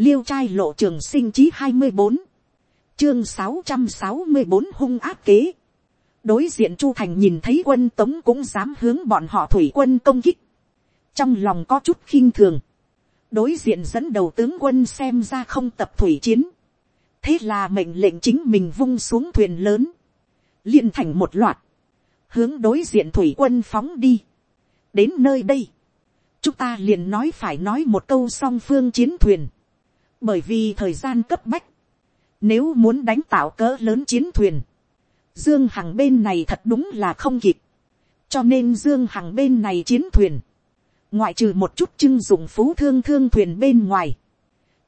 liêu trai lộ trường sinh chí hai mươi bốn, chương sáu trăm sáu mươi bốn hung áp kế. đối diện chu thành nhìn thấy quân tống cũng dám hướng bọn họ thủy quân công kích. trong lòng có chút khinh thường. đối diện dẫn đầu tướng quân xem ra không tập thủy chiến. thế là mệnh lệnh chính mình vung xuống thuyền lớn. liền thành một loạt. hướng đối diện thủy quân phóng đi. đến nơi đây. chúng ta liền nói phải nói một câu song phương chiến thuyền bởi vì thời gian cấp bách nếu muốn đánh tạo cỡ lớn chiến thuyền, Dương Hằng bên này thật đúng là không kịp. Cho nên Dương Hằng bên này chiến thuyền, ngoại trừ một chút trưng dụng phú thương thương thuyền bên ngoài,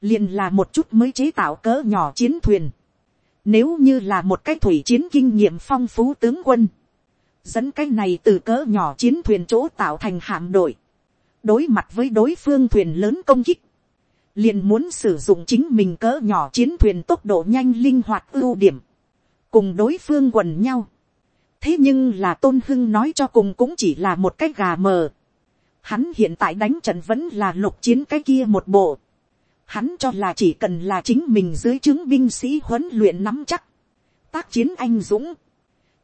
liền là một chút mới chế tạo cỡ nhỏ chiến thuyền. Nếu như là một cái thủy chiến kinh nghiệm phong phú tướng quân, dẫn cái này từ cỡ nhỏ chiến thuyền chỗ tạo thành hạm đội, đối mặt với đối phương thuyền lớn công kích, liền muốn sử dụng chính mình cỡ nhỏ chiến thuyền tốc độ nhanh linh hoạt ưu điểm, cùng đối phương quần nhau. thế nhưng là tôn hưng nói cho cùng cũng chỉ là một cái gà mờ. hắn hiện tại đánh trận vẫn là lục chiến cái kia một bộ. hắn cho là chỉ cần là chính mình dưới chứng binh sĩ huấn luyện nắm chắc, tác chiến anh dũng,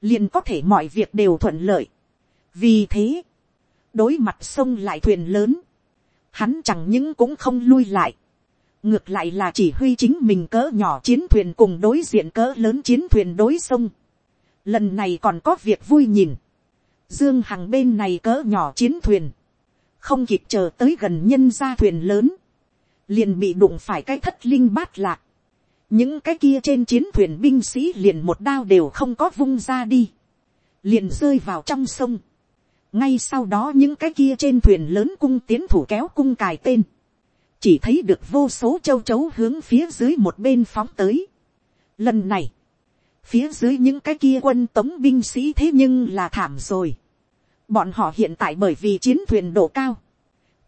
liền có thể mọi việc đều thuận lợi. vì thế, đối mặt sông lại thuyền lớn, hắn chẳng những cũng không lui lại, ngược lại là chỉ huy chính mình cỡ nhỏ chiến thuyền cùng đối diện cỡ lớn chiến thuyền đối sông. lần này còn có việc vui nhìn, dương hằng bên này cỡ nhỏ chiến thuyền, không kịp chờ tới gần nhân ra thuyền lớn, liền bị đụng phải cái thất linh bát lạc, những cái kia trên chiến thuyền binh sĩ liền một đao đều không có vung ra đi, liền rơi vào trong sông, ngay sau đó những cái kia trên thuyền lớn cung tiến thủ kéo cung cài tên, chỉ thấy được vô số châu chấu hướng phía dưới một bên phóng tới. Lần này, phía dưới những cái kia quân tống binh sĩ thế nhưng là thảm rồi. Bọn họ hiện tại bởi vì chiến thuyền độ cao,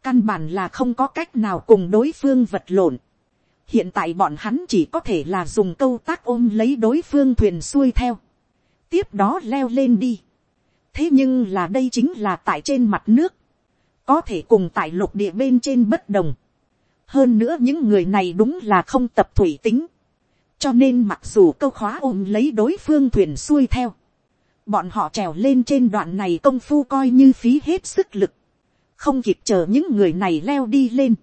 căn bản là không có cách nào cùng đối phương vật lộn. Hiện tại bọn hắn chỉ có thể là dùng câu tác ôm lấy đối phương thuyền xuôi theo. Tiếp đó leo lên đi thế nhưng là đây chính là tại trên mặt nước, có thể cùng tại lục địa bên trên bất đồng hơn nữa những người này đúng là không tập thủy tính, cho nên mặc dù câu khóa ôm lấy đối phương thuyền xuôi theo, bọn họ trèo lên trên đoạn này công phu coi như phí hết sức lực, không kịp chờ những người này leo đi lên.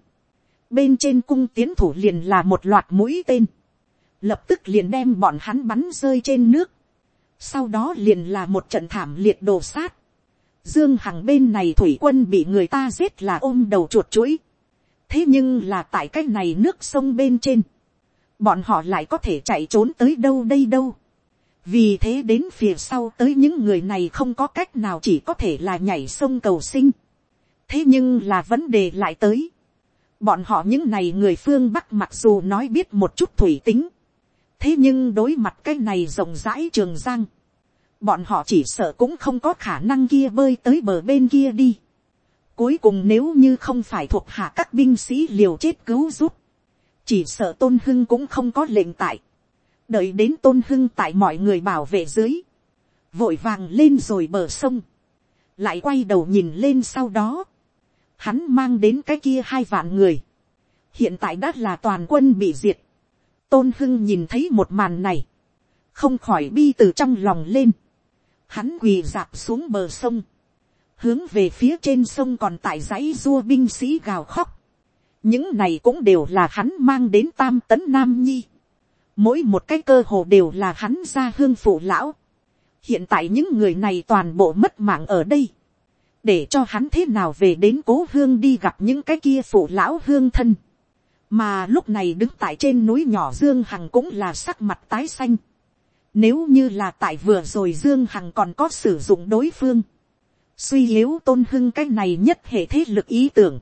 bên trên cung tiến thủ liền là một loạt mũi tên, lập tức liền đem bọn hắn bắn rơi trên nước, sau đó liền là một trận thảm liệt đồ sát. Dương Hằng bên này thủy quân bị người ta giết là ôm đầu chuột chuỗi. Thế nhưng là tại cái này nước sông bên trên. Bọn họ lại có thể chạy trốn tới đâu đây đâu. Vì thế đến phía sau tới những người này không có cách nào chỉ có thể là nhảy sông cầu sinh. Thế nhưng là vấn đề lại tới. Bọn họ những này người phương Bắc mặc dù nói biết một chút thủy tính thế nhưng đối mặt cái này rộng rãi trường giang, bọn họ chỉ sợ cũng không có khả năng kia bơi tới bờ bên kia đi. Cuối cùng nếu như không phải thuộc hạ các binh sĩ liều chết cứu giúp, chỉ sợ tôn hưng cũng không có lệnh tại. đợi đến tôn hưng tại mọi người bảo vệ dưới, vội vàng lên rồi bờ sông, lại quay đầu nhìn lên sau đó, hắn mang đến cái kia hai vạn người, hiện tại đã là toàn quân bị diệt, tôn hưng nhìn thấy một màn này, không khỏi bi từ trong lòng lên, hắn quỳ dạp xuống bờ sông, hướng về phía trên sông còn tại dãy dua binh sĩ gào khóc, những này cũng đều là hắn mang đến tam tấn nam nhi, mỗi một cái cơ hồ đều là hắn ra hương phụ lão, hiện tại những người này toàn bộ mất mạng ở đây, để cho hắn thế nào về đến cố hương đi gặp những cái kia phụ lão hương thân, mà lúc này đứng tại trên núi nhỏ dương hằng cũng là sắc mặt tái xanh. nếu như là tại vừa rồi dương hằng còn có sử dụng đối phương, suy yếu tôn hưng cái này nhất hệ thế lực ý tưởng.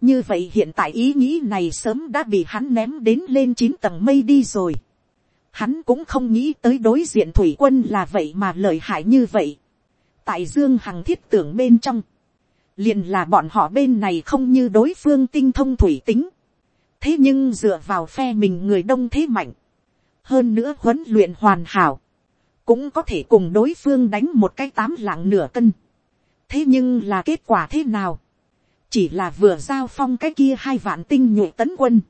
như vậy hiện tại ý nghĩ này sớm đã bị hắn ném đến lên chín tầng mây đi rồi. hắn cũng không nghĩ tới đối diện thủy quân là vậy mà lợi hại như vậy. tại dương hằng thiết tưởng bên trong, liền là bọn họ bên này không như đối phương tinh thông thủy tính thế nhưng dựa vào phe mình người đông thế mạnh, hơn nữa huấn luyện hoàn hảo, cũng có thể cùng đối phương đánh một cái tám lạng nửa cân thế nhưng là kết quả thế nào, chỉ là vừa giao phong cái kia hai vạn tinh nhuệ tấn quân,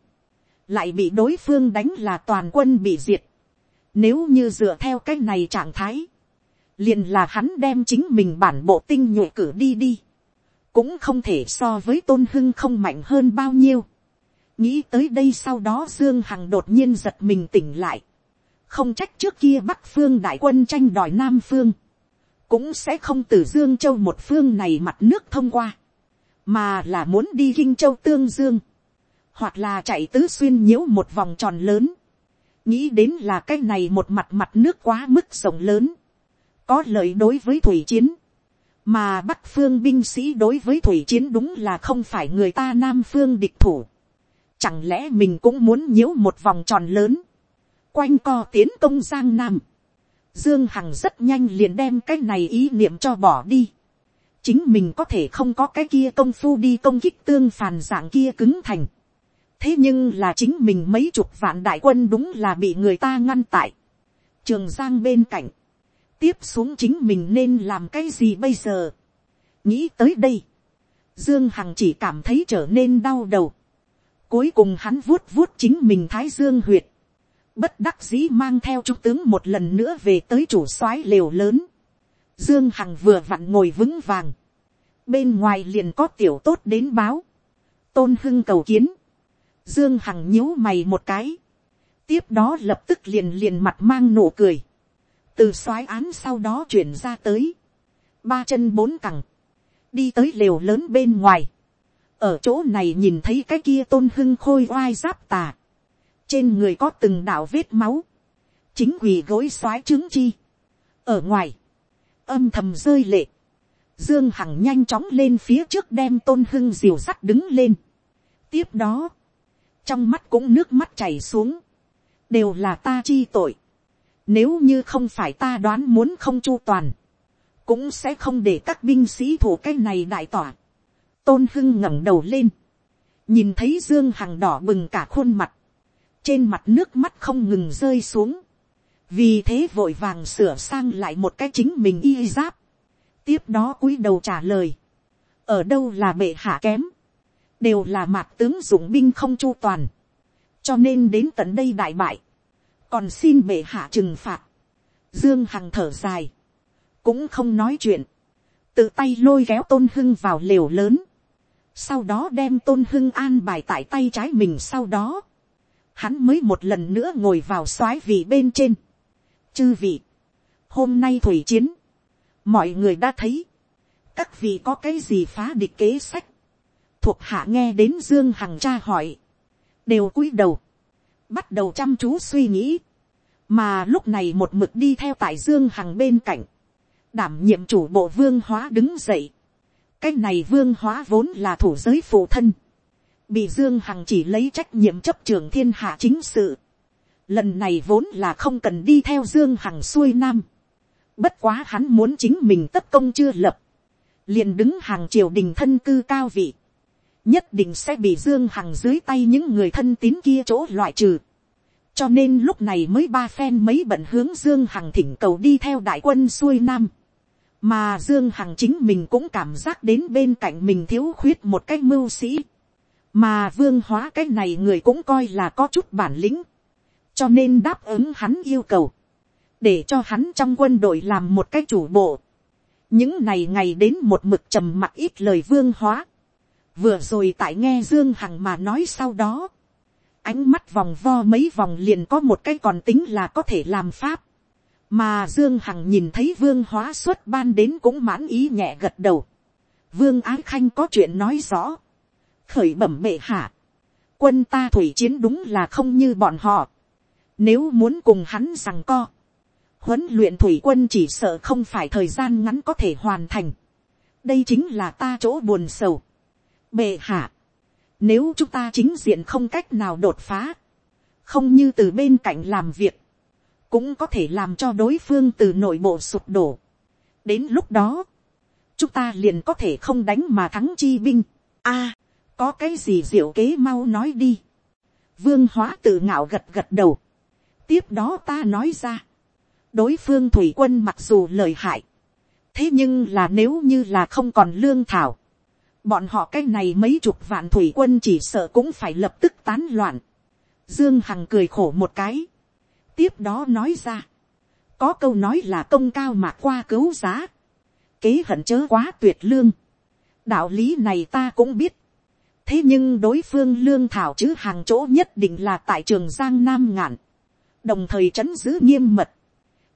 lại bị đối phương đánh là toàn quân bị diệt. Nếu như dựa theo cái này trạng thái, liền là hắn đem chính mình bản bộ tinh nhuệ cử đi đi, cũng không thể so với tôn hưng không mạnh hơn bao nhiêu. nghĩ tới đây sau đó dương hằng đột nhiên giật mình tỉnh lại, không trách trước kia bắc phương đại quân tranh đòi nam phương, cũng sẽ không từ dương châu một phương này mặt nước thông qua, mà là muốn đi kinh châu tương dương, hoặc là chạy tứ xuyên nhiễu một vòng tròn lớn, nghĩ đến là cái này một mặt mặt nước quá mức rộng lớn, có lợi đối với thủy chiến, mà bắc phương binh sĩ đối với thủy chiến đúng là không phải người ta nam phương địch thủ, chẳng lẽ mình cũng muốn nhiễu một vòng tròn lớn, quanh co tiến công giang nam, dương hằng rất nhanh liền đem cái này ý niệm cho bỏ đi, chính mình có thể không có cái kia công phu đi công kích tương phản dạng kia cứng thành, thế nhưng là chính mình mấy chục vạn đại quân đúng là bị người ta ngăn tại. Trường giang bên cạnh. Tiếp xuống chính mình nên làm cái gì bây giờ? Nghĩ tới đây. Dương hằng chỉ cảm thấy trở nên đau đầu. Cuối cùng hắn vuốt vuốt chính mình thái dương huyệt bất đắc dĩ mang theo trung tướng một lần nữa về tới chủ soái lều lớn dương hằng vừa vặn ngồi vững vàng bên ngoài liền có tiểu tốt đến báo tôn hưng cầu kiến Dương Hằng nhíu mày một cái. Tiếp đó lập tức liền liền mặt mang nụ cười. Từ soái án sau đó chuyển ra tới. Ba chân bốn cẳng. Đi tới lều lớn bên ngoài. Ở chỗ này nhìn thấy cái kia tôn hưng khôi oai giáp tà. Trên người có từng đạo vết máu. Chính quỳ gối soái trứng chi. Ở ngoài. Âm thầm rơi lệ. Dương Hằng nhanh chóng lên phía trước đem tôn hưng diều sắt đứng lên. Tiếp đó trong mắt cũng nước mắt chảy xuống, đều là ta chi tội. Nếu như không phải ta đoán muốn không chu toàn, cũng sẽ không để các binh sĩ thủ cái này đại tỏa. Tôn hưng ngẩng đầu lên, nhìn thấy dương hằng đỏ bừng cả khuôn mặt, trên mặt nước mắt không ngừng rơi xuống, vì thế vội vàng sửa sang lại một cái chính mình y giáp, tiếp đó cúi đầu trả lời, ở đâu là bệ hạ kém, đều là mạc tướng dụng binh không chu toàn, cho nên đến tận đây đại bại, còn xin bệ hạ trừng phạt, dương hằng thở dài, cũng không nói chuyện, tự tay lôi kéo tôn hưng vào lều lớn, sau đó đem tôn hưng an bài tại tay trái mình sau đó, hắn mới một lần nữa ngồi vào soái vị bên trên. chư vị, hôm nay thủy chiến, mọi người đã thấy, các vị có cái gì phá địch kế sách, thuộc hạ nghe đến dương hằng tra hỏi, đều cúi đầu, bắt đầu chăm chú suy nghĩ, mà lúc này một mực đi theo tại dương hằng bên cạnh, đảm nhiệm chủ bộ vương hóa đứng dậy, cái này vương hóa vốn là thủ giới phụ thân, bị dương hằng chỉ lấy trách nhiệm chấp trường thiên hạ chính sự, lần này vốn là không cần đi theo dương hằng xuôi nam, bất quá hắn muốn chính mình tất công chưa lập, liền đứng hàng triều đình thân cư cao vị, nhất định sẽ bị dương hằng dưới tay những người thân tín kia chỗ loại trừ. cho nên lúc này mới ba phen mấy bận hướng dương hằng thỉnh cầu đi theo đại quân xuôi nam. mà dương hằng chính mình cũng cảm giác đến bên cạnh mình thiếu khuyết một cái mưu sĩ mà vương hóa cái này người cũng coi là có chút bản lĩnh. cho nên đáp ứng hắn yêu cầu. để cho hắn trong quân đội làm một cái chủ bộ. những này ngày đến một mực trầm mặc ít lời vương hóa vừa rồi tại nghe dương hằng mà nói sau đó, ánh mắt vòng vo mấy vòng liền có một cái còn tính là có thể làm pháp, mà dương hằng nhìn thấy vương hóa xuất ban đến cũng mãn ý nhẹ gật đầu, vương ái khanh có chuyện nói rõ, khởi bẩm bệ hạ, quân ta thủy chiến đúng là không như bọn họ, nếu muốn cùng hắn rằng co, huấn luyện thủy quân chỉ sợ không phải thời gian ngắn có thể hoàn thành, đây chính là ta chỗ buồn sầu, Bệ hạ, nếu chúng ta chính diện không cách nào đột phá, không như từ bên cạnh làm việc, cũng có thể làm cho đối phương từ nội bộ sụp đổ. đến lúc đó, chúng ta liền có thể không đánh mà thắng chi binh. a, có cái gì diệu kế mau nói đi. vương hóa tự ngạo gật gật đầu. tiếp đó ta nói ra, đối phương thủy quân mặc dù lời hại, thế nhưng là nếu như là không còn lương thảo, bọn họ cái này mấy chục vạn thủy quân chỉ sợ cũng phải lập tức tán loạn. Dương Hằng cười khổ một cái. Tiếp đó nói ra. Có câu nói là công cao mà qua cứu giá. Kế hận chớ quá tuyệt lương. Đạo lý này ta cũng biết. Thế nhưng đối phương lương thảo chứ hàng chỗ nhất định là tại trường Giang Nam ngạn. Đồng thời trấn giữ nghiêm mật.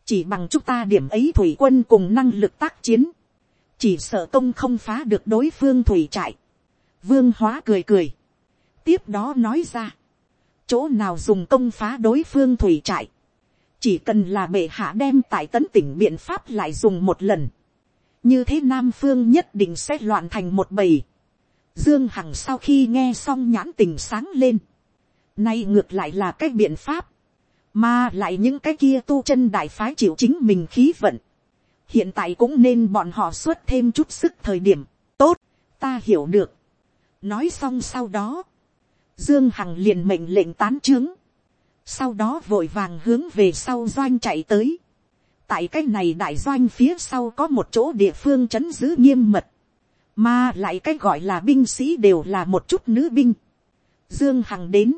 Chỉ bằng chúng ta điểm ấy thủy quân cùng năng lực tác chiến. Chỉ sợ công không phá được đối phương thủy trại. Vương hóa cười cười. Tiếp đó nói ra chỗ nào dùng công phá đối phương thủy trại, chỉ cần là bệ hạ đem tại tấn tỉnh biện pháp lại dùng một lần, như thế nam phương nhất định sẽ loạn thành một bầy. Dương Hằng sau khi nghe xong nhãn tình sáng lên, nay ngược lại là cái biện pháp, mà lại những cái kia tu chân đại phái chịu chính mình khí vận, hiện tại cũng nên bọn họ xuất thêm chút sức thời điểm, tốt, ta hiểu được. nói xong sau đó, Dương Hằng liền mệnh lệnh tán trướng. Sau đó vội vàng hướng về sau doanh chạy tới. Tại cái này đại doanh phía sau có một chỗ địa phương chấn giữ nghiêm mật. Mà lại cái gọi là binh sĩ đều là một chút nữ binh. Dương Hằng đến.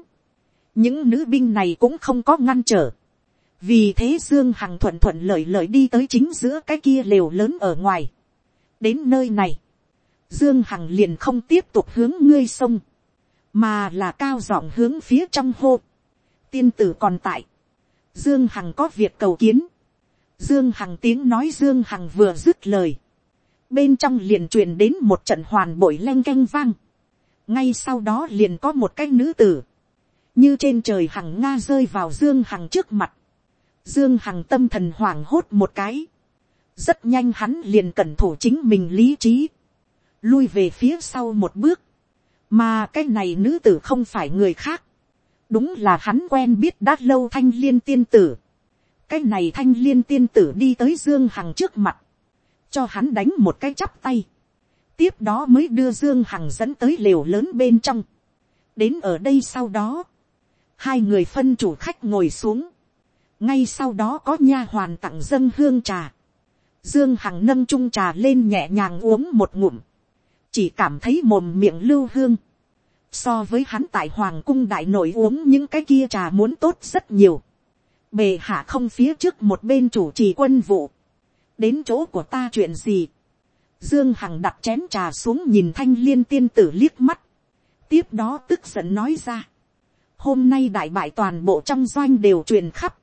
Những nữ binh này cũng không có ngăn trở. Vì thế Dương Hằng thuận thuận lợi lợi đi tới chính giữa cái kia lều lớn ở ngoài. Đến nơi này. Dương Hằng liền không tiếp tục hướng ngươi sông mà là cao giọng hướng phía trong hô. tiên tử còn tại, dương hằng có việc cầu kiến, dương hằng tiếng nói dương hằng vừa dứt lời, bên trong liền truyền đến một trận hoàn bội leng canh vang, ngay sau đó liền có một cái nữ tử, như trên trời hằng nga rơi vào dương hằng trước mặt, dương hằng tâm thần hoảng hốt một cái, rất nhanh hắn liền cẩn thủ chính mình lý trí, lui về phía sau một bước, mà cái này nữ tử không phải người khác. đúng là hắn quen biết đã lâu thanh liên tiên tử. cái này thanh liên tiên tử đi tới dương hằng trước mặt, cho hắn đánh một cái chắp tay. tiếp đó mới đưa dương hằng dẫn tới lều lớn bên trong. đến ở đây sau đó, hai người phân chủ khách ngồi xuống. ngay sau đó có nha hoàn tặng dân hương trà. dương hằng nâng chung trà lên nhẹ nhàng uống một ngụm chỉ cảm thấy mồm miệng lưu hương, so với hắn tại hoàng cung đại nội uống những cái kia trà muốn tốt rất nhiều, bề hạ không phía trước một bên chủ trì quân vụ, đến chỗ của ta chuyện gì, dương hằng đặt chén trà xuống nhìn thanh liên tiên tử liếc mắt, tiếp đó tức giận nói ra, hôm nay đại bại toàn bộ trong doanh đều truyền khắp,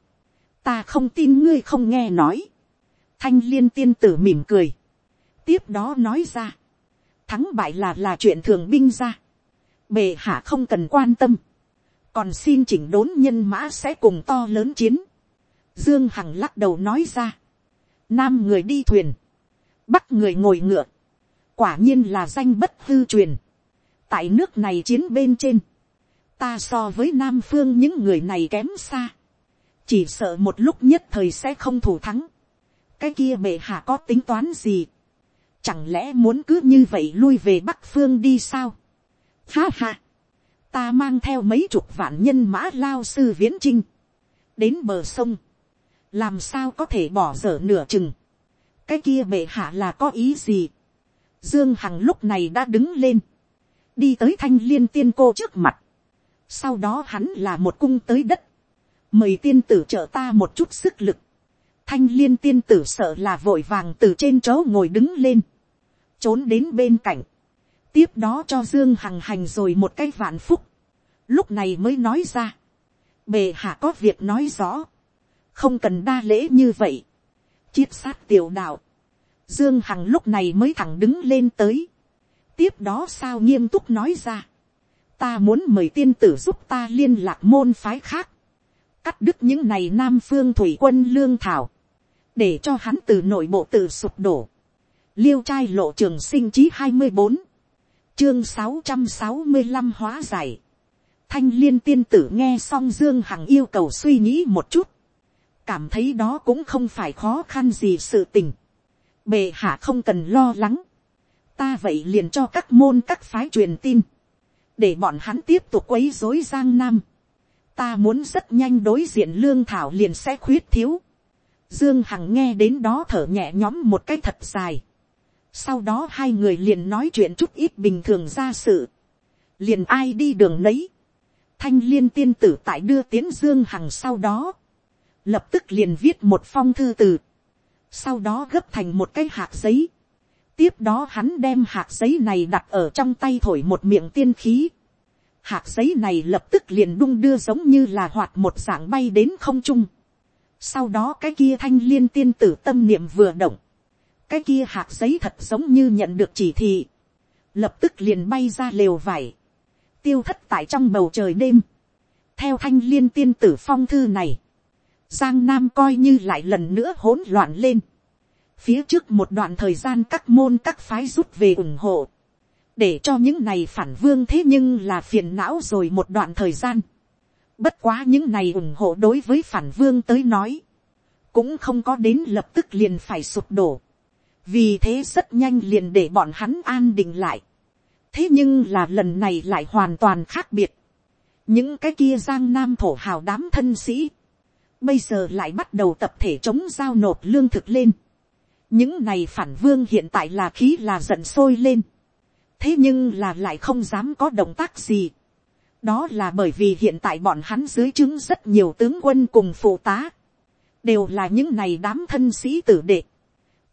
ta không tin ngươi không nghe nói, thanh liên tiên tử mỉm cười, tiếp đó nói ra, thắng bại là là chuyện thường binh ra. bề hạ không cần quan tâm. còn xin chỉnh đốn nhân mã sẽ cùng to lớn chiến. dương hằng lắc đầu nói ra nam người đi thuyền. bắc người ngồi ngựa. quả nhiên là danh bất hư truyền. tại nước này chiến bên trên. ta so với nam phương những người này kém xa. chỉ sợ một lúc nhất thời sẽ không thủ thắng. cái kia bệ hạ có tính toán gì Chẳng lẽ muốn cứ như vậy lui về Bắc Phương đi sao? Ha ha! Ta mang theo mấy chục vạn nhân mã lao sư viễn trinh. Đến bờ sông. Làm sao có thể bỏ dở nửa chừng. Cái kia bệ hạ là có ý gì? Dương Hằng lúc này đã đứng lên. Đi tới thanh liên tiên cô trước mặt. Sau đó hắn là một cung tới đất. Mời tiên tử trợ ta một chút sức lực thanh liên tiên tử sợ là vội vàng từ trên chỗ ngồi đứng lên trốn đến bên cạnh, tiếp đó cho dương hằng hành rồi một cái vạn phúc, lúc này mới nói ra, bề hạ có việc nói rõ, không cần đa lễ như vậy, chiết sát tiểu đạo, dương hằng lúc này mới thẳng đứng lên tới, tiếp đó sao nghiêm túc nói ra, ta muốn mời tiên tử giúp ta liên lạc môn phái khác, cắt đứt những này nam phương thủy quân lương thảo, để cho hắn từ nội bộ tự sụp đổ, liêu trai lộ trường sinh chí hai mươi bốn, chương sáu trăm sáu mươi năm hóa giải. thanh liên tiên tử nghe xong dương hằng yêu cầu suy nghĩ một chút, cảm thấy đó cũng không phải khó khăn gì sự tình. bệ hạ không cần lo lắng, ta vậy liền cho các môn các phái truyền tin, để bọn hắn tiếp tục quấy rối giang nam. ta muốn rất nhanh đối diện lương thảo liền sẽ khuyết thiếu. Dương Hằng nghe đến đó thở nhẹ nhõm một cái thật dài sau đó hai người liền nói chuyện chút ít bình thường ra sự. liền ai đi đường lấy. thanh liên tiên tử tại đưa tiến dương hằng sau đó, lập tức liền viết một phong thư từ, sau đó gấp thành một cái hạt giấy, tiếp đó hắn đem hạt giấy này đặt ở trong tay thổi một miệng tiên khí, hạt giấy này lập tức liền đung đưa giống như là hoạt một dạng bay đến không trung, sau đó cái kia thanh liên tiên tử tâm niệm vừa động, cái kia hạt giấy thật giống như nhận được chỉ thị, lập tức liền bay ra lều vải, tiêu thất tại trong bầu trời đêm. theo thanh liên tiên tử phong thư này, giang nam coi như lại lần nữa hỗn loạn lên. phía trước một đoạn thời gian các môn các phái rút về ủng hộ, để cho những này phản vương thế nhưng là phiền não rồi một đoạn thời gian. bất quá những này ủng hộ đối với phản vương tới nói, cũng không có đến lập tức liền phải sụp đổ. vì thế rất nhanh liền để bọn hắn an định lại thế nhưng là lần này lại hoàn toàn khác biệt. những cái kia giang nam thổ hào đám thân sĩ, bây giờ lại bắt đầu tập thể chống giao nộp lương thực lên. những này phản vương hiện tại là khí là giận sôi lên. thế nhưng là lại không dám có động tác gì. đó là bởi vì hiện tại bọn hắn dưới chứng rất nhiều tướng quân cùng phụ tá, đều là những này đám thân sĩ tử đệ.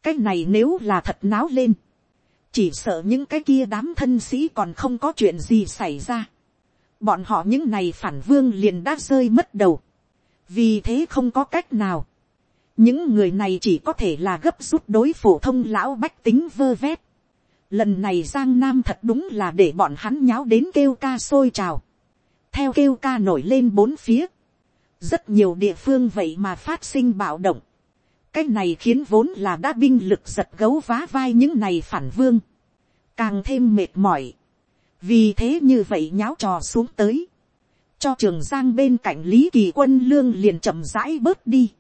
cái này nếu là thật náo lên, chỉ sợ những cái kia đám thân sĩ còn không có chuyện gì xảy ra. bọn họ những này phản vương liền đã rơi mất đầu vì thế không có cách nào. những người này chỉ có thể là gấp rút đối phổ thông lão bách tính vơ vét. lần này giang nam thật đúng là để bọn hắn nháo đến kêu ca sôi trào. theo kêu ca nổi lên bốn phía. rất nhiều địa phương vậy mà phát sinh bạo động cái này khiến vốn là đã binh lực giật gấu vá vai những này phản vương, càng thêm mệt mỏi. vì thế như vậy nháo trò xuống tới, cho trường giang bên cạnh lý kỳ quân lương liền chậm rãi bớt đi.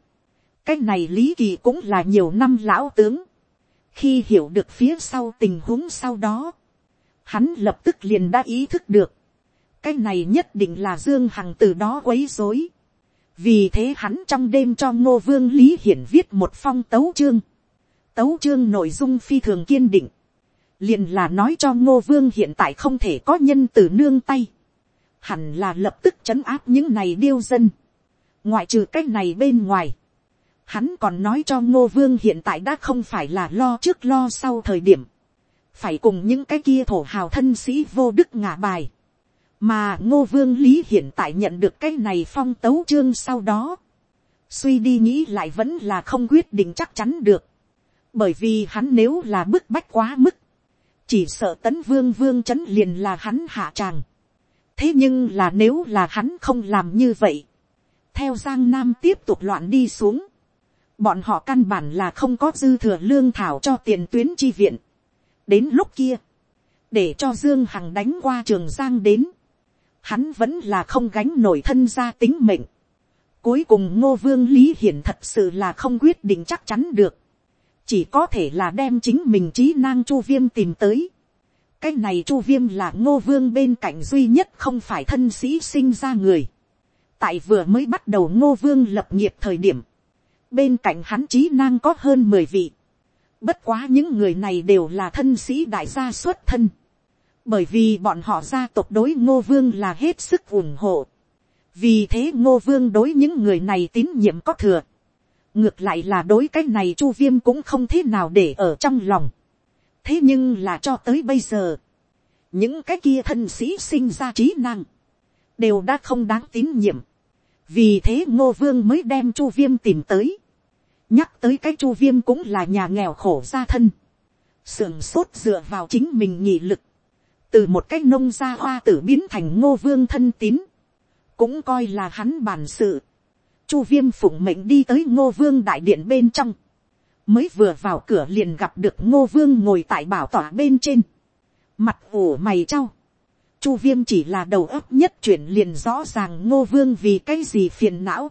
cái này lý kỳ cũng là nhiều năm lão tướng, khi hiểu được phía sau tình huống sau đó, hắn lập tức liền đã ý thức được, cái này nhất định là dương hằng từ đó quấy rối vì thế hắn trong đêm cho ngô vương lý hiển viết một phong tấu chương. tấu chương nội dung phi thường kiên định. liền là nói cho ngô vương hiện tại không thể có nhân từ nương tay hẳn là lập tức chấn áp những này điêu dân. ngoại trừ cái này bên ngoài. hắn còn nói cho ngô vương hiện tại đã không phải là lo trước lo sau thời điểm. phải cùng những cái kia thổ hào thân sĩ vô đức ngả bài mà ngô vương lý hiện tại nhận được cái này phong tấu chương sau đó, suy đi nghĩ lại vẫn là không quyết định chắc chắn được, bởi vì hắn nếu là bức bách quá mức, chỉ sợ tấn vương vương c h ấ n liền là hắn hạ tràng thế nhưng là nếu là hắn không làm như vậy, theo giang nam tiếp tục loạn đi xuống, bọn họ căn bản là không có dư thừa lương thảo cho tiền tuyến chi viện. đến lúc kia, để cho dương hằng đánh qua trường giang đến, hắn vẫn là không gánh nổi thân gia tính mệnh. Cuối cùng ngô vương lý hiển thật sự là không quyết định chắc chắn được. Chỉ có thể là đem chính mình trí năng chu viêm tìm tới. Cái này chu viêm là ngô vương bên cạnh duy nhất không phải thân sĩ sinh ra người. Tại vừa mới bắt đầu ngô vương lập nghiệp thời điểm. Bên cạnh hắn trí nang có hơn mười vị. Bất quá những người này đều là thân sĩ đại gia xuất thân bởi vì bọn họ gia tộc đối ngô vương là hết sức ủng hộ. vì thế ngô vương đối những người này tín nhiệm có thừa. ngược lại là đối cái này chu viêm cũng không thế nào để ở trong lòng thế nhưng là cho tới bây giờ, những cái kia thân sĩ sinh ra trí năng, đều đã không đáng tín nhiệm. vì thế ngô vương mới đem chu viêm tìm tới. nhắc tới cái chu viêm cũng là nhà nghèo khổ gia thân. sưởng sốt dựa vào chính mình nhị lực từ một cái nông gia hoa tử biến thành ngô vương thân tín, cũng coi là hắn bàn sự. Chu viêm phụng mệnh đi tới ngô vương đại điện bên trong, mới vừa vào cửa liền gặp được ngô vương ngồi tại bảo tỏa bên trên, mặt ủ mày trao. Chu viêm chỉ là đầu óc nhất chuyển liền rõ ràng ngô vương vì cái gì phiền não.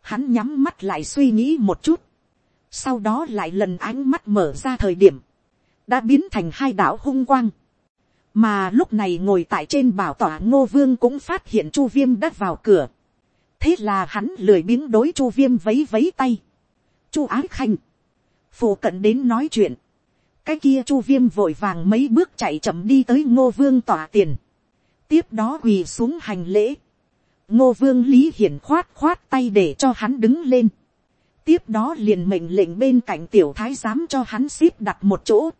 Hắn nhắm mắt lại suy nghĩ một chút. Sau đó lại lần ánh mắt mở ra thời điểm. Đã biến thành hai đảo hung quang mà lúc này ngồi tại trên bảo tỏa ngô vương cũng phát hiện chu viêm đã vào cửa. thế là hắn lười biếng đối chu viêm vấy vấy tay. chu ái khanh, phổ cận đến nói chuyện. cái kia chu viêm vội vàng mấy bước chạy chậm đi tới ngô vương tỏa tiền. tiếp đó quỳ xuống hành lễ. ngô vương lý hiển khoát khoát tay để cho hắn đứng lên. tiếp đó liền mệnh lệnh bên cạnh tiểu thái giám cho hắn xếp đặt một chỗ.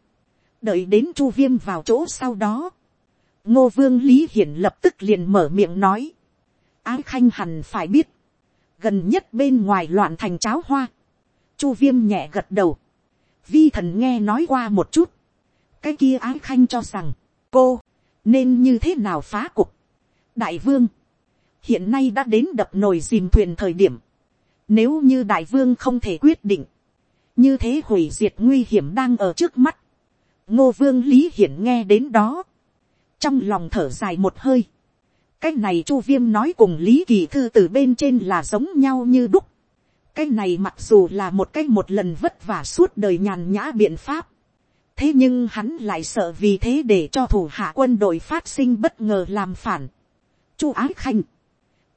đợi đến chu viêm vào chỗ sau đó. ngô vương lý hiển lập tức liền mở miệng nói. ái khanh hẳn phải biết. gần nhất bên ngoài loạn thành cháo hoa. chu viêm nhẹ gật đầu vi thần nghe nói qua một chút. cái kia ái khanh cho rằng, cô, nên như thế nào phá cục. đại vương, hiện nay đã đến đập nồi dìm thuyền thời điểm, nếu như đại vương không thể quyết định, như thế hủy diệt nguy hiểm đang ở trước mắt, ngô vương lý hiển nghe đến đó, trong lòng thở dài một hơi, cái này chu viêm nói cùng lý kỳ thư từ bên trên là giống nhau như đúc, cái này mặc dù là một cái một lần vất vả suốt đời nhàn nhã biện pháp, thế nhưng hắn lại sợ vì thế để cho thủ hạ quân đội phát sinh bất ngờ làm phản. chu ái khanh,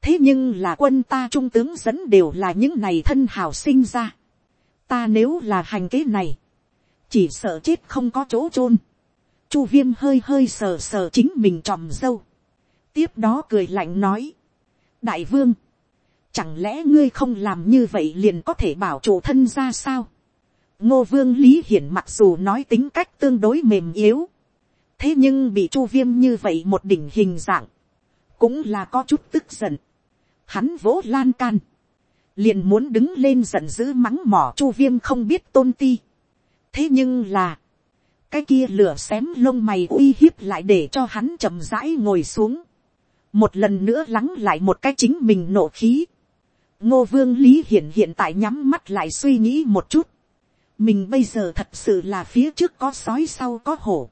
thế nhưng là quân ta trung tướng dẫn đều là những này thân hào sinh ra. ta nếu là hành kế này, chỉ sợ chết không có chỗ chôn. chu viêm hơi hơi sờ sờ chính mình tròm dâu. tiếp đó cười lạnh nói, đại vương, chẳng lẽ ngươi không làm như vậy liền có thể bảo chủ thân ra sao. ngô vương lý hiển mặc dù nói tính cách tương đối mềm yếu, thế nhưng bị chu viêm như vậy một đỉnh hình dạng, cũng là có chút tức giận hắn vỗ lan can, liền muốn đứng lên giận dữ mắng mỏ chu viêm không biết tôn ti. thế nhưng là, cái kia lửa xém lông mày uy hiếp lại để cho hắn chậm rãi ngồi xuống, một lần nữa lắng lại một cái chính mình nổ khí ngô vương lý hiển hiện tại nhắm mắt lại suy nghĩ một chút, mình bây giờ thật sự là phía trước có sói sau có hổ,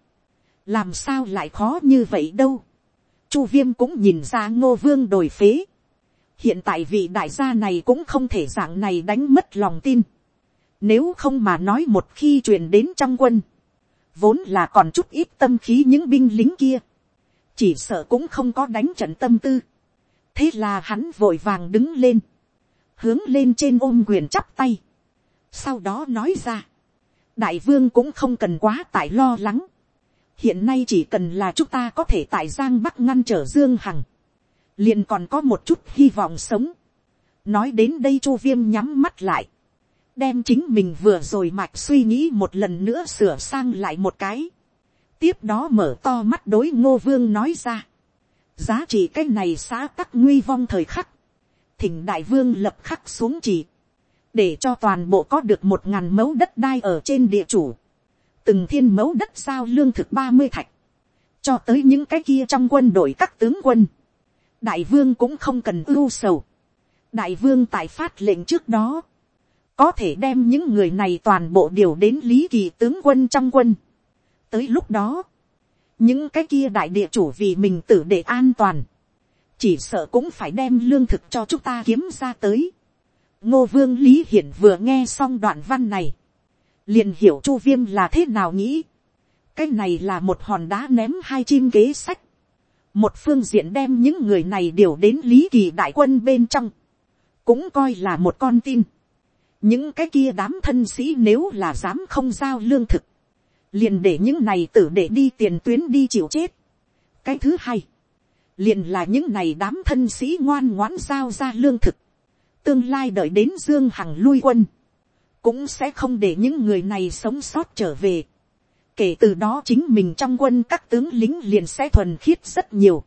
làm sao lại khó như vậy đâu. chu viêm cũng nhìn ra ngô vương đồi phế, hiện tại vị đại gia này cũng không thể dạng này đánh mất lòng tin. Nếu không mà nói một khi truyền đến trong quân, vốn là còn chút ít tâm khí những binh lính kia, chỉ sợ cũng không có đánh trận tâm tư. thế là hắn vội vàng đứng lên, hướng lên trên ôm quyền chắp tay. sau đó nói ra, đại vương cũng không cần quá tại lo lắng. hiện nay chỉ cần là chúng ta có thể tại giang bắc ngăn trở dương hằng, liền còn có một chút hy vọng sống. nói đến đây chu viêm nhắm mắt lại, đem chính mình vừa rồi mạch suy nghĩ một lần nữa sửa sang lại một cái. tiếp đó mở to mắt đối ngô vương nói ra. giá trị cái này xã tắc nguy vong thời khắc thỉnh đại vương lập khắc xuống chỉ. để cho toàn bộ có được một ngàn mẫu đất đai ở trên địa chủ. từng thiên mẫu đất giao lương thực ba mươi thạch. cho tới những cái kia trong quân đội các tướng quân đại vương cũng không cần ưu sầu. đại vương tại phát lệnh trước đó, có thể đem những người này toàn bộ điều đến lý kỳ tướng quân trong quân. tới lúc đó, những cái kia đại địa chủ vì mình tử để an toàn, chỉ sợ cũng phải đem lương thực cho chúng ta kiếm ra tới. ngô vương lý hiển vừa nghe xong đoạn văn này, liền hiểu chu viêm là thế nào nghĩ. cái này là một hòn đá ném hai chim kế sách một phương diện đem những người này đều đến lý kỳ đại quân bên trong, cũng coi là một con tin. những cái kia đám thân sĩ nếu là dám không giao lương thực, liền để những này tử để đi tiền tuyến đi chịu chết. cái thứ hai, liền là những này đám thân sĩ ngoan ngoãn giao ra lương thực, tương lai đợi đến dương hằng lui quân, cũng sẽ không để những người này sống sót trở về kể từ đó chính mình trong quân các tướng lính liền sẽ thuần khiết rất nhiều.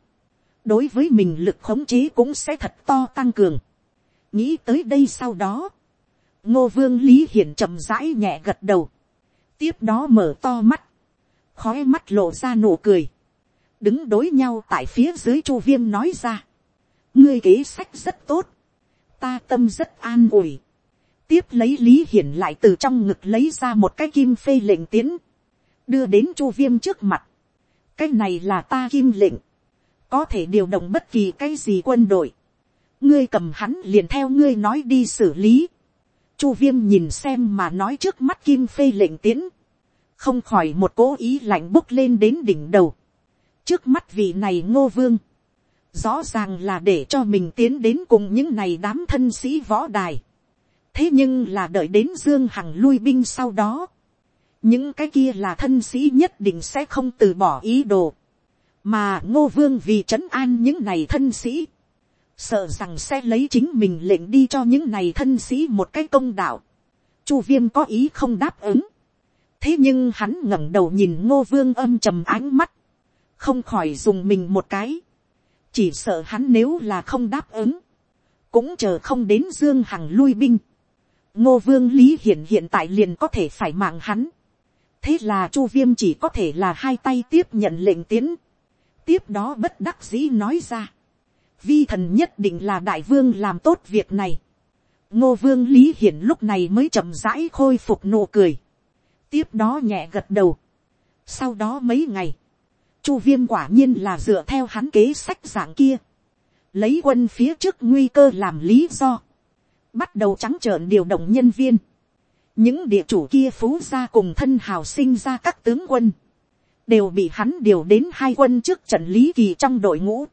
đối với mình lực khống chế cũng sẽ thật to tăng cường. nghĩ tới đây sau đó, ngô vương lý hiển chậm rãi nhẹ gật đầu. tiếp đó mở to mắt, khói mắt lộ ra nụ cười đứng đối nhau tại phía dưới chu viêm nói ra. ngươi kế sách rất tốt. ta tâm rất an ủi. tiếp lấy lý hiển lại từ trong ngực lấy ra một cái kim phê lệnh tiến đưa đến chu viêm trước mặt. cái này là ta kim lệnh, có thể điều động bất kỳ cái gì quân đội. ngươi cầm hắn liền theo ngươi nói đi xử lý. chu viêm nhìn xem mà nói trước mắt kim phê lệnh tiến, không khỏi một cố ý lạnh bốc lên đến đỉnh đầu trước mắt vị này ngô vương, rõ ràng là để cho mình tiến đến cùng những này đám thân sĩ võ đài. thế nhưng là đợi đến dương hằng lui binh sau đó, những cái kia là thân sĩ nhất định sẽ không từ bỏ ý đồ, mà ngô vương vì trấn an những này thân sĩ, sợ rằng sẽ lấy chính mình lệnh đi cho những này thân sĩ một cái công đạo. Chu viêm có ý không đáp ứng. thế nhưng hắn ngẩng đầu nhìn ngô vương âm trầm ánh mắt, không khỏi dùng mình một cái. chỉ sợ hắn nếu là không đáp ứng, cũng chờ không đến dương hằng lui binh. ngô vương lý hiển hiện tại liền có thể phải mạng hắn. thế là chu viêm chỉ có thể là hai tay tiếp nhận lệnh tiến. tiếp đó bất đắc dĩ nói ra vi thần nhất định là đại vương làm tốt việc này. ngô vương lý hiển lúc này mới chậm rãi khôi phục nụ cười. tiếp đó nhẹ gật đầu. sau đó mấy ngày, chu viêm quả nhiên là dựa theo hắn kế sách dạng kia. lấy quân phía trước nguy cơ làm lý do. bắt đầu trắng trợn điều động nhân viên. những địa chủ kia phú ra cùng thân hào sinh ra các tướng quân đều bị hắn điều đến hai quân trước trận lý kỳ trong đội ngũ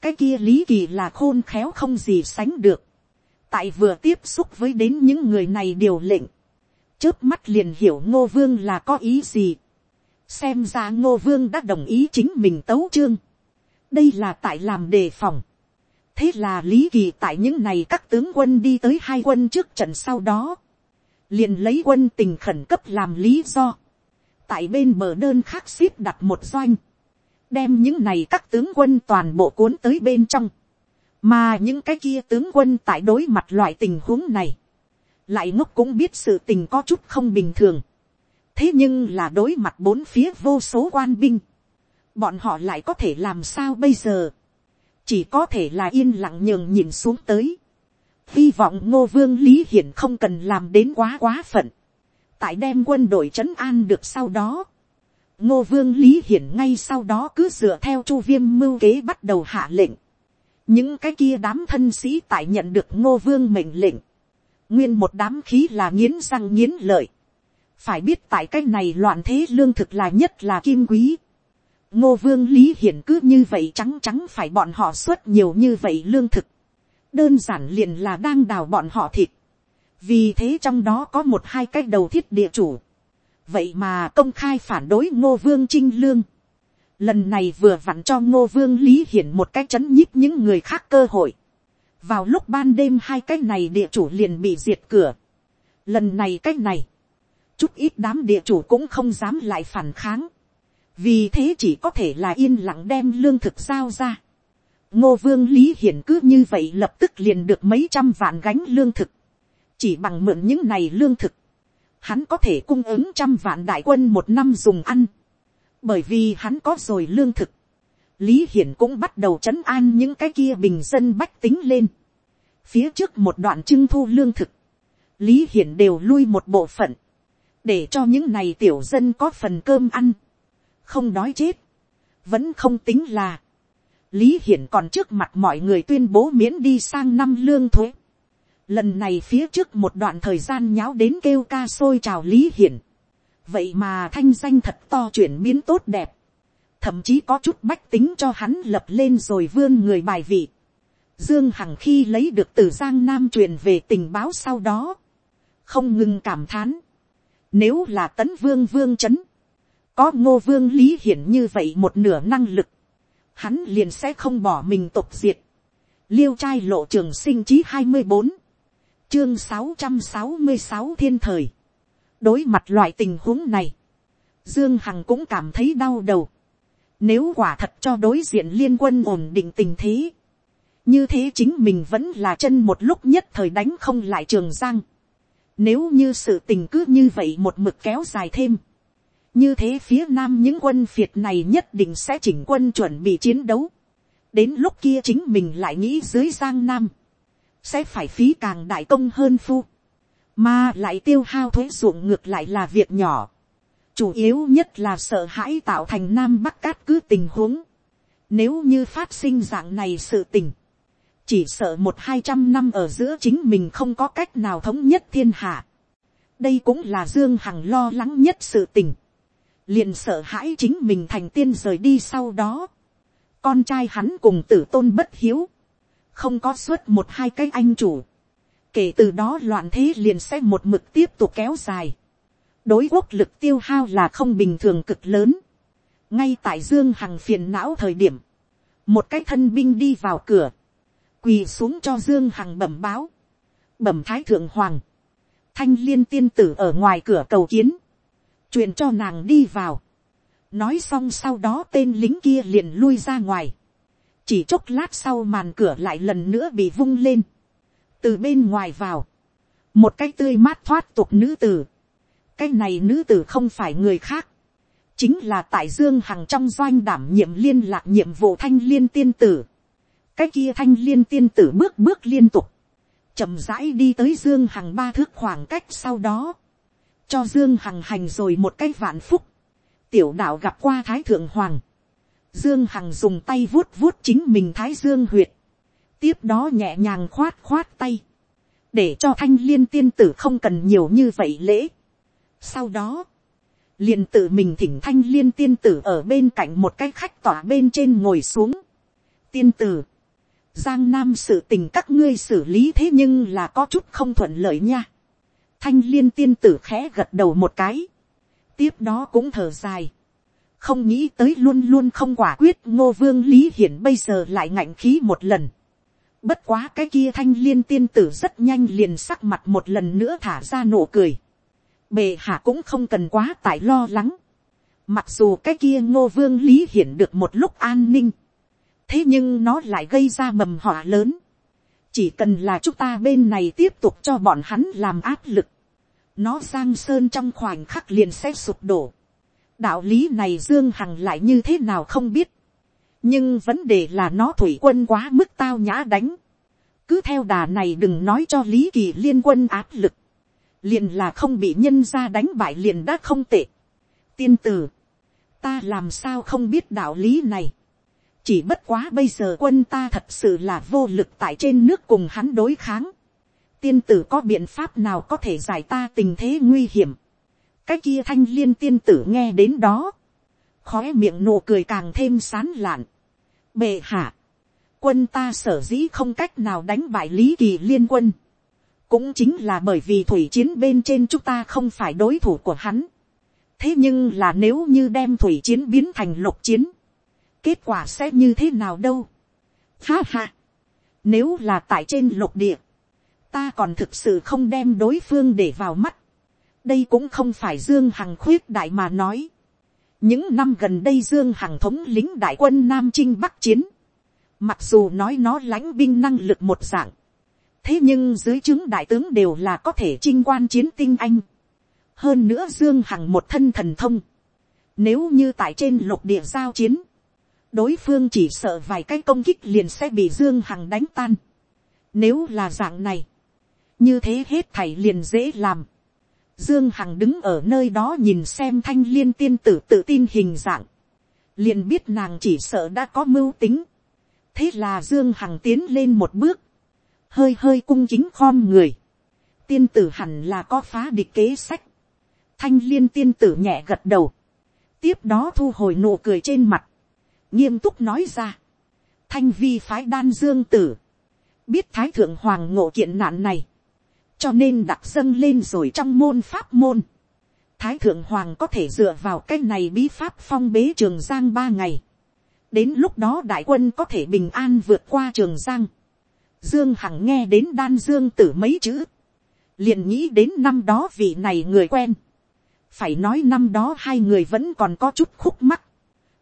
cái kia lý kỳ là khôn khéo không gì sánh được. tại vừa tiếp xúc với đến những người này điều lệnh. trước mắt liền hiểu ngô vương là có ý gì xem ra ngô vương đã đồng ý chính mình tấu chương. đây là tại làm đề phòng. thế là lý kỳ tại những này các tướng quân đi tới hai quân trước trận sau đó. liền lấy quân tình khẩn cấp làm lý do. tại bên bờ đơn khác xếp đặt một doanh đem những này các tướng quân toàn bộ cuốn tới bên trong, mà những cái kia tướng quân tại đối mặt loại tình huống này, lại ngốc cũng biết sự tình có chút không bình thường, thế nhưng là đối mặt bốn phía vô số quan binh, bọn họ lại có thể làm sao bây giờ, chỉ có thể là yên lặng nhường nhìn xuống tới, hy vọng ngô vương lý hiển không cần làm đến quá quá phận, tại đem quân đội trấn an được sau đó, ngô vương lý hiển ngay sau đó cứ dựa theo chu viêm mưu kế bắt đầu hạ lệnh. những cái kia đám thân sĩ tại nhận được ngô vương mệnh lệnh. nguyên một đám khí là nghiến răng nghiến lợi phải biết tại cái này loạn thế lương thực là nhất là kim quý. ngô vương lý hiển cứ như vậy trắng trắng phải bọn họ xuất nhiều như vậy lương thực. đơn giản liền là đang đào bọn họ thịt. vì thế trong đó có một hai cái đầu thiết địa chủ vậy mà công khai phản đối ngô vương trinh lương. lần này vừa vặn cho ngô vương lý hiển một cái chấn nhíp những người khác cơ hội. vào lúc ban đêm hai cái này địa chủ liền bị diệt cửa. lần này cái này, chút ít đám địa chủ cũng không dám lại phản kháng. vì thế chỉ có thể là yên lặng đem lương thực giao ra. ngô vương lý hiển cứ như vậy lập tức liền được mấy trăm vạn gánh lương thực. chỉ bằng mượn những này lương thực hắn có thể cung ứng trăm vạn đại quân một năm dùng ăn, bởi vì hắn có rồi lương thực, lý hiển cũng bắt đầu chấn an những cái kia bình dân bách tính lên, phía trước một đoạn trưng thu lương thực, lý hiển đều lui một bộ phận, để cho những này tiểu dân có phần cơm ăn, không đói chết, vẫn không tính là, lý hiển còn trước mặt mọi người tuyên bố miễn đi sang năm lương thuế, Lần này phía trước một đoạn thời gian nháo đến kêu ca sôi chào lý hiển. Vậy mà thanh danh thật to chuyển biến tốt đẹp. Thậm chí có chút bách tính cho hắn lập lên rồi vươn người bài vị. Dương Hằng khi lấy được từ Giang Nam truyền về tình báo sau đó. Không ngừng cảm thán. Nếu là tấn vương vương chấn. Có ngô vương lý hiển như vậy một nửa năng lực. Hắn liền sẽ không bỏ mình tục diệt. Liêu trai lộ trường sinh chí hai mươi bốn chương sáu trăm sáu mươi sáu thiên thời. đối mặt loại tình huống này, dương hằng cũng cảm thấy đau đầu. nếu quả thật cho đối diện liên quân ổn định tình thế, như thế chính mình vẫn là chân một lúc nhất thời đánh không lại trường giang nếu như sự tình cứ như vậy một mực kéo dài thêm, như thế phía nam những quân phiệt này nhất định sẽ chỉnh quân chuẩn bị chiến đấu. đến lúc kia chính mình lại nghĩ dưới giang nam sẽ phải phí càng đại công hơn phu, mà lại tiêu hao thuế ruộng ngược lại là việc nhỏ. chủ yếu nhất là sợ hãi tạo thành nam bắc cát cứ tình huống. nếu như phát sinh dạng này sự tình, chỉ sợ một hai trăm năm ở giữa chính mình không có cách nào thống nhất thiên hạ. đây cũng là dương hằng lo lắng nhất sự tình. liền sợ hãi chính mình thành tiên rời đi sau đó. con trai hắn cùng tử tôn bất hiếu không có suốt một hai cái anh chủ, kể từ đó loạn thế liền sẽ một mực tiếp tục kéo dài, đối quốc lực tiêu hao là không bình thường cực lớn, ngay tại dương hằng phiền não thời điểm, một cái thân binh đi vào cửa, quỳ xuống cho dương hằng bẩm báo, bẩm thái thượng hoàng, thanh liên tiên tử ở ngoài cửa cầu kiến, truyền cho nàng đi vào, nói xong sau đó tên lính kia liền lui ra ngoài, chỉ chốc lát sau màn cửa lại lần nữa bị vung lên, từ bên ngoài vào, một cái tươi mát thoát tục nữ tử, cái này nữ tử không phải người khác, chính là tại dương hằng trong doanh đảm nhiệm liên lạc nhiệm vụ thanh liên tiên tử, cái kia thanh liên tiên tử bước bước liên tục, chậm rãi đi tới dương hằng ba thước khoảng cách sau đó, cho dương hằng hành rồi một cái vạn phúc, tiểu đạo gặp qua thái thượng hoàng, dương hằng dùng tay vuốt vuốt chính mình thái dương huyệt, tiếp đó nhẹ nhàng khoát khoát tay, để cho thanh liên tiên tử không cần nhiều như vậy lễ. sau đó, liền tự mình thỉnh thanh liên tiên tử ở bên cạnh một cái khách tỏa bên trên ngồi xuống. tiên tử, giang nam sự tình các ngươi xử lý thế nhưng là có chút không thuận lợi nha. thanh liên tiên tử khẽ gật đầu một cái. tiếp đó cũng thở dài. không nghĩ tới luôn luôn không quả quyết ngô vương lý hiển bây giờ lại ngạnh khí một lần. bất quá cái kia thanh liên tiên tử rất nhanh liền sắc mặt một lần nữa thả ra nụ cười. bề hạ cũng không cần quá tại lo lắng. mặc dù cái kia ngô vương lý hiển được một lúc an ninh thế nhưng nó lại gây ra mầm họa lớn. chỉ cần là chúng ta bên này tiếp tục cho bọn hắn làm áp lực, nó giang sơn trong khoảnh khắc liền sẽ sụp đổ. đạo lý này dương hằng lại như thế nào không biết. nhưng vấn đề là nó thủy quân quá mức tao nhã đánh. cứ theo đà này đừng nói cho lý kỳ liên quân áp lực. liền là không bị nhân ra đánh bại liền đã không tệ. tiên tử, ta làm sao không biết đạo lý này chỉ bất quá bây giờ quân ta thật sự là vô lực tại trên nước cùng hắn đối kháng. tiên tử có biện pháp nào có thể giải ta tình thế nguy hiểm. cái kia thanh liên tiên tử nghe đến đó. khói miệng nụ cười càng thêm sán lạn. bệ hạ. quân ta sở dĩ không cách nào đánh bại lý kỳ liên quân. cũng chính là bởi vì thủy chiến bên trên chúng ta không phải đối thủ của hắn. thế nhưng là nếu như đem thủy chiến biến thành lục chiến kết quả sẽ như thế nào đâu. Ha ha, nếu là tại trên lục địa, ta còn thực sự không đem đối phương để vào mắt. đây cũng không phải dương hằng khuyết đại mà nói. những năm gần đây dương hằng thống lính đại quân nam chinh bắc chiến. mặc dù nói nó lãnh binh năng lực một dạng. thế nhưng dưới chứng đại tướng đều là có thể chinh quan chiến tinh anh. hơn nữa dương hằng một thân thần thông. nếu như tại trên lục địa giao chiến, đối phương chỉ sợ vài cái công kích liền sẽ bị dương hằng đánh tan. Nếu là dạng này, như thế hết thảy liền dễ làm. Dương Hằng đứng ở nơi đó nhìn xem thanh liên tiên tử tự tin hình dạng. Liền biết nàng chỉ sợ đã có mưu tính. Thế là Dương Hằng tiến lên một bước. Hơi hơi cung chính khom người. Tiên tử hẳn là có phá địch kế sách. Thanh liên tiên tử nhẹ gật đầu. Tiếp đó thu hồi nụ cười trên mặt nghiêm túc nói ra, thanh vi phái đan dương tử, biết thái thượng hoàng ngộ kiện nạn này, cho nên đặt dâng lên rồi trong môn pháp môn, thái thượng hoàng có thể dựa vào cái này bí pháp phong bế trường giang ba ngày, đến lúc đó đại quân có thể bình an vượt qua trường giang, dương hằng nghe đến đan dương tử mấy chữ, liền nghĩ đến năm đó vị này người quen, phải nói năm đó hai người vẫn còn có chút khúc mắc,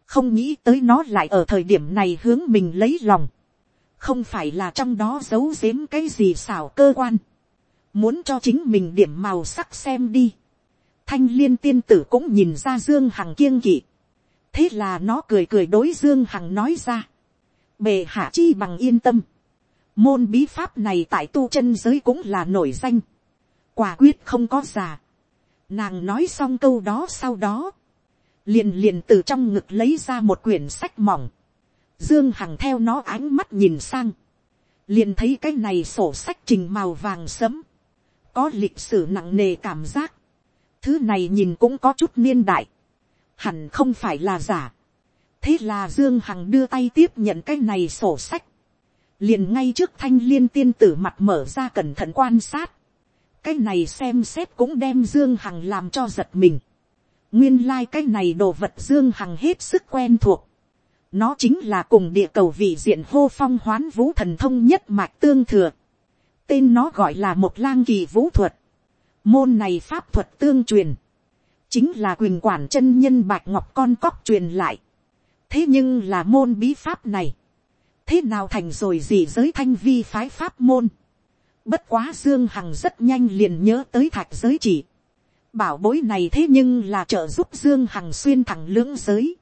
không nghĩ tới nó lại ở thời điểm này hướng mình lấy lòng, không phải là trong đó giấu giếm cái gì xảo cơ quan, muốn cho chính mình điểm màu sắc xem đi. thanh liên tiên tử cũng nhìn ra dương hằng kiêng kỵ, thế là nó cười cười đối dương hằng nói ra, bề hạ chi bằng yên tâm, môn bí pháp này tại tu chân giới cũng là nổi danh, quả quyết không có già. Nàng nói xong câu đó sau đó, liền liền từ trong ngực lấy ra một quyển sách mỏng, dương hằng theo nó ánh mắt nhìn sang, liền thấy cái này sổ sách trình màu vàng sẫm, có lịch sử nặng nề cảm giác, thứ này nhìn cũng có chút niên đại, hẳn không phải là giả, thế là dương hằng đưa tay tiếp nhận cái này sổ sách, liền ngay trước thanh liên tiên tử mặt mở ra cẩn thận quan sát, cái này xem xét cũng đem dương hằng làm cho giật mình, nguyên lai、like、cái này đồ vật dương hằng hết sức quen thuộc. nó chính là cùng địa cầu vị diện hô phong hoán vũ thần thông nhất mạch tương thừa. tên nó gọi là một lang kỳ vũ thuật. môn này pháp thuật tương truyền. chính là quyền quản chân nhân bạch ngọc con cóc truyền lại. thế nhưng là môn bí pháp này. thế nào thành rồi gì giới thanh vi phái pháp môn. bất quá dương hằng rất nhanh liền nhớ tới thạch giới chỉ bảo bối này thế nhưng là trợ giúp dương hằng xuyên thẳng lưỡng giới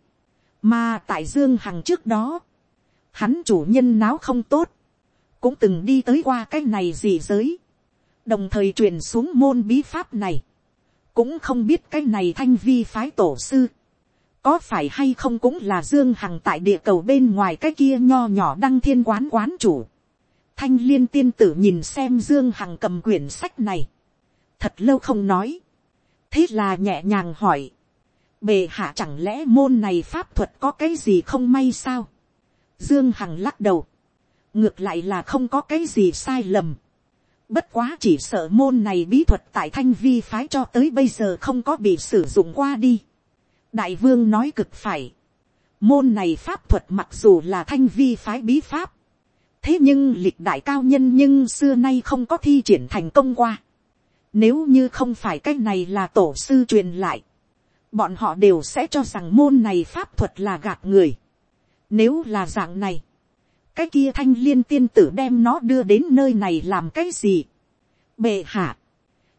mà tại Dương Hằng trước đó, hắn chủ nhân náo không tốt, cũng từng đi tới qua cái này gì giới, đồng thời truyền xuống môn bí pháp này, cũng không biết cái này thanh vi phái tổ sư, có phải hay không cũng là Dương Hằng tại địa cầu bên ngoài cái kia nho nhỏ đăng thiên quán quán chủ. Thanh liên tiên tử nhìn xem Dương Hằng cầm quyển sách này. Thật lâu không nói. Thế là nhẹ nhàng hỏi bề hạ chẳng lẽ môn này pháp thuật có cái gì không may sao. dương hằng lắc đầu. ngược lại là không có cái gì sai lầm. bất quá chỉ sợ môn này bí thuật tại thanh vi phái cho tới bây giờ không có bị sử dụng qua đi. đại vương nói cực phải. môn này pháp thuật mặc dù là thanh vi phái bí pháp. thế nhưng lịch đại cao nhân nhưng xưa nay không có thi triển thành công qua. Nếu như không phải cái này là tổ sư truyền lại bọn họ đều sẽ cho rằng môn này pháp thuật là gạt người. Nếu là dạng này, cái kia thanh liên tiên tử đem nó đưa đến nơi này làm cái gì. Bệ hạ,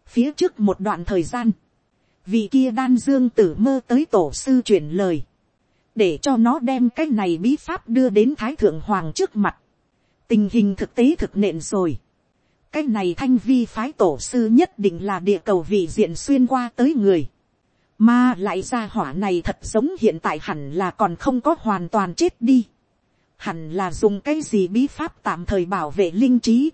phía trước một đoạn thời gian, vị kia đan dương tử mơ tới tổ sư chuyển lời, để cho nó đem cái này bí pháp đưa đến thái thượng hoàng trước mặt. tình hình thực tế thực nện rồi cái này thanh vi phái tổ sư nhất định là địa cầu vị diện xuyên qua tới người mà lại ra hỏa này thật giống hiện tại hẳn là còn không có hoàn toàn chết đi. Hẳn là dùng cái gì bí pháp tạm thời bảo vệ linh trí.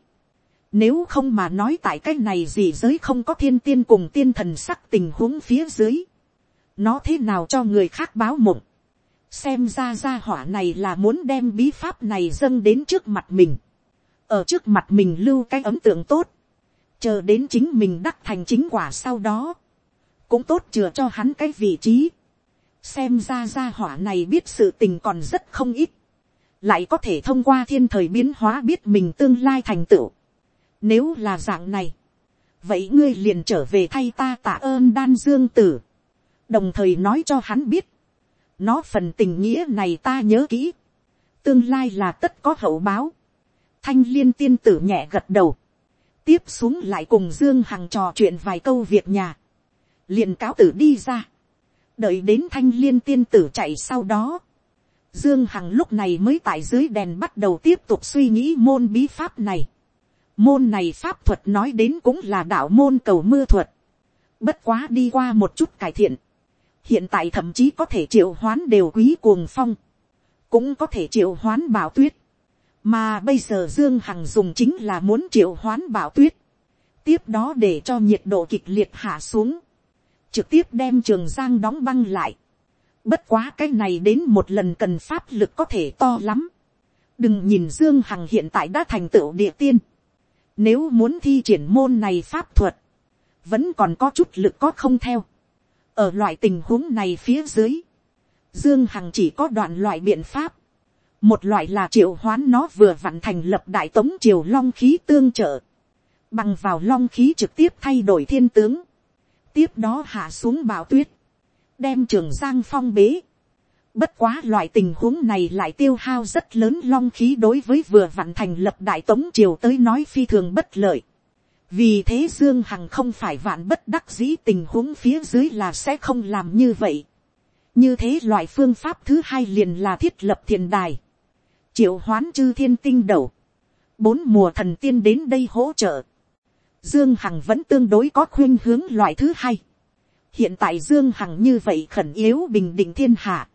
Nếu không mà nói tại cái này gì giới không có thiên tiên cùng tiên thần sắc tình huống phía dưới. Nó thế nào cho người khác báo mộng. Xem ra ra hỏa này là muốn đem bí pháp này dâng đến trước mặt mình. Ở trước mặt mình lưu cái ấm tượng tốt. Chờ đến chính mình đắc thành chính quả sau đó cũng tốt chừa cho hắn cái vị trí. xem ra ra hỏa này biết sự tình còn rất không ít. lại có thể thông qua thiên thời biến hóa biết mình tương lai thành tựu. nếu là dạng này, vậy ngươi liền trở về thay ta tạ ơn đan dương tử. đồng thời nói cho hắn biết, nó phần tình nghĩa này ta nhớ kỹ. tương lai là tất có hậu báo thanh liên tiên tử nhẹ gật đầu. tiếp xuống lại cùng dương hằng trò chuyện vài câu việc nhà. Liền cáo tử đi ra, đợi đến thanh liên tiên tử chạy sau đó, dương hằng lúc này mới tại dưới đèn bắt đầu tiếp tục suy nghĩ môn bí pháp này. môn này pháp thuật nói đến cũng là đạo môn cầu mưa thuật, bất quá đi qua một chút cải thiện, hiện tại thậm chí có thể triệu hoán đều quý cuồng phong, cũng có thể triệu hoán bảo tuyết, mà bây giờ dương hằng dùng chính là muốn triệu hoán bảo tuyết, tiếp đó để cho nhiệt độ kịch liệt hạ xuống, trực tiếp đem trường giang đóng băng lại. Bất quá cái này đến một lần cần pháp lực có thể to lắm. Đừng nhìn Dương Hằng hiện tại đã thành tựu địa tiên. Nếu muốn thi triển môn này pháp thuật, vẫn còn có chút lực có không theo. Ở loại tình huống này phía dưới, Dương Hằng chỉ có đoạn loại biện pháp. Một loại là triệu hoán nó vừa vặn thành lập đại tống triều long khí tương trợ. Bằng vào long khí trực tiếp thay đổi thiên tướng tiếp đó hạ xuống bão tuyết, đem trường giang phong bế. Bất quá loại tình huống này lại tiêu hao rất lớn long khí đối với vừa vặn thành lập đại tống triều tới nói phi thường bất lợi. Vì thế Dương Hằng không phải vạn bất đắc dĩ tình huống phía dưới là sẽ không làm như vậy. Như thế loại phương pháp thứ hai liền là thiết lập thiền đài. Triệu hoán chư thiên tinh đầu. Bốn mùa thần tiên đến đây hỗ trợ. Dương Hằng vẫn tương đối có khuyên hướng loại thứ hai. Hiện tại Dương Hằng như vậy khẩn yếu bình định thiên hạ.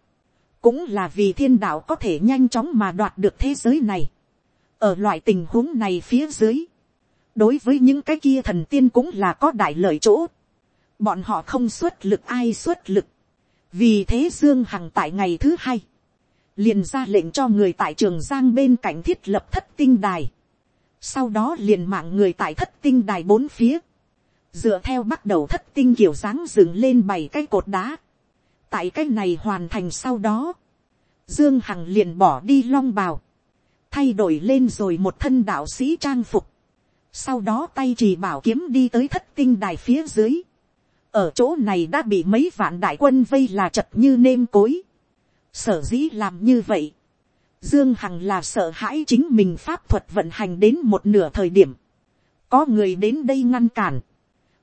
Cũng là vì thiên đạo có thể nhanh chóng mà đoạt được thế giới này. Ở loại tình huống này phía dưới. Đối với những cái kia thần tiên cũng là có đại lợi chỗ. Bọn họ không xuất lực, ai xuất lực. Vì thế Dương Hằng tại ngày thứ hai. Liền ra lệnh cho người tại trường Giang bên cạnh thiết lập thất tinh đài sau đó liền mạng người tại thất tinh đài bốn phía, dựa theo bắt đầu thất tinh kiểu dáng dựng lên bảy cái cột đá, tại cái này hoàn thành sau đó, Dương Hằng liền bỏ đi long bào. Thay đổi lên rồi một thân đạo sĩ trang phục. Sau đó tay chỉ bảo kiếm đi tới thất tinh đài phía dưới. Ở chỗ này đã bị mấy vạn đại quân vây là chật như nêm cối. Sở dĩ làm như vậy. Dương Hằng là sợ hãi chính mình pháp thuật vận hành đến một nửa thời điểm. Có người đến đây ngăn cản.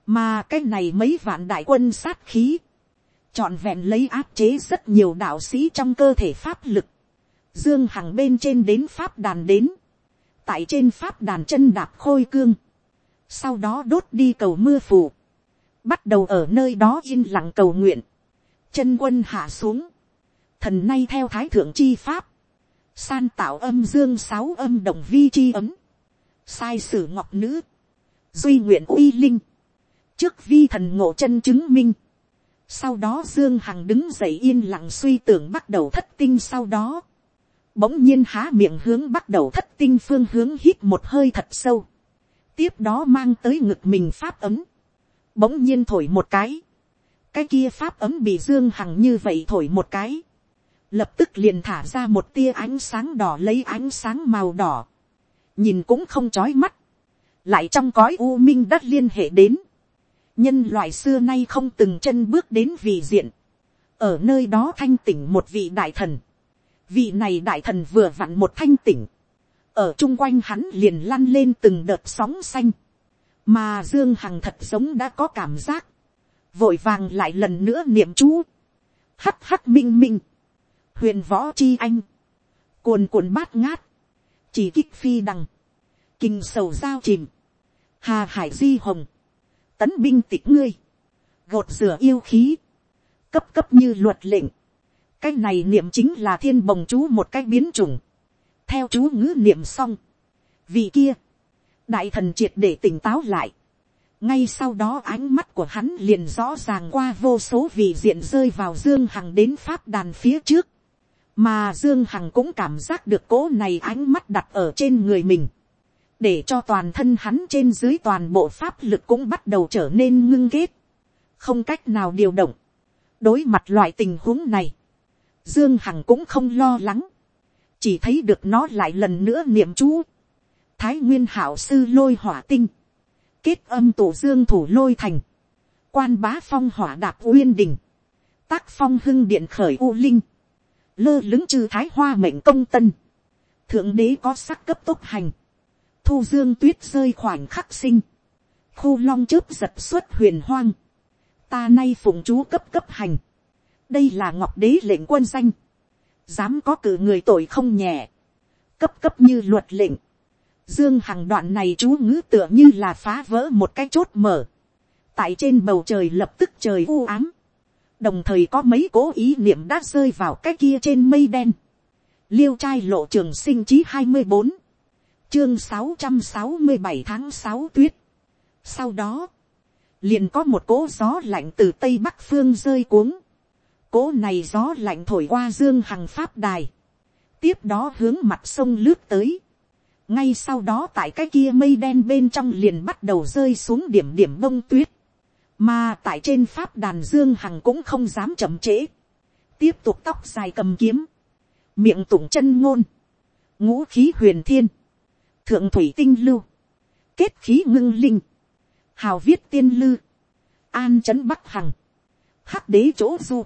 Mà cái này mấy vạn đại quân sát khí. Trọn vẹn lấy áp chế rất nhiều đạo sĩ trong cơ thể pháp lực, dương hằng bên trên đến pháp đàn đến, tại trên pháp đàn chân đạp khôi cương, sau đó đốt đi cầu mưa phù, bắt đầu ở nơi đó yên lặng cầu nguyện, chân quân hạ xuống, thần nay theo thái thượng chi pháp, san tạo âm dương sáu âm đồng vi chi ấm, sai sử ngọc nữ, duy nguyện uy linh, trước vi thần ngộ chân chứng minh, sau đó Dương Hằng đứng dậy yên lặng suy tưởng bắt đầu thất tinh sau đó. Bỗng nhiên há miệng hướng bắt đầu thất tinh phương hướng hít một hơi thật sâu. Tiếp đó mang tới ngực mình pháp ấm. Bỗng nhiên thổi một cái. Cái kia pháp ấm bị Dương Hằng như vậy thổi một cái. Lập tức liền thả ra một tia ánh sáng đỏ lấy ánh sáng màu đỏ. Nhìn cũng không chói mắt. Lại trong cõi u minh đất liên hệ đến. Nhân loại xưa nay không từng chân bước đến vị diện, ở nơi đó thanh tỉnh một vị đại thần, vị này đại thần vừa vặn một thanh tỉnh, ở chung quanh hắn liền lăn lên từng đợt sóng xanh, mà dương hằng thật giống đã có cảm giác, vội vàng lại lần nữa niệm chú, hắt hắt minh minh, huyền võ chi anh, cuồn cuộn bát ngát, chỉ kích phi đằng, kinh sầu giao chìm, hà hải di hồng, tấn binh tịch ngươi, gột rửa yêu khí, cấp cấp như luật lệnh, cái này niệm chính là thiên bồng chú một cái biến chủng, theo chú ngữ niệm xong, vì kia, đại thần triệt để tỉnh táo lại, ngay sau đó ánh mắt của hắn liền rõ ràng qua vô số vị diện rơi vào dương hằng đến pháp đàn phía trước, mà dương hằng cũng cảm giác được cỗ này ánh mắt đặt ở trên người mình, để cho toàn thân hắn trên dưới toàn bộ pháp lực cũng bắt đầu trở nên ngưng kết, không cách nào điều động. đối mặt loại tình huống này, dương hằng cũng không lo lắng, chỉ thấy được nó lại lần nữa niệm chú, thái nguyên hảo sư lôi hỏa tinh, kết âm tổ dương thủ lôi thành, quan bá phong hỏa đạp uyên đình, tác phong hưng điện khởi u linh, lơ lứng chư thái hoa mệnh công tân, thượng đế có sắc cấp tốc hành, thu dương tuyết rơi khoảnh khắc sinh, khu long chớp giật xuất huyền hoang, ta nay phụng chú cấp cấp hành, đây là ngọc đế lệnh quân danh, dám có cử người tội không nhẹ, cấp cấp như luật lệnh, dương hằng đoạn này chú ngữ tựa như là phá vỡ một cái chốt mở, tại trên bầu trời lập tức trời u ám, đồng thời có mấy cố ý niệm đã rơi vào cái kia trên mây đen, liêu trai lộ trường sinh chí hai mươi bốn chương sáu trăm sáu mươi bảy tháng sáu tuyết. Sau đó, liền có một cỗ gió lạnh từ tây bắc phương rơi cuống. Cỗ này gió lạnh thổi qua dương hằng pháp đài. Tiếp đó hướng mặt sông lướt tới. Ngay sau đó tại cái kia mây đen bên trong liền bắt đầu rơi xuống điểm điểm bông tuyết. Mà tại trên pháp đàn dương hằng cũng không dám chậm trễ. Tiếp tục tóc dài cầm kiếm. Miệng tụng chân ngôn. Ngũ khí huyền thiên. Thượng thủy tinh lưu, kết khí ngưng linh, hào viết tiên lư, an trấn bắc hằng, hắc đế chỗ du,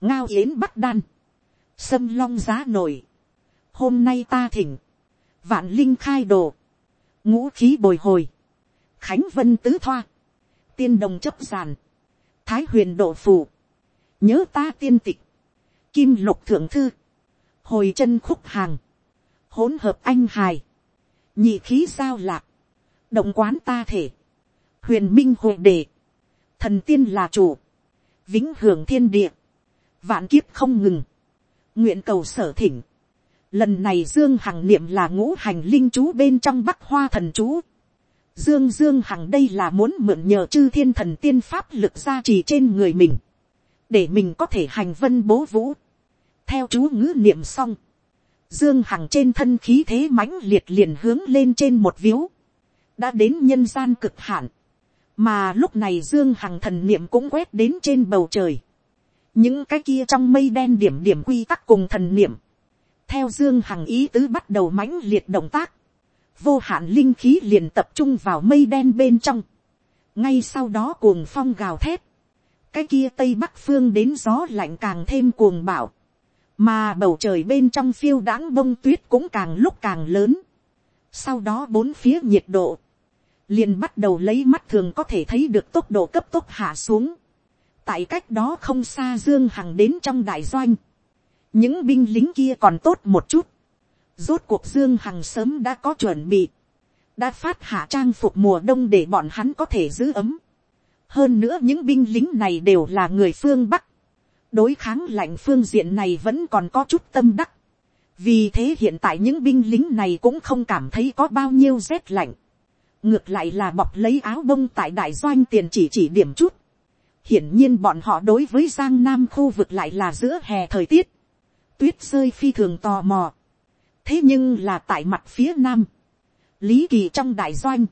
ngao yến bắc đan, sâm long giá nổi, hôm nay ta thỉnh, vạn linh khai đồ, ngũ khí bồi hồi, khánh vân tứ thoa, tiên đồng chấp giàn, thái huyền độ phù, nhớ ta tiên tịch, kim lục thượng thư, hồi chân khúc hàng, hỗn hợp anh hài, nhị khí giao lạc, động quán ta thể, huyền minh hội đề, thần tiên là chủ, vĩnh hưởng thiên địa, vạn kiếp không ngừng, nguyện cầu sở thỉnh, lần này dương hằng niệm là ngũ hành linh chú bên trong bắc hoa thần chú, dương dương hằng đây là muốn mượn nhờ chư thiên thần tiên pháp lực gia trì trên người mình, để mình có thể hành vân bố vũ, theo chú ngữ niệm xong, Dương Hằng trên thân khí thế mãnh liệt liền hướng lên trên một víu. Đã đến nhân gian cực hạn. Mà lúc này Dương Hằng thần niệm cũng quét đến trên bầu trời. những cái kia trong mây đen điểm điểm quy tắc cùng thần niệm, theo dương hằng ý tứ bắt đầu mãnh liệt động tác, vô hạn linh khí liền tập trung vào mây đen bên trong, ngay sau đó cuồng phong gào thét, cái kia tây bắc phương đến gió lạnh càng thêm cuồng bạo, mà bầu trời bên trong phiêu đãng bông tuyết cũng càng lúc càng lớn, sau đó bốn phía nhiệt độ, liền bắt đầu lấy mắt thường có thể thấy được tốc độ cấp tốc hạ xuống, tại cách đó không xa dương hằng đến trong đại doanh, những binh lính kia còn tốt một chút, rốt cuộc dương hằng sớm đã có chuẩn bị, đã phát hạ trang phục mùa đông để bọn hắn có thể giữ ấm. hơn nữa những binh lính này đều là người phương bắc, đối kháng lạnh phương diện này vẫn còn có chút tâm đắc, vì thế hiện tại những binh lính này cũng không cảm thấy có bao nhiêu rét lạnh, ngược lại là bọc lấy áo bông tại đại doanh tiền chỉ chỉ điểm chút, hiển nhiên bọn họ đối với giang nam khu vực lại là giữa hè thời tiết, tuyết rơi phi thường tò mò thế nhưng là tại mặt phía nam, lý kỳ trong đại doanh,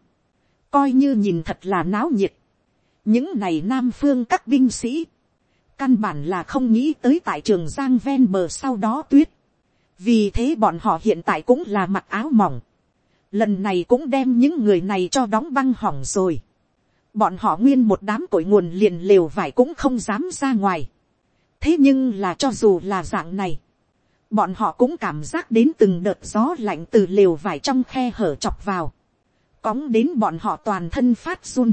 coi như nhìn thật là náo nhiệt. những này nam phương các binh sĩ, căn bản là không nghĩ tới tại trường giang ven bờ sau đó tuyết. vì thế bọn họ hiện tại cũng là mặc áo mỏng. lần này cũng đem những người này cho đóng băng hỏng rồi. bọn họ nguyên một đám cội nguồn liền lều vải cũng không dám ra ngoài. thế nhưng là cho dù là dạng này, bọn họ cũng cảm giác đến từng đợt gió lạnh từ lều vải trong khe hở chọc vào, cóng đến bọn họ toàn thân phát run,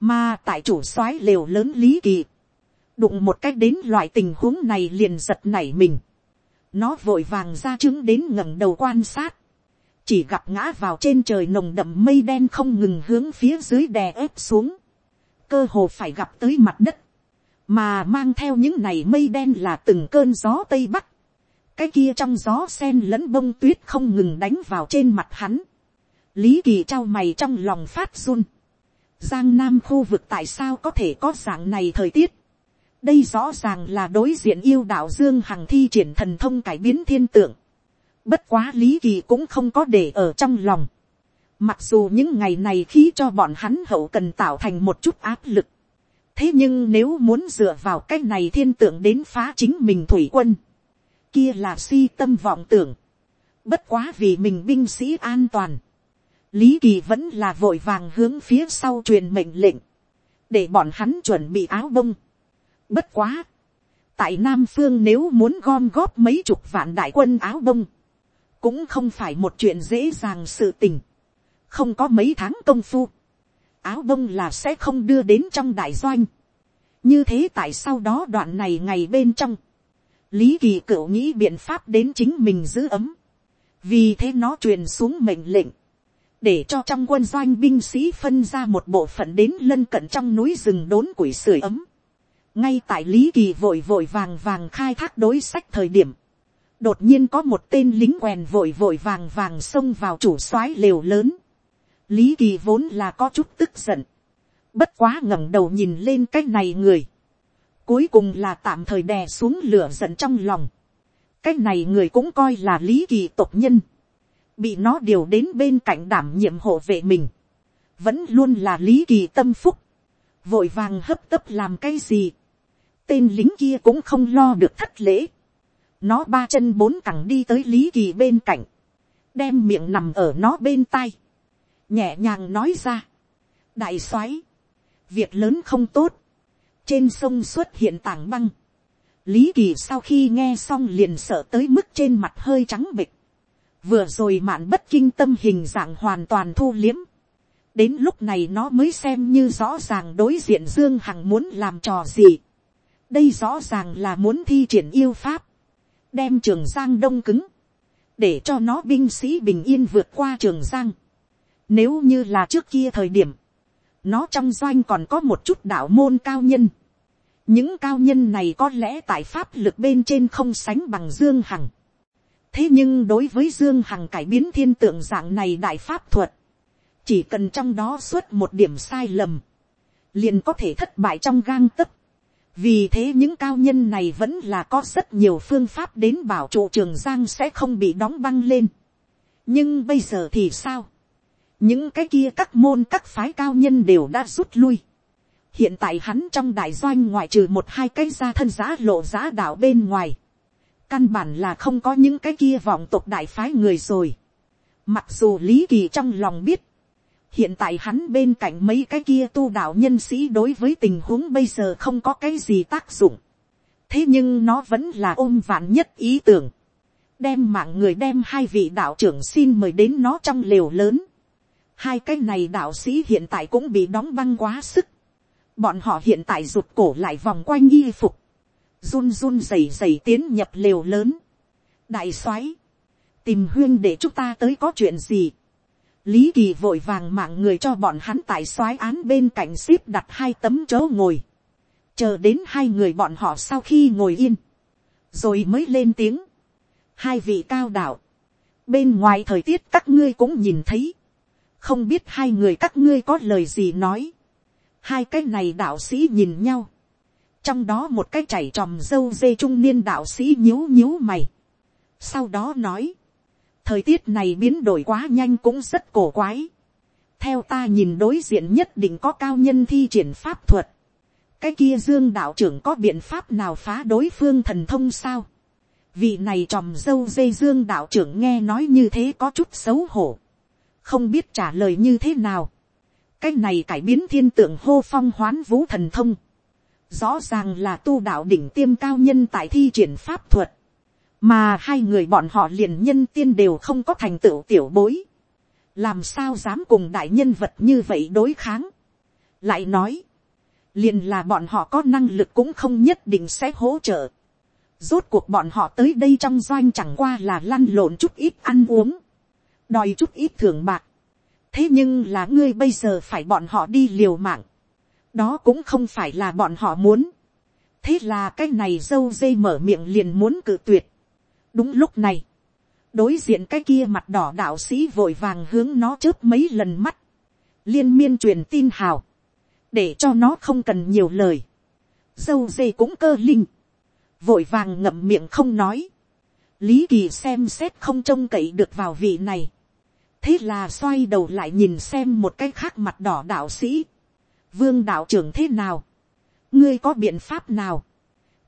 mà tại chủ soái lều lớn lý kỳ, đụng một cách đến loại tình huống này liền giật nảy mình, nó vội vàng ra chứng đến ngẩng đầu quan sát, chỉ gặp ngã vào trên trời nồng đậm mây đen không ngừng hướng phía dưới đè ép xuống, cơ hồ phải gặp tới mặt đất, mà mang theo những này mây đen là từng cơn gió tây bắc, cái kia trong gió sen lẫn bông tuyết không ngừng đánh vào trên mặt hắn. lý kỳ trao mày trong lòng phát run. giang nam khu vực tại sao có thể có dạng này thời tiết. đây rõ ràng là đối diện yêu đạo dương hằng thi triển thần thông cải biến thiên tượng. bất quá lý kỳ cũng không có để ở trong lòng. mặc dù những ngày này khí cho bọn hắn hậu cần tạo thành một chút áp lực. thế nhưng nếu muốn dựa vào cái này thiên tượng đến phá chính mình thủy quân kia là si tâm vọng tưởng. Bất quá vì mình binh sĩ an toàn. Lý kỳ vẫn là vội vàng hướng phía sau truyền mệnh lệnh. Để bọn hắn chuẩn bị áo bông. Bất quá. Tại Nam Phương nếu muốn gom góp mấy chục vạn đại quân áo bông. Cũng không phải một chuyện dễ dàng sự tình. Không có mấy tháng công phu. Áo bông là sẽ không đưa đến trong đại doanh. Như thế tại sau đó đoạn này ngày bên trong lý kỳ cựu nghĩ biện pháp đến chính mình giữ ấm, vì thế nó truyền xuống mệnh lệnh, để cho trong quân doanh binh sĩ phân ra một bộ phận đến lân cận trong núi rừng đốn củi sưởi ấm. ngay tại lý kỳ vội vội vàng vàng khai thác đối sách thời điểm, đột nhiên có một tên lính quèn vội vội vàng vàng xông vào chủ soái lều lớn. lý kỳ vốn là có chút tức giận, bất quá ngẩng đầu nhìn lên cái này người, Cuối cùng là tạm thời đè xuống lửa giận trong lòng. Cái này người cũng coi là lý kỳ tộc nhân. Bị nó điều đến bên cạnh đảm nhiệm hộ vệ mình. Vẫn luôn là lý kỳ tâm phúc. Vội vàng hấp tấp làm cái gì. Tên lính kia cũng không lo được thất lễ. Nó ba chân bốn cẳng đi tới lý kỳ bên cạnh. Đem miệng nằm ở nó bên tai. Nhẹ nhàng nói ra. Đại soái, Việc lớn không tốt trên sông xuất hiện tảng băng. lý kỳ sau khi nghe xong liền sợ tới mức trên mặt hơi trắng bịch. vừa rồi mạn bất kinh tâm hình dạng hoàn toàn thu liếm. đến lúc này nó mới xem như rõ ràng đối diện dương hằng muốn làm trò gì. đây rõ ràng là muốn thi triển yêu pháp. đem trường giang đông cứng. để cho nó binh sĩ bình yên vượt qua trường giang. nếu như là trước kia thời điểm, nó trong doanh còn có một chút đạo môn cao nhân. những cao nhân này có lẽ tại pháp lực bên trên không sánh bằng dương hằng. thế nhưng đối với dương hằng cải biến thiên tượng dạng này đại pháp thuật, chỉ cần trong đó xuất một điểm sai lầm, liền có thể thất bại trong gang tấc. vì thế những cao nhân này vẫn là có rất nhiều phương pháp đến bảo trụ trường giang sẽ không bị đóng băng lên. nhưng bây giờ thì sao, những cái kia các môn các phái cao nhân đều đã rút lui. hiện tại hắn trong đại doanh ngoại trừ một hai cái gia thân giá lộ giá đạo bên ngoài, căn bản là không có những cái kia vọng tộc đại phái người rồi. Mặc dù lý kỳ trong lòng biết, hiện tại hắn bên cạnh mấy cái kia tu đạo nhân sĩ đối với tình huống bây giờ không có cái gì tác dụng. thế nhưng nó vẫn là ôm vạn nhất ý tưởng, đem mạng người đem hai vị đạo trưởng xin mời đến nó trong lều lớn hai cái này đạo sĩ hiện tại cũng bị đóng băng quá sức. bọn họ hiện tại rụt cổ lại vòng quanh y phục, run run rẩy rẩy tiến nhập lều lớn. đại soái, tìm huyên để chúng ta tới có chuyện gì. lý kỳ vội vàng mạng người cho bọn hắn tại soái án bên cạnh ship đặt hai tấm chỗ ngồi. chờ đến hai người bọn họ sau khi ngồi yên, rồi mới lên tiếng. hai vị cao đạo, bên ngoài thời tiết các ngươi cũng nhìn thấy, không biết hai người các ngươi có lời gì nói. hai cái này đạo sĩ nhìn nhau, trong đó một cái chảy tròm dâu dê trung niên đạo sĩ nhíu nhíu mày. sau đó nói, thời tiết này biến đổi quá nhanh cũng rất cổ quái. theo ta nhìn đối diện nhất định có cao nhân thi triển pháp thuật. cái kia dương đạo trưởng có biện pháp nào phá đối phương thần thông sao. vị này tròm dâu dê dương đạo trưởng nghe nói như thế có chút xấu hổ không biết trả lời như thế nào. cái này cải biến thiên tượng hô phong hoán vũ thần thông. Rõ ràng là tu đạo đỉnh tiêm cao nhân tại thi triển pháp thuật, mà hai người bọn họ liền nhân tiên đều không có thành tựu tiểu bối, làm sao dám cùng đại nhân vật như vậy đối kháng, lại nói, liền là bọn họ có năng lực cũng không nhất định sẽ hỗ trợ, rốt cuộc bọn họ tới đây trong doanh chẳng qua là lăn lộn chút ít ăn uống, đòi chút ít thưởng bạc, thế nhưng là ngươi bây giờ phải bọn họ đi liều mạng, đó cũng không phải là bọn họ muốn. thế là cái này dâu dây mở miệng liền muốn cự tuyệt. đúng lúc này, đối diện cái kia mặt đỏ đạo sĩ vội vàng hướng nó chớp mấy lần mắt, liên miên truyền tin hào, để cho nó không cần nhiều lời. dâu dây cũng cơ linh, vội vàng ngậm miệng không nói. lý kỳ xem xét không trông cậy được vào vị này thế là xoay đầu lại nhìn xem một cái khác mặt đỏ đạo sĩ. Vương đạo trưởng thế nào, ngươi có biện pháp nào,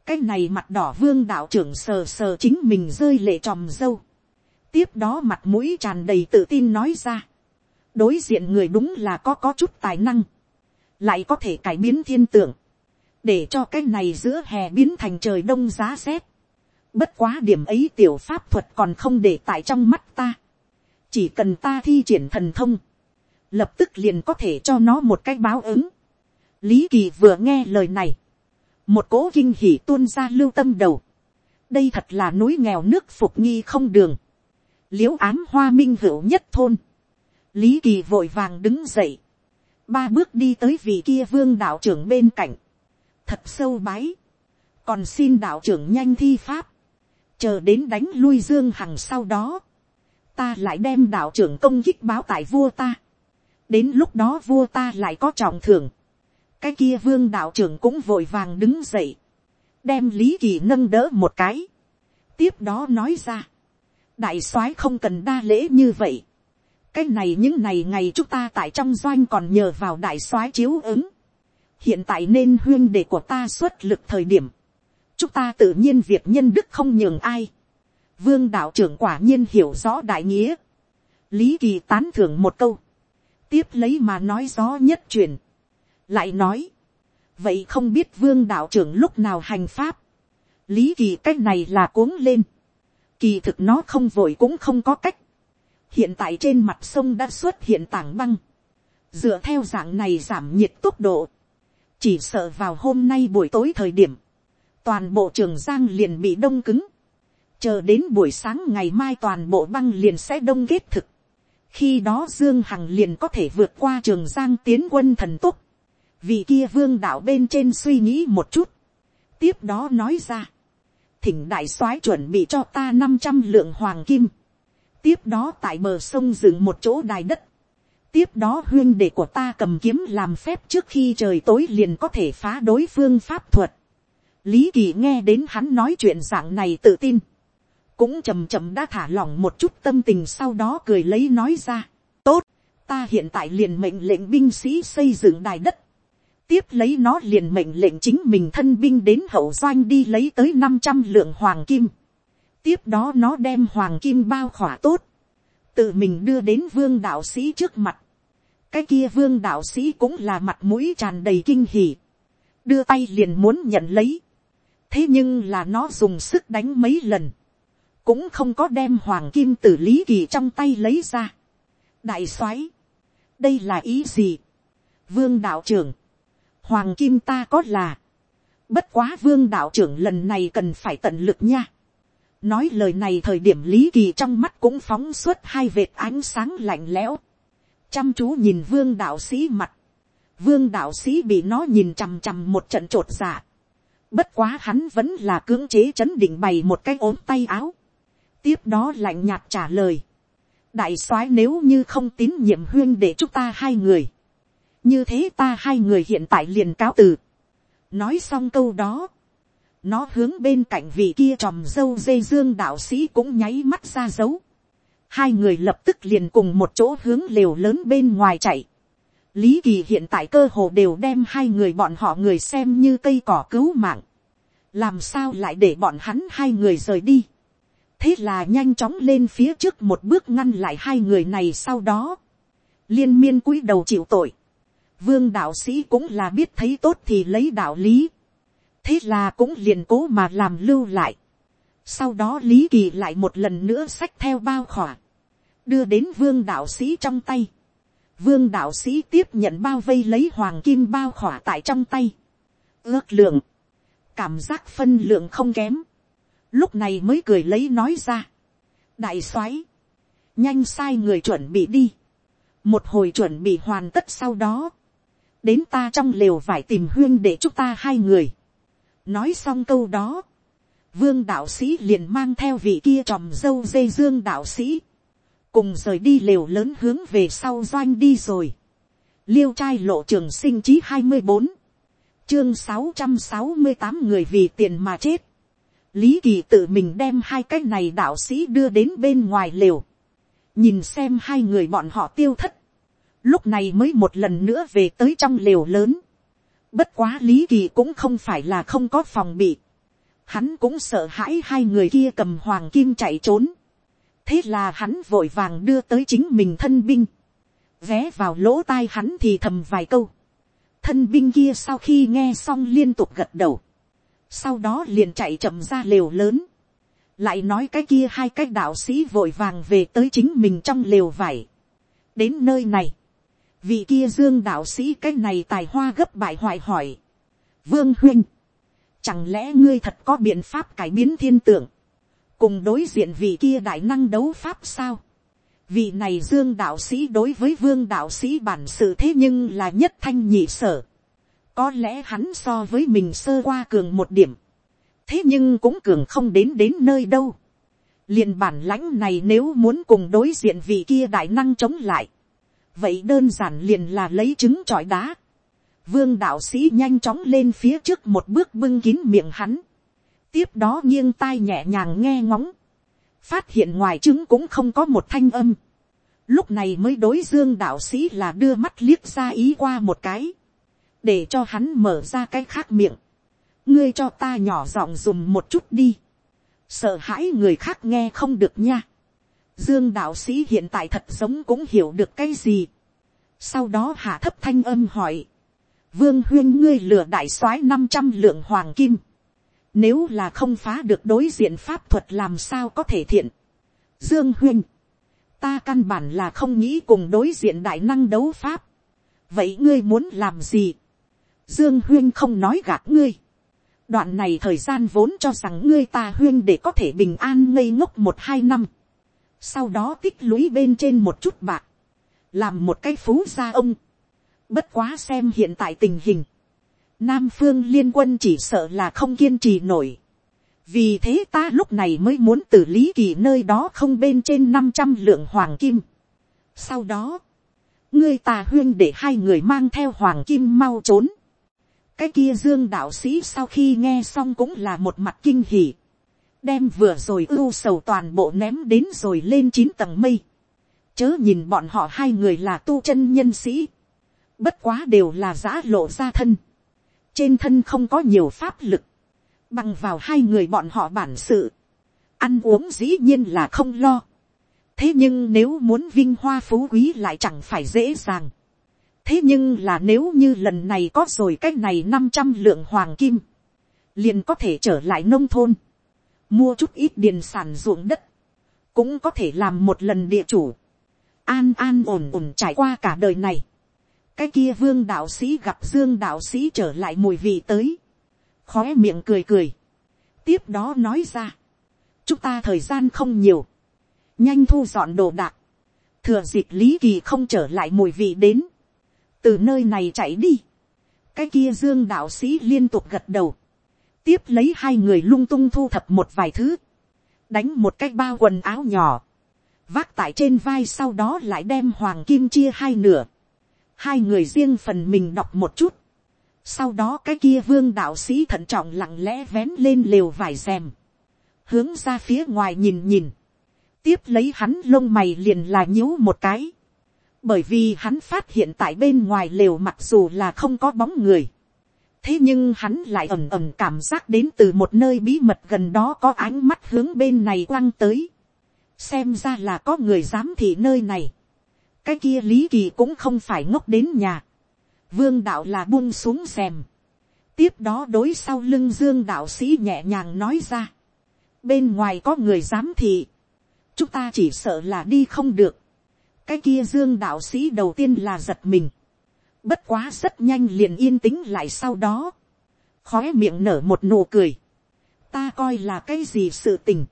cái này mặt đỏ vương đạo trưởng sờ sờ chính mình rơi lệ tròm dâu, tiếp đó mặt mũi tràn đầy tự tin nói ra, đối diện người đúng là có có chút tài năng, lại có thể cải biến thiên tượng, để cho cái này giữa hè biến thành trời đông giá rét. Bất quá điểm ấy tiểu pháp thuật còn không để tại trong mắt ta. Chỉ cần ta thi triển thần thông, lập tức liền có thể cho nó một cái báo ứng. Lý Kỳ vừa nghe lời này. Một cỗ kinh hỉ tuôn ra lưu tâm đầu. Đây thật là núi nghèo nước phục nghi không đường. Liễu ám hoa minh hữu nhất thôn. Lý Kỳ vội vàng đứng dậy. Ba bước đi tới vị kia vương đạo trưởng bên cạnh. Thật sâu bái. Còn xin đạo trưởng nhanh thi pháp. Chờ đến đánh lui Dương Hằng sau đó. Ta lại đem đạo trưởng công kích báo tại vua ta. Đến lúc đó vua ta lại có trọng thưởng. Cái kia vương đạo trưởng cũng vội vàng đứng dậy, đem lý kỳ nâng đỡ một cái, tiếp đó nói ra, đại soái không cần đa lễ như vậy, cái này những ngày ngày chúng ta tại trong doanh còn nhờ vào đại soái chiếu ứng, hiện tại nên huyên đệ của ta xuất lực thời điểm, chúng ta tự nhiên việc nhân đức không nhường ai, vương đạo trưởng quả nhiên hiểu rõ đại nghĩa, lý kỳ tán thưởng một câu, tiếp lấy mà nói gió nhất truyền, lại nói, vậy không biết vương đạo trưởng lúc nào hành pháp, lý kỳ c á c h này là cuống lên, kỳ thực nó không vội cũng không có cách, hiện tại trên mặt sông đã xuất hiện tảng băng, dựa theo dạng này giảm nhiệt tốc độ, chỉ sợ vào hôm nay buổi tối thời điểm, toàn bộ trường giang liền bị đông cứng, chờ đến buổi sáng ngày mai toàn bộ băng liền sẽ đông kết thực, khi đó dương hằng liền có thể vượt qua trường giang tiến quân thần tốc, vì kia vương đạo bên trên suy nghĩ một chút, tiếp đó nói ra, thỉnh đại soái chuẩn bị cho ta năm trăm lượng hoàng kim, tiếp đó tại bờ sông dựng một chỗ đài đất, tiếp đó huyên đệ của ta cầm kiếm làm phép trước khi trời tối liền có thể phá đối phương pháp thuật. lý kỳ nghe đến hắn nói chuyện dạng này tự tin, cũng chầm chậm đã thả lỏng một chút tâm tình sau đó cười lấy nói ra, tốt, ta hiện tại liền mệnh lệnh binh sĩ xây dựng đài đất, tiếp lấy nó liền mệnh lệnh chính mình thân binh đến hậu doanh đi lấy tới năm trăm lượng hoàng kim. tiếp đó nó đem hoàng kim bao khỏa tốt, tự mình đưa đến vương đạo sĩ trước mặt. cái kia vương đạo sĩ cũng là mặt mũi tràn đầy kinh hỉ, đưa tay liền muốn nhận lấy. thế nhưng là nó dùng sức đánh mấy lần, cũng không có đem hoàng kim từ lý kỳ trong tay lấy ra. đại soái, đây là ý gì. vương đạo trưởng, hoàng kim ta có là, bất quá vương đạo trưởng lần này cần phải tận lực nha. nói lời này thời điểm lý kỳ trong mắt cũng phóng suốt hai vệt ánh sáng lạnh lẽo, chăm chú nhìn vương đạo sĩ mặt, vương đạo sĩ bị nó nhìn chằm chằm một trận t r ộ t dạ. bất quá hắn vẫn là cưỡng chế chấn định bày một cái ốm tay áo, tiếp đó lạnh nhạt trả lời, đại soái nếu như không tín nhiệm huyên để chúng ta hai người, như thế ta hai người hiện tại liền cáo từ. nói xong câu đó, nó hướng bên cạnh vị kia tròm dâu dây dương đạo sĩ cũng nháy mắt ra dấu. hai người lập tức liền cùng một chỗ hướng lều lớn bên ngoài chạy. lý kỳ hiện tại cơ hồ đều đem hai người bọn họ người xem như cây cỏ cứu mạng. làm sao lại để bọn hắn hai người rời đi thế là nhanh chóng lên phía trước một bước ngăn lại hai người này sau đó. liên miên cúi đầu chịu tội vương đạo sĩ cũng là biết thấy tốt thì lấy đạo lý. thế là cũng liền cố mà làm lưu lại. sau đó lý kỳ lại một lần nữa xách theo bao khỏa, đưa đến vương đạo sĩ trong tay. vương đạo sĩ tiếp nhận bao vây lấy hoàng kim bao khỏa tại trong tay. ước lượng, cảm giác phân lượng không kém lúc này mới cười lấy nói ra. đại soái, nhanh sai người chuẩn bị đi. một hồi chuẩn bị hoàn tất sau đó, đến ta trong lều vải tìm huyên để chúc ta hai người. nói xong câu đó, vương đạo sĩ liền mang theo vị kia tròm dâu dây dương đạo sĩ, cùng rời đi lều lớn hướng về sau doanh đi rồi. liêu trai lộ trường sinh chí hai mươi bốn, chương sáu trăm sáu mươi tám người vì tiền mà chết lý kỳ tự mình đem hai cái này đạo sĩ đưa đến bên ngoài lều, nhìn xem hai người bọn họ tiêu thất lúc này mới một lần nữa về tới trong lều lớn. Bất quá lý kỳ cũng không phải là không có phòng bị. Hắn cũng sợ hãi hai người kia cầm hoàng kim chạy trốn. Thế là hắn vội vàng đưa tới chính mình thân binh. Vé vào lỗ tai hắn thì thầm vài câu. Thân binh kia sau khi nghe xong liên tục gật đầu. Sau đó liền chạy chậm ra lều lớn. Lại nói cái kia hai cái đạo sĩ vội vàng về tới chính mình trong lều vải. Đến nơi này vị kia dương đạo sĩ cái này tài hoa gấp bại hoại hỏi. vương huynh, chẳng lẽ ngươi thật có biện pháp cải biến thiên tượng, cùng đối diện vị kia đại năng đấu pháp sao. vị này dương đạo sĩ đối với vương đạo sĩ bản sự thế nhưng là nhất thanh nhị sở có lẽ hắn so với mình sơ qua cường một điểm. thế nhưng cũng cường không đến đến nơi đâu. liền bản lãnh này nếu muốn cùng đối diện vị kia đại năng chống lại vậy đơn giản liền là lấy trứng trọi đá. vương đạo sĩ nhanh chóng lên phía trước một bước bưng kín miệng hắn. tiếp đó nghiêng tai nhẹ nhàng nghe ngóng. phát hiện ngoài trứng cũng không có một thanh âm. lúc này mới đối dương đạo sĩ là đưa mắt liếc ra ý qua một cái để cho hắn mở ra cái khác miệng. ngươi cho ta nhỏ giọng dùng một chút đi. sợ hãi người khác nghe không được nha Dương đạo sĩ hiện tại thật sống cũng hiểu được cái gì. Sau đó hạ thấp thanh âm hỏi. Vương huyên ngươi lừa đại soái năm trăm lượng hoàng kim. Nếu là không phá được đối diện pháp thuật làm sao có thể thiện. Dương huyên. Ta căn bản là không nghĩ cùng đối diện đại năng đấu pháp. Vậy ngươi muốn làm gì? Dương huyên không nói gạt ngươi. Đoạn này thời gian vốn cho rằng ngươi ta huyên để có thể bình an ngây ngốc một hai năm sau đó tích lũy bên trên một chút bạc, làm một cái phú gia ông. Bất quá xem hiện tại tình hình, Nam phương liên quân chỉ sợ là không kiên trì nổi. Vì thế ta lúc này mới muốn từ lý kỳ nơi đó không bên trên năm trăm lượng hoàng kim. Sau đó, ngươi tà huyên để hai người mang theo hoàng kim mau trốn. Cái kia dương đạo sĩ sau khi nghe xong cũng là một mặt kinh hỉ đem vừa rồi ưu sầu toàn bộ ném đến rồi lên chín tầng mây. Chớ nhìn bọn họ hai người là tu chân nhân sĩ. bất quá đều là giã lộ ra thân, trên thân không có nhiều pháp lực, bằng vào hai người bọn họ bản sự, ăn uống dĩ nhiên là không lo. thế nhưng nếu muốn vinh hoa phú quý lại chẳng phải dễ dàng thế nhưng là nếu như lần này có rồi cái này năm trăm lượng hoàng kim, liền có thể trở lại nông thôn, mua chút ít điền sản ruộng đất, cũng có thể làm một lần địa chủ, an an ổn ổn trải qua cả đời này. cái kia vương đạo sĩ gặp dương đạo sĩ trở lại mùi vị tới, khói miệng cười cười, tiếp đó nói ra, chúng ta thời gian không nhiều, nhanh thu dọn đồ đạc, thừa dịp lý kỳ không trở lại mùi vị đến, từ nơi này chạy đi, cái kia dương đạo sĩ liên tục gật đầu, tiếp lấy hai người lung tung thu thập một vài thứ, đánh một cái bao quần áo nhỏ, vác tại trên vai sau đó lại đem hoàng kim chia hai nửa, hai người riêng phần mình đọc một chút, sau đó cái kia vương đạo sĩ thận trọng lặng lẽ vén lên lều vải rèm, hướng ra phía ngoài nhìn nhìn, tiếp lấy hắn lông mày liền là nhíu một cái, bởi vì hắn phát hiện tại bên ngoài lều mặc dù là không có bóng người, thế nhưng hắn lại ẩm ẩm cảm giác đến từ một nơi bí mật gần đó có ánh mắt hướng bên này quăng tới, xem ra là có người dám thị nơi này, cái kia lý kỳ cũng không phải ngốc đến nhà, vương đạo là buông xuống xem, tiếp đó đối sau lưng dương đạo sĩ nhẹ nhàng nói ra, bên ngoài có người dám thị, chúng ta chỉ sợ là đi không được, cái kia dương đạo sĩ đầu tiên là giật mình, bất quá rất nhanh liền yên tĩnh lại sau đó, khói miệng nở một nụ cười, ta coi là cái gì sự tình,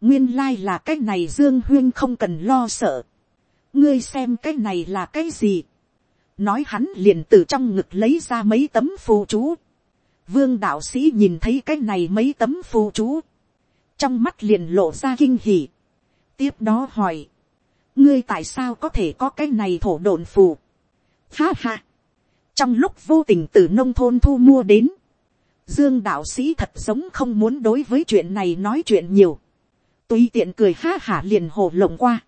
nguyên lai là cái này dương huyên không cần lo sợ, ngươi xem cái này là cái gì, nói hắn liền từ trong ngực lấy ra mấy tấm phù chú, vương đạo sĩ nhìn thấy cái này mấy tấm phù chú, trong mắt liền lộ ra kinh hỉ, tiếp đó hỏi, ngươi tại sao có thể có cái này thổ đồn phù, Ha ha. Trong lúc vô tình từ nông thôn thu mua đến. Dương đạo sĩ thật giống không muốn đối với chuyện này nói chuyện nhiều. Tùy tiện cười ha hả liền hồ lộng qua.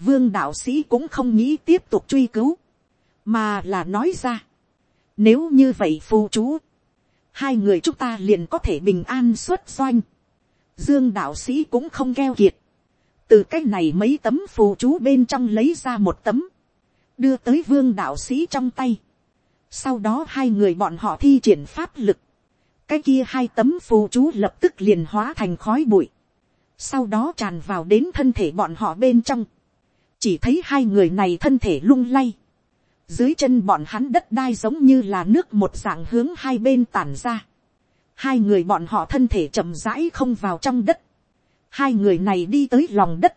Vương đạo sĩ cũng không nghĩ tiếp tục truy cứu. Mà là nói ra. Nếu như vậy phù chú. Hai người chúng ta liền có thể bình an xuất doanh. Dương đạo sĩ cũng không keo kiệt. Từ cách này mấy tấm phù chú bên trong lấy ra một tấm đưa tới vương đạo sĩ trong tay. Sau đó hai người bọn họ thi triển pháp lực. Cái kia hai tấm phù chú lập tức liền hóa thành khói bụi. Sau đó tràn vào đến thân thể bọn họ bên trong. Chỉ thấy hai người này thân thể lung lay. Dưới chân bọn hắn đất đai giống như là nước một dạng hướng hai bên tản ra. Hai người bọn họ thân thể chậm rãi không vào trong đất. Hai người này đi tới lòng đất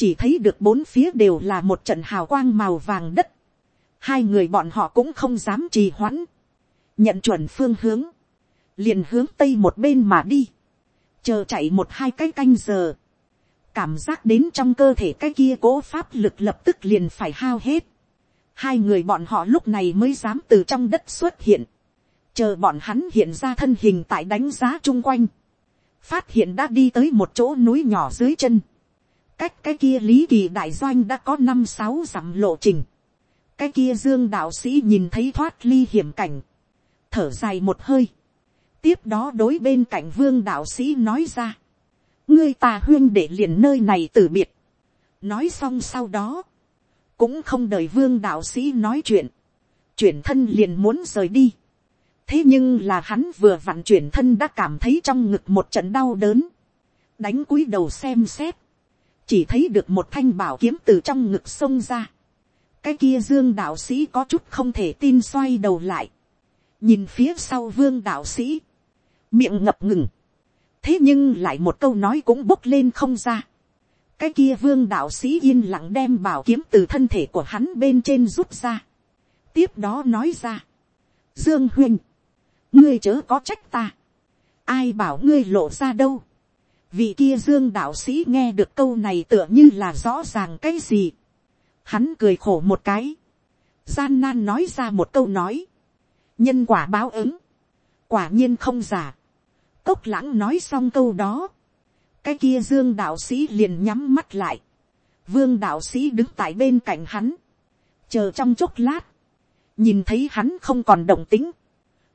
chỉ thấy được bốn phía đều là một trận hào quang màu vàng đất. Hai người bọn họ cũng không dám trì hoãn. Nhận chuẩn phương hướng. Liền hướng tây một bên mà đi. Chờ chạy một hai cái canh giờ. Cảm giác đến trong cơ thể cái kia cố pháp lực lập tức liền phải hao hết. Hai người bọn họ lúc này mới dám từ trong đất xuất hiện. Chờ bọn hắn hiện ra thân hình tại đánh giá chung quanh. Phát hiện đã đi tới một chỗ núi nhỏ dưới chân cách cái kia lý kỳ đại doanh đã có năm sáu dặm lộ trình. cái kia dương đạo sĩ nhìn thấy thoát ly hiểm cảnh, thở dài một hơi. tiếp đó đối bên cạnh vương đạo sĩ nói ra, ngươi ta huyên để liền nơi này từ biệt. nói xong sau đó, cũng không đợi vương đạo sĩ nói chuyện, chuyển thân liền muốn rời đi thế nhưng là hắn vừa vặn chuyển thân đã cảm thấy trong ngực một trận đau đớn, đánh cúi đầu xem xét, chỉ thấy được một thanh bảo kiếm từ trong ngực sông ra. cái kia dương đạo sĩ có chút không thể tin xoay đầu lại. nhìn phía sau vương đạo sĩ, miệng ngập ngừng. thế nhưng lại một câu nói cũng bốc lên không ra. cái kia vương đạo sĩ yên lặng đem bảo kiếm từ thân thể của hắn bên trên rút ra. tiếp đó nói ra. dương huynh, ngươi chớ có trách ta. ai bảo ngươi lộ ra đâu? Vị kia dương đạo sĩ nghe được câu này tựa như là rõ ràng cái gì. hắn cười khổ một cái, gian nan nói ra một câu nói, nhân quả báo ứng, quả nhiên không giả. cốc lãng nói xong câu đó, cái kia dương đạo sĩ liền nhắm mắt lại, vương đạo sĩ đứng tại bên cạnh hắn, chờ trong chốc lát, nhìn thấy hắn không còn động tính,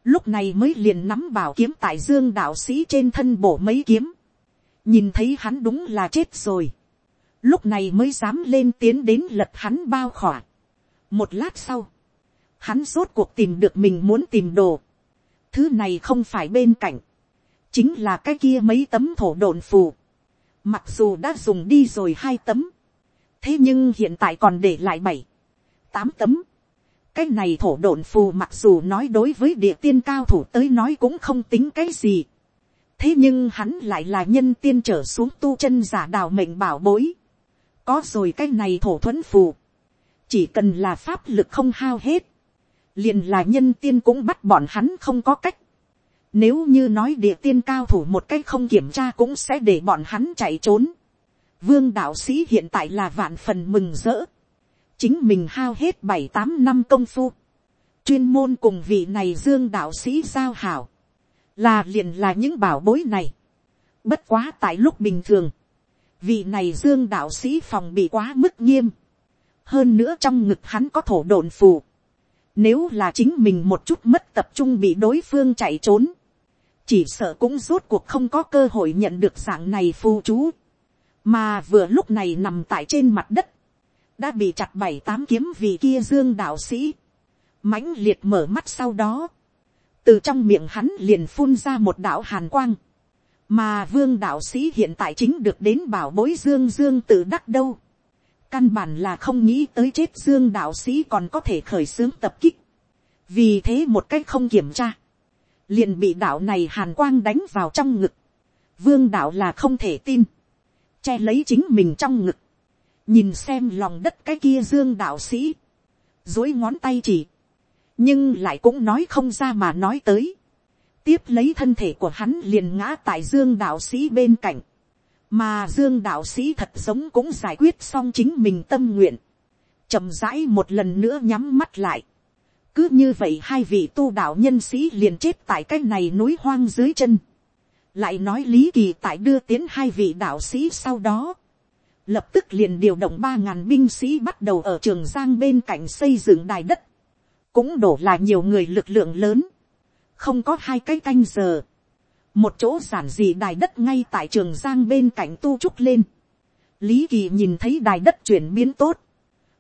lúc này mới liền nắm bảo kiếm tại dương đạo sĩ trên thân bổ mấy kiếm, nhìn thấy hắn đúng là chết rồi, lúc này mới dám lên tiến đến lật hắn bao khỏa. một lát sau, hắn rốt cuộc tìm được mình muốn tìm đồ, thứ này không phải bên cạnh, chính là cái kia mấy tấm thổ đồn phù, mặc dù đã dùng đi rồi hai tấm, thế nhưng hiện tại còn để lại bảy, tám tấm, cái này thổ độn phù mặc dù nói đối với địa tiên cao thủ tới nói cũng không tính cái gì. thế nhưng hắn lại là nhân tiên trở xuống tu chân giả đào mệnh bảo bối. có rồi cái này thổ thuẫn phù. chỉ cần là pháp lực không hao hết. liền là nhân tiên cũng bắt bọn hắn không có cách. nếu như nói địa tiên cao thủ một cách không kiểm tra cũng sẽ để bọn hắn chạy trốn. vương đạo sĩ hiện tại là vạn phần mừng rỡ chính mình hao hết bảy tám năm công phu, chuyên môn cùng vị này dương đạo sĩ giao hảo, là liền là những bảo bối này. Bất quá tại lúc bình thường, vị này dương đạo sĩ phòng bị quá mức nghiêm, hơn nữa trong ngực hắn có thổ đồn phù, nếu là chính mình một chút mất tập trung bị đối phương chạy trốn, chỉ sợ cũng rốt cuộc không có cơ hội nhận được dạng này phù chú, mà vừa lúc này nằm tại trên mặt đất, đã bị chặt bảy tám kiếm vì kia dương đạo sĩ, mãnh liệt mở mắt sau đó, từ trong miệng hắn liền phun ra một đạo hàn quang, mà vương đạo sĩ hiện tại chính được đến bảo bối dương dương tự đắc đâu, căn bản là không nghĩ tới chết dương đạo sĩ còn có thể khởi xướng tập kích, vì thế một cách không kiểm tra, liền bị đạo này hàn quang đánh vào trong ngực, vương đạo là không thể tin, che lấy chính mình trong ngực, nhìn xem lòng đất cái kia dương đạo sĩ, dối ngón tay chỉ, nhưng lại cũng nói không ra mà nói tới, tiếp lấy thân thể của hắn liền ngã tại dương đạo sĩ bên cạnh, mà dương đạo sĩ thật sống cũng giải quyết xong chính mình tâm nguyện, chậm rãi một lần nữa nhắm mắt lại, cứ như vậy hai vị tu đạo nhân sĩ liền chết tại cái này núi hoang dưới chân, lại nói lý kỳ tại đưa tiến hai vị đạo sĩ sau đó, lập tức liền điều động ba ngàn binh sĩ bắt đầu ở trường giang bên cạnh xây dựng đài đất, cũng đổ là nhiều người lực lượng lớn, không có hai cái canh giờ, một chỗ giản dị đài đất ngay tại trường giang bên cạnh tu trúc lên, lý kỳ nhìn thấy đài đất chuyển biến tốt,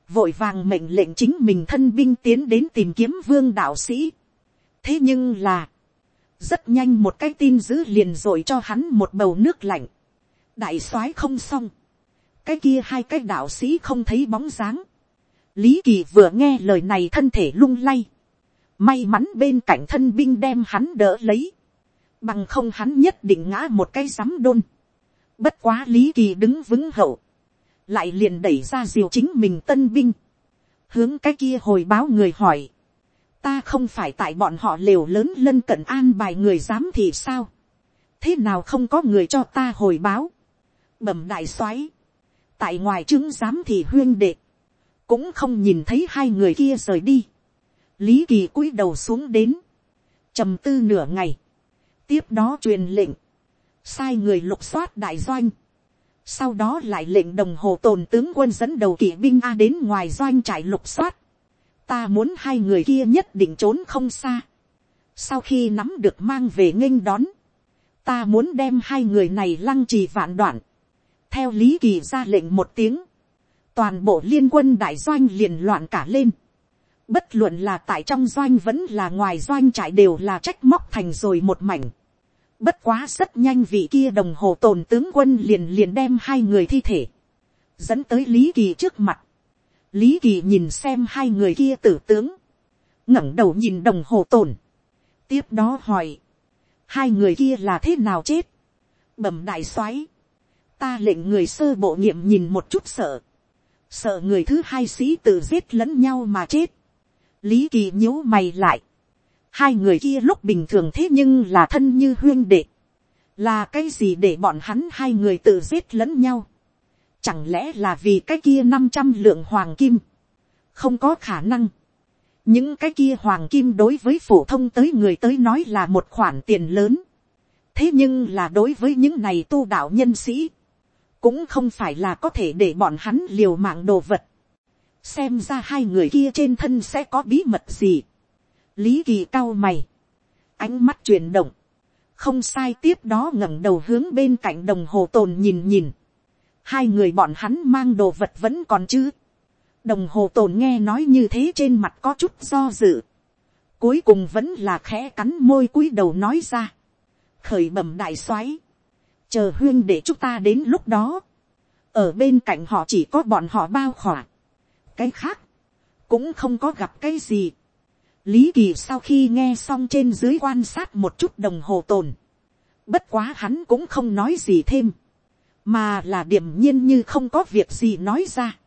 vội vàng mệnh lệnh chính mình thân binh tiến đến tìm kiếm vương đạo sĩ. thế nhưng là, rất nhanh một cái tin dữ liền rồi cho hắn một bầu nước lạnh, đại soái không xong, cái kia hai cái đạo sĩ không thấy bóng dáng. lý kỳ vừa nghe lời này thân thể lung lay. may mắn bên cạnh thân binh đem hắn đỡ lấy. bằng không hắn nhất định ngã một cái rắm đôn. bất quá lý kỳ đứng vững hậu. lại liền đẩy ra diều chính mình tân binh. hướng cái kia hồi báo người hỏi. ta không phải tại bọn họ lều lớn lân cận an bài người dám thì sao. thế nào không có người cho ta hồi báo. bẩm đại soái tại ngoài chứng giám thì huyên đệ, cũng không nhìn thấy hai người kia rời đi. lý kỳ cúi đầu xuống đến, trầm tư nửa ngày, tiếp đó truyền lệnh, sai người lục soát đại doanh, sau đó lại lệnh đồng hồ tồn tướng quân dẫn đầu kỵ binh a đến ngoài doanh trại lục soát, ta muốn hai người kia nhất định trốn không xa, sau khi nắm được mang về nghênh đón, ta muốn đem hai người này lăng trì vạn đoạn, theo lý kỳ ra lệnh một tiếng, toàn bộ liên quân đại doanh liền loạn cả lên. Bất luận là tại trong doanh vẫn là ngoài doanh trại đều là trách móc thành rồi một mảnh. Bất quá rất nhanh vị kia đồng hồ tồn tướng quân liền liền đem hai người thi thể. Dẫn tới Lý Kỳ trước mặt. Lý Kỳ nhìn xem hai người kia tử tướng. ngẩng đầu nhìn đồng hồ tồn. Tiếp đó hỏi. Hai người kia là thế nào chết? Bẩm đại soái ta lệnh người sơ bộ nghiệm nhìn một chút sợ, sợ người thứ hai sĩ tự giết lẫn nhau mà chết, lý kỳ nhíu mày lại, hai người kia lúc bình thường thế nhưng là thân như huyên đệ, là cái gì để bọn hắn hai người tự giết lẫn nhau, chẳng lẽ là vì cái kia năm trăm lượng hoàng kim, không có khả năng, những cái kia hoàng kim đối với phổ thông tới người tới nói là một khoản tiền lớn, thế nhưng là đối với những này tu đạo nhân sĩ, cũng không phải là có thể để bọn hắn liều mạng đồ vật. xem ra hai người kia trên thân sẽ có bí mật gì. lý kỳ cao mày, ánh mắt chuyển động, không sai tiếp đó ngẩng đầu hướng bên cạnh đồng hồ tồn nhìn nhìn, hai người bọn hắn mang đồ vật vẫn còn chứ. đồng hồ tồn nghe nói như thế trên mặt có chút do dự, cuối cùng vẫn là khẽ cắn môi cúi đầu nói ra, khởi bẩm đại soái, chờ huyên để chúng ta đến lúc đó, ở bên cạnh họ chỉ có bọn họ bao khỏa, cái khác, cũng không có gặp cái gì. lý kỳ sau khi nghe xong trên dưới quan sát một chút đồng hồ tồn, bất quá hắn cũng không nói gì thêm, mà là điểm nhiên như không có việc gì nói ra.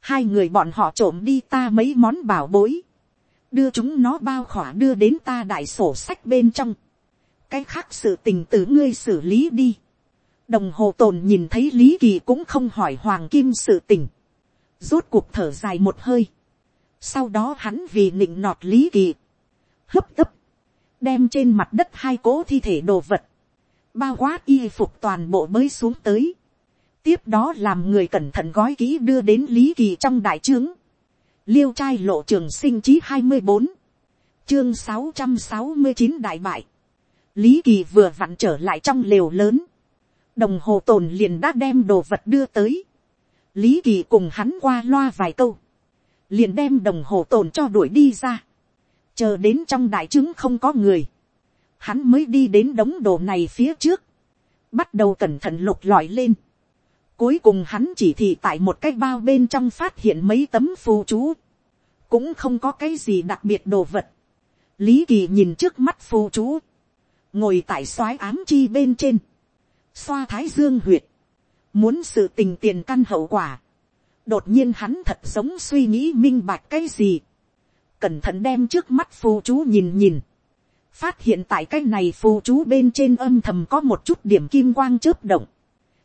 hai người bọn họ trộm đi ta mấy món bảo bối, đưa chúng nó bao khỏa đưa đến ta đại sổ sách bên trong, cái khác sự tình tử ngươi xử lý đi đồng hồ tồn nhìn thấy lý kỳ cũng không hỏi hoàng kim sự tình, rốt cuộc thở dài một hơi, sau đó hắn vì nịnh nọt lý kỳ, hấp tấp, đem trên mặt đất hai cố thi thể đồ vật, bao quát y phục toàn bộ mới xuống tới, tiếp đó làm người cẩn thận gói kỹ đưa đến lý kỳ trong đại trướng, liêu trai lộ trường sinh chí hai mươi bốn, chương sáu trăm sáu mươi chín đại bại, lý kỳ vừa vặn trở lại trong lều lớn, đồng hồ tồn liền đã đem đồ vật đưa tới, lý kỳ cùng hắn qua loa vài câu, liền đem đồng hồ tồn cho đuổi đi ra, chờ đến trong đại chứng không có người, hắn mới đi đến đống đồ này phía trước, bắt đầu cẩn thận lục lọi lên, cuối cùng hắn chỉ thị tại một cái bao bên trong phát hiện mấy tấm phù chú, cũng không có cái gì đặc biệt đồ vật, lý kỳ nhìn trước mắt phù chú, ngồi tại soái ám chi bên trên, xoa thái dương huyệt, muốn sự tình tiền căn hậu quả, đột nhiên hắn thật giống suy nghĩ minh bạch cái gì, cẩn thận đem trước mắt phù chú nhìn nhìn, phát hiện tại cái này phù chú bên trên âm thầm có một chút điểm kim quang chớp động,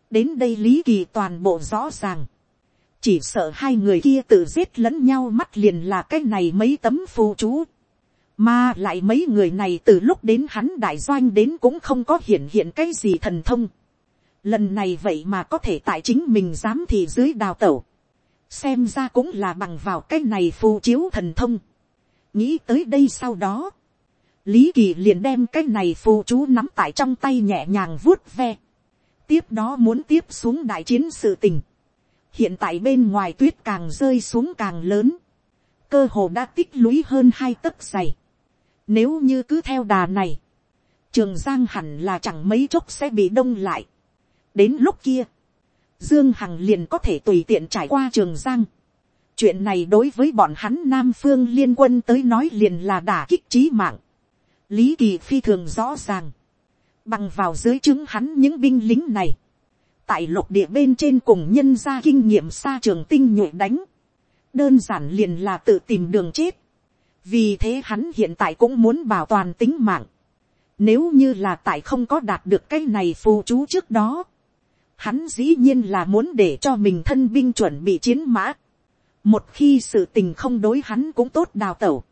đến đây lý kỳ toàn bộ rõ ràng, chỉ sợ hai người kia tự giết lẫn nhau mắt liền là cái này mấy tấm phù chú, mà lại mấy người này từ lúc đến hắn đại doanh đến cũng không có hiện hiện cái gì thần thông, lần này vậy mà có thể tại chính mình dám thì dưới đào tẩu, xem ra cũng là bằng vào cái này phù chiếu thần thông, nghĩ tới đây sau đó, lý kỳ liền đem cái này phù chú nắm tại trong tay nhẹ nhàng vuốt ve, tiếp đó muốn tiếp xuống đại chiến sự tình, hiện tại bên ngoài tuyết càng rơi xuống càng lớn, cơ hồ đã tích lũy hơn hai tấc dày, nếu như cứ theo đà này, trường giang hẳn là chẳng mấy chốc sẽ bị đông lại, đến lúc kia, dương hằng liền có thể tùy tiện trải qua trường giang. chuyện này đối với bọn hắn nam phương liên quân tới nói liền là đả kích trí mạng. lý kỳ phi thường rõ ràng, bằng vào dưới chứng hắn những binh lính này, tại lục địa bên trên cùng nhân ra kinh nghiệm xa trường tinh nhuệ đánh, đơn giản liền là tự tìm đường chết. vì thế hắn hiện tại cũng muốn bảo toàn tính mạng. Nếu như là tại không có đạt được cái này phù chú trước đó, hắn dĩ nhiên là muốn để cho mình thân binh chuẩn bị chiến mã. một khi sự tình không đối hắn cũng tốt đào tẩu.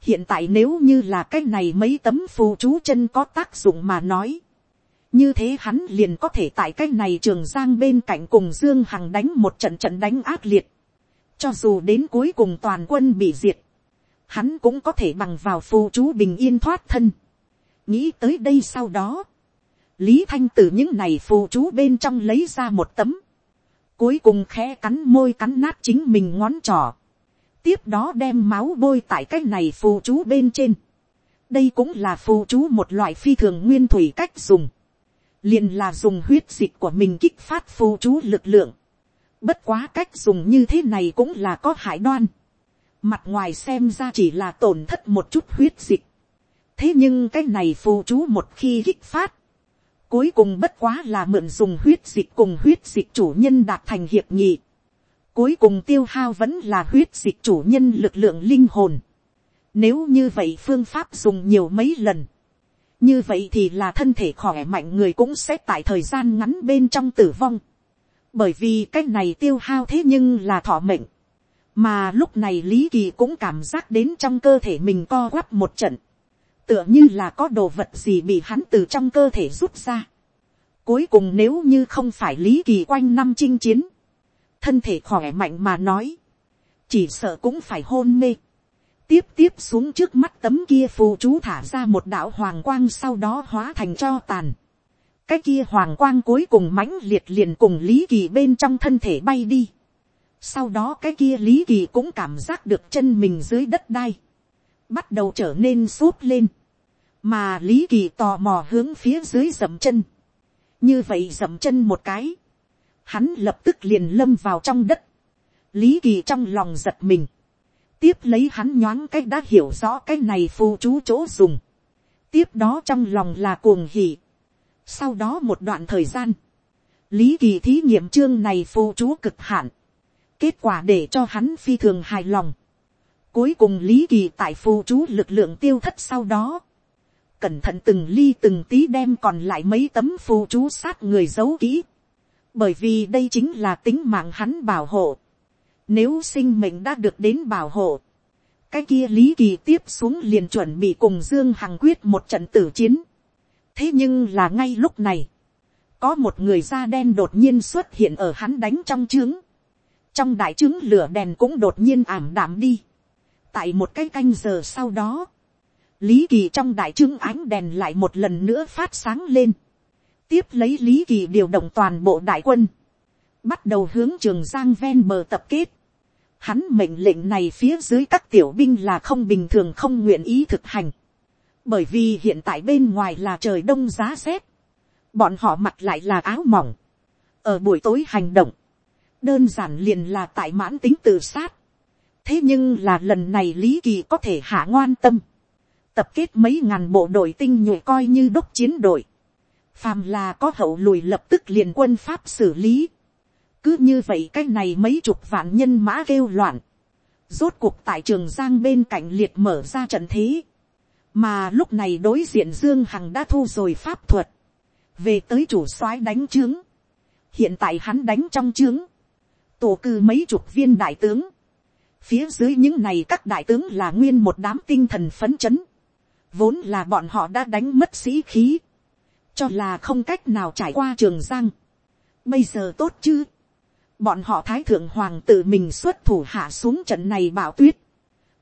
hiện tại nếu như là cái này mấy tấm phù chú chân có tác dụng mà nói. như thế hắn liền có thể tại cái này trường giang bên cạnh cùng dương hằng đánh một trận trận đánh ác liệt. cho dù đến cuối cùng toàn quân bị diệt, hắn cũng có thể bằng vào phù chú bình yên thoát thân. nghĩ tới đây sau đó, lý thanh từ những này phù chú bên trong lấy ra một tấm, cuối cùng khẽ cắn môi cắn nát chính mình ngón trỏ, tiếp đó đem máu bôi tại cái này phù chú bên trên. đây cũng là phù chú một loại phi thường nguyên thủy cách dùng, liền là dùng huyết dịch của mình kích phát phù chú lực lượng. bất quá cách dùng như thế này cũng là có hại đoan. mặt ngoài xem ra chỉ là tổn thất một chút huyết dịch. thế nhưng cái này phù chú một khi kích phát, Cuối cùng bất quá là mượn dùng huyết dịch cùng huyết dịch chủ nhân đạt thành hiệp nghị. Cuối cùng tiêu hao vẫn là huyết dịch chủ nhân lực lượng linh hồn. Nếu như vậy phương pháp dùng nhiều mấy lần. Như vậy thì là thân thể khỏe mạnh người cũng sẽ tại thời gian ngắn bên trong tử vong. Bởi vì cái này tiêu hao thế nhưng là thọ mệnh. Mà lúc này Lý Kỳ cũng cảm giác đến trong cơ thể mình co quắp một trận tựa như là có đồ vật gì bị hắn từ trong cơ thể rút ra. Cuối cùng nếu như không phải lý kỳ quanh năm chinh chiến, thân thể khỏe mạnh mà nói, chỉ sợ cũng phải hôn mê. tiếp tiếp xuống trước mắt tấm kia phù chú thả ra một đạo hoàng quang sau đó hóa thành cho tàn. cái kia hoàng quang cuối cùng mãnh liệt liền cùng lý kỳ bên trong thân thể bay đi. sau đó cái kia lý kỳ cũng cảm giác được chân mình dưới đất đai bắt đầu trở nên sốt lên. mà lý kỳ tò mò hướng phía dưới dậm chân. như vậy dậm chân một cái. hắn lập tức liền lâm vào trong đất lý kỳ trong lòng giật mình, tiếp lấy hắn nhoáng cái đã hiểu rõ cái này phù chú chỗ dùng, tiếp đó trong lòng là cuồng hỉ. sau đó một đoạn thời gian, lý kỳ thí nghiệm chương này phù chú cực hạn, kết quả để cho hắn phi thường hài lòng cuối cùng lý kỳ tại phù chú lực lượng tiêu thất sau đó, cẩn thận từng ly từng tí đem còn lại mấy tấm phù chú sát người giấu kỹ, bởi vì đây chính là tính mạng hắn bảo hộ. Nếu sinh mệnh đã được đến bảo hộ. Cái kia Lý Kỳ tiếp xuống liền chuẩn bị cùng Dương Hằng quyết một trận tử chiến. Thế nhưng là ngay lúc này. Có một người da đen đột nhiên xuất hiện ở hắn đánh trong trướng. Trong đại trướng lửa đèn cũng đột nhiên ảm đạm đi. Tại một cái canh giờ sau đó. Lý Kỳ trong đại trưng ánh đèn lại một lần nữa phát sáng lên. Tiếp lấy Lý Kỳ điều động toàn bộ đại quân, bắt đầu hướng trường giang ven bờ tập kết. Hắn mệnh lệnh này phía dưới các tiểu binh là không bình thường không nguyện ý thực hành. Bởi vì hiện tại bên ngoài là trời đông giá rét. Bọn họ mặc lại là áo mỏng. Ở buổi tối hành động. Đơn giản liền là tại mãn tính tự sát. Thế nhưng là lần này Lý Kỳ có thể hạ ngoan tâm. Tập kết mấy ngàn bộ đội tinh nhuệ coi như đốc chiến đội. Phàm là có hậu lùi lập tức liền quân pháp xử lý cứ như vậy cái này mấy chục vạn nhân mã kêu loạn. Rốt cuộc tại trường giang bên cạnh liệt mở ra trận thế. Mà lúc này đối diện Dương Hằng đã thu rồi pháp thuật. Về tới chủ soái đánh trướng. Hiện tại hắn đánh trong trướng. Tổ cư mấy chục viên đại tướng. Phía dưới những này các đại tướng là nguyên một đám tinh thần phấn chấn. Vốn là bọn họ đã đánh mất sĩ khí. Cho là không cách nào trải qua trường giang. Bây giờ tốt chứ bọn họ thái thượng hoàng tự mình xuất thủ hạ xuống trận này bảo tuyết,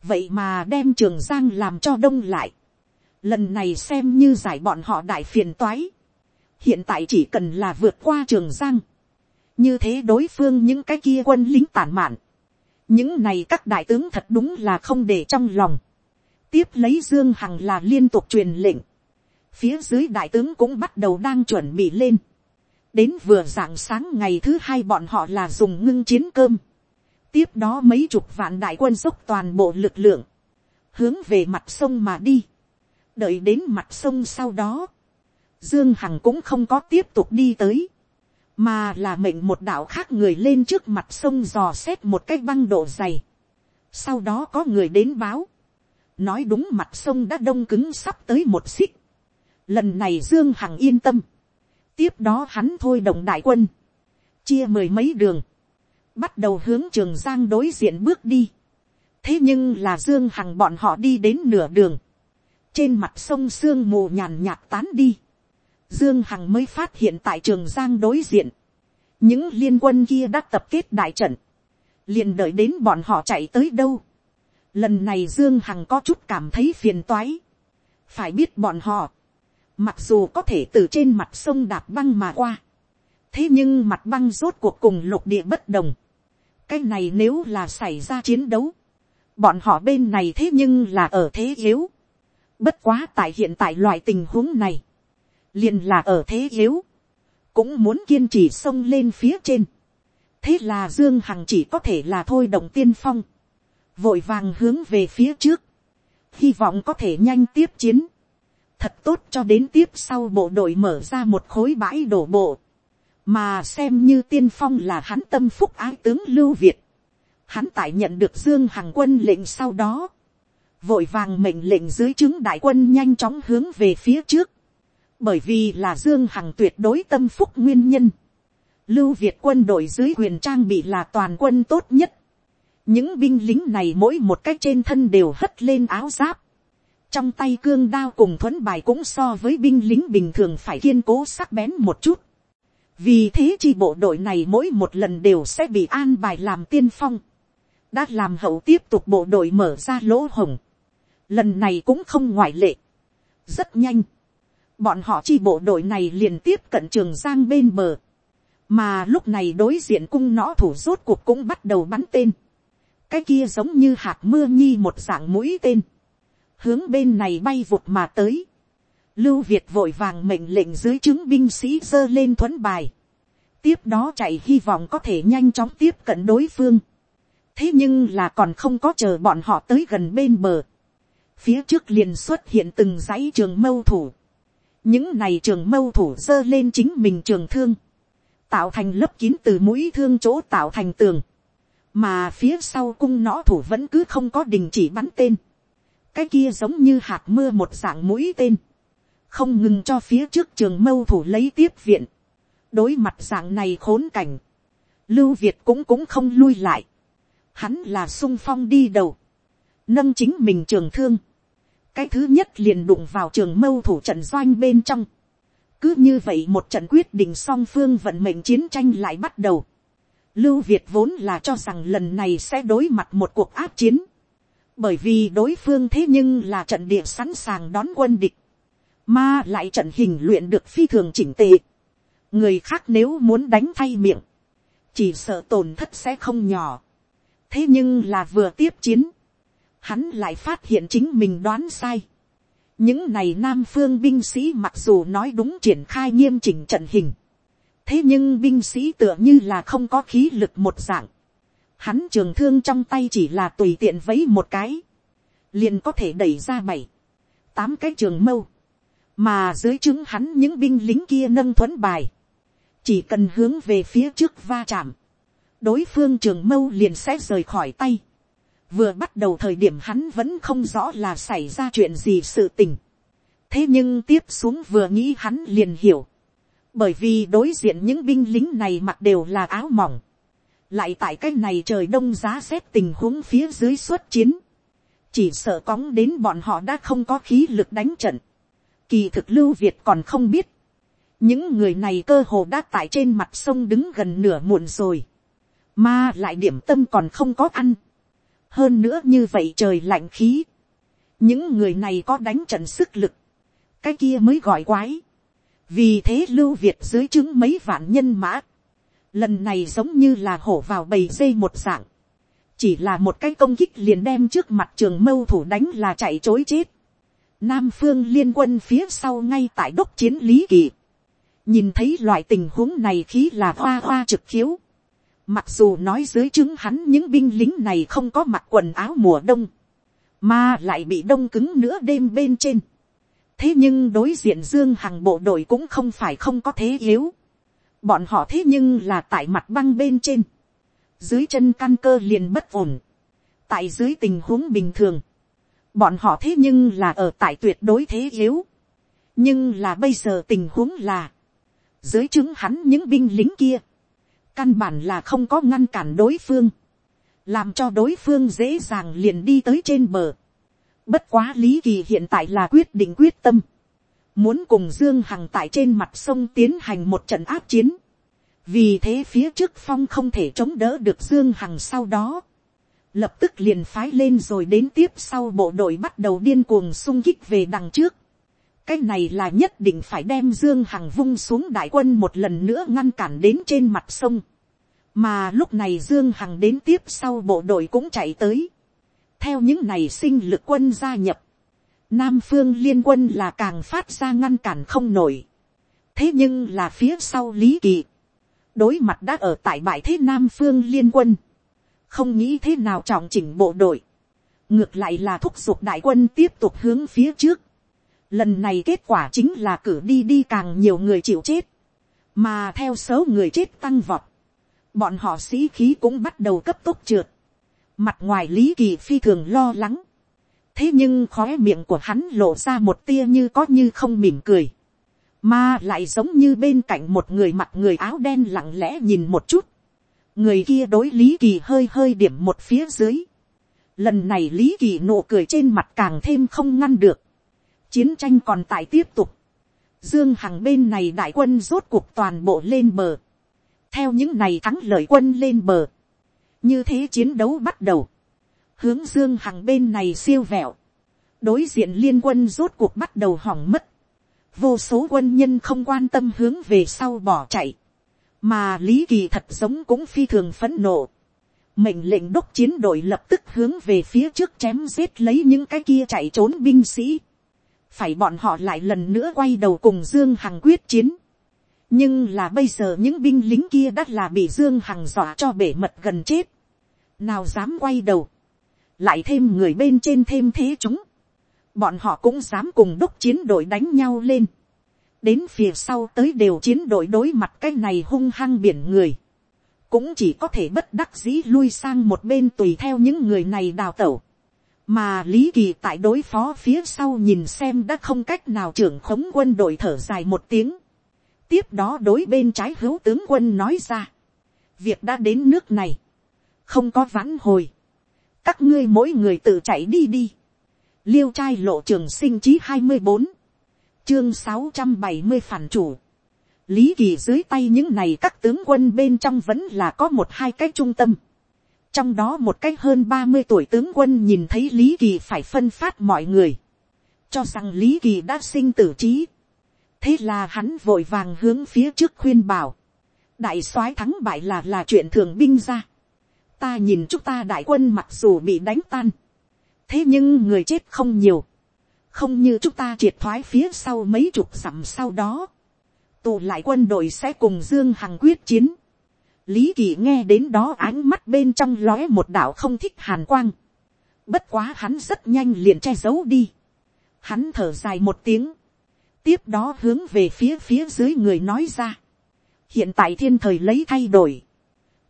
vậy mà đem trường giang làm cho đông lại, lần này xem như giải bọn họ đại phiền toái, hiện tại chỉ cần là vượt qua trường giang, như thế đối phương những cái kia quân lính tản mạn, những này các đại tướng thật đúng là không để trong lòng, tiếp lấy dương hằng là liên tục truyền lệnh, phía dưới đại tướng cũng bắt đầu đang chuẩn bị lên, đến vừa rạng sáng ngày thứ hai bọn họ là dùng ngưng chiến cơm. tiếp đó mấy chục vạn đại quân dốc toàn bộ lực lượng, hướng về mặt sông mà đi. đợi đến mặt sông sau đó, dương hằng cũng không có tiếp tục đi tới, mà là mệnh một đạo khác người lên trước mặt sông dò xét một cái băng độ dày. sau đó có người đến báo, nói đúng mặt sông đã đông cứng sắp tới một xích. lần này dương hằng yên tâm, tiếp đó hắn thôi động đại quân, chia mười mấy đường, bắt đầu hướng trường giang đối diện bước đi. thế nhưng là dương hằng bọn họ đi đến nửa đường, trên mặt sông sương mù nhàn nhạt tán đi, dương hằng mới phát hiện tại trường giang đối diện, những liên quân kia đã tập kết đại trận, liền đợi đến bọn họ chạy tới đâu. lần này dương hằng có chút cảm thấy phiền toái, phải biết bọn họ, Mặc dù có thể từ trên mặt sông đạp băng mà qua. Thế nhưng mặt băng rốt cuộc cùng lục địa bất đồng. Cái này nếu là xảy ra chiến đấu. Bọn họ bên này thế nhưng là ở thế yếu. Bất quá tại hiện tại loại tình huống này. Liền là ở thế yếu. Cũng muốn kiên trì sông lên phía trên. Thế là Dương Hằng chỉ có thể là thôi động tiên phong. Vội vàng hướng về phía trước. Hy vọng có thể nhanh tiếp chiến thật tốt cho đến tiếp sau bộ đội mở ra một khối bãi đổ bộ, mà xem như tiên phong là hắn tâm phúc ái tướng lưu việt. Hắn tại nhận được dương hằng quân lệnh sau đó, vội vàng mệnh lệnh dưới chứng đại quân nhanh chóng hướng về phía trước, bởi vì là dương hằng tuyệt đối tâm phúc nguyên nhân. Lưu Việt quân đội dưới quyền trang bị là toàn quân tốt nhất. Những binh lính này mỗi một cách trên thân đều hất lên áo giáp trong tay cương đao cùng thuấn bài cũng so với binh lính bình thường phải kiên cố sắc bén một chút. vì thế chi bộ đội này mỗi một lần đều sẽ bị an bài làm tiên phong. đã làm hậu tiếp tục bộ đội mở ra lỗ hồng, lần này cũng không ngoại lệ, rất nhanh, bọn họ chi bộ đội này liền tiếp cận trường giang bên bờ, mà lúc này đối diện cung nõ thủ rốt cuộc cũng bắt đầu bắn tên, cái kia giống như hạt mưa nhi một dạng mũi tên, hướng bên này bay vụt mà tới, lưu việt vội vàng mệnh lệnh dưới chứng binh sĩ giơ lên thuấn bài, tiếp đó chạy hy vọng có thể nhanh chóng tiếp cận đối phương, thế nhưng là còn không có chờ bọn họ tới gần bên bờ, phía trước liền xuất hiện từng dãy trường mâu thủ, những này trường mâu thủ dơ lên chính mình trường thương, tạo thành lớp kín từ mũi thương chỗ tạo thành tường, mà phía sau cung nõ thủ vẫn cứ không có đình chỉ bắn tên, cái kia giống như hạt mưa một dạng mũi tên, không ngừng cho phía trước trường mâu thủ lấy tiếp viện, đối mặt dạng này khốn cảnh, lưu việt cũng cũng không lui lại, hắn là sung phong đi đầu, nâng chính mình trường thương, cái thứ nhất liền đụng vào trường mâu thủ trận doanh bên trong, cứ như vậy một trận quyết định song phương vận mệnh chiến tranh lại bắt đầu. Lưu Việt vốn là cho rằng lần này sẽ đối mặt một cuộc áp chiến. Bởi vì đối phương thế nhưng là trận địa sẵn sàng đón quân địch. Mà lại trận hình luyện được phi thường chỉnh tệ. Người khác nếu muốn đánh thay miệng. Chỉ sợ tổn thất sẽ không nhỏ. Thế nhưng là vừa tiếp chiến. Hắn lại phát hiện chính mình đoán sai. những này nam phương binh sĩ mặc dù nói đúng triển khai nghiêm chỉnh trận hình, thế nhưng binh sĩ tựa như là không có khí lực một dạng, hắn trường thương trong tay chỉ là tùy tiện vấy một cái, liền có thể đẩy ra bảy, tám cái trường mâu, mà dưới chứng hắn những binh lính kia nâng thuấn bài, chỉ cần hướng về phía trước va chạm, đối phương trường mâu liền sẽ rời khỏi tay, vừa bắt đầu thời điểm hắn vẫn không rõ là xảy ra chuyện gì sự tình. thế nhưng tiếp xuống vừa nghĩ hắn liền hiểu. bởi vì đối diện những binh lính này mặc đều là áo mỏng. lại tại cái này trời đông giá rét tình huống phía dưới xuất chiến. chỉ sợ cóng đến bọn họ đã không có khí lực đánh trận. kỳ thực lưu việt còn không biết. những người này cơ hồ đã tại trên mặt sông đứng gần nửa muộn rồi. mà lại điểm tâm còn không có ăn hơn nữa như vậy trời lạnh khí, những người này có đánh trận sức lực, cái kia mới gọi quái, vì thế lưu việt dưới chứng mấy vạn nhân mã, lần này giống như là hổ vào bầy dây một dạng, chỉ là một cái công kích liền đem trước mặt trường mâu thủ đánh là chạy chối chết, nam phương liên quân phía sau ngay tại đốc chiến lý kỳ, nhìn thấy loại tình huống này khí là hoa hoa trực khiếu, Mặc dù nói dưới chứng hắn những binh lính này không có mặc quần áo mùa đông. Mà lại bị đông cứng nữa đêm bên trên. Thế nhưng đối diện Dương Hằng bộ đội cũng không phải không có thế yếu. Bọn họ thế nhưng là tại mặt băng bên trên. Dưới chân căn cơ liền bất ổn. Tại dưới tình huống bình thường. Bọn họ thế nhưng là ở tại tuyệt đối thế yếu. Nhưng là bây giờ tình huống là. Dưới chứng hắn những binh lính kia căn bản là không có ngăn cản đối phương, làm cho đối phương dễ dàng liền đi tới trên bờ. Bất quá lý kỳ hiện tại là quyết định quyết tâm, muốn cùng dương hằng tại trên mặt sông tiến hành một trận áp chiến, vì thế phía trước phong không thể chống đỡ được dương hằng sau đó, lập tức liền phái lên rồi đến tiếp sau bộ đội bắt đầu điên cuồng sung kích về đằng trước cái này là nhất định phải đem dương hằng vung xuống đại quân một lần nữa ngăn cản đến trên mặt sông. mà lúc này dương hằng đến tiếp sau bộ đội cũng chạy tới. theo những này sinh lực quân gia nhập, nam phương liên quân là càng phát ra ngăn cản không nổi. thế nhưng là phía sau lý kỳ, đối mặt đã ở tại bãi thế nam phương liên quân, không nghĩ thế nào trọng chỉnh bộ đội, ngược lại là thúc giục đại quân tiếp tục hướng phía trước, Lần này kết quả chính là cử đi đi càng nhiều người chịu chết. Mà theo số người chết tăng vọt. Bọn họ sĩ khí cũng bắt đầu cấp tốc trượt. Mặt ngoài Lý Kỳ phi thường lo lắng. Thế nhưng khóe miệng của hắn lộ ra một tia như có như không mỉm cười. Mà lại giống như bên cạnh một người mặc người áo đen lặng lẽ nhìn một chút. Người kia đối Lý Kỳ hơi hơi điểm một phía dưới. Lần này Lý Kỳ nụ cười trên mặt càng thêm không ngăn được chiến tranh còn tại tiếp tục, dương hằng bên này đại quân rốt cuộc toàn bộ lên bờ, theo những này thắng lợi quân lên bờ, như thế chiến đấu bắt đầu, hướng dương hằng bên này siêu vẹo, đối diện liên quân rốt cuộc bắt đầu hỏng mất, vô số quân nhân không quan tâm hướng về sau bỏ chạy, mà lý kỳ thật giống cũng phi thường phấn nộ, mệnh lệnh đốc chiến đội lập tức hướng về phía trước chém giết lấy những cái kia chạy trốn binh sĩ, phải bọn họ lại lần nữa quay đầu cùng dương hằng quyết chiến, nhưng là bây giờ những binh lính kia đã là bị dương hằng dọa cho bể mật gần chết, nào dám quay đầu, lại thêm người bên trên thêm thế chúng, bọn họ cũng dám cùng đúc chiến đội đánh nhau lên, đến phía sau tới đều chiến đội đối mặt cái này hung hăng biển người, cũng chỉ có thể bất đắc dĩ lui sang một bên tùy theo những người này đào tẩu, mà lý kỳ tại đối phó phía sau nhìn xem đã không cách nào trưởng khống quân đội thở dài một tiếng, tiếp đó đối bên trái hữu tướng quân nói ra, việc đã đến nước này, không có vãn hồi, các ngươi mỗi người tự chạy đi đi, liêu trai lộ trường sinh chí hai mươi bốn, chương sáu trăm bảy mươi phản chủ, lý kỳ dưới tay những này các tướng quân bên trong vẫn là có một hai cái trung tâm, trong đó một cách hơn ba mươi tuổi tướng quân nhìn thấy lý kỳ phải phân phát mọi người, cho rằng lý kỳ đã sinh tử trí, thế là hắn vội vàng hướng phía trước khuyên bảo, đại soái thắng bại là là chuyện thường binh ra, ta nhìn chúng ta đại quân mặc dù bị đánh tan, thế nhưng người chết không nhiều, không như chúng ta triệt thoái phía sau mấy chục dặm sau đó, tụ lại quân đội sẽ cùng dương hằng quyết chiến lý kỳ nghe đến đó ánh mắt bên trong lóe một đạo không thích hàn quang, bất quá hắn rất nhanh liền che giấu đi, hắn thở dài một tiếng, tiếp đó hướng về phía phía dưới người nói ra, hiện tại thiên thời lấy thay đổi,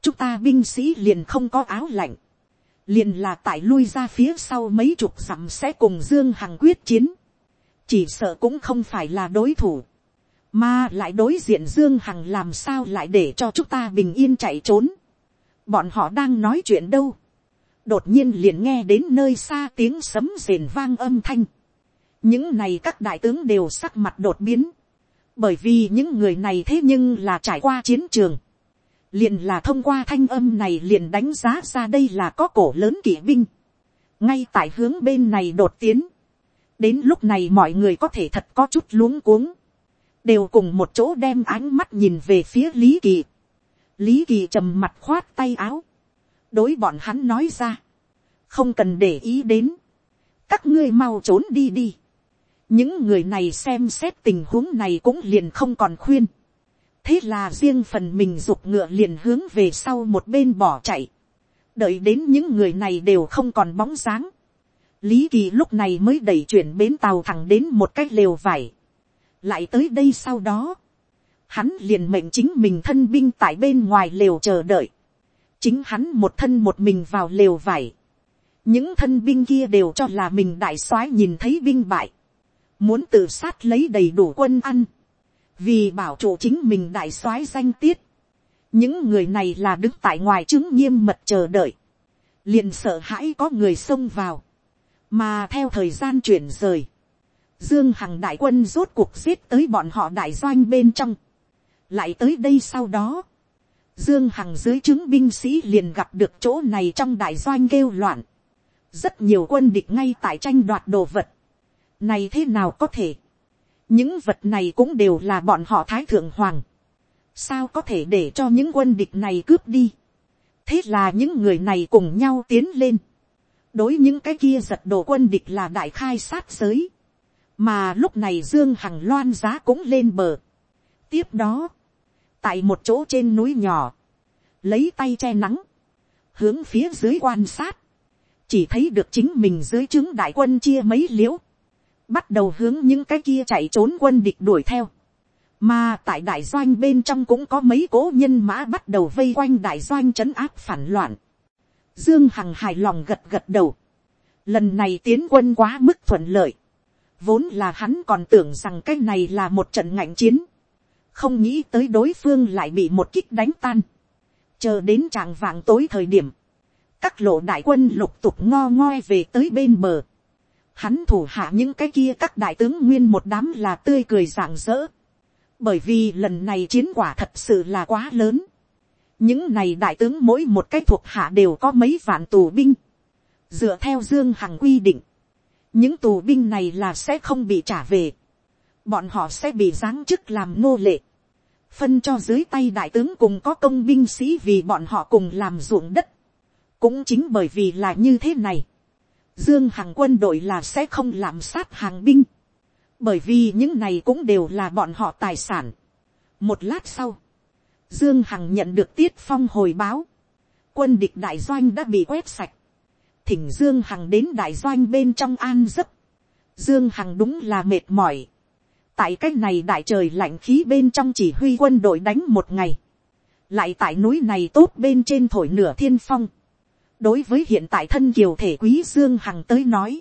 chúng ta binh sĩ liền không có áo lạnh, liền là tại lui ra phía sau mấy chục dặm sẽ cùng dương hằng quyết chiến, chỉ sợ cũng không phải là đối thủ, mà lại đối diện dương hằng làm sao lại để cho chúng ta bình yên chạy trốn, bọn họ đang nói chuyện đâu, đột nhiên liền nghe đến nơi xa tiếng sấm rền vang âm thanh, những này các đại tướng đều sắc mặt đột biến, bởi vì những người này thế nhưng là trải qua chiến trường, liền là thông qua thanh âm này liền đánh giá ra đây là có cổ lớn kỵ binh, ngay tại hướng bên này đột tiến, đến lúc này mọi người có thể thật có chút luống cuống, đều cùng một chỗ đem ánh mắt nhìn về phía lý kỳ, lý kỳ trầm mặt khoát tay áo, đối bọn hắn nói ra, không cần để ý đến, các ngươi mau trốn đi đi, những người này xem xét tình huống này cũng liền không còn khuyên, thế là riêng phần mình giục ngựa liền hướng về sau một bên bỏ chạy, đợi đến những người này đều không còn bóng dáng, lý kỳ lúc này mới đẩy chuyển bến tàu thẳng đến một cái lều vải, lại tới đây sau đó, hắn liền mệnh chính mình thân binh tại bên ngoài lều chờ đợi, chính hắn một thân một mình vào lều vải, những thân binh kia đều cho là mình đại soái nhìn thấy binh bại, muốn tự sát lấy đầy đủ quân ăn, vì bảo chủ chính mình đại soái danh tiết, những người này là đứng tại ngoài chứng nghiêm mật chờ đợi, liền sợ hãi có người xông vào, mà theo thời gian chuyển rời, dương hằng đại quân rốt cuộc giết tới bọn họ đại doanh bên trong, lại tới đây sau đó, dương hằng dưới chứng binh sĩ liền gặp được chỗ này trong đại doanh kêu loạn, rất nhiều quân địch ngay tại tranh đoạt đồ vật, này thế nào có thể, những vật này cũng đều là bọn họ thái thượng hoàng, sao có thể để cho những quân địch này cướp đi, thế là những người này cùng nhau tiến lên, đối những cái kia giật đồ quân địch là đại khai sát giới, mà lúc này dương hằng loan giá cũng lên bờ. tiếp đó, tại một chỗ trên núi nhỏ, lấy tay che nắng, hướng phía dưới quan sát, chỉ thấy được chính mình dưới trướng đại quân chia mấy liễu, bắt đầu hướng những cái kia chạy trốn quân địch đuổi theo. Mà tại đại doanh bên trong cũng có mấy cố nhân mã bắt đầu vây quanh đại doanh trấn áp phản loạn. Dương Hằng hài lòng gật gật đầu. Lần này tiến quân quá mức thuận lợi. Vốn là hắn còn tưởng rằng cái này là một trận ngạnh chiến. Không nghĩ tới đối phương lại bị một kích đánh tan. Chờ đến trạng vạng tối thời điểm. Các lộ đại quân lục tục ngo ngoi về tới bên bờ hắn thủ hạ những cái kia các đại tướng nguyên một đám là tươi cười rạng rỡ, bởi vì lần này chiến quả thật sự là quá lớn, những này đại tướng mỗi một cái thuộc hạ đều có mấy vạn tù binh, dựa theo dương hằng quy định, những tù binh này là sẽ không bị trả về, bọn họ sẽ bị giáng chức làm nô lệ, phân cho dưới tay đại tướng cùng có công binh sĩ vì bọn họ cùng làm ruộng đất. cũng chính bởi vì là như thế này, dương hằng quân đội là sẽ không làm sát hàng binh, bởi vì những này cũng đều là bọn họ tài sản. một lát sau, dương hằng nhận được tiết phong hồi báo, quân địch đại doanh đã bị quét sạch, thỉnh dương hằng đến đại doanh bên trong an giấc, dương hằng đúng là mệt mỏi, tại cách này đại trời lạnh khí bên trong chỉ huy quân đội đánh một ngày, lại tại núi này tốt bên trên thổi nửa thiên phong, đối với hiện tại thân kiều thể quý dương hằng tới nói,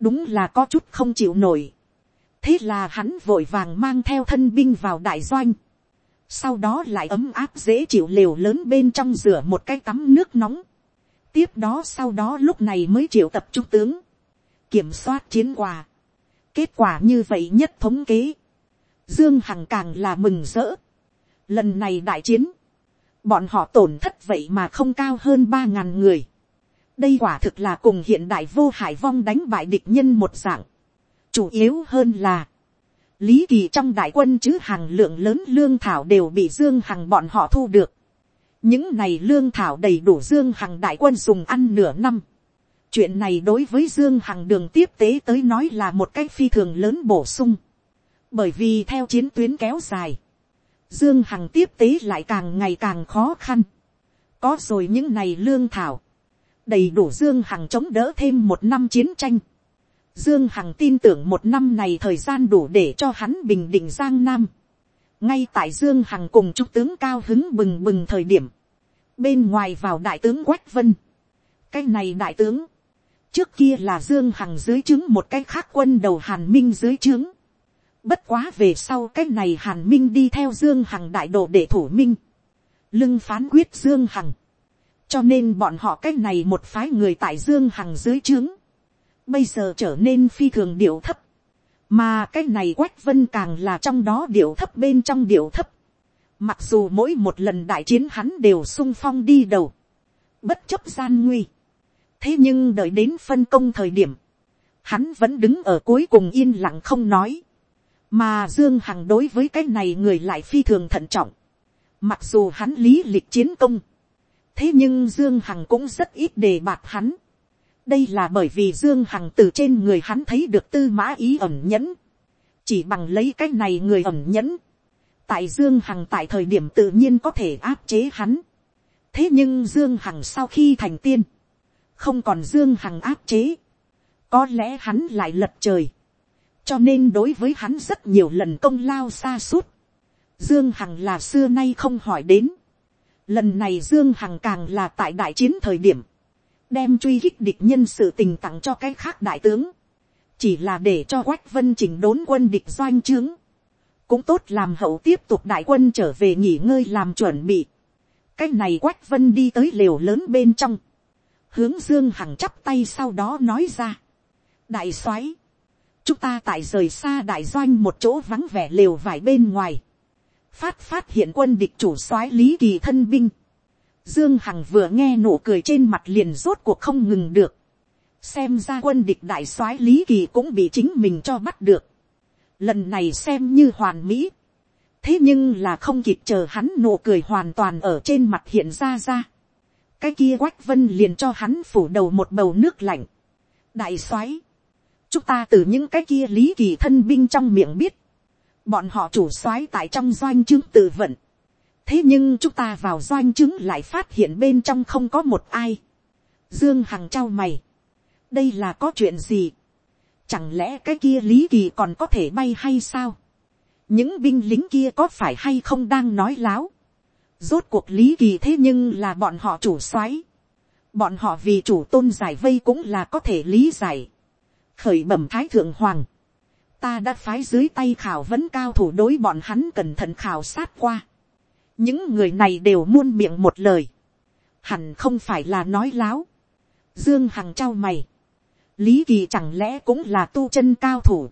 đúng là có chút không chịu nổi, thế là hắn vội vàng mang theo thân binh vào đại doanh, sau đó lại ấm áp dễ chịu lều lớn bên trong rửa một cái tắm nước nóng, tiếp đó sau đó lúc này mới triệu tập trung tướng, kiểm soát chiến quả, kết quả như vậy nhất thống kế, dương hằng càng là mừng rỡ. lần này đại chiến, bọn họ tổn thất vậy mà không cao hơn ba ngàn người. đây quả thực là cùng hiện đại vô hải vong đánh bại địch nhân một dạng. chủ yếu hơn là, lý kỳ trong đại quân chứ hàng lượng lớn lương thảo đều bị dương hằng bọn họ thu được những này lương thảo đầy đủ dương hằng đại quân dùng ăn nửa năm chuyện này đối với dương hằng đường tiếp tế tới nói là một cách phi thường lớn bổ sung. bởi vì theo chiến tuyến kéo dài, dương hằng tiếp tế lại càng ngày càng khó khăn. có rồi những này lương thảo, đầy đủ dương hằng chống đỡ thêm một năm chiến tranh. dương hằng tin tưởng một năm này thời gian đủ để cho hắn bình định giang nam ngay tại dương hằng cùng trung tướng cao hứng bừng bừng thời điểm, bên ngoài vào đại tướng quách vân. cái này đại tướng, trước kia là dương hằng dưới trướng một cái khác quân đầu hàn minh dưới trướng. bất quá về sau cái này hàn minh đi theo dương hằng đại độ để thủ minh. lưng phán quyết dương hằng. cho nên bọn họ cái này một phái người tại dương hằng dưới trướng. bây giờ trở nên phi thường điệu thấp mà cái này quách vân càng là trong đó điệu thấp bên trong điệu thấp. mặc dù mỗi một lần đại chiến hắn đều sung phong đi đầu. bất chấp gian nguy. Thế nhưng đợi đến phân công thời điểm, hắn vẫn đứng ở cuối cùng yên lặng không nói, mà dương hằng đối với cái này người lại phi thường thận trọng, mặc dù hắn lý lịch chiến công, thế nhưng dương hằng cũng rất ít đề bạt hắn, đây là bởi vì dương hằng từ trên người hắn thấy được tư mã ý ẩm nhẫn, chỉ bằng lấy cái này người ẩm nhẫn, tại dương hằng tại thời điểm tự nhiên có thể áp chế hắn, thế nhưng dương hằng sau khi thành tiên, không còn dương hằng áp chế, có lẽ hắn lại lật trời, cho nên đối với hắn rất nhiều lần công lao xa suốt, dương hằng là xưa nay không hỏi đến, lần này dương hằng càng là tại đại chiến thời điểm, đem truy khích địch nhân sự tình tặng cho cái khác đại tướng, chỉ là để cho quách vân chỉnh đốn quân địch doanh trướng, cũng tốt làm hậu tiếp tục đại quân trở về nghỉ ngơi làm chuẩn bị. cái này quách vân đi tới lều lớn bên trong, hướng dương hằng chắp tay sau đó nói ra. đại soái, chúng ta tại rời xa đại doanh một chỗ vắng vẻ lều vải bên ngoài, phát phát hiện quân địch chủ soái lý kỳ thân binh. Dương Hằng vừa nghe nụ cười trên mặt liền rốt cuộc không ngừng được. Xem ra quân địch đại soái Lý Kỳ cũng bị chính mình cho bắt được. Lần này xem như hoàn mỹ. Thế nhưng là không kịp chờ hắn nụ cười hoàn toàn ở trên mặt hiện ra ra cái kia quách vân liền cho hắn phủ đầu một bầu nước lạnh. đại soái, chúng ta từ những cái kia lý kỳ thân binh trong miệng biết, bọn họ chủ soái tại trong doanh chứng tự vận thế nhưng chúng ta vào doanh chứng lại phát hiện bên trong không có một ai. dương hằng trao mày, đây là có chuyện gì. chẳng lẽ cái kia lý kỳ còn có thể bay hay sao. những binh lính kia có phải hay không đang nói láo Rốt cuộc lý kỳ thế nhưng là bọn họ chủ soái Bọn họ vì chủ tôn giải vây cũng là có thể lý giải. Khởi bẩm thái thượng hoàng. Ta đã phái dưới tay khảo vấn cao thủ đối bọn hắn cẩn thận khảo sát qua. Những người này đều muôn miệng một lời. Hẳn không phải là nói láo. Dương Hằng trao mày. Lý kỳ chẳng lẽ cũng là tu chân cao thủ.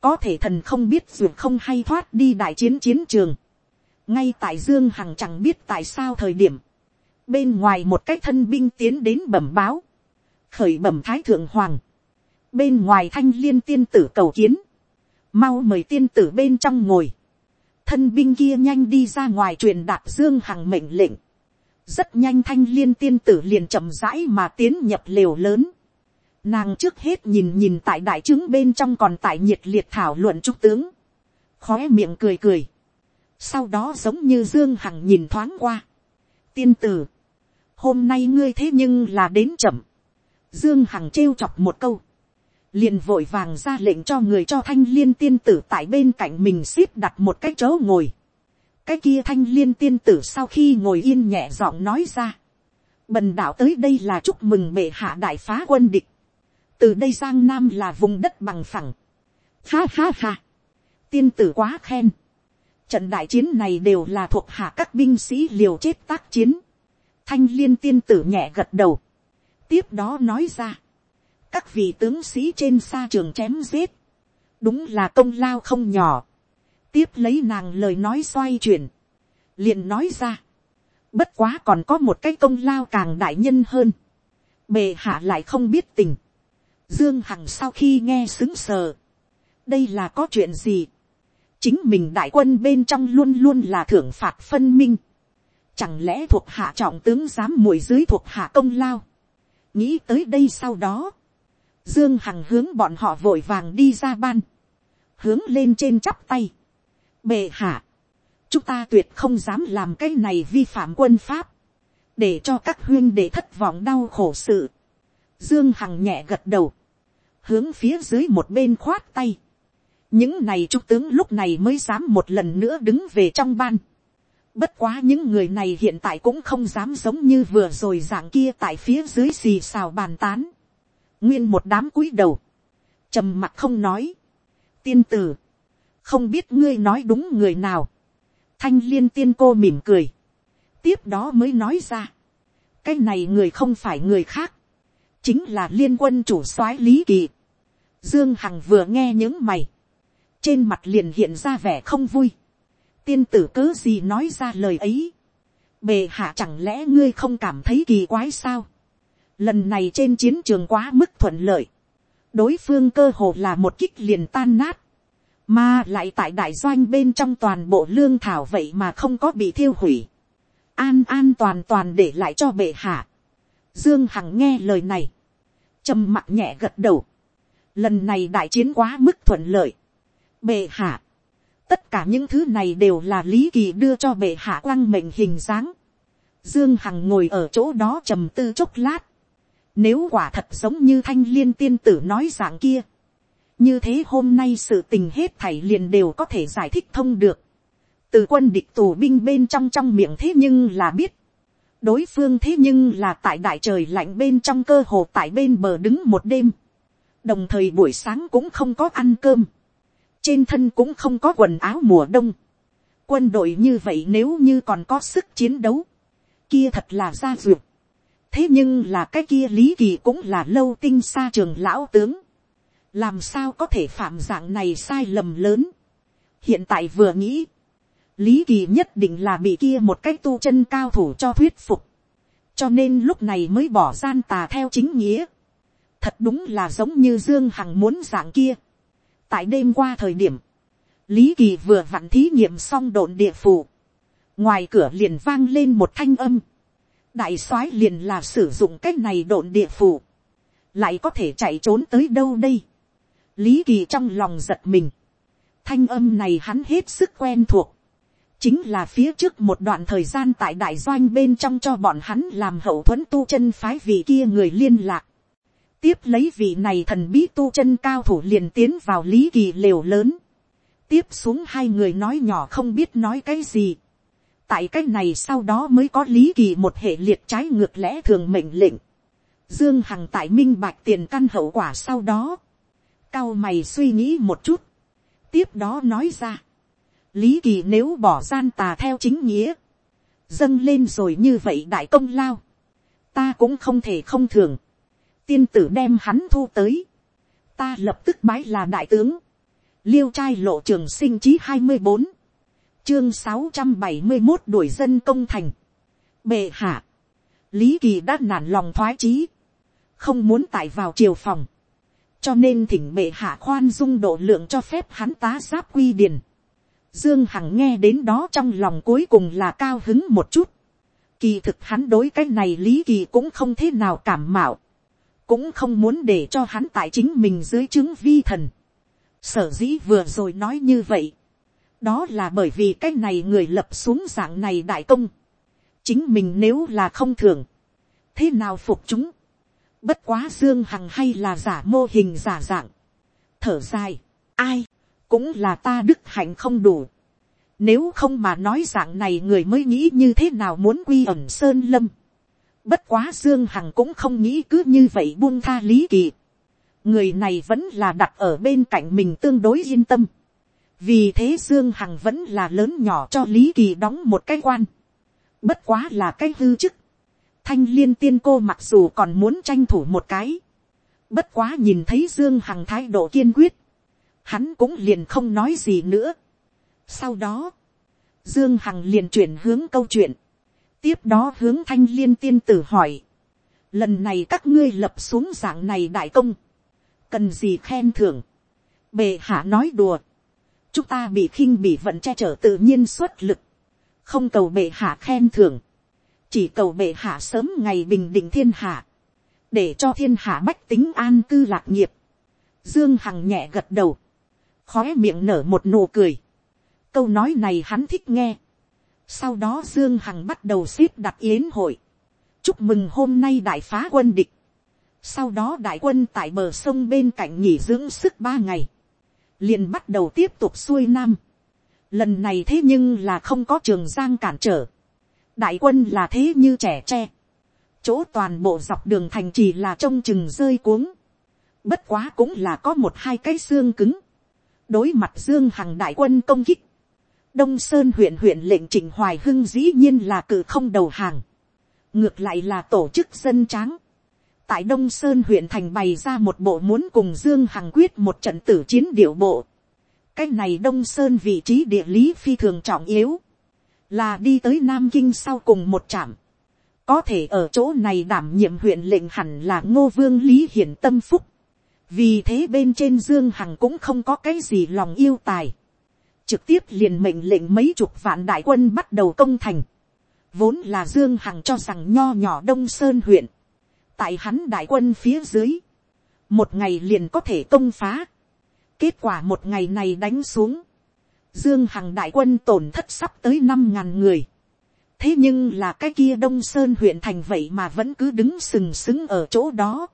Có thể thần không biết dù không hay thoát đi đại chiến chiến trường ngay tại dương hằng chẳng biết tại sao thời điểm, bên ngoài một cái thân binh tiến đến bẩm báo, khởi bẩm thái thượng hoàng, bên ngoài thanh liên tiên tử cầu kiến, mau mời tiên tử bên trong ngồi, thân binh kia nhanh đi ra ngoài truyền đạt dương hằng mệnh lệnh, rất nhanh thanh liên tiên tử liền chậm rãi mà tiến nhập lều lớn, nàng trước hết nhìn nhìn tại đại trướng bên trong còn tại nhiệt liệt thảo luận trúc tướng, khói miệng cười cười, sau đó giống như dương hằng nhìn thoáng qua, tiên tử, hôm nay ngươi thế nhưng là đến chậm, dương hằng trêu chọc một câu, liền vội vàng ra lệnh cho người cho thanh liên tiên tử tại bên cạnh mình xếp đặt một cái chỗ ngồi. cái kia thanh liên tiên tử sau khi ngồi yên nhẹ giọng nói ra. bần đạo tới đây là chúc mừng bệ hạ đại phá quân địch. từ đây giang nam là vùng đất bằng phẳng. ha ha ha. tiên tử quá khen. trận đại chiến này đều là thuộc hạ các binh sĩ liều chết tác chiến. thanh liên tiên tử nhẹ gật đầu. tiếp đó nói ra các vị tướng sĩ trên xa trường chém giết, đúng là công lao không nhỏ, tiếp lấy nàng lời nói xoay chuyển, liền nói ra, bất quá còn có một cái công lao càng đại nhân hơn, bề hạ lại không biết tình, dương hằng sau khi nghe xứng sờ, đây là có chuyện gì, chính mình đại quân bên trong luôn luôn là thưởng phạt phân minh, chẳng lẽ thuộc hạ trọng tướng dám mùi dưới thuộc hạ công lao, nghĩ tới đây sau đó, Dương Hằng hướng bọn họ vội vàng đi ra ban. Hướng lên trên chắp tay. Bệ hạ. Chúng ta tuyệt không dám làm cái này vi phạm quân pháp. Để cho các huyên để thất vọng đau khổ sự. Dương Hằng nhẹ gật đầu. Hướng phía dưới một bên khoát tay. Những này trung tướng lúc này mới dám một lần nữa đứng về trong ban. Bất quá những người này hiện tại cũng không dám giống như vừa rồi dạng kia tại phía dưới xì xào bàn tán nguyên một đám cúi đầu, trầm mặt không nói, tiên tử, không biết ngươi nói đúng người nào, thanh liên tiên cô mỉm cười, tiếp đó mới nói ra, cái này người không phải người khác, chính là liên quân chủ soái lý kỳ, dương hằng vừa nghe những mày, trên mặt liền hiện ra vẻ không vui, tiên tử cớ gì nói ra lời ấy, bề hạ chẳng lẽ ngươi không cảm thấy kỳ quái sao, Lần này trên chiến trường quá mức thuận lợi. Đối phương cơ hồ là một kích liền tan nát. Mà lại tại đại doanh bên trong toàn bộ lương thảo vậy mà không có bị thiêu hủy. An an toàn toàn để lại cho bệ hạ. Dương Hằng nghe lời này. trầm mặc nhẹ gật đầu. Lần này đại chiến quá mức thuận lợi. Bệ hạ. Tất cả những thứ này đều là Lý Kỳ đưa cho bệ hạ quăng mệnh hình dáng. Dương Hằng ngồi ở chỗ đó trầm tư chốc lát. Nếu quả thật giống như thanh liên tiên tử nói dạng kia. Như thế hôm nay sự tình hết thảy liền đều có thể giải thích thông được. Từ quân địch tù binh bên trong trong miệng thế nhưng là biết. Đối phương thế nhưng là tại đại trời lạnh bên trong cơ hồ tại bên bờ đứng một đêm. Đồng thời buổi sáng cũng không có ăn cơm. Trên thân cũng không có quần áo mùa đông. Quân đội như vậy nếu như còn có sức chiến đấu. Kia thật là ra ruột thế nhưng là cái kia lý kỳ cũng là lâu tinh xa trường lão tướng, làm sao có thể phạm dạng này sai lầm lớn. hiện tại vừa nghĩ, lý kỳ nhất định là bị kia một cái tu chân cao thủ cho thuyết phục, cho nên lúc này mới bỏ gian tà theo chính nghĩa. thật đúng là giống như dương hằng muốn dạng kia. tại đêm qua thời điểm, lý kỳ vừa vặn thí nghiệm xong độn địa phủ, ngoài cửa liền vang lên một thanh âm, đại soái liền là sử dụng cái này độn địa phủ, lại có thể chạy trốn tới đâu đây. lý kỳ trong lòng giật mình, thanh âm này hắn hết sức quen thuộc, chính là phía trước một đoạn thời gian tại đại doanh bên trong cho bọn hắn làm hậu thuẫn tu chân phái vị kia người liên lạc. tiếp lấy vị này thần bí tu chân cao thủ liền tiến vào lý kỳ lều lớn. tiếp xuống hai người nói nhỏ không biết nói cái gì tại cái này sau đó mới có lý kỳ một hệ liệt trái ngược lẽ thường mệnh lệnh. Dương Hằng tại minh bạch tiền căn hậu quả sau đó. Cao mày suy nghĩ một chút. Tiếp đó nói ra. Lý kỳ nếu bỏ gian tà theo chính nghĩa. Dâng lên rồi như vậy đại công lao. Ta cũng không thể không thường. Tiên tử đem hắn thu tới. Ta lập tức bái là đại tướng. Liêu trai lộ trường sinh chí hai mươi bốn chương sáu trăm bảy mươi một đuổi dân công thành. bệ hạ, lý kỳ đã nản lòng thoái chí, không muốn tại vào triều phòng, cho nên thỉnh bệ hạ khoan dung độ lượng cho phép hắn tá giáp quy điền. Dương Hằng nghe đến đó trong lòng cuối cùng là cao hứng một chút. Kỳ thực hắn đối cái này lý kỳ cũng không thế nào cảm mạo. Cũng không muốn để cho hắn tại chính mình dưới chứng vi thần. Sở dĩ vừa rồi nói như vậy. Đó là bởi vì cái này người lập xuống dạng này đại công. Chính mình nếu là không thường. Thế nào phục chúng? Bất quá Dương Hằng hay là giả mô hình giả dạng. Thở dài. Ai? Cũng là ta đức hạnh không đủ. Nếu không mà nói dạng này người mới nghĩ như thế nào muốn quy ẩn Sơn Lâm. Bất quá Dương Hằng cũng không nghĩ cứ như vậy buông tha lý kỳ. Người này vẫn là đặt ở bên cạnh mình tương đối yên tâm. Vì thế Dương Hằng vẫn là lớn nhỏ cho Lý Kỳ đóng một cái quan. Bất quá là cái hư chức. Thanh liên tiên cô mặc dù còn muốn tranh thủ một cái, bất quá nhìn thấy dương hằng thái độ kiên quyết, hắn cũng liền không nói gì nữa. sau đó, dương hằng liền chuyển hướng câu chuyện, tiếp đó hướng thanh liên tiên tử hỏi, lần này các ngươi lập xuống dạng này đại công, cần gì khen thưởng, bệ hạ nói đùa, chúng ta bị khinh bị vận che chở tự nhiên xuất lực, không cầu bệ hạ khen thưởng, chỉ cầu bệ hạ sớm ngày bình định thiên hạ, để cho thiên hạ bách tính an cư lạc nghiệp. Dương Hằng nhẹ gật đầu, khó miệng nở một nụ cười. Câu nói này hắn thích nghe. Sau đó Dương Hằng bắt đầu xếp đặt yến hội. Chúc mừng hôm nay đại phá quân địch. Sau đó đại quân tại bờ sông bên cạnh nghỉ dưỡng sức ba ngày. Liền bắt đầu tiếp tục xuôi nam. Lần này thế nhưng là không có trường giang cản trở. Đại quân là thế như trẻ tre, chỗ toàn bộ dọc đường thành chỉ là trông chừng rơi cuống, bất quá cũng là có một hai cái xương cứng, đối mặt dương hằng đại quân công kích, đông sơn huyện huyện lệnh trịnh hoài hưng dĩ nhiên là cự không đầu hàng, ngược lại là tổ chức dân tráng, tại đông sơn huyện thành bày ra một bộ muốn cùng dương hằng quyết một trận tử chiến điệu bộ, cái này đông sơn vị trí địa lý phi thường trọng yếu, là đi tới nam kinh sau cùng một trạm, có thể ở chỗ này đảm nhiệm huyện lệnh hẳn là ngô vương lý hiển tâm phúc, vì thế bên trên dương hằng cũng không có cái gì lòng yêu tài, trực tiếp liền mệnh lệnh mấy chục vạn đại quân bắt đầu công thành, vốn là dương hằng cho rằng nho nhỏ đông sơn huyện, tại hắn đại quân phía dưới, một ngày liền có thể công phá, kết quả một ngày này đánh xuống, Dương Hằng đại quân tổn thất sắp tới năm ngàn người. Thế nhưng là cái kia Đông Sơn huyện thành vậy mà vẫn cứ đứng sừng sững ở chỗ đó.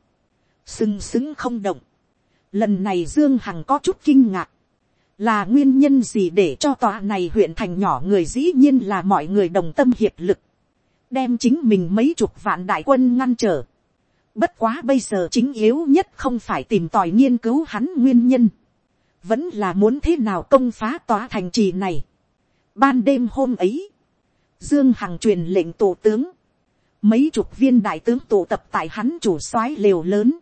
Sừng sững không động. Lần này Dương Hằng có chút kinh ngạc. Là nguyên nhân gì để cho tòa này huyện thành nhỏ người dĩ nhiên là mọi người đồng tâm hiệp lực. Đem chính mình mấy chục vạn đại quân ngăn trở. Bất quá bây giờ chính yếu nhất không phải tìm tòi nghiên cứu hắn nguyên nhân vẫn là muốn thế nào công phá tòa thành trì này. Ban đêm hôm ấy, Dương Hằng truyền lệnh tổ tướng, mấy chục viên đại tướng tụ tập tại hắn chủ soái lều lớn,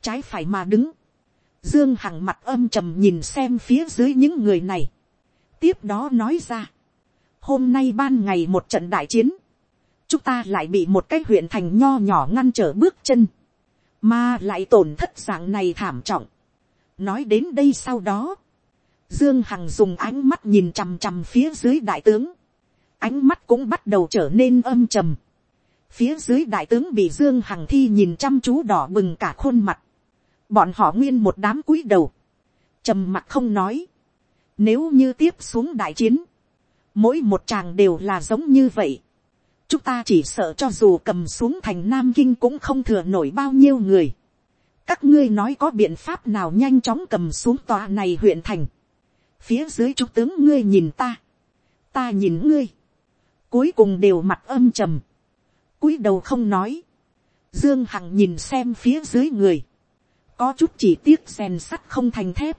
trái phải mà đứng. Dương Hằng mặt âm trầm nhìn xem phía dưới những người này. Tiếp đó nói ra, hôm nay ban ngày một trận đại chiến, chúng ta lại bị một cái huyện thành nho nhỏ ngăn trở bước chân, mà lại tổn thất dạng này thảm trọng. Nói đến đây sau đó, dương hằng dùng ánh mắt nhìn chằm chằm phía dưới đại tướng, ánh mắt cũng bắt đầu trở nên âm trầm. phía dưới đại tướng bị dương hằng thi nhìn chăm chú đỏ bừng cả khuôn mặt, bọn họ nguyên một đám cúi đầu, trầm mặt không nói, nếu như tiếp xuống đại chiến, mỗi một chàng đều là giống như vậy, chúng ta chỉ sợ cho dù cầm xuống thành nam kinh cũng không thừa nổi bao nhiêu người. Các ngươi nói có biện pháp nào nhanh chóng cầm xuống tòa này huyện thành. phía dưới trung tướng ngươi nhìn ta, ta nhìn ngươi, cuối cùng đều mặt âm trầm, cúi đầu không nói, dương hằng nhìn xem phía dưới người, có chút chỉ tiếc rèn sắt không thành thép,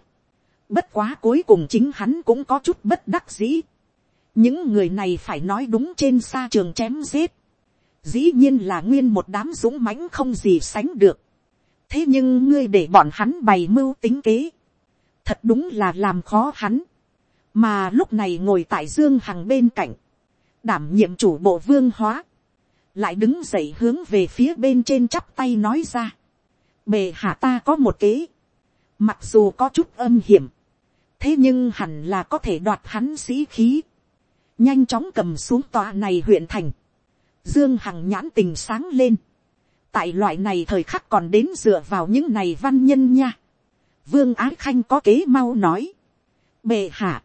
bất quá cuối cùng chính hắn cũng có chút bất đắc dĩ, những người này phải nói đúng trên xa trường chém giết, dĩ nhiên là nguyên một đám dũng mãnh không gì sánh được, thế nhưng ngươi để bọn hắn bày mưu tính kế, thật đúng là làm khó hắn, mà lúc này ngồi tại dương hằng bên cạnh, đảm nhiệm chủ bộ vương hóa, lại đứng dậy hướng về phía bên trên chắp tay nói ra, bề hạ ta có một kế, mặc dù có chút âm hiểm, thế nhưng hẳn là có thể đoạt hắn sĩ khí, nhanh chóng cầm xuống tòa này huyện thành, dương hằng nhãn tình sáng lên, tại loại này thời khắc còn đến dựa vào những này văn nhân nha, vương ái khanh có kế mau nói, bệ hạ,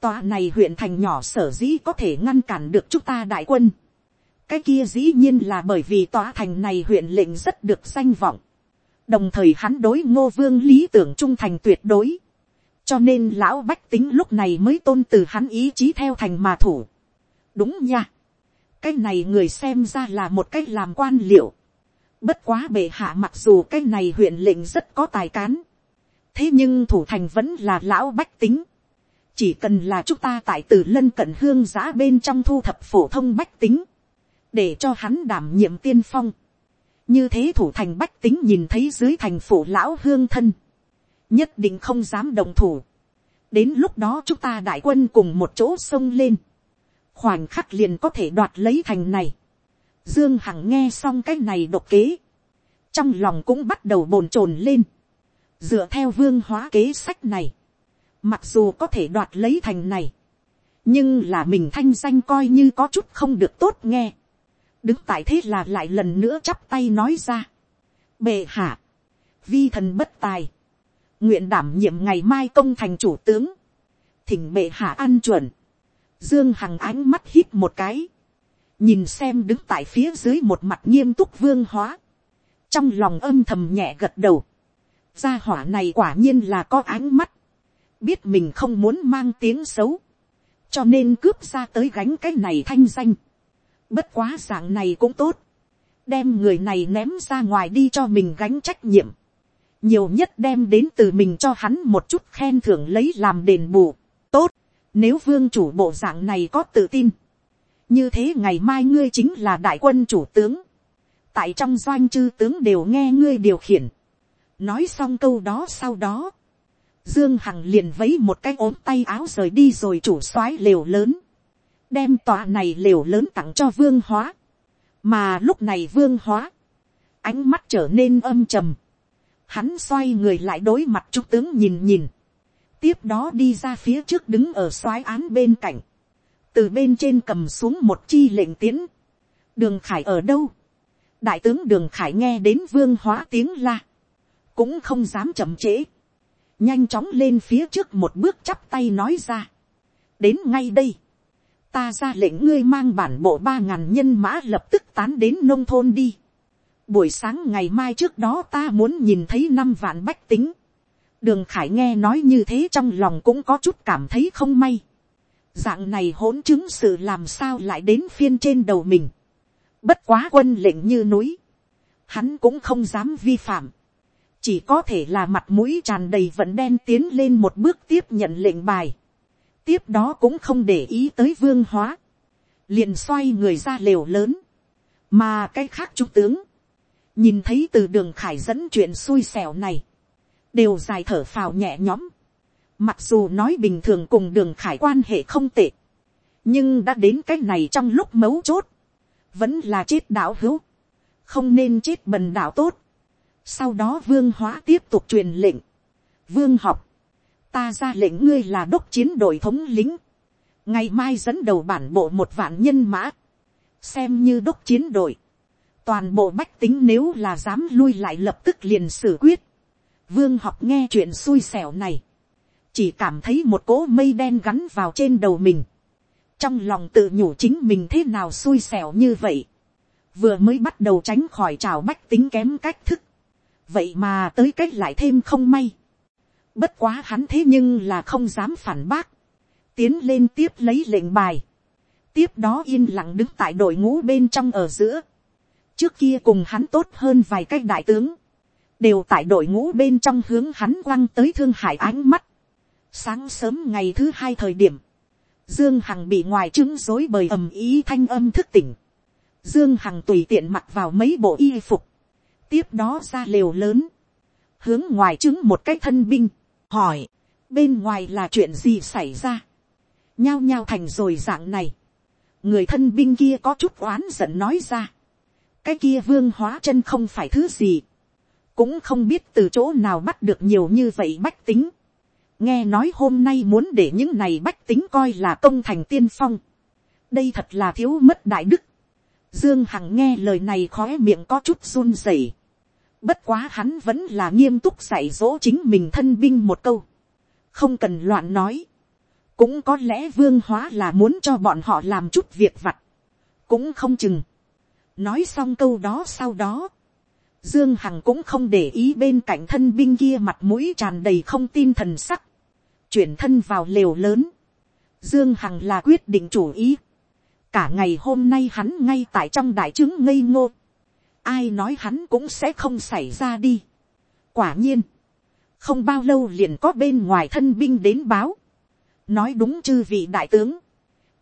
tòa này huyện thành nhỏ sở dĩ có thể ngăn cản được chúng ta đại quân, cái kia dĩ nhiên là bởi vì tòa thành này huyện lệnh rất được danh vọng, đồng thời hắn đối ngô vương lý tưởng trung thành tuyệt đối, cho nên lão bách tính lúc này mới tôn từ hắn ý chí theo thành mà thủ. đúng nha, cái này người xem ra là một cách làm quan liệu, bất quá bệ hạ mặc dù cái này huyện lệnh rất có tài cán, thế nhưng thủ thành vẫn là lão bách tính, chỉ cần là chúng ta tại từ lân cận hương giã bên trong thu thập phổ thông bách tính, để cho hắn đảm nhiệm tiên phong, như thế thủ thành bách tính nhìn thấy dưới thành phủ lão hương thân, nhất định không dám đồng thủ. đến lúc đó chúng ta đại quân cùng một chỗ sông lên, khoảnh khắc liền có thể đoạt lấy thành này. dương hằng nghe xong cái này độc kế, trong lòng cũng bắt đầu bồn chồn lên. dựa theo vương hóa kế sách này, mặc dù có thể đoạt lấy thành này, nhưng là mình thanh danh coi như có chút không được tốt nghe đứng tại thế là lại lần nữa chắp tay nói ra. bệ hạ, vi thần bất tài, nguyện đảm nhiệm ngày mai công thành chủ tướng, thỉnh bệ hạ ăn chuẩn, dương hằng ánh mắt hít một cái, nhìn xem đứng tại phía dưới một mặt nghiêm túc vương hóa, trong lòng âm thầm nhẹ gật đầu, gia hỏa này quả nhiên là có ánh mắt, biết mình không muốn mang tiếng xấu, cho nên cướp ra tới gánh cái này thanh danh, Bất quá dạng này cũng tốt. Đem người này ném ra ngoài đi cho mình gánh trách nhiệm. Nhiều nhất đem đến từ mình cho hắn một chút khen thưởng lấy làm đền bù. Tốt. Nếu vương chủ bộ dạng này có tự tin. Như thế ngày mai ngươi chính là đại quân chủ tướng. Tại trong doanh chư tướng đều nghe ngươi điều khiển. Nói xong câu đó sau đó. Dương Hằng liền vấy một cái ốm tay áo rời đi rồi chủ soái lều lớn đem tòa này liều lớn tặng cho vương hóa, mà lúc này vương hóa, ánh mắt trở nên âm trầm, hắn xoay người lại đối mặt trung tướng nhìn nhìn, tiếp đó đi ra phía trước đứng ở soái án bên cạnh, từ bên trên cầm xuống một chi lệnh tiến, đường khải ở đâu, đại tướng đường khải nghe đến vương hóa tiếng la, cũng không dám chậm trễ, nhanh chóng lên phía trước một bước chắp tay nói ra, đến ngay đây, ta ra lệnh ngươi mang bản bộ ba ngàn nhân mã lập tức tán đến nông thôn đi buổi sáng ngày mai trước đó ta muốn nhìn thấy năm vạn bách tính. đường khải nghe nói như thế trong lòng cũng có chút cảm thấy không may. dạng này hỗn chứng sự làm sao lại đến phiên trên đầu mình. bất quá quân lệnh như núi. hắn cũng không dám vi phạm. chỉ có thể là mặt mũi tràn đầy vận đen tiến lên một bước tiếp nhận lệnh bài tiếp đó cũng không để ý tới vương hóa, liền xoay người ra lều lớn, mà cái khác trung tướng, nhìn thấy từ đường khải dẫn chuyện xui xẻo này, đều dài thở phào nhẹ nhõm, mặc dù nói bình thường cùng đường khải quan hệ không tệ, nhưng đã đến cái này trong lúc mấu chốt, vẫn là chết đạo hữu, không nên chết bần đạo tốt. Sau đó vương hóa tiếp tục truyền lệnh, vương học, ta ra lệnh ngươi là đốc chiến đội thống lính, ngày mai dẫn đầu bản bộ một vạn nhân mã, xem như đốc chiến đội, toàn bộ bách tính nếu là dám lui lại lập tức liền xử quyết, vương học nghe chuyện xui xẻo này, chỉ cảm thấy một cỗ mây đen gắn vào trên đầu mình, trong lòng tự nhủ chính mình thế nào xui xẻo như vậy, vừa mới bắt đầu tránh khỏi trào bách tính kém cách thức, vậy mà tới cách lại thêm không may, Bất quá hắn thế nhưng là không dám phản bác. Tiến lên tiếp lấy lệnh bài. Tiếp đó yên lặng đứng tại đội ngũ bên trong ở giữa. Trước kia cùng hắn tốt hơn vài cách đại tướng. Đều tại đội ngũ bên trong hướng hắn quăng tới thương hải ánh mắt. Sáng sớm ngày thứ hai thời điểm. Dương Hằng bị ngoài trứng dối bởi ầm ý thanh âm thức tỉnh. Dương Hằng tùy tiện mặc vào mấy bộ y phục. Tiếp đó ra lều lớn. Hướng ngoài trứng một cái thân binh hỏi, bên ngoài là chuyện gì xảy ra. nhao nhao thành rồi dạng này, người thân binh kia có chút oán giận nói ra, cái kia vương hóa chân không phải thứ gì, cũng không biết từ chỗ nào bắt được nhiều như vậy bách tính, nghe nói hôm nay muốn để những này bách tính coi là công thành tiên phong, đây thật là thiếu mất đại đức, dương hằng nghe lời này khó miệng có chút run rẩy, bất quá hắn vẫn là nghiêm túc dạy dỗ chính mình thân binh một câu, không cần loạn nói, cũng có lẽ vương hóa là muốn cho bọn họ làm chút việc vặt, cũng không chừng nói xong câu đó sau đó, dương hằng cũng không để ý bên cạnh thân binh kia mặt mũi tràn đầy không tin thần sắc, chuyển thân vào lều lớn, dương hằng là quyết định chủ ý, cả ngày hôm nay hắn ngay tại trong đại trướng ngây ngô, ai nói hắn cũng sẽ không xảy ra đi. quả nhiên, không bao lâu liền có bên ngoài thân binh đến báo, nói đúng chư vị đại tướng,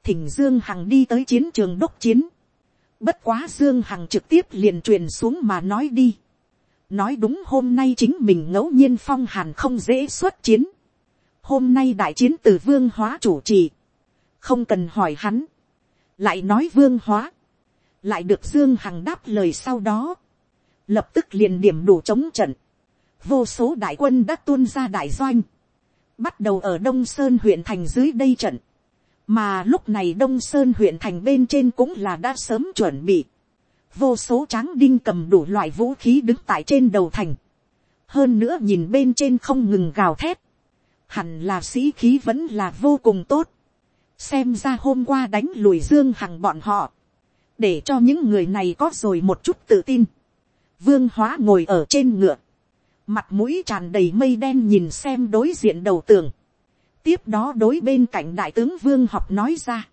thỉnh dương hằng đi tới chiến trường đốc chiến, bất quá dương hằng trực tiếp liền truyền xuống mà nói đi, nói đúng hôm nay chính mình ngẫu nhiên phong hàn không dễ xuất chiến, hôm nay đại chiến từ vương hóa chủ trì, không cần hỏi hắn, lại nói vương hóa, lại được dương hằng đáp lời sau đó, lập tức liền điểm đủ chống trận, vô số đại quân đã tuôn ra đại doanh, bắt đầu ở đông sơn huyện thành dưới đây trận, mà lúc này đông sơn huyện thành bên trên cũng là đã sớm chuẩn bị, vô số tráng đinh cầm đủ loại vũ khí đứng tại trên đầu thành, hơn nữa nhìn bên trên không ngừng gào thét, hẳn là sĩ khí vẫn là vô cùng tốt, xem ra hôm qua đánh lùi dương hằng bọn họ, để cho những người này có rồi một chút tự tin. Vương hóa ngồi ở trên ngựa, mặt mũi tràn đầy mây đen nhìn xem đối diện đầu tường tiếp đó đối bên cạnh đại tướng vương học nói ra,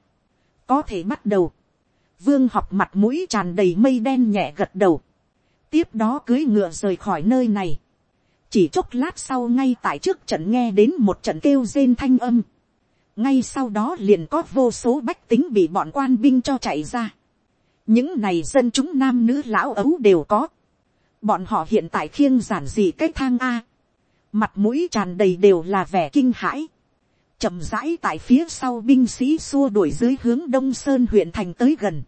có thể bắt đầu. vương học mặt mũi tràn đầy mây đen nhẹ gật đầu. tiếp đó cưới ngựa rời khỏi nơi này. chỉ chốc lát sau ngay tại trước trận nghe đến một trận kêu rên thanh âm. ngay sau đó liền có vô số bách tính bị bọn quan binh cho chạy ra những này dân chúng nam nữ lão ấu đều có. bọn họ hiện tại khiêng giản dị cái thang a. mặt mũi tràn đầy đều là vẻ kinh hãi chậm rãi tại phía sau binh sĩ xua đuổi dưới hướng đông sơn huyện thành tới gần.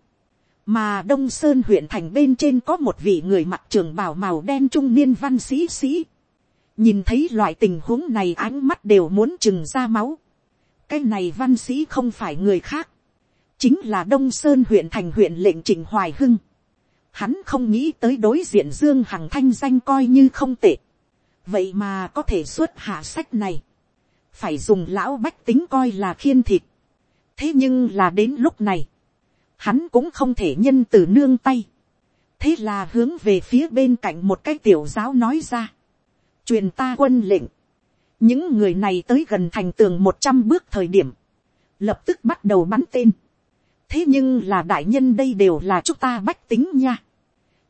mà đông sơn huyện thành bên trên có một vị người mặc trường bào màu đen trung niên văn sĩ sĩ. nhìn thấy loại tình huống này ánh mắt đều muốn chừng ra máu. cái này văn sĩ không phải người khác chính là đông sơn huyện thành huyện lệnh trình hoài hưng. Hắn không nghĩ tới đối diện dương hằng thanh danh coi như không tệ. vậy mà có thể xuất hạ sách này phải dùng lão bách tính coi là khiên thịt. thế nhưng là đến lúc này, hắn cũng không thể nhân từ nương tay. thế là hướng về phía bên cạnh một cái tiểu giáo nói ra. truyền ta quân lệnh. những người này tới gần thành tường một trăm bước thời điểm, lập tức bắt đầu bắn tên thế nhưng là đại nhân đây đều là chúng ta bách tính nha.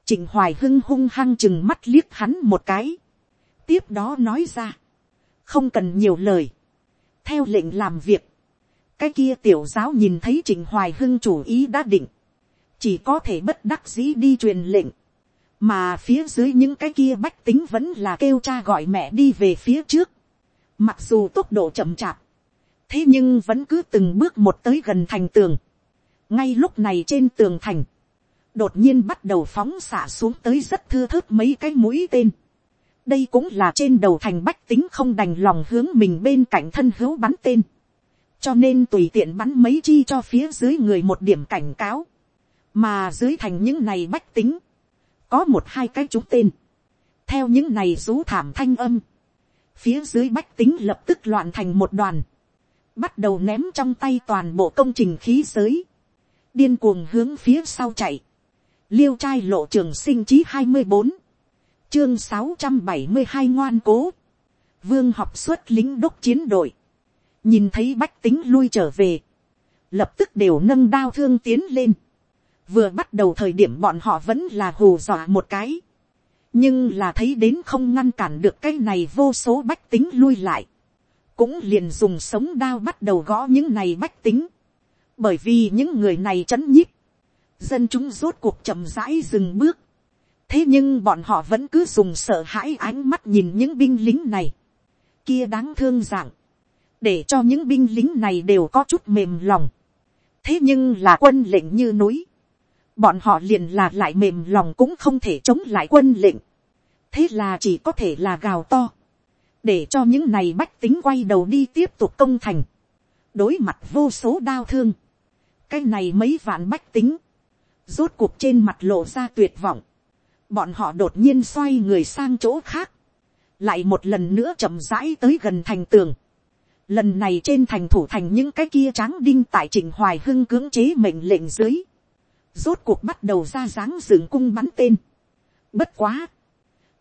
trịnh hoài hưng hung hăng chừng mắt liếc hắn một cái. tiếp đó nói ra. không cần nhiều lời theo lệnh làm việc. cái kia tiểu giáo nhìn thấy trình hoài hưng chủ ý đã định. chỉ có thể bất đắc dĩ đi truyền lệnh. mà phía dưới những cái kia bách tính vẫn là kêu cha gọi mẹ đi về phía trước. mặc dù tốc độ chậm chạp. thế nhưng vẫn cứ từng bước một tới gần thành tường ngay lúc này trên tường thành, đột nhiên bắt đầu phóng xạ xuống tới rất thưa thớt mấy cái mũi tên đây cũng là trên đầu thành bách tính không đành lòng hướng mình bên cạnh thân hữu bắn tên. cho nên tùy tiện bắn mấy chi cho phía dưới người một điểm cảnh cáo. mà dưới thành những này bách tính, có một hai cái trúng tên. theo những này rú thảm thanh âm, phía dưới bách tính lập tức loạn thành một đoàn, bắt đầu ném trong tay toàn bộ công trình khí giới điên cuồng hướng phía sau chạy. Liêu trai lộ trường sinh chí hai mươi bốn chương sáu trăm bảy mươi hai ngoan cố. Vương học xuất lính đốc chiến đội. Nhìn thấy bách tính lui trở về. Lập tức đều nâng đao thương tiến lên. Vừa bắt đầu thời điểm bọn họ vẫn là hù dọa một cái. Nhưng là thấy đến không ngăn cản được cái này vô số bách tính lui lại. Cũng liền dùng sống đao bắt đầu gõ những này bách tính bởi vì những người này chấn nhích, dân chúng rốt cuộc chậm rãi dừng bước, thế nhưng bọn họ vẫn cứ dùng sợ hãi ánh mắt nhìn những binh lính này, kia đáng thương dạng, để cho những binh lính này đều có chút mềm lòng. thế nhưng là quân lệnh như núi, bọn họ liền là lại mềm lòng cũng không thể chống lại quân lệnh. thế là chỉ có thể là gào to, để cho những này bách tính quay đầu đi tiếp tục công thành, đối mặt vô số đau thương, cái này mấy vạn bách tính, rốt cuộc trên mặt lộ ra tuyệt vọng, bọn họ đột nhiên xoay người sang chỗ khác, lại một lần nữa chậm rãi tới gần thành tường. Lần này trên thành thủ thành những cái kia tráng đinh tại trình hoài hưng cưỡng chế mệnh lệnh dưới. Rốt cuộc bắt đầu ra dáng dựng cung bắn tên. Bất quá.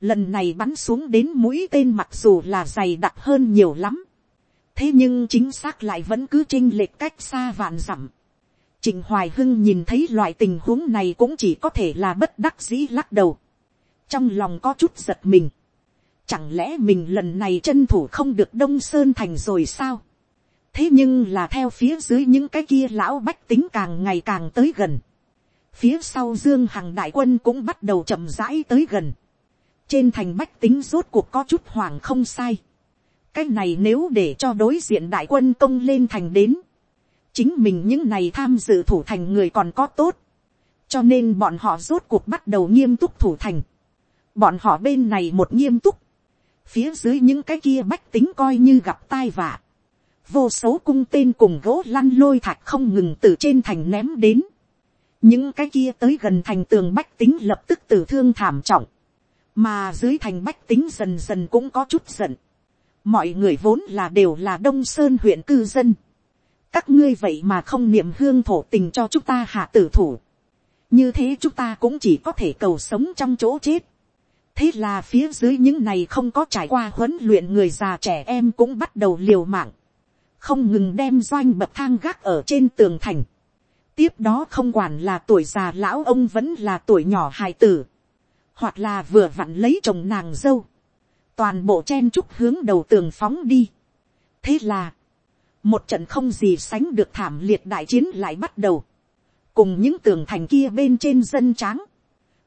Lần này bắn xuống đến mũi tên mặc dù là dày đặc hơn nhiều lắm. Thế nhưng chính xác lại vẫn cứ chênh lệch cách xa vạn dặm. Trình Hoài Hưng nhìn thấy loại tình huống này cũng chỉ có thể là bất đắc dĩ lắc đầu. Trong lòng có chút giật mình. Chẳng lẽ mình lần này chân thủ không được Đông Sơn Thành rồi sao? Thế nhưng là theo phía dưới những cái kia lão bách tính càng ngày càng tới gần. Phía sau Dương Hằng đại quân cũng bắt đầu chậm rãi tới gần. Trên thành bách tính rốt cuộc có chút hoàng không sai. Cái này nếu để cho đối diện đại quân công lên thành đến. Chính mình những này tham dự thủ thành người còn có tốt. Cho nên bọn họ rốt cuộc bắt đầu nghiêm túc thủ thành. Bọn họ bên này một nghiêm túc phía dưới những cái kia bách tính coi như gặp tai vạ. vô số cung tên cùng gỗ lăn lôi thạch không ngừng từ trên thành ném đến. những cái kia tới gần thành tường bách tính lập tức tử thương thảm trọng. mà dưới thành bách tính dần dần cũng có chút giận. mọi người vốn là đều là đông sơn huyện cư dân. các ngươi vậy mà không niệm hương thổ tình cho chúng ta hạ tử thủ. như thế chúng ta cũng chỉ có thể cầu sống trong chỗ chết thế là phía dưới những này không có trải qua huấn luyện người già trẻ em cũng bắt đầu liều mạng, không ngừng đem doanh bậc thang gác ở trên tường thành. tiếp đó không quản là tuổi già lão ông vẫn là tuổi nhỏ hài tử, hoặc là vừa vặn lấy chồng nàng dâu, toàn bộ chen chúc hướng đầu tường phóng đi. thế là, một trận không gì sánh được thảm liệt đại chiến lại bắt đầu, cùng những tường thành kia bên trên dân tráng,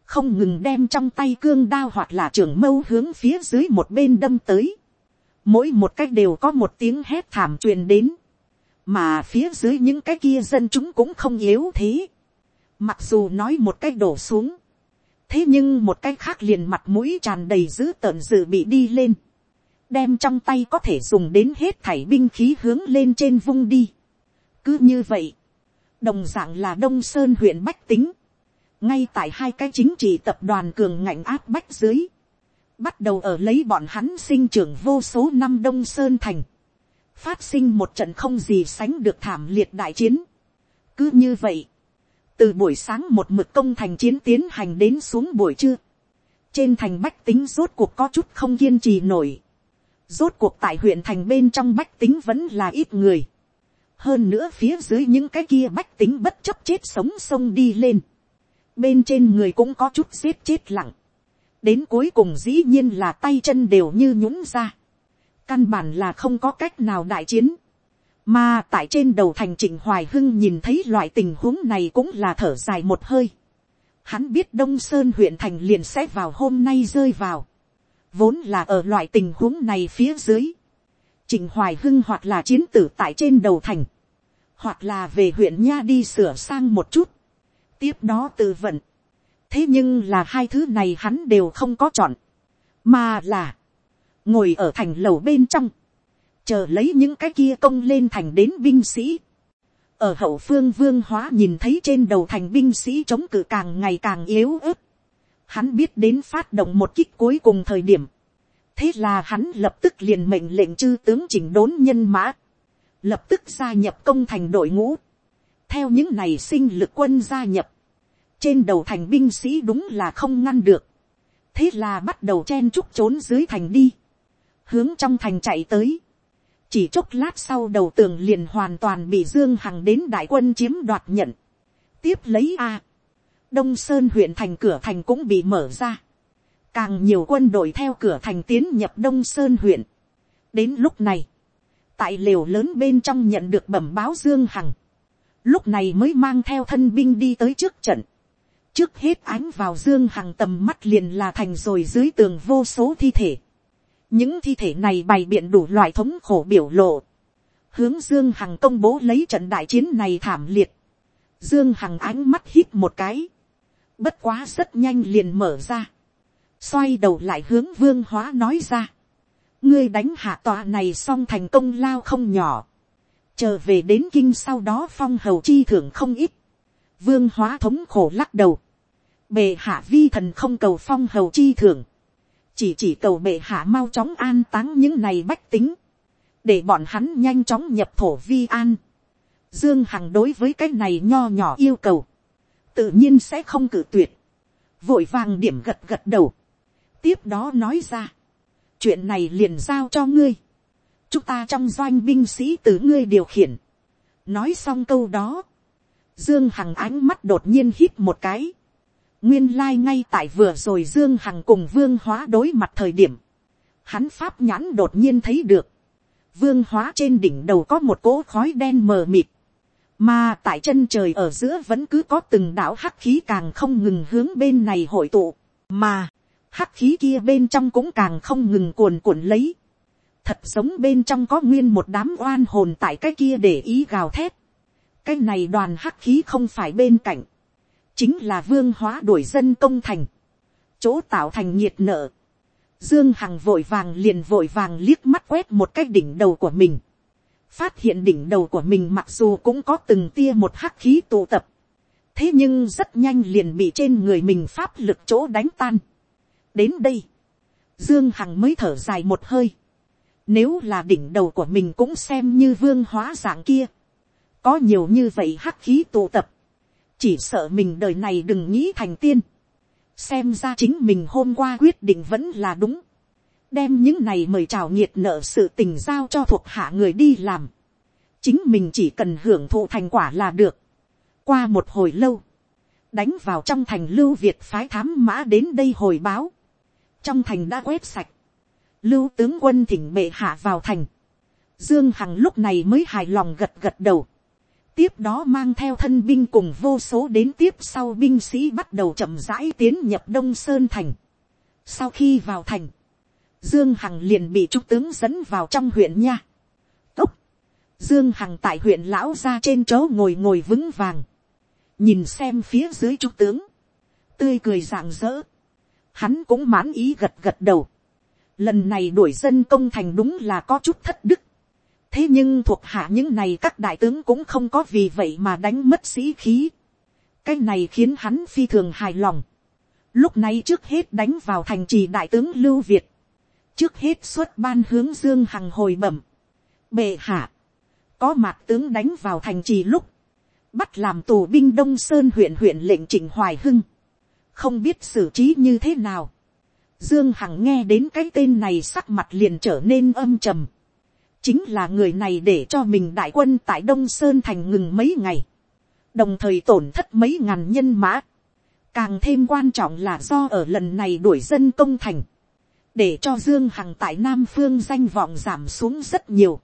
không ngừng đem trong tay cương đao hoặc là trường mâu hướng phía dưới một bên đâm tới. Mỗi một cách đều có một tiếng hét thảm truyền đến. Mà phía dưới những cái kia dân chúng cũng không yếu thế. Mặc dù nói một cách đổ xuống. Thế nhưng một cách khác liền mặt mũi tràn đầy dữ tợn dự bị đi lên. Đem trong tay có thể dùng đến hết thảy binh khí hướng lên trên vung đi. Cứ như vậy. Đồng dạng là Đông Sơn huyện Bách Tính ngay tại hai cái chính trị tập đoàn cường ngạnh áp bách dưới, bắt đầu ở lấy bọn hắn sinh trưởng vô số năm đông sơn thành, phát sinh một trận không gì sánh được thảm liệt đại chiến. cứ như vậy, từ buổi sáng một mực công thành chiến tiến hành đến xuống buổi trưa, trên thành bách tính rốt cuộc có chút không kiên trì nổi, rốt cuộc tại huyện thành bên trong bách tính vẫn là ít người, hơn nữa phía dưới những cái kia bách tính bất chấp chết sống sông đi lên, bên trên người cũng có chút xếp chết lặng, đến cuối cùng dĩ nhiên là tay chân đều như nhũng ra, căn bản là không có cách nào đại chiến, mà tại trên đầu thành trịnh hoài hưng nhìn thấy loại tình huống này cũng là thở dài một hơi, hắn biết đông sơn huyện thành liền sẽ vào hôm nay rơi vào, vốn là ở loại tình huống này phía dưới, trịnh hoài hưng hoặc là chiến tử tại trên đầu thành, hoặc là về huyện nha đi sửa sang một chút, tiếp đó tự vận. thế nhưng là hai thứ này hắn đều không có chọn, mà là ngồi ở thành lầu bên trong, chờ lấy những cái kia công lên thành đến binh sĩ. ở hậu phương vương hóa nhìn thấy trên đầu thành binh sĩ chống cự càng ngày càng yếu ớt. hắn biết đến phát động một kích cuối cùng thời điểm. thế là hắn lập tức liền mệnh lệnh chư tướng chỉnh đốn nhân mã, lập tức gia nhập công thành đội ngũ theo những này sinh lực quân gia nhập, trên đầu thành binh sĩ đúng là không ngăn được, thế là bắt đầu chen chúc trốn dưới thành đi, hướng trong thành chạy tới, chỉ chốc lát sau đầu tường liền hoàn toàn bị dương hằng đến đại quân chiếm đoạt nhận, tiếp lấy a, đông sơn huyện thành cửa thành cũng bị mở ra, càng nhiều quân đội theo cửa thành tiến nhập đông sơn huyện, đến lúc này, tại lều lớn bên trong nhận được bẩm báo dương hằng, lúc này mới mang theo thân binh đi tới trước trận. trước hết ánh vào dương hằng tầm mắt liền là thành rồi dưới tường vô số thi thể. những thi thể này bày biện đủ loại thống khổ biểu lộ. hướng dương hằng công bố lấy trận đại chiến này thảm liệt, dương hằng ánh mắt hít một cái, bất quá rất nhanh liền mở ra, xoay đầu lại hướng vương hóa nói ra, ngươi đánh hạ tòa này xong thành công lao không nhỏ, chờ về đến kinh sau đó phong hầu chi thưởng không ít, vương hóa thống khổ lắc đầu, bệ hạ vi thần không cầu phong hầu chi thưởng, chỉ chỉ cầu bệ hạ mau chóng an táng những này bách tính, để bọn hắn nhanh chóng nhập thổ vi an. Dương Hằng đối với cái này nho nhỏ yêu cầu, tự nhiên sẽ không cử tuyệt, vội vàng điểm gật gật đầu, tiếp đó nói ra, chuyện này liền giao cho ngươi, chúng ta trong doanh binh sĩ từ ngươi điều khiển, nói xong câu đó, dương hằng ánh mắt đột nhiên hít một cái, nguyên lai ngay tại vừa rồi dương hằng cùng vương hóa đối mặt thời điểm, hắn pháp nhãn đột nhiên thấy được, vương hóa trên đỉnh đầu có một cỗ khói đen mờ mịt, mà tại chân trời ở giữa vẫn cứ có từng đảo hắc khí càng không ngừng hướng bên này hội tụ, mà hắc khí kia bên trong cũng càng không ngừng cuồn cuộn lấy, thật sống bên trong có nguyên một đám oan hồn tại cái kia để ý gào thét, cái này đoàn hắc khí không phải bên cạnh, chính là vương hóa đuổi dân công thành, chỗ tạo thành nhiệt nợ, dương hằng vội vàng liền vội vàng liếc mắt quét một cái đỉnh đầu của mình, phát hiện đỉnh đầu của mình mặc dù cũng có từng tia một hắc khí tụ tập, thế nhưng rất nhanh liền bị trên người mình pháp lực chỗ đánh tan. đến đây, dương hằng mới thở dài một hơi, nếu là đỉnh đầu của mình cũng xem như vương hóa dạng kia, có nhiều như vậy hắc khí tụ tập, chỉ sợ mình đời này đừng nghĩ thành tiên, xem ra chính mình hôm qua quyết định vẫn là đúng, đem những này mời chào nghiệt nợ sự tình giao cho thuộc hạ người đi làm, chính mình chỉ cần hưởng thụ thành quả là được. qua một hồi lâu, đánh vào trong thành lưu việt phái thám mã đến đây hồi báo, trong thành đã quét sạch, lưu tướng quân thỉnh bệ hạ vào thành, dương hằng lúc này mới hài lòng gật gật đầu, tiếp đó mang theo thân binh cùng vô số đến tiếp sau binh sĩ bắt đầu chậm rãi tiến nhập đông sơn thành. sau khi vào thành, Dương Hằng liền bị trúc tướng dẫn vào trong huyện nha. Cốc. Dương Hằng tại huyện lão ra trên chỗ ngồi ngồi vững vàng. Nhìn xem phía dưới trúc tướng. Tươi cười rạng rỡ. Hắn cũng mãn ý gật gật đầu. Lần này đuổi dân công thành đúng là có chút thất đức. Thế nhưng thuộc hạ những này các đại tướng cũng không có vì vậy mà đánh mất sĩ khí. Cái này khiến hắn phi thường hài lòng. Lúc này trước hết đánh vào thành trì đại tướng Lưu Việt trước hết xuất ban hướng dương hằng hồi bẩm, bệ hạ, có mặt tướng đánh vào thành trì lúc, bắt làm tù binh đông sơn huyện huyện lệnh trịnh hoài hưng, không biết xử trí như thế nào. Dương Hằng nghe đến cái tên này sắc mặt liền trở nên âm trầm. Chính là người này để cho mình đại quân tại Đông Sơn thành ngừng mấy ngày. Đồng thời tổn thất mấy ngàn nhân mã. Càng thêm quan trọng là do ở lần này đuổi dân công thành để cho dương hằng tại nam phương danh vọng giảm xuống rất nhiều,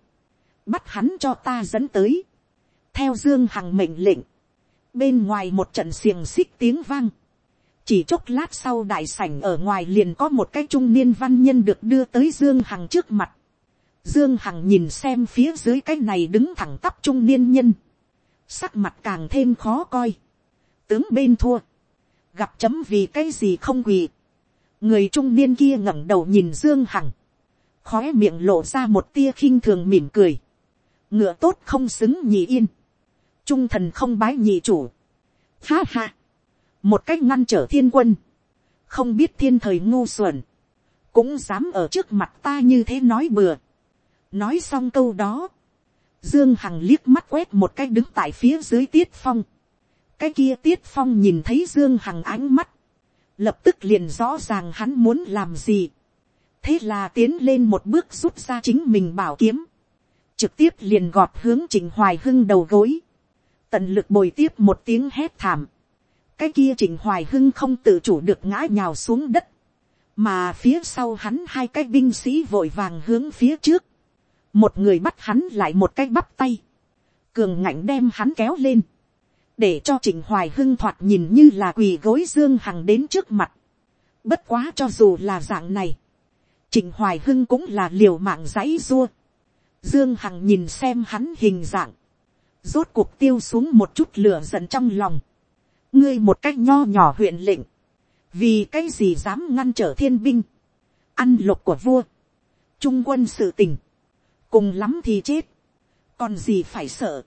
bắt hắn cho ta dẫn tới, theo dương hằng mệnh lệnh, bên ngoài một trận xiềng xích tiếng vang, chỉ chốc lát sau đại sảnh ở ngoài liền có một cái trung niên văn nhân được đưa tới dương hằng trước mặt, dương hằng nhìn xem phía dưới cái này đứng thẳng tắp trung niên nhân, sắc mặt càng thêm khó coi, tướng bên thua, gặp chấm vì cái gì không quỳ, người trung niên kia ngẩng đầu nhìn dương hằng, khói miệng lộ ra một tia khinh thường mỉm cười, ngựa tốt không xứng nhị yên, trung thần không bái nhị chủ, ha ha, một cách ngăn trở thiên quân, không biết thiên thời ngu xuẩn, cũng dám ở trước mặt ta như thế nói bừa. nói xong câu đó, dương hằng liếc mắt quét một cách đứng tại phía dưới tiết phong, cái kia tiết phong nhìn thấy dương hằng ánh mắt, lập tức liền rõ ràng hắn muốn làm gì. thế là tiến lên một bước rút ra chính mình bảo kiếm, trực tiếp liền gọt hướng trình hoài hưng đầu gối, tận lực bồi tiếp một tiếng hét thảm, cái kia trình hoài hưng không tự chủ được ngã nhào xuống đất, mà phía sau hắn hai cái binh sĩ vội vàng hướng phía trước, một người bắt hắn lại một cái bắp tay, cường ngạnh đem hắn kéo lên, để cho trịnh hoài hưng thoạt nhìn như là quỳ gối dương hằng đến trước mặt. bất quá cho dù là dạng này, trịnh hoài hưng cũng là liều mạng giấy dua. Dương Hằng nhìn xem hắn hình dạng. Rốt cuộc tiêu xuống một chút lửa giận trong lòng. Ngươi một cách nho nhỏ huyện lệnh. Vì cái gì dám ngăn trở thiên binh. Ăn lục của vua. Trung quân sự tình. Cùng lắm thì chết. Còn gì phải sợ.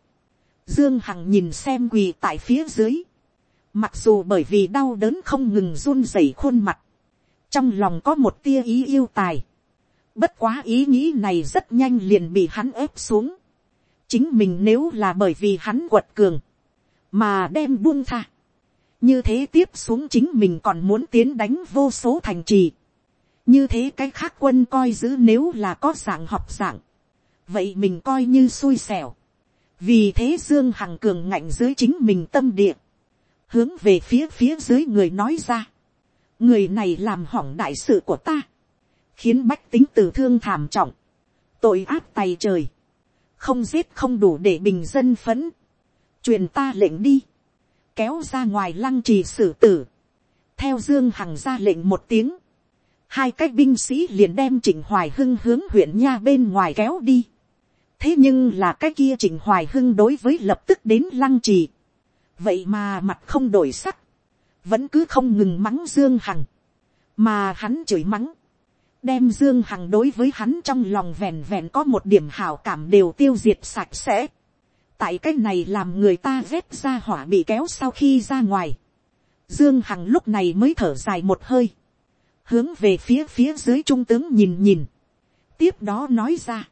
Dương Hằng nhìn xem quỳ tại phía dưới. Mặc dù bởi vì đau đớn không ngừng run rẩy khuôn mặt. Trong lòng có một tia ý yêu tài Bất quá ý nghĩ này rất nhanh liền bị hắn ép xuống. Chính mình nếu là bởi vì hắn quật cường. Mà đem buông tha. Như thế tiếp xuống chính mình còn muốn tiến đánh vô số thành trì. Như thế cái khác quân coi giữ nếu là có dạng học dạng. Vậy mình coi như xui xẻo. Vì thế Dương Hằng cường ngạnh dưới chính mình tâm địa. Hướng về phía phía dưới người nói ra. Người này làm hỏng đại sự của ta khiến bách tính tử thương thảm trọng, tội ác tay trời, không giết không đủ để bình dân phấn, truyền ta lệnh đi, kéo ra ngoài lăng trì xử tử, theo dương hằng ra lệnh một tiếng, hai cái binh sĩ liền đem trịnh hoài hưng hướng huyện nha bên ngoài kéo đi, thế nhưng là cái kia trịnh hoài hưng đối với lập tức đến lăng trì, vậy mà mặt không đổi sắc, vẫn cứ không ngừng mắng dương hằng, mà hắn chửi mắng, đem dương hằng đối với hắn trong lòng vẹn vẹn có một điểm hảo cảm đều tiêu diệt sạch sẽ tại cái này làm người ta vết ra hỏa bị kéo sau khi ra ngoài. dương hằng lúc này mới thở dài một hơi. hướng về phía phía dưới trung tướng nhìn nhìn. tiếp đó nói ra.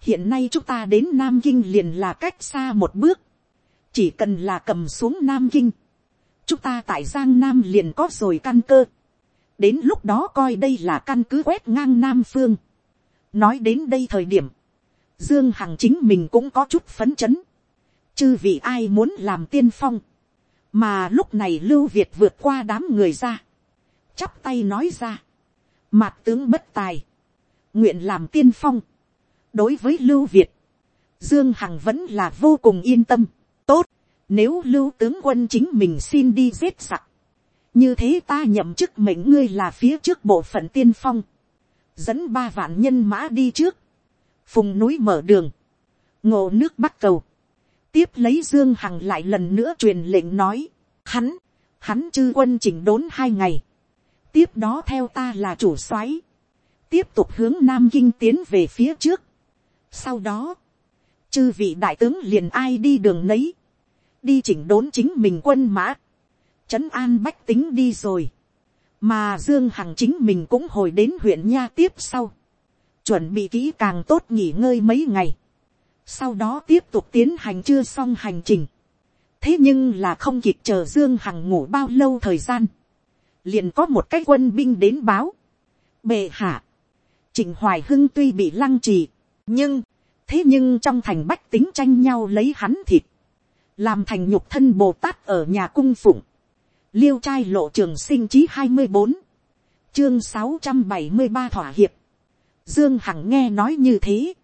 hiện nay chúng ta đến nam kinh liền là cách xa một bước. chỉ cần là cầm xuống nam kinh. chúng ta tại giang nam liền có rồi căn cơ đến lúc đó coi đây là căn cứ quét ngang nam phương. nói đến đây thời điểm, dương hằng chính mình cũng có chút phấn chấn chư vị ai muốn làm tiên phong, mà lúc này lưu việt vượt qua đám người ra, chắp tay nói ra, mạt tướng bất tài, nguyện làm tiên phong. đối với lưu việt, dương hằng vẫn là vô cùng yên tâm, tốt, nếu lưu tướng quân chính mình xin đi giết sặc, như thế ta nhậm chức mệnh ngươi là phía trước bộ phận tiên phong, dẫn ba vạn nhân mã đi trước, phùng núi mở đường, ngộ nước bắc cầu, tiếp lấy dương hằng lại lần nữa truyền lệnh nói, hắn, hắn chư quân chỉnh đốn hai ngày, tiếp đó theo ta là chủ soái, tiếp tục hướng nam kinh tiến về phía trước. sau đó, chư vị đại tướng liền ai đi đường nấy, đi chỉnh đốn chính mình quân mã, trấn an bách tính đi rồi, mà dương hằng chính mình cũng hồi đến huyện nha tiếp sau, chuẩn bị kỹ càng tốt nghỉ ngơi mấy ngày, sau đó tiếp tục tiến hành chưa xong hành trình, thế nhưng là không kịp chờ dương hằng ngủ bao lâu thời gian, liền có một cái quân binh đến báo, bệ hạ, trịnh hoài hưng tuy bị lăng trì, nhưng, thế nhưng trong thành bách tính tranh nhau lấy hắn thịt, làm thành nhục thân bồ tát ở nhà cung phụng, liêu trai lộ trường sinh chí hai mươi bốn, chương sáu trăm bảy mươi ba thỏa hiệp, dương hằng nghe nói như thế,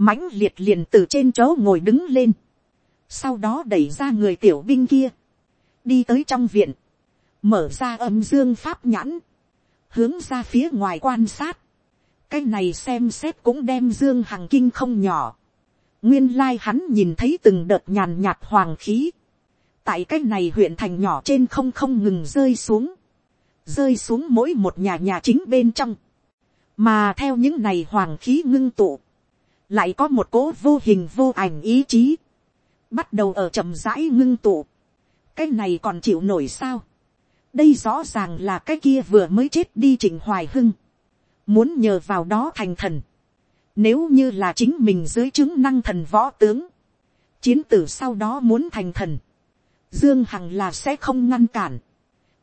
mãnh liệt liền từ trên chỗ ngồi đứng lên, sau đó đẩy ra người tiểu binh kia, đi tới trong viện, mở ra âm dương pháp nhãn, hướng ra phía ngoài quan sát, cái này xem xét cũng đem dương hằng kinh không nhỏ, nguyên lai hắn nhìn thấy từng đợt nhàn nhạt hoàng khí, tại cái này huyện thành nhỏ trên không không ngừng rơi xuống, rơi xuống mỗi một nhà nhà chính bên trong, mà theo những này hoàng khí ngưng tụ, lại có một cố vô hình vô ảnh ý chí, bắt đầu ở chậm rãi ngưng tụ, cái này còn chịu nổi sao, đây rõ ràng là cái kia vừa mới chết đi trình hoài hưng, muốn nhờ vào đó thành thần, nếu như là chính mình dưới chứng năng thần võ tướng, chiến tử sau đó muốn thành thần, Dương Hằng là sẽ không ngăn cản.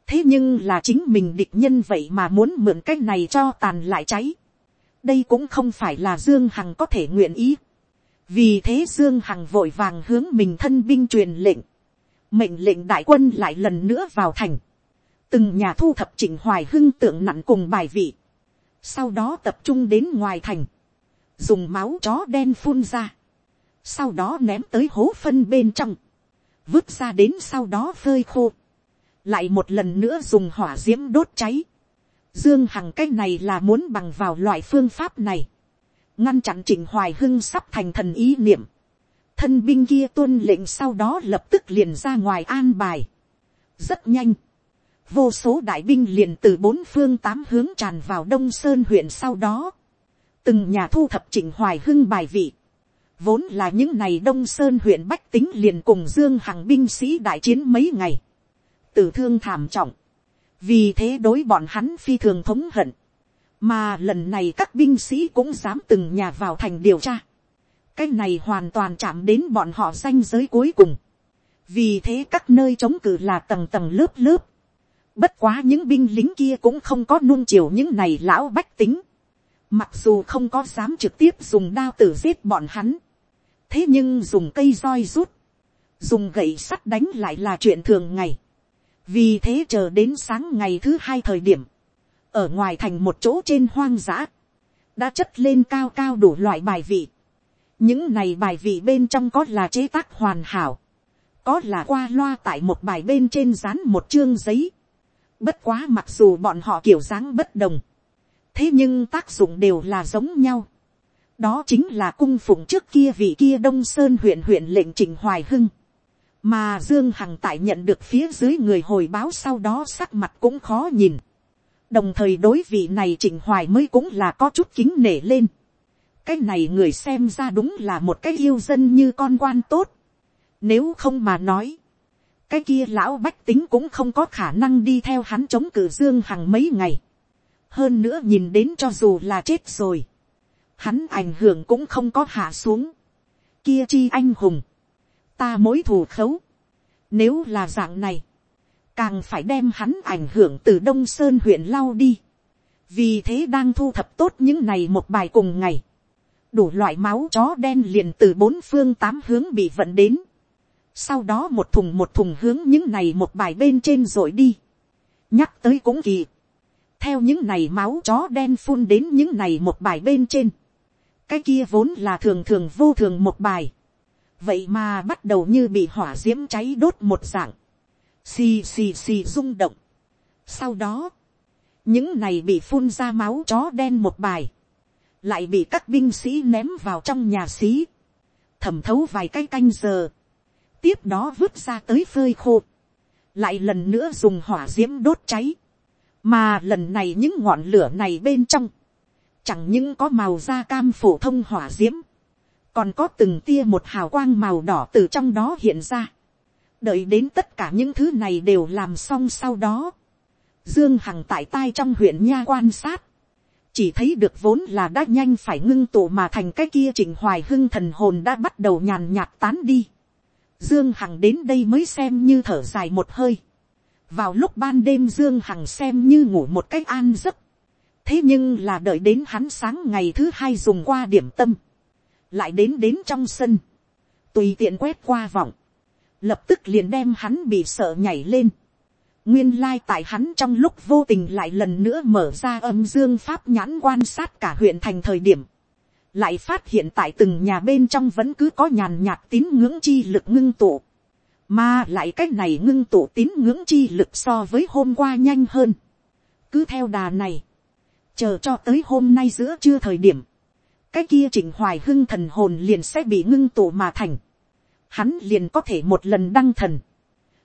Thế nhưng là chính mình địch nhân vậy mà muốn mượn cái này cho tàn lại cháy. Đây cũng không phải là Dương Hằng có thể nguyện ý. Vì thế Dương Hằng vội vàng hướng mình thân binh truyền lệnh. Mệnh lệnh đại quân lại lần nữa vào thành. Từng nhà thu thập chỉnh hoài hưng tượng nặn cùng bài vị. Sau đó tập trung đến ngoài thành. Dùng máu chó đen phun ra. Sau đó ném tới hố phân bên trong vứt ra đến sau đó phơi khô, lại một lần nữa dùng hỏa d i ễ m đốt cháy. Dương Hằng cái này là muốn bằng vào loại phương pháp này, ngăn chặn trịnh hoài hưng sắp thành thần ý niệm, thân binh kia tuân lệnh sau đó lập tức liền ra ngoài an bài, rất nhanh, vô số đại binh liền từ bốn phương tám hướng tràn vào đông sơn huyện sau đó, từng nhà thu thập trịnh hoài hưng bài vị, vốn là những ngày đông sơn huyện bách tính liền cùng dương hằng binh sĩ đại chiến mấy ngày, tử thương thảm trọng, vì thế đối bọn hắn phi thường thống hận, mà lần này các binh sĩ cũng dám từng nhà vào thành điều tra, cái này hoàn toàn chạm đến bọn họ danh giới cuối cùng, vì thế các nơi chống cự là tầng tầng lớp lớp, bất quá những binh lính kia cũng không có nuông chiều những này lão bách tính, mặc dù không có dám trực tiếp dùng đao tử giết bọn hắn, thế nhưng dùng cây roi rút, dùng gậy sắt đánh lại là chuyện thường ngày, vì thế chờ đến sáng ngày thứ hai thời điểm, ở ngoài thành một chỗ trên hoang dã, đã chất lên cao cao đủ loại bài vị. những này bài vị bên trong có là chế tác hoàn hảo, có là qua loa tại một bài bên trên dán một chương giấy. bất quá mặc dù bọn họ kiểu dáng bất đồng, thế nhưng tác dụng đều là giống nhau. đó chính là cung phụng trước kia vị kia đông sơn huyện huyện lệnh trình hoài hưng mà dương hằng tại nhận được phía dưới người hồi báo sau đó sắc mặt cũng khó nhìn. đồng thời đối vị này trịnh hoài mới cũng là có chút kính nể lên. cái này người xem ra đúng là một cái yêu dân như con quan tốt. nếu không mà nói, cái kia lão bách tính cũng không có khả năng đi theo hắn chống cử dương hằng mấy ngày. hơn nữa nhìn đến cho dù là chết rồi, hắn ảnh hưởng cũng không có hạ xuống. kia chi anh hùng ta mối thù khấu. Nếu là dạng này, càng phải đem hắn ảnh hưởng từ Đông Sơn huyện lao đi. Vì thế đang thu thập tốt những này một bài cùng ngày. Đủ loại máu chó đen liền từ bốn phương tám hướng bị vận đến. Sau đó một thùng một thùng hướng những này một bài bên trên rồi đi. Nhắc tới cũng kỳ. Theo những này máu chó đen phun đến những này một bài bên trên. Cái kia vốn là thường thường vô thường một bài vậy mà bắt đầu như bị hỏa d i ễ m cháy đốt một dạng, xì xì xì rung động. sau đó, những này bị phun ra máu chó đen một bài, lại bị các binh sĩ ném vào trong nhà xí, thẩm thấu vài cái canh giờ, tiếp đó vứt ra tới phơi khô, lại lần nữa dùng hỏa d i ễ m đốt cháy, mà lần này những ngọn lửa này bên trong, chẳng những có màu da cam phổ thông hỏa d i ễ m còn có từng tia một hào quang màu đỏ từ trong đó hiện ra. đợi đến tất cả những thứ này đều làm xong sau đó. dương hằng tại tai trong huyện nha quan sát. chỉ thấy được vốn là đã nhanh phải ngưng tụ mà thành cái kia chỉnh hoài hưng thần hồn đã bắt đầu nhàn nhạt tán đi. dương hằng đến đây mới xem như thở dài một hơi. vào lúc ban đêm dương hằng xem như ngủ một cách an giấc. thế nhưng là đợi đến hắn sáng ngày thứ hai dùng qua điểm tâm lại đến đến trong sân, tùy tiện quét qua vọng, lập tức liền đem hắn bị sợ nhảy lên. nguyên lai tại hắn trong lúc vô tình lại lần nữa mở ra âm dương pháp nhãn quan sát cả huyện thành thời điểm, lại phát hiện tại từng nhà bên trong vẫn cứ có nhàn nhạt tín ngưỡng chi lực ngưng tụ, mà lại cái này ngưng tụ tín ngưỡng chi lực so với hôm qua nhanh hơn. cứ theo đà này, chờ cho tới hôm nay giữa trưa thời điểm, cái kia trịnh hoài hưng thần hồn liền sẽ bị ngưng tụ mà thành. Hắn liền có thể một lần đăng thần.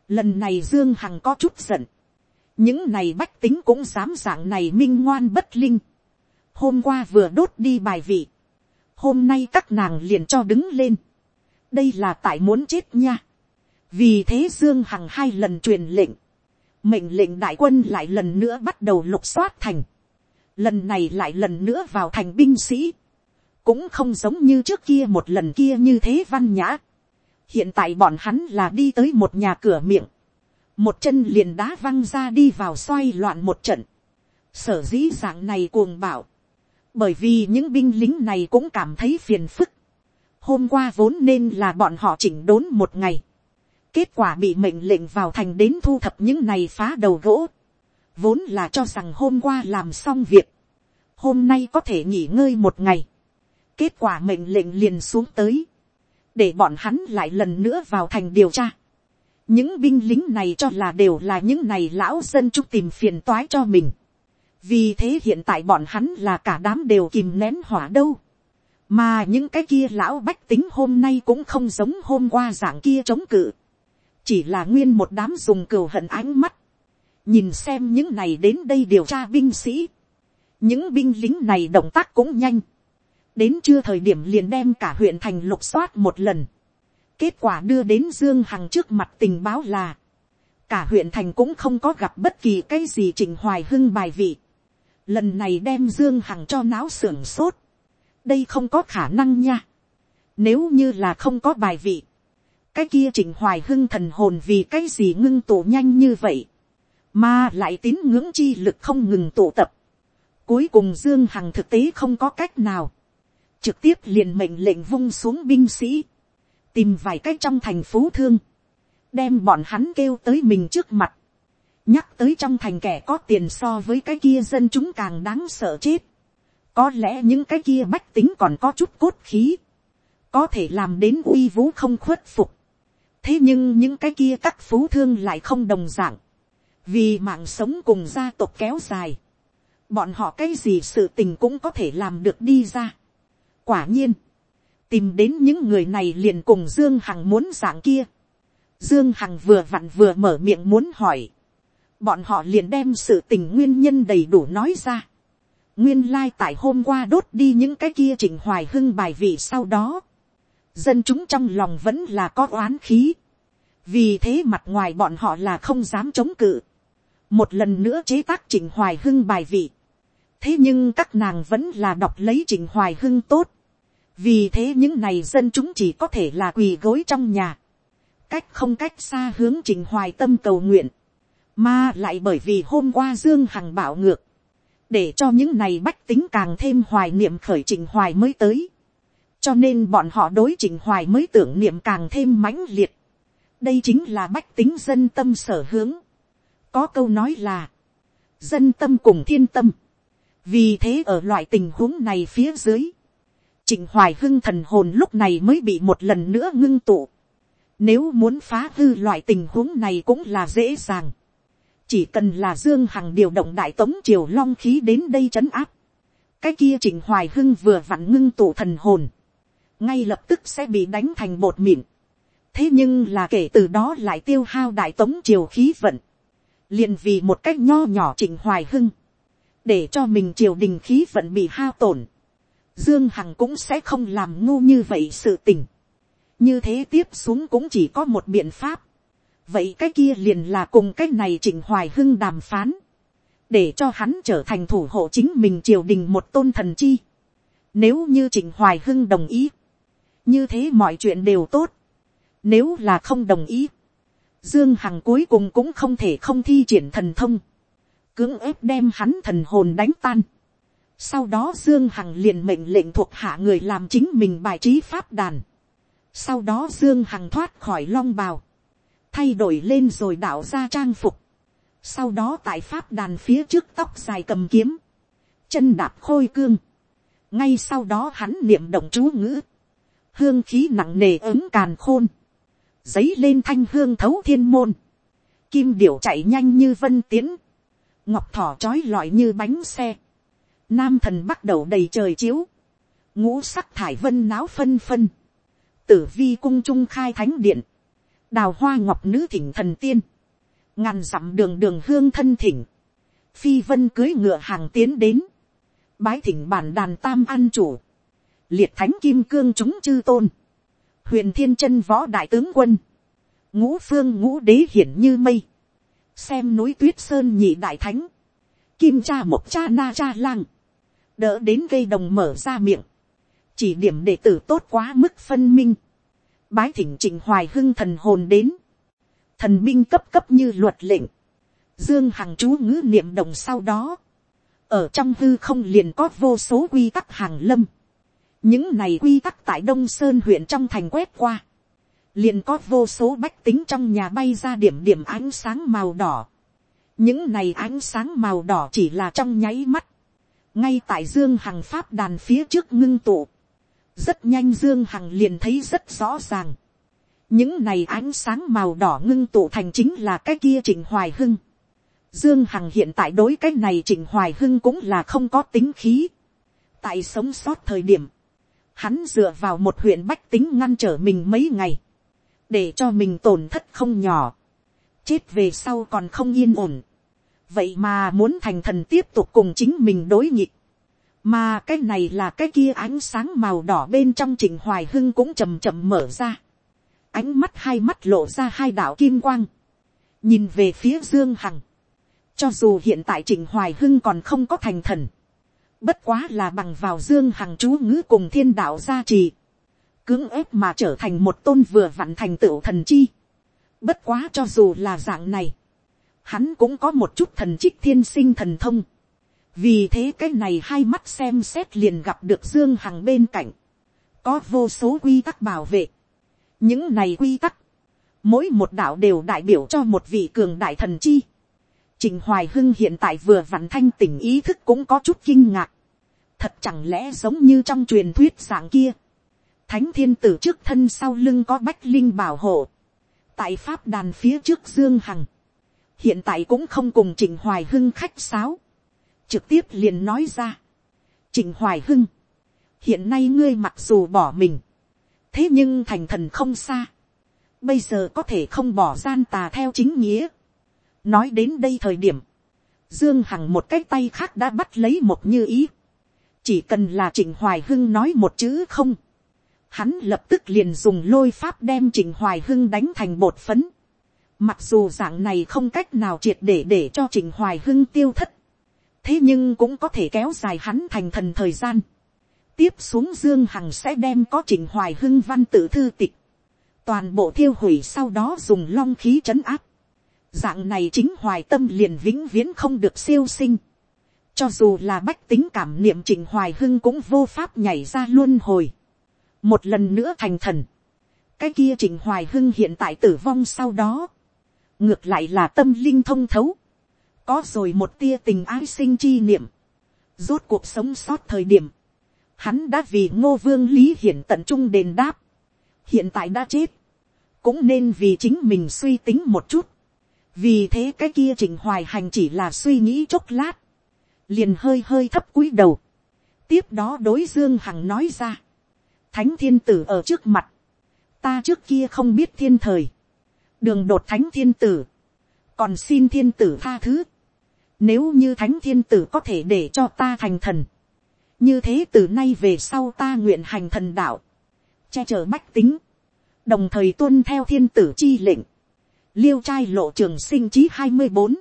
Lần này Dương Hằng có chút giận. Những này bách tính cũng dám dạng này minh ngoan bất linh. Hôm qua vừa đốt đi bài vị. Hôm nay các nàng liền cho đứng lên. Đây là tại muốn chết nha. Vì thế Dương Hằng hai lần truyền lệnh. Mệnh lệnh đại quân lại lần nữa bắt đầu lục soát thành. Lần này lại lần nữa vào thành binh sĩ cũng không giống như trước kia một lần kia như thế văn nhã. hiện tại bọn hắn là đi tới một nhà cửa miệng, một chân liền đá văng ra đi vào xoay loạn một trận. sở dĩ dạng này cuồng bảo, bởi vì những binh lính này cũng cảm thấy phiền phức. hôm qua vốn nên là bọn họ chỉnh đốn một ngày. kết quả bị mệnh lệnh vào thành đến thu thập những này phá đầu gỗ. vốn là cho rằng hôm qua làm xong việc. hôm nay có thể nghỉ ngơi một ngày Kết quả mệnh lệnh liền xuống tới. Để bọn hắn lại lần nữa vào thành điều tra. Những binh lính này cho là đều là những này lão dân chúc tìm phiền toái cho mình. Vì thế hiện tại bọn hắn là cả đám đều kìm nén hỏa đâu. mà những cái kia lão bách tính hôm nay cũng không giống hôm qua dạng kia chống cự, chỉ là nguyên một đám dùng cừu hận ánh mắt, nhìn xem những này đến đây điều tra binh sĩ, những binh lính này động tác cũng nhanh, đến chưa thời điểm liền đem cả huyện thành lục soát một lần, kết quả đưa đến dương hằng trước mặt tình báo là, cả huyện thành cũng không có gặp bất kỳ cái gì trình hoài hưng bài vị, lần này đem dương hằng cho náo sưởng sốt, đây không có khả năng nha, nếu như là không có bài vị, cái kia trình hoài hưng thần hồn vì cái gì ngưng tụ nhanh như vậy, mà lại tín ngưỡng chi lực không ngừng tụ tập, cuối cùng dương hằng thực tế không có cách nào, trực tiếp liền mệnh lệnh vung xuống binh sĩ, tìm vài cách trong thành phú thương, đem bọn hắn kêu tới mình trước mặt, nhắc tới trong thành kẻ có tiền so với cái kia dân chúng càng đáng sợ chết, có lẽ những cái kia bách tính còn có chút cốt khí, có thể làm đến uy vũ không khuất phục, thế nhưng những cái kia các phú thương lại không đồng d ạ n g vì mạng sống cùng gia tộc kéo dài, bọn họ cái gì sự tình cũng có thể làm được đi ra quả nhiên, tìm đến những người này liền cùng dương hằng muốn dạng kia, Dương Hằng vừa vặn vừa mở miệng muốn hỏi. Bọn họ liền đem sự tình nguyên nhân đầy đủ nói ra. Nguyên lai like tại hôm qua đốt đi những cái kia chỉnh hoài hưng bài vị sau đó. Dân chúng trong lòng vẫn là có oán khí. Vì thế mặt ngoài bọn họ là không dám chống cự. Một lần nữa chế tác chỉnh hoài hưng bài vị. Thế nhưng các nàng vẫn là đọc lấy trình hoài hưng tốt. Vì thế những này dân chúng chỉ có thể là quỳ gối trong nhà. Cách không cách xa hướng trình hoài tâm cầu nguyện, mà lại bởi vì hôm qua dương hằng bảo ngược, để cho những này bách tính càng thêm hoài niệm khởi trình hoài mới tới, cho nên bọn họ đối trình hoài mới tưởng niệm càng thêm mãnh liệt, đây chính là bách tính dân tâm sở hướng, có câu nói là, dân tâm cùng thiên tâm, vì thế ở loại tình huống này phía dưới, Trịnh Hoài Hưng thần hồn lúc này mới bị một lần nữa ngưng tụ. Nếu muốn phá hư loại tình huống này cũng là dễ dàng. Chỉ cần là Dương Hằng điều động đại tống triều long khí đến đây chấn áp. Cái kia Trịnh Hoài Hưng vừa vặn ngưng tụ thần hồn. Ngay lập tức sẽ bị đánh thành bột mịn. Thế nhưng là kể từ đó lại tiêu hao đại tống triều khí vận. liền vì một cách nho nhỏ Trịnh Hoài Hưng. Để cho mình triều đình khí vận bị hao tổn. Dương Hằng cũng sẽ không làm ngu như vậy sự tình như thế tiếp xuống cũng chỉ có một biện pháp. vậy cái kia liền là cùng cái này trịnh hoài hưng đàm phán, để cho hắn trở thành thủ hộ chính mình triều đình một tôn thần chi. nếu như trịnh hoài hưng đồng ý, như thế mọi chuyện đều tốt. nếu là không đồng ý, dương hằng cuối cùng cũng không thể không thi triển thần thông, cưỡng ép đem hắn thần hồn đánh tan. sau đó dương hằng liền mệnh lệnh thuộc hạ người làm chính mình bài trí pháp đàn sau đó Dương Hằng thoát khỏi long bào. Thay đổi lên rồi đạo ra trang phục. Sau đó tại pháp đàn phía trước tóc dài cầm kiếm. Chân đạp khôi cương. Ngay sau đó hắn niệm động chú ngữ. Hương khí nặng nề ứng càn khôn. Giấy lên thanh hương thấu thiên môn. Kim điểu chạy nhanh như vân tiến. Ngọc thỏ trói lọi như bánh xe. Nam thần bắt đầu đầy trời chiếu. Ngũ sắc thải vân náo phân phân. Tử vi cung trung khai thánh điện, đào hoa ngọc nữ thỉnh thần tiên, ngàn dặm đường đường hương thân thỉnh, phi vân cưới ngựa hàng tiến đến, bái thỉnh bản đàn tam an chủ, liệt thánh kim cương chúng chư tôn, huyền thiên chân võ đại tướng quân, ngũ phương ngũ đế hiển như mây, xem núi tuyết sơn nhị đại thánh, kim cha một cha na cha lang, đỡ đến cây đồng mở ra miệng, chỉ điểm đệ tử tốt quá mức phân minh, bái thỉnh trình hoài hưng thần hồn đến, thần minh cấp cấp như luật lệnh, dương hằng chú ngữ niệm đồng sau đó, ở trong hư không liền có vô số quy tắc hàng lâm, những này quy tắc tại đông sơn huyện trong thành quét qua, liền có vô số bách tính trong nhà bay ra điểm điểm ánh sáng màu đỏ, những này ánh sáng màu đỏ chỉ là trong nháy mắt, ngay tại dương hằng pháp đàn phía trước ngưng tụ, rất nhanh dương hằng liền thấy rất rõ ràng. những này ánh sáng màu đỏ ngưng tụ thành chính là cái kia trịnh hoài hưng. dương hằng hiện tại đối cái này trịnh hoài hưng cũng là không có tính khí. tại sống sót thời điểm, hắn dựa vào một huyện bách tính ngăn trở mình mấy ngày, để cho mình tổn thất không nhỏ, chết về sau còn không yên ổn, vậy mà muốn thành thần tiếp tục cùng chính mình đối nghịch, mà cái này là cái kia ánh sáng màu đỏ bên trong trình hoài hưng cũng chầm chậm mở ra, ánh mắt hai mắt lộ ra hai đạo kim quang, nhìn về phía dương hằng, cho dù hiện tại trình hoài hưng còn không có thành thần, bất quá là bằng vào dương hằng chú ngữ cùng thiên đạo gia trì, cưỡng ép mà trở thành một tôn vừa vặn thành tựu thần chi. Bất quá cho dù là dạng này, hắn cũng có một chút thần trích thiên sinh thần thông. vì thế cái này hai mắt xem xét liền gặp được dương hằng bên cạnh, có vô số quy tắc bảo vệ. những này quy tắc, mỗi một đạo đều đại biểu cho một vị cường đại thần chi. Trình Hoài Hưng hiện tại vừa vặn thanh tỉnh ý thức cũng có chút kinh ngạc. Thật chẳng lẽ giống như trong truyền thuyết dạng kia. Thánh thiên tử trước thân sau lưng có bách linh bảo hộ. Tại pháp đàn phía trước Dương Hằng. Hiện tại cũng không cùng Trình Hoài Hưng khách sáo. Trực tiếp liền nói ra. Trình Hoài Hưng. Hiện nay ngươi mặc dù bỏ mình. Thế nhưng thành thần không xa. Bây giờ có thể không bỏ gian tà theo chính nghĩa nói đến đây thời điểm, dương hằng một cái tay khác đã bắt lấy một như ý, chỉ cần là trịnh hoài hưng nói một chữ không, hắn lập tức liền dùng lôi pháp đem trịnh hoài hưng đánh thành bột phấn, mặc dù dạng này không cách nào triệt để để cho trịnh hoài hưng tiêu thất, thế nhưng cũng có thể kéo dài hắn thành thần thời gian, tiếp xuống dương hằng sẽ đem có trịnh hoài hưng văn tự thư tịch, toàn bộ thiêu hủy sau đó dùng long khí trấn áp, Dạng này chính hoài tâm liền vĩnh viễn không được siêu sinh. Cho dù là bách tính cảm niệm trịnh hoài hưng cũng vô pháp nhảy ra luôn hồi. Một lần nữa thành thần. Cái kia trịnh hoài hưng hiện tại tử vong sau đó. Ngược lại là tâm linh thông thấu. Có rồi một tia tình ái sinh chi niệm. Rốt cuộc sống sót thời điểm. Hắn đã vì ngô vương lý hiển tận trung đền đáp. Hiện tại đã chết. Cũng nên vì chính mình suy tính một chút vì thế cái kia trình hoài hành chỉ là suy nghĩ chốc lát, liền hơi hơi thấp cúi đầu, tiếp đó đối dương hằng nói ra, thánh thiên tử ở trước mặt, ta trước kia không biết thiên thời, đường đột thánh thiên tử, còn xin thiên tử tha thứ, nếu như thánh thiên tử có thể để cho ta thành thần, như thế từ nay về sau ta nguyện hành thần đạo, che chở bách tính, đồng thời tuân theo thiên tử chi lệnh, liêu trai lộ trường sinh chí hai mươi bốn,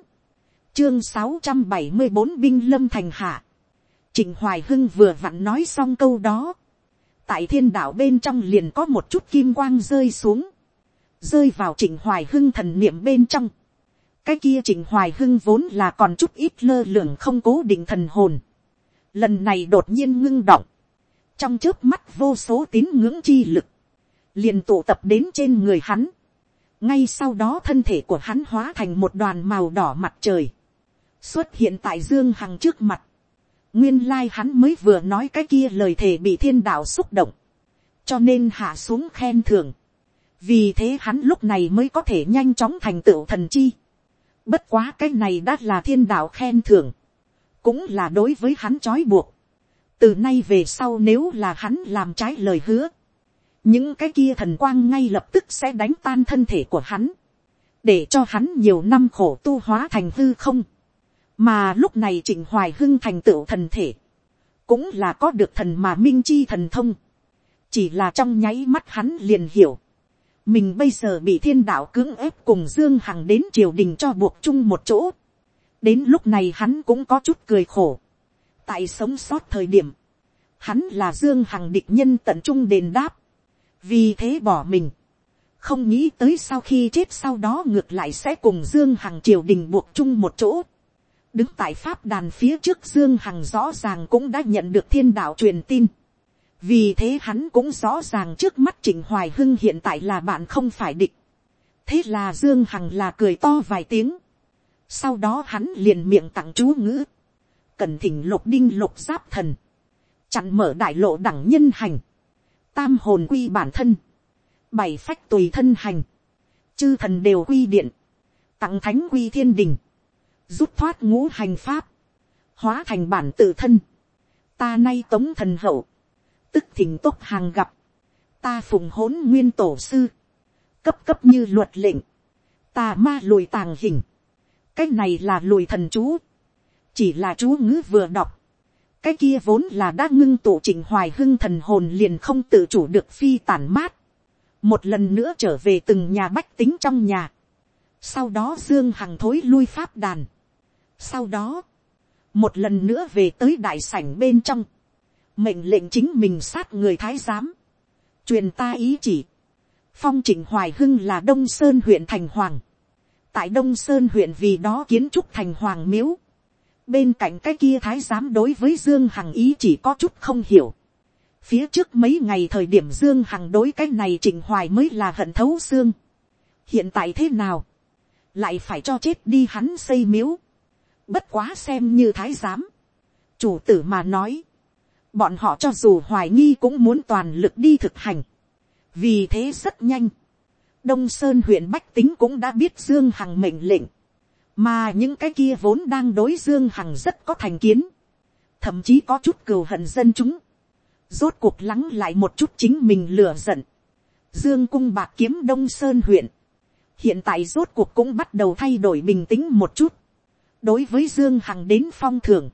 chương sáu trăm bảy mươi bốn binh lâm thành hạ. Trịnh Hoài Hưng vừa vặn nói xong câu đó. Tại thiên đạo bên trong liền có một chút kim quang rơi xuống. Rơi vào trịnh Hoài Hưng thần niệm bên trong. Cái kia trịnh Hoài Hưng vốn là còn chút ít lơ lửng không cố định thần hồn. Lần này đột nhiên ngưng động. Trong trước mắt vô số tín ngưỡng chi lực. Liền tụ tập đến trên người hắn ngay sau đó thân thể của hắn hóa thành một đoàn màu đỏ mặt trời, xuất hiện tại dương hằng trước mặt, nguyên lai hắn mới vừa nói cái kia lời thề bị thiên đạo xúc động, cho nên hạ xuống khen thưởng, vì thế hắn lúc này mới có thể nhanh chóng thành tựu thần chi, bất quá cái này đã là thiên đạo khen thưởng, cũng là đối với hắn trói buộc, từ nay về sau nếu là hắn làm trái lời hứa, những cái kia thần quang ngay lập tức sẽ đánh tan thân thể của hắn, để cho hắn nhiều năm khổ tu hóa thành hư không, mà lúc này trịnh hoài hưng thành tựu thần thể, cũng là có được thần mà minh chi thần thông, chỉ là trong nháy mắt hắn liền hiểu, mình bây giờ bị thiên đạo cưỡng ép cùng dương hằng đến triều đình cho buộc chung một chỗ, đến lúc này hắn cũng có chút cười khổ, tại sống sót thời điểm, hắn là dương hằng địch nhân tận trung đền đáp, vì thế bỏ mình, không nghĩ tới sau khi chết sau đó ngược lại sẽ cùng dương hằng triều đình buộc chung một chỗ đứng tại pháp đàn phía trước dương hằng rõ ràng cũng đã nhận được thiên đạo truyền tin. vì thế hắn cũng rõ ràng trước mắt trịnh hoài hưng hiện tại là bạn không phải địch. thế là dương hằng là cười to vài tiếng. sau đó hắn liền miệng tặng chú ngữ. cần thỉnh lục đinh lục giáp thần. chặn mở đại lộ đẳng nhân hành tam hồn quy bản thân, bảy phách tùy thân hành, chư thần đều quy điện, tặng thánh quy thiên đình, rút thoát ngũ hành pháp, hóa thành bản tự thân, ta nay tống thần hậu, tức thỉnh tốt hàng gặp, ta phùng hỗn nguyên tổ sư, cấp cấp như luật lệnh, ta ma lùi tàng hình, cái này là lùi thần chú, chỉ là chú ngữ vừa đọc, cái kia vốn là đã ngưng tụ trình hoài hưng thần hồn liền không tự chủ được phi tản mát, một lần nữa trở về từng nhà bách tính trong nhà, sau đó dương hằng thối lui pháp đàn, sau đó, một lần nữa về tới đại sảnh bên trong, mệnh lệnh chính mình sát người thái giám, truyền ta ý chỉ, phong trịnh hoài hưng là đông sơn huyện thành hoàng, tại đông sơn huyện vì đó kiến trúc thành hoàng miếu, bên cạnh cái kia thái giám đối với dương hằng ý chỉ có chút không hiểu, phía trước mấy ngày thời điểm dương hằng đối cái này trịnh hoài mới là hận thấu xương, hiện tại thế nào, lại phải cho chết đi hắn xây miếu, bất quá xem như thái giám, chủ tử mà nói, bọn họ cho dù hoài nghi cũng muốn toàn lực đi thực hành, vì thế rất nhanh, đông sơn huyện bách tính cũng đã biết dương hằng mệnh lệnh, mà những cái kia vốn đang đối dương hằng rất có thành kiến, thậm chí có chút cừu hận dân chúng, rốt cuộc lắng lại một chút chính mình lửa giận, dương cung bạc kiếm đông sơn huyện, hiện tại rốt cuộc cũng bắt đầu thay đổi bình tĩnh một chút, đối với dương hằng đến phong thường,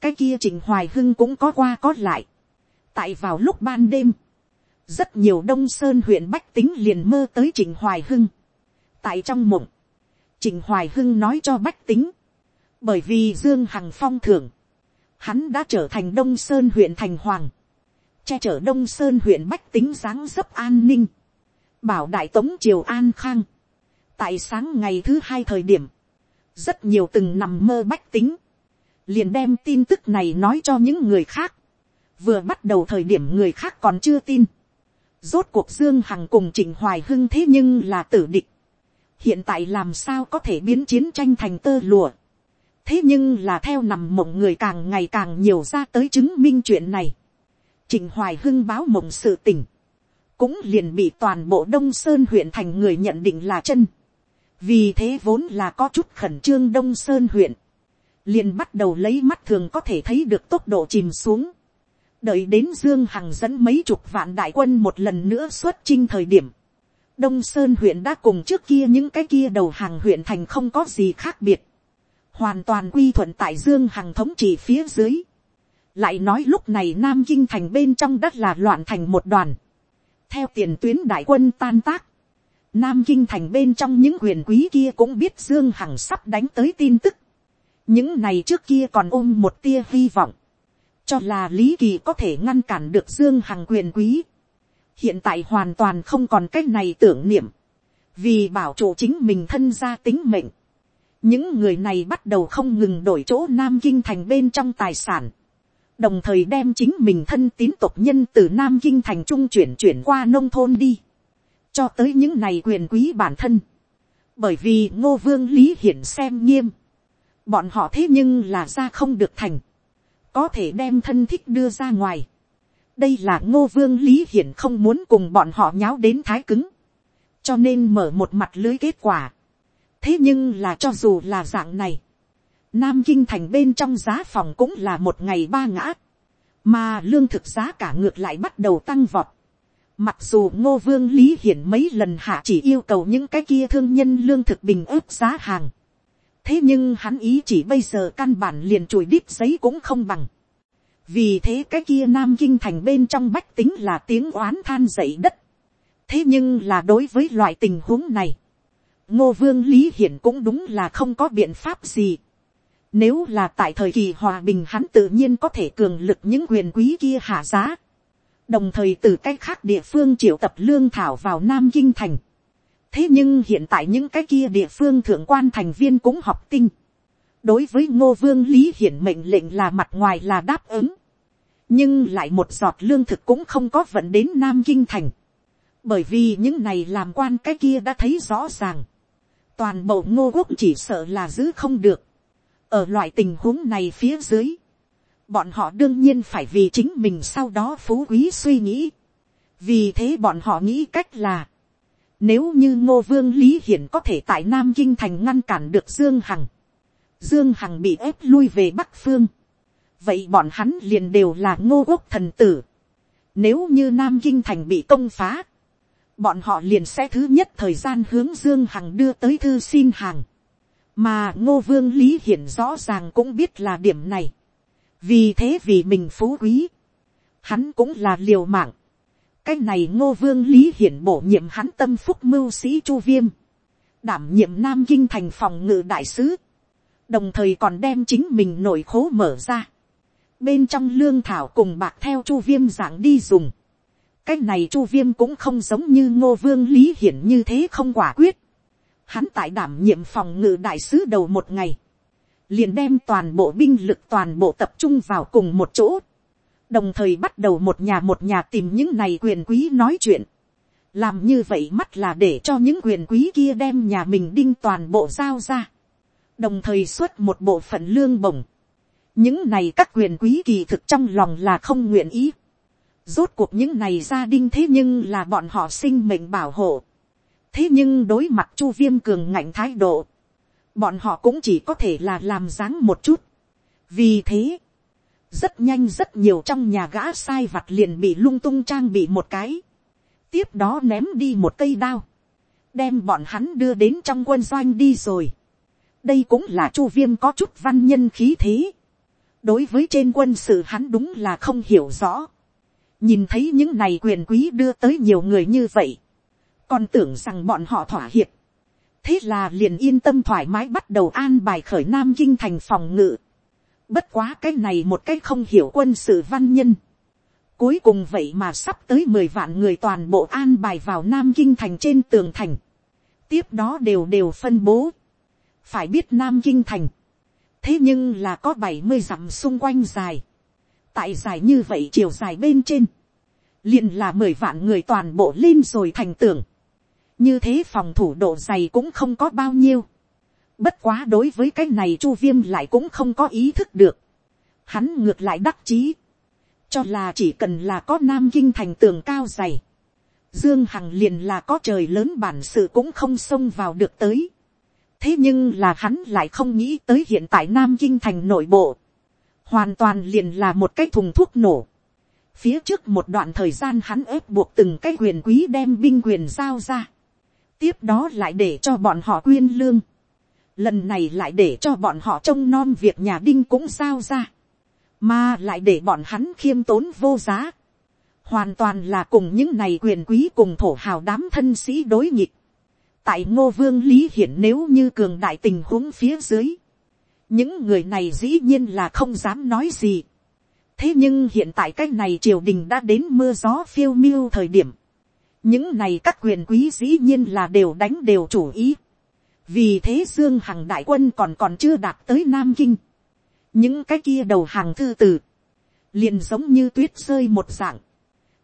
cái kia trình hoài hưng cũng có qua có lại, tại vào lúc ban đêm, rất nhiều đông sơn huyện bách tính liền mơ tới trình hoài hưng. tại trong mộng, trình hoài hưng nói cho bách tính, bởi vì dương hằng phong thưởng, hắn đã trở thành đông sơn huyện thành hoàng, che chở đông sơn huyện bách tính dáng dấp an ninh, bảo đại tống triều an khang. tại sáng ngày thứ hai thời điểm, rất nhiều từng nằm mơ bách tính, liền đem tin tức này nói cho những người khác. vừa bắt đầu thời điểm người khác còn chưa tin. rốt cuộc dương hằng cùng trịnh hoài hưng thế nhưng là tử địch. hiện tại làm sao có thể biến chiến tranh thành tơ lụa. thế nhưng là theo nằm mộng người càng ngày càng nhiều ra tới chứng minh chuyện này. trịnh hoài hưng báo mộng sự tình. cũng liền bị toàn bộ đông sơn huyện thành người nhận định là chân vì thế vốn là có chút khẩn trương đông sơn huyện liền bắt đầu lấy mắt thường có thể thấy được tốc độ chìm xuống. đợi đến dương hằng dẫn mấy chục vạn đại quân một lần nữa xuất chinh thời điểm. đông sơn huyện đã cùng trước kia những cái kia đầu hàng huyện thành không có gì khác biệt. hoàn toàn quy thuận tại dương hằng thống trị phía dưới. lại nói lúc này nam kinh thành bên trong đất là loạn thành một đoàn. theo tiền tuyến đại quân tan tác. Nam Kinh thành bên trong những quyền quý kia cũng biết Dương Hằng sắp đánh tới tin tức. Những này trước kia còn ôm một tia hy vọng, cho là lý kỳ có thể ngăn cản được dương hằng quyền quý. hiện tại hoàn toàn không còn cách này tưởng niệm, vì bảo chủ chính mình thân gia tính mệnh. những người này bắt đầu không ngừng đổi chỗ nam kinh thành bên trong tài sản, đồng thời đem chính mình thân tín tộc nhân từ nam kinh thành trung chuyển chuyển qua nông thôn đi, cho tới những này quyền quý bản thân. bởi vì ngô vương lý hiển xem nghiêm, bọn họ thế nhưng là ra không được thành, có thể đem thân thích đưa ra ngoài. đây là ngô vương lý hiển không muốn cùng bọn họ nháo đến thái cứng, cho nên mở một mặt lưới kết quả. thế nhưng là cho dù là dạng này, nam kinh thành bên trong giá phòng cũng là một ngày ba ngã, mà lương thực giá cả ngược lại bắt đầu tăng vọt. Mặc dù ngô vương lý hiển mấy lần hạ chỉ yêu cầu những cái kia thương nhân lương thực bình ướp giá hàng thế nhưng hắn ý chỉ bây giờ căn bản liền chùi đít giấy cũng không bằng. vì thế cái kia nam kinh thành bên trong bách tính là tiếng oán than dậy đất. thế nhưng là đối với loại tình huống này, ngô vương lý hiển cũng đúng là không có biện pháp gì. nếu là tại thời kỳ hòa bình hắn tự nhiên có thể cường lực những quyền quý kia hạ giá đồng thời từ cái khác địa phương triệu tập lương thảo vào nam kinh thành thế nhưng hiện tại những cái kia địa phương thượng quan thành viên cũng học tinh. đối với ngô vương lý hiển mệnh lệnh là mặt ngoài là đáp ứng. nhưng lại một giọt lương thực cũng không có vận đến nam kinh thành. bởi vì những này làm quan cái kia đã thấy rõ ràng. toàn bộ ngô quốc chỉ sợ là giữ không được. ở loại tình huống này phía dưới, bọn họ đương nhiên phải vì chính mình sau đó phú quý suy nghĩ. vì thế bọn họ nghĩ cách là, nếu như ngô vương lý hiển có thể tại Nam Kinh thành ngăn cản được Dương Hằng. Dương Hằng bị ép lui về Bắc Phương. Vậy bọn hắn liền đều là ngô quốc thần tử. Nếu như Nam Kinh thành bị công phá, bọn họ liền sẽ thứ nhất thời gian hướng Dương Hằng đưa tới thư xin hàng. Mà Ngô Vương Lý Hiển rõ ràng cũng biết là điểm này. Vì thế vì mình phú quý, hắn cũng là liều mạng. Cái này Ngô Vương Lý Hiển bổ nhiệm hắn tâm phúc mưu sĩ Chu Viêm, đảm nhiệm Nam Kinh thành phòng ngự đại sứ, đồng thời còn đem chính mình nội khố mở ra bên trong lương thảo cùng bạc theo chu viêm dạng đi dùng. cái này chu viêm cũng không giống như ngô vương lý hiển như thế không quả quyết. hắn tại đảm nhiệm phòng ngự đại sứ đầu một ngày, liền đem toàn bộ binh lực toàn bộ tập trung vào cùng một chỗ, đồng thời bắt đầu một nhà một nhà tìm những này quyền quý nói chuyện. làm như vậy mắt là để cho những quyền quý kia đem nhà mình đinh toàn bộ giao ra, đồng thời xuất một bộ phận lương bổng, những này các quyền quý kỳ thực trong lòng là không nguyện ý. rốt cuộc những này gia đình thế nhưng là bọn họ sinh mệnh bảo hộ. thế nhưng đối mặt chu viêm cường ngạnh thái độ, bọn họ cũng chỉ có thể là làm dáng một chút. vì thế, rất nhanh rất nhiều trong nhà gã sai vặt liền bị lung tung trang bị một cái. tiếp đó ném đi một cây đao, đem bọn hắn đưa đến trong quân doanh đi rồi. đây cũng là chu viêm có chút văn nhân khí thế đối với trên quân sự hắn đúng là không hiểu rõ. nhìn thấy những này quyền quý đưa tới nhiều người như vậy, còn tưởng rằng bọn họ thỏa hiệp thế là liền yên tâm thoải mái bắt đầu an bài khởi nam kinh thành phòng ngự. bất quá cái này một cái không hiểu quân sự văn nhân. cuối cùng vậy mà sắp tới mười vạn người toàn bộ an bài vào nam kinh thành trên tường thành. tiếp đó đều đều phân bố. phải biết nam kinh thành thế nhưng là có bảy mươi dặm xung quanh dài, tại dài như vậy chiều dài bên trên, liền là mười vạn người toàn bộ lên rồi thành tưởng, như thế phòng thủ độ dày cũng không có bao nhiêu, bất quá đối với cái này chu viêm lại cũng không có ý thức được, hắn ngược lại đắc chí, cho là chỉ cần là có nam kinh thành tường cao dày, dương hằng liền là có trời lớn bản sự cũng không xông vào được tới, thế nhưng là hắn lại không nghĩ tới hiện tại nam kinh thành nội bộ, hoàn toàn liền là một cái thùng thuốc nổ. phía trước một đoạn thời gian hắn ép buộc từng cái quyền quý đem binh quyền giao ra, tiếp đó lại để cho bọn họ quyên lương, lần này lại để cho bọn họ trông nom việc nhà đinh cũng sao ra, mà lại để bọn hắn khiêm tốn vô giá, hoàn toàn là cùng những này quyền quý cùng thổ hào đám thân sĩ đối nghịch, tại ngô vương lý hiển nếu như cường đại tình huống phía dưới, những người này dĩ nhiên là không dám nói gì. thế nhưng hiện tại cái này triều đình đã đến mưa gió phiêu miêu thời điểm, những này các quyền quý dĩ nhiên là đều đánh đều chủ ý. vì thế dương hằng đại quân còn còn chưa đạt tới nam kinh. những cái kia đầu hàng thư tử, liền giống như tuyết rơi một dạng,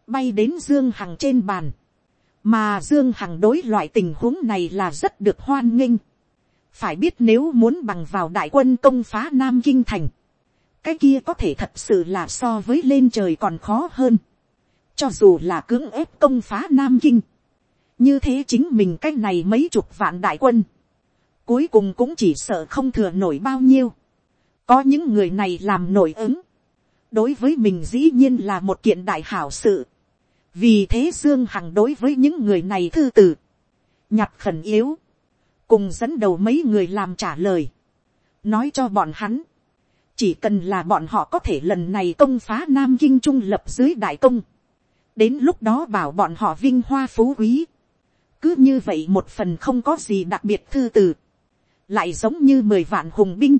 bay đến dương hằng trên bàn mà dương hằng đối loại tình huống này là rất được hoan nghênh. phải biết nếu muốn bằng vào đại quân công phá nam kinh thành, cái kia có thể thật sự là so với lên trời còn khó hơn cho dù là cưỡng ép công phá nam kinh, như thế chính mình cách này mấy chục vạn đại quân, cuối cùng cũng chỉ sợ không thừa nổi bao nhiêu. có những người này làm nổi ứng, đối với mình dĩ nhiên là một kiện đại hảo sự vì thế dương hằng đối với những người này thư tử, nhặt khẩn yếu, cùng dẫn đầu mấy người làm trả lời, nói cho bọn hắn, chỉ cần là bọn họ có thể lần này công phá nam kinh trung lập dưới đại công, đến lúc đó bảo bọn họ vinh hoa phú quý, cứ như vậy một phần không có gì đặc biệt thư từ, lại giống như mười vạn hùng binh,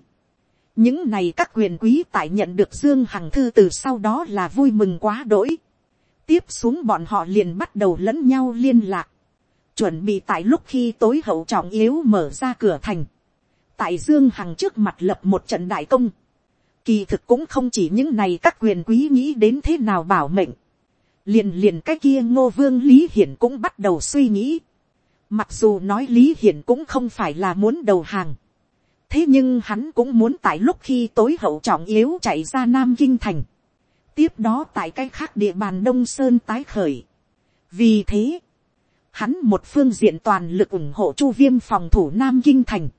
những này các quyền quý tại nhận được dương hằng thư từ sau đó là vui mừng quá đỗi. Tiếp xuống bọn họ liền bắt đầu lẫn nhau liên lạc, chuẩn bị tại lúc khi tối hậu trọng yếu mở ra cửa thành, tại dương hằng trước mặt lập một trận đại công, kỳ thực cũng không chỉ những này các quyền quý nghĩ đến thế nào bảo mệnh, liền liền cái kia ngô vương lý hiển cũng bắt đầu suy nghĩ, mặc dù nói lý hiển cũng không phải là muốn đầu hàng, thế nhưng hắn cũng muốn tại lúc khi tối hậu trọng yếu chạy ra nam kinh thành, tiếp đó tại cái khác địa bàn đông sơn tái khởi. vì thế, hắn một phương diện toàn lực ủng hộ chu viêm phòng thủ nam kinh thành,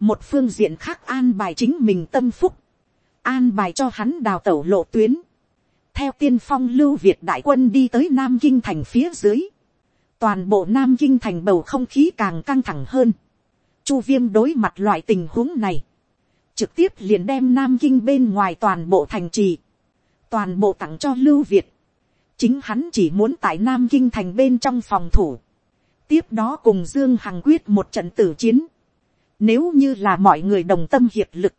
một phương diện khác an bài chính mình tâm phúc, an bài cho hắn đào tẩu lộ tuyến theo tiên phong lưu việt đại quân đi tới nam kinh thành phía dưới, toàn bộ nam kinh thành bầu không khí càng căng thẳng hơn. chu viêm đối mặt loại tình huống này, trực tiếp liền đem nam kinh bên ngoài toàn bộ thành trì, toàn bộ tặng cho lưu việt. chính hắn chỉ muốn tại nam kinh thành bên trong phòng thủ, tiếp đó cùng dương hằng quyết một trận tử chiến. nếu như là mọi người đồng tâm hiệp lực,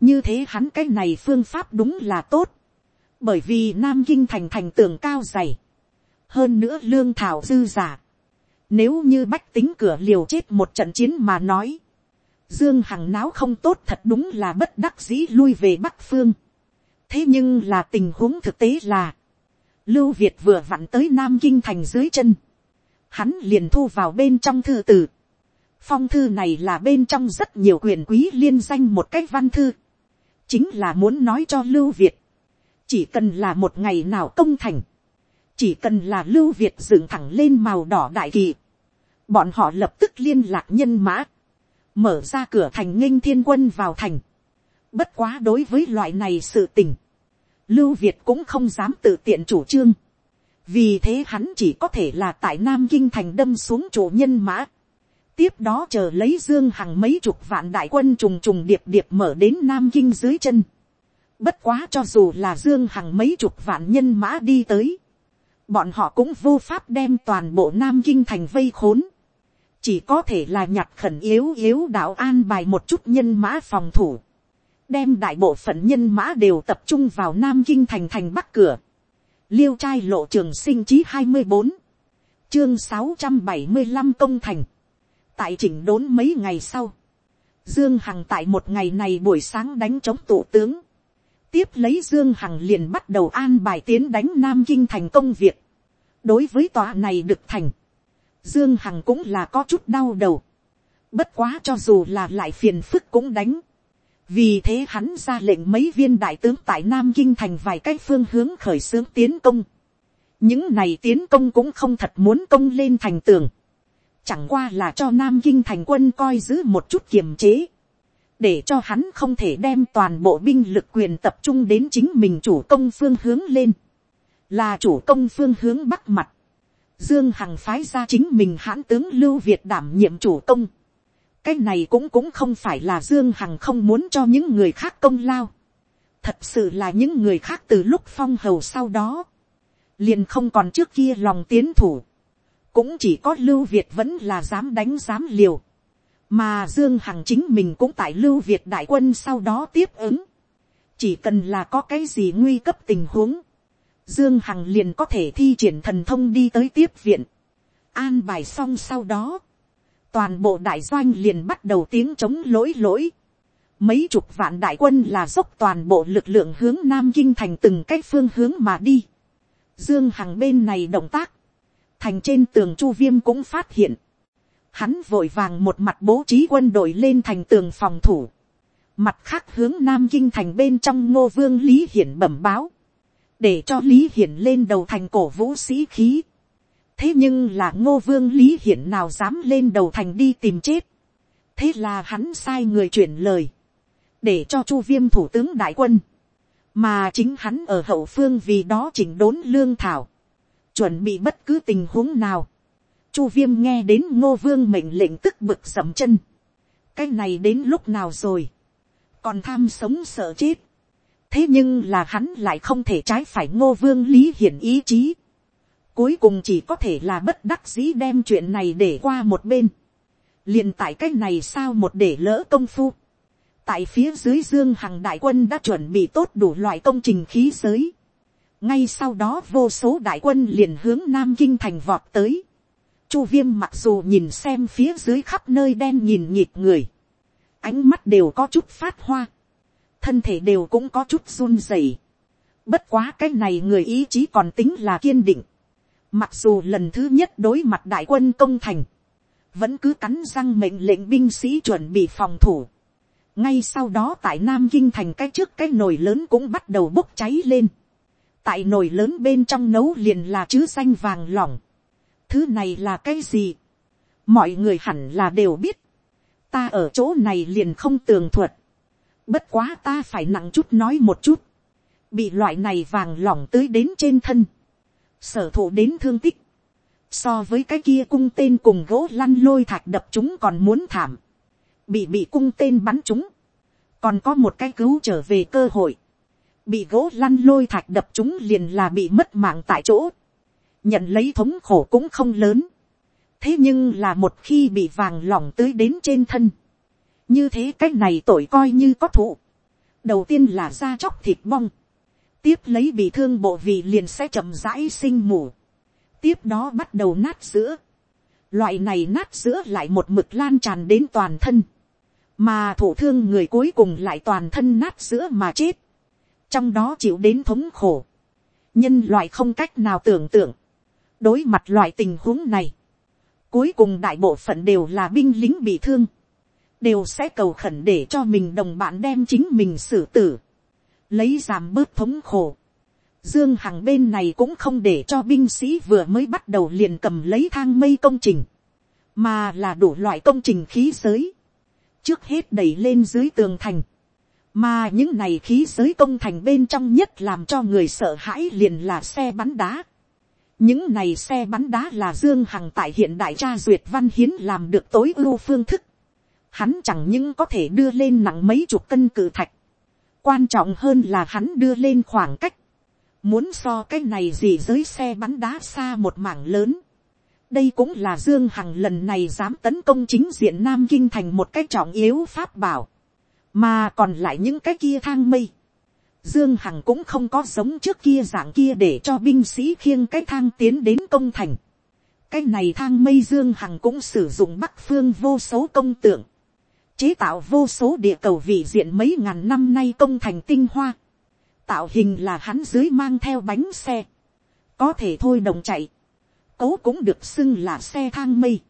như thế hắn cái này phương pháp đúng là tốt, bởi vì nam kinh thành thành tường cao dày, hơn nữa lương thảo dư giả, nếu như bách tính cửa liều chết một trận chiến mà nói, dương hằng náo không tốt thật đúng là bất đắc dĩ lui về bắc phương. thế nhưng là tình huống thực tế là, lưu việt vừa vặn tới nam kinh thành dưới chân, hắn liền thu vào bên trong thư tử phong thư này là bên trong rất nhiều quyền quý liên danh một cách văn thư, chính là muốn nói cho lưu việt, chỉ cần là một ngày nào công thành, chỉ cần là lưu việt dựng thẳng lên màu đỏ đại kỳ, bọn họ lập tức liên lạc nhân mã, mở ra cửa thành nghinh thiên quân vào thành. Bất quá đối với loại này sự tình, lưu việt cũng không dám tự tiện chủ trương, vì thế hắn chỉ có thể là tại nam kinh thành đâm xuống chủ nhân mã, tiếp đó chờ lấy dương hằng mấy chục vạn đại quân trùng trùng điệp điệp mở đến nam kinh dưới chân. Bất quá cho dù là dương hằng mấy chục vạn nhân mã đi tới, bọn họ cũng vô pháp đem toàn bộ nam kinh thành vây khốn, chỉ có thể là nhặt khẩn yếu yếu đạo an bài một chút nhân mã phòng thủ, đem đại bộ phận nhân mã đều tập trung vào nam kinh thành thành bắc cửa, liêu trai lộ trường sinh chí hai mươi bốn, chương sáu trăm bảy mươi năm công thành, tại chỉnh đốn mấy ngày sau, dương hằng tại một ngày này buổi sáng đánh chống tụ tướng, tiếp lấy dương hằng liền bắt đầu an bài tiến đánh nam kinh thành công việc. đối với tòa này được thành, dương hằng cũng là có chút đau đầu. bất quá cho dù là lại phiền phức cũng đánh. vì thế hắn ra lệnh mấy viên đại tướng tại nam kinh thành vài cái phương hướng khởi xướng tiến công. những này tiến công cũng không thật muốn công lên thành tường. chẳng qua là cho nam kinh thành quân coi giữ một chút kiềm chế để cho hắn không thể đem toàn bộ binh lực quyền tập trung đến chính mình chủ công phương hướng lên, là chủ công phương hướng bắc mặt, dương hằng phái ra chính mình hãn tướng lưu việt đảm nhiệm chủ công, cái này cũng cũng không phải là dương hằng không muốn cho những người khác công lao, thật sự là những người khác từ lúc phong hầu sau đó, liền không còn trước kia lòng tiến thủ, cũng chỉ có lưu việt vẫn là dám đánh dám liều, mà dương hằng chính mình cũng tại lưu việt đại quân sau đó tiếp ứng, chỉ cần là có cái gì nguy cấp tình huống, dương hằng liền có thể thi triển thần thông đi tới tiếp viện, an bài xong sau đó, toàn bộ đại doanh liền bắt đầu tiếng chống lỗi lỗi, mấy chục vạn đại quân là dốc toàn bộ lực lượng hướng nam kinh thành từng cái phương hướng mà đi, dương hằng bên này động tác, thành trên tường chu viêm cũng phát hiện, hắn vội vàng một mặt bố trí quân đội lên thành tường phòng thủ, mặt khác hướng nam kinh thành bên trong ngô vương lý hiển bẩm báo, để cho lý hiển lên đầu thành cổ vũ sĩ khí. thế nhưng là ngô vương lý hiển nào dám lên đầu thành đi tìm chết. thế là hắn sai người chuyển lời, để cho chu viêm thủ tướng đại quân, mà chính hắn ở hậu phương vì đó chỉnh đốn lương thảo, chuẩn bị bất cứ tình huống nào. Chu viêm nghe đến ngô vương mệnh lệnh tức bực sầm chân. cái này đến lúc nào rồi. còn tham sống sợ chết. thế nhưng là hắn lại không thể trái phải ngô vương lý hiển ý chí. cuối cùng chỉ có thể là bất đắc dĩ đem chuyện này để qua một bên. liền tại cái này sao một để lỡ công phu. tại phía dưới dương hằng đại quân đã chuẩn bị tốt đủ loại công trình khí giới. ngay sau đó vô số đại quân liền hướng nam kinh thành vọt tới Chu viêm mặc dù nhìn xem phía dưới khắp nơi đen nhìn nhịp người. Ánh mắt đều có chút phát hoa. Thân thể đều cũng có chút run rẩy. Bất quá cái này người ý chí còn tính là kiên định. Mặc dù lần thứ nhất đối mặt đại quân công thành. Vẫn cứ cắn răng mệnh lệnh binh sĩ chuẩn bị phòng thủ. Ngay sau đó tại Nam Kinh thành cái trước cái nồi lớn cũng bắt đầu bốc cháy lên. Tại nồi lớn bên trong nấu liền là chứ xanh vàng lỏng Thứ này là cái gì? Mọi người hẳn là đều biết. Ta ở chỗ này liền không tường thuật. Bất quá ta phải nặng chút nói một chút. bị loại này vàng lỏng tới đến trên thân, sở thụ đến thương tích, so với cái kia cung tên cùng gỗ lăn lôi thạch đập chúng còn muốn thảm, bị bị cung tên bắn chúng, còn có một cái cứu trở về cơ hội, bị gỗ lăn lôi thạch đập chúng liền là bị mất mạng tại chỗ, nhận lấy thống khổ cũng không lớn, thế nhưng là một khi bị vàng lỏng tưới đến trên thân, như thế cái này tội coi như có thụ, đầu tiên là da chóc thịt bong, tiếp lấy bị thương bộ vị liền sẽ chậm rãi sinh mù, tiếp đó bắt đầu nát sữa, loại này nát sữa lại một mực lan tràn đến toàn thân, mà thủ thương người cuối cùng lại toàn thân nát sữa mà chết, trong đó chịu đến thống khổ, nhân loại không cách nào tưởng tượng, đối mặt loại tình huống này, cuối cùng đại bộ phận đều là binh lính bị thương, đều sẽ cầu khẩn để cho mình đồng bạn đem chính mình xử tử, lấy giảm bớt thống khổ. Dương Hằng bên này cũng không để cho binh sĩ vừa mới bắt đầu liền cầm lấy thang mây công trình, mà là đủ loại công trình khí giới, trước hết đẩy lên dưới tường thành, mà những này khí giới công thành bên trong nhất làm cho người sợ hãi liền là xe bắn đá những này xe bắn đá là dương hằng tại hiện đại tra duyệt văn hiến làm được tối ưu phương thức. hắn chẳng những có thể đưa lên nặng mấy chục cân cự thạch. quan trọng hơn là hắn đưa lên khoảng cách. muốn so cái này gì dưới xe bắn đá xa một mảng lớn. đây cũng là dương hằng lần này dám tấn công chính diện nam kinh thành một cái trọng yếu pháp bảo mà còn lại những cái kia thang mây, dương hằng cũng không có giống trước kia dạng kia để cho binh sĩ khiêng cái thang tiến đến công thành. cái này thang mây dương hằng cũng sử dụng bắc phương vô số công tượng, chế tạo vô số địa cầu vị diện mấy ngàn năm nay công thành tinh hoa, tạo hình là hắn dưới mang theo bánh xe, có thể thôi đồng chạy, cố cũng được xưng là xe thang mây,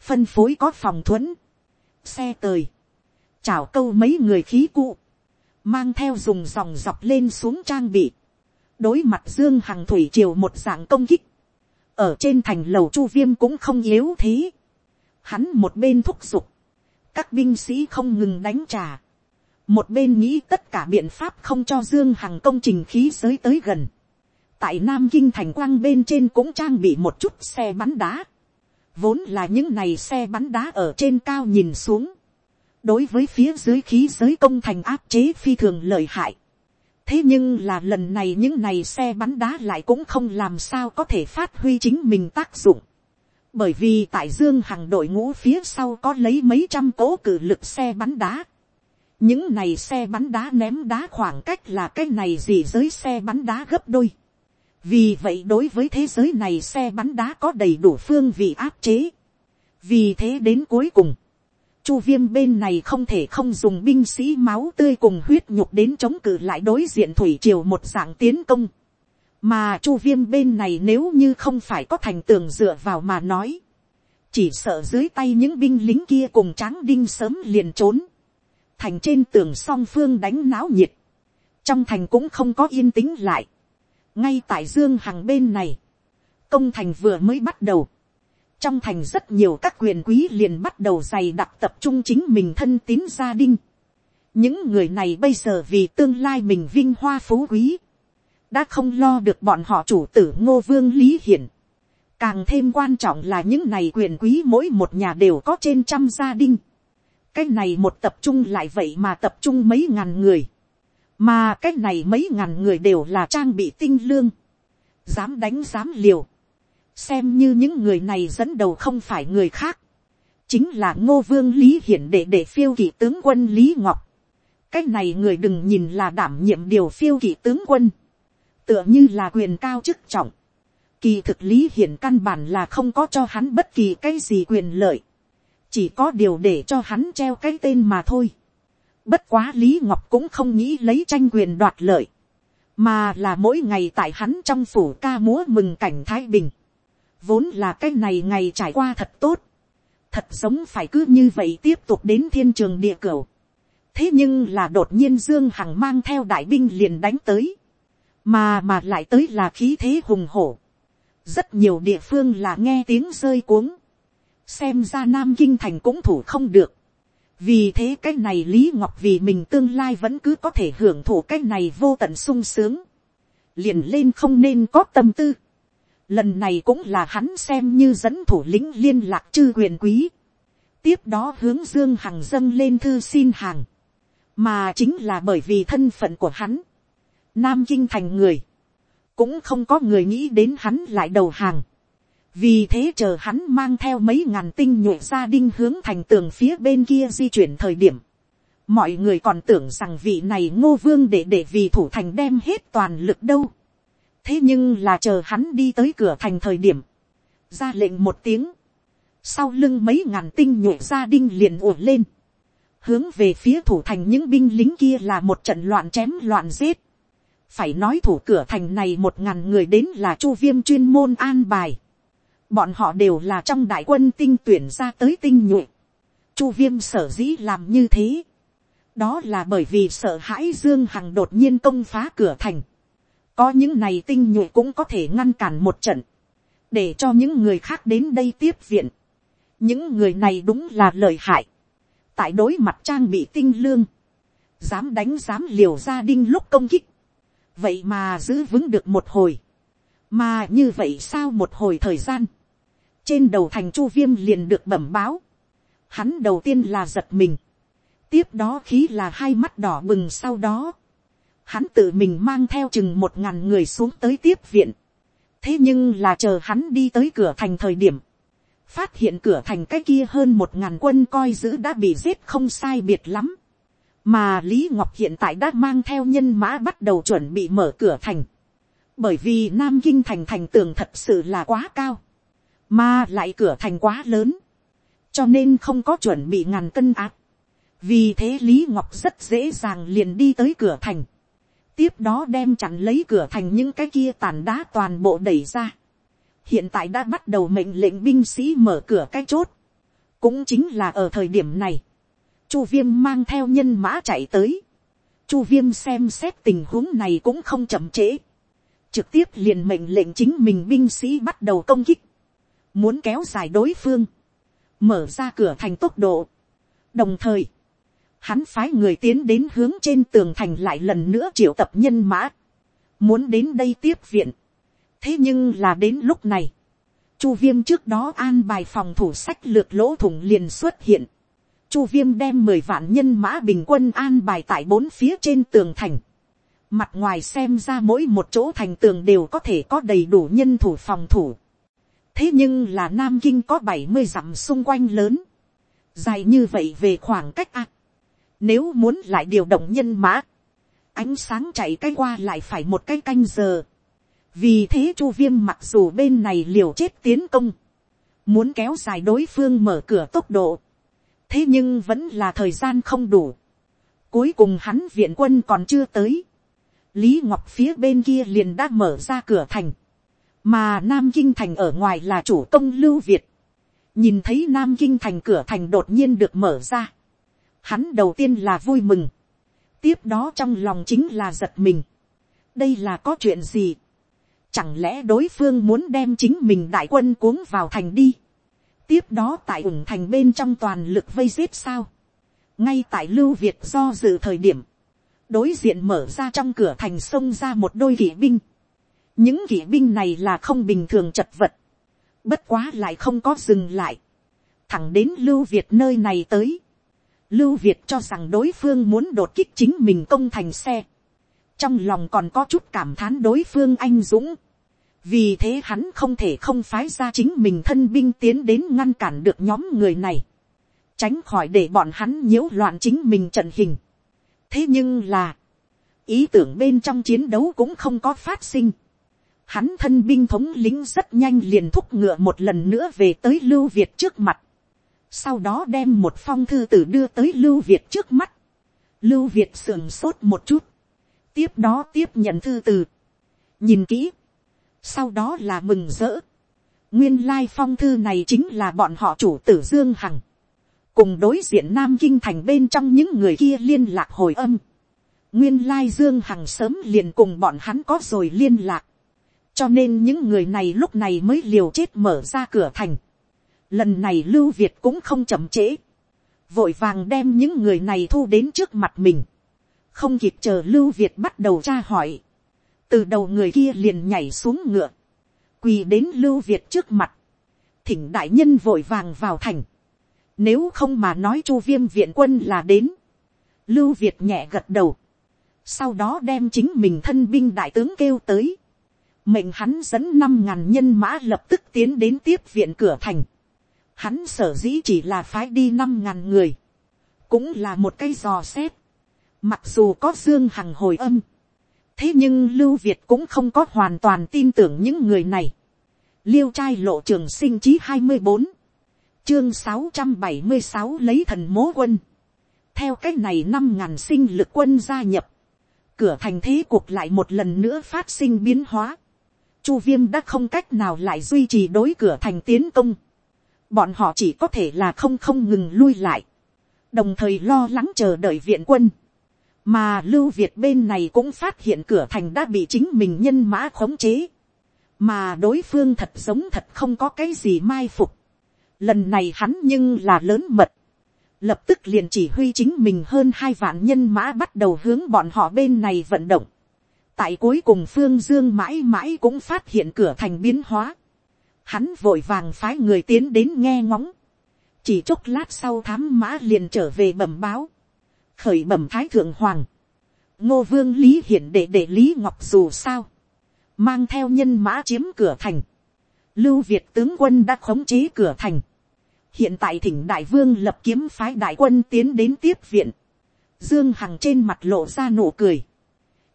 phân phối có phòng thuẫn, xe tời, chào câu mấy người khí cụ, mang theo dùng dòng dọc lên xuống trang bị, đối mặt dương hằng thủy triều một dạng công kích, ở trên thành lầu chu viêm cũng không yếu thế, hắn một bên thúc giục, các binh sĩ không ngừng đánh trả, một bên nghĩ tất cả biện pháp không cho dương hằng công trình khí giới tới gần, tại nam kinh thành quang bên trên cũng trang bị một chút xe bắn đá, vốn là những này xe bắn đá ở trên cao nhìn xuống, đối với phía dưới khí giới công thành áp chế phi thường lợi hại. thế nhưng là lần này những này xe bắn đá lại cũng không làm sao có thể phát huy chính mình tác dụng. bởi vì tại dương hằng đội ngũ phía sau có lấy mấy trăm cố cử lực xe bắn đá. những này xe bắn đá ném đá khoảng cách là cái này gì giới xe bắn đá gấp đôi. vì vậy đối với thế giới này xe bắn đá có đầy đủ phương vị áp chế. vì thế đến cuối cùng, Chu viêm bên này không thể không dùng binh sĩ máu tươi cùng huyết nhục đến chống cự lại đối diện thủy triều một dạng tiến công. Mà chu viêm bên này nếu như không phải có thành tường dựa vào mà nói. Chỉ sợ dưới tay những binh lính kia cùng tráng đinh sớm liền trốn. Thành trên tường song phương đánh náo nhiệt. Trong thành cũng không có yên tĩnh lại. Ngay tại Dương Hằng bên này. Công thành vừa mới bắt đầu trong thành rất nhiều các quyền quý liền bắt đầu dày đặc tập trung chính mình thân tín gia đình. những người này bây giờ vì tương lai mình vinh hoa phú quý, đã không lo được bọn họ chủ tử ngô vương lý hiển. càng thêm quan trọng là những này quyền quý mỗi một nhà đều có trên trăm gia đình. cái này một tập trung lại vậy mà tập trung mấy ngàn người. mà cái này mấy ngàn người đều là trang bị tinh lương. dám đánh dám liều xem như những người này dẫn đầu không phải người khác, chính là ngô vương lý hiển đệ đệ phiêu kỵ tướng quân lý ngọc. cái này người đừng nhìn là đảm nhiệm điều phiêu kỵ tướng quân, tựa như là quyền cao chức trọng. kỳ thực lý hiển căn bản là không có cho hắn bất kỳ cái gì quyền lợi, chỉ có điều để cho hắn treo cái tên mà thôi. bất quá lý ngọc cũng không nghĩ lấy tranh quyền đoạt lợi, mà là mỗi ngày tại hắn trong phủ ca múa mừng cảnh thái bình vốn là cái này ngày trải qua thật tốt, thật giống phải cứ như vậy tiếp tục đến thiên trường địa cửu. thế nhưng là đột nhiên dương hằng mang theo đại binh liền đánh tới, mà mà lại tới là khí thế hùng hổ. rất nhiều địa phương là nghe tiếng rơi cuống, xem ra nam kinh thành cũng thủ không được, vì thế cái này lý ngọc vì mình tương lai vẫn cứ có thể hưởng thụ cái này vô tận sung sướng, liền lên không nên có tâm tư lần này cũng là hắn xem như dẫn thủ lĩnh liên lạc chư quyền quý, tiếp đó hướng dương hằng dâng lên thư xin hàng, mà chính là bởi vì thân phận của hắn, nam kinh thành người, cũng không có người nghĩ đến hắn lại đầu hàng, vì thế chờ hắn mang theo mấy ngàn tinh nhuệ gia đinh hướng thành tường phía bên kia di chuyển thời điểm, mọi người còn tưởng rằng vị này ngô vương để để vì thủ thành đem hết toàn lực đâu thế nhưng là chờ hắn đi tới cửa thành thời điểm, ra lệnh một tiếng, sau lưng mấy ngàn tinh nhuệ gia đinh liền ủa lên, hướng về phía thủ thành những binh lính kia là một trận loạn chém loạn giết. phải nói thủ cửa thành này một ngàn người đến là chu viêm chuyên môn an bài. bọn họ đều là trong đại quân tinh tuyển ra tới tinh nhuệ. chu viêm sở dĩ làm như thế. đó là bởi vì sợ hãi dương hằng đột nhiên công phá cửa thành có những này tinh nhuệ cũng có thể ngăn cản một trận. để cho những người khác đến đây tiếp viện. Những người này đúng là lợi hại. tại đối mặt trang bị tinh lương, dám đánh dám liều gia đinh lúc công kích, vậy mà giữ vững được một hồi, mà như vậy sao một hồi thời gian, trên đầu thành chu viêm liền được bẩm báo, hắn đầu tiên là giật mình, tiếp đó khí là hai mắt đỏ bừng sau đó, hắn tự mình mang theo chừng một ngàn người xuống tới tiếp viện, thế nhưng là chờ hắn đi tới cửa thành thời điểm, phát hiện cửa thành cái kia hơn một ngàn quân coi giữ đã bị giết không sai biệt lắm. mà lý ngọc hiện tại đã mang theo nhân mã bắt đầu chuẩn bị mở cửa thành. bởi vì nam kinh thành thành tường thật sự là quá cao. mà lại cửa thành quá lớn. cho nên không có chuẩn bị ngàn cân ác. vì thế lý ngọc rất dễ dàng liền đi tới cửa thành tiếp đó đem chặn lấy cửa thành những cái kia tàn đá toàn bộ đẩy ra hiện tại đã bắt đầu mệnh lệnh binh sĩ mở cửa cái chốt. cũng chính là ở thời điểm này, chu viêm mang theo nhân mã chạy tới. chu viêm xem xét tình huống này cũng không chậm trễ. trực tiếp liền mệnh lệnh chính mình binh sĩ bắt đầu công kích. muốn kéo dài đối phương, mở ra cửa thành tốc độ. đồng thời, hắn phái người tiến đến hướng trên tường thành lại lần nữa triệu tập nhân mã. muốn đến đây tiếp viện thế nhưng là đến lúc này, chu viêm trước đó an bài phòng thủ sách lược lỗ thủng liền xuất hiện. chu viêm đem mười vạn nhân mã bình quân an bài tại bốn phía trên tường thành. mặt ngoài xem ra mỗi một chỗ thành tường đều có thể có đầy đủ nhân thủ phòng thủ. thế nhưng là nam kinh có bảy mươi dặm xung quanh lớn. dài như vậy về khoảng cách a nếu muốn lại điều động nhân mã, ánh sáng chạy cái qua lại phải một cái canh giờ. Vì thế chu viêm mặc dù bên này liều chết tiến công, muốn kéo dài đối phương mở cửa tốc độ, thế nhưng vẫn là thời gian không đủ. cuối cùng hắn viện quân còn chưa tới, lý ngọc phía bên kia liền đã mở ra cửa thành, mà nam kinh thành ở ngoài là chủ công lưu việt, nhìn thấy nam kinh thành cửa thành đột nhiên được mở ra, hắn đầu tiên là vui mừng, tiếp đó trong lòng chính là giật mình, đây là có chuyện gì, Chẳng lẽ đối phương muốn đem chính mình đại quân cuống vào thành đi. Tiếp đó tại ủng thành bên trong toàn lực vây giết sao. Ngay tại Lưu Việt do dự thời điểm. Đối diện mở ra trong cửa thành sông ra một đôi kỵ binh. Những kỵ binh này là không bình thường chật vật. Bất quá lại không có dừng lại. Thẳng đến Lưu Việt nơi này tới. Lưu Việt cho rằng đối phương muốn đột kích chính mình công thành xe. Trong lòng còn có chút cảm thán đối phương anh dũng vì thế hắn không thể không phái ra chính mình thân binh tiến đến ngăn cản được nhóm người này, tránh khỏi để bọn hắn nhiễu loạn chính mình trận hình. thế nhưng là, ý tưởng bên trong chiến đấu cũng không có phát sinh. Hắn thân binh thống lính rất nhanh liền thúc ngựa một lần nữa về tới lưu việt trước mặt sau đó đem một phong thư tử đưa tới lưu việt trước mắt. lưu việt sườn sốt một chút. tiếp đó tiếp nhận thư tử. nhìn kỹ sau đó là mừng rỡ. nguyên lai phong thư này chính là bọn họ chủ tử dương hằng, cùng đối diện nam kinh thành bên trong những người kia liên lạc hồi âm. nguyên lai dương hằng sớm liền cùng bọn hắn có rồi liên lạc, cho nên những người này lúc này mới liều chết mở ra cửa thành lần này lưu việt cũng không chậm trễ, vội vàng đem những người này thu đến trước mặt mình, không kịp chờ lưu việt bắt đầu tra hỏi, từ đầu người kia liền nhảy xuống ngựa, quỳ đến lưu việt trước mặt, thỉnh đại nhân vội vàng vào thành, nếu không mà nói chu viêm viện quân là đến, lưu việt nhẹ gật đầu, sau đó đem chính mình thân binh đại tướng kêu tới, mệnh hắn dẫn năm ngàn nhân mã lập tức tiến đến tiếp viện cửa thành, hắn sở dĩ chỉ là phái đi năm ngàn người, cũng là một cái dò xét, mặc dù có dương hằng hồi âm, thế nhưng lưu việt cũng không có hoàn toàn tin tưởng những người này, liêu trai lộ trường sinh chí hai mươi bốn, chương sáu trăm bảy mươi sáu lấy thần mố quân, theo cách này năm ngàn sinh lực quân gia nhập, cửa thành thế cuộc lại một lần nữa phát sinh biến hóa, chu viêm đã không cách nào lại duy trì đối cửa thành tiến công, bọn họ chỉ có thể là không không ngừng lui lại, đồng thời lo lắng chờ đợi viện quân, mà lưu việt bên này cũng phát hiện cửa thành đã bị chính mình nhân mã khống chế, mà đối phương thật sống thật không có cái gì mai phục, lần này hắn nhưng là lớn mật, lập tức liền chỉ huy chính mình hơn hai vạn nhân mã bắt đầu hướng bọn họ bên này vận động, tại cuối cùng phương dương mãi mãi cũng phát hiện cửa thành biến hóa, hắn vội vàng phái người tiến đến nghe ngóng, chỉ chốc lát sau thám mã liền trở về bẩm báo, khởi bẩm thái thượng hoàng, ngô vương lý hiển để để lý ngọc dù sao, mang theo nhân mã chiếm cửa thành, lưu việt tướng quân đã khống chế cửa thành, hiện tại thỉnh đại vương lập kiếm phái đại quân tiến đến tiếp viện, dương hằng trên mặt lộ ra nụ cười,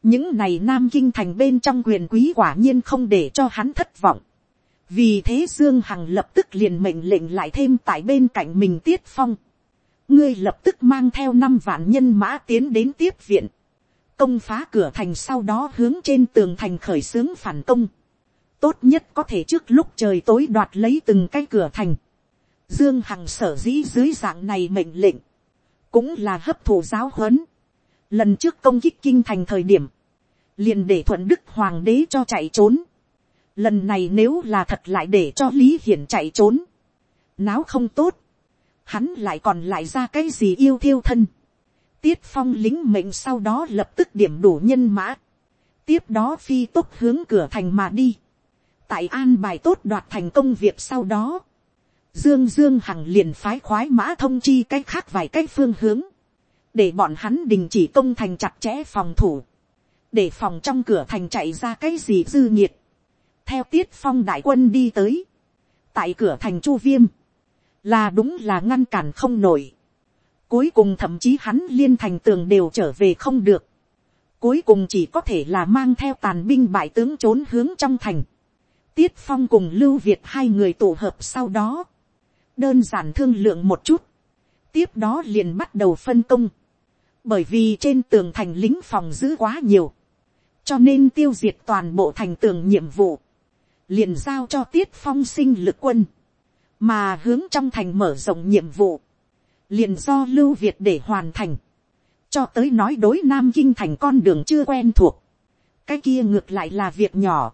những này nam kinh thành bên trong quyền quý quả nhiên không để cho hắn thất vọng, vì thế dương hằng lập tức liền mệnh lệnh lại thêm tại bên cạnh mình tiết phong, ngươi lập tức mang theo năm vạn nhân mã tiến đến tiếp viện, công phá cửa thành sau đó hướng trên tường thành khởi xướng phản công, tốt nhất có thể trước lúc trời tối đoạt lấy từng cái cửa thành, dương hằng sở dĩ dưới dạng này mệnh lệnh, cũng là hấp thụ giáo huấn, lần trước công kích kinh thành thời điểm, liền để thuận đức hoàng đế cho chạy trốn, lần này nếu là thật lại để cho lý hiển chạy trốn, náo không tốt, hắn lại còn lại ra cái gì yêu thiêu thân. tiết phong lính mệnh sau đó lập tức điểm đủ nhân mã, tiếp đó phi tốc hướng cửa thành mà đi, tại an bài tốt đoạt thành công việc sau đó, dương dương hằng liền phái khoái mã thông chi cái khác vài cái phương hướng, để bọn hắn đình chỉ công thành chặt chẽ phòng thủ, để phòng trong cửa thành chạy ra cái gì dư nhiệt, theo tiết phong đại quân đi tới, tại cửa thành chu viêm, là đúng là ngăn cản không nổi. Cuối cùng thậm chí hắn liên thành tường đều trở về không được. Cuối cùng chỉ có thể là mang theo tàn binh bại tướng trốn hướng trong thành. Tiết Phong cùng Lưu Việt hai người tổ hợp sau đó. Đơn giản thương lượng một chút. Tiếp đó liền bắt đầu phân công. Bởi vì trên tường thành lính phòng giữ quá nhiều. Cho nên tiêu diệt toàn bộ thành tường nhiệm vụ. Liền giao cho Tiết Phong sinh lực quân mà hướng trong thành mở rộng nhiệm vụ, liền do lưu việt để hoàn thành, cho tới nói đối nam kinh thành con đường chưa quen thuộc, cái kia ngược lại là việc nhỏ,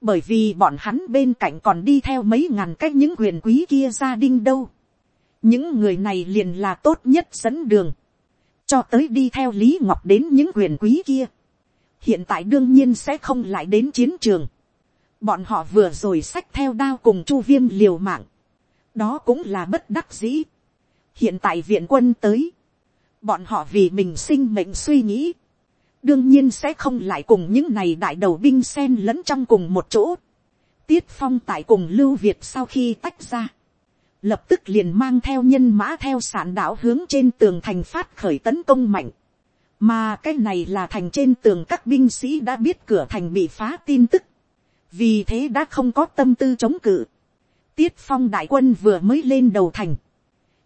bởi vì bọn hắn bên cạnh còn đi theo mấy ngàn cách những quyền quý kia gia đình đâu, những người này liền là tốt nhất dẫn đường, cho tới đi theo lý ngọc đến những quyền quý kia, hiện tại đương nhiên sẽ không lại đến chiến trường, bọn họ vừa rồi xách theo đao cùng chu viêm liều mạng, đó cũng là bất đắc dĩ. hiện tại viện quân tới, bọn họ vì mình sinh mệnh suy nghĩ, đương nhiên sẽ không lại cùng những này đại đầu binh sen lẫn trong cùng một chỗ. tiết phong tại cùng lưu việt sau khi tách ra, lập tức liền mang theo nhân mã theo sản đảo hướng trên tường thành phát khởi tấn công mạnh. mà cái này là thành trên tường các binh sĩ đã biết cửa thành bị phá tin tức, vì thế đã không có tâm tư chống cự. Tiết phong đại quân vừa mới lên đầu thành,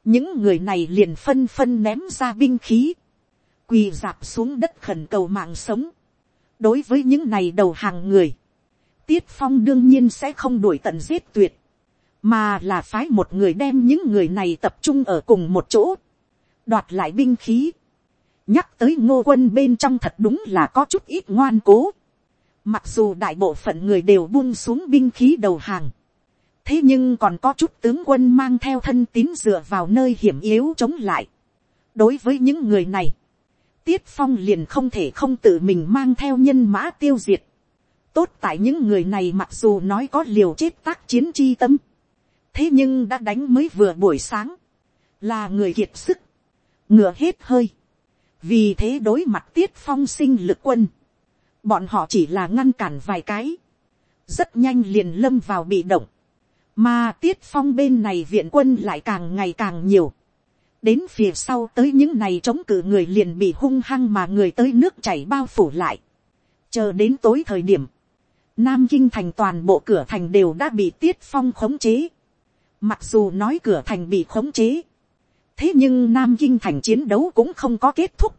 những người này liền phân phân ném ra binh khí, quỳ dạp xuống đất khẩn cầu mạng sống. đối với những này đầu hàng người, tiết phong đương nhiên sẽ không đuổi tận giết tuyệt, mà là phái một người đem những người này tập trung ở cùng một chỗ, đoạt lại binh khí. nhắc tới ngô quân bên trong thật đúng là có chút ít ngoan cố, mặc dù đại bộ phận người đều buông xuống binh khí đầu hàng, thế nhưng còn có chút tướng quân mang theo thân tín dựa vào nơi hiểm yếu chống lại. đối với những người này, tiết phong liền không thể không tự mình mang theo nhân mã tiêu diệt. tốt tại những người này mặc dù nói có liều chết tác chiến chi tâm, thế nhưng đã đánh mới vừa buổi sáng, là người kiệt sức, ngựa hết hơi. vì thế đối mặt tiết phong sinh lực quân, bọn họ chỉ là ngăn cản vài cái, rất nhanh liền lâm vào bị động, mà tiết phong bên này viện quân lại càng ngày càng nhiều, đến phía sau tới những này chống cự người liền bị hung hăng mà người tới nước chảy bao phủ lại, chờ đến tối thời điểm, nam kinh thành toàn bộ cửa thành đều đã bị tiết phong khống chế, mặc dù nói cửa thành bị khống chế, thế nhưng nam kinh thành chiến đấu cũng không có kết thúc,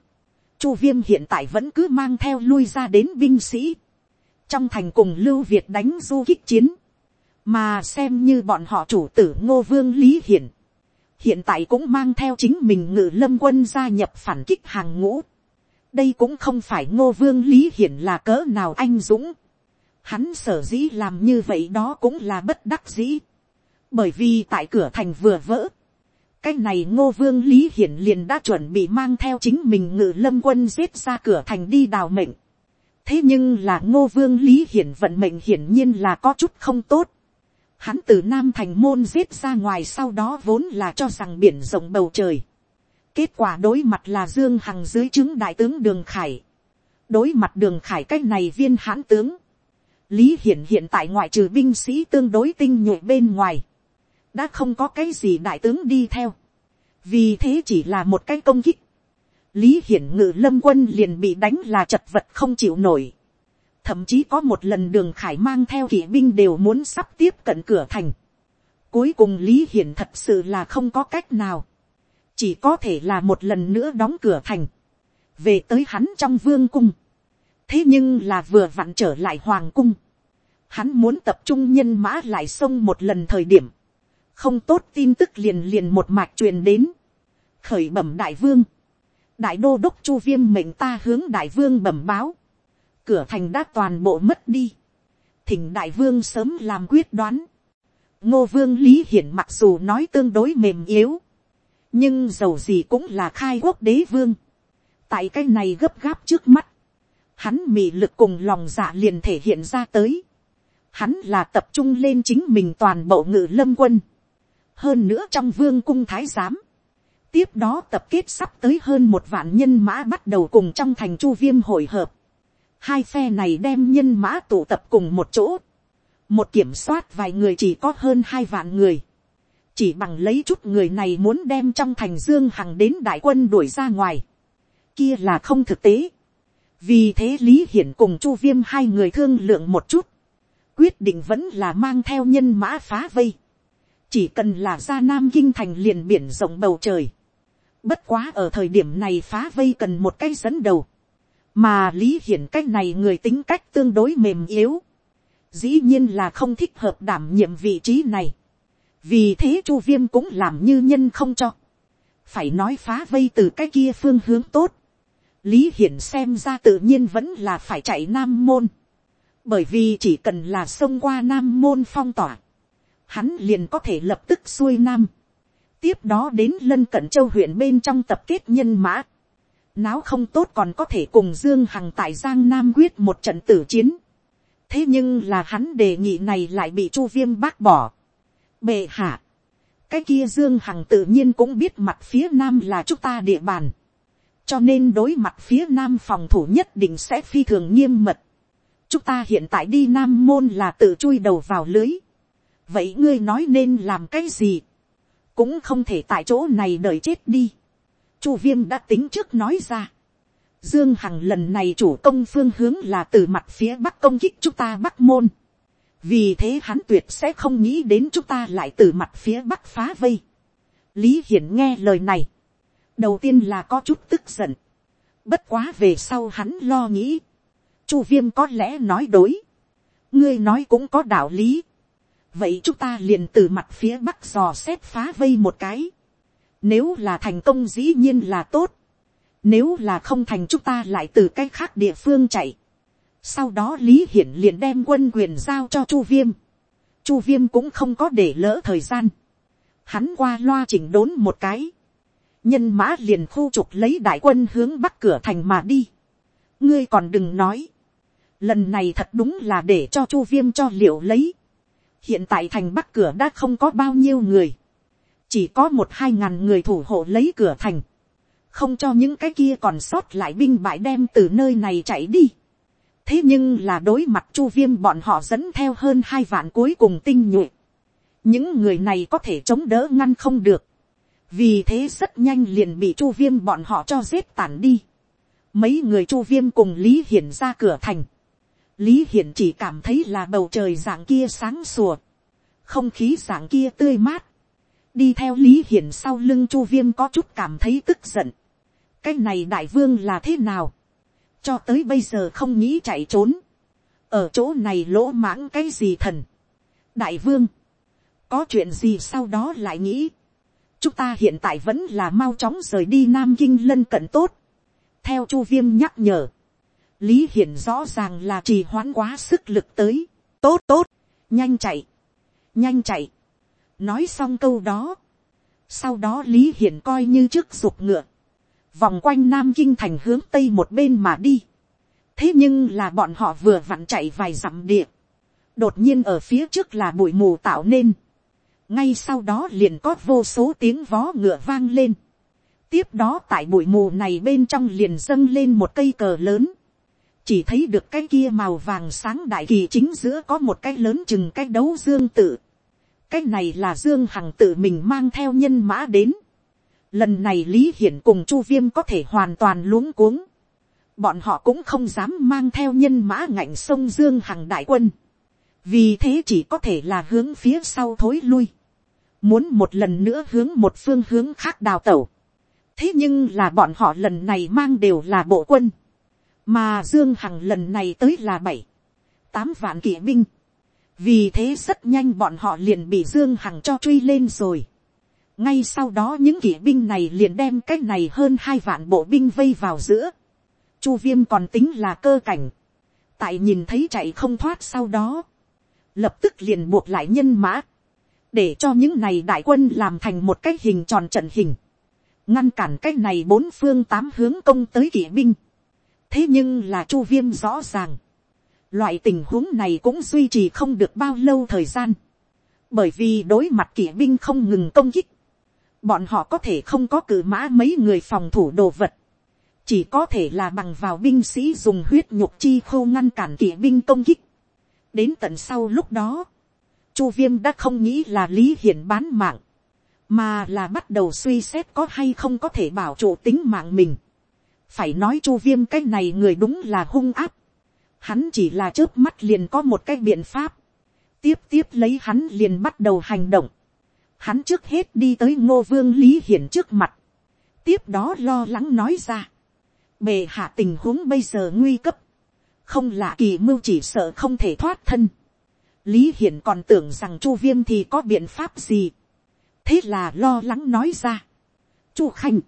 chu viêm hiện tại vẫn cứ mang theo lui ra đến binh sĩ, trong thành cùng lưu việt đánh du kích chiến, mà xem như bọn họ chủ tử ngô vương lý hiển, hiện tại cũng mang theo chính mình ngự lâm quân gia nhập phản kích hàng ngũ. đây cũng không phải ngô vương lý hiển là cỡ nào anh dũng. hắn sở dĩ làm như vậy đó cũng là bất đắc dĩ. bởi vì tại cửa thành vừa vỡ, cái này ngô vương lý hiển liền đã chuẩn bị mang theo chính mình ngự lâm quân giết ra cửa thành đi đào mệnh. thế nhưng là ngô vương lý hiển vận mệnh hiển nhiên là có chút không tốt. hắn từ nam thành môn giết ra ngoài sau đó vốn là cho rằng biển rộng bầu trời. kết quả đối mặt là dương hằng dưới chứng đại tướng đường khải. đối mặt đường khải cái này viên hãn tướng. lý hiển hiện tại ngoại trừ binh sĩ tương đối tinh nhuệ bên ngoài đã không có cái gì đại tướng đi theo, vì thế chỉ là một cái công kích, lý hiển ngự lâm quân liền bị đánh là chật vật không chịu nổi, thậm chí có một lần đường khải mang theo kỵ binh đều muốn sắp tiếp cận cửa thành, cuối cùng lý hiển thật sự là không có cách nào, chỉ có thể là một lần nữa đóng cửa thành, về tới hắn trong vương cung, thế nhưng là vừa vặn trở lại hoàng cung, hắn muốn tập trung nhân mã lại sông một lần thời điểm, không tốt tin tức liền liền một mạch truyền đến, khởi bẩm đại vương, đại đô đốc chu viêm mệnh ta hướng đại vương bẩm báo, cửa thành đã toàn bộ mất đi, thỉnh đại vương sớm làm quyết đoán, ngô vương lý hiển mặc dù nói tương đối mềm yếu, nhưng dầu gì cũng là khai quốc đế vương, tại cái này gấp gáp trước mắt, hắn mị lực cùng lòng dạ liền thể hiện ra tới, hắn là tập trung lên chính mình toàn bộ ngự lâm quân, hơn nữa trong vương cung thái giám, tiếp đó tập kết sắp tới hơn một vạn nhân mã bắt đầu cùng trong thành chu viêm hội hợp, hai phe này đem nhân mã tụ tập cùng một chỗ, một kiểm soát vài người chỉ có hơn hai vạn người, chỉ bằng lấy chút người này muốn đem trong thành dương hằng đến đại quân đuổi ra ngoài, kia là không thực tế, vì thế lý hiển cùng chu viêm hai người thương lượng một chút, quyết định vẫn là mang theo nhân mã phá vây, chỉ cần là ra nam kinh thành liền biển rộng bầu trời. bất quá ở thời điểm này phá vây cần một cái dẫn đầu. mà lý hiển cách này người tính cách tương đối mềm yếu. dĩ nhiên là không thích hợp đảm nhiệm vị trí này. vì thế chu viêm cũng làm như nhân không cho. phải nói phá vây từ cái kia phương hướng tốt. lý hiển xem ra tự nhiên vẫn là phải chạy nam môn. bởi vì chỉ cần là xông qua nam môn phong tỏa hắn liền có thể lập tức xuôi nam, tiếp đó đến lân cận châu huyện bên trong tập kết nhân mã, náo không tốt còn có thể cùng dương hằng tại giang nam quyết một trận tử chiến, thế nhưng là hắn đề nghị này lại bị chu viêm bác bỏ, bệ hạ, cái kia dương hằng tự nhiên cũng biết mặt phía nam là chúng ta địa bàn, cho nên đối mặt phía nam phòng thủ nhất định sẽ phi thường nghiêm mật. chúng ta hiện tại đi nam môn là tự chui đầu vào lưới vậy ngươi nói nên làm cái gì, cũng không thể tại chỗ này đợi chết đi. Chu viêm đã tính trước nói ra. Dương Hằng lần này chủ công phương hướng là từ mặt phía bắc công kích chúng ta bắc môn. Vì thế hắn tuyệt sẽ không nghĩ đến chúng ta lại từ mặt phía bắc phá vây. Lý Hiển nghe lời này. Đầu tiên là có chút tức giận. Bất quá về sau hắn lo nghĩ. Chu viêm có lẽ nói đối. Ngươi nói cũng có đạo lý vậy chúng ta liền từ mặt phía bắc dò xét phá vây một cái. Nếu là thành công dĩ nhiên là tốt. Nếu là không thành chúng ta lại từ cái khác địa phương chạy. Sau đó Lý Hiển liền đem quân quyền giao cho Chu Viêm. chu viêm cũng không có để lỡ thời gian, hắn qua loa chỉnh đốn một cái, nhân mã liền khu trục lấy đại quân hướng bắc cửa thành mà đi, ngươi còn đừng nói, lần này thật đúng là để cho chu viêm cho liệu lấy, hiện tại thành bắc cửa đã không có bao nhiêu người, chỉ có một hai ngàn người thủ hộ lấy cửa thành, không cho những cái kia còn sót lại binh bại đem từ nơi này chạy đi. thế nhưng là đối mặt chu viêm bọn họ dẫn theo hơn hai vạn cuối cùng tinh nhuệ. những người này có thể chống đỡ ngăn không được. vì thế rất nhanh liền bị chu viêm bọn họ cho giết tản đi. mấy người chu viêm cùng lý hiển ra cửa thành lý hiển chỉ cảm thấy là bầu trời dạng kia sáng sủa, không khí dạng kia tươi mát. Đi theo lý hiển sau lưng chu viêm có chút cảm thấy tức giận. Cái này đại vương là thế nào, cho tới bây giờ không nghĩ chạy trốn, ở chỗ này lỗ mãng cái gì thần, đại vương, có chuyện gì sau đó lại nghĩ, chúng ta hiện tại vẫn là mau chóng rời đi nam kinh lân cận tốt, theo chu viêm nhắc nhở, lý hiển rõ ràng là trì hoãn quá sức lực tới, tốt tốt, nhanh chạy, nhanh chạy, nói xong câu đó, sau đó lý hiển coi như trước ruột ngựa, vòng quanh nam kinh thành hướng tây một bên mà đi. thế nhưng là bọn họ vừa vặn chạy vài dặm địa. đột nhiên ở phía trước là bụi mù tạo nên. ngay sau đó liền có vô số tiếng vó ngựa vang lên. tiếp đó tại bụi mù này bên trong liền dâng lên một cây cờ lớn chỉ thấy được cái kia màu vàng sáng đại kỳ chính giữa có một cái lớn chừng cái đấu dương tự. cái này là dương hằng tự mình mang theo nhân mã đến Lần này Lý Hiển cùng Chu Viêm có thể hoàn toàn luống cuống. Bọn họ cũng không dám mang theo nhân mã ngạnh sông Dương Hằng đại quân. Vì thế chỉ có thể là hướng phía sau thối lui. Muốn một lần nữa hướng một phương hướng khác đào tẩu. Thế nhưng là bọn họ lần này mang đều là bộ quân. Mà Dương Hằng lần này tới là bảy, tám vạn kỵ binh. Vì thế rất nhanh bọn họ liền bị Dương Hằng cho truy lên rồi ngay sau đó những kỵ binh này liền đem cái này hơn hai vạn bộ binh vây vào giữa. chu viêm còn tính là cơ cảnh. tại nhìn thấy chạy không thoát sau đó. lập tức liền buộc lại nhân mã. để cho những này đại quân làm thành một cái hình tròn trận hình. ngăn cản cái này bốn phương tám hướng công tới kỵ binh thế nhưng là chu viêm rõ ràng. loại tình huống này cũng duy trì không được bao lâu thời gian bởi vì đối mặt kỵ binh không ngừng công kích, bọn họ có thể không có cử mã mấy người phòng thủ đồ vật, chỉ có thể là bằng vào binh sĩ dùng huyết nhục chi khô ngăn cản kỵ binh công kích. đến tận sau lúc đó, chu viêm đã không nghĩ là lý hiển bán mạng, mà là bắt đầu suy xét có hay không có thể bảo trụ tính mạng mình phải nói chu viêm cái này người đúng là hung áp. hắn chỉ là trước mắt liền có một cái biện pháp. tiếp tiếp lấy hắn liền bắt đầu hành động. Hắn trước hết đi tới ngô vương lý hiển trước mặt, tiếp đó lo lắng nói ra, bề hạ tình huống bây giờ nguy cấp, không lạ kỳ mưu chỉ sợ không thể thoát thân, lý hiển còn tưởng rằng chu viêm thì có biện pháp gì, thế là lo lắng nói ra, chu khanh,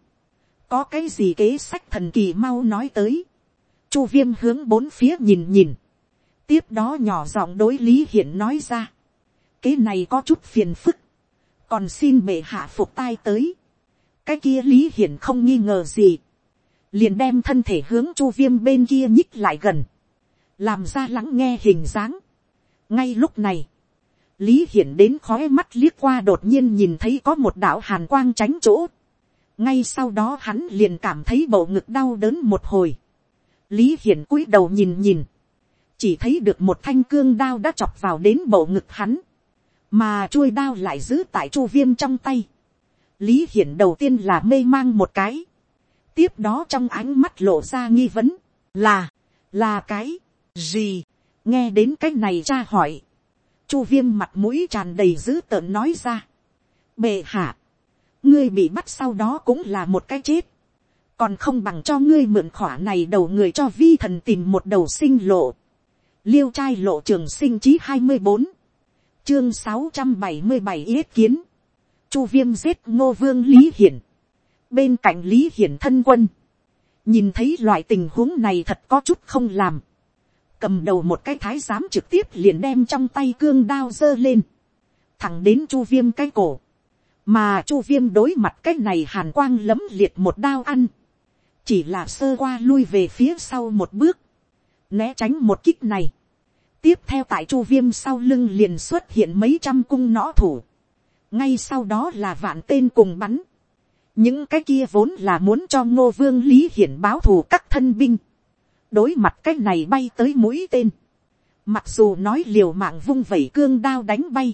có cái gì kế sách thần kỳ mau nói tới, chu viêm hướng bốn phía nhìn nhìn, tiếp đó nhỏ giọng đối lý hiển nói ra, kế này có chút phiền phức, còn xin bệ hạ phục tai tới. cái kia lý hiển không nghi ngờ gì, liền đem thân thể hướng chu viêm bên kia nhích lại gần, làm ra lắng nghe hình dáng. ngay lúc này, lý hiển đến khói mắt liếc qua đột nhiên nhìn thấy có một đạo hàn quang tránh chỗ ngay sau đó hắn liền cảm thấy bầu ngực đau đớn một hồi. lý hiển cúi đầu nhìn nhìn, chỉ thấy được một thanh cương đao đã chọc vào đến bầu ngực hắn. Mà chuôi đao lại giữ tại chu viêm trong tay. lý hiển đầu tiên là mê mang một cái, tiếp đó trong ánh mắt lộ ra nghi vấn, là, là cái, gì, nghe đến cái này cha hỏi, chu viêm mặt mũi tràn đầy dữ tợn nói ra, bệ hạ, ngươi bị bắt sau đó cũng là một cái chết, còn không bằng cho ngươi mượn khỏa này đầu người cho vi thần tìm một đầu sinh lộ, liêu trai lộ trường sinh chí hai mươi bốn chương sáu trăm bảy mươi bảy yết kiến, chu viêm giết ngô vương lý hiển, bên cạnh lý hiển thân quân, nhìn thấy loại tình huống này thật có chút không làm, cầm đầu một cái thái giám trực tiếp liền đem trong tay cương đao giơ lên, thẳng đến chu viêm cái cổ, mà chu viêm đối mặt cái này hàn quang lấm liệt một đao ăn, chỉ là sơ qua lui về phía sau một bước, né tránh một kích này, tiếp theo tại chu viêm sau lưng liền xuất hiện mấy trăm cung nõ thủ, ngay sau đó là vạn tên cùng bắn, những cái kia vốn là muốn cho ngô vương lý hiển báo thù các thân binh, đối mặt cái này bay tới mũi tên, mặc dù nói liều mạng vung vẩy cương đao đánh bay,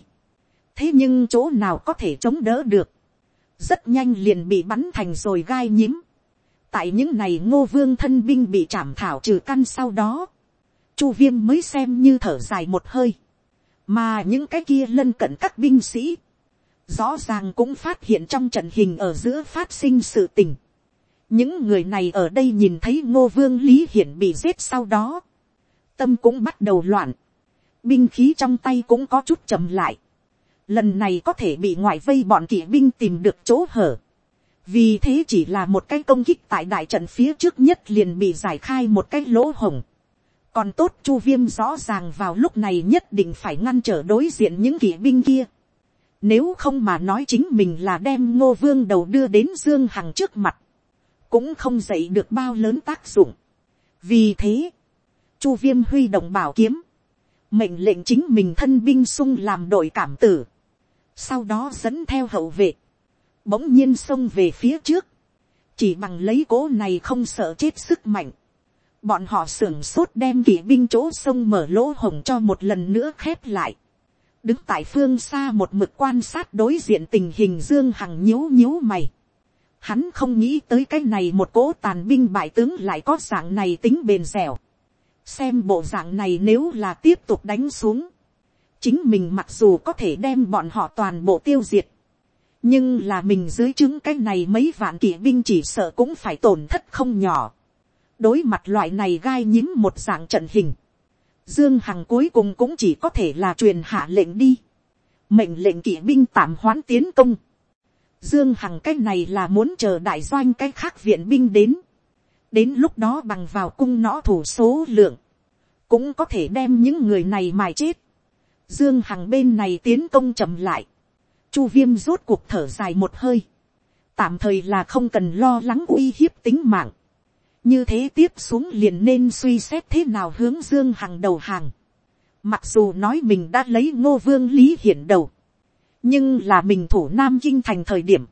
thế nhưng chỗ nào có thể chống đỡ được, rất nhanh liền bị bắn thành rồi gai nhím, tại những này ngô vương thân binh bị chảm thảo trừ căn sau đó, chu viêm mới xem như thở dài một hơi, mà những cái kia lân cận các binh sĩ, rõ ràng cũng phát hiện trong trận hình ở giữa phát sinh sự tình. những người này ở đây nhìn thấy ngô vương lý hiển bị giết sau đó, tâm cũng bắt đầu loạn, binh khí trong tay cũng có chút chậm lại, lần này có thể bị ngoại vây bọn kỵ binh tìm được chỗ hở, vì thế chỉ là một cái công kích tại đại trận phía trước nhất liền bị giải khai một cái lỗ hồng. còn tốt chu viêm rõ ràng vào lúc này nhất định phải ngăn trở đối diện những kỵ binh kia. nếu không mà nói chính mình là đem ngô vương đầu đưa đến dương hằng trước mặt, cũng không dậy được bao lớn tác dụng. vì thế, chu viêm huy động bảo kiếm, mệnh lệnh chính mình thân binh sung làm đội cảm tử, sau đó dẫn theo hậu vệ, bỗng nhiên xông về phía trước, chỉ bằng lấy cố này không sợ chết sức mạnh, bọn họ sưởng sốt đem kỵ binh chỗ sông mở lỗ hồng cho một lần nữa khép lại, đứng tại phương xa một mực quan sát đối diện tình hình dương hằng nhíu nhíu mày, hắn không nghĩ tới cái này một cố tàn binh bại tướng lại có dạng này tính bền dẻo, xem bộ dạng này nếu là tiếp tục đánh xuống, chính mình mặc dù có thể đem bọn họ toàn bộ tiêu diệt, nhưng là mình dưới chứng cái này mấy vạn kỵ binh chỉ sợ cũng phải tổn thất không nhỏ. đối mặt loại này gai nhím một dạng trận hình. dương hằng cuối cùng cũng chỉ có thể là truyền hạ lệnh đi. mệnh lệnh kỵ binh tạm hoán tiến công. dương hằng cái này là muốn chờ đại doanh cái khác viện binh đến. đến lúc đó bằng vào cung nõ thủ số lượng, cũng có thể đem những người này mài chết dương hằng bên này tiến công chậm lại Chu viêm rốt cuộc thở dài một hơi. Tạm thời là không cần lo lắng uy hiếp tính mạng. Như thế tiếp xuống liền nên suy xét thế nào hướng Dương Hằng đầu hàng. Mặc dù nói mình đã lấy ngô vương lý hiển đầu. Nhưng là mình thủ Nam Kinh thành thời điểm.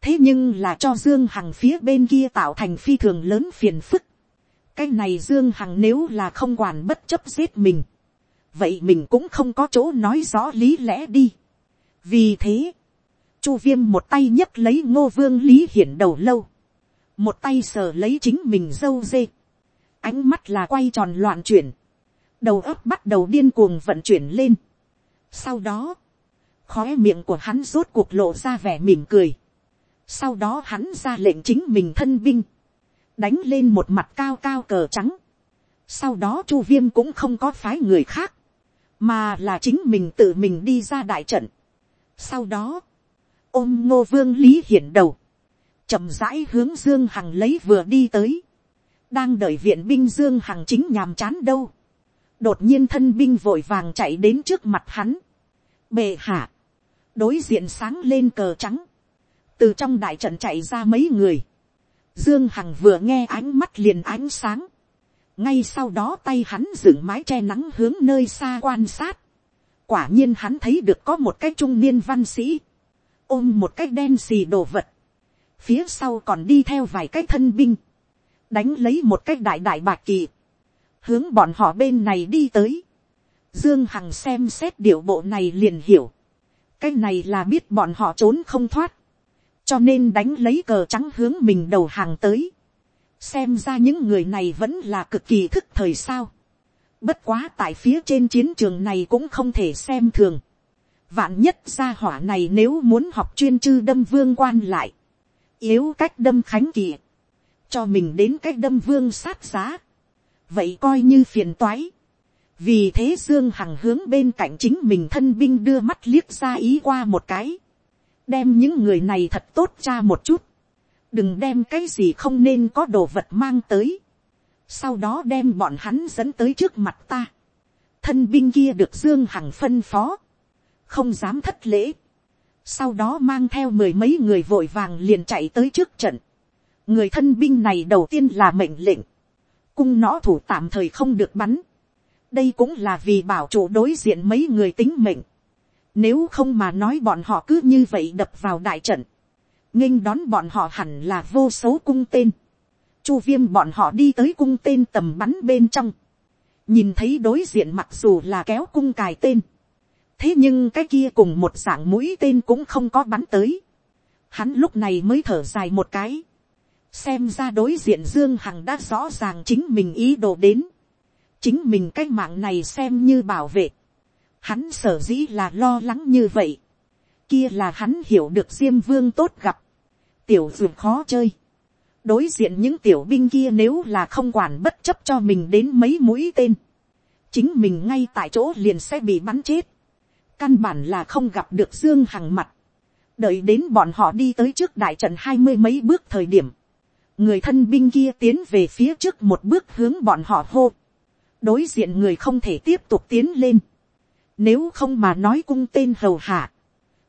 Thế nhưng là cho Dương Hằng phía bên kia tạo thành phi thường lớn phiền phức. Cái này Dương Hằng nếu là không quản bất chấp giết mình. Vậy mình cũng không có chỗ nói rõ lý lẽ đi vì thế, chu viêm một tay nhấc lấy ngô vương lý hiển đầu lâu, một tay sờ lấy chính mình dâu dê, ánh mắt là quay tròn loạn chuyển, đầu ấp bắt đầu điên cuồng vận chuyển lên. sau đó, khói miệng của hắn rốt cuộc lộ ra vẻ mỉm cười. sau đó hắn ra lệnh chính mình thân binh, đánh lên một mặt cao cao cờ trắng. sau đó chu viêm cũng không có phái người khác, mà là chính mình tự mình đi ra đại trận. Sau đó, ôm ngô vương lý hiển đầu, chậm rãi hướng Dương Hằng lấy vừa đi tới. Đang đợi viện binh Dương Hằng chính nhàm chán đâu. Đột nhiên thân binh vội vàng chạy đến trước mặt hắn. Bệ hạ. Đối diện sáng lên cờ trắng. Từ trong đại trận chạy ra mấy người. Dương Hằng vừa nghe ánh mắt liền ánh sáng. Ngay sau đó tay hắn dựng mái che nắng hướng nơi xa quan sát. Quả nhiên hắn thấy được có một cái trung niên văn sĩ, ôm một cái đen xì đồ vật, phía sau còn đi theo vài cái thân binh, đánh lấy một cái đại đại bạc kỳ, hướng bọn họ bên này đi tới, dương hằng xem xét điệu bộ này liền hiểu, cái này là biết bọn họ trốn không thoát, cho nên đánh lấy cờ trắng hướng mình đầu hàng tới, xem ra những người này vẫn là cực kỳ thức thời sao, Bất quá tại phía trên chiến trường này cũng không thể xem thường. Vạn nhất gia hỏa này nếu muốn học chuyên chư đâm vương quan lại. Yếu cách đâm khánh kỳ. Cho mình đến cách đâm vương sát giá. Vậy coi như phiền toái. Vì thế Dương Hằng hướng bên cạnh chính mình thân binh đưa mắt liếc ra ý qua một cái. Đem những người này thật tốt cha một chút. Đừng đem cái gì không nên có đồ vật mang tới. Sau đó đem bọn hắn dẫn tới trước mặt ta, thân binh kia được dương hằng phân phó, không dám thất lễ, sau đó mang theo mười mấy người vội vàng liền chạy tới trước trận, người thân binh này đầu tiên là mệnh lệnh, cung nõ thủ tạm thời không được bắn, đây cũng là vì bảo chủ đối diện mấy người tính mệnh, nếu không mà nói bọn họ cứ như vậy đập vào đại trận, nghênh đón bọn họ hẳn là vô số cung tên, chu viêm bọn họ đi tới cung tên tầm bắn bên trong, nhìn thấy đối diện mặc dù là kéo cung cài tên, thế nhưng cái kia cùng một dạng mũi tên cũng không có bắn tới, hắn lúc này mới thở dài một cái, xem ra đối diện dương hằng đã rõ ràng chính mình ý đồ đến, chính mình cái mạng này xem như bảo vệ, hắn sở dĩ là lo lắng như vậy, kia là hắn hiểu được diêm vương tốt gặp, tiểu dược khó chơi, đối diện những tiểu binh kia nếu là không quản bất chấp cho mình đến mấy mũi tên, chính mình ngay tại chỗ liền sẽ bị bắn chết, căn bản là không gặp được dương hằng mặt, đợi đến bọn họ đi tới trước đại trận hai mươi mấy bước thời điểm, người thân binh kia tiến về phía trước một bước hướng bọn họ hô, đối diện người không thể tiếp tục tiến lên, nếu không mà nói cung tên hầu hạ,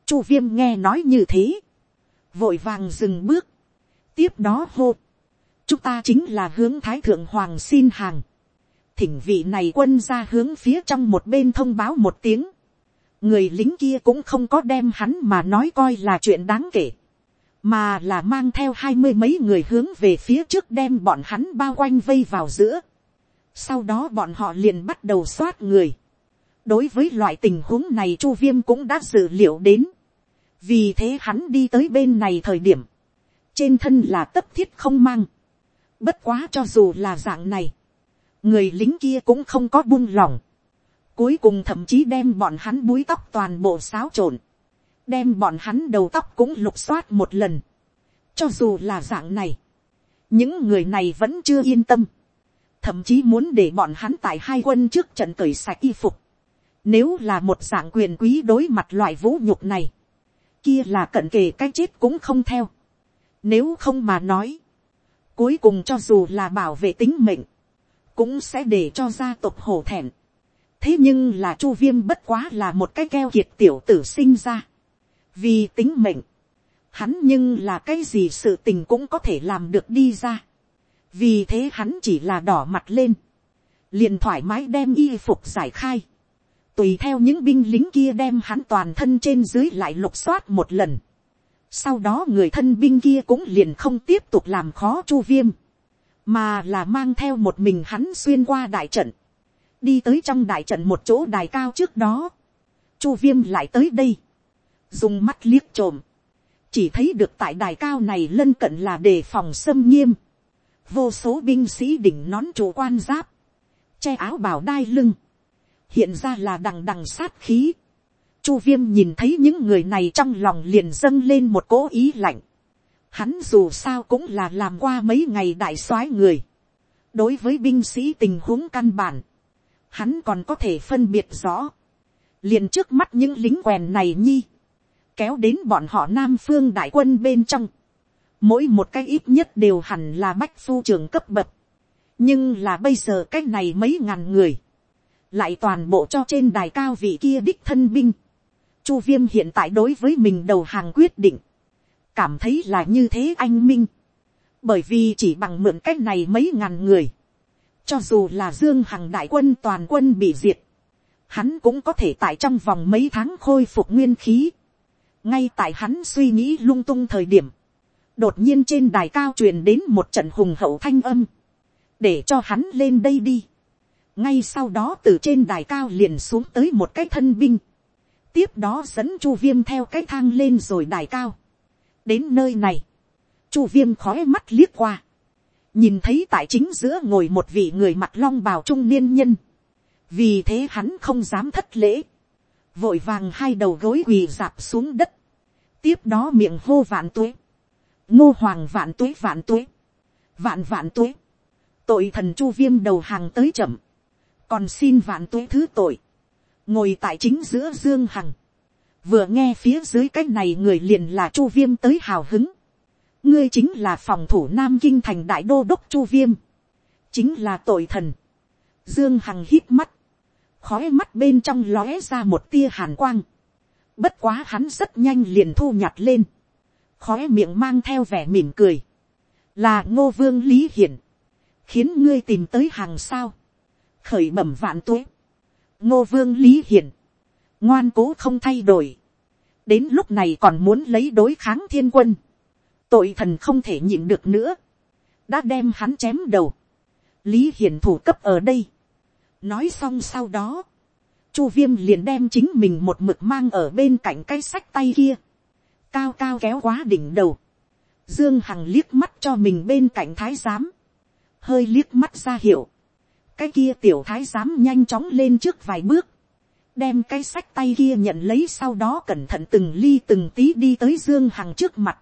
chu viêm nghe nói như thế, vội vàng dừng bước, tiếp đó hô, chúng ta chính là hướng thái thượng hoàng xin hàng, thỉnh vị này quân ra hướng phía trong một bên thông báo một tiếng, người lính kia cũng không có đem hắn mà nói coi là chuyện đáng kể, mà là mang theo hai mươi mấy người hướng về phía trước đem bọn hắn bao quanh vây vào giữa. Sau đó bọn họ liền bắt đầu soát người. đối với loại tình huống này chu viêm cũng đã dự liệu đến vì thế hắn đi tới bên này thời điểm, trên thân là tất thiết không mang. bất quá cho dù là dạng này, người lính kia cũng không có buông lỏng. cuối cùng thậm chí đem bọn hắn búi tóc toàn bộ xáo trộn đem bọn hắn đầu tóc cũng lục soát một lần. cho dù là dạng này, những người này vẫn chưa yên tâm, thậm chí muốn để bọn hắn tại hai quân trước trận cởi sạch y phục. Nếu là một dạng quyền quý đối mặt loại vũ nhục này, kia là cận kề cái chết cũng không theo. Nếu không mà nói, cuối cùng cho dù là bảo vệ tính mệnh, cũng sẽ để cho gia tộc hổ thẹn. thế nhưng là chu viêm bất quá là một cái keo kiệt tiểu tử sinh ra vì tính mệnh, hắn nhưng là cái gì sự tình cũng có thể làm được đi ra. vì thế hắn chỉ là đỏ mặt lên, liền thoải mái đem y phục giải khai, tùy theo những binh lính kia đem hắn toàn thân trên dưới lại lục soát một lần. sau đó người thân binh kia cũng liền không tiếp tục làm khó chu viêm, mà là mang theo một mình hắn xuyên qua đại trận, đi tới trong đại trận một chỗ đài cao trước đó, chu viêm lại tới đây, dùng mắt liếc trộm, chỉ thấy được tại đài cao này lân cận là đề phòng xâm nghiêm, vô số binh sĩ đỉnh nón chủ quan giáp, che áo bảo đai lưng, hiện ra là đằng đằng sát khí. Chu viêm nhìn thấy những người này trong lòng liền dâng lên một cố ý lạnh. Hắn dù sao cũng là làm qua mấy ngày đại soái người. đối với binh sĩ tình huống căn bản, hắn còn có thể phân biệt rõ. liền trước mắt những lính quèn này nhi kéo đến bọn họ nam phương đại quân bên trong. Mỗi một cái ít nhất đều hẳn là bách phu trường cấp bậc. Nhưng là bây giờ cái này mấy ngàn người. Lại toàn bộ cho trên đài cao vị kia đích thân binh. Chu viêm hiện tại đối với mình đầu hàng quyết định. Cảm thấy là như thế anh minh. Bởi vì chỉ bằng mượn cách này mấy ngàn người. Cho dù là Dương Hằng đại quân toàn quân bị diệt. Hắn cũng có thể tại trong vòng mấy tháng khôi phục nguyên khí ngay tại hắn suy nghĩ lung tung thời điểm, đột nhiên trên đài cao truyền đến một trận hùng hậu thanh âm, để cho hắn lên đây đi ngay sau đó từ trên đài cao liền xuống tới một cái thân binh, tiếp đó dẫn chu viêm theo cái thang lên rồi đài cao. đến nơi này, chu viêm khói mắt liếc qua, nhìn thấy tại chính giữa ngồi một vị người mặt long bào trung niên nhân, vì thế hắn không dám thất lễ, vội vàng hai đầu gối quỳ dạp xuống đất, tiếp đó miệng hô vạn tuế, ngô hoàng vạn tuế vạn tuế, vạn vạn tuế, tội thần chu viêm đầu hàng tới chậm, còn xin vạn tuế thứ tội, ngồi tại chính giữa dương hằng, vừa nghe phía dưới cái này người liền là chu viêm tới hào hứng, ngươi chính là phòng thủ nam kinh thành đại đô đốc chu viêm, chính là tội thần. Dương Hằng hít mắt, khói mắt bên trong lóe ra một tia hàn quang. Bất quá hắn rất nhanh liền thu nhặt lên, khói miệng mang theo vẻ mỉm cười, là ngô vương lý hiển, khiến ngươi tìm tới hàng sao, khởi bẩm vạn tuế, ngô vương lý hiển, ngoan cố không thay đổi, đến lúc này còn muốn lấy đối kháng thiên quân, tội thần không thể nhịn được nữa, đã đem hắn chém đầu, lý hiển thủ cấp ở đây, nói xong sau đó, chu viêm liền đem chính mình một mực mang ở bên cạnh cái sách tay kia, cao cao kéo quá đỉnh đầu, dương hằng liếc mắt cho mình bên cạnh thái giám, hơi liếc mắt ra hiệu, cái kia tiểu thái giám nhanh chóng lên trước vài bước, đem cái sách tay kia nhận lấy sau đó cẩn thận từng ly từng tí đi tới dương hằng trước mặt,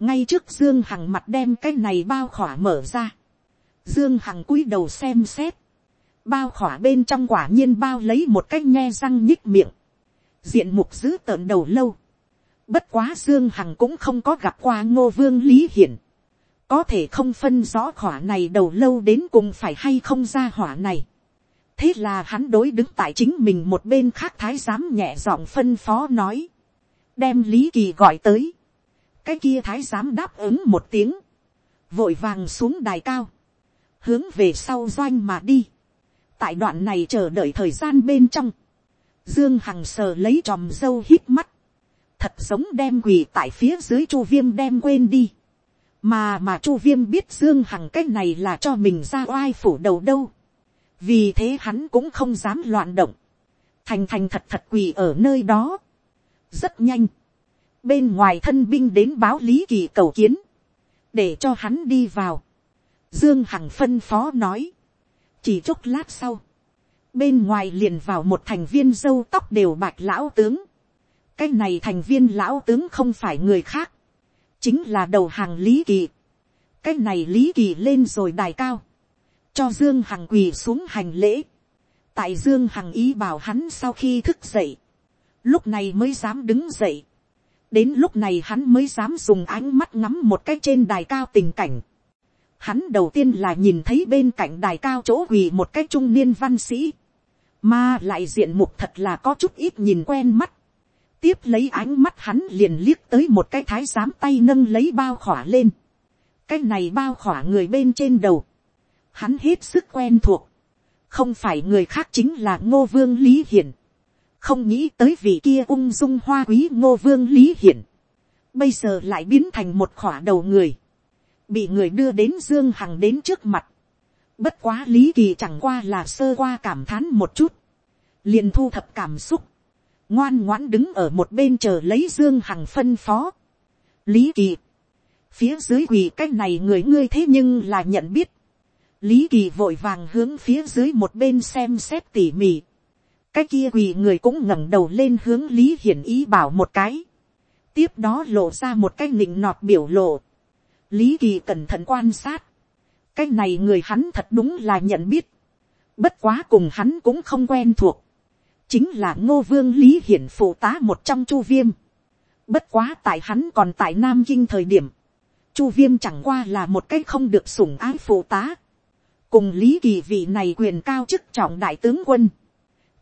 ngay trước dương hằng mặt đem cái này bao khỏa mở ra, dương hằng cúi đầu xem xét, bao khỏa bên trong quả nhiên bao lấy một cái nghe răng nhích miệng, diện mục giữ tợn đầu lâu, bất quá dương hằng cũng không có gặp qua ngô vương lý hiển, có thể không phân rõ hỏa này đầu lâu đến cùng phải hay không ra hỏa này. thế là hắn đối đứng tại chính mình một bên khác thái giám nhẹ giọng phân phó nói, đem lý kỳ gọi tới, cái kia thái giám đáp ứng một tiếng, vội vàng xuống đài cao, hướng về sau doanh mà đi. tại đoạn này chờ đợi thời gian bên trong, dương hằng sờ lấy tròm dâu hít mắt, thật giống đem quỳ tại phía dưới chu viêm đem quên đi mà mà chu viêm biết dương hằng cái này là cho mình ra oai phủ đầu đâu. vì thế hắn cũng không dám loạn động. thành thành thật thật quỳ ở nơi đó. rất nhanh. bên ngoài thân binh đến báo lý kỳ cầu kiến. để cho hắn đi vào. dương hằng phân phó nói. chỉ chốc lát sau. bên ngoài liền vào một thành viên dâu tóc đều bạch lão tướng cái này thành viên lão tướng không phải người khác, chính là đầu hàng lý kỳ. cái này lý kỳ lên rồi đài cao, cho dương hằng quỳ xuống hành lễ, tại dương hằng ý bảo hắn sau khi thức dậy, lúc này mới dám đứng dậy, đến lúc này hắn mới dám dùng ánh mắt ngắm một cái trên đài cao tình cảnh. Hắn đầu tiên là nhìn thấy bên cạnh đài cao chỗ quỳ một cái trung niên văn sĩ, mà lại diện mục thật là có chút ít nhìn quen mắt tiếp lấy ánh mắt hắn liền liếc tới một cái thái giám tay nâng lấy bao khỏa lên. cái này bao khỏa người bên trên đầu. hắn hết sức quen thuộc. không phải người khác chính là ngô vương lý hiển. không nghĩ tới vị kia ung dung hoa quý ngô vương lý hiển. bây giờ lại biến thành một khỏa đầu người. bị người đưa đến dương hằng đến trước mặt. bất quá lý kỳ chẳng qua là sơ qua cảm thán một chút. liền thu thập cảm xúc ngoan ngoãn đứng ở một bên chờ lấy dương hằng phân phó. lý kỳ, phía dưới quỳ cái này người ngươi thế nhưng là nhận biết. lý kỳ vội vàng hướng phía dưới một bên xem xét tỉ mỉ. cái kia quỳ người cũng ngẩng đầu lên hướng lý hiển ý bảo một cái. tiếp đó lộ ra một cái nịnh nọt biểu lộ. lý kỳ cẩn thận quan sát. cái này người hắn thật đúng là nhận biết. bất quá cùng hắn cũng không quen thuộc chính là ngô vương lý hiển phụ tá một trong chu viêm. Bất quá tại hắn còn tại Nam Kinh thời điểm, chu viêm chẳng qua là một cái không được sủng ái phụ tá. Cùng lý kỳ vị này quyền cao chức trọng đại tướng quân.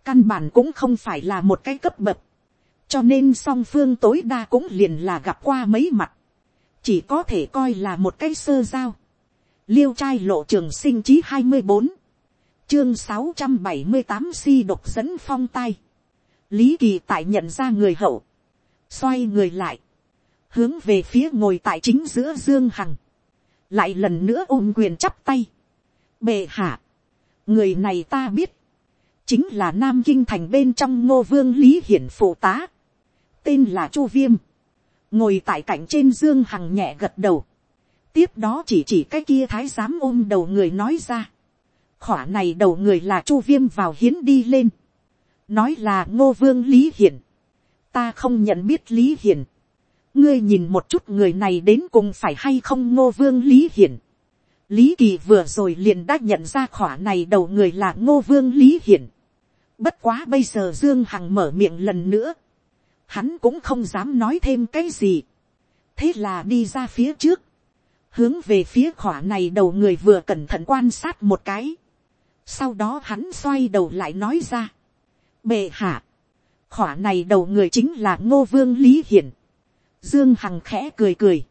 Căn bản cũng không phải là một cái cấp bậc. Cho nên song phương tối đa cũng liền là gặp qua mấy mặt. Chỉ có thể coi là một cái sơ giao. Liêu trai lộ trường sinh chí hai mươi bốn chương sáu trăm bảy mươi tám si độc dẫn phong tay. lý kỳ tại nhận ra người hậu, xoay người lại, hướng về phía ngồi tại chính giữa dương hằng, lại lần nữa ôm quyền chắp tay. bệ hạ, người này ta biết, chính là nam kinh thành bên trong ngô vương lý hiển phụ tá, tên là chu viêm, ngồi tại cạnh trên dương hằng nhẹ gật đầu, tiếp đó chỉ chỉ cái kia thái giám ôm đầu người nói ra, khỏa này đầu người là chu viêm vào hiến đi lên. nói là ngô vương lý hiển. ta không nhận biết lý hiển. ngươi nhìn một chút người này đến cùng phải hay không ngô vương lý hiển. lý kỳ vừa rồi liền đã nhận ra khỏa này đầu người là ngô vương lý hiển. bất quá bây giờ dương hằng mở miệng lần nữa. hắn cũng không dám nói thêm cái gì. thế là đi ra phía trước hướng về phía khỏa này đầu người vừa cẩn thận quan sát một cái, sau đó hắn xoay đầu lại nói ra, bệ hạ, khỏa này đầu người chính là ngô vương lý hiển, dương hằng khẽ cười cười,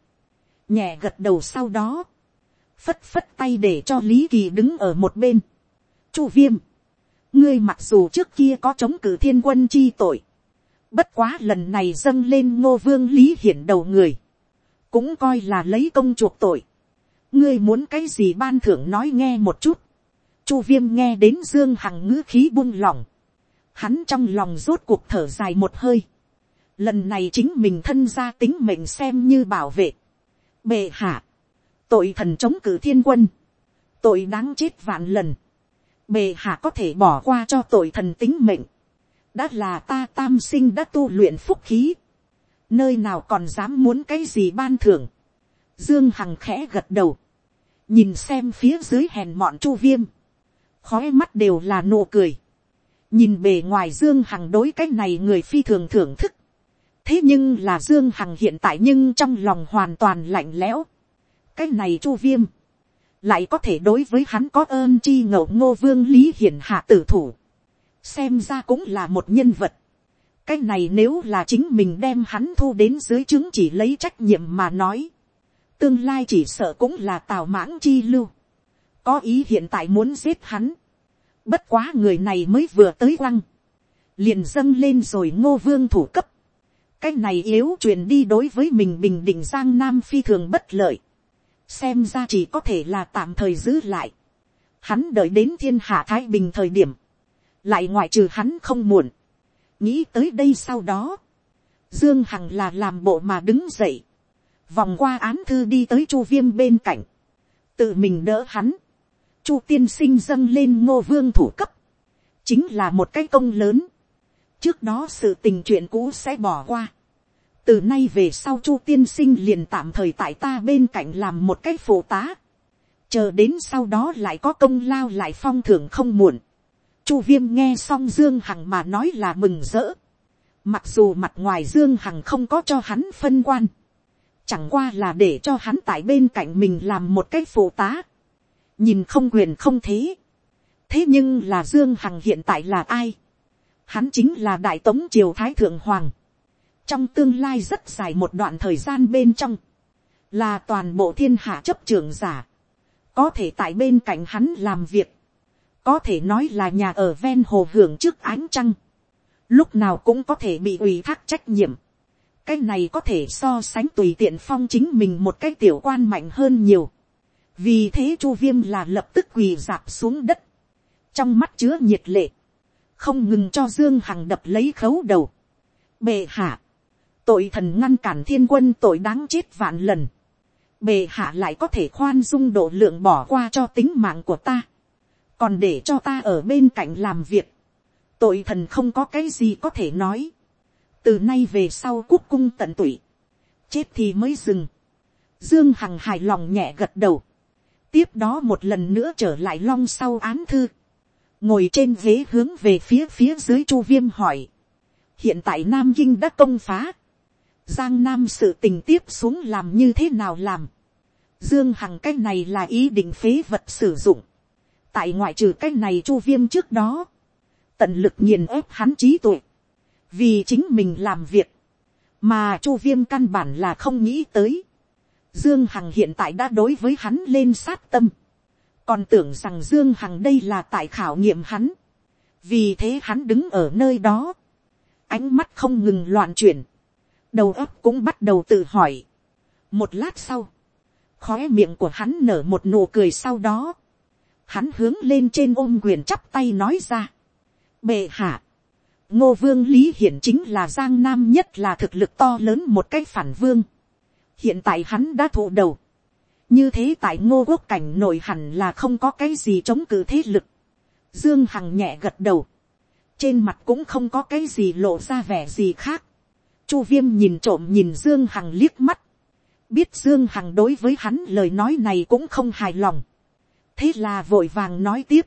nhẹ gật đầu sau đó, phất phất tay để cho lý kỳ đứng ở một bên. chu viêm, ngươi mặc dù trước kia có chống cử thiên quân chi tội, bất quá lần này dâng lên ngô vương lý hiển đầu người, cũng coi là lấy công chuộc tội. ngươi muốn cái gì ban thưởng nói nghe một chút chu viêm nghe đến dương hằng ngữ khí buông lỏng, hắn trong lòng rốt cuộc thở dài một hơi. lần này chính mình thân ra tính mệnh xem như bảo vệ. bệ hạ, tội thần chống cử thiên quân, tội đáng chết vạn lần, Bệ hạ có thể bỏ qua cho tội thần tính mệnh, đã là ta tam sinh đã tu luyện phúc khí, nơi nào còn dám muốn cái gì ban thưởng, dương hằng khẽ gật đầu, nhìn xem phía dưới hèn mọn chu viêm, khói mắt đều là nụ cười, nhìn bề ngoài dương hằng đối cái này người phi thường thưởng thức, thế nhưng là dương hằng hiện tại nhưng trong lòng hoàn toàn lạnh lẽo, cái này chu viêm, lại có thể đối với hắn có ơn chi ngậu ngô vương lý hiển hạ tử thủ, xem ra cũng là một nhân vật. cái này nếu là chính mình đem hắn thu đến dưới chứng chỉ lấy trách nhiệm mà nói, tương lai chỉ sợ cũng là tào mãng chi lưu, có ý hiện tại muốn giết hắn, bất quá người này mới vừa tới quăng, liền dâng lên rồi ngô vương thủ cấp, cái này yếu truyền đi đối với mình bình định giang nam phi thường bất lợi, xem ra chỉ có thể là tạm thời giữ lại. Hắn đợi đến thiên hạ thái bình thời điểm, lại ngoại trừ hắn không muộn. nghĩ tới đây sau đó, dương hằng là làm bộ mà đứng dậy, vòng qua án thư đi tới chu viêm bên cạnh, tự mình đỡ hắn, chu tiên sinh dâng lên ngô vương thủ cấp, chính là một cái công lớn. trước đó sự tình chuyện cũ sẽ bỏ qua, từ nay về sau chu tiên sinh liền tạm thời tại ta bên cạnh làm một cái phụ tá, chờ đến sau đó lại có công lao lại phong thưởng không muộn. chu viêm nghe xong dương hằng mà nói là mừng rỡ, mặc dù mặt ngoài dương hằng không có cho hắn phân quan, chẳng qua là để cho hắn tại bên cạnh mình làm một cái phụ tá, nhìn không quyền không thế, thế nhưng là dương hằng hiện tại là ai, hắn chính là đại tống triều thái thượng hoàng, trong tương lai rất dài một đoạn thời gian bên trong, là toàn bộ thiên hạ chấp trường giả, có thể tại bên cạnh hắn làm việc, có thể nói là nhà ở ven hồ hưởng trước ánh trăng, lúc nào cũng có thể bị ủy thác trách nhiệm, cái này có thể so sánh tùy tiện phong chính mình một cái tiểu quan mạnh hơn nhiều, vì thế chu viêm là lập tức quỳ dạp xuống đất, trong mắt chứa nhiệt lệ, không ngừng cho dương hằng đập lấy khấu đầu, bệ hạ, tội thần ngăn cản thiên quân tội đáng chết vạn lần, bề hạ lại có thể khoan dung độ lượng bỏ qua cho tính mạng của ta, còn để cho ta ở bên cạnh làm việc, tội thần không có cái gì có thể nói, từ nay về sau cúc cung tận tụy, chết thì mới dừng, dương hằng hài lòng nhẹ gật đầu, tiếp đó một lần nữa trở lại long sau án thư, ngồi trên ghế hướng về phía phía dưới chu viêm hỏi, hiện tại nam kinh đã công phá, Giang Nam sự tình tiếp xuống làm như thế nào làm. Dương Hằng cái này là ý định phế vật sử dụng. Tại ngoại trừ cái này chu viêm trước đó. Tận lực nghiền ép hắn trí tuệ. Vì chính mình làm việc. Mà chu viêm căn bản là không nghĩ tới. Dương Hằng hiện tại đã đối với hắn lên sát tâm. Còn tưởng rằng Dương Hằng đây là tại khảo nghiệm hắn. Vì thế hắn đứng ở nơi đó. Ánh mắt không ngừng loạn chuyển đầu óc cũng bắt đầu tự hỏi. một lát sau, khóe miệng của hắn nở một nụ cười sau đó, hắn hướng lên trên ôm quyền chắp tay nói ra. bệ hạ, ngô vương lý hiển chính là giang nam nhất là thực lực to lớn một cái phản vương hiện tại hắn đã thụ đầu. như thế tại ngô quốc cảnh nội hẳn là không có cái gì chống cự thế lực. dương hằng nhẹ gật đầu. trên mặt cũng không có cái gì lộ ra vẻ gì khác. Chu viêm nhìn trộm nhìn Dương Hằng liếc mắt. Biết Dương Hằng đối với hắn lời nói này cũng không hài lòng. Thế là vội vàng nói tiếp.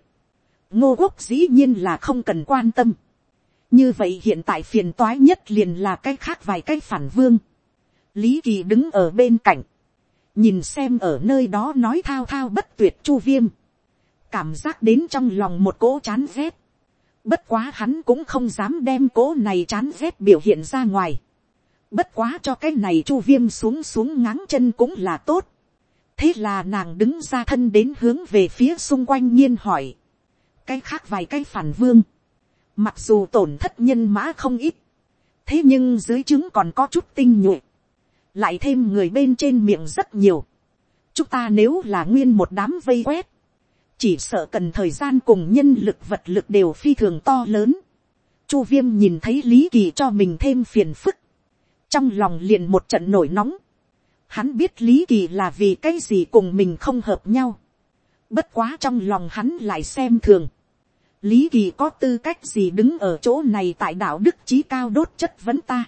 Ngô quốc dĩ nhiên là không cần quan tâm. Như vậy hiện tại phiền toái nhất liền là cái khác vài cái phản vương. Lý Kỳ đứng ở bên cạnh. nhìn xem ở nơi đó nói thao thao bất tuyệt chu viêm, cảm giác đến trong lòng một cỗ chán rét, bất quá hắn cũng không dám đem cỗ này chán rét biểu hiện ra ngoài, bất quá cho cái này chu viêm xuống xuống ngáng chân cũng là tốt, thế là nàng đứng ra thân đến hướng về phía xung quanh nhiên hỏi, cái khác vài cái phản vương, mặc dù tổn thất nhân mã không ít, thế nhưng dưới trứng còn có chút tinh nhuệ, lại thêm người bên trên miệng rất nhiều, chúng ta nếu là nguyên một đám vây quét, chỉ sợ cần thời gian cùng nhân lực vật lực đều phi thường to lớn. Chu viêm nhìn thấy lý kỳ cho mình thêm phiền phức, trong lòng liền một trận nổi nóng. Hắn biết lý kỳ là vì cái gì cùng mình không hợp nhau. bất quá trong lòng hắn lại xem thường. lý kỳ có tư cách gì đứng ở chỗ này tại đạo đức trí cao đốt chất vấn ta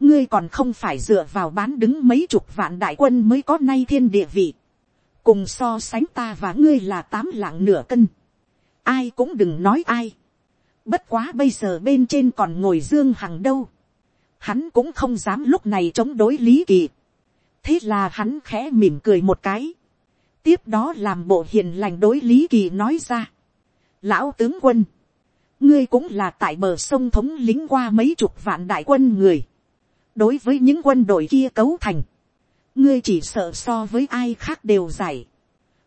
ngươi còn không phải dựa vào bán đứng mấy chục vạn đại quân mới có nay thiên địa vị. Cùng so sánh ta và ngươi là tám lạng nửa cân, ai cũng đừng nói ai, bất quá bây giờ bên trên còn ngồi dương hằng đâu, hắn cũng không dám lúc này chống đối lý kỳ, thế là hắn khẽ mỉm cười một cái, tiếp đó làm bộ hiền lành đối lý kỳ nói ra, lão tướng quân, ngươi cũng là tại bờ sông thống lính qua mấy chục vạn đại quân người, đối với những quân đội kia cấu thành, ngươi chỉ sợ so với ai khác đều giải,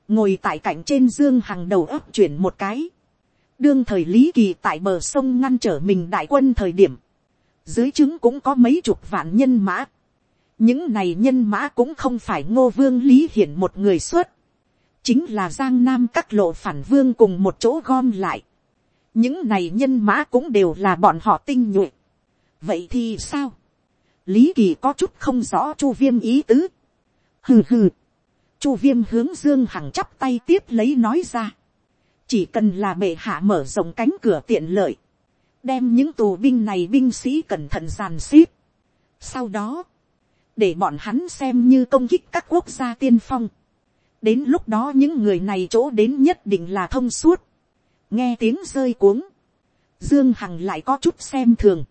ngồi tại cạnh trên dương hằng đầu ấp chuyển một cái, đương thời lý kỳ tại bờ sông ngăn trở mình đại quân thời điểm, dưới chứng cũng có mấy chục vạn nhân mã, những này nhân mã cũng không phải ngô vương lý hiển một người xuất, chính là giang nam các lộ phản vương cùng một chỗ gom lại, những này nhân mã cũng đều là bọn họ tinh nhuệ. vậy thì sao, lý kỳ có chút không rõ chu viêm ý tứ, hừ hừ. Chu viêm hướng dương hằng chắp tay tiếp lấy nói ra. chỉ cần là bệ hạ mở rộng cánh cửa tiện lợi. đem những tù binh này binh sĩ cẩn thận giàn xếp. sau đó, để bọn hắn xem như công kích các quốc gia tiên phong. đến lúc đó những người này chỗ đến nhất định là thông suốt. nghe tiếng rơi cuống. dương hằng lại có chút xem thường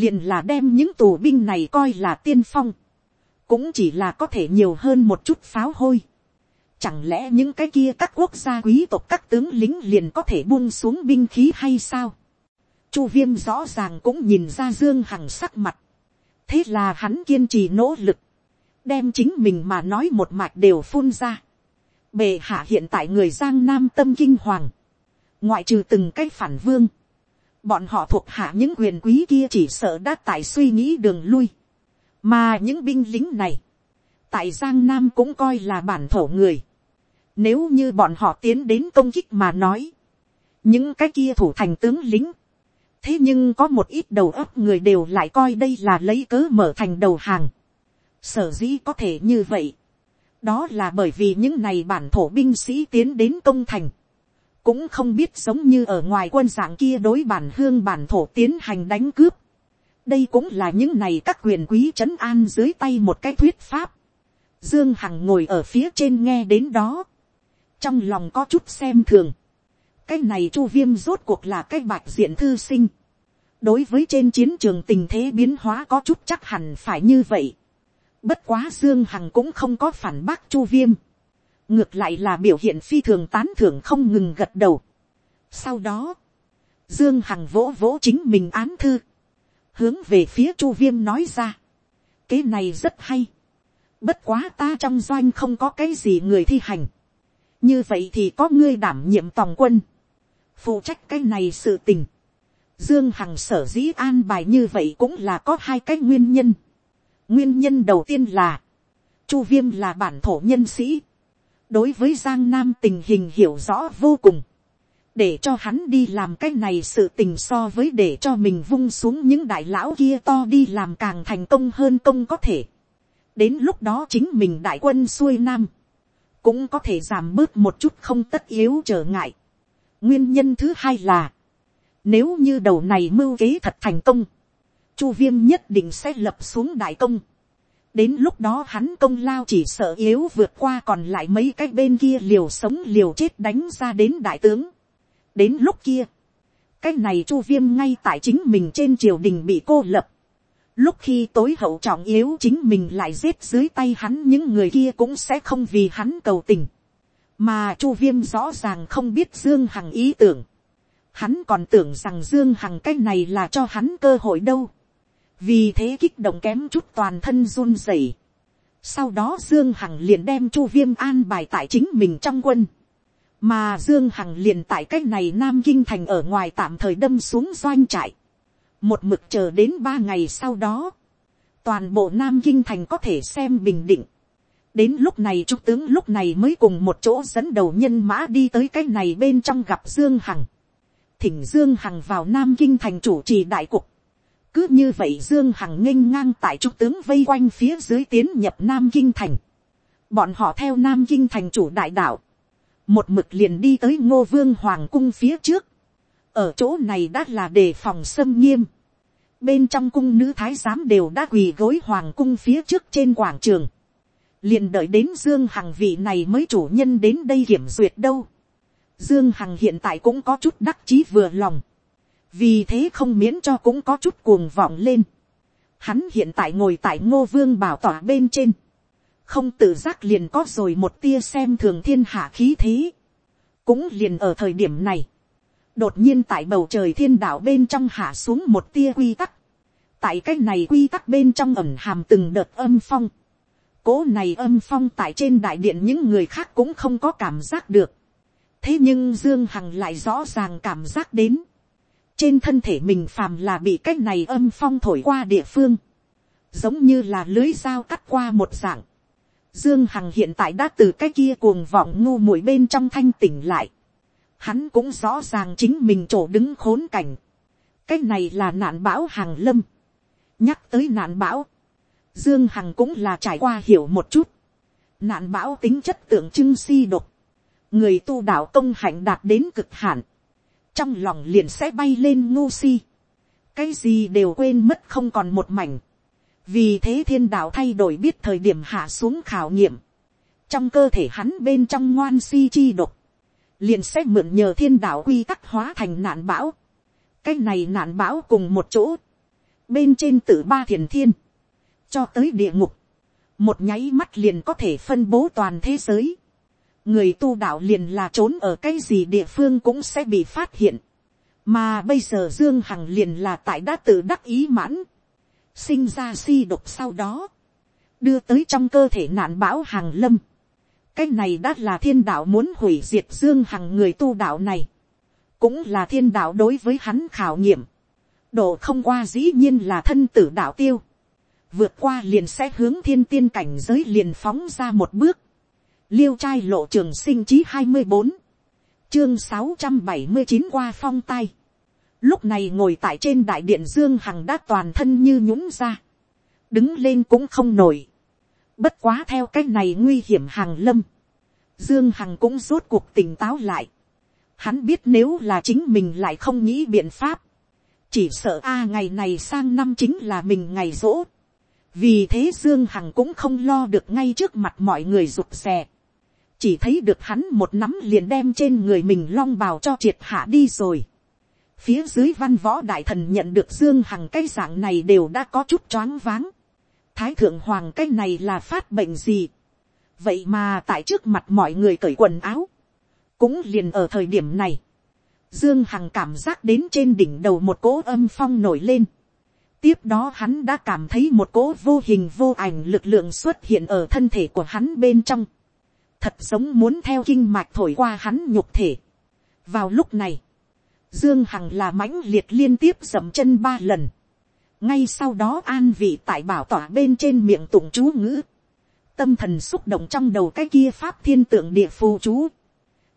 liền là đem những tù binh này coi là tiên phong cũng chỉ là có thể nhiều hơn một chút pháo hôi. Chẳng lẽ những cái kia các quốc gia quý tộc các tướng lính liền có thể buông xuống binh khí hay sao? Chu viêm rõ ràng cũng nhìn ra Dương Hằng sắc mặt. Thế là hắn kiên trì nỗ lực. Đem chính mình mà nói một mạch đều phun ra. Bề hạ hiện tại người Giang Nam tâm kinh hoàng. Ngoại trừ từng cái phản vương. Bọn họ thuộc hạ những quyền quý kia chỉ sợ đã tại suy nghĩ đường lui mà những binh lính này, tại giang nam cũng coi là bản thổ người. Nếu như bọn họ tiến đến công kích mà nói, những cái kia thủ thành tướng lính, thế nhưng có một ít đầu óc người đều lại coi đây là lấy cớ mở thành đầu hàng. sở dĩ có thể như vậy, đó là bởi vì những này bản thổ binh sĩ tiến đến công thành, cũng không biết giống như ở ngoài quân dạng kia đối bản hương bản thổ tiến hành đánh cướp, đây cũng là những này các quyền quý trấn an dưới tay một cái thuyết pháp. Dương Hằng ngồi ở phía trên nghe đến đó. Trong lòng có chút xem thường. Cái này chu viêm rốt cuộc là cái bạch diện thư sinh. Đối với trên chiến trường tình thế biến hóa có chút chắc hẳn phải như vậy. Bất quá Dương Hằng cũng không có phản bác chu viêm. Ngược lại là biểu hiện phi thường tán thưởng không ngừng gật đầu. Sau đó, Dương Hằng vỗ vỗ chính mình án thư hướng về phía chu viêm nói ra. cái này rất hay. bất quá ta trong doanh không có cái gì người thi hành. như vậy thì có ngươi đảm nhiệm tòng quân. phụ trách cái này sự tình. dương hằng sở dĩ an bài như vậy cũng là có hai cái nguyên nhân. nguyên nhân đầu tiên là, chu viêm là bản thổ nhân sĩ đối với giang nam tình hình hiểu rõ vô cùng để cho hắn đi làm cái này sự tình so với để cho mình vung xuống những đại lão kia to đi làm càng thành công hơn công có thể. đến lúc đó chính mình đại quân xuôi nam, cũng có thể giảm bớt một chút không tất yếu trở ngại. nguyên nhân thứ hai là, nếu như đầu này mưu kế thật thành công, chu viêm nhất định sẽ lập xuống đại công đến lúc đó hắn công lao chỉ sợ yếu vượt qua còn lại mấy cái bên kia liều sống liều chết đánh ra đến đại tướng đến lúc kia, cái này chu viêm ngay tại chính mình trên triều đình bị cô lập, Lúc khi tối hậu trọng yếu chính mình lại giết dưới tay hắn những người kia cũng sẽ không vì hắn cầu tình. Mà Chu Viêm rõ ràng không biết Dương Hằng ý tưởng. Hắn còn tưởng rằng Dương Hằng cái này là cho hắn cơ hội đâu. Vì thế kích động kém chút toàn thân run rẩy. Sau đó Dương Hằng liền đem Chu Viêm an bài tại chính mình trong quân. Mà Dương Hằng liền tại cách này Nam Kinh Thành ở ngoài tạm thời đâm xuống doanh trại. Một mực chờ đến ba ngày sau đó. Toàn bộ Nam Kinh Thành có thể xem bình định. Đến lúc này Trung tướng lúc này mới cùng một chỗ dẫn đầu nhân mã đi tới cái này bên trong gặp Dương Hằng. Thỉnh Dương Hằng vào Nam Kinh Thành chủ trì đại cục. Cứ như vậy Dương Hằng nghênh ngang tại Trung tướng vây quanh phía dưới tiến nhập Nam Kinh Thành. Bọn họ theo Nam Kinh Thành chủ đại đạo. Một mực liền đi tới ngô vương hoàng cung phía trước, ở chỗ này đã là đề phòng xâm nghiêm, bên trong cung nữ thái giám đều đã quỳ gối hoàng cung phía trước trên quảng trường, liền đợi đến dương hằng vị này mới chủ nhân đến đây kiểm duyệt đâu. dương hằng hiện tại cũng có chút đắc chí vừa lòng, vì thế không miễn cho cũng có chút cuồng vọng lên. Hắn hiện tại ngồi tại ngô vương bảo tỏa bên trên, không tự giác liền có rồi một tia xem thường thiên hạ khí thế. cũng liền ở thời điểm này, đột nhiên tại bầu trời thiên đạo bên trong hạ xuống một tia quy tắc. tại cái này quy tắc bên trong ẩm hàm từng đợt âm phong. cố này âm phong tại trên đại điện những người khác cũng không có cảm giác được. thế nhưng dương hằng lại rõ ràng cảm giác đến trên thân thể mình phàm là bị cái này âm phong thổi qua địa phương. giống như là lưới dao cắt qua một dạng Dương Hằng hiện tại đã từ cái kia cuồng vọng ngu muội bên trong thanh tỉnh lại. Hắn cũng rõ ràng chính mình chỗ đứng khốn cảnh. Cái này là nạn bão hàng lâm. Nhắc tới nạn bão. Dương Hằng cũng là trải qua hiểu một chút. Nạn bão tính chất tượng trưng si độc. Người tu đạo công hạnh đạt đến cực hạn. Trong lòng liền sẽ bay lên ngu si. Cái gì đều quên mất không còn một mảnh. Vì thế thiên đạo thay đổi biết thời điểm hạ xuống khảo nghiệm, trong cơ thể hắn bên trong ngoan si chi độc, liền sẽ mượn nhờ thiên đạo quy tắc hóa thành nạn bão, cái này nạn bão cùng một chỗ, bên trên tử ba thiền thiên, cho tới địa ngục, một nháy mắt liền có thể phân bố toàn thế giới, người tu đạo liền là trốn ở cái gì địa phương cũng sẽ bị phát hiện, mà bây giờ dương hằng liền là tại đã tự đắc ý mãn, sinh ra si độc sau đó, đưa tới trong cơ thể nạn bão hàng lâm. cái này đã là thiên đạo muốn hủy diệt dương hằng người tu đạo này, cũng là thiên đạo đối với hắn khảo nghiệm. độ không qua dĩ nhiên là thân tử đạo tiêu, vượt qua liền sẽ hướng thiên tiên cảnh giới liền phóng ra một bước liêu trai lộ trường sinh chí hai mươi bốn, chương sáu trăm bảy mươi chín qua phong tay Lúc này ngồi tại trên đại điện Dương Hằng đã toàn thân như nhũng ra. Đứng lên cũng không nổi. Bất quá theo cách này nguy hiểm hàng lâm. Dương Hằng cũng rốt cuộc tỉnh táo lại. Hắn biết nếu là chính mình lại không nghĩ biện pháp. Chỉ sợ a ngày này sang năm chính là mình ngày rỗ. Vì thế Dương Hằng cũng không lo được ngay trước mặt mọi người rụt rè. Chỉ thấy được hắn một nắm liền đem trên người mình long bào cho triệt hạ đi rồi Phía dưới văn võ đại thần nhận được Dương Hằng cái dạng này đều đã có chút choáng váng. Thái thượng hoàng cái này là phát bệnh gì? Vậy mà tại trước mặt mọi người cởi quần áo. Cũng liền ở thời điểm này. Dương Hằng cảm giác đến trên đỉnh đầu một cỗ âm phong nổi lên. Tiếp đó hắn đã cảm thấy một cỗ vô hình vô ảnh lực lượng xuất hiện ở thân thể của hắn bên trong. Thật giống muốn theo kinh mạch thổi qua hắn nhục thể. Vào lúc này, Dương Hằng là mãnh liệt liên tiếp dậm chân ba lần. Ngay sau đó an vị tại bảo tỏa bên trên miệng tụng chú ngữ. Tâm thần xúc động trong đầu cái kia pháp thiên tượng địa phù chú.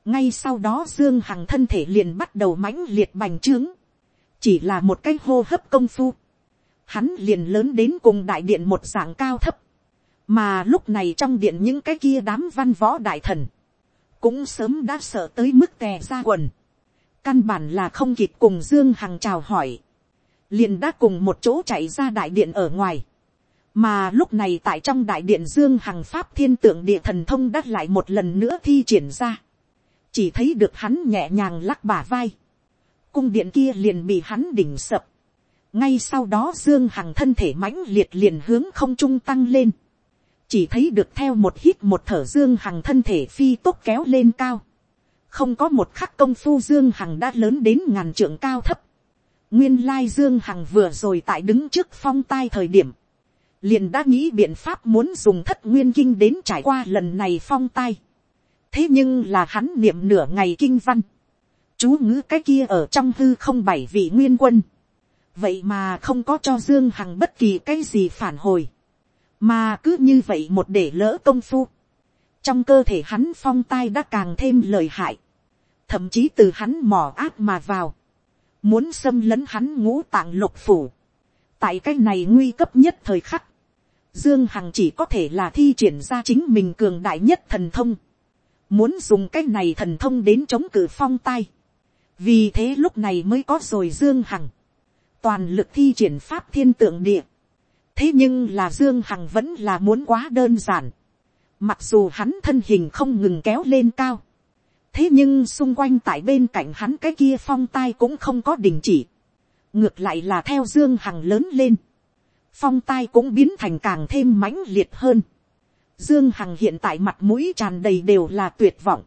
Ngay sau đó Dương Hằng thân thể liền bắt đầu mãnh liệt bành trướng. Chỉ là một cái hô hấp công phu. Hắn liền lớn đến cùng đại điện một dạng cao thấp. Mà lúc này trong điện những cái kia đám văn võ đại thần. Cũng sớm đã sợ tới mức tè ra quần. Căn bản là không kịp cùng dương hằng chào hỏi, liền đã cùng một chỗ chạy ra đại điện ở ngoài, mà lúc này tại trong đại điện dương hằng pháp thiên tượng địa thần thông đắt lại một lần nữa thi triển ra, chỉ thấy được hắn nhẹ nhàng lắc bả vai, cung điện kia liền bị hắn đỉnh sập, ngay sau đó dương hằng thân thể mãnh liệt liền hướng không trung tăng lên, chỉ thấy được theo một hít một thở dương hằng thân thể phi tốc kéo lên cao, không có một khắc công phu dương hằng đã lớn đến ngàn trượng cao thấp, nguyên lai dương hằng vừa rồi tại đứng trước phong tai thời điểm, liền đã nghĩ biện pháp muốn dùng thất nguyên kinh đến trải qua lần này phong tai. thế nhưng là hắn niệm nửa ngày kinh văn, chú ngữ cái kia ở trong hư không bảy vị nguyên quân, vậy mà không có cho dương hằng bất kỳ cái gì phản hồi, mà cứ như vậy một để lỡ công phu, trong cơ thể hắn phong tai đã càng thêm lời hại, thậm chí từ hắn mò ác mà vào, muốn xâm lấn hắn ngũ tạng lục phủ, tại cái này nguy cấp nhất thời khắc, Dương Hằng chỉ có thể là thi triển ra chính mình cường đại nhất thần thông. Muốn dùng cái này thần thông đến chống cự phong tai. Vì thế lúc này mới có rồi Dương Hằng. Toàn lực thi triển pháp thiên tượng địa. Thế nhưng là Dương Hằng vẫn là muốn quá đơn giản. Mặc dù hắn thân hình không ngừng kéo lên cao. Thế nhưng xung quanh tại bên cạnh hắn cái kia phong tai cũng không có đình chỉ. Ngược lại là theo Dương Hằng lớn lên phong tai cũng biến thành càng thêm mãnh liệt hơn. Dương Hằng hiện tại mặt mũi tràn đầy đều là tuyệt vọng.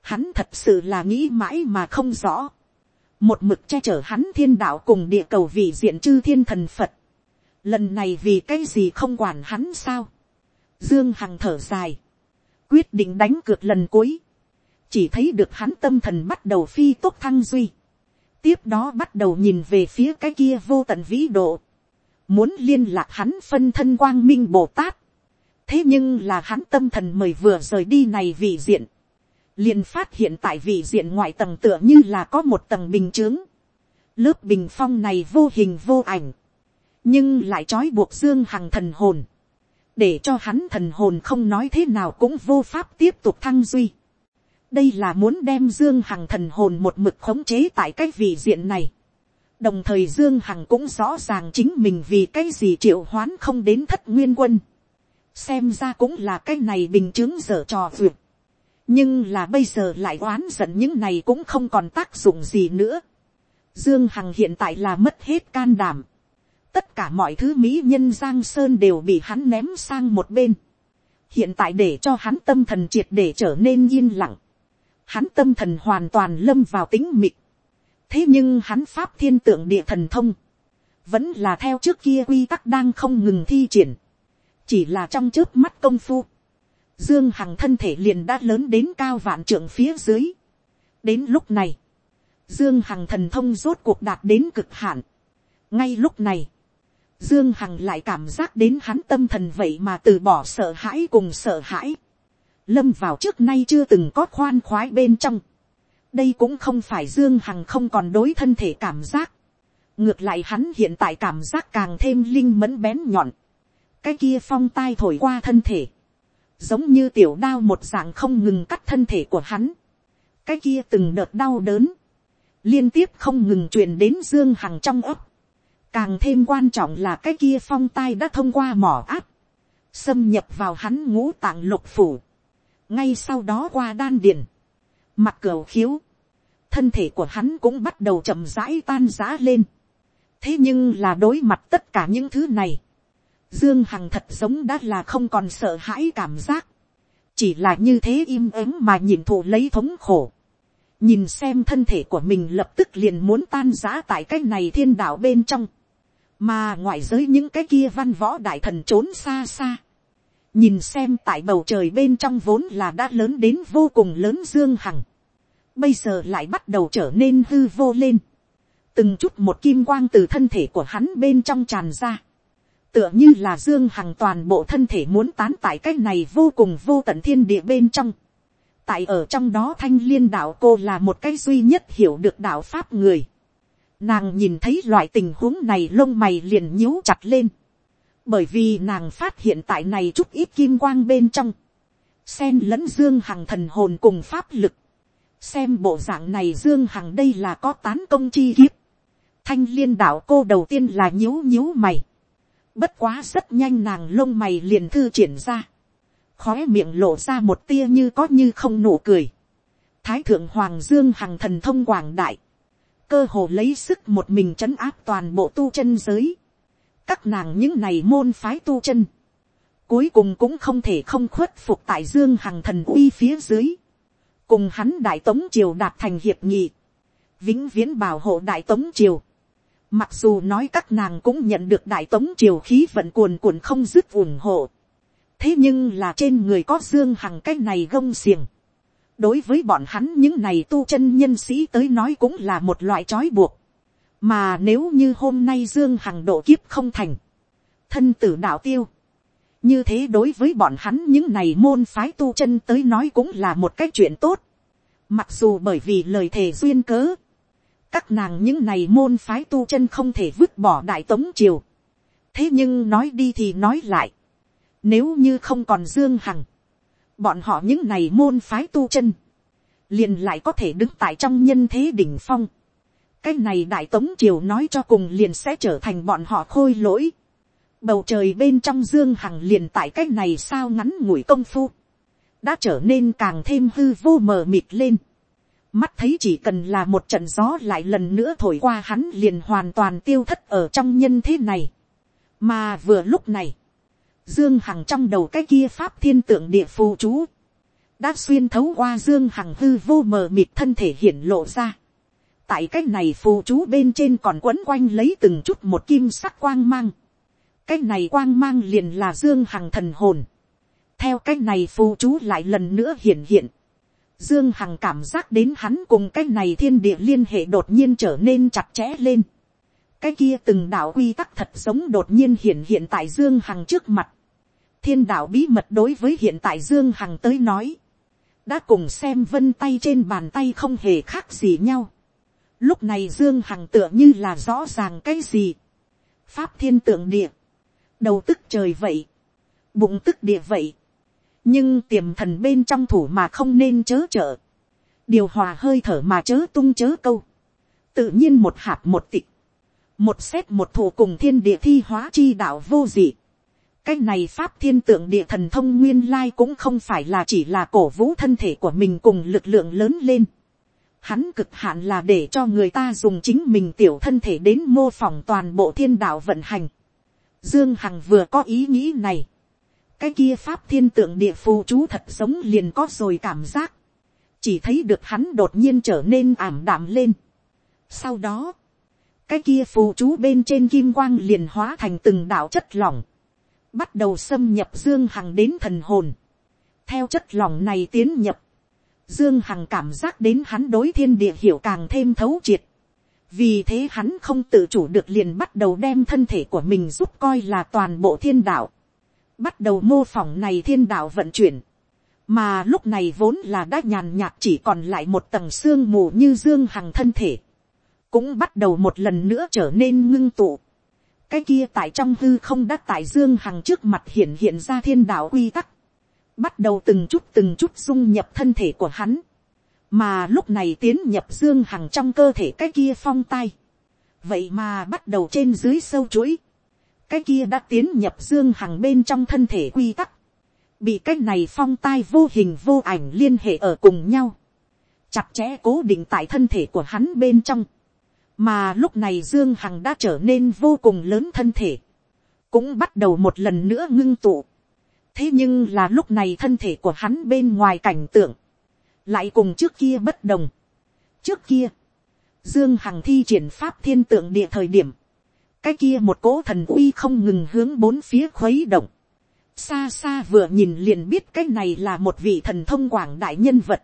Hắn thật sự là nghĩ mãi mà không rõ. Một mực che chở hắn thiên đạo cùng địa cầu vị diện chư thiên thần Phật. Lần này vì cái gì không quản hắn sao? Dương Hằng thở dài. Quyết định đánh cược lần cuối. Chỉ thấy được hắn tâm thần bắt đầu phi tốc thăng duy. Tiếp đó bắt đầu nhìn về phía cái kia vô tận vĩ độ muốn liên lạc hắn phân thân quang minh bồ tát. thế nhưng là hắn tâm thần mời vừa rời đi này vị diện. liền phát hiện tại vị diện ngoại tầng tựa như là có một tầng bình chướng. lớp bình phong này vô hình vô ảnh nhưng lại trói buộc dương hằng thần hồn. để cho hắn thần hồn không nói thế nào cũng vô pháp tiếp tục thăng duy. đây là muốn đem dương hằng thần hồn một mực khống chế tại cái vị diện này đồng thời dương hằng cũng rõ ràng chính mình vì cái gì triệu hoán không đến thất nguyên quân. xem ra cũng là cái này bình chứng dở trò vượt. nhưng là bây giờ lại oán giận những này cũng không còn tác dụng gì nữa. dương hằng hiện tại là mất hết can đảm tất cả mọi thứ mỹ nhân giang sơn đều bị hắn ném sang một bên. hiện tại để cho hắn tâm thần triệt để trở nên yên lặng. hắn tâm thần hoàn toàn lâm vào tính mịt thế nhưng hắn pháp thiên tượng địa thần thông, vẫn là theo trước kia quy tắc đang không ngừng thi triển, chỉ là trong trước mắt công phu, dương hằng thân thể liền đã lớn đến cao vạn trượng phía dưới. đến lúc này, dương hằng thần thông rốt cuộc đạt đến cực hạn. ngay lúc này, dương hằng lại cảm giác đến hắn tâm thần vậy mà từ bỏ sợ hãi cùng sợ hãi, lâm vào trước nay chưa từng có khoan khoái bên trong, đây cũng không phải dương hằng không còn đối thân thể cảm giác. ngược lại hắn hiện tại cảm giác càng thêm linh mẫn bén nhọn. cái kia phong tai thổi qua thân thể. giống như tiểu đao một dạng không ngừng cắt thân thể của hắn. cái kia từng đợt đau đớn. liên tiếp không ngừng truyền đến dương hằng trong ấp càng thêm quan trọng là cái kia phong tai đã thông qua mỏ áp. xâm nhập vào hắn ngũ tạng lục phủ. ngay sau đó qua đan điền Mặt cửa khiếu. Thân thể của hắn cũng bắt đầu chậm rãi tan rã lên. Thế nhưng là đối mặt tất cả những thứ này. Dương Hằng thật giống đã là không còn sợ hãi cảm giác. Chỉ là như thế im ắng mà nhìn thụ lấy thống khổ. Nhìn xem thân thể của mình lập tức liền muốn tan rã tại cái này thiên đạo bên trong. Mà ngoại giới những cái kia văn võ đại thần trốn xa xa. Nhìn xem tại bầu trời bên trong vốn là đã lớn đến vô cùng lớn dương hằng, bây giờ lại bắt đầu trở nên hư vô lên, từng chút một kim quang từ thân thể của hắn bên trong tràn ra, tựa như là dương hằng toàn bộ thân thể muốn tán tại cái này vô cùng vô tận thiên địa bên trong, tại ở trong đó thanh liên đạo cô là một cái duy nhất hiểu được đạo pháp người, nàng nhìn thấy loại tình huống này lông mày liền nhíu chặt lên, bởi vì nàng phát hiện tại này chút ít kim quang bên trong, Xen lẫn dương hằng thần hồn cùng pháp lực, xem bộ dạng này dương hằng đây là có tán công chi kiếp, thanh liên đạo cô đầu tiên là nhíu nhíu mày, bất quá rất nhanh nàng lông mày liền thư triển ra, khó miệng lộ ra một tia như có như không nụ cười, thái thượng hoàng dương hằng thần thông quảng đại, cơ hồ lấy sức một mình trấn áp toàn bộ tu chân giới, các nàng những này môn phái tu chân, cuối cùng cũng không thể không khuất phục tại dương hằng thần uy phía dưới, cùng hắn đại tống triều đạt thành hiệp nghị, vĩnh viễn bảo hộ đại tống triều, mặc dù nói các nàng cũng nhận được đại tống triều khí vận cuồn cuộn không dứt ủng hộ, thế nhưng là trên người có dương hằng cái này gông xiềng, đối với bọn hắn những này tu chân nhân sĩ tới nói cũng là một loại trói buộc, mà nếu như hôm nay dương hằng độ kiếp không thành, thân tử đạo tiêu, như thế đối với bọn hắn những này môn phái tu chân tới nói cũng là một cái chuyện tốt, mặc dù bởi vì lời thề duyên cớ, các nàng những này môn phái tu chân không thể vứt bỏ đại tống triều, thế nhưng nói đi thì nói lại, nếu như không còn Dương Hằng. Bọn họ những này môn phái tu chân. Liền lại có thể đứng tại trong nhân thế đỉnh phong. Cái này đại tống triều nói cho cùng liền sẽ trở thành bọn họ khôi lỗi. Bầu trời bên trong Dương Hằng liền tại cái này sao ngắn ngủi công phu. Đã trở nên càng thêm hư vô mờ mịt lên. Mắt thấy chỉ cần là một trận gió lại lần nữa thổi qua hắn liền hoàn toàn tiêu thất ở trong nhân thế này. Mà vừa lúc này Dương Hằng trong đầu cái kia pháp thiên tượng địa phù chú. Đã xuyên thấu qua Dương Hằng hư vô mờ mịt thân thể hiển lộ ra. Tại cái này phù chú bên trên còn quấn quanh lấy từng chút một kim sắc quang mang. Cái này quang mang liền là Dương Hằng thần hồn. Theo cái này phù chú lại lần nữa hiển hiện. Dương Hằng cảm giác đến hắn cùng cái này thiên địa liên hệ đột nhiên trở nên chặt chẽ lên cái kia từng đạo quy tắc thật giống đột nhiên hiện hiện tại dương hằng trước mặt. thiên đạo bí mật đối với hiện tại dương hằng tới nói, đã cùng xem vân tay trên bàn tay không hề khác gì nhau. lúc này dương hằng tựa như là rõ ràng cái gì. pháp thiên tượng địa, đầu tức trời vậy, bụng tức địa vậy. nhưng tiềm thần bên trong thủ mà không nên chớ trợ. điều hòa hơi thở mà chớ tung chớ câu. tự nhiên một hạt một tịch một xét một thủ cùng thiên địa thi hóa chi đạo vô dị. cái này pháp thiên tượng địa thần thông nguyên lai cũng không phải là chỉ là cổ vũ thân thể của mình cùng lực lượng lớn lên. Hắn cực hạn là để cho người ta dùng chính mình tiểu thân thể đến mô phỏng toàn bộ thiên đạo vận hành. Dương Hằng vừa có ý nghĩ này. Cái kia pháp thiên tượng địa phù chú thật giống liền có rồi cảm giác. Chỉ thấy được hắn đột nhiên trở nên ảm đạm lên. Sau đó, cái kia phù chú bên trên kim quang liền hóa thành từng đạo chất lỏng, bắt đầu xâm nhập dương hằng đến thần hồn. theo chất lỏng này tiến nhập, dương hằng cảm giác đến hắn đối thiên địa hiểu càng thêm thấu triệt. vì thế hắn không tự chủ được liền bắt đầu đem thân thể của mình giúp coi là toàn bộ thiên đạo. bắt đầu mô phỏng này thiên đạo vận chuyển. mà lúc này vốn là đã nhàn nhạt chỉ còn lại một tầng xương mù như dương hằng thân thể cũng bắt đầu một lần nữa trở nên ngưng tụ. cái kia tại trong hư không đã tại dương hằng trước mặt hiện hiện ra thiên đạo quy tắc, bắt đầu từng chút từng chút dung nhập thân thể của hắn, mà lúc này tiến nhập dương hằng trong cơ thể cái kia phong tai, vậy mà bắt đầu trên dưới sâu chuỗi, cái kia đã tiến nhập dương hằng bên trong thân thể quy tắc, bị cái này phong tai vô hình vô ảnh liên hệ ở cùng nhau, chặt chẽ cố định tại thân thể của hắn bên trong, mà lúc này dương hằng đã trở nên vô cùng lớn thân thể, cũng bắt đầu một lần nữa ngưng tụ. thế nhưng là lúc này thân thể của hắn bên ngoài cảnh tượng, lại cùng trước kia bất đồng. trước kia, dương hằng thi triển pháp thiên tượng địa thời điểm, cái kia một cỗ thần uy không ngừng hướng bốn phía khuấy động. xa xa vừa nhìn liền biết cái này là một vị thần thông quảng đại nhân vật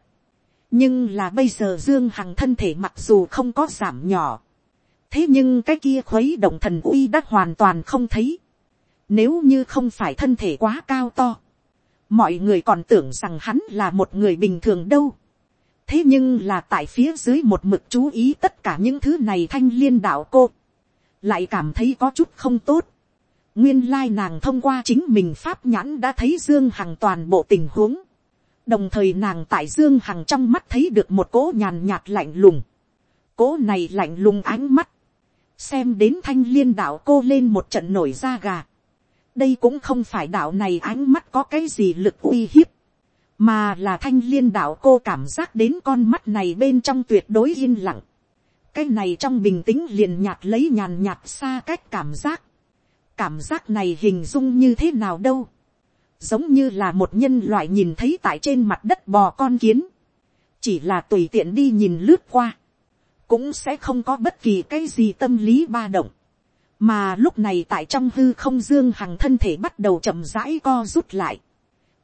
nhưng là bây giờ dương hằng thân thể mặc dù không có giảm nhỏ, thế nhưng cái kia khuấy động thần uy đã hoàn toàn không thấy, nếu như không phải thân thể quá cao to, mọi người còn tưởng rằng hắn là một người bình thường đâu. thế nhưng là tại phía dưới một mực chú ý tất cả những thứ này thanh liên đạo cô, lại cảm thấy có chút không tốt. nguyên lai nàng thông qua chính mình pháp nhãn đã thấy dương hằng toàn bộ tình huống đồng thời nàng tại dương hằng trong mắt thấy được một cỗ nhàn nhạt lạnh lùng, cỗ này lạnh lùng ánh mắt, xem đến thanh liên đạo cô lên một trận nổi da gà. đây cũng không phải đạo này ánh mắt có cái gì lực uy hiếp, mà là thanh liên đạo cô cảm giác đến con mắt này bên trong tuyệt đối yên lặng. cái này trong bình tĩnh liền nhạt lấy nhàn nhạt xa cách cảm giác. cảm giác này hình dung như thế nào đâu. giống như là một nhân loại nhìn thấy tại trên mặt đất bò con kiến. chỉ là tùy tiện đi nhìn lướt qua cũng sẽ không có bất kỳ cái gì tâm lý ba động. mà lúc này tại trong hư không dương hằng thân thể bắt đầu chậm rãi co rút lại.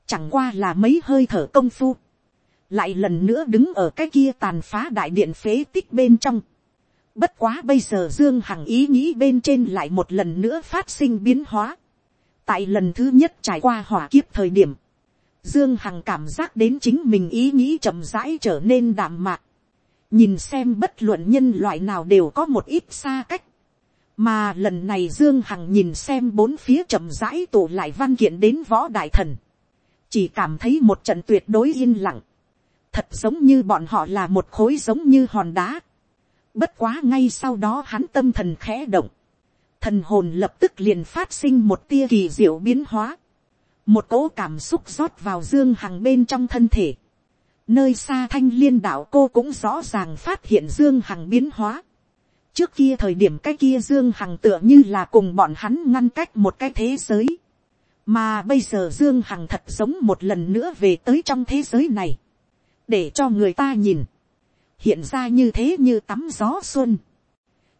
chẳng qua là mấy hơi thở công phu lại lần nữa đứng ở cái kia tàn phá đại điện phế tích bên trong. Bất quá bây giờ Dương Hằng ý nghĩ bên trên lại một lần nữa phát sinh biến hóa. Tại lần thứ nhất trải qua hỏa kiếp thời điểm, Dương Hằng cảm giác đến chính mình ý nghĩ chậm rãi trở nên đạm mạc. Nhìn xem bất luận nhân loại nào đều có một ít xa cách. Mà lần này Dương Hằng nhìn xem bốn phía chậm rãi tụ lại văn kiện đến võ đại thần. Chỉ cảm thấy một trận tuyệt đối yên lặng thật giống như bọn họ là một khối giống như hòn đá. Bất quá ngay sau đó hắn tâm thần khẽ động. Thần hồn lập tức liền phát sinh một tia kỳ diệu biến hóa. Một cỗ cảm xúc rót vào dương hằng bên trong thân thể. Nơi xa thanh liên đạo cô cũng rõ ràng phát hiện dương hằng biến hóa. Trước kia thời điểm cái kia dương hằng tựa như là cùng bọn hắn ngăn cách một cái thế giới. Mà bây giờ dương hằng thật giống một lần nữa về tới trong thế giới này để cho người ta nhìn, hiện ra như thế như tắm gió xuân,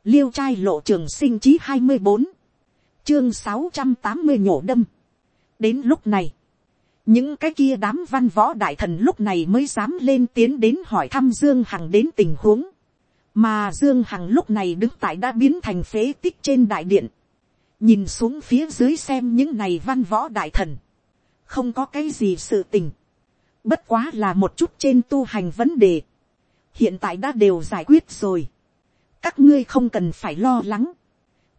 liêu trai lộ trường sinh chí hai mươi bốn, chương sáu trăm tám mươi nhổ đâm. đến lúc này, những cái kia đám văn võ đại thần lúc này mới dám lên tiến đến hỏi thăm dương hằng đến tình huống, mà dương hằng lúc này đứng tại đã biến thành phế tích trên đại điện, nhìn xuống phía dưới xem những này văn võ đại thần, không có cái gì sự tình, Bất quá là một chút trên tu hành vấn đề. Hiện tại đã đều giải quyết rồi. Các ngươi không cần phải lo lắng.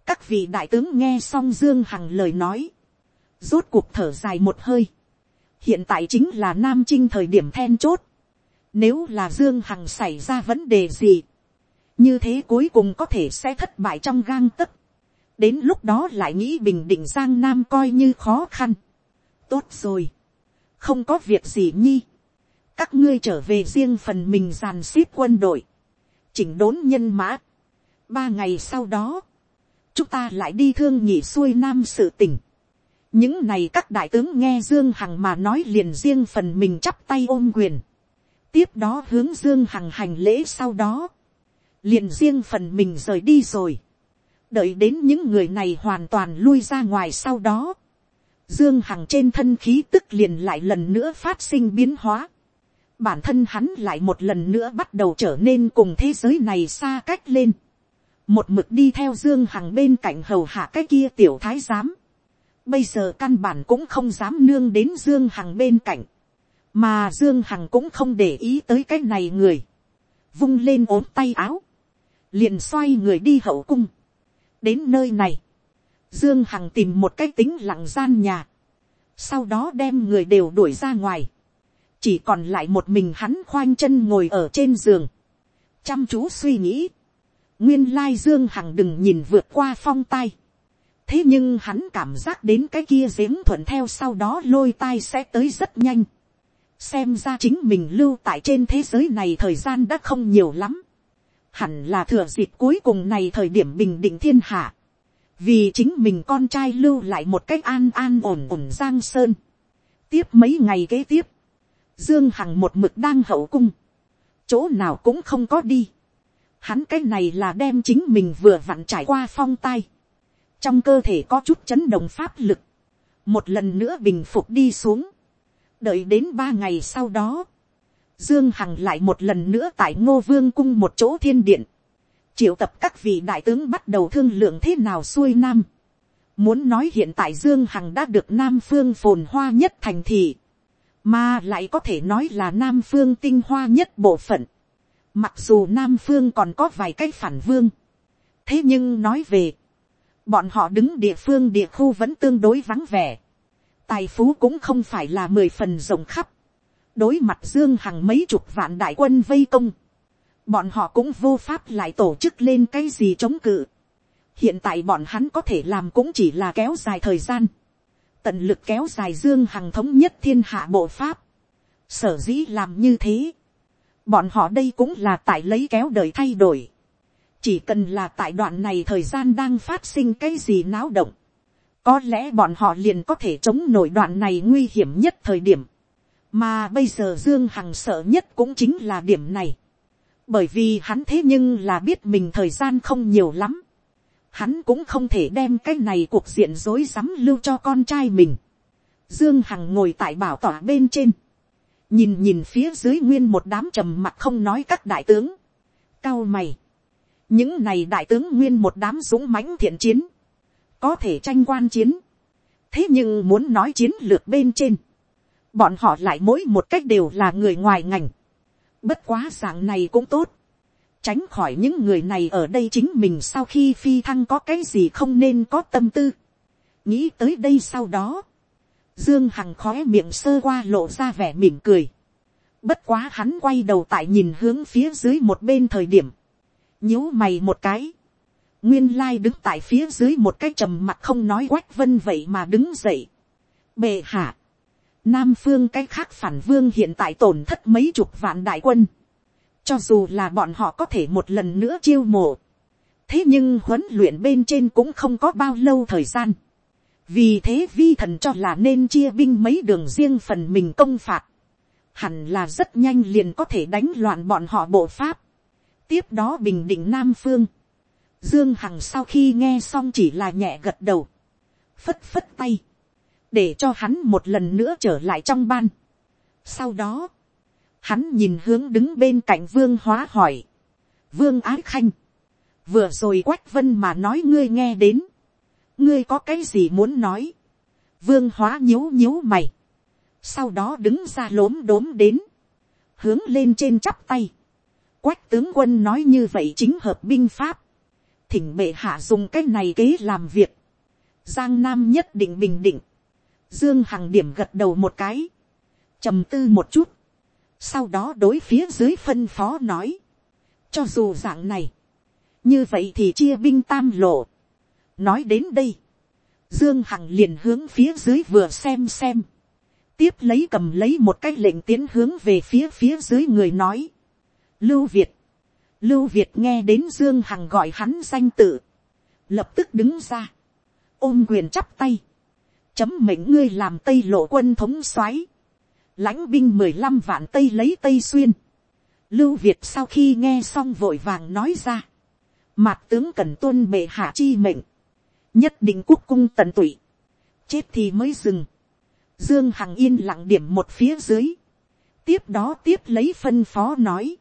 Các vị đại tướng nghe xong Dương Hằng lời nói. Rốt cuộc thở dài một hơi. Hiện tại chính là Nam Trinh thời điểm then chốt. Nếu là Dương Hằng xảy ra vấn đề gì. Như thế cuối cùng có thể sẽ thất bại trong gang tấc. Đến lúc đó lại nghĩ bình định Giang Nam coi như khó khăn. Tốt rồi không có việc gì nhi, các ngươi trở về riêng phần mình dàn xếp quân đội, chỉnh đốn nhân mã. ba ngày sau đó, chúng ta lại đi thương nhị xuôi nam sự tỉnh những này các đại tướng nghe dương hằng mà nói liền riêng phần mình chắp tay ôm quyền. tiếp đó hướng dương hằng hành lễ sau đó, liền riêng phần mình rời đi rồi. đợi đến những người này hoàn toàn lui ra ngoài sau đó, Dương Hằng trên thân khí tức liền lại lần nữa phát sinh biến hóa. Bản thân hắn lại một lần nữa bắt đầu trở nên cùng thế giới này xa cách lên. Một mực đi theo Dương Hằng bên cạnh hầu hạ cái kia tiểu thái giám. Bây giờ căn bản cũng không dám nương đến Dương Hằng bên cạnh. Mà Dương Hằng cũng không để ý tới cái này người. Vung lên ốm tay áo. Liền xoay người đi hậu cung. Đến nơi này Dương Hằng tìm một cái tính lặng gian nhà. Sau đó đem người đều đuổi ra ngoài. Chỉ còn lại một mình hắn khoanh chân ngồi ở trên giường. Chăm chú suy nghĩ. Nguyên lai Dương Hằng đừng nhìn vượt qua phong tai. Thế nhưng hắn cảm giác đến cái kia giếng thuận theo sau đó lôi tai sẽ tới rất nhanh. Xem ra chính mình lưu tại trên thế giới này thời gian đã không nhiều lắm. Hẳn là thừa dịp cuối cùng này thời điểm bình định thiên hạ vì chính mình con trai lưu lại một cách an an ổn ổn giang sơn. tiếp mấy ngày kế tiếp, dương hằng một mực đang hậu cung, chỗ nào cũng không có đi. hắn cái này là đem chính mình vừa vặn trải qua phong tai, trong cơ thể có chút chấn động pháp lực, một lần nữa bình phục đi xuống, đợi đến ba ngày sau đó, dương hằng lại một lần nữa tại ngô vương cung một chỗ thiên điện, triệu tập các vị đại tướng bắt đầu thương lượng thế nào xuôi nam. Muốn nói hiện tại Dương Hằng đã được Nam Phương phồn hoa nhất thành thị. Mà lại có thể nói là Nam Phương tinh hoa nhất bộ phận. Mặc dù Nam Phương còn có vài cái phản vương. Thế nhưng nói về. Bọn họ đứng địa phương địa khu vẫn tương đối vắng vẻ. Tài phú cũng không phải là mười phần rộng khắp. Đối mặt Dương Hằng mấy chục vạn đại quân vây công bọn họ cũng vô pháp lại tổ chức lên cái gì chống cự. hiện tại bọn hắn có thể làm cũng chỉ là kéo dài thời gian, tận lực kéo dài dương hằng thống nhất thiên hạ bộ pháp, sở dĩ làm như thế, bọn họ đây cũng là tại lấy kéo đời thay đổi, chỉ cần là tại đoạn này thời gian đang phát sinh cái gì náo động, có lẽ bọn họ liền có thể chống nổi đoạn này nguy hiểm nhất thời điểm, mà bây giờ dương hằng sợ nhất cũng chính là điểm này, bởi vì hắn thế nhưng là biết mình thời gian không nhiều lắm, hắn cũng không thể đem cái này cuộc diện rối rắm lưu cho con trai mình. Dương Hằng ngồi tại bảo tỏa bên trên, nhìn nhìn phía dưới nguyên một đám trầm mặc không nói các đại tướng, cao mày, những này đại tướng nguyên một đám dũng mãnh thiện chiến, có thể tranh quan chiến, thế nhưng muốn nói chiến lược bên trên, bọn họ lại mỗi một cách đều là người ngoài ngành, bất quá dạng này cũng tốt, tránh khỏi những người này ở đây chính mình sau khi phi thăng có cái gì không nên có tâm tư. nghĩ tới đây sau đó, dương hằng khói miệng sơ qua lộ ra vẻ mỉm cười. bất quá hắn quay đầu tại nhìn hướng phía dưới một bên thời điểm, nhíu mày một cái, nguyên lai đứng tại phía dưới một cái trầm mặt không nói quách vân vậy mà đứng dậy. bệ hạ, nam phương cái khác phản vương hiện tại tổn thất mấy chục vạn đại quân, cho dù là bọn họ có thể một lần nữa chiêu mộ. Thế nhưng huấn luyện bên trên cũng không có bao lâu thời gian. Vì thế vi thần cho là nên chia binh mấy đường riêng phần mình công phạt. Hẳn là rất nhanh liền có thể đánh loạn bọn họ bộ pháp. Tiếp đó bình định Nam Phương. Dương Hằng sau khi nghe xong chỉ là nhẹ gật đầu. Phất phất tay. Để cho hắn một lần nữa trở lại trong ban. Sau đó, Hắn nhìn hướng đứng bên cạnh vương hóa hỏi. Vương ái khanh. Vừa rồi quách vân mà nói ngươi nghe đến. Ngươi có cái gì muốn nói. Vương hóa nhíu nhíu mày. Sau đó đứng ra lốm đốm đến. Hướng lên trên chắp tay. Quách tướng quân nói như vậy chính hợp binh pháp. Thỉnh bệ hạ dùng cái này kế làm việc. Giang Nam nhất định bình định. Dương Hằng điểm gật đầu một cái. trầm tư một chút sau đó đối phía dưới phân phó nói, cho dù dạng này, như vậy thì chia binh tam lộ. nói đến đây, dương hằng liền hướng phía dưới vừa xem xem, tiếp lấy cầm lấy một cái lệnh tiến hướng về phía phía dưới người nói, lưu việt, lưu việt nghe đến dương hằng gọi hắn danh tự, lập tức đứng ra, ôm quyền chắp tay, chấm mệnh ngươi làm tây lộ quân thống soái, lãnh binh mười lăm vạn tây lấy tây xuyên. Lưu Việt sau khi nghe xong vội vàng nói ra. mặt tướng cần tuân bệ hạ chi mệnh. Nhất định quốc cung tận tụy. Chết thì mới dừng. Dương Hằng yên lặng điểm một phía dưới. Tiếp đó tiếp lấy phân phó nói.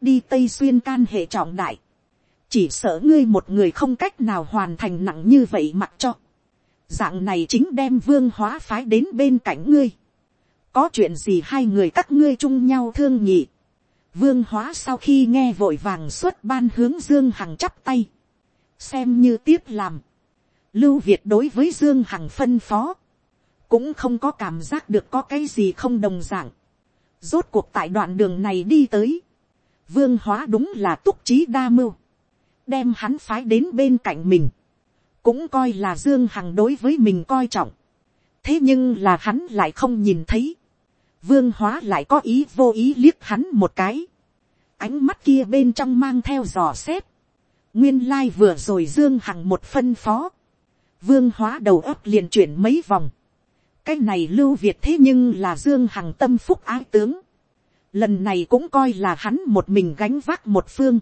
Đi Tây Xuyên can hệ trọng đại. Chỉ sợ ngươi một người không cách nào hoàn thành nặng như vậy mặc cho. Dạng này chính đem vương hóa phái đến bên cạnh ngươi có chuyện gì hai người các ngươi chung nhau thương nhị. vương hóa sau khi nghe vội vàng xuất ban hướng dương hằng chắp tay, xem như tiếp làm. lưu việt đối với dương hằng phân phó, cũng không có cảm giác được có cái gì không đồng dạng rốt cuộc tại đoạn đường này đi tới, vương hóa đúng là túc trí đa mưu, đem hắn phái đến bên cạnh mình, cũng coi là dương hằng đối với mình coi trọng, thế nhưng là hắn lại không nhìn thấy, vương hóa lại có ý vô ý liếc hắn một cái, ánh mắt kia bên trong mang theo dò xét, nguyên lai vừa rồi dương hằng một phân phó, vương hóa đầu óc liền chuyển mấy vòng, cái này lưu việt thế nhưng là dương hằng tâm phúc ái tướng, lần này cũng coi là hắn một mình gánh vác một phương,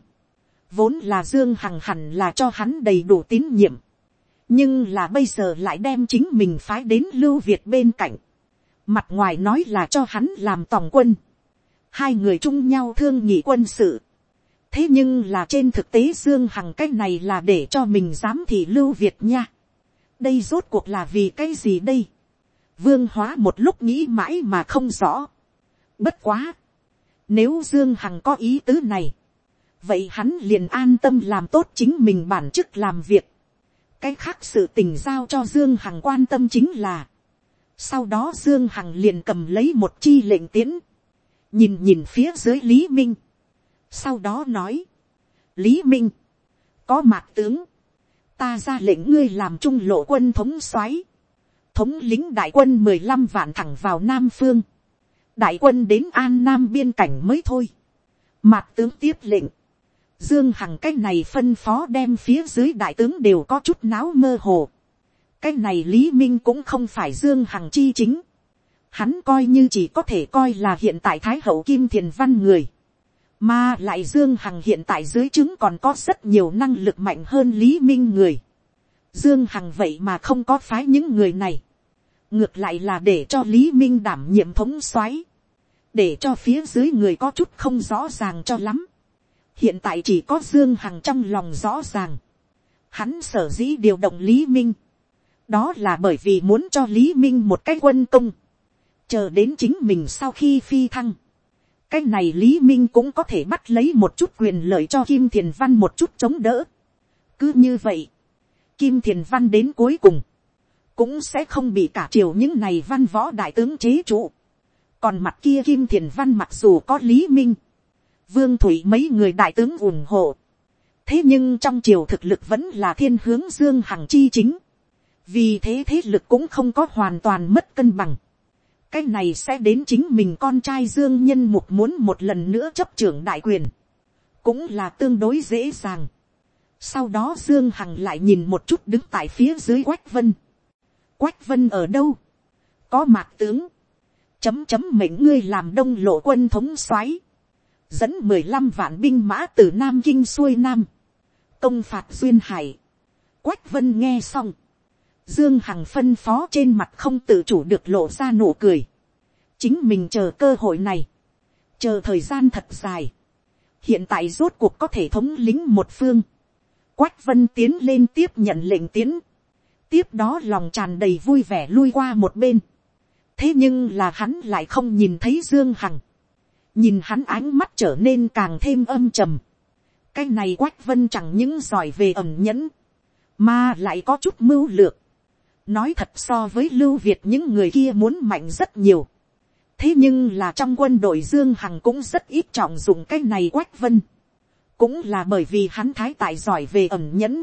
vốn là dương hằng hẳn là cho hắn đầy đủ tín nhiệm, nhưng là bây giờ lại đem chính mình phái đến lưu việt bên cạnh, Mặt ngoài nói là cho hắn làm tòng quân. Hai người chung nhau thương nhị quân sự. Thế nhưng là trên thực tế Dương Hằng cái này là để cho mình dám thì lưu Việt nha. Đây rốt cuộc là vì cái gì đây? Vương hóa một lúc nghĩ mãi mà không rõ. Bất quá. Nếu Dương Hằng có ý tứ này. Vậy hắn liền an tâm làm tốt chính mình bản chức làm việc. Cái khác sự tình giao cho Dương Hằng quan tâm chính là, sau đó Dương Hằng liền cầm lấy một chi lệnh tiễn. Nhìn nhìn phía dưới Lý Minh. Sau đó nói. Lý Minh. Có mạc tướng. Ta ra lệnh ngươi làm trung lộ quân thống soái, Thống lính đại quân mười lăm vạn thẳng vào Nam Phương. Đại quân đến An Nam biên cảnh mới thôi. Mạc tướng tiếp lệnh. Dương Hằng cái này phân phó đem phía dưới đại tướng đều có chút náo mơ hồ. Cái này Lý Minh cũng không phải Dương Hằng chi chính. Hắn coi như chỉ có thể coi là hiện tại Thái Hậu Kim Thiền Văn người. Mà lại Dương Hằng hiện tại dưới chứng còn có rất nhiều năng lực mạnh hơn Lý Minh người. Dương Hằng vậy mà không có phái những người này. Ngược lại là để cho Lý Minh đảm nhiệm thống soái để cho phía dưới người có chút không rõ ràng cho lắm. Hiện tại chỉ có dương hằng trong lòng rõ ràng, hắn sở dĩ điều động lý minh, đó là bởi vì muốn cho lý minh một cái quân công, chờ đến chính mình sau khi phi thăng, cái này lý minh cũng có thể bắt lấy một chút quyền lợi cho kim thiền văn một chút chống đỡ. cứ như vậy, kim thiền văn đến cuối cùng, cũng sẽ không bị cả triều những này văn võ đại tướng chế trụ còn mặt kia kim thiền văn mặc dù có lý minh, vương thủy mấy người đại tướng ủng hộ. thế nhưng trong triều thực lực vẫn là thiên hướng dương hằng chi chính. vì thế thế lực cũng không có hoàn toàn mất cân bằng. cái này sẽ đến chính mình con trai dương nhân mục muốn một lần nữa chấp trưởng đại quyền. cũng là tương đối dễ dàng. sau đó dương hằng lại nhìn một chút đứng tại phía dưới quách vân. quách vân ở đâu. có mạc tướng chấm chấm mệnh ngươi làm đông lộ quân thống soái dẫn mười lăm vạn binh mã từ nam kinh xuôi nam, công phạt duyên hải. quách vân nghe xong, dương hằng phân phó trên mặt không tự chủ được lộ ra nụ cười. chính mình chờ cơ hội này, chờ thời gian thật dài, hiện tại rốt cuộc có thể thống lính một phương. quách vân tiến lên tiếp nhận lệnh tiến, tiếp đó lòng tràn đầy vui vẻ lui qua một bên thế nhưng là hắn lại không nhìn thấy dương hằng nhìn hắn ánh mắt trở nên càng thêm âm trầm. cái này quách vân chẳng những giỏi về ẩm nhẫn, mà lại có chút mưu lược. nói thật so với lưu việt những người kia muốn mạnh rất nhiều. thế nhưng là trong quân đội dương hằng cũng rất ít trọng dụng cái này quách vân. cũng là bởi vì hắn thái tại giỏi về ẩm nhẫn.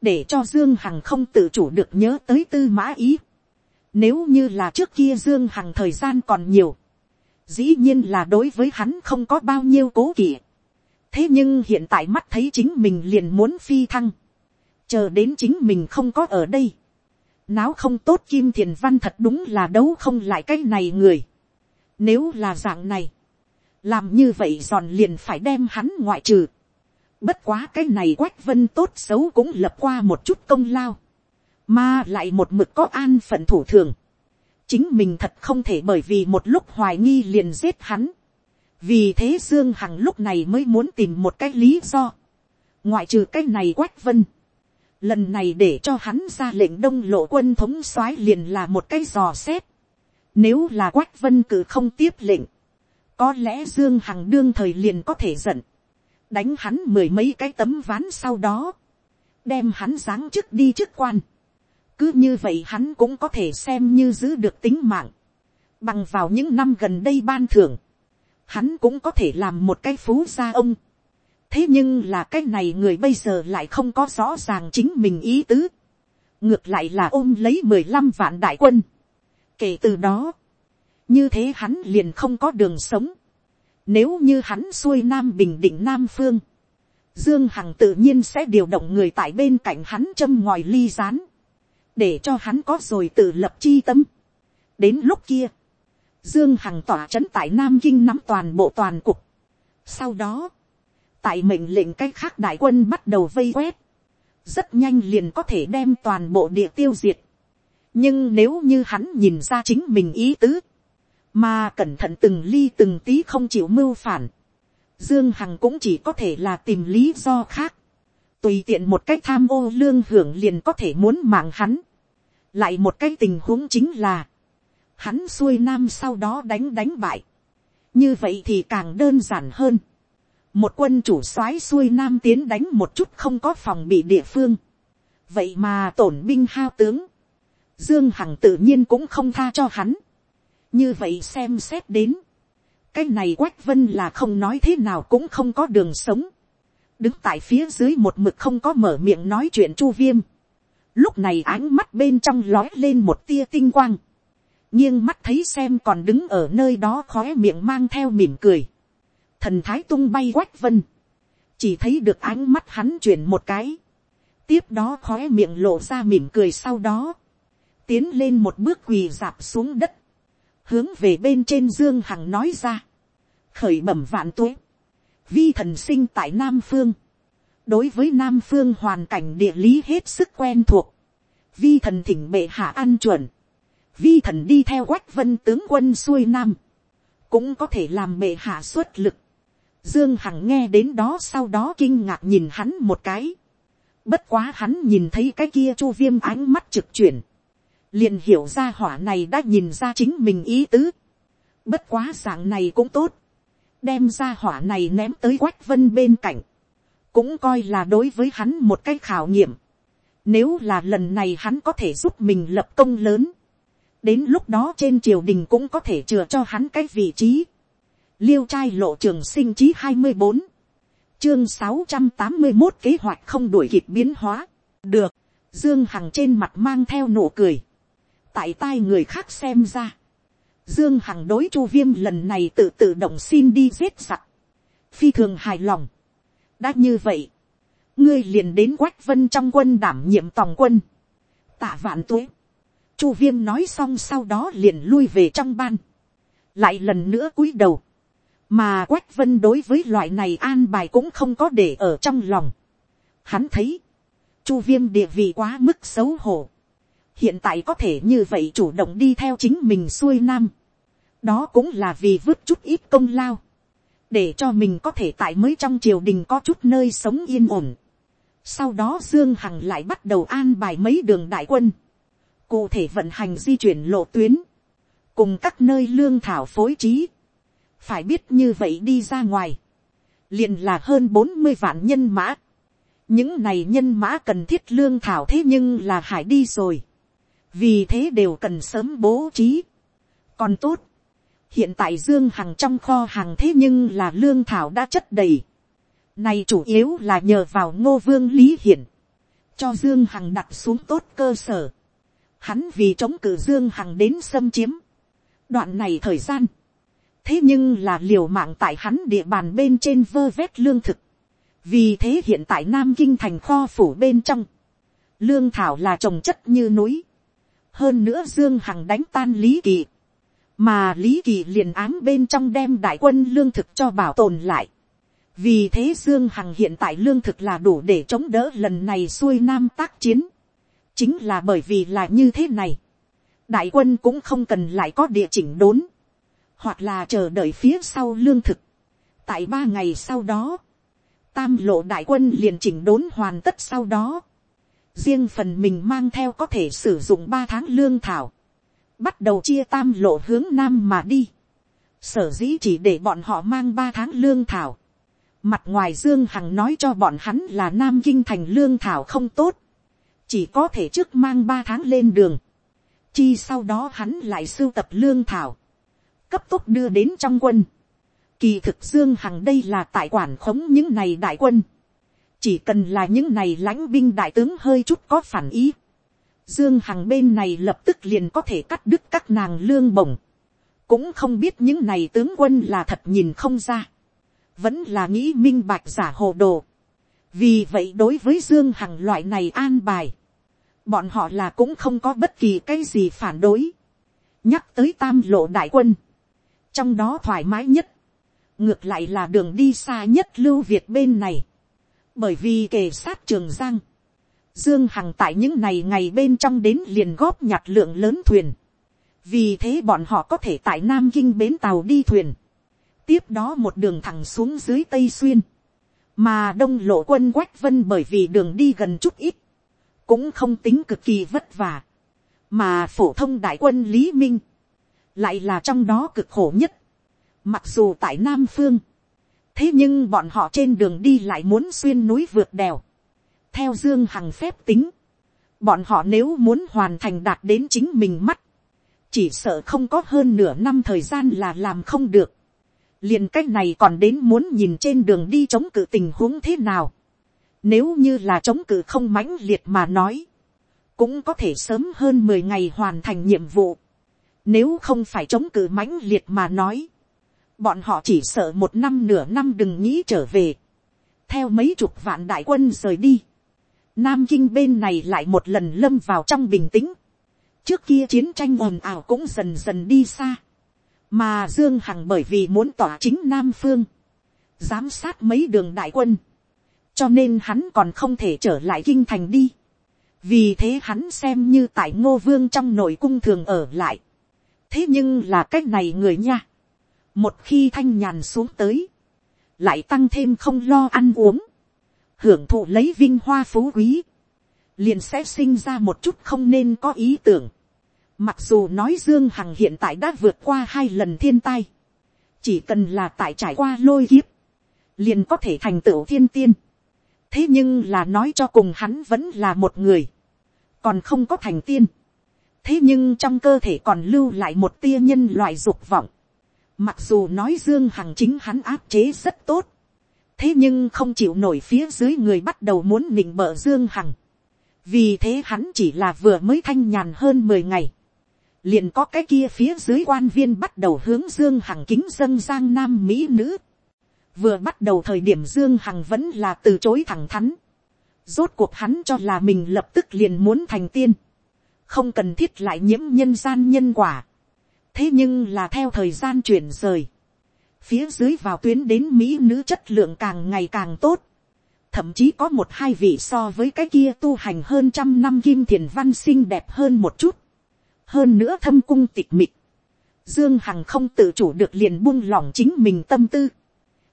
để cho dương hằng không tự chủ được nhớ tới tư mã ý nếu như là trước kia dương hằng thời gian còn nhiều dĩ nhiên là đối với hắn không có bao nhiêu cố kỵ. thế nhưng hiện tại mắt thấy chính mình liền muốn phi thăng, chờ đến chính mình không có ở đây. náo không tốt kim thiền văn thật đúng là đấu không lại cái này người. nếu là dạng này, làm như vậy giòn liền phải đem hắn ngoại trừ. bất quá cái này quách vân tốt xấu cũng lập qua một chút công lao, mà lại một mực có an phận thủ thường chính mình thật không thể bởi vì một lúc hoài nghi liền giết hắn. vì thế dương hằng lúc này mới muốn tìm một cái lý do. ngoại trừ cái này quách vân. lần này để cho hắn ra lệnh đông lộ quân thống soái liền là một cái dò xét. nếu là quách vân cử không tiếp lệnh, có lẽ dương hằng đương thời liền có thể giận, đánh hắn mười mấy cái tấm ván sau đó, đem hắn giáng chức đi chức quan cứ như vậy hắn cũng có thể xem như giữ được tính mạng. Bằng vào những năm gần đây ban thưởng. Hắn cũng có thể làm một cái phú gia ông. Thế nhưng là cái này người bây giờ lại không có rõ ràng chính mình ý tứ. Ngược lại là ôm lấy mười lăm vạn đại quân. Kể từ đó. Như thế hắn liền không có đường sống. Nếu như hắn xuôi Nam Bình Định Nam Phương. Dương Hằng tự nhiên sẽ điều động người tại bên cạnh hắn châm ngòi ly rán để cho hắn có rồi tự lập chi tâm. đến lúc kia, dương hằng tỏa c h ấ n tại nam kinh nắm toàn bộ toàn cục. sau đó, tại mệnh lệnh cái khác đại quân bắt đầu vây quét, rất nhanh liền có thể đem toàn bộ địa tiêu diệt. nhưng nếu như hắn nhìn ra chính mình ý tứ, mà cẩn thận từng ly từng tí không chịu mưu phản, dương hằng cũng chỉ có thể là tìm lý do khác tùy tiện một cách tham ô lương hưởng liền có thể muốn mạng hắn. Lại một cái tình huống chính là, hắn xuôi nam sau đó đánh đánh bại, như vậy thì càng đơn giản hơn. một quân chủ soái xuôi nam tiến đánh một chút không có phòng bị địa phương, vậy mà tổn binh hao tướng, dương hằng tự nhiên cũng không tha cho hắn, như vậy xem xét đến, cái này quách vân là không nói thế nào cũng không có đường sống, đứng tại phía dưới một mực không có mở miệng nói chuyện chu viêm, lúc này ánh mắt bên trong lói lên một tia tinh quang, nghiêng mắt thấy xem còn đứng ở nơi đó khói miệng mang theo mỉm cười, thần thái tung bay quách vân, chỉ thấy được ánh mắt hắn chuyển một cái, tiếp đó khói miệng lộ ra mỉm cười sau đó, tiến lên một bước quỳ dạp xuống đất, hướng về bên trên dương hằng nói ra, khởi bẩm vạn tuế, vi thần sinh tại nam phương, đối với nam phương hoàn cảnh địa lý hết sức quen thuộc, vi thần thỉnh bệ hạ an chuẩn, vi thần đi theo quách vân tướng quân xuôi nam, cũng có thể làm bệ hạ xuất lực. Dương Hằng nghe đến đó sau đó kinh ngạc nhìn hắn một cái. Bất quá hắn nhìn thấy cái kia chu viêm ánh mắt trực chuyển. Liền hiểu ra hỏa này đã nhìn ra chính mình ý tứ. Bất quá dạng này cũng tốt. Đem ra hỏa này ném tới quách vân bên cạnh. Cũng coi là đối với hắn một cái khảo nghiệm. Nếu là lần này hắn có thể giúp mình lập công lớn đến lúc đó trên triều đình cũng có thể chừa cho hắn cái vị trí. liêu trai lộ trường sinh chí hai mươi bốn, chương sáu trăm tám mươi một kế hoạch không đuổi kịp biến hóa. được, dương hằng trên mặt mang theo nụ cười. tại tai người khác xem ra dương hằng đối chu viêm lần này tự tự động xin đi giết giặc. phi thường hài lòng. đã như vậy, ngươi liền đến quách vân trong quân đảm nhiệm tòng quân. tạ vạn tuế Chu viêm nói xong sau đó liền lui về trong ban. Lại lần nữa cúi đầu. Mà Quách Vân đối với loại này an bài cũng không có để ở trong lòng. Hắn thấy. Chu viêm địa vị quá mức xấu hổ. Hiện tại có thể như vậy chủ động đi theo chính mình xuôi nam. Đó cũng là vì vứt chút ít công lao. Để cho mình có thể tại mới trong triều đình có chút nơi sống yên ổn. Sau đó Dương Hằng lại bắt đầu an bài mấy đường đại quân cụ thể vận hành di chuyển lộ tuyến, cùng các nơi lương thảo phối trí, phải biết như vậy đi ra ngoài, liền là hơn bốn mươi vạn nhân mã, những này nhân mã cần thiết lương thảo thế nhưng là hải đi rồi, vì thế đều cần sớm bố trí. còn tốt, hiện tại dương hằng trong kho hàng thế nhưng là lương thảo đã chất đầy, này chủ yếu là nhờ vào ngô vương lý hiển, cho dương hằng đặt xuống tốt cơ sở, hắn vì chống cử dương hằng đến xâm chiếm, đoạn này thời gian, thế nhưng là liều mạng tại hắn địa bàn bên trên vơ vét lương thực, vì thế hiện tại nam kinh thành kho phủ bên trong, lương thảo là trồng chất như núi, hơn nữa dương hằng đánh tan lý kỳ, mà lý kỳ liền ám bên trong đem đại quân lương thực cho bảo tồn lại, vì thế dương hằng hiện tại lương thực là đủ để chống đỡ lần này xuôi nam tác chiến, chính là bởi vì là như thế này, đại quân cũng không cần lại có địa chỉnh đốn, hoặc là chờ đợi phía sau lương thực. tại ba ngày sau đó, tam lộ đại quân liền chỉnh đốn hoàn tất sau đó, riêng phần mình mang theo có thể sử dụng ba tháng lương thảo, bắt đầu chia tam lộ hướng nam mà đi, sở dĩ chỉ để bọn họ mang ba tháng lương thảo, mặt ngoài dương hằng nói cho bọn hắn là nam kinh thành lương thảo không tốt, chỉ có thể trước mang ba tháng lên đường, chi sau đó hắn lại sưu tập lương thảo, cấp tốc đưa đến trong quân. Kỳ thực Dương Hằng đây là tại quản khống những này đại quân. Chỉ cần là những này lãnh binh đại tướng hơi chút có phản ý. Dương Hằng bên này lập tức liền có thể cắt đứt các nàng lương bổng. Cũng không biết những này tướng quân là thật nhìn không ra. Vẫn là nghĩ minh bạch giả hồ đồ vì vậy đối với dương hằng loại này an bài, bọn họ là cũng không có bất kỳ cái gì phản đối. nhắc tới tam lộ đại quân, trong đó thoải mái nhất, ngược lại là đường đi xa nhất lưu việt bên này, bởi vì kề sát trường giang, dương hằng tại những ngày ngày bên trong đến liền góp nhặt lượng lớn thuyền, vì thế bọn họ có thể tại nam kinh bến tàu đi thuyền, tiếp đó một đường thẳng xuống dưới tây xuyên, mà đông lộ quân quách vân bởi vì đường đi gần chút ít, cũng không tính cực kỳ vất vả, mà phổ thông đại quân lý minh, lại là trong đó cực khổ nhất, mặc dù tại nam phương, thế nhưng bọn họ trên đường đi lại muốn xuyên núi vượt đèo, theo dương hằng phép tính, bọn họ nếu muốn hoàn thành đạt đến chính mình mắt, chỉ sợ không có hơn nửa năm thời gian là làm không được liền cách này còn đến muốn nhìn trên đường đi chống cự tình huống thế nào. Nếu như là chống cự không mãnh liệt mà nói, cũng có thể sớm hơn mười ngày hoàn thành nhiệm vụ. Nếu không phải chống cự mãnh liệt mà nói, bọn họ chỉ sợ một năm nửa năm đừng nghĩ trở về. theo mấy chục vạn đại quân rời đi, nam kinh bên này lại một lần lâm vào trong bình tĩnh, trước kia chiến tranh ồn ào cũng dần dần đi xa, mà dương hằng bởi vì muốn tỏa chính nam phương, giám sát mấy đường đại quân, cho nên hắn còn không thể trở lại kinh thành đi, vì thế hắn xem như tại ngô vương trong nội cung thường ở lại, thế nhưng là cách này người nha, một khi thanh nhàn xuống tới, lại tăng thêm không lo ăn uống, hưởng thụ lấy vinh hoa phú quý, liền sẽ sinh ra một chút không nên có ý tưởng. Mặc dù nói Dương Hằng hiện tại đã vượt qua hai lần thiên tai, chỉ cần là tại trải qua lôi kiếp, liền có thể thành tựu thiên tiên. thế nhưng là nói cho cùng hắn vẫn là một người, còn không có thành tiên. thế nhưng trong cơ thể còn lưu lại một tia nhân loại dục vọng. Mặc dù nói Dương Hằng chính hắn áp chế rất tốt. Thế nhưng không chịu nổi phía dưới người bắt đầu muốn nịnh bợ Dương Hằng. Vì thế hắn chỉ là vừa mới thanh nhàn hơn mười ngày. Liền có cái kia phía dưới quan viên bắt đầu hướng Dương Hằng kính dân giang nam Mỹ nữ. Vừa bắt đầu thời điểm Dương Hằng vẫn là từ chối thẳng thắn. Rốt cuộc hắn cho là mình lập tức liền muốn thành tiên. Không cần thiết lại nhiễm nhân gian nhân quả thế nhưng là theo thời gian chuyển rời, phía dưới vào tuyến đến mỹ nữ chất lượng càng ngày càng tốt, thậm chí có một hai vị so với cái kia tu hành hơn trăm năm kim thiền văn xinh đẹp hơn một chút, hơn nữa thâm cung tịch mịch, dương hằng không tự chủ được liền buông lỏng chính mình tâm tư,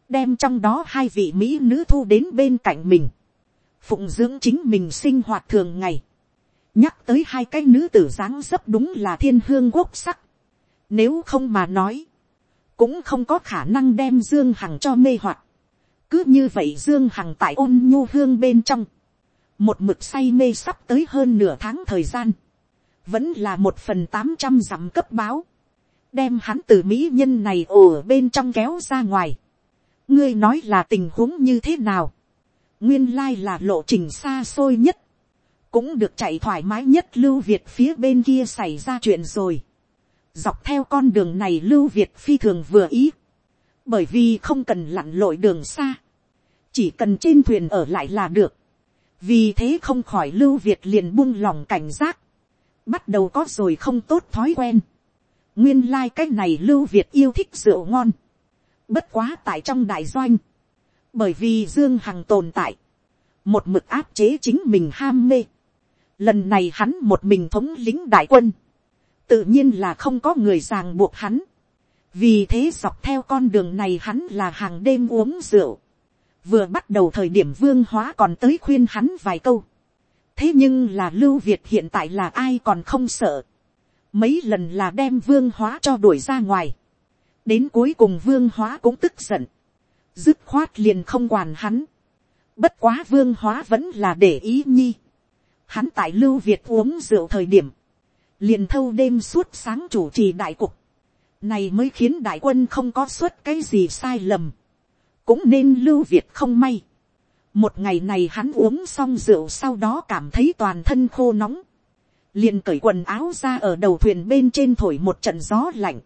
đem trong đó hai vị mỹ nữ thu đến bên cạnh mình, phụng dưỡng chính mình sinh hoạt thường ngày, nhắc tới hai cái nữ tử dáng dấp đúng là thiên hương quốc sắc, nếu không mà nói, cũng không có khả năng đem Dương Hằng cho mê hoặc. Cứ như vậy Dương Hằng tại ôn nhu hương bên trong. Một mực say mê sắp tới hơn nửa tháng thời gian. Vẫn là một phần tám trăm dặm cấp báo. Đem hắn từ Mỹ nhân này ồ bên trong kéo ra ngoài. Ngươi nói là tình huống như thế nào? Nguyên lai là lộ trình xa xôi nhất. Cũng được chạy thoải mái nhất lưu Việt phía bên kia xảy ra chuyện rồi Dọc theo con đường này Lưu Việt phi thường vừa ý. Bởi vì không cần lặn lội đường xa. Chỉ cần trên thuyền ở lại là được. Vì thế không khỏi Lưu Việt liền buông lòng cảnh giác. Bắt đầu có rồi không tốt thói quen. Nguyên lai like cái này Lưu Việt yêu thích rượu ngon. Bất quá tại trong đại doanh. Bởi vì Dương Hằng tồn tại. Một mực áp chế chính mình ham mê. Lần này hắn một mình thống lính đại quân tự nhiên là không có người ràng buộc hắn. vì thế dọc theo con đường này hắn là hàng đêm uống rượu. vừa bắt đầu thời điểm vương hóa còn tới khuyên hắn vài câu. thế nhưng là lưu việt hiện tại là ai còn không sợ. mấy lần là đem vương hóa cho đuổi ra ngoài. đến cuối cùng vương hóa cũng tức giận. dứt khoát liền không quản hắn. bất quá vương hóa vẫn là để ý nhi. hắn tại lưu việt uống rượu thời điểm liền thâu đêm suốt sáng chủ trì đại cục, này mới khiến đại quân không có suốt cái gì sai lầm, cũng nên lưu việt không may. một ngày này hắn uống xong rượu sau đó cảm thấy toàn thân khô nóng, liền cởi quần áo ra ở đầu thuyền bên trên thổi một trận gió lạnh.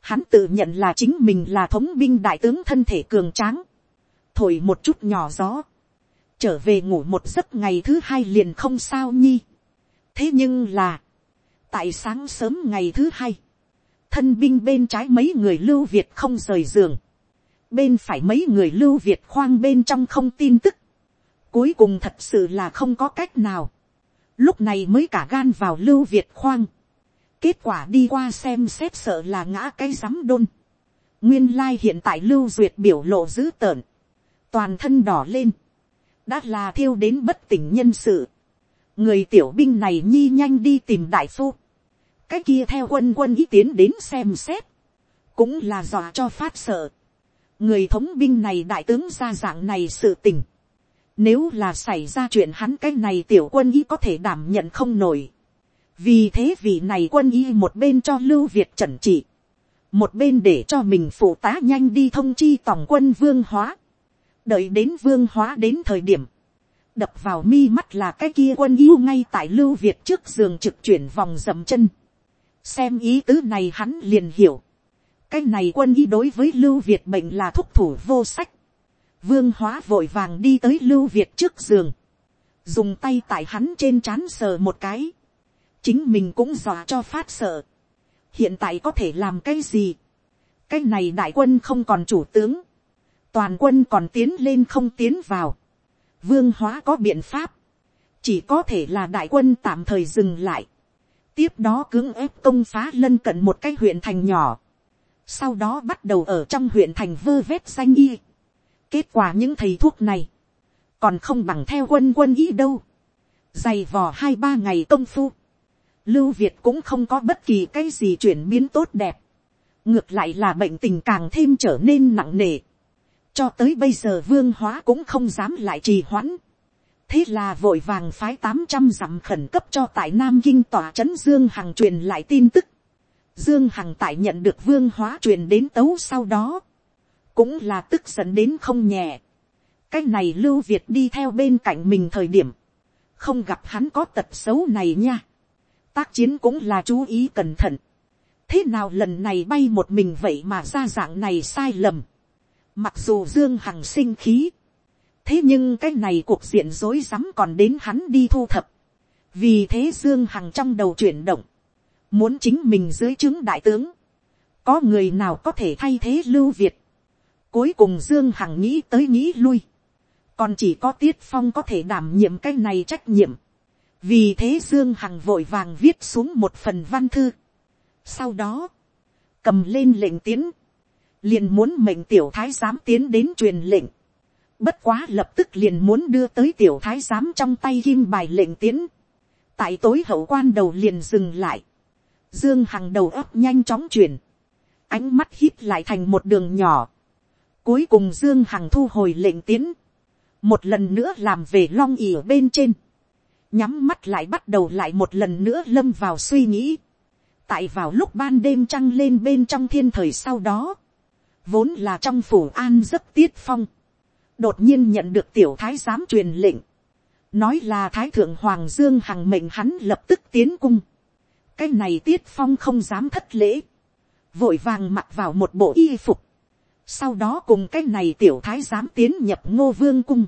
Hắn tự nhận là chính mình là thống binh đại tướng thân thể cường tráng, thổi một chút nhỏ gió, trở về ngủ một giấc ngày thứ hai liền không sao nhi. thế nhưng là, tại sáng sớm ngày thứ hai, thân binh bên trái mấy người lưu việt không rời giường, bên phải mấy người lưu việt khoang bên trong không tin tức, cuối cùng thật sự là không có cách nào, lúc này mới cả gan vào lưu việt khoang, kết quả đi qua xem xét sợ là ngã cái rắm đôn, nguyên lai hiện tại lưu duyệt biểu lộ dữ tợn, toàn thân đỏ lên, đã là thiêu đến bất tỉnh nhân sự, người tiểu binh này nhi nhanh đi tìm đại phu, cái kia theo quân quân ý tiến đến xem xét, cũng là dọa cho phát sợ. người thống binh này đại tướng ra dạng này sự tình. Nếu là xảy ra chuyện hắn cái này tiểu quân ý có thể đảm nhận không nổi. Vì thế vì này quân y một bên cho Lưu Việt trần trị. Một bên để cho mình phụ tá nhanh đi thông chi tổng quân vương hóa. Đợi đến vương hóa đến thời điểm. Đập vào mi mắt là cái kia quân yêu ngay tại Lưu Việt trước giường trực chuyển vòng dầm chân xem ý tứ này hắn liền hiểu. cái này quân y đối với lưu việt bệnh là thúc thủ vô sách. vương hóa vội vàng đi tới lưu việt trước giường, dùng tay tại hắn trên c h á n sờ một cái, chính mình cũng dọa cho phát sợ, hiện tại có thể làm cái gì, cái này đại quân không còn chủ tướng, toàn quân còn tiến lên không tiến vào, vương hóa có biện pháp, chỉ có thể là đại quân tạm thời dừng lại, tiếp đó cưỡng ép công phá lân cận một cái huyện thành nhỏ, sau đó bắt đầu ở trong huyện thành vơ vét danh y, kết quả những thầy thuốc này, còn không bằng theo quân quân y đâu. dày vò hai ba ngày công phu, lưu việt cũng không có bất kỳ cái gì chuyển biến tốt đẹp, ngược lại là bệnh tình càng thêm trở nên nặng nề, cho tới bây giờ vương hóa cũng không dám lại trì hoãn, thế là vội vàng phái tám trăm dặm khẩn cấp cho tại nam kinh tòa trấn dương hằng truyền lại tin tức, dương hằng tại nhận được vương hóa truyền đến tấu sau đó, cũng là tức giận đến không nhẹ, cái này lưu việt đi theo bên cạnh mình thời điểm, không gặp hắn có tật xấu này nha. tác chiến cũng là chú ý cẩn thận. thế nào lần này bay một mình vậy mà ra dạng này sai lầm. mặc dù dương hằng sinh khí, thế nhưng cái này cuộc diện rối rắm còn đến hắn đi thu thập. vì thế dương hằng trong đầu chuyển động, muốn chính mình dưới chứng đại tướng, có người nào có thể thay thế lưu việt. cuối cùng dương hằng nghĩ tới nghĩ lui còn chỉ có tiết phong có thể đảm nhiệm cái này trách nhiệm. vì thế dương hằng vội vàng viết xuống một phần văn thư. sau đó, cầm lên lệnh tiến, liền muốn mệnh tiểu thái giám tiến đến truyền lệnh bất quá lập tức liền muốn đưa tới tiểu thái giám trong tay kim bài lệnh tiến. tại tối hậu quan đầu liền dừng lại. dương hằng đầu ấp nhanh chóng chuyển. ánh mắt hít lại thành một đường nhỏ. cuối cùng dương hằng thu hồi lệnh tiến một lần nữa làm về long ỉ ở bên trên, nhắm mắt lại bắt đầu lại một lần nữa lâm vào suy nghĩ, tại vào lúc ban đêm trăng lên bên trong thiên thời sau đó, vốn là trong phủ an rất tiết phong, đột nhiên nhận được tiểu thái giám truyền lệnh, nói là thái thượng hoàng dương hằng mệnh hắn lập tức tiến cung, cái này tiết phong không dám thất lễ, vội vàng mặc vào một bộ y phục, sau đó cùng cái này tiểu thái giám tiến nhập ngô vương cung,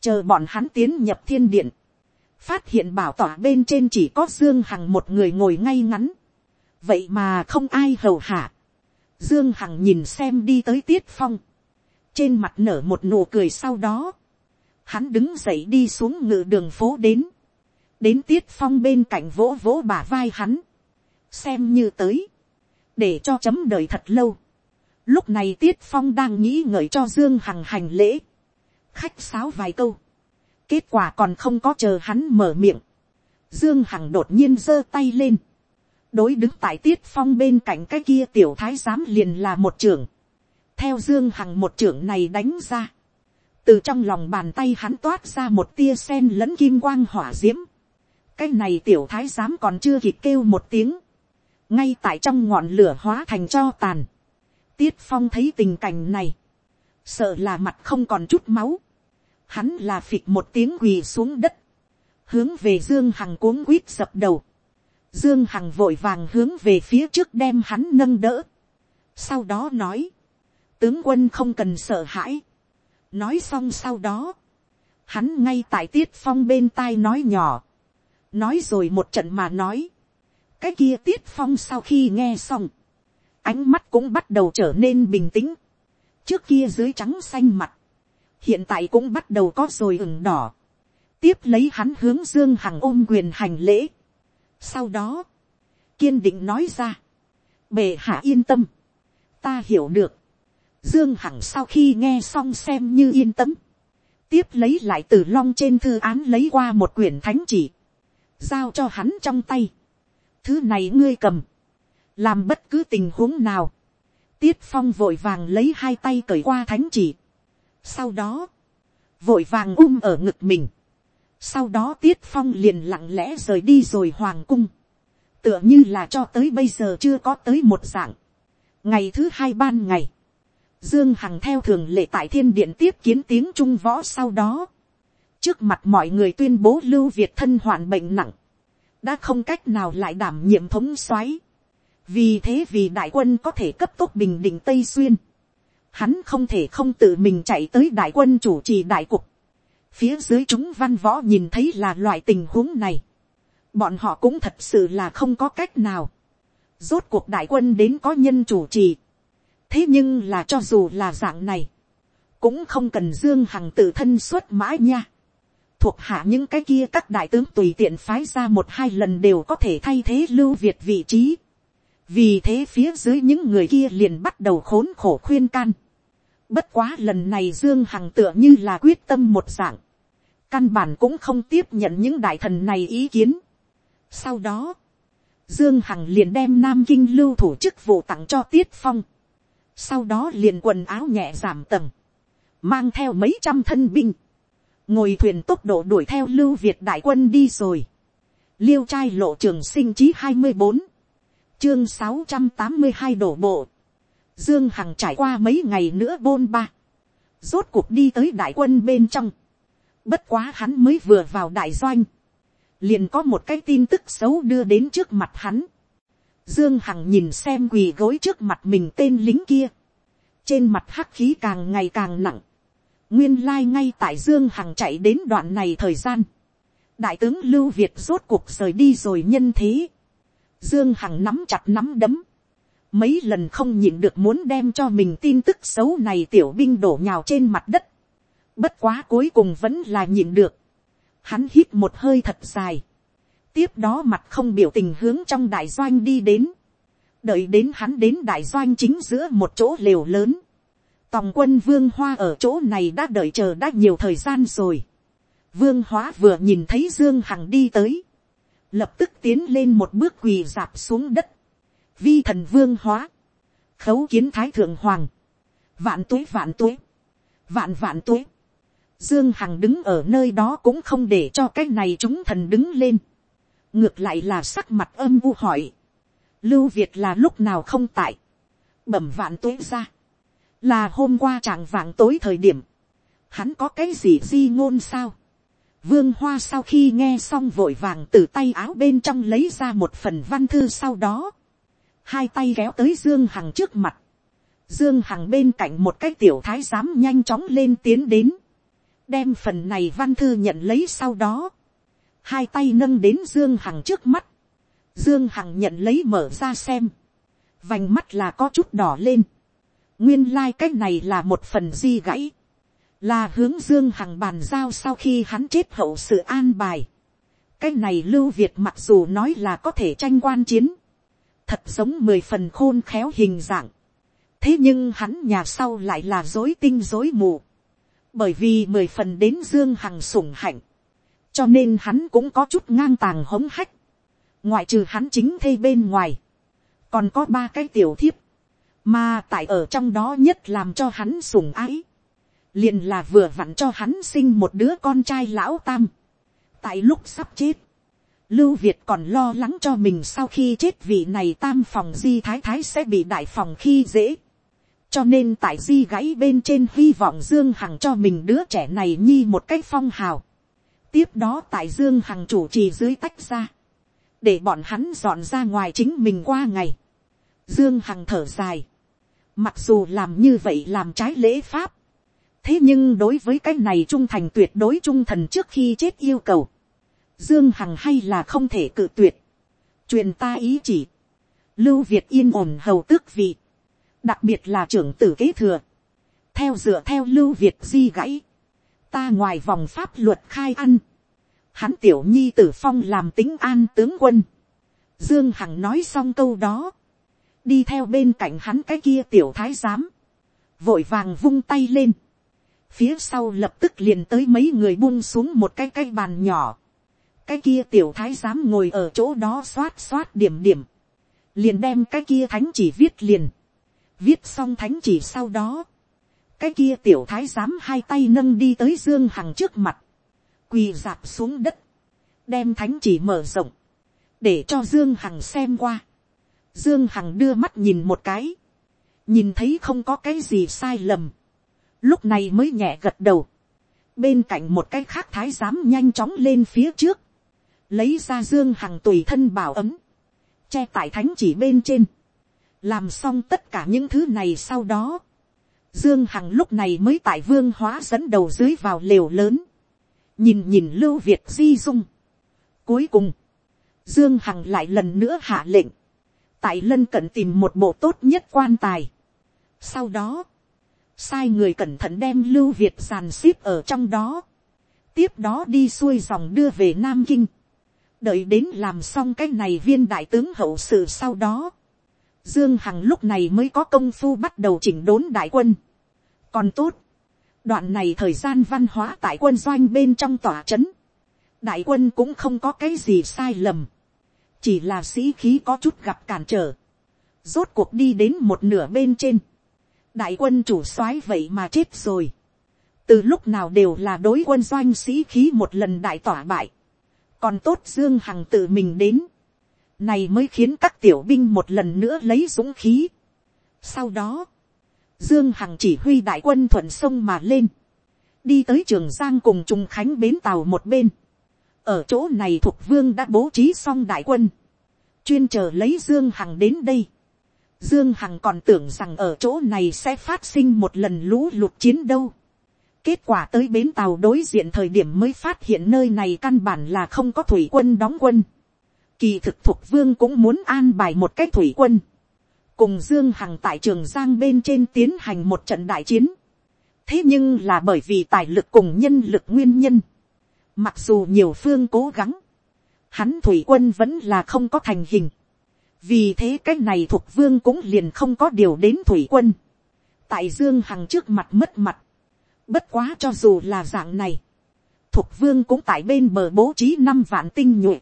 chờ bọn hắn tiến nhập thiên điện, phát hiện bảo tỏa bên trên chỉ có dương hằng một người ngồi ngay ngắn, vậy mà không ai hầu hạ. dương hằng nhìn xem đi tới tiết phong, trên mặt nở một nụ cười sau đó, hắn đứng dậy đi xuống ngự đường phố đến, đến tiết phong bên cạnh vỗ vỗ bả vai hắn, xem như tới, để cho chấm đời thật lâu. Lúc này tiết phong đang nghĩ ngợi cho dương hằng hành lễ, khách sáo vài câu, kết quả còn không có chờ hắn mở miệng, dương hằng đột nhiên giơ tay lên, đối đứng tại tiết phong bên cạnh cái kia tiểu thái giám liền là một trưởng, theo dương hằng một trưởng này đánh ra, từ trong lòng bàn tay hắn toát ra một tia sen lẫn kim quang hỏa d i ễ m cái này tiểu thái giám còn chưa kịp kêu một tiếng, ngay tại trong ngọn lửa hóa thành cho tàn, tiết phong thấy tình cảnh này, sợ là mặt không còn chút máu, hắn là phịch một tiếng quỳ xuống đất, hướng về dương hằng cuống quýt dập đầu, dương hằng vội vàng hướng về phía trước đem hắn nâng đỡ, sau đó nói, tướng quân không cần sợ hãi, nói xong sau đó, hắn ngay tại tiết phong bên tai nói nhỏ, nói rồi một trận mà nói, cái kia tiết phong sau khi nghe xong, ánh mắt cũng bắt đầu trở nên bình tĩnh, trước kia dưới trắng xanh mặt, hiện tại cũng bắt đầu có rồi ửng đỏ, tiếp lấy hắn hướng dương hằng ôm quyền hành lễ. sau đó, kiên định nói ra, bề hạ yên tâm, ta hiểu được, dương hằng sau khi nghe xong xem như yên tâm, tiếp lấy lại từ long trên thư án lấy qua một quyển thánh chỉ, giao cho hắn trong tay, thứ này ngươi cầm, làm bất cứ tình huống nào, tiết phong vội vàng lấy hai tay cởi qua thánh chỉ, sau đó, vội vàng um ở ngực mình. Sau đó tiết phong liền lặng lẽ rời đi rồi hoàng cung. Tựa như là cho tới bây giờ chưa có tới một dạng. Ngày thứ hai ban ngày. Dương Hằng theo thường lệ tại thiên điện tiếp kiến tiếng Trung võ sau đó. Trước mặt mọi người tuyên bố Lưu Việt thân hoạn bệnh nặng. Đã không cách nào lại đảm nhiệm thống soái Vì thế vì đại quân có thể cấp tốc bình định Tây Xuyên hắn không thể không tự mình chạy tới đại quân chủ trì đại cục. phía dưới chúng văn võ nhìn thấy là loại tình huống này. bọn họ cũng thật sự là không có cách nào. rốt cuộc đại quân đến có nhân chủ trì thế nhưng là cho dù là dạng này, cũng không cần dương hằng tự thân xuất mã nha. thuộc hạ những cái kia các đại tướng tùy tiện phái ra một hai lần đều có thể thay thế lưu việt vị trí. vì thế phía dưới những người kia liền bắt đầu khốn khổ khuyên can. bất quá lần này dương hằng tựa như là quyết tâm một dạng. căn bản cũng không tiếp nhận những đại thần này ý kiến. sau đó, Dương Hằng liền đem Nam Kinh lưu thủ chức vụ tặng cho Tiết Phong. Sau đó liền quần áo nhẹ giảm tầng. Mang theo mấy trăm thân binh, ngồi thuyền tốc độ đuổi theo lưu việt đại quân đi rồi, liêu trai lộ trường sinh chí hai mươi bốn, chương sáu trăm tám mươi hai đổ bộ, dương hằng trải qua mấy ngày nữa bôn ba, rốt cuộc đi tới đại quân bên trong, bất quá hắn mới vừa vào đại doanh, liền có một cái tin tức xấu đưa đến trước mặt hắn, dương hằng nhìn xem quỳ gối trước mặt mình tên lính kia, trên mặt hắc khí càng ngày càng nặng, Nguyên lai ngay tại Dương Hằng chạy đến đoạn này thời gian. Đại tướng Lưu Việt rốt cuộc rời đi rồi nhân thế. Dương Hằng nắm chặt nắm đấm. Mấy lần không nhịn được muốn đem cho mình tin tức xấu này tiểu binh đổ nhào trên mặt đất. Bất quá cuối cùng vẫn là nhịn được. Hắn hít một hơi thật dài. Tiếp đó mặt không biểu tình hướng trong đại doanh đi đến. Đợi đến hắn đến đại doanh chính giữa một chỗ lều lớn Tòng quân vương hoa ở chỗ này đã đợi chờ đã nhiều thời gian rồi. Vương hóa vừa nhìn thấy Dương Hằng đi tới. Lập tức tiến lên một bước quỳ dạp xuống đất. Vi thần vương hóa. Khấu kiến thái thượng hoàng. Vạn tuế vạn tuế. Vạn vạn tuế. Dương Hằng đứng ở nơi đó cũng không để cho cái này chúng thần đứng lên. Ngược lại là sắc mặt âm u hỏi. Lưu Việt là lúc nào không tại. Bẩm vạn tuế ra là hôm qua chàng vạn tối thời điểm, hắn có cái gì di ngôn sao. Vương Hoa sau khi nghe xong vội vàng từ tay áo bên trong lấy ra một phần văn thư sau đó. Hai tay kéo tới Dương Hằng trước mặt. Dương Hằng bên cạnh một cái tiểu thái giám nhanh chóng lên tiến đến. Đem phần này văn thư nhận lấy sau đó. Hai tay nâng đến Dương Hằng trước mắt. Dương Hằng nhận lấy mở ra xem. Vành mắt là có chút đỏ lên nguyên lai、like、cái này là một phần di gãy, là hướng dương hằng bàn giao sau khi hắn chết hậu sự an bài. cái này lưu việt mặc dù nói là có thể tranh quan chiến, thật giống mười phần khôn khéo hình dạng, thế nhưng hắn nhà sau lại là dối tinh dối mù, bởi vì mười phần đến dương hằng sủng hạnh, cho nên hắn cũng có chút ngang tàng hống hách, ngoại trừ hắn chính thây bên ngoài, còn có ba cái tiểu thiếp, mà tại ở trong đó nhất làm cho hắn sủng ái. Liền là vừa vặn cho hắn sinh một đứa con trai lão tam. Tại lúc sắp chết. Lưu Việt còn lo lắng cho mình sau khi chết vị này tam phòng di thái thái sẽ bị đại phòng khi dễ. Cho nên tại di gãy bên trên hy vọng Dương Hằng cho mình đứa trẻ này nhi một cách phong hào. Tiếp đó tại Dương Hằng chủ trì dưới tách ra. Để bọn hắn dọn ra ngoài chính mình qua ngày. Dương Hằng thở dài. Mặc dù làm như vậy làm trái lễ pháp. Thế nhưng đối với cái này trung thành tuyệt đối trung thần trước khi chết yêu cầu. Dương Hằng hay là không thể cự tuyệt. Truyền ta ý chỉ. Lưu Việt yên ổn hầu tước vị. Đặc biệt là trưởng tử kế thừa. Theo dựa theo Lưu Việt di gãy. Ta ngoài vòng pháp luật khai ăn. Hắn tiểu nhi tử phong làm tính an tướng quân. Dương Hằng nói xong câu đó. Đi theo bên cạnh hắn cái kia tiểu thái giám, vội vàng vung tay lên, phía sau lập tức liền tới mấy người buông xuống một cái cái bàn nhỏ, cái kia tiểu thái giám ngồi ở chỗ đó xoát xoát điểm điểm, liền đem cái kia thánh chỉ viết liền, viết xong thánh chỉ sau đó, cái kia tiểu thái giám hai tay nâng đi tới dương hằng trước mặt, quỳ dạp xuống đất, đem thánh chỉ mở rộng, để cho dương hằng xem qua, Dương Hằng đưa mắt nhìn một cái. Nhìn thấy không có cái gì sai lầm. Lúc này mới nhẹ gật đầu. Bên cạnh một cái khác thái giám nhanh chóng lên phía trước. Lấy ra Dương Hằng tùy thân bảo ấm. Che tại thánh chỉ bên trên. Làm xong tất cả những thứ này sau đó. Dương Hằng lúc này mới tại vương hóa dẫn đầu dưới vào lều lớn. Nhìn nhìn Lưu Việt di dung. Cuối cùng, Dương Hằng lại lần nữa hạ lệnh. Tại lân cận tìm một bộ tốt nhất quan tài. Sau đó, sai người cẩn thận đem Lưu Việt giàn xếp ở trong đó. Tiếp đó đi xuôi dòng đưa về Nam Kinh. Đợi đến làm xong cái này viên đại tướng hậu sự sau đó Dương Hằng lúc này mới có công phu bắt đầu chỉnh đốn đại quân. Còn tốt. Đoạn này thời gian văn hóa tại quân doanh bên trong tòa trấn. Đại quân cũng không có cái gì sai lầm. Chỉ là sĩ khí có chút gặp cản trở. Rốt cuộc đi đến một nửa bên trên. Đại quân chủ soái vậy mà chết rồi. Từ lúc nào đều là đối quân doanh sĩ khí một lần đại tỏa bại. Còn tốt Dương Hằng tự mình đến này mới khiến các tiểu binh một lần nữa lấy dũng khí. Sau đó, Dương Hằng chỉ huy đại quân thuận sông mà lên. Đi tới trường Giang cùng Trung Khánh bến tàu một bên. Ở chỗ này thuộc vương đã bố trí xong đại quân. Chuyên chờ lấy Dương Hằng đến đây. Dương Hằng còn tưởng rằng ở chỗ này sẽ phát sinh một lần lũ lụt chiến đâu. Kết quả tới bến tàu đối diện thời điểm mới phát hiện nơi này căn bản là không có thủy quân đóng quân. Kỳ thực thuộc vương cũng muốn an bài một cách thủy quân. Cùng Dương Hằng tại trường Giang bên trên tiến hành một trận đại chiến. Thế nhưng là bởi vì tài lực cùng nhân lực nguyên nhân. Mặc dù nhiều phương cố gắng. Hắn thủy quân vẫn là không có thành hình. Vì thế cách này thuộc vương cũng liền không có điều đến thủy quân. Tại Dương Hằng trước mặt mất mặt. Bất quá cho dù là dạng này. Thục vương cũng tại bên bờ bố trí năm vạn tinh nhuệ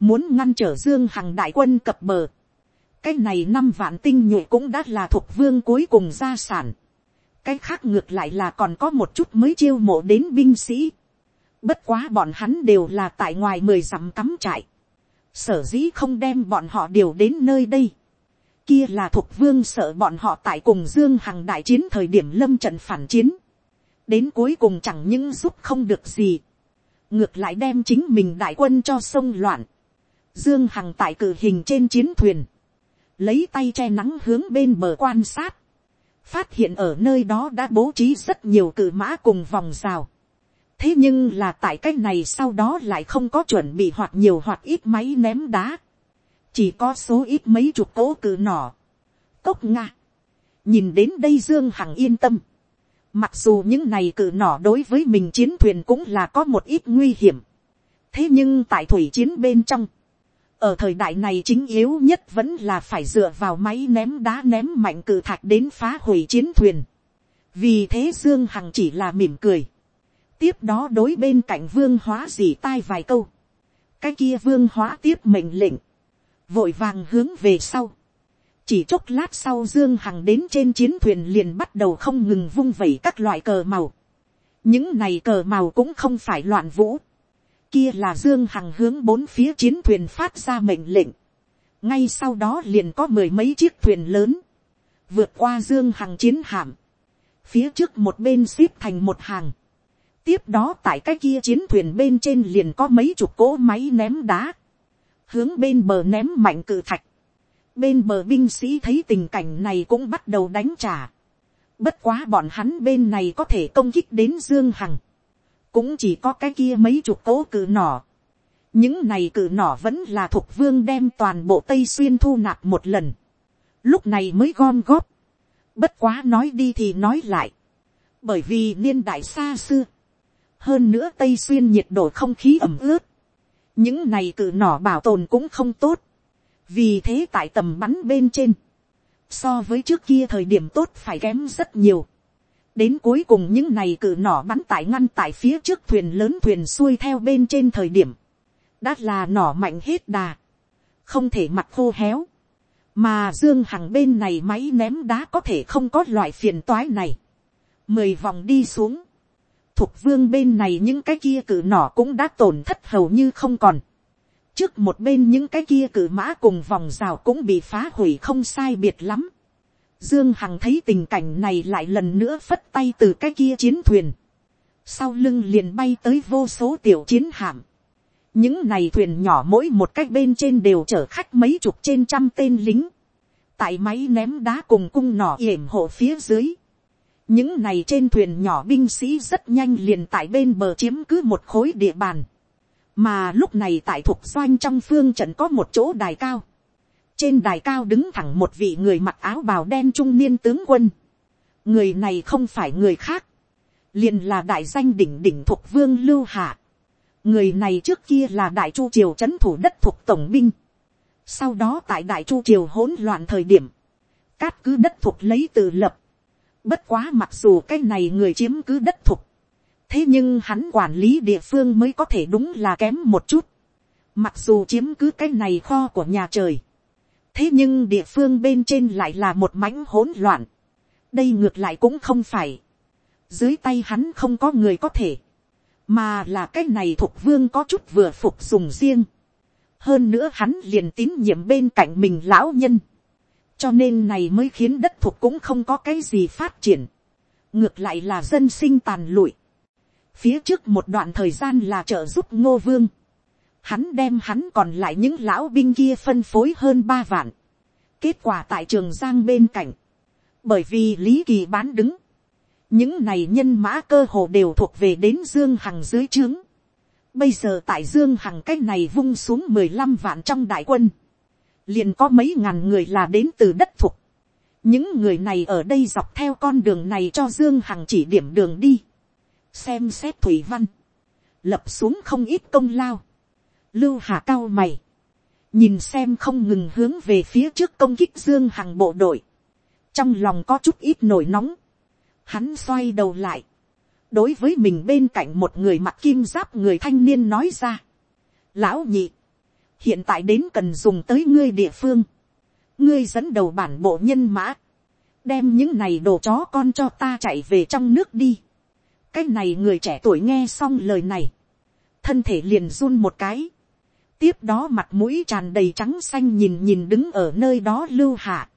muốn ngăn trở dương hằng đại quân cập bờ. cái này năm vạn tinh nhuệ cũng đã là thuộc vương cuối cùng gia sản. cái khác ngược lại là còn có một chút mới chiêu mộ đến binh sĩ. bất quá bọn hắn đều là tại ngoài mười dặm cắm trại. sở dĩ không đem bọn họ đều đến nơi đây. kia là thuộc vương sợ bọn họ tại cùng dương hằng đại chiến thời điểm lâm trận phản chiến. đến cuối cùng chẳng những giúp không được gì ngược lại đem chính mình đại quân cho sông loạn. Dương Hằng tại cử hình trên chiến thuyền. Lấy tay che nắng hướng bên bờ quan sát. Phát hiện ở nơi đó đã bố trí rất nhiều cử mã cùng vòng rào. Thế nhưng là tại cách này sau đó lại không có chuẩn bị hoặc nhiều hoặc ít máy ném đá. Chỉ có số ít mấy chục cỗ cử nỏ. Cốc Nga. Nhìn đến đây Dương Hằng yên tâm. Mặc dù những này cử nỏ đối với mình chiến thuyền cũng là có một ít nguy hiểm. Thế nhưng tại thủy chiến bên trong ở thời đại này chính yếu nhất vẫn là phải dựa vào máy ném đá ném mạnh cự thạch đến phá hủy chiến thuyền. vì thế dương hằng chỉ là mỉm cười. tiếp đó đối bên cạnh vương hóa dì tai vài câu. cái kia vương hóa tiếp mệnh lệnh. vội vàng hướng về sau. chỉ chốc lát sau dương hằng đến trên chiến thuyền liền bắt đầu không ngừng vung vẩy các loại cờ màu. những này cờ màu cũng không phải loạn vũ kia là dương hằng hướng bốn phía chiến thuyền phát ra mệnh lệnh. ngay sau đó liền có mười mấy chiếc thuyền lớn, vượt qua dương hằng chiến hạm, phía trước một bên xếp thành một hàng. tiếp đó tại cái kia chiến thuyền bên trên liền có mấy chục cỗ máy ném đá, hướng bên bờ ném mạnh cự thạch. bên bờ binh sĩ thấy tình cảnh này cũng bắt đầu đánh trả. bất quá bọn hắn bên này có thể công kích đến dương hằng cũng chỉ có cái kia mấy chục cỗ cử nỏ. những này cử nỏ vẫn là thuộc vương đem toàn bộ tây xuyên thu nạp một lần. lúc này mới gom góp. bất quá nói đi thì nói lại. bởi vì niên đại xa xưa. hơn nữa tây xuyên nhiệt độ không khí ẩm ướt. những này cử nỏ bảo tồn cũng không tốt. vì thế tại tầm bắn bên trên, so với trước kia thời điểm tốt phải kém rất nhiều đến cuối cùng những này cử nỏ bắn tại ngăn tại phía trước thuyền lớn thuyền xuôi theo bên trên thời điểm, đã là nỏ mạnh hết đà, không thể mặt khô héo, mà dương hằng bên này máy ném đá có thể không có loại phiền toái này, mười vòng đi xuống, thuộc vương bên này những cái kia cử nỏ cũng đã tổn thất hầu như không còn, trước một bên những cái kia cử mã cùng vòng rào cũng bị phá hủy không sai biệt lắm, Dương Hằng thấy tình cảnh này lại lần nữa phất tay từ cái kia chiến thuyền. Sau lưng liền bay tới vô số tiểu chiến hạm. Những này thuyền nhỏ mỗi một cách bên trên đều chở khách mấy chục trên trăm tên lính. Tại máy ném đá cùng cung nỏ yểm hộ phía dưới. những này trên thuyền nhỏ binh sĩ rất nhanh liền tại bên bờ chiếm cứ một khối địa bàn. mà lúc này tại thuộc doanh trong phương trận có một chỗ đài cao trên đài cao đứng thẳng một vị người mặc áo bào đen trung niên tướng quân. người này không phải người khác. liền là đại danh đỉnh đỉnh thuộc vương lưu hạ. người này trước kia là đại chu triều c h ấ n thủ đất thuộc tổng binh. sau đó tại đại chu triều hỗn loạn thời điểm, cát cứ đất thuộc lấy tự lập Bất quá mặc dù cái này người chiếm cứ đất thục. Thế nhưng hắn quản lý địa phương mới có thể đúng là kém một chút. Mặc dù chiếm cứ cái này kho của nhà trời. Thế nhưng địa phương bên trên lại là một mảnh hỗn loạn. Đây ngược lại cũng không phải. Dưới tay hắn không có người có thể. Mà là cái này thuộc vương có chút vừa phục dùng riêng. Hơn nữa hắn liền tín nhiệm bên cạnh mình lão nhân cho nên này mới khiến đất thuộc cũng không có cái gì phát triển, ngược lại là dân sinh tàn lụi. phía trước một đoạn thời gian là trợ giúp ngô vương, hắn đem hắn còn lại những lão binh kia phân phối hơn ba vạn, kết quả tại trường giang bên cạnh, bởi vì lý kỳ bán đứng, những này nhân mã cơ hồ đều thuộc về đến dương hằng dưới trướng. bây giờ tại dương hằng cái này vung xuống mười lăm vạn trong đại quân, liền có mấy ngàn người là đến từ đất thuộc những người này ở đây dọc theo con đường này cho dương hằng chỉ điểm đường đi. xem xét thủy văn, lập xuống không ít công lao lưu hà cao mày, nhìn xem không ngừng hướng về phía trước công kích dương hằng bộ đội. trong lòng có chút ít nổi nóng. hắn xoay đầu lại. đối với mình bên cạnh một người mặc kim giáp người thanh niên nói ra. lão nhị, hiện tại đến cần dùng tới ngươi địa phương, ngươi dẫn đầu bản bộ nhân mã, đem những này đồ chó con cho ta chạy về trong nước đi. cái này người trẻ tuổi nghe xong lời này, thân thể liền run một cái, tiếp đó mặt mũi tràn đầy trắng xanh nhìn nhìn đứng ở nơi đó lưu hạ.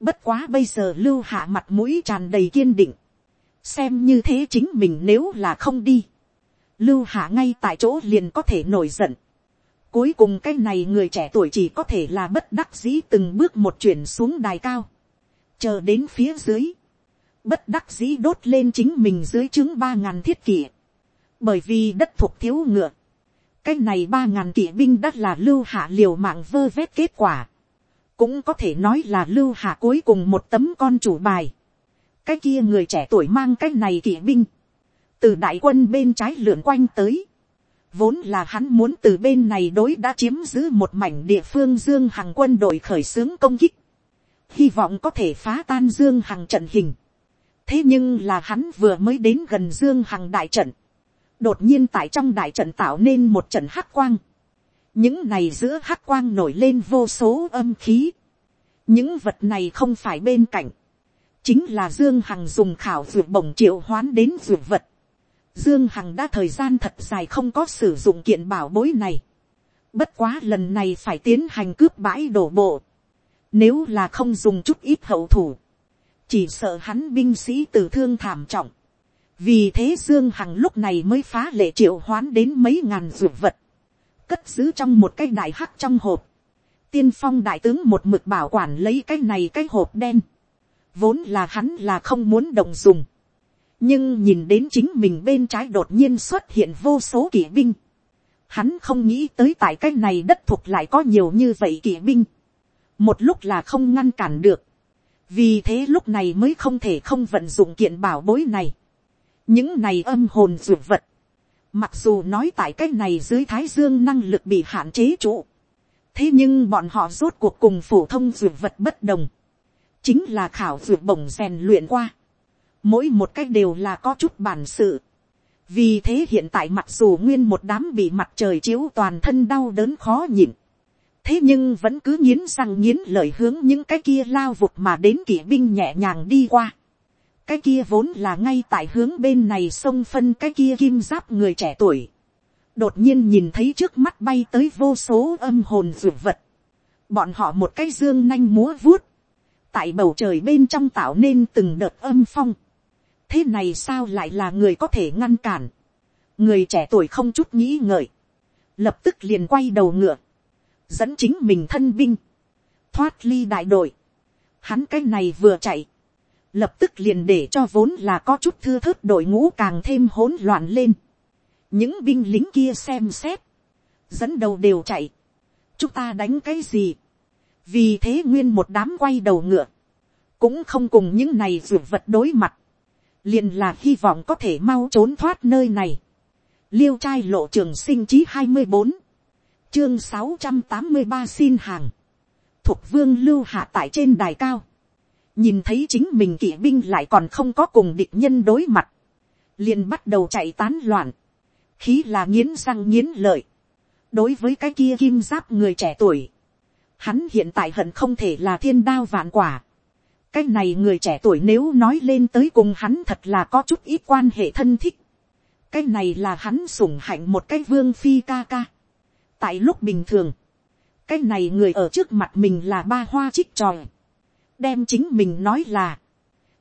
bất quá bây giờ lưu hạ mặt mũi tràn đầy kiên định, xem như thế chính mình nếu là không đi, lưu hạ ngay tại chỗ liền có thể nổi giận, Cuối cùng cái này người trẻ tuổi chỉ có thể là bất đắc dĩ từng bước một chuyển xuống đài cao. Chờ đến phía dưới. Bất đắc dĩ đốt lên chính mình dưới chứng ba ngàn thiết kỷ. Bởi vì đất thuộc thiếu ngựa. Cái này ba ngàn kỵ binh đã là lưu hạ liều mạng vơ vét kết quả. Cũng có thể nói là lưu hạ cuối cùng một tấm con chủ bài. Cái kia người trẻ tuổi mang cái này kỵ binh. Từ đại quân bên trái lượn quanh tới Vốn là hắn muốn từ bên này đối đã chiếm giữ một mảnh địa phương Dương Hằng quân đội khởi xướng công kích. Hy vọng có thể phá tan Dương Hằng trận hình. Thế nhưng là hắn vừa mới đến gần Dương Hằng đại trận. Đột nhiên tại trong đại trận tạo nên một trận hắc quang. Những này giữa hắc quang nổi lên vô số âm khí. Những vật này không phải bên cạnh. Chính là Dương Hằng dùng khảo ruột bổng triệu hoán đến ruột vật Dương Hằng đã thời gian thật dài không có sử dụng kiện bảo bối này. Bất quá lần này phải tiến hành cướp bãi đổ bộ. Nếu là không dùng chút ít hậu thủ. Chỉ sợ hắn binh sĩ tử thương thảm trọng. Vì thế Dương Hằng lúc này mới phá lệ triệu hoán đến mấy ngàn ruột vật. Cất giữ trong một cái đại hắc trong hộp. Tiên phong đại tướng một mực bảo quản lấy cái này cái hộp đen. Vốn là hắn là không muốn động dùng nhưng nhìn đến chính mình bên trái đột nhiên xuất hiện vô số kỵ binh. Hắn không nghĩ tới tại cái này đất thuộc lại có nhiều như vậy kỵ binh. Một lúc là không ngăn cản được. Vì thế lúc này mới không thể không vận dụng kiện bảo bối này. Những này âm hồn ruột vật. Mặc dù nói tại cái này dưới thái dương năng lực bị hạn chế trụ. Thế nhưng bọn họ rốt cuộc cùng phổ thông ruột vật bất đồng. Chính là khảo ruột bổng rèn luyện qua mỗi một cách đều là có chút bản sự. vì thế hiện tại mặc dù nguyên một đám bị mặt trời chiếu toàn thân đau đớn khó nhịn, thế nhưng vẫn cứ nghiến răng nghiến lời hướng những cái kia lao vụt mà đến kỵ binh nhẹ nhàng đi qua cái kia vốn là ngay tại hướng bên này sông phân cái kia kim giáp người trẻ tuổi. đột nhiên nhìn thấy trước mắt bay tới vô số âm hồn ruột vật. bọn họ một cái dương nanh múa vuốt. tại bầu trời bên trong tạo nên từng đợt âm phong thế này sao lại là người có thể ngăn cản. người trẻ tuổi không chút nghĩ ngợi, lập tức liền quay đầu ngựa, dẫn chính mình thân binh, thoát ly đại đội. Hắn cái này vừa chạy, lập tức liền để cho vốn là có chút thư thớt đội ngũ càng thêm hỗn loạn lên. những binh lính kia xem xét, dẫn đầu đều chạy, chúng ta đánh cái gì, vì thế nguyên một đám quay đầu ngựa, cũng không cùng những này ruột vật đối mặt, liền là hy vọng có thể mau trốn thoát nơi này. liêu trai lộ trường sinh chí hai mươi bốn, chương sáu trăm tám mươi ba xin hàng, thuộc vương lưu hạ tại trên đài cao, nhìn thấy chính mình kỵ binh lại còn không có cùng địch nhân đối mặt, liền bắt đầu chạy tán loạn, khí là nghiến răng nghiến lợi, đối với cái kia kim giáp người trẻ tuổi, hắn hiện tại hận không thể là thiên đao vạn quả, cái này người trẻ tuổi nếu nói lên tới cùng hắn thật là có chút ít quan hệ thân thích, cái này là hắn sủng hạnh một cái vương phi ca ca, tại lúc bình thường, cái này người ở trước mặt mình là ba hoa trích tròi, đem chính mình nói là,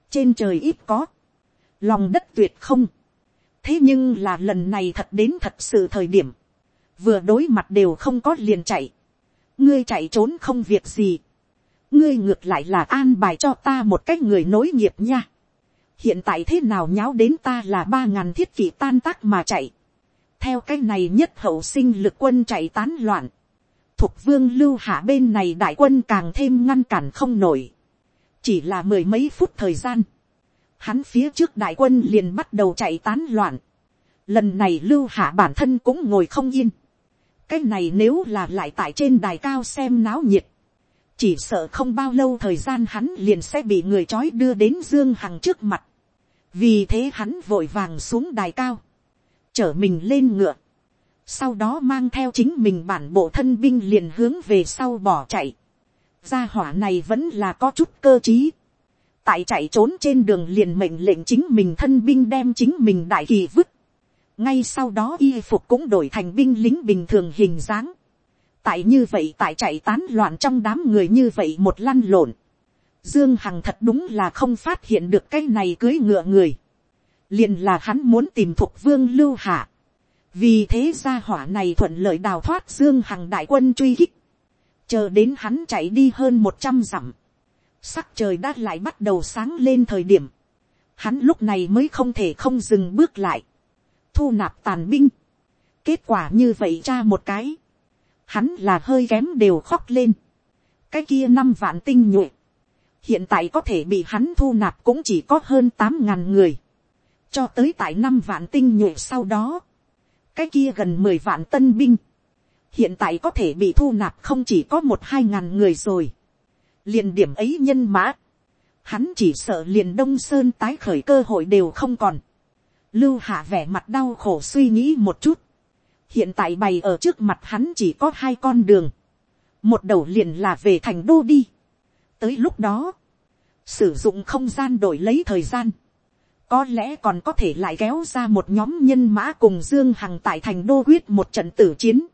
trên trời ít có, lòng đất tuyệt không, thế nhưng là lần này thật đến thật sự thời điểm, vừa đối mặt đều không có liền chạy, ngươi chạy trốn không việc gì, ngươi ngược lại là an bài cho ta một cách người nối nghiệp nha, hiện tại thế nào nháo đến ta là ba ngàn thiết kỷ tan tác mà chạy, theo cái này nhất hậu sinh lực quân chạy tán loạn, thuộc vương lưu hạ bên này đại quân càng thêm ngăn cản không nổi, chỉ là mười mấy phút thời gian, hắn phía trước đại quân liền bắt đầu chạy tán loạn, lần này lưu hạ bản thân cũng ngồi không yên, cái này nếu là lại tại trên đài cao xem náo nhiệt, chỉ sợ không bao lâu thời gian hắn liền sẽ bị người trói đưa đến dương hằng trước mặt, vì thế hắn vội vàng xuống đài cao, chở mình lên ngựa, sau đó mang theo chính mình bản bộ thân binh liền hướng về sau bỏ chạy, gia hỏa này vẫn là có chút cơ t r í tại chạy trốn trên đường liền mệnh lệnh chính mình thân binh đem chính mình đại kỳ vứt, ngay sau đó y phục cũng đổi thành binh lính bình thường hình dáng, tại như vậy tại chạy tán loạn trong đám người như vậy một lăn lộn, dương hằng thật đúng là không phát hiện được cái này cưới ngựa người, liền là hắn muốn tìm thuộc vương lưu hạ, vì thế gia hỏa này thuận lợi đào thoát dương hằng đại quân truy kích, chờ đến hắn chạy đi hơn một trăm dặm, sắc trời đã lại bắt đầu sáng lên thời điểm, hắn lúc này mới không thể không dừng bước lại, thu nạp tàn binh, kết quả như vậy cha một cái, hắn là hơi kém đều khóc lên, cái kia năm vạn tinh nhuệ, hiện tại có thể bị hắn thu nạp cũng chỉ có hơn tám ngàn người, cho tới tại năm vạn tinh nhuệ sau đó, cái kia gần mười vạn tân binh, hiện tại có thể bị thu nạp không chỉ có một hai ngàn người rồi. liền điểm ấy nhân mã, hắn chỉ sợ liền đông sơn tái khởi cơ hội đều không còn. lưu hạ vẻ mặt đau khổ suy nghĩ một chút. hiện tại bày ở trước mặt hắn chỉ có hai con đường. một đầu liền là về thành đô đi. tới lúc đó, sử dụng không gian đổi lấy thời gian. có lẽ còn có thể lại kéo ra một nhóm nhân mã cùng dương hằng tại thành đô quyết một trận tử chiến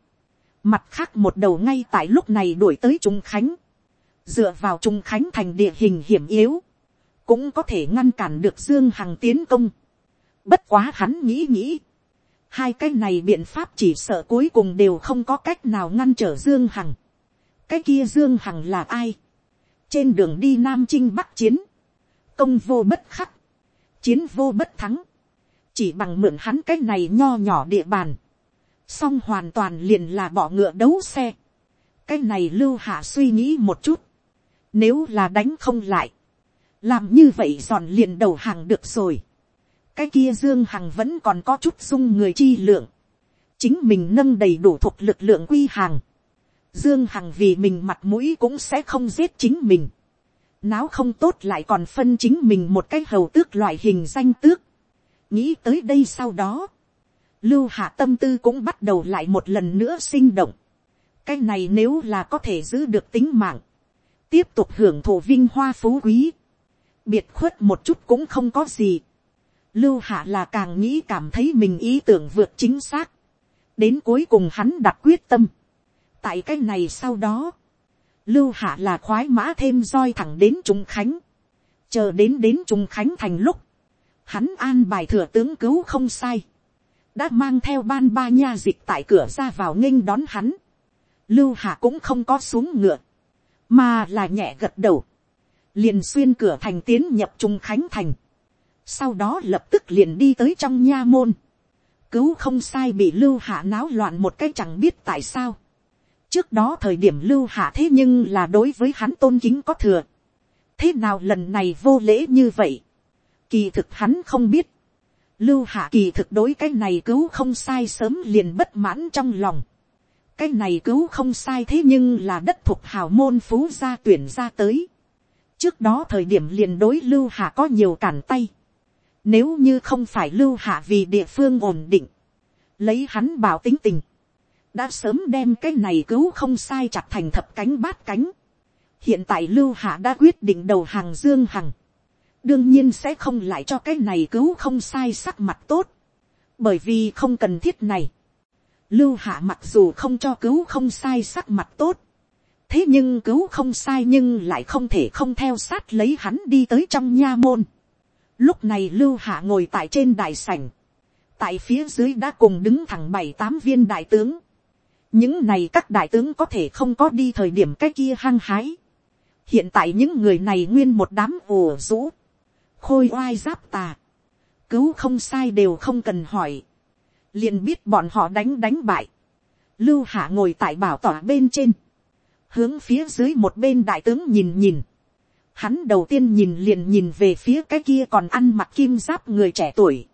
Mặt khác một đầu ngay tại lúc này đuổi tới Trung Khánh. Dựa vào Trung Khánh thành địa hình hiểm yếu. Cũng có thể ngăn cản được Dương Hằng tiến công. Bất quá hắn nghĩ nghĩ. Hai cái này biện pháp chỉ sợ cuối cùng đều không có cách nào ngăn trở Dương Hằng. Cái kia Dương Hằng là ai? Trên đường đi Nam Trinh Bắc Chiến. Công vô bất khắc. Chiến vô bất thắng. Chỉ bằng mượn hắn cái này nho nhỏ địa bàn song hoàn toàn liền là bỏ ngựa đấu xe. cái này lưu hạ suy nghĩ một chút. nếu là đánh không lại, làm như vậy giòn liền đầu hàng được rồi. cái kia dương hằng vẫn còn có chút dung người chi lượng. chính mình nâng đầy đủ thuộc lực lượng quy hàng. dương hằng vì mình mặt mũi cũng sẽ không giết chính mình. náo không tốt lại còn phân chính mình một cái hầu tước loại hình danh tước. nghĩ tới đây sau đó lưu hạ tâm tư cũng bắt đầu lại một lần nữa sinh động. cái này nếu là có thể giữ được tính mạng, tiếp tục hưởng thụ vinh hoa phú quý, biệt khuất một chút cũng không có gì. lưu hạ là càng nghĩ cảm thấy mình ý tưởng vượt chính xác, đến cuối cùng hắn đặt quyết tâm. tại cái này sau đó, lưu hạ là khoái mã thêm roi thẳng đến trung khánh, chờ đến đến trung khánh thành lúc, hắn an bài thừa tướng cứu không sai, đã mang theo ban ba nha dịch tại cửa ra vào nghênh đón hắn. Lưu hạ cũng không có xuống ngựa, mà là nhẹ gật đầu. liền xuyên cửa thành tiến nhập trung khánh thành, sau đó lập tức liền đi tới trong nha môn, cứu không sai bị lưu hạ náo loạn một cái chẳng biết tại sao, trước đó thời điểm lưu hạ thế nhưng là đối với hắn tôn kính có thừa, thế nào lần này vô lễ như vậy, kỳ thực hắn không biết, lưu hạ kỳ thực đối cái này cứu không sai sớm liền bất mãn trong lòng, cái này cứu không sai thế nhưng là đất thuộc hào môn phú gia tuyển ra tới. trước đó thời điểm liền đối lưu hạ có nhiều cản tay. nếu như không phải lưu hạ vì địa phương ổn định, lấy hắn bảo tính tình, đã sớm đem cái này cứu không sai chặt thành thập cánh bát cánh. hiện tại lưu hạ đã quyết định đầu hàng dương hằng đương nhiên sẽ không lại cho cái này cứu không sai sắc mặt tốt. bởi vì không cần thiết này Lưu hạ mặc dù không cho cứu không sai sắc mặt tốt. Thế nhưng cứu không sai nhưng lại không thể không theo sát lấy hắn đi tới trong nha môn. Lúc này lưu hạ ngồi tại trên đại sảnh. Tại phía dưới đã cùng đứng thẳng bảy tám viên đại tướng. Những này các đại tướng có thể không có đi thời điểm cái kia hăng hái. Hiện tại những người này nguyên một đám ùa rũ. Khôi oai giáp tà. Cứu không sai đều không cần hỏi liền biết bọn họ đánh đánh bại. Lưu hạ ngồi tại bảo tỏa bên trên, hướng phía dưới một bên đại tướng nhìn nhìn. Hắn đầu tiên nhìn liền nhìn về phía cái kia còn ăn mặc kim giáp người trẻ tuổi.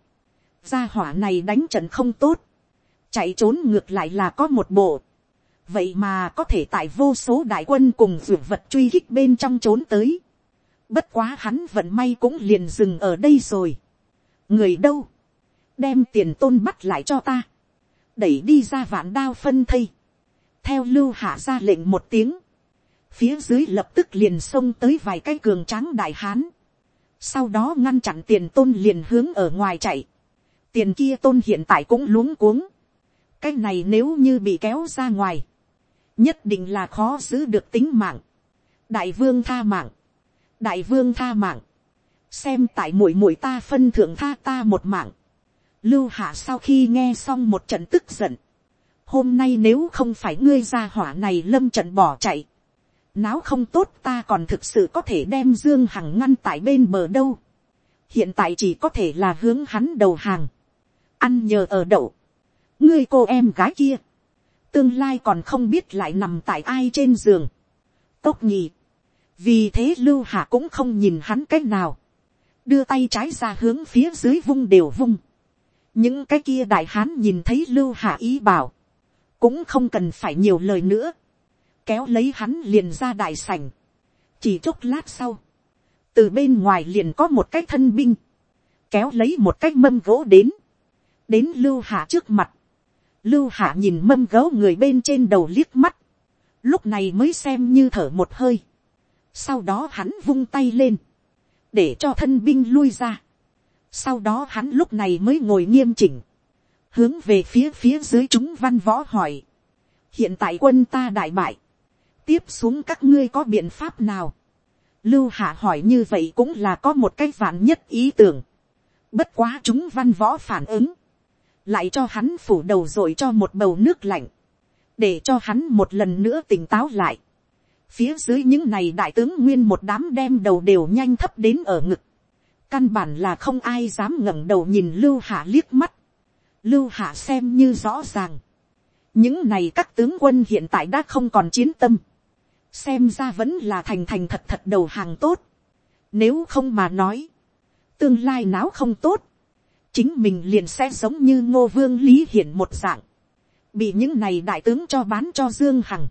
Gia hỏa này đánh trận không tốt. Chạy trốn ngược lại là có một bộ. Vậy mà có thể tại vô số đại quân cùng vượt vật truy kích bên trong trốn tới. Bất quá hắn vận may cũng liền dừng ở đây rồi. Người đâu? đem tiền tôn bắt lại cho ta, đẩy đi ra vạn đao phân thây, theo lưu hạ ra lệnh một tiếng, phía dưới lập tức liền xông tới vài cái cường tráng đại hán, sau đó ngăn chặn tiền tôn liền hướng ở ngoài chạy, tiền kia tôn hiện tại cũng luống cuống, cái này nếu như bị kéo ra ngoài, nhất định là khó giữ được tính mạng, đại vương tha mạng, đại vương tha mạng, xem tại muội muội ta phân thượng tha ta một mạng, Lưu hạ sau khi nghe xong một trận tức giận. Hôm nay nếu không phải ngươi ra hỏa này lâm trận bỏ chạy. Náo không tốt ta còn thực sự có thể đem Dương Hằng ngăn tại bên bờ đâu. Hiện tại chỉ có thể là hướng hắn đầu hàng. Ăn nhờ ở đậu. Ngươi cô em gái kia. Tương lai còn không biết lại nằm tại ai trên giường. Tốt nhì. Vì thế Lưu Hạ cũng không nhìn hắn cách nào. Đưa tay trái ra hướng phía dưới vung đều vung. Những cái kia đại hán nhìn thấy lưu hạ ý bảo, cũng không cần phải nhiều lời nữa, kéo lấy hắn liền ra đại sảnh, chỉ chốc lát sau, từ bên ngoài liền có một cái thân binh, kéo lấy một cái mâm gỗ đến, đến lưu hạ trước mặt, lưu hạ nhìn mâm gỗ người bên trên đầu liếc mắt, lúc này mới xem như thở một hơi, sau đó hắn vung tay lên, để cho thân binh lui ra, sau đó hắn lúc này mới ngồi nghiêm chỉnh. Hướng về phía phía dưới chúng văn võ hỏi. Hiện tại quân ta đại bại. Tiếp xuống các ngươi có biện pháp nào? Lưu hạ hỏi như vậy cũng là có một cái vạn nhất ý tưởng. Bất quá chúng văn võ phản ứng. Lại cho hắn phủ đầu rồi cho một bầu nước lạnh. Để cho hắn một lần nữa tỉnh táo lại. Phía dưới những này đại tướng nguyên một đám đem đầu đều nhanh thấp đến ở ngực. Căn bản là không ai dám ngẩng đầu nhìn lưu hạ liếc mắt, lưu hạ xem như rõ ràng, những này các tướng quân hiện tại đã không còn chiến tâm, xem ra vẫn là thành thành thật thật đầu hàng tốt, nếu không mà nói, tương lai não không tốt, chính mình liền sẽ giống như ngô vương lý hiển một dạng, bị những này đại tướng cho bán cho dương hằng,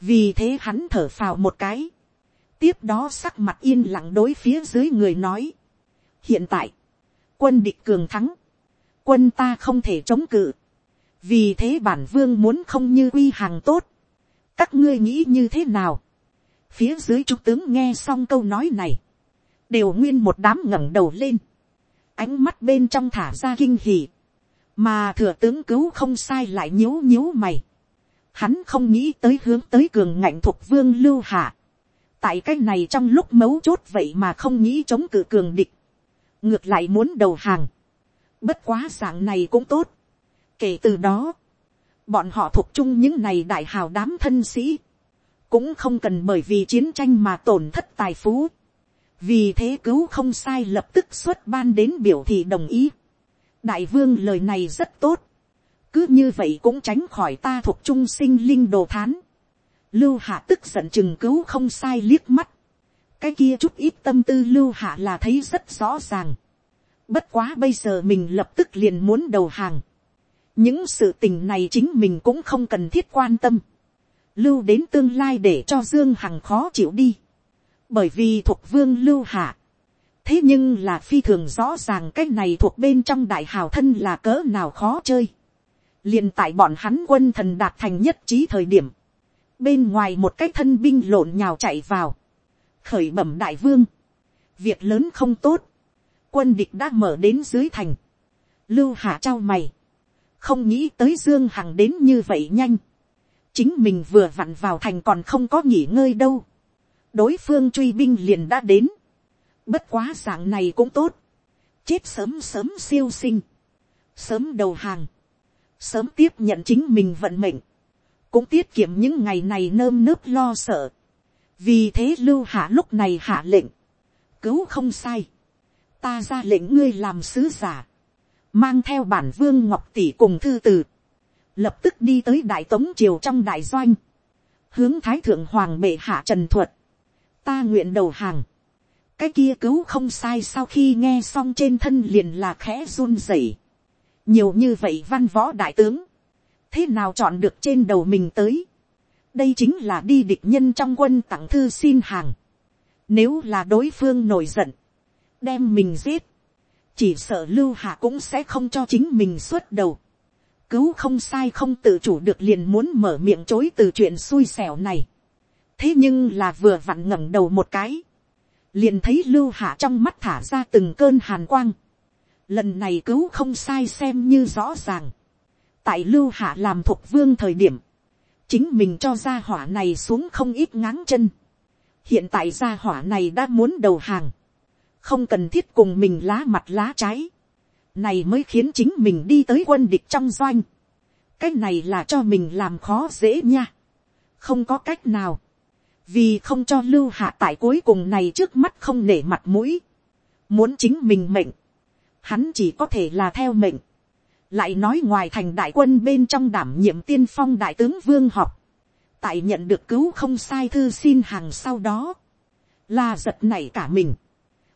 vì thế hắn thở phào một cái, tiếp đó sắc mặt yên lặng đối phía dưới người nói, hiện tại, quân địch cường thắng, quân ta không thể chống cự, vì thế bản vương muốn không như quy hàng tốt, các ngươi nghĩ như thế nào, phía dưới trung tướng nghe xong câu nói này, đều nguyên một đám ngẩng đầu lên, ánh mắt bên trong thả ra kinh hỉ, mà thừa tướng cứu không sai lại nhíu nhíu mày, hắn không nghĩ tới hướng tới cường ngạnh thuộc vương lưu hạ, tại cái này trong lúc mấu chốt vậy mà không nghĩ chống cự cường địch, ngược lại muốn đầu hàng. Bất quá dạng này cũng tốt. Kể từ đó, bọn họ thuộc chung những này đại hào đám thân sĩ, cũng không cần bởi vì chiến tranh mà tổn thất tài phú. vì thế cứu không sai lập tức xuất ban đến biểu thị đồng ý. đại vương lời này rất tốt, cứ như vậy cũng tránh khỏi ta thuộc trung sinh linh đồ thán. lưu hạ tức giận chừng cứu không sai liếc mắt, cái kia chút ít tâm tư lưu hạ là thấy rất rõ ràng. bất quá bây giờ mình lập tức liền muốn đầu hàng. những sự tình này chính mình cũng không cần thiết quan tâm. lưu đến tương lai để cho dương hằng khó chịu đi bởi vì thuộc vương lưu hạ. thế nhưng là phi thường rõ ràng cái này thuộc bên trong đại hào thân là cỡ nào khó chơi liền tại bọn hắn quân thần đạt thành nhất trí thời điểm. bên ngoài một cái thân binh lộn nhào chạy vào. khởi bẩm đại vương. việc lớn không tốt. quân địch đã mở đến dưới thành. lưu hạ trao mày. không nghĩ tới dương hằng đến như vậy nhanh. chính mình vừa vặn vào thành còn không có nghỉ ngơi đâu đối phương truy binh liền đã đến. Bất quá dạng này cũng tốt. Chết sớm sớm siêu sinh. Sớm đầu hàng. Sớm tiếp nhận chính mình vận mệnh. Cũng tiết kiệm những ngày này nơm nớp lo sợ. Vì thế lưu hạ lúc này hạ lệnh. Cứu không sai. Ta ra lệnh ngươi làm sứ giả. Mang theo bản vương ngọc tỷ cùng thư từ Lập tức đi tới đại tống triều trong đại doanh hướng thái thượng hoàng bệ hạ trần thuật, ta nguyện đầu hàng. cái kia cứu không sai sau khi nghe xong trên thân liền là khẽ run rẩy nhiều như vậy văn võ đại tướng. thế nào chọn được trên đầu mình tới. đây chính là đi địch nhân trong quân tặng thư xin hàng. nếu là đối phương nổi giận, đem mình giết, chỉ sợ lưu hạ cũng sẽ không cho chính mình xuất đầu. cứu không sai không tự chủ được liền muốn mở miệng chối từ chuyện xui xẻo này thế nhưng là vừa vặn ngẩng đầu một cái, liền thấy lưu hạ trong mắt thả ra từng cơn hàn quang, lần này cứu không sai xem như rõ ràng, tại lưu hạ làm thuộc vương thời điểm, chính mình cho gia hỏa này xuống không ít ngáng chân, hiện tại gia hỏa này đã muốn đầu hàng, không cần thiết cùng mình lá mặt lá trái, này mới khiến chính mình đi tới quân địch trong doanh, cái này là cho mình làm khó dễ nha, không có cách nào, vì không cho lưu hạ tại cuối cùng này trước mắt không nể mặt mũi, muốn chính mình mệnh, hắn chỉ có thể là theo mệnh, lại nói ngoài thành đại quân bên trong đảm nhiệm tiên phong đại tướng vương học, tại nhận được cứu không sai thư xin hàng sau đó, là giật nảy cả mình,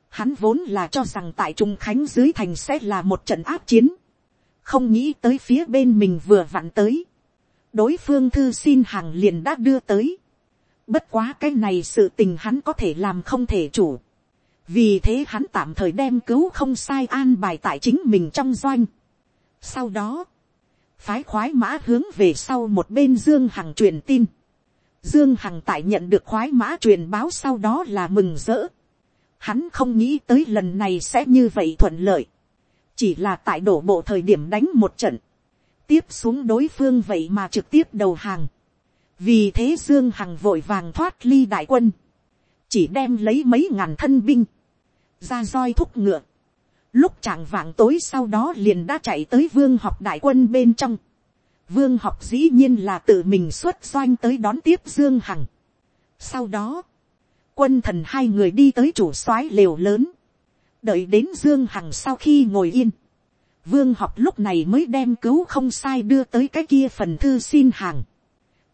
hắn vốn là cho rằng tại trung khánh dưới thành sẽ là một trận áp chiến, không nghĩ tới phía bên mình vừa vặn tới, đối phương thư xin hàng liền đã đưa tới, Bất quá cái này sự tình hắn có thể làm không thể chủ. Vì thế hắn tạm thời đem cứu không sai an bài tại chính mình trong doanh. Sau đó, phái khoái mã hướng về sau một bên Dương Hằng truyền tin. Dương Hằng tại nhận được khoái mã truyền báo sau đó là mừng rỡ. Hắn không nghĩ tới lần này sẽ như vậy thuận lợi. Chỉ là tại đổ bộ thời điểm đánh một trận. Tiếp xuống đối phương vậy mà trực tiếp đầu hàng vì thế dương hằng vội vàng thoát ly đại quân, chỉ đem lấy mấy ngàn thân binh, ra roi thúc ngựa, lúc chàng vạng tối sau đó liền đã chạy tới vương học đại quân bên trong, vương học dĩ nhiên là tự mình xuất doanh tới đón tiếp dương hằng. sau đó, quân thần hai người đi tới chủ soái lều lớn, đợi đến dương hằng sau khi ngồi yên, vương học lúc này mới đem cứu không sai đưa tới cái kia phần thư xin hàng.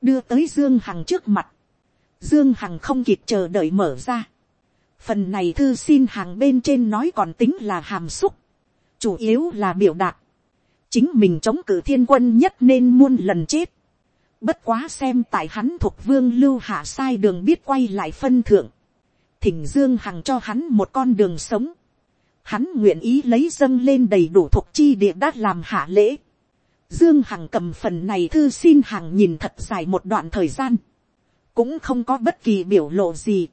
Đưa tới dương hằng trước mặt, dương hằng không kịp chờ đợi mở ra. phần này thư xin hàng bên trên nói còn tính là hàm xúc, chủ yếu là biểu đạt, chính mình chống cử thiên quân nhất nên muôn lần chết. bất quá xem tại hắn thuộc vương lưu hạ sai đường biết quay lại phân thượng, thỉnh dương hằng cho hắn một con đường sống, hắn nguyện ý lấy dâng lên đầy đủ thuộc chi địa đã làm hạ lễ. Dương Hằng cầm phần này thư xin Hằng nhìn thật dài một đoạn thời gian. Cũng không có bất kỳ biểu lộ gì.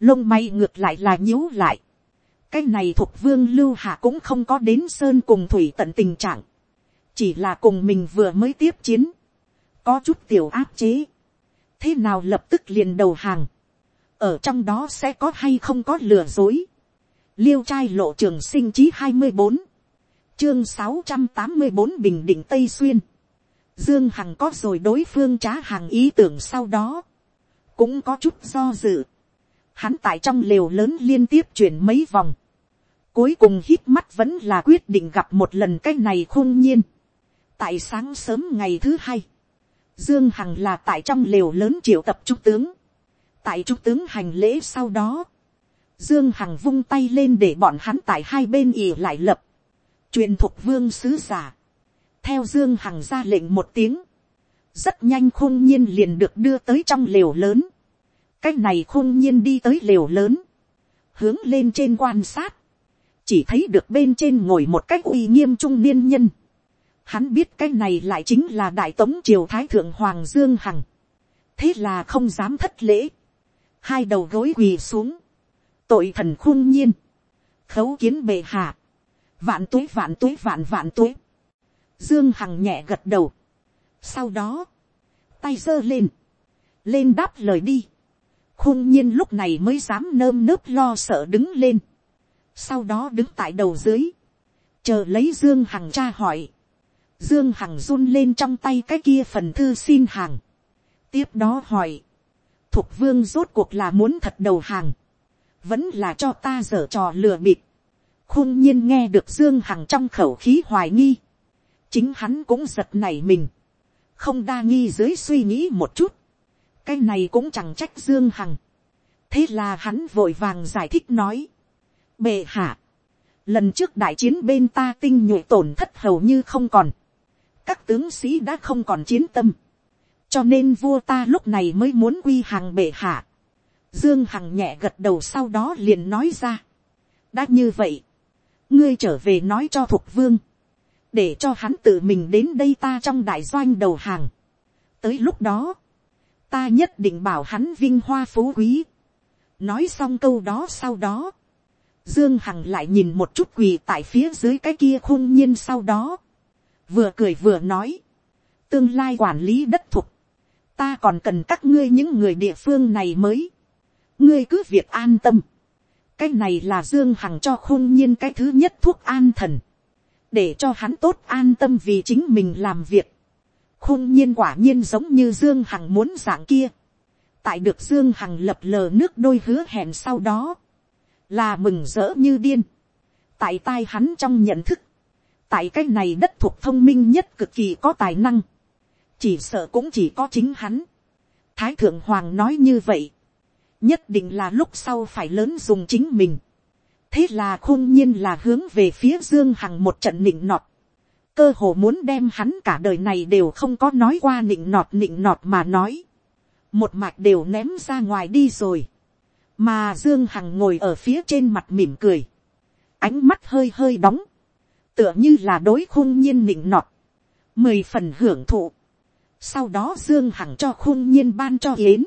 Lông may ngược lại là nhíu lại. Cái này thuộc vương lưu hạ cũng không có đến sơn cùng thủy tận tình trạng. Chỉ là cùng mình vừa mới tiếp chiến. Có chút tiểu áp chế. Thế nào lập tức liền đầu hàng. Ở trong đó sẽ có hay không có lừa dối. Liêu trai lộ trường sinh chí 24 chương sáu trăm tám mươi bốn bình định tây xuyên. dương hằng có rồi đối phương trá hàng ý tưởng sau đó cũng có chút do dự. hắn tại trong lều lớn liên tiếp chuyển mấy vòng, cuối cùng hít mắt vẫn là quyết định gặp một lần cái này khôn nhiên. tại sáng sớm ngày thứ hai, dương hằng là tại trong lều lớn triệu tập trung tướng, tại trung tướng hành lễ sau đó, dương hằng vung tay lên để bọn hắn tại hai bên ỉ lại lập, truyền thuộc vương sứ giả, theo dương hằng ra lệnh một tiếng, rất nhanh khôn nhiên liền được đưa tới trong lều lớn, cái này khôn nhiên đi tới lều lớn, hướng lên trên quan sát, chỉ thấy được bên trên ngồi một cách uy nghiêm trung niên nhân. Hắn biết cái này lại chính là đại tống triều thái thượng hoàng dương hằng. thế là không dám thất lễ. hai đầu gối quỳ xuống. tội thần khung nhiên. khấu kiến bệ hạ. vạn tuế vạn tuế vạn vạn tuế. dương hằng nhẹ gật đầu sau đó, tay giơ lên. lên đáp lời đi. khung nhiên lúc này mới dám nơm nớp lo sợ đứng lên. Sau đó đứng tại đầu dưới, chờ lấy dương hằng tra hỏi, dương hằng run lên trong tay cái kia phần thư xin hàng, tiếp đó hỏi, thục vương rốt cuộc là muốn thật đầu hàng, vẫn là cho ta dở trò lừa bịp, khung nhiên nghe được dương hằng trong khẩu khí hoài nghi, chính hắn cũng giật nảy mình, không đa nghi dưới suy nghĩ một chút, cái này cũng chẳng trách dương hằng, thế là hắn vội vàng giải thích nói, Bệ hạ. Lần trước đại chiến bên ta tinh nhuệ tổn thất hầu như không còn. Các tướng sĩ đã không còn chiến tâm. Cho nên vua ta lúc này mới muốn quy hàng bệ hạ. Dương Hằng nhẹ gật đầu sau đó liền nói ra. Đã như vậy. Ngươi trở về nói cho Thục Vương. Để cho hắn tự mình đến đây ta trong đại doanh đầu hàng. Tới lúc đó. Ta nhất định bảo hắn vinh hoa phú quý. Nói xong câu đó sau đó, Dương Hằng lại nhìn một chút quỳ tại phía dưới cái kia khung nhiên sau đó. Vừa cười vừa nói. Tương lai quản lý đất thục. Ta còn cần các ngươi những người địa phương này mới. Ngươi cứ việc an tâm. Cái này là Dương Hằng cho khung nhiên cái thứ nhất thuốc an thần. Để cho hắn tốt an tâm vì chính mình làm việc. Khung nhiên quả nhiên giống như Dương Hằng muốn dạng kia. Tại được Dương Hằng lập lờ nước đôi hứa hẹn sau đó là mừng rỡ như điên, tại tai hắn trong nhận thức, tại cái này đất thuộc thông minh nhất cực kỳ có tài năng, chỉ sợ cũng chỉ có chính hắn. Thái thượng hoàng nói như vậy, nhất định là lúc sau phải lớn dùng chính mình thế là khôn nhiên là hướng về phía dương hằng một trận nịnh nọt, cơ hồ muốn đem hắn cả đời này đều không có nói qua nịnh nọt nịnh nọt mà nói, một mạch đều ném ra ngoài đi rồi. Mà dương hằng ngồi ở phía trên mặt mỉm cười, ánh mắt hơi hơi đóng, tựa như là đối khung nhiên nịnh nọt, mười phần hưởng thụ. sau đó dương hằng cho khung nhiên ban cho yến,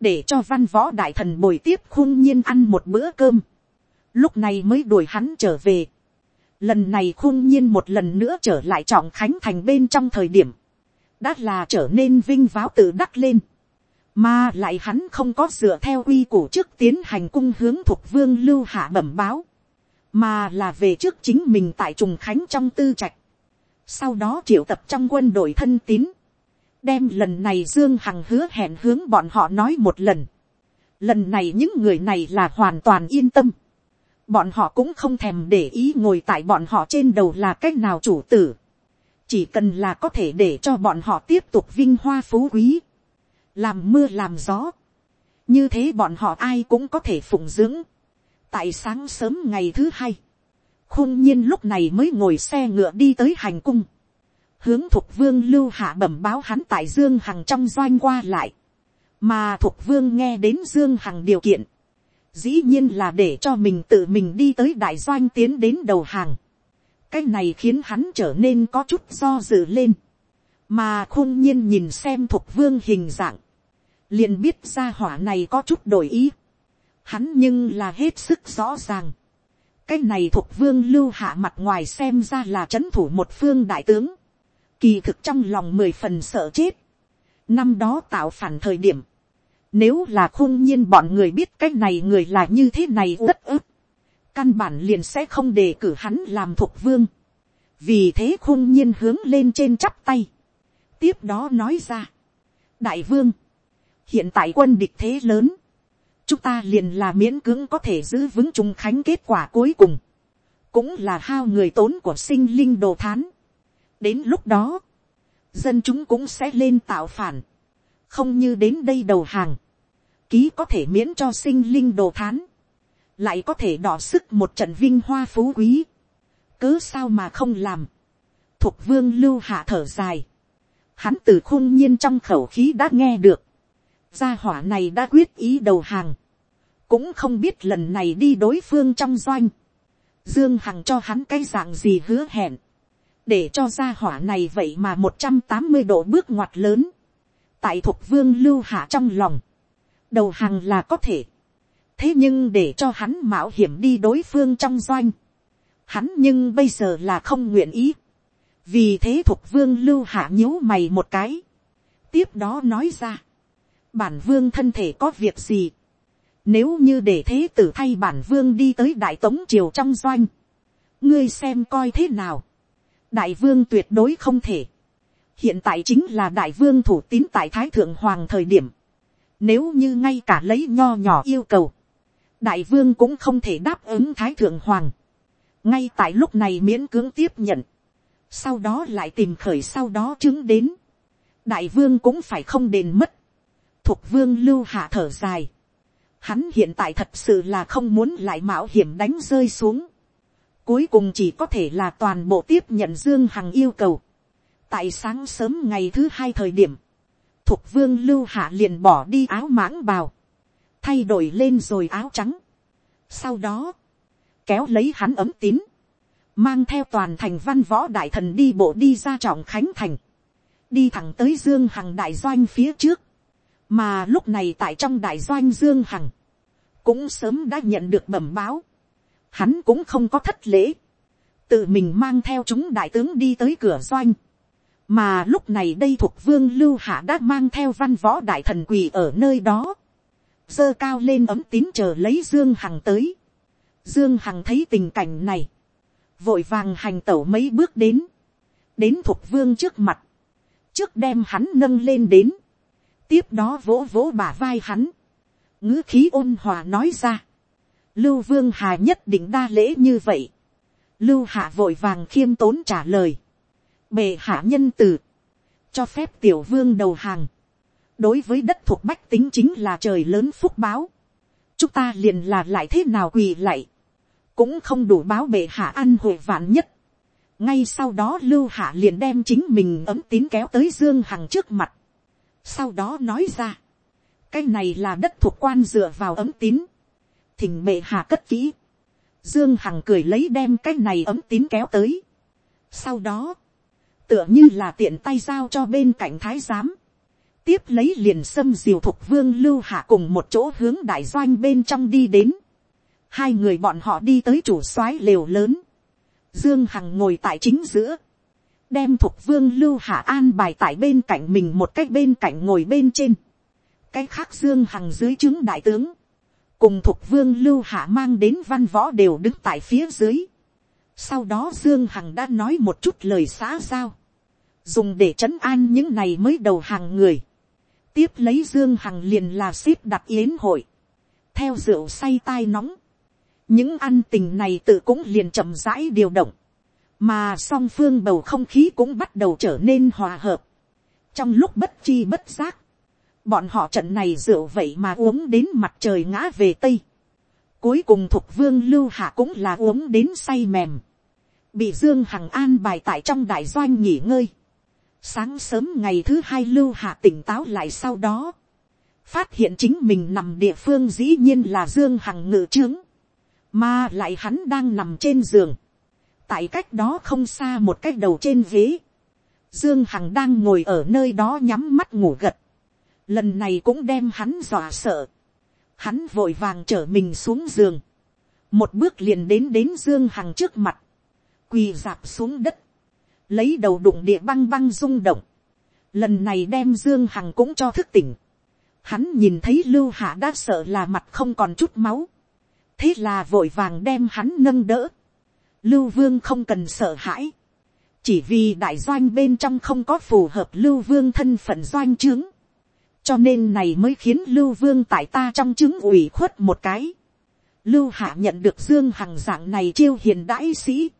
để cho văn võ đại thần bồi tiếp khung nhiên ăn một bữa cơm, lúc này mới đuổi hắn trở về. lần này khung nhiên một lần nữa trở lại trọng khánh thành bên trong thời điểm, đã là trở nên vinh váo tự đắc lên mà lại hắn không có dựa theo quy củ trước tiến hành cung hướng thuộc vương lưu hạ bẩm báo. Mà là về trước chính mình tại trùng khánh trong tư trạch. Sau đó triệu tập trong quân đội thân tín. Đem lần này Dương Hằng hứa hẹn hướng bọn họ nói một lần. Lần này những người này là hoàn toàn yên tâm. Bọn họ cũng không thèm để ý ngồi tại bọn họ trên đầu là cách nào chủ tử. Chỉ cần là có thể để cho bọn họ tiếp tục vinh hoa phú quý. Làm mưa làm gió, như thế bọn họ ai cũng có thể phụng dưỡng. tại sáng sớm ngày thứ hai, khung nhiên lúc này mới ngồi xe ngựa đi tới hành cung, hướng thục vương lưu hạ bẩm báo hắn tại dương hằng trong doanh qua lại, mà thục vương nghe đến dương hằng điều kiện, dĩ nhiên là để cho mình tự mình đi tới đại doanh tiến đến đầu hàng. cái này khiến hắn trở nên có chút do dự lên, mà khôn nhiên nhìn xem thuộc vương hình dạng, liền biết ra hỏa này có chút đổi ý. Hắn nhưng là hết sức rõ ràng. Cái này thuộc vương lưu hạ mặt ngoài xem ra là chấn thủ một phương đại tướng. Kỳ thực trong lòng mười phần sợ chết. Năm đó tạo phản thời điểm. Nếu là khung nhiên bọn người biết cái này người là như thế này rất ức. Căn bản liền sẽ không đề cử hắn làm thuộc vương. Vì thế khung nhiên hướng lên trên chắp tay. Tiếp đó nói ra. Đại vương hiện tại quân địch thế lớn, chúng ta liền là miễn cưỡng có thể giữ vững trung khánh kết quả cuối cùng, cũng là hao người tốn của sinh linh đồ thán. đến lúc đó, dân chúng cũng sẽ lên tạo phản, không như đến đây đầu hàng, ký có thể miễn cho sinh linh đồ thán, lại có thể đỏ sức một trận vinh hoa phú quý, cớ sao mà không làm, thuộc vương lưu hạ thở dài, hắn từ khung nhiên trong khẩu khí đã nghe được, gia hỏa này đã quyết ý đầu hàng, cũng không biết lần này đi đối phương trong doanh, dương hằng cho hắn cái dạng gì hứa hẹn, để cho gia hỏa này vậy mà một trăm tám mươi độ bước ngoặt lớn, tại thuộc vương lưu hạ trong lòng, đầu hàng là có thể, thế nhưng để cho hắn mạo hiểm đi đối phương trong doanh, hắn nhưng bây giờ là không nguyện ý, vì thế thuộc vương lưu hạ nhíu mày một cái, tiếp đó nói ra, bản vương thân thể có việc gì, nếu như để thế tử thay bản vương đi tới đại tống triều trong doanh, ngươi xem coi thế nào, đại vương tuyệt đối không thể, hiện tại chính là đại vương thủ tín tại thái thượng hoàng thời điểm, nếu như ngay cả lấy nho nhỏ yêu cầu, đại vương cũng không thể đáp ứng thái thượng hoàng, ngay tại lúc này miễn cưỡng tiếp nhận, sau đó lại tìm khởi sau đó chứng đến, đại vương cũng phải không đền mất, Thục vương lưu hạ thở dài, hắn hiện tại thật sự là không muốn lại mạo hiểm đánh rơi xuống, cuối cùng chỉ có thể là toàn bộ tiếp nhận dương hằng yêu cầu, tại sáng sớm ngày thứ hai thời điểm, thuộc vương lưu hạ liền bỏ đi áo mãng bào, thay đổi lên rồi áo trắng. Sau đó, kéo lấy hắn ấm tín, mang theo toàn thành văn võ đại thần đi bộ đi ra trọng khánh thành, đi thẳng tới dương hằng đại doanh phía trước, mà lúc này tại trong đại doanh dương hằng, cũng sớm đã nhận được bẩm báo, hắn cũng không có thất lễ, tự mình mang theo chúng đại tướng đi tới cửa doanh, mà lúc này đây thuộc vương lưu hạ đã mang theo văn võ đại thần quỳ ở nơi đó, dơ cao lên ấm tín chờ lấy dương hằng tới, dương hằng thấy tình cảnh này, vội vàng hành tẩu mấy bước đến, đến thuộc vương trước mặt, trước đem hắn nâng lên đến, tiếp đó vỗ vỗ bả vai hắn, ngữ khí ôn hòa nói ra, lưu vương hà nhất định đa lễ như vậy, lưu hạ vội vàng khiêm tốn trả lời, bề hạ nhân từ, cho phép tiểu vương đầu hàng, đối với đất thuộc bách tính chính là trời lớn phúc báo, chúng ta liền là lại thế nào quỳ lại, cũng không đủ báo bệ hạ ăn hội vạn nhất. ngay sau đó lưu hạ liền đem chính mình ấm tín kéo tới dương hằng trước mặt. sau đó nói ra, cái này là đất thuộc quan dựa vào ấm tín, thỉnh bệ hạ cất kỹ. dương hằng cười lấy đem cái này ấm tín kéo tới. sau đó, tựa như là tiện tay giao cho bên cạnh thái giám. tiếp lấy liền xâm diều thục vương lưu hạ cùng một chỗ hướng đại doanh bên trong đi đến. Hai người bọn họ đi tới chủ soái lều lớn, dương hằng ngồi tại chính giữa, đem thục vương lưu hạ an bài tại bên cạnh mình một cách bên cạnh ngồi bên trên, cái khác dương hằng dưới chứng đại tướng, cùng thục vương lưu hạ mang đến văn võ đều đứng tại phía dưới sau đó dương hằng đã nói một chút lời xã giao, dùng để trấn an những này mới đầu hàng người. tiếp lấy dương hằng liền là ship đặt yến hội, theo rượu say tai nóng, những ăn tình này tự cũng liền chậm rãi điều động, mà song phương bầu không khí cũng bắt đầu trở nên hòa hợp. trong lúc bất chi bất giác, bọn họ trận này rượu vậy mà uống đến mặt trời ngã về tây cuối cùng thuộc vương lưu hạ cũng là uống đến say mềm, bị dương hằng an bài tại trong đại doanh nghỉ ngơi. sáng sớm ngày thứ hai lưu hạ tỉnh táo lại sau đó, phát hiện chính mình nằm địa phương dĩ nhiên là dương hằng ngự trướng. Mà lại hắn đang nằm trên giường, tại cách đó không xa một cách đầu trên ghế, dương hằng đang ngồi ở nơi đó nhắm mắt ngủ gật, lần này cũng đem hắn dọa sợ, hắn vội vàng trở mình xuống giường, một bước liền đến đến dương hằng trước mặt, quỳ dạp xuống đất, lấy đầu đụng địa băng băng rung động, lần này đem dương hằng cũng cho thức tỉnh, hắn nhìn thấy lưu hạ đã sợ là mặt không còn chút máu, thế là vội vàng đem hắn nâng đỡ. lưu vương không cần sợ hãi, chỉ vì đại doanh bên trong không có phù hợp lưu vương thân phận doanh trướng, cho nên này mới khiến lưu vương tại ta trong chứng ủy khuất một cái. lưu hạ nhận được dương hằng dạng này chiêu hiền đãi sĩ,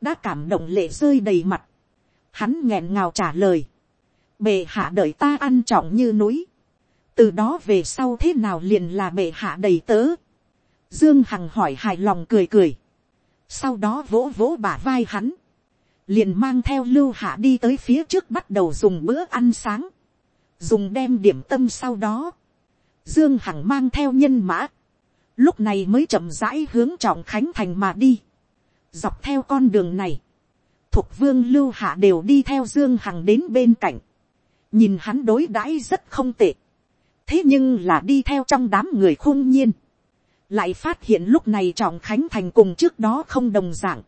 đã cảm động lệ rơi đầy mặt, hắn nghẹn ngào trả lời, bệ hạ đợi ta ăn trọng như núi, từ đó về sau thế nào liền là bệ hạ đầy tớ. Dương Hằng hỏi hài lòng cười cười, sau đó vỗ vỗ bả vai hắn, liền mang theo lưu hạ đi tới phía trước bắt đầu dùng bữa ăn sáng, dùng đem điểm tâm sau đó, dương hằng mang theo nhân mã, lúc này mới chậm rãi hướng trọng khánh thành mà đi, dọc theo con đường này, thuộc vương lưu hạ đều đi theo dương hằng đến bên cạnh, nhìn hắn đối đãi rất không tệ, thế nhưng là đi theo trong đám người khung nhiên, lại phát hiện lúc này trọng khánh thành cùng trước đó không đồng d ạ n g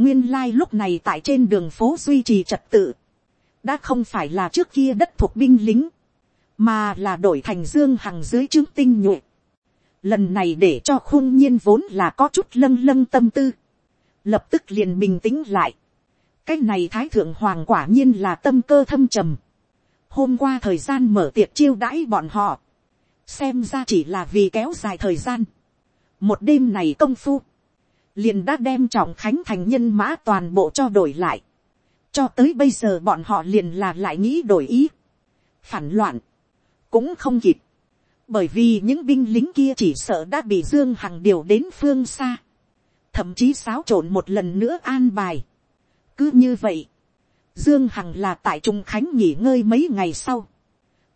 nguyên lai、like、lúc này tại trên đường phố duy trì trật tự, đã không phải là trước kia đất thuộc binh lính, mà là đổi thành dương hằng dưới trướng tinh nhuệ. Lần này để cho khung nhiên vốn là có chút lâng lâng tâm tư, lập tức liền bình tĩnh lại. cái này thái thượng hoàng quả nhiên là tâm cơ thâm trầm. hôm qua thời gian mở tiệc chiêu đãi bọn họ, xem ra chỉ là vì kéo dài thời gian một đêm này công phu, liền đã đem trọng khánh thành nhân mã toàn bộ cho đổi lại cho tới bây giờ bọn họ liền là lại nghĩ đổi ý. phản loạn, cũng không kịp. bởi vì những binh lính kia chỉ sợ đã bị dương hằng điều đến phương xa. thậm chí xáo trộn một lần nữa an bài. cứ như vậy, dương hằng là tại trung khánh nghỉ ngơi mấy ngày sau.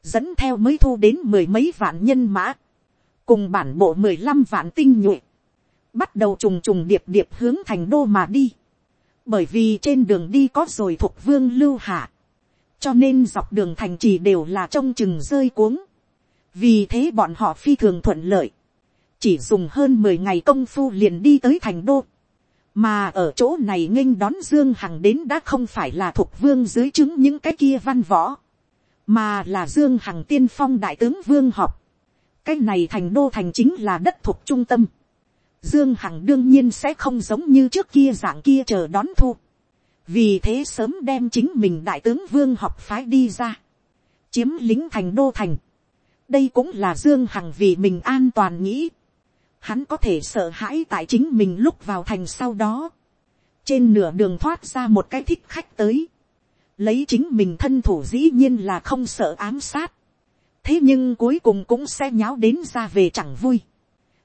dẫn theo mới thu đến mười mấy vạn nhân mã cùng bản bộ mười lăm vạn tinh nhuệ, bắt đầu trùng trùng điệp điệp hướng thành đô mà đi, bởi vì trên đường đi có rồi thuộc vương lưu hạ, cho nên dọc đường thành trì đều là trông chừng rơi cuống, vì thế bọn họ phi thường thuận lợi, chỉ dùng hơn mười ngày công phu liền đi tới thành đô, mà ở chỗ này nghênh đón dương hằng đến đã không phải là thuộc vương dưới chứng những cái kia văn võ, mà là dương hằng tiên phong đại tướng vương học, cái này thành đô thành chính là đất thuộc trung tâm. Dương Hằng đương nhiên sẽ không giống như trước kia dạng kia chờ đón thu. Vì thế sớm đem chính mình đại tướng vương học phái đi ra. Chiếm lính thành đô thành. Đây cũng là Dương Hằng vì mình an toàn nghĩ. Hắn có thể sợ hãi tại chính mình lúc vào thành sau đó. Trên nửa đường thoát ra một cái thích khách tới. Lấy chính mình thân thủ dĩ nhiên là không sợ ám sát thế nhưng cuối cùng cũng sẽ nháo đến ra về chẳng vui,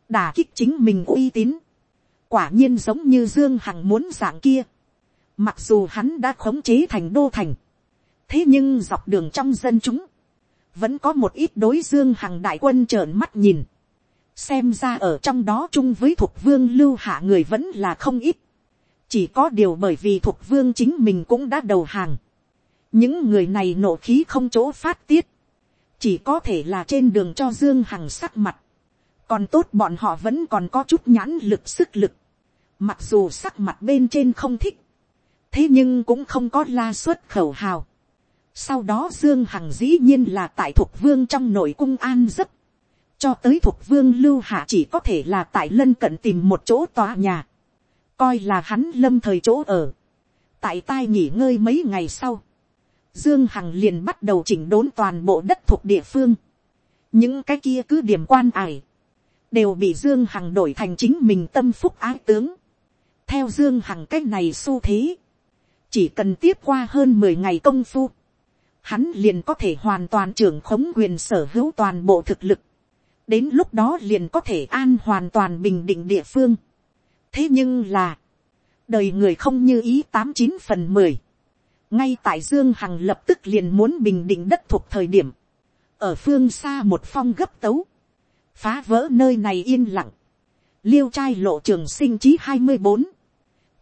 đà kích chính mình uy tín, quả nhiên giống như dương hằng muốn dạng kia, mặc dù hắn đã khống chế thành đô thành, thế nhưng dọc đường trong dân chúng, vẫn có một ít đối dương hằng đại quân trợn mắt nhìn, xem ra ở trong đó chung với thuộc vương lưu hạ người vẫn là không ít, chỉ có điều bởi vì thuộc vương chính mình cũng đã đầu hàng, những người này nộ khí không chỗ phát tiết, chỉ có thể là trên đường cho dương hằng sắc mặt, còn tốt bọn họ vẫn còn có chút nhãn lực sức lực, mặc dù sắc mặt bên trên không thích, thế nhưng cũng không có la xuất khẩu hào. sau đó dương hằng dĩ nhiên là tại thuộc vương trong nội cung an giấc, cho tới thuộc vương lưu hạ chỉ có thể là tại lân cận tìm một chỗ tòa nhà, coi là hắn lâm thời chỗ ở, tại tai nghỉ ngơi mấy ngày sau, Dương Hằng liền bắt đầu chỉnh đốn toàn bộ đất thuộc địa phương. Những cái kia cứ điểm quan ải. Đều bị Dương Hằng đổi thành chính mình tâm phúc ái tướng. Theo Dương Hằng cách này xu thế. Chỉ cần tiếp qua hơn 10 ngày công phu. Hắn liền có thể hoàn toàn trưởng khống quyền sở hữu toàn bộ thực lực. Đến lúc đó liền có thể an hoàn toàn bình định địa phương. Thế nhưng là. Đời người không như ý tám chín phần mười ngay tại dương hằng lập tức liền muốn bình định đất thuộc thời điểm, ở phương xa một phong gấp tấu, phá vỡ nơi này yên lặng, liêu trai lộ trường sinh chí hai mươi bốn,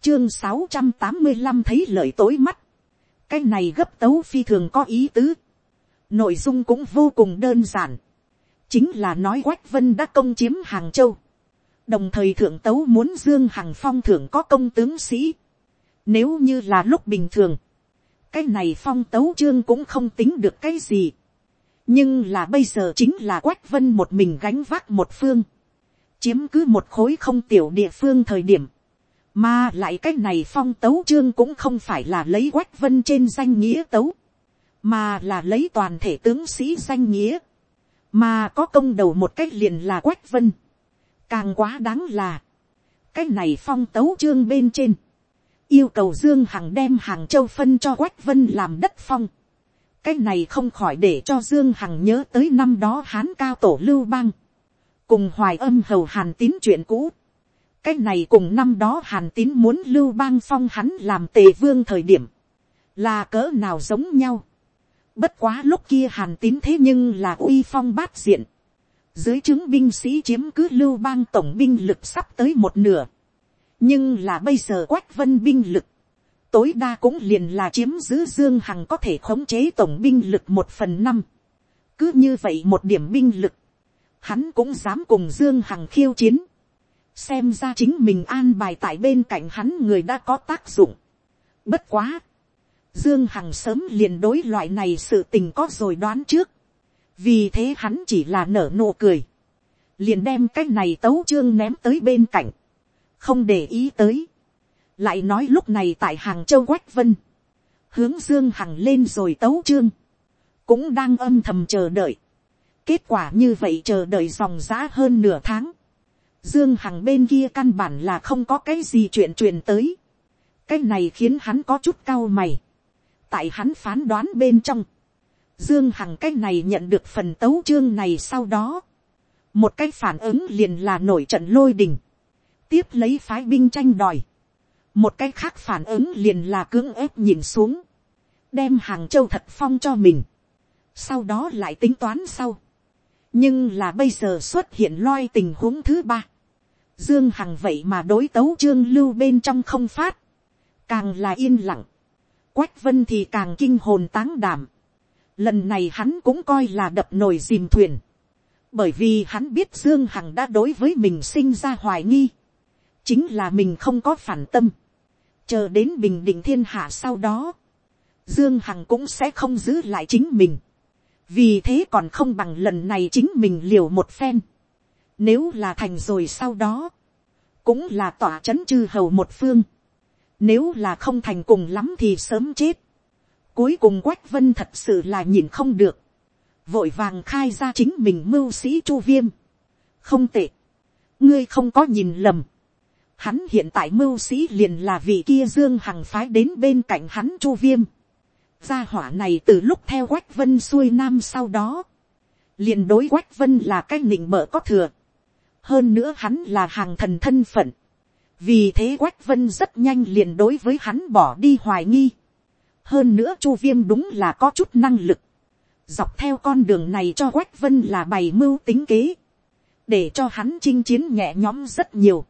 chương sáu trăm tám mươi năm thấy lời tối mắt, cái này gấp tấu phi thường có ý tứ, nội dung cũng vô cùng đơn giản, chính là nói quách vân đã công chiếm hàng châu, đồng thời thượng tấu muốn dương hằng phong thưởng có công tướng sĩ, nếu như là lúc bình thường, cái này phong tấu chương cũng không tính được cái gì nhưng là bây giờ chính là quách vân một mình gánh vác một phương, chiếm cứ một khối không tiểu địa phương thời điểm, mà lại cái này phong tấu chương cũng không phải là lấy quách vân trên danh nghĩa tấu, mà là lấy toàn thể tướng sĩ danh nghĩa, mà có công đầu một cách liền là quách vân, càng quá đáng là, cái này phong tấu trương bên trên, yêu cầu dương hằng đem hàng châu phân cho quách vân làm đất phong, cái này không khỏi để cho dương hằng nhớ tới năm đó hán cao tổ lưu bang, cùng hoài âm hầu hàn tín chuyện cũ, cái này cùng năm đó hàn tín muốn lưu bang phong hắn làm tề vương thời điểm, là cỡ nào giống nhau. Bất quá lúc kia hàn tín thế nhưng là uy phong bát diện. Dưới chứng binh sĩ chiếm cứ lưu bang tổng binh lực sắp tới một nửa. Nhưng là bây giờ quách vân binh lực. Tối đa cũng liền là chiếm giữ Dương Hằng có thể khống chế tổng binh lực một phần năm. Cứ như vậy một điểm binh lực. Hắn cũng dám cùng Dương Hằng khiêu chiến xem ra chính mình an bài tại bên cạnh hắn người đã có tác dụng. Bất quá, Dương Hằng sớm liền đối loại này sự tình có rồi đoán trước. Vì thế hắn chỉ là nở nụ cười. Liền đem cái này tấu trương ném tới bên cạnh. Không để ý tới. Lại nói lúc này tại hàng châu Quách Vân. Hướng Dương Hằng lên rồi tấu trương. Cũng đang âm thầm chờ đợi. Kết quả như vậy chờ đợi dòng giã hơn nửa tháng. Dương Hằng bên kia căn bản là không có cái gì chuyện truyền tới. Cái này khiến hắn có chút cao mày tại hắn phán đoán bên trong, dương hằng cái này nhận được phần tấu chương này sau đó, một cái phản ứng liền là nổi trận lôi đình, tiếp lấy phái binh tranh đòi, một cái khác phản ứng liền là cưỡng ép nhìn xuống, đem hàng châu thật phong cho mình, sau đó lại tính toán sau, nhưng là bây giờ xuất hiện loi tình huống thứ ba, dương hằng vậy mà đối tấu trương lưu bên trong không phát, càng là yên lặng, Quách vân thì càng kinh hồn táng đảm. Lần này hắn cũng coi là đập nồi dìm thuyền. Bởi vì hắn biết Dương Hằng đã đối với mình sinh ra hoài nghi. Chính là mình không có phản tâm. Chờ đến bình định thiên hạ sau đó. Dương Hằng cũng sẽ không giữ lại chính mình. Vì thế còn không bằng lần này chính mình liều một phen. Nếu là thành rồi sau đó. Cũng là tỏa chấn chư hầu một phương nếu là không thành cùng lắm thì sớm chết. Cuối cùng Quách Vân thật sự là nhìn không được. Vội vàng khai ra chính mình mưu sĩ chu viêm. Không tệ. Ngươi không có nhìn lầm. Hắn hiện tại mưu sĩ liền là vị kia Dương Hằng phái đến bên cạnh hắn chu viêm. Gia hỏa này từ lúc theo Quách Vân xuôi nam sau đó. liền đối Quách Vân là cái nịnh mở có thừa. Hơn nữa hắn là hàng thần thân phận vì thế quách vân rất nhanh liền đối với hắn bỏ đi hoài nghi. hơn nữa chu viêm đúng là có chút năng lực. dọc theo con đường này cho quách vân là bày mưu tính kế. để cho hắn chinh chiến nhẹ nhõm rất nhiều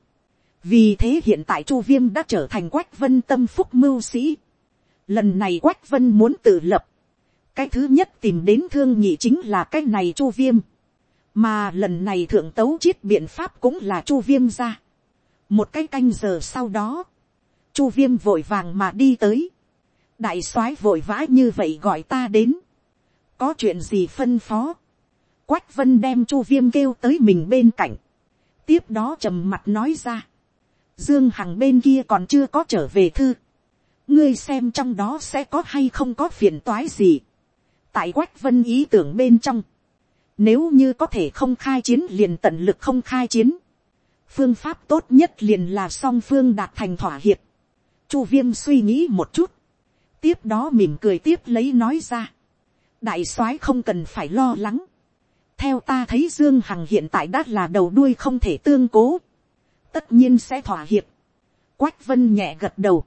vì thế hiện tại chu viêm đã trở thành quách vân tâm phúc mưu sĩ. lần này quách vân muốn tự lập. cái thứ nhất tìm đến thương nhị chính là cái này chu viêm. mà lần này thượng tấu chiết biện pháp cũng là chu viêm ra một cái canh giờ sau đó, chu viêm vội vàng mà đi tới, đại soái vội vã như vậy gọi ta đến, có chuyện gì phân phó, quách vân đem chu viêm kêu tới mình bên cạnh, tiếp đó trầm mặt nói ra, dương hằng bên kia còn chưa có trở về thư, ngươi xem trong đó sẽ có hay không có phiền toái gì, tại quách vân ý tưởng bên trong, nếu như có thể không khai chiến liền tận lực không khai chiến phương pháp tốt nhất liền là song phương đạt thành thỏa hiệp. Chu viêm suy nghĩ một chút, tiếp đó mỉm cười tiếp lấy nói ra. đại soái không cần phải lo lắng. theo ta thấy dương hằng hiện tại đã là đầu đuôi không thể tương cố, tất nhiên sẽ thỏa hiệp. quách vân nhẹ gật đầu,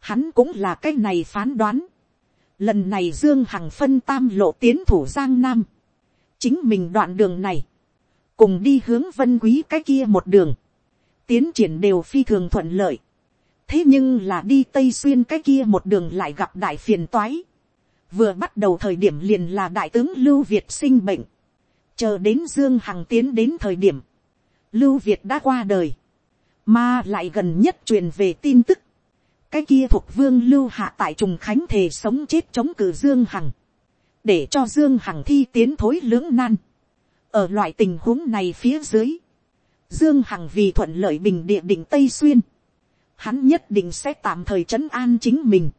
hắn cũng là cái này phán đoán. lần này dương hằng phân tam lộ tiến thủ giang nam, chính mình đoạn đường này, cùng đi hướng vân quý cái kia một đường, tiến triển đều phi thường thuận lợi. thế nhưng là đi tây xuyên cái kia một đường lại gặp đại phiền toái. vừa bắt đầu thời điểm liền là đại tướng lưu việt sinh bệnh, chờ đến dương hằng tiến đến thời điểm, lưu việt đã qua đời, mà lại gần nhất truyền về tin tức, cái kia thuộc vương lưu hạ tại trùng khánh thề sống chết chống cử dương hằng, để cho dương hằng thi tiến thối lưỡng nan ở loại tình huống này phía dưới, dương hằng vì thuận lợi bình địa định tây xuyên, hắn nhất định sẽ tạm thời trấn an chính mình.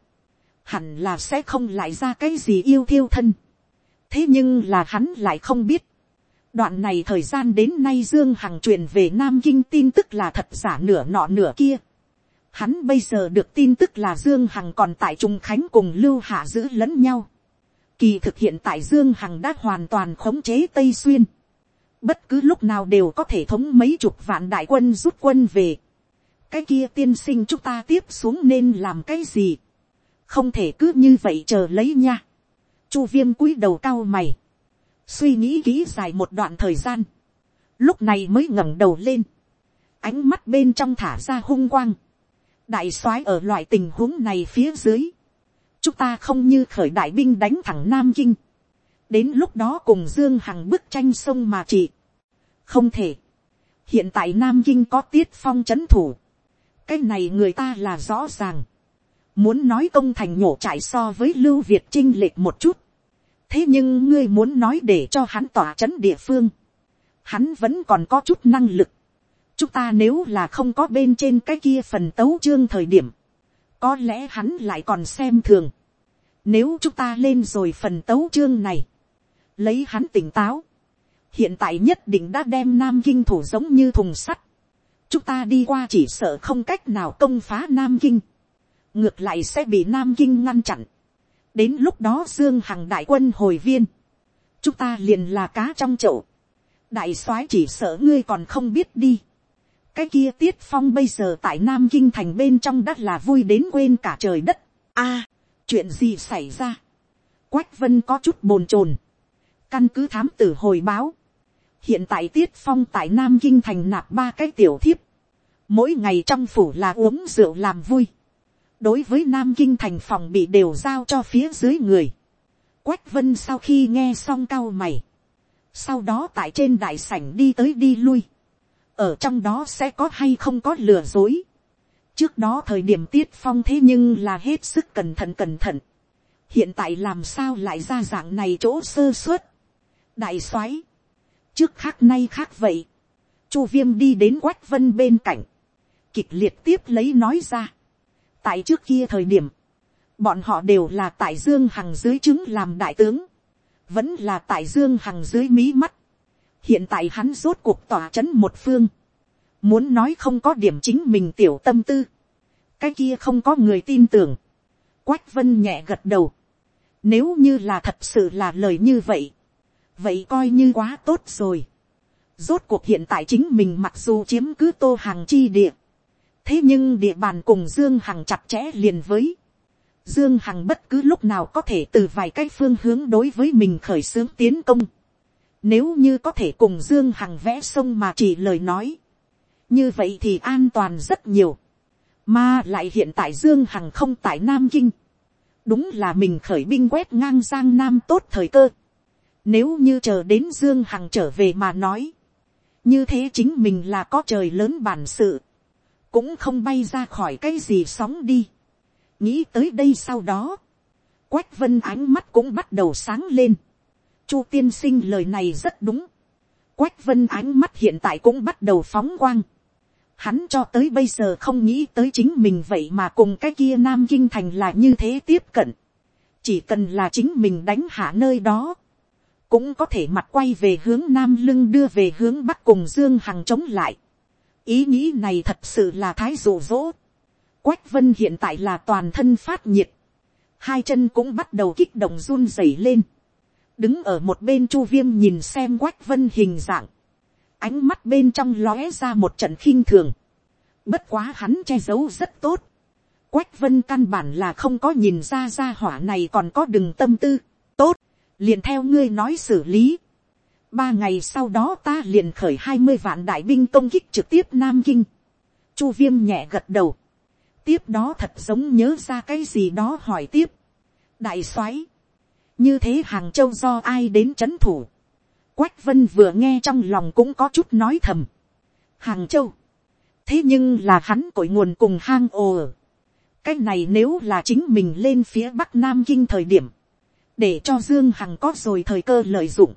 hẳn là sẽ không lại ra cái gì yêu thiêu thân. thế nhưng là hắn lại không biết đoạn này thời gian đến nay dương hằng truyền về nam kinh tin tức là thật giả nửa nọ nửa kia. hắn bây giờ được tin tức là dương hằng còn tại trung khánh cùng lưu hạ giữ lẫn nhau. kỳ thực hiện tại dương hằng đã hoàn toàn khống chế tây xuyên. bất cứ lúc nào đều có thể thống mấy chục vạn đại quân rút quân về. cái kia tiên sinh chúng ta tiếp xuống nên làm cái gì không thể cứ như vậy chờ lấy nha. chu viêm cúi đầu cao mày, suy nghĩ kỹ dài một đoạn thời gian, lúc này mới ngẩng đầu lên, ánh mắt bên trong thả ra hung quang, đại soái ở loại tình huống này phía dưới, chúng ta không như khởi đại binh đánh thẳng nam kinh, đến lúc đó cùng dương hằng bức tranh sông mà trị, không thể, hiện tại nam kinh có tiết phong c h ấ n thủ, cái này người ta là rõ ràng, Muốn nói công thành nhổ trại so với lưu Việt trinh lệch một chút. Thế nhưng ngươi muốn nói để cho hắn tỏa chấn địa phương. Hắn vẫn còn có chút năng lực. Chúng ta nếu là không có bên trên cái kia phần tấu chương thời điểm. Có lẽ hắn lại còn xem thường. Nếu chúng ta lên rồi phần tấu chương này. Lấy hắn tỉnh táo. Hiện tại nhất định đã đem Nam Kinh thủ giống như thùng sắt. Chúng ta đi qua chỉ sợ không cách nào công phá Nam Kinh ngược lại sẽ bị nam kinh ngăn chặn đến lúc đó dương hằng đại quân hồi viên, chúng ta liền là cá trong chậu. đại soái chỉ sợ ngươi còn không biết đi. cái kia tiết phong bây giờ tại nam kinh thành bên trong đất là vui đến quên cả trời đất. a, à, chuyện gì xảy ra. quách vân có chút bồn chồn. căn cứ thám tử hồi báo. hiện tại tiết phong tại nam kinh thành nạp ba cái tiểu thiếp. mỗi ngày trong phủ là uống rượu làm vui đối với nam kinh thành phòng bị đều giao cho phía dưới người. quách vân sau khi nghe xong cao mày, sau đó tại trên đại sảnh đi tới đi lui, ở trong đó sẽ có hay không có lừa dối. trước đó thời điểm tiết phong thế nhưng là hết sức cẩn thận cẩn thận. hiện tại làm sao lại ra dạng này chỗ sơ suất. đại soái, trước khác nay khác vậy, chu viêm đi đến quách vân bên cạnh, kịch liệt tiếp lấy nói ra tại trước kia thời điểm, bọn họ đều là tại dương hằng dưới chứng làm đại tướng, vẫn là tại dương hằng dưới mí mắt. hiện tại hắn rốt cuộc tỏa c h ấ n một phương, muốn nói không có điểm chính mình tiểu tâm tư, cái kia không có người tin tưởng, quách vân nhẹ gật đầu, nếu như là thật sự là lời như vậy, vậy coi như quá tốt rồi. Rốt cuộc hiện tại chính mình mặc dù chiếm cứ tô hàng chi địa, thế nhưng địa bàn cùng dương hằng chặt chẽ liền với. Dương hằng bất cứ lúc nào có thể từ vài cái phương hướng đối với mình khởi xướng tiến công. Nếu như có thể cùng dương hằng vẽ sông mà chỉ lời nói. Như vậy thì an toàn rất nhiều. Mà lại hiện tại dương hằng không tại nam kinh. Đúng là mình khởi binh quét ngang giang nam tốt thời cơ. Nếu như chờ đến dương hằng trở về mà nói. Như thế chính mình là có trời lớn bản sự cũng không bay ra khỏi cái gì sóng đi. nghĩ tới đây sau đó, quách vân ánh mắt cũng bắt đầu sáng lên. chu tiên sinh lời này rất đúng. quách vân ánh mắt hiện tại cũng bắt đầu phóng quang. hắn cho tới bây giờ không nghĩ tới chính mình vậy mà cùng cái kia nam kinh thành là như thế tiếp cận. chỉ cần là chính mình đánh hạ nơi đó cũng có thể mặt quay về hướng nam lưng đưa về hướng bắc cùng dương hằng chống lại ý nghĩ này thật sự là thái rủ rỗ. quách vân hiện tại là toàn thân phát nhiệt, hai chân cũng bắt đầu kích động run rẩy lên, đứng ở một bên chu viêm nhìn xem quách vân hình dạng, ánh mắt bên trong lóe ra một trận khinh thường, bất quá hắn che giấu rất tốt, quách vân căn bản là không có nhìn ra ra hỏa này còn có đừng tâm tư, tốt, liền theo ngươi nói xử lý, ba ngày sau đó ta liền khởi hai mươi vạn đại binh công kích trực tiếp nam kinh. chu viêm nhẹ gật đầu. tiếp đó thật giống nhớ ra cái gì đó hỏi tiếp. đại soái, như thế hàng châu do ai đến c h ấ n thủ. quách vân vừa nghe trong lòng cũng có chút nói thầm. hàng châu, thế nhưng là hắn cội nguồn cùng hang ồ. cái này nếu là chính mình lên phía bắc nam kinh thời điểm, để cho dương hằng có rồi thời cơ lợi dụng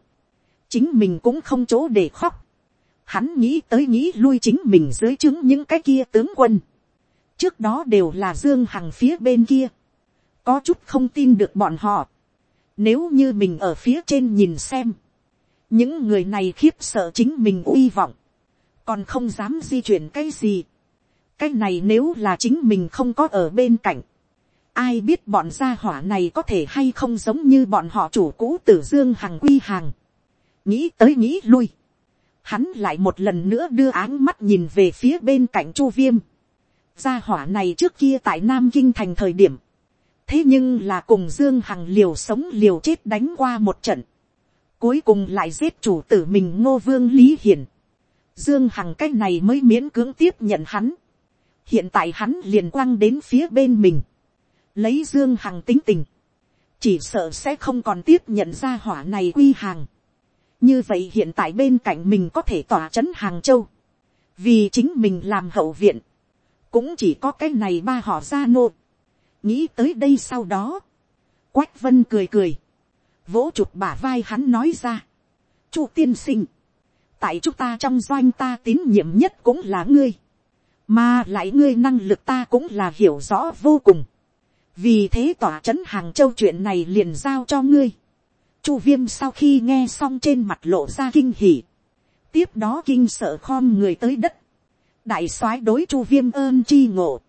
chính mình cũng không chỗ để khóc. Hắn nghĩ tới nghĩ lui chính mình dưới chứng những cái kia tướng quân. Trước đó đều là Dương Hằng phía bên kia. có chút không tin được bọn họ. Nếu như mình ở phía trên nhìn xem, những người này khiếp sợ chính mình uy vọng, còn không dám di chuyển cái gì. cái này nếu là chính mình không có ở bên cạnh, ai biết bọn gia hỏa này có thể hay không giống như bọn họ chủ cũ tử dương hằng quy hàng nghĩ tới nghĩ lui. hắn lại một lần nữa đưa áng mắt nhìn về phía bên cạnh chu viêm. gia hỏa này trước kia tại nam kinh thành thời điểm. thế nhưng là cùng dương hằng liều sống liều chết đánh qua một trận. cuối cùng lại giết chủ tử mình ngô vương lý hiển. dương hằng cái này mới miễn cưỡng tiếp nhận hắn. hiện tại hắn liền quăng đến phía bên mình lấy dương hằng tính tình, chỉ sợ sẽ không còn tiếp nhận ra hỏa này quy hàng như vậy hiện tại bên cạnh mình có thể tỏa c h ấ n hàng châu, vì chính mình làm hậu viện, cũng chỉ có cái này ba họ ra nô. nghĩ tới đây sau đó, quách vân cười cười, vỗ chụp bả vai hắn nói ra, chu tiên sinh, tại chúng ta trong doanh ta tín nhiệm nhất cũng là ngươi, mà lại ngươi năng lực ta cũng là hiểu rõ vô cùng. Vì thế tỏa c hàng châu chuyện này liền giao cho ngươi chu viêm sau khi nghe xong trên mặt lộ ra kinh hỉ, tiếp đó kinh sợ khom người tới đất, đại soái đối chu viêm ơn chi ngộ,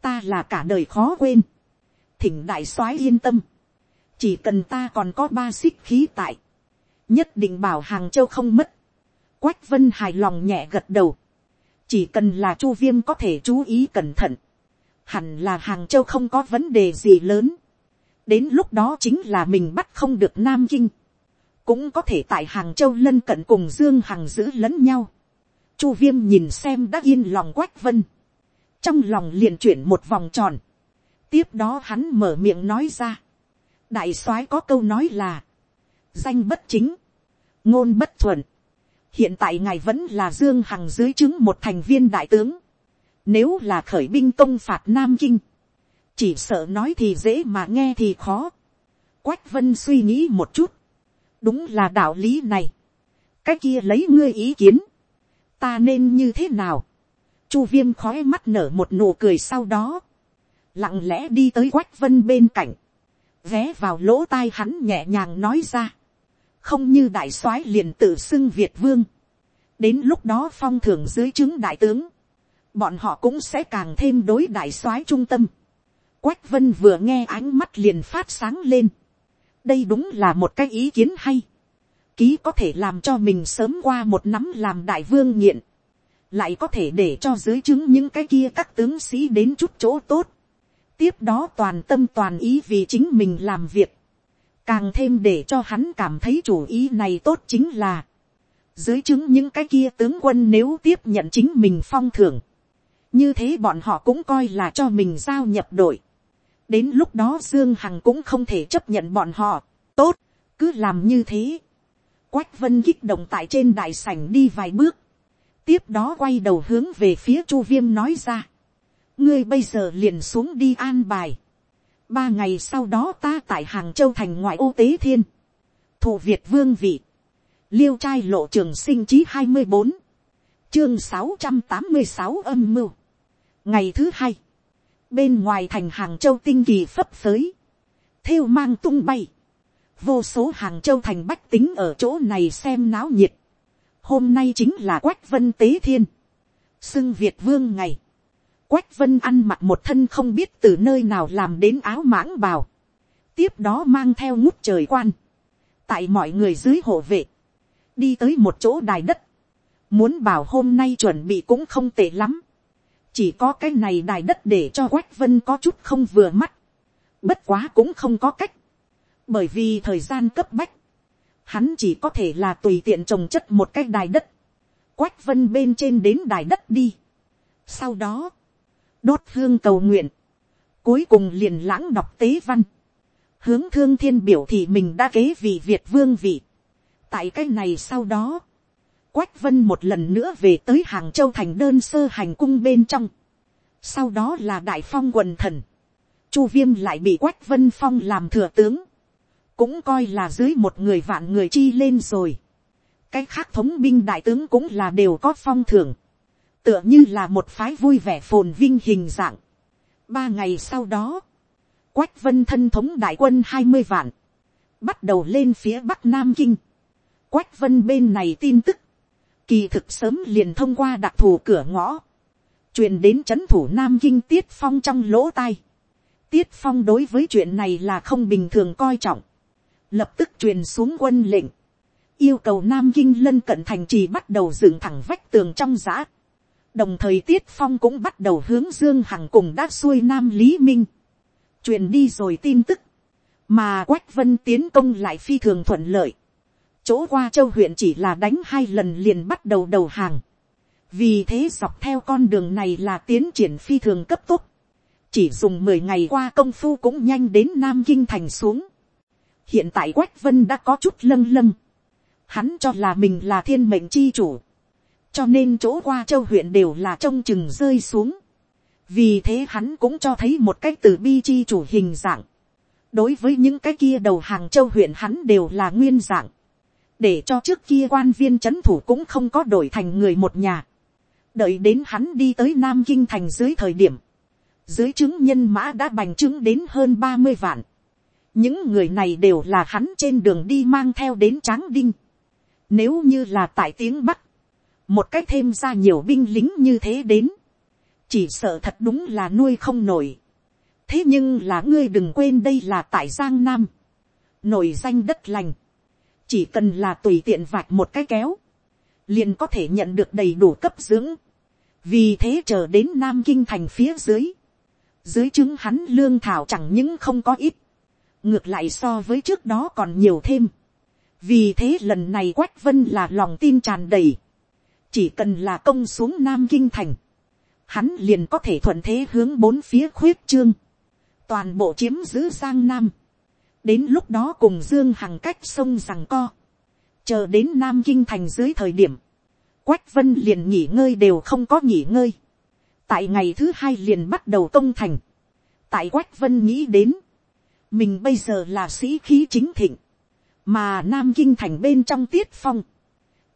ta là cả đời khó quên, thỉnh đại soái yên tâm, chỉ cần ta còn có ba xích khí tại, nhất định bảo hàng châu không mất, quách vân hài lòng nhẹ gật đầu, chỉ cần là chu viêm có thể chú ý cẩn thận, hẳn là hàng châu không có vấn đề gì lớn đến lúc đó chính là mình bắt không được nam kinh. cũng có thể tại hàng châu lân cận cùng dương hằng giữ lẫn nhau. chu viêm nhìn xem đã yên lòng quách vân. trong lòng liền chuyển một vòng tròn. tiếp đó hắn mở miệng nói ra. đại soái có câu nói là, danh bất chính, ngôn bất thuận. hiện tại ngài vẫn là dương hằng dưới chứng một thành viên đại tướng nếu là khởi binh công phạt Nam Kinh. Chỉ sợ nói thì dễ mà nghe thì khó. Quách Vân suy nghĩ một chút. Đúng là đạo lý này. Cái kia lấy ngươi ý kiến. Ta nên như thế nào? Chu viêm khói mắt nở một nụ cười sau đó. Lặng lẽ đi tới Quách Vân bên cạnh. Vé vào lỗ tai hắn nhẹ nhàng nói ra. Không như đại soái liền tự xưng Việt Vương. Đến lúc đó phong thưởng dưới chứng đại tướng bọn họ cũng sẽ càng thêm đối đại soái trung tâm. Quách vân vừa nghe ánh mắt liền phát sáng lên. đây đúng là một cái ý kiến hay. ký có thể làm cho mình sớm qua một nắm làm đại vương nghiện. lại có thể để cho dưới chứng những cái kia các tướng sĩ đến chút chỗ tốt. tiếp đó toàn tâm toàn ý vì chính mình làm việc. càng thêm để cho hắn cảm thấy chủ ý này tốt chính là dưới chứng những cái kia tướng quân nếu tiếp nhận chính mình phong thưởng, như thế bọn họ cũng coi là cho mình giao nhập đội đến lúc đó dương hằng cũng không thể chấp nhận bọn họ. tốt, cứ làm như thế. quách vân kích động tại trên đại sảnh đi vài bước. tiếp đó quay đầu hướng về phía chu viêm nói ra. ngươi bây giờ liền xuống đi an bài. ba ngày sau đó ta tại hàng châu thành ngoại ô tế thiên. thủ việt vương vị. liêu trai lộ trường sinh chí hai mươi bốn chương sáu trăm tám mươi sáu âm mưu ngày thứ hai, bên ngoài thành hàng châu tinh kỳ phấp phới, theo mang tung bay, vô số hàng châu thành bách tính ở chỗ này xem náo nhiệt, hôm nay chính là quách vân tế thiên, xưng việt vương ngày, quách vân ăn mặc một thân không biết từ nơi nào làm đến áo mãng bào, tiếp đó mang theo ngút trời quan, tại mọi người dưới hộ vệ, đi tới một chỗ đài đất, muốn bảo hôm nay chuẩn bị cũng không tệ lắm, chỉ có cái này đài đất để cho quách vân có chút không vừa mắt, bất quá cũng không có cách, bởi vì thời gian cấp bách, hắn chỉ có thể là tùy tiện trồng chất một cái đài đất, quách vân bên trên đến đài đất đi. sau đó, đốt hương cầu nguyện, cuối cùng liền lãng đọc tế văn, hướng thương thiên biểu thì mình đã kế vị việt vương vị. tại cái này sau đó, Quách Vân một lần nữa về tới Hàng Châu thành đơn sơ hành cung bên trong. Sau đó là Đại Phong quần thần. Chu Viêm lại bị Quách Vân Phong làm thừa tướng. Cũng coi là dưới một người vạn người chi lên rồi. Cái khác thống binh đại tướng cũng là đều có phong thưởng. Tựa như là một phái vui vẻ phồn vinh hình dạng. Ba ngày sau đó. quách vân thân thống đại quân hai mươi vạn, bắt đầu lên phía bắc nam kinh, quách vân bên này tin tức, kỳ thực sớm liền thông qua đặc thù cửa ngõ, truyền đến c h ấ n thủ nam kinh tiết phong trong lỗ tai. tiết phong đối với chuyện này là không bình thường coi trọng, lập tức truyền xuống quân lệnh, yêu cầu nam kinh lân cận thành trì bắt đầu dựng thẳng vách tường trong giã. đồng thời tiết phong cũng bắt đầu hướng dương hằng cùng đã xuôi nam lý minh, truyền đi rồi tin tức, mà quách vân tiến công lại phi thường thuận lợi, chỗ qua châu huyện chỉ là đánh hai lần liền bắt đầu đầu hàng, vì thế dọc theo con đường này là tiến triển phi thường cấp tốc, chỉ dùng mười ngày qua công phu cũng nhanh đến nam kinh thành xuống. hiện tại quách vân đã có chút lâng lâng, hắn cho là mình là thiên mệnh chi chủ, cho nên chỗ qua châu huyện đều là trông chừng rơi xuống, vì thế hắn cũng cho thấy một cách từ bi chi chủ hình dạng, đối với những cái kia đầu hàng châu huyện hắn đều là nguyên dạng, để cho trước kia quan viên c h ấ n thủ cũng không có đổi thành người một nhà đợi đến hắn đi tới nam kinh thành dưới thời điểm, dưới chứng nhân mã đã bành trướng đến hơn ba mươi vạn. những người này đều là hắn trên đường đi mang theo đến tráng đinh. nếu như là tại tiếng bắc, một cách thêm ra nhiều binh lính như thế đến, chỉ sợ thật đúng là nuôi không nổi. thế nhưng là ngươi đừng quên đây là tại giang nam, nổi danh đất lành, chỉ cần là tùy tiện vạch một cái kéo, liền có thể nhận được đầy đủ cấp dưỡng. Vì thế chờ đến nam kinh thành phía dưới, dưới chứng hắn lương thảo chẳng những không có ít, ngược lại so với trước đó còn nhiều thêm. vì thế lần này quách vân là lòng tin tràn đầy, chỉ cần là công xuống nam kinh thành, hắn liền có thể thuận thế hướng bốn phía khuyết trương, toàn bộ chiếm giữ sang nam, đến lúc đó cùng dương hằng cách sông rằng co, chờ đến nam kinh thành dưới thời điểm, Quách vân liền nghỉ ngơi đều không có nghỉ ngơi. Tại ngày thứ hai liền bắt đầu công thành. Tại quách vân nghĩ đến. Mình bây giờ là sĩ khí chính thịnh. Mà Nam Kinh thành bên trong tiết phong.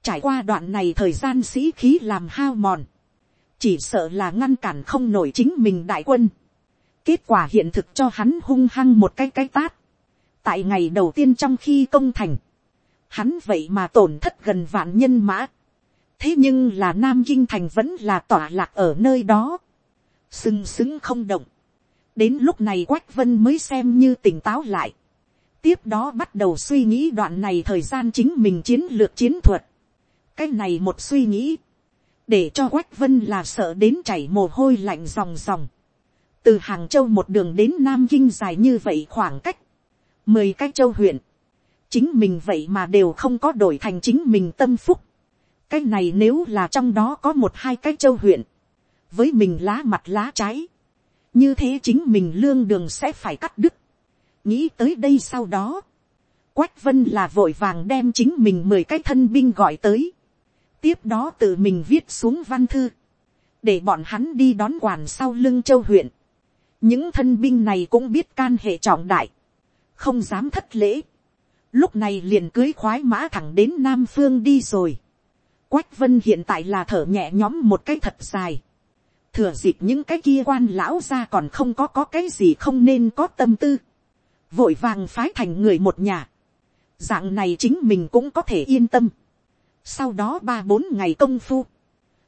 Trải qua đoạn này thời gian sĩ khí làm hao mòn. Chỉ sợ là ngăn cản không nổi chính mình đại quân. Kết quả hiện thực cho hắn hung hăng một cái cái tát. Tại ngày đầu tiên trong khi công thành. Hắn vậy mà tổn thất gần vạn nhân mã thế nhưng là nam kinh thành vẫn là tỏa lạc ở nơi đó, sừng sững không động. đến lúc này quách vân mới xem như tỉnh táo lại. tiếp đó bắt đầu suy nghĩ đoạn này thời gian chính mình chiến lược chiến thuật. cái này một suy nghĩ, để cho quách vân là sợ đến chảy mồ hôi lạnh ròng ròng. từ hàng châu một đường đến nam kinh dài như vậy khoảng cách, mười cái châu huyện, chính mình vậy mà đều không có đổi thành chính mình tâm phúc cái này nếu là trong đó có một hai cái châu huyện, với mình lá mặt lá trái, như thế chính mình lương đường sẽ phải cắt đứt. nghĩ tới đây sau đó, quách vân là vội vàng đem chính mình mười cái thân binh gọi tới, tiếp đó tự mình viết xuống văn thư, để bọn hắn đi đón quản sau lưng châu huyện. những thân binh này cũng biết can hệ trọng đại, không dám thất lễ, lúc này liền cưới khoái mã thẳng đến nam phương đi rồi. Quách vân hiện tại là thở nhẹ nhõm một cái thật dài. Thừa dịp những cái kia quan lão ra còn không có có cái gì không nên có tâm tư. Vội vàng phái thành người một nhà. Dạng này chính mình cũng có thể yên tâm. Sau đó ba bốn ngày công phu.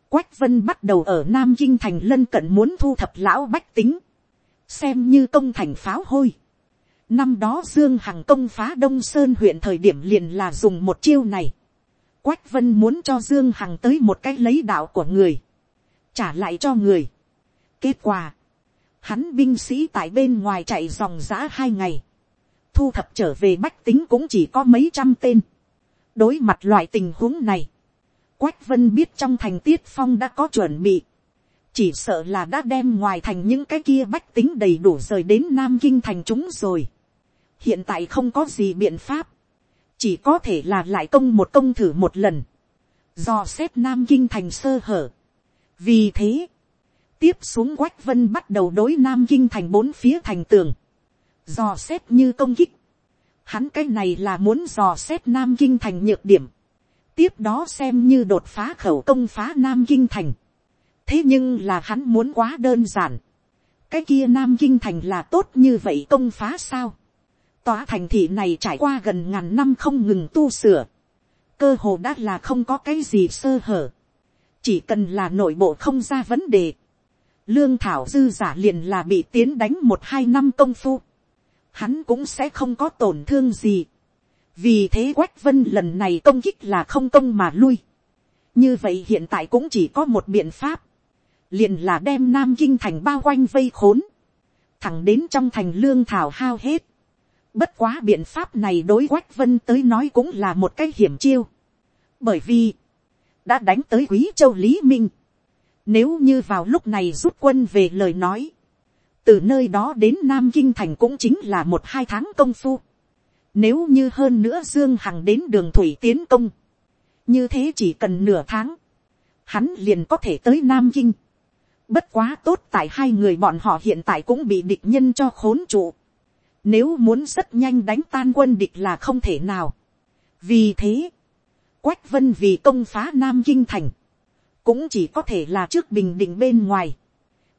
Quách vân bắt đầu ở Nam Kinh thành lân cận muốn thu thập lão bách tính. Xem như công thành pháo hôi. Năm đó Dương Hằng công phá Đông Sơn huyện thời điểm liền là dùng một chiêu này Quách vân muốn cho Dương Hằng tới một cái lấy đạo của người. Trả lại cho người. Kết quả. Hắn binh sĩ tại bên ngoài chạy dòng giã hai ngày. Thu thập trở về bách tính cũng chỉ có mấy trăm tên. Đối mặt loại tình huống này. Quách vân biết trong thành tiết phong đã có chuẩn bị. Chỉ sợ là đã đem ngoài thành những cái kia bách tính đầy đủ rời đến Nam Kinh thành chúng rồi. Hiện tại không có gì biện pháp chỉ có thể là lại công một công thử một lần, do xét nam kinh thành sơ hở. vì thế, tiếp xuống quách vân bắt đầu đối nam kinh thành bốn phía thành tường, dò xét như công kích. Hắn cái này là muốn dò xét nam kinh thành nhược điểm, tiếp đó xem như đột phá khẩu công phá nam kinh thành. thế nhưng là hắn muốn quá đơn giản, cái kia nam kinh thành là tốt như vậy công phá sao tòa thành thị này trải qua gần ngàn năm không ngừng tu sửa. cơ hồ đã là không có cái gì sơ hở. chỉ cần là nội bộ không ra vấn đề. lương thảo dư giả liền là bị tiến đánh một hai năm công phu. hắn cũng sẽ không có tổn thương gì. vì thế quách vân lần này công kích là không công mà lui. như vậy hiện tại cũng chỉ có một biện pháp liền là đem nam kinh thành bao quanh vây khốn, thẳng đến trong thành lương thảo hao hết. Bất quá biện pháp này đối quách vân tới nói cũng là một cái hiểm chiêu, bởi vì, đã đánh tới quý châu lý minh, nếu như vào lúc này rút quân về lời nói, từ nơi đó đến nam kinh thành cũng chính là một hai tháng công phu, nếu như hơn nữa dương hằng đến đường thủy tiến công, như thế chỉ cần nửa tháng, hắn liền có thể tới nam kinh. Bất quá tốt tại hai người bọn họ hiện tại cũng bị địch nhân cho khốn trụ. Nếu muốn rất nhanh đánh tan quân địch là không thể nào. Vì thế, Quách Vân vì công phá Nam Kinh Thành, cũng chỉ có thể là trước bình định bên ngoài.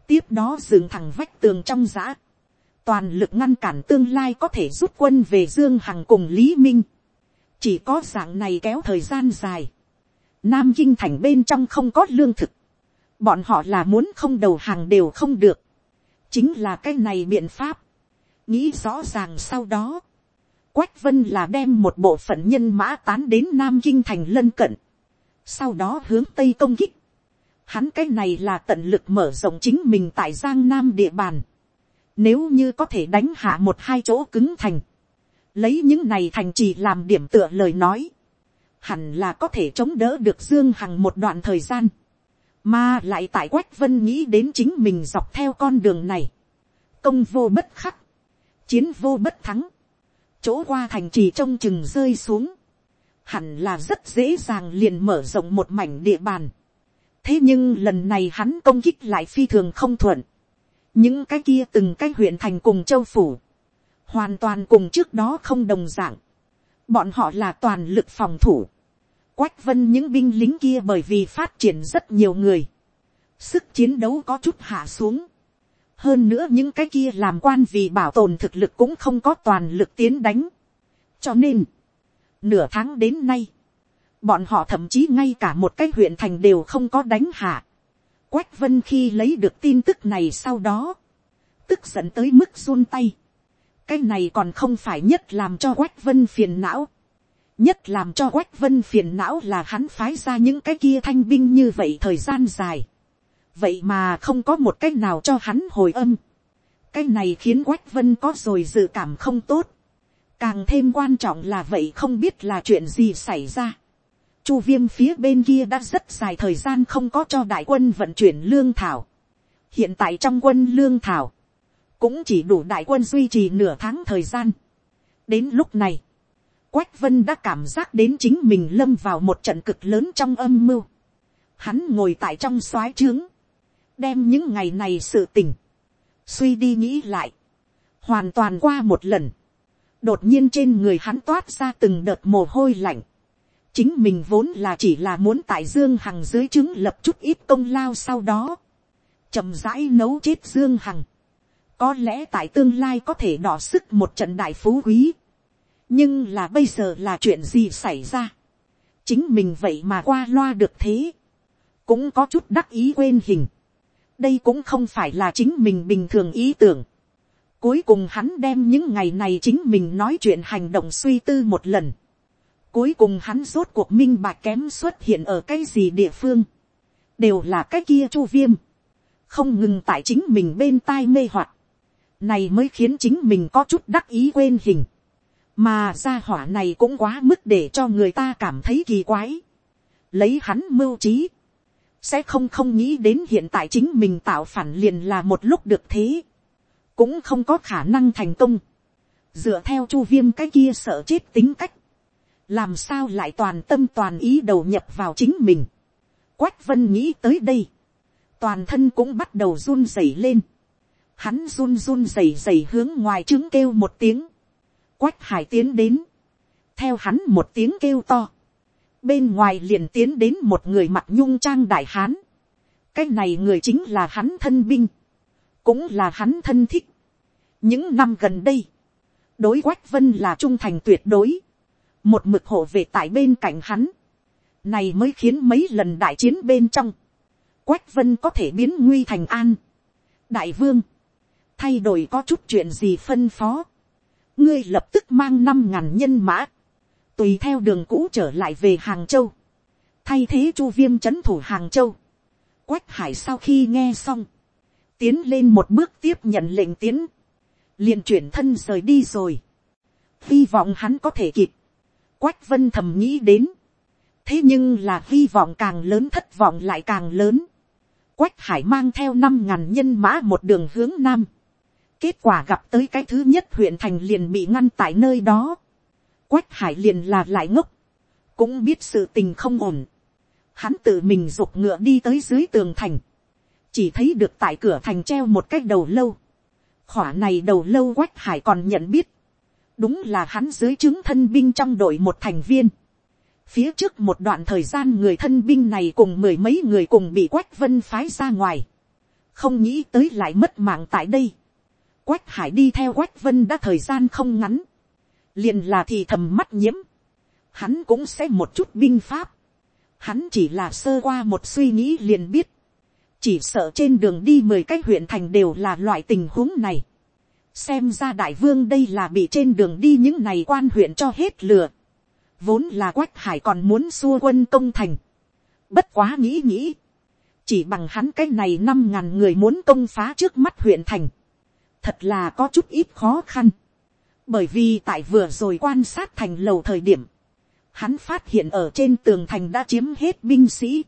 Tiếp đó dừng thẳng vách tường trong giã. Toàn lực ngăn cản tương lai có thể rút quân về Dương Hằng cùng Lý Minh. Chỉ có dạng này kéo thời gian dài. Nam Kinh Thành bên trong không có lương thực bọn họ là muốn không đầu hàng đều không được, chính là cái này biện pháp, nghĩ rõ ràng sau đó, quách vân là đem một bộ phận nhân mã tán đến nam kinh thành lân cận, sau đó hướng tây công kích, hắn cái này là tận lực mở rộng chính mình tại giang nam địa bàn, nếu như có thể đánh hạ một hai chỗ cứng thành, lấy những này thành trì làm điểm tựa lời nói, hẳn là có thể chống đỡ được dương hằng một đoạn thời gian. Mà lại tại Quách Vân nghĩ đến chính mình dọc theo con đường này. Công vô bất khắc. Chiến vô bất thắng. Chỗ qua thành trì trông chừng rơi xuống. Hẳn là rất dễ dàng liền mở rộng một mảnh địa bàn. Thế nhưng lần này hắn công kích lại phi thường không thuận. Những cái kia từng cái huyện thành cùng châu phủ. Hoàn toàn cùng trước đó không đồng dạng. Bọn họ là toàn lực phòng thủ Quách vân những binh lính kia bởi vì phát triển rất nhiều người. Sức chiến đấu có chút hạ xuống. Hơn nữa những cái kia làm quan vì bảo tồn thực lực cũng không có toàn lực tiến đánh. Cho nên, nửa tháng đến nay, bọn họ thậm chí ngay cả một cái huyện thành đều không có đánh hạ. Quách vân khi lấy được tin tức này sau đó, tức giận tới mức run tay. cái này còn không phải nhất làm cho quách vân phiền não nhất làm cho quách vân phiền não là hắn phái ra những cái kia thanh binh như vậy thời gian dài vậy mà không có một cái nào cho hắn hồi âm. cái này khiến quách vân có rồi dự cảm không tốt. càng thêm quan trọng là vậy không biết là chuyện gì xảy ra. chu viêm phía bên kia đã rất dài thời gian không có cho đại quân vận chuyển lương thảo. hiện tại trong quân lương thảo, cũng chỉ đủ đại quân duy trì nửa tháng thời gian. đến lúc này, Quách Vân đã cảm giác đến chính mình lâm vào một trận cực lớn trong âm mưu. Hắn ngồi tại trong soái trướng. Đem những ngày này sự tình Suy đi nghĩ lại. Hoàn toàn qua một lần. Đột nhiên trên người hắn toát ra từng đợt mồ hôi lạnh. Chính mình vốn là chỉ là muốn tại Dương Hằng dưới trứng lập chút ít công lao sau đó. chậm rãi nấu chết Dương Hằng. Có lẽ tại tương lai có thể đỏ sức một trận đại phú quý nhưng là bây giờ là chuyện gì xảy ra. chính mình vậy mà qua loa được thế. cũng có chút đắc ý quên hình đây cũng không phải là chính mình bình thường ý tưởng. cuối cùng hắn đem những ngày này chính mình nói chuyện hành động suy tư một lần. cuối cùng hắn rốt cuộc minh bạch kém xuất hiện ở cái gì địa phương. đều là cái kia chu viêm. không ngừng tại chính mình bên tai mê hoặc. này mới khiến chính mình có chút đắc ý quên hình mà gia hỏa này cũng quá mức để cho người ta cảm thấy kỳ quái. lấy hắn mưu trí, sẽ không không nghĩ đến hiện tại chính mình tạo phản liền là một lúc được thế, cũng không có khả năng thành công. dựa theo chu viêm cái kia sợ chết tính cách, làm sao lại toàn tâm toàn ý đầu nhập vào chính mình. quách vân nghĩ tới đây, toàn thân cũng bắt đầu run rẩy lên. Hắn run run rẩy rẩy hướng ngoài trứng kêu một tiếng quách hải tiến đến, theo hắn một tiếng kêu to, bên ngoài liền tiến đến một người mặt nhung trang đại hán, cái này người chính là hắn thân binh, cũng là hắn thân thích. những năm gần đây, đối quách vân là trung thành tuyệt đối, một mực hộ về tại bên cạnh hắn, này mới khiến mấy lần đại chiến bên trong, quách vân có thể biến nguy thành an. đại vương, thay đổi có chút chuyện gì phân phó, ngươi lập tức mang năm ngàn nhân mã, tùy theo đường cũ trở lại về hàng châu, thay thế chu viêm c h ấ n thủ hàng châu. quách hải sau khi nghe xong, tiến lên một bước tiếp nhận lệnh tiến, liền chuyển thân rời đi rồi, hy vọng hắn có thể kịp, quách vân thầm nghĩ đến, thế nhưng là hy vọng càng lớn thất vọng lại càng lớn, quách hải mang theo năm ngàn nhân mã một đường hướng nam, kết quả gặp tới cái thứ nhất huyện thành liền bị ngăn tại nơi đó, quách hải liền là lại ngốc, cũng biết sự tình không ổn, hắn tự mình rục ngựa đi tới dưới tường thành, chỉ thấy được tại cửa thành treo một cái đầu lâu, khỏa này đầu lâu quách hải còn nhận biết, đúng là hắn dưới chứng thân binh trong đội một thành viên. phía trước một đoạn thời gian người thân binh này cùng mười mấy người cùng bị quách vân phái ra ngoài, không nghĩ tới lại mất mạng tại đây. quách hải đi theo quách vân đã thời gian không ngắn, liền là thì thầm mắt nhiễm, hắn cũng sẽ một chút binh pháp, Hắn chỉ là sơ qua một suy nghĩ liền biết. Chỉ sợ trên đường đi mười cái huyện thành đều là loại tình huống này. Xem ra đại vương đây là bị trên đường đi những này quan huyện cho hết lừa. Vốn là quách hải còn muốn xua quân công thành. Bất quá nghĩ nghĩ. Chỉ bằng hắn cái này năm ngàn người muốn công phá trước mắt huyện thành. Thật là có chút ít khó khăn. Bởi vì tại vừa rồi quan sát thành lầu thời điểm hắn phát hiện ở trên tường thành đã chiếm hết binh sĩ,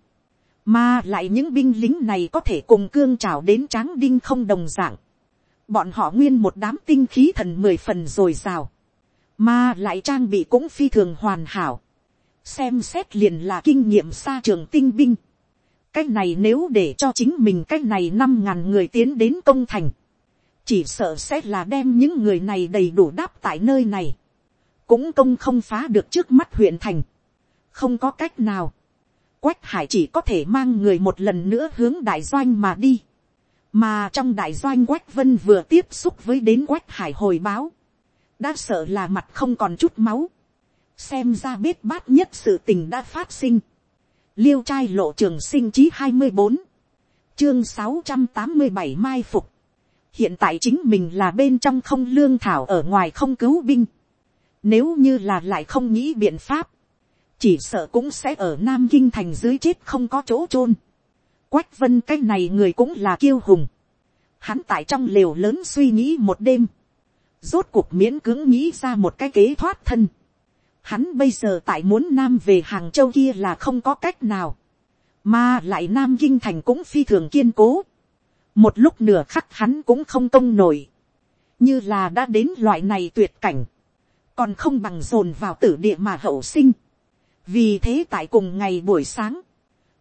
mà lại những binh lính này có thể cùng cương trào đến tráng đinh không đồng dạng, bọn họ nguyên một đám tinh khí thần mười phần r ồ i r à o, mà lại trang bị cũng phi thường hoàn hảo, xem xét liền là kinh nghiệm xa trường tinh binh, cái này nếu để cho chính mình cái này năm ngàn người tiến đến công thành, chỉ sợ sẽ là đem những người này đầy đủ đáp tại nơi này. Cũng công không phá được trước mắt huyện thành, không có cách nào, quách hải chỉ có thể mang người một lần nữa hướng đại doanh mà đi, mà trong đại doanh quách vân vừa tiếp xúc với đến quách hải hồi báo, đã sợ là mặt không còn chút máu, xem ra biết bát nhất sự tình đã phát sinh, liêu trai lộ trường sinh chí hai mươi bốn, chương sáu trăm tám mươi bảy mai phục, hiện tại chính mình là bên trong không lương thảo ở ngoài không cứu binh, nếu như là lại không nghĩ biện pháp, chỉ sợ cũng sẽ ở Nam Kinh thành dưới chết không có chỗ chôn. Quách vân cái này người cũng là kiêu hùng. Hắn tại trong lều lớn suy nghĩ một đêm. Rốt cuộc miễn cưỡng nghĩ ra một cái kế thoát thân. Hắn bây giờ tại muốn Nam về Hàng Châu kia là không có cách nào. Mà lại Nam Kinh thành cũng phi thường kiên cố. Một lúc nửa khắc hắn cũng không công nổi. Như là đã đến loại này tuyệt cảnh. Còn không bằng dồn vào tử địa mà hậu sinh. vì thế tại cùng ngày buổi sáng,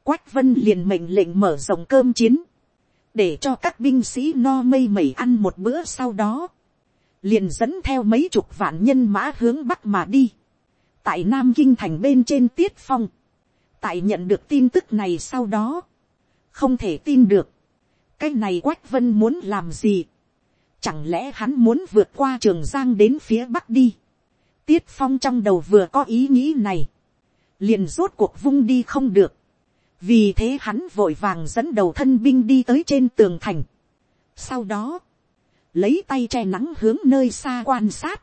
quách vân liền mệnh lệnh mở rộng cơm chiến, để cho các binh sĩ no mây mẩy ăn một bữa sau đó, liền dẫn theo mấy chục vạn nhân mã hướng bắc mà đi, tại nam kinh thành bên trên tiết phong, tại nhận được tin tức này sau đó, không thể tin được, cái này quách vân muốn làm gì, chẳng lẽ hắn muốn vượt qua trường giang đến phía bắc đi, Tiết phong trong đầu vừa có ý nghĩ này. Liền rốt cuộc vung đi không được. Vì thế hắn vội vàng dẫn đầu thân binh đi tới trên tường thành. Sau đó, lấy tay che nắng hướng nơi xa quan sát.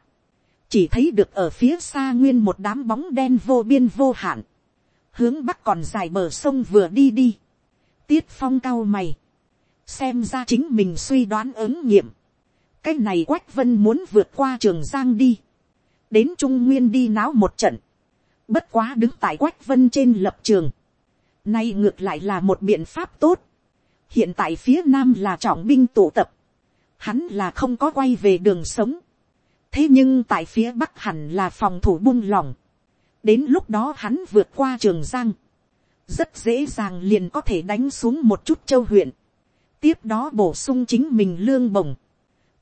Chỉ thấy được ở phía xa nguyên một đám bóng đen vô biên vô hạn. Hướng bắc còn dài bờ sông vừa đi đi. Tiết phong cao mày. Xem ra chính mình suy đoán ứng nghiệm. Cái này Quách Vân muốn vượt qua trường Giang đi. Đến trung nguyên đi náo một trận, bất quá đứng tại quách vân trên lập trường, nay ngược lại là một biện pháp tốt, hiện tại phía nam là trọng binh tụ tập, hắn là không có quay về đường sống, thế nhưng tại phía bắc hẳn là phòng thủ buông lỏng, đến lúc đó hắn vượt qua trường giang, rất dễ dàng liền có thể đánh xuống một chút châu huyện, tiếp đó bổ sung chính mình lương bổng,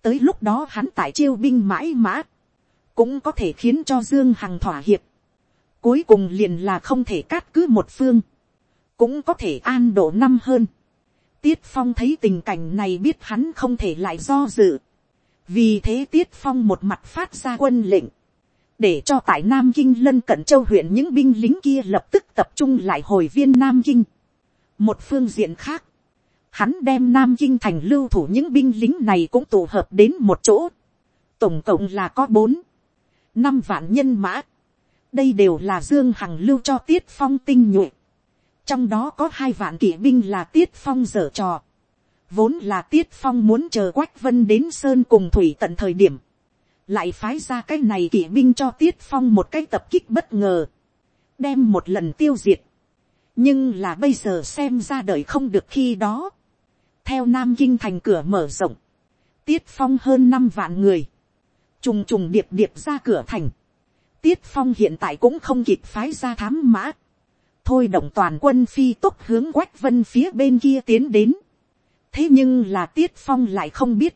tới lúc đó hắn tại chiêu binh mãi mã, cũng có thể khiến cho dương hằng thỏa hiệp, cuối cùng liền là không thể cát cứ một phương, cũng có thể an độ năm hơn, tiết phong thấy tình cảnh này biết hắn không thể lại do dự, vì thế tiết phong một mặt phát ra quân lệnh, để cho tại nam kinh lân cận châu huyện những binh lính kia lập tức tập trung lại hồi viên nam kinh. một phương diện khác, hắn đem nam kinh thành lưu thủ những binh lính này cũng tụ hợp đến một chỗ. tổng cộng là có bốn, năm vạn nhân mã. đây đều là dương hằng lưu cho tiết phong tinh nhuệ. trong đó có hai vạn kỵ binh là tiết phong dở trò. vốn là tiết phong muốn chờ quách vân đến sơn cùng thủy tận thời điểm. lại phái ra cái này kỵ binh cho tiết phong một cái tập kích bất ngờ. đem một lần tiêu diệt. nhưng là bây giờ xem ra đời không được khi đó theo nam kinh thành cửa mở rộng, tiết phong hơn năm vạn người, trùng trùng điệp điệp ra cửa thành, tiết phong hiện tại cũng không kịp phái ra thám mã, thôi động toàn quân phi tốc hướng quách vân phía bên kia tiến đến, thế nhưng là tiết phong lại không biết,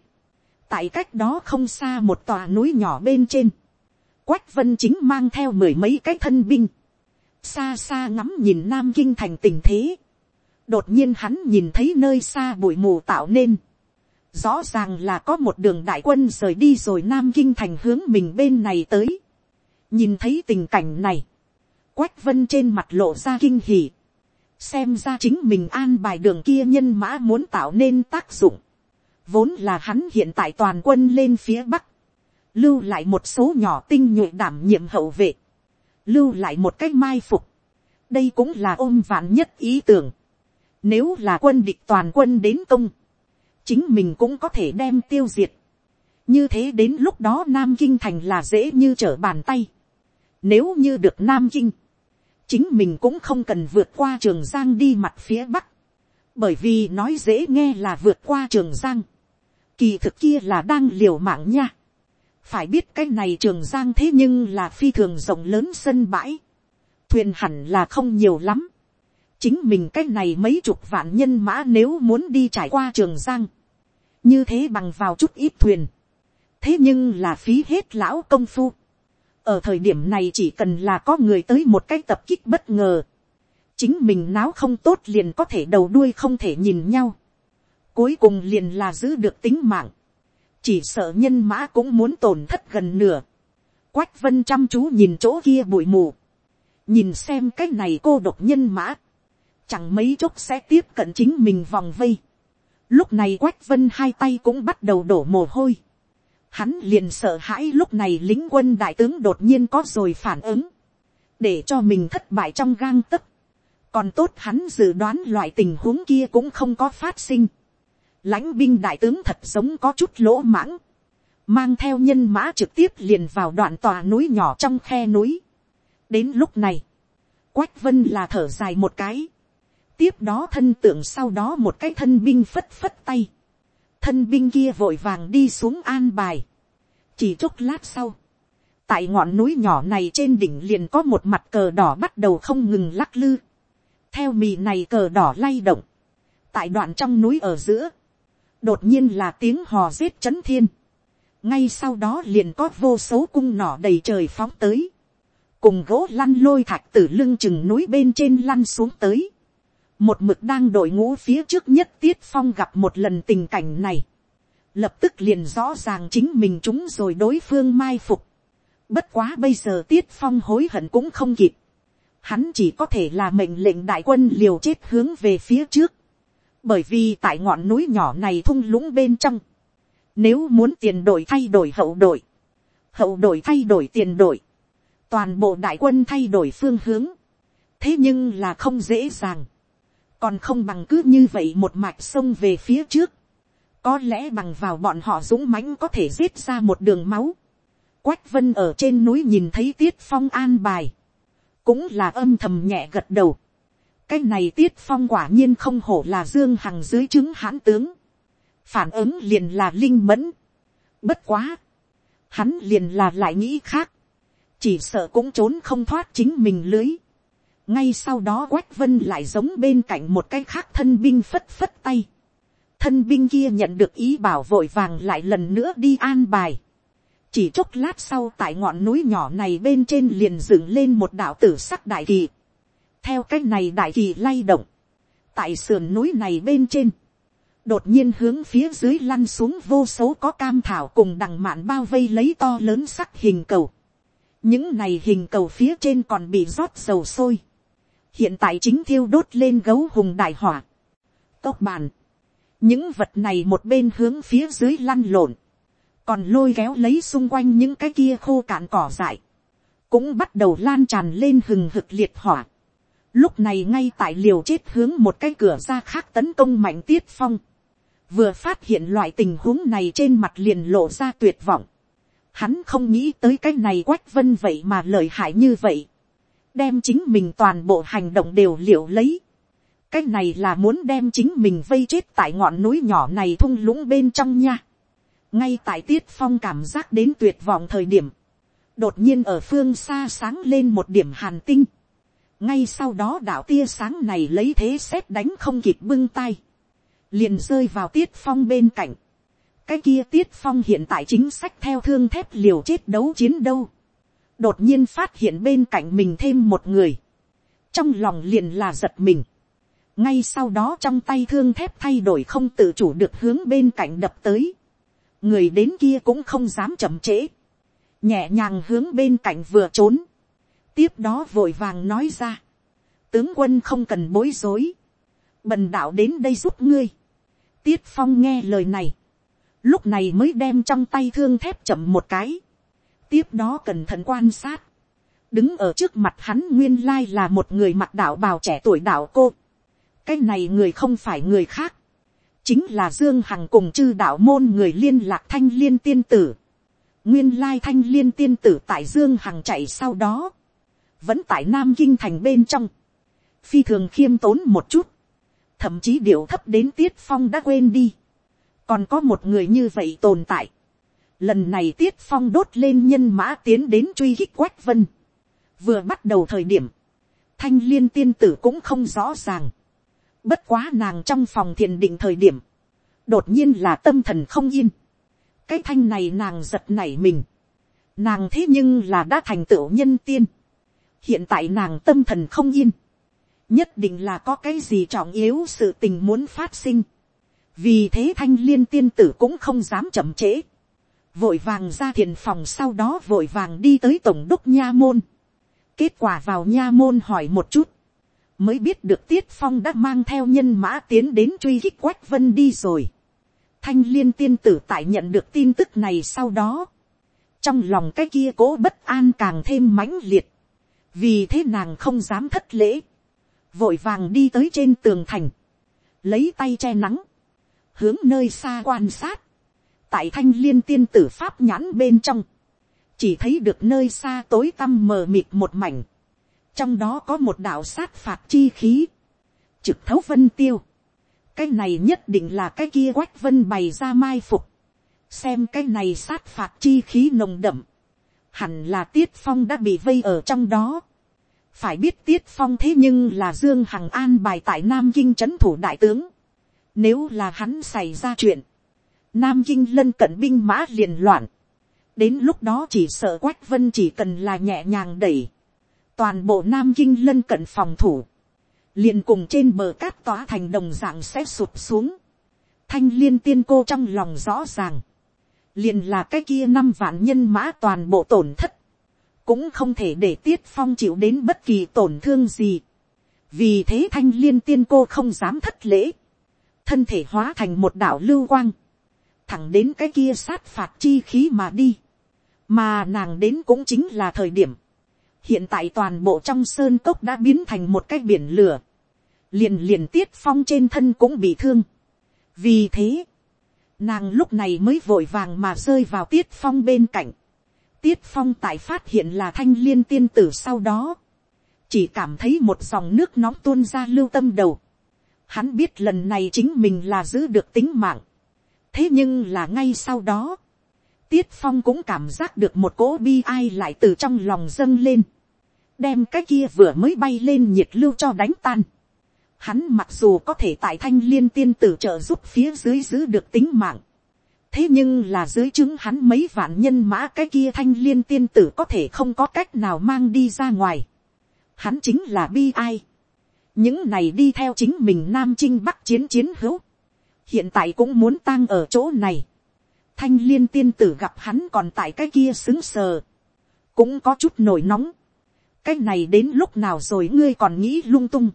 tại cách đó không xa một tòa núi nhỏ bên trên, quách vân chính mang theo mười mấy cái thân binh, xa xa ngắm nhìn nam kinh thành tình thế, đột nhiên hắn nhìn thấy nơi xa bụi mù tạo nên, rõ ràng là có một đường đại quân rời đi rồi nam kinh thành hướng mình bên này tới, nhìn thấy tình cảnh này, quách vân trên mặt lộ ra kinh hỉ, xem ra chính mình an bài đường kia nhân mã muốn tạo nên tác dụng, vốn là hắn hiện tại toàn quân lên phía bắc, lưu lại một số nhỏ tinh nhuệ đảm nhiệm hậu vệ, lưu lại một cách mai phục, đây cũng là ôm vạn nhất ý tưởng, nếu là quân địch toàn quân đến công, chính mình cũng có thể đem tiêu diệt. Như thế đến lúc đó Nam Kinh thành là dễ như trở bàn tay. Nếu như được Nam Kinh, chính mình cũng không cần vượt qua trường Giang đi mặt phía Bắc. Bởi vì nói dễ nghe là vượt qua trường Giang. Kỳ thực kia là đang liều mạng nha. Phải biết cái này trường Giang thế nhưng là phi thường rộng lớn sân bãi. Thuyền hẳn là không nhiều lắm chính mình cái này mấy chục vạn nhân mã nếu muốn đi trải qua trường giang, như thế bằng vào chút ít thuyền, thế nhưng là phí hết lão công phu. ở thời điểm này chỉ cần là có người tới một cái tập kích bất ngờ, chính mình náo không tốt liền có thể đầu đuôi không thể nhìn nhau, cuối cùng liền là giữ được tính mạng, chỉ sợ nhân mã cũng muốn tổn thất gần nửa, quách vân chăm chú nhìn chỗ kia bụi mù, nhìn xem cái này cô độc nhân mã, chẳng mấy chốc sẽ tiếp cận chính mình vòng vây. Lúc này quách vân hai tay cũng bắt đầu đổ mồ hôi. Hắn liền sợ hãi lúc này lính quân đại tướng đột nhiên có rồi phản ứng. Để cho mình thất bại trong gang tấc. Còn tốt hắn dự đoán loại tình huống kia cũng không có phát sinh. lãnh binh đại tướng thật giống có chút lỗ mãng. Mang theo nhân mã trực tiếp liền vào đoạn tòa núi nhỏ trong khe núi. Đến lúc này. Quách vân là thở dài một cái tiếp đó thân tượng sau đó một cái thân binh phất phất tay, thân binh kia vội vàng đi xuống an bài, chỉ chốc lát sau, tại ngọn núi nhỏ này trên đỉnh liền có một mặt cờ đỏ bắt đầu không ngừng lắc lư, theo mì này cờ đỏ lay động, tại đoạn trong núi ở giữa, đột nhiên là tiếng hò rết c h ấ n thiên, ngay sau đó liền có vô số cung nỏ đầy trời phóng tới, cùng gỗ lăn lôi thạch từ lưng chừng núi bên trên lăn xuống tới, một mực đang đội ngũ phía trước nhất tiết phong gặp một lần tình cảnh này, lập tức liền rõ ràng chính mình chúng rồi đối phương mai phục. Bất quá bây giờ tiết phong hối hận cũng không kịp. Hắn chỉ có thể là mệnh lệnh đại quân liều chết hướng về phía trước. Bởi vì tại ngọn núi nhỏ này thung lũng bên trong. Nếu muốn tiền đổi thay đổi hậu đổi. Hậu đổi thay đổi tiền đổi. Toàn bộ đại quân thay đổi phương hướng. Thế nhưng là không dễ dàng còn không bằng cứ như vậy một mạch sông về phía trước, có lẽ bằng vào bọn họ dũng mãnh có thể giết ra một đường máu. Quách vân ở trên núi nhìn thấy tiết phong an bài, cũng là âm thầm nhẹ gật đầu. cái này tiết phong quả nhiên không hổ là dương hằng dưới chứng hãn tướng, phản ứng liền là linh mẫn. bất quá, hắn liền là lại nghĩ khác, chỉ sợ cũng trốn không thoát chính mình lưới ngay sau đó quách vân lại giống bên cạnh một cái khác thân binh phất phất tay. thân binh kia nhận được ý bảo vội vàng lại lần nữa đi an bài. chỉ chốc lát sau tại ngọn núi nhỏ này bên trên liền dựng lên một đạo tử sắc đại kỳ. theo cái này đại kỳ lay động. tại sườn núi này bên trên, đột nhiên hướng phía dưới lăn xuống vô số có cam thảo cùng đằng mạn bao vây lấy to lớn sắc hình cầu. những này hình cầu phía trên còn bị rót dầu sôi hiện tại chính thiêu đốt lên gấu hùng đại hỏa. tốc bàn. những vật này một bên hướng phía dưới lăn lộn. còn lôi kéo lấy xung quanh những cái kia khô cạn cỏ dại. cũng bắt đầu lan tràn lên hừng hực liệt hỏa. lúc này ngay tại liều chết hướng một cái cửa ra khác tấn công mạnh tiết phong vừa phát hiện loại tình huống này trên mặt liền lộ ra tuyệt vọng. Hắn không nghĩ tới cái này quách vân vậy mà lợi hại như vậy đem chính mình toàn bộ hành động đều liệu lấy. cái này là muốn đem chính mình vây chết tại ngọn núi nhỏ này thung lũng bên trong nha. ngay tại tiết phong cảm giác đến tuyệt vọng thời điểm. đột nhiên ở phương xa sáng lên một điểm hàn tinh. ngay sau đó đạo tia sáng này lấy thế xét đánh không kịp bưng tay liền rơi vào tiết phong bên cạnh. cái kia tiết phong hiện tại chính sách theo thương thép liều chết đấu chiến đâu đột nhiên phát hiện bên cạnh mình thêm một người. trong lòng liền là giật mình. ngay sau đó trong tay thương thép thay đổi không tự chủ được hướng bên cạnh đập tới. người đến kia cũng không dám chậm trễ. nhẹ nhàng hướng bên cạnh vừa trốn. tiếp đó vội vàng nói ra. tướng quân không cần bối rối bần đạo đến đây giúp ngươi. tiết phong nghe lời này, lúc này mới đem trong tay thương thép chậm một cái, tiếp đó cẩn thận quan sát, đứng ở trước mặt hắn nguyên lai là một người mặc đạo bào trẻ tuổi đạo cô, cái này người không phải người khác, chính là dương hằng cùng chư đạo môn người liên lạc thanh liên tiên tử, nguyên lai thanh liên tiên tử tại dương hằng chạy sau đó, vẫn tại nam kinh thành bên trong, phi thường khiêm tốn một chút, thậm chí điệu thấp đến tiết phong đã quên đi, còn có một người như vậy tồn tại. Lần này tiết phong đốt lên nhân mã tiến đến truy hích quách vân. vừa bắt đầu thời điểm, thanh liên tiên tử cũng không rõ ràng. bất quá nàng trong phòng thiền định thời điểm, đột nhiên là tâm thần không yên. cái thanh này nàng giật nảy mình. nàng thế nhưng là đã thành tựu nhân tiên. hiện tại nàng tâm thần không yên nhất định là có cái gì trọng yếu sự tình muốn phát sinh. vì thế thanh liên tiên tử cũng không dám chậm trễ vội vàng ra thiền phòng sau đó vội vàng đi tới tổng đốc nha môn. kết quả vào nha môn hỏi một chút. mới biết được tiết phong đã mang theo nhân mã tiến đến truy kích quách vân đi rồi. thanh liên tiên tử tại nhận được tin tức này sau đó. trong lòng cái kia cố bất an càng thêm mãnh liệt. vì thế nàng không dám thất lễ vội vàng đi tới trên tường thành, lấy tay che nắng, hướng nơi xa quan sát, tại thanh liên tiên tử pháp nhãn bên trong, chỉ thấy được nơi xa tối tăm mờ mịt một mảnh, trong đó có một đạo sát phạt chi khí, trực thấu vân tiêu, cái này nhất định là cái kia quách vân bày ra mai phục, xem cái này sát phạt chi khí nồng đậm, hẳn là tiết phong đã bị vây ở trong đó, phải biết tiết phong thế nhưng là dương hằng an bài tại nam kinh c h ấ n thủ đại tướng. nếu là hắn xảy ra chuyện, nam kinh lân cận binh mã liền loạn. đến lúc đó chỉ sợ quách vân chỉ cần là nhẹ nhàng đẩy. toàn bộ nam kinh lân cận phòng thủ. liền cùng trên bờ cát tỏa thành đồng dạng sẽ sụp xuống. thanh liên tiên cô trong lòng rõ ràng. liền là cái kia năm vạn nhân mã toàn bộ tổn thất cũng không thể để tiết phong chịu đến bất kỳ tổn thương gì. vì thế thanh liên tiên cô không dám thất lễ, thân thể hóa thành một đạo lưu quang, thẳng đến cái kia sát phạt chi khí mà đi, mà nàng đến cũng chính là thời điểm, hiện tại toàn bộ trong sơn cốc đã biến thành một cái biển lửa, liền liền tiết phong trên thân cũng bị thương. vì thế, nàng lúc này mới vội vàng mà rơi vào tiết phong bên cạnh, tiết phong tại phát hiện là thanh liên tiên tử sau đó, chỉ cảm thấy một dòng nước nóng tuôn ra lưu tâm đầu. Hắn biết lần này chính mình là giữ được tính mạng thế nhưng là ngay sau đó, tiết phong cũng cảm giác được một cỗ bi ai lại từ trong lòng dâng lên, đem cái kia vừa mới bay lên nhiệt lưu cho đánh tan. Hắn mặc dù có thể tại thanh liên tiên tử trợ giúp phía dưới giữ được tính mạng, thế nhưng là dưới chứng hắn mấy vạn nhân mã cái kia thanh liên tiên tử có thể không có cách nào mang đi ra ngoài. Hắn chính là bi ai. những này đi theo chính mình nam chinh bắc chiến chiến hữu hiện tại cũng muốn tang ở chỗ này. thanh liên tiên tử gặp hắn còn tại cái kia xứng sờ, cũng có chút nổi nóng. cái này đến lúc nào rồi ngươi còn nghĩ lung tung.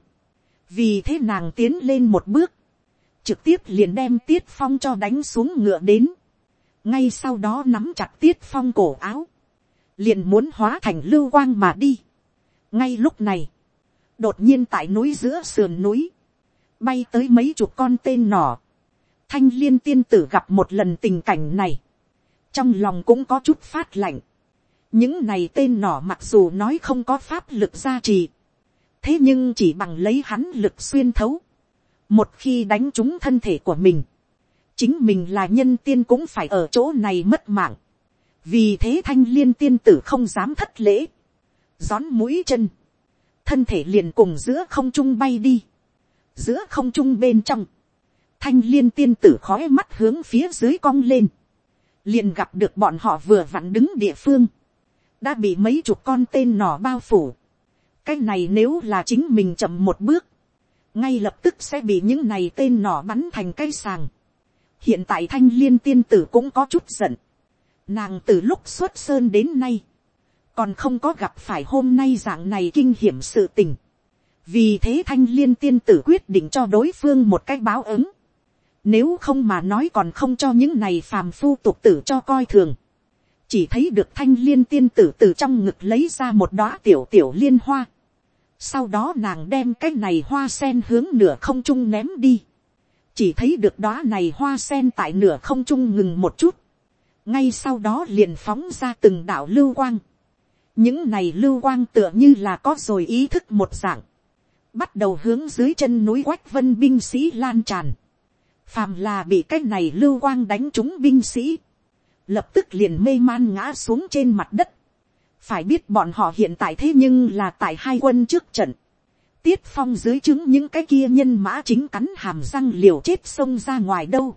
vì thế nàng tiến lên một bước, trực tiếp liền đem tiết phong cho đánh xuống ngựa đến. ngay sau đó nắm chặt tiết phong cổ áo, liền muốn hóa thành lưu quang mà đi. ngay lúc này, đột nhiên tại núi giữa sườn núi, bay tới mấy chục con tên nỏ thanh liên tiên tử gặp một lần tình cảnh này, trong lòng cũng có chút phát lạnh. những này tên nỏ mặc dù nói không có pháp lực gia trì, thế nhưng chỉ bằng lấy hắn lực xuyên thấu, một khi đánh trúng thân thể của mình, chính mình là nhân tiên cũng phải ở chỗ này mất mạng. vì thế thanh liên tiên tử không dám thất lễ, gión mũi chân, thân thể liền cùng giữa không trung bay đi, giữa không trung bên trong, thanh liên tiên tử khói mắt hướng phía dưới cong lên, liền gặp được bọn họ vừa vặn đứng địa phương, đã bị mấy chục con tên nỏ bao phủ. cái này nếu là chính mình chậm một bước, ngay lập tức sẽ bị những này tên nỏ bắn thành cây sàng. hiện tại thanh liên tiên tử cũng có chút giận. nàng từ lúc xuất sơn đến nay, còn không có gặp phải hôm nay dạng này kinh hiểm sự tình. vì thế thanh liên tiên tử quyết định cho đối phương một cái báo ứng nếu không mà nói còn không cho những này phàm phu tục tử cho coi thường. chỉ thấy được thanh liên tiên tử từ trong ngực lấy ra một đóa tiểu tiểu liên hoa. sau đó nàng đem cái này hoa sen hướng nửa không trung ném đi. chỉ thấy được đóa này hoa sen tại nửa không trung ngừng một chút. ngay sau đó liền phóng ra từng đạo lưu quang những này lưu quang tựa như là có rồi ý thức một dạng, bắt đầu hướng dưới chân núi quách vân binh sĩ lan tràn, phàm là bị cái này lưu quang đánh trúng binh sĩ, lập tức liền mê man ngã xuống trên mặt đất, phải biết bọn họ hiện tại thế nhưng là tại hai quân trước trận, tiết phong dưới chứng những cái kia nhân mã chính cắn hàm răng liều chết xông ra ngoài đâu,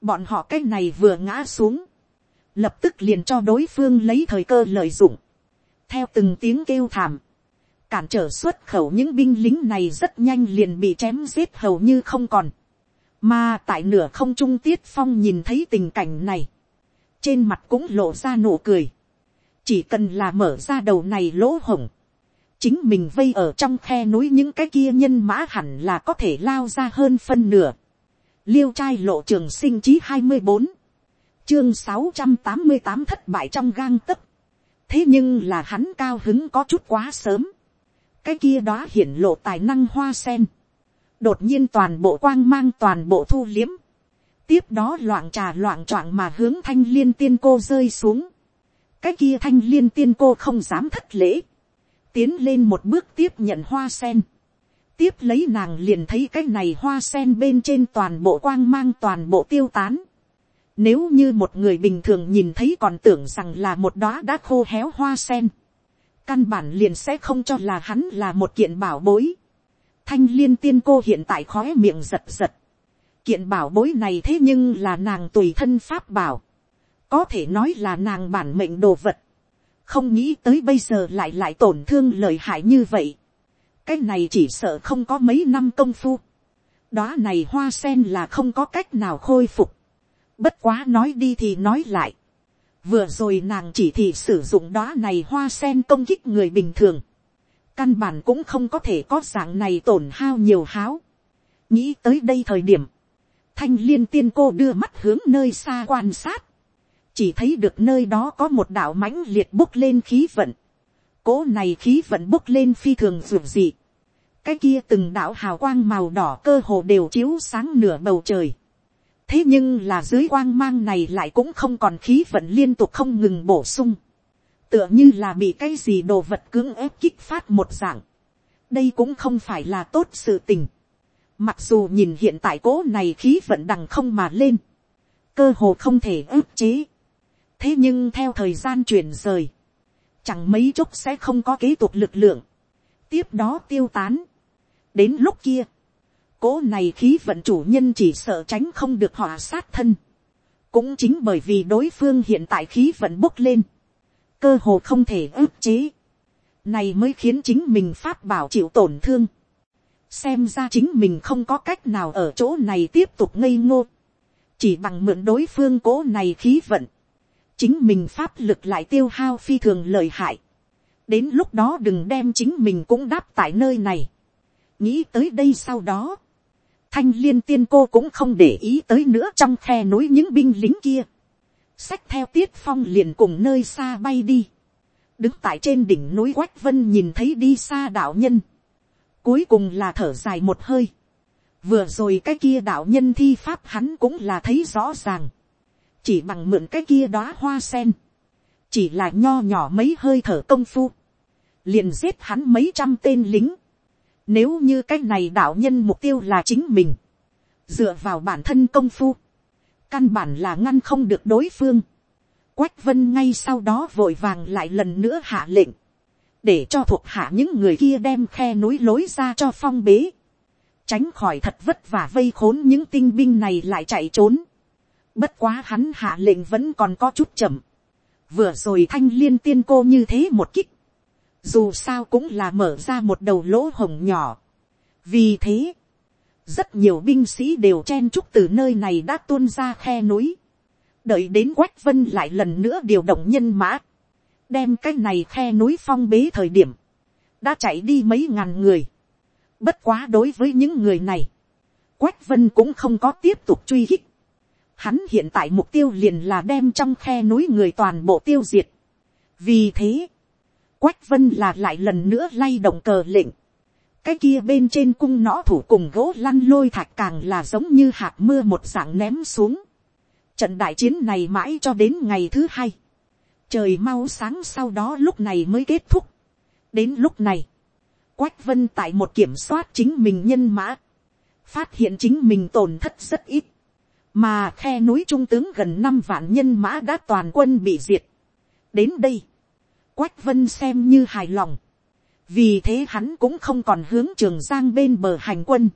bọn họ cái này vừa ngã xuống, lập tức liền cho đối phương lấy thời cơ lợi dụng, theo từng tiếng kêu thảm, cản trở xuất khẩu những binh lính này rất nhanh liền bị chém giết hầu như không còn. Mà tại nửa không trung tiết phong nhìn thấy tình cảnh này, trên mặt cũng lộ ra nụ cười. chỉ cần là mở ra đầu này lỗ hổng, chính mình vây ở trong khe núi những cái kia nhân mã hẳn là có thể lao ra hơn phân nửa. liêu trai lộ trường sinh chí hai mươi bốn, chương sáu trăm tám mươi tám thất bại trong gang tấc thế nhưng là hắn cao hứng có chút quá sớm. cái kia đó hiển lộ tài năng hoa sen đột nhiên toàn bộ quang mang toàn bộ thu liếm. tiếp đó loạn trà loạn choạng mà hướng thanh liên tiên cô rơi xuống. cái kia thanh liên tiên cô không dám thất lễ. tiến lên một bước tiếp nhận hoa sen. tiếp lấy nàng liền thấy cái này hoa sen bên trên toàn bộ quang mang toàn bộ tiêu tán nếu như một người bình thường nhìn thấy còn tưởng rằng là một đóa đã khô héo hoa sen. Căn bản liền sẽ không cho là hắn là một kiện bảo bối. Thanh liên tiên cô hiện tại khói miệng giật giật. Kiện bảo bối này thế nhưng là nàng tùy thân pháp bảo. Có thể nói là nàng bản mệnh đồ vật. Không nghĩ tới bây giờ lại lại tổn thương lợi hại như vậy. Cái này chỉ sợ không có mấy năm công phu. Đóa này hoa sen là không có cách nào khôi phục Bất quá nói đi thì nói lại. Vừa rồi nàng chỉ thì sử dụng đó này hoa sen công kích người bình thường. Căn bản cũng không có thể có dạng này tổn hao nhiều háo. Nghĩ tới đây thời điểm. Thanh liên tiên cô đưa mắt hướng nơi xa quan sát. Chỉ thấy được nơi đó có một đạo mãnh liệt bốc lên khí vận. Cố này khí vận bốc lên phi thường ruột gì. Cái kia từng đạo hào quang màu đỏ cơ hồ đều chiếu sáng nửa bầu trời thế nhưng là dưới quang mang này lại cũng không còn khí vận liên tục không ngừng bổ sung, tựa như là bị cái gì đồ vật cưỡng ép kích phát một dạng, đây cũng không phải là tốt sự tình, mặc dù nhìn hiện tại cố này khí vận đằng không mà lên, cơ hồ không thể ức chế, thế nhưng theo thời gian chuyển rời, chẳng mấy chốc sẽ không có kế tục lực lượng, tiếp đó tiêu tán. đến lúc kia, cố này khí vận chủ nhân chỉ sợ tránh không được họ sát thân. cũng chính bởi vì đối phương hiện tại khí vận bốc lên, cơ hồ không thể ức chế. này mới khiến chính mình pháp bảo chịu tổn thương. xem ra chính mình không có cách nào ở chỗ này tiếp tục ngây ngô, chỉ bằng mượn đối phương cố này khí vận, chính mình pháp lực lại tiêu hao phi thường lợi hại, đến lúc đó đừng đem chính mình cũng đáp tại nơi này, nghĩ tới đây sau đó, thanh liên tiên cô cũng không để ý tới nữa trong khe núi những binh lính kia, sách theo tiết phong liền cùng nơi xa bay đi, đứng tại trên đỉnh núi quách vân nhìn thấy đi xa đạo nhân, cuối cùng là thở dài một hơi, vừa rồi cái kia đạo nhân thi pháp hắn cũng là thấy rõ ràng, chỉ bằng mượn cái kia đóa hoa sen, chỉ là nho nhỏ mấy hơi thở công phu, liền giết hắn mấy trăm tên lính, nếu như cái này đạo nhân mục tiêu là chính mình, dựa vào bản thân công phu, căn bản là ngăn không được đối phương, Quách vân ngay sau đó vội vàng lại lần nữa hạ lệnh. Để cho thuộc hạ những người kia đem khe núi lối ra cho phong bế. Tránh khỏi thật vất vả vây khốn những tinh binh này lại chạy trốn. Bất quá hắn hạ lệnh vẫn còn có chút chậm. Vừa rồi thanh liên tiên cô như thế một kích. Dù sao cũng là mở ra một đầu lỗ hồng nhỏ. Vì thế, rất nhiều binh sĩ đều chen chúc từ nơi này đã tuôn ra khe núi đợi đến quách vân lại lần nữa điều động nhân mã, đem cái này khe núi phong bế thời điểm, đã chạy đi mấy ngàn người. Bất quá đối với những người này, quách vân cũng không có tiếp tục truy hích. Hắn hiện tại mục tiêu liền là đem trong khe núi người toàn bộ tiêu diệt. vì thế, quách vân là lại lần nữa lay động cờ lệnh cái kia bên trên cung nõ thủ cùng gỗ lăn lôi thạch càng là giống như hạt mưa một dạng ném xuống Trận đại chiến này mãi cho đến ngày thứ hai. Trời mau sáng sau đó lúc này mới kết thúc. Đến lúc này. Quách vân tại một kiểm soát chính mình nhân mã. Phát hiện chính mình tổn thất rất ít. Mà khe núi trung tướng gần năm vạn nhân mã đã toàn quân bị diệt. Đến đây. Quách vân xem như hài lòng. Vì thế hắn cũng không còn hướng trường giang bên bờ hành quân.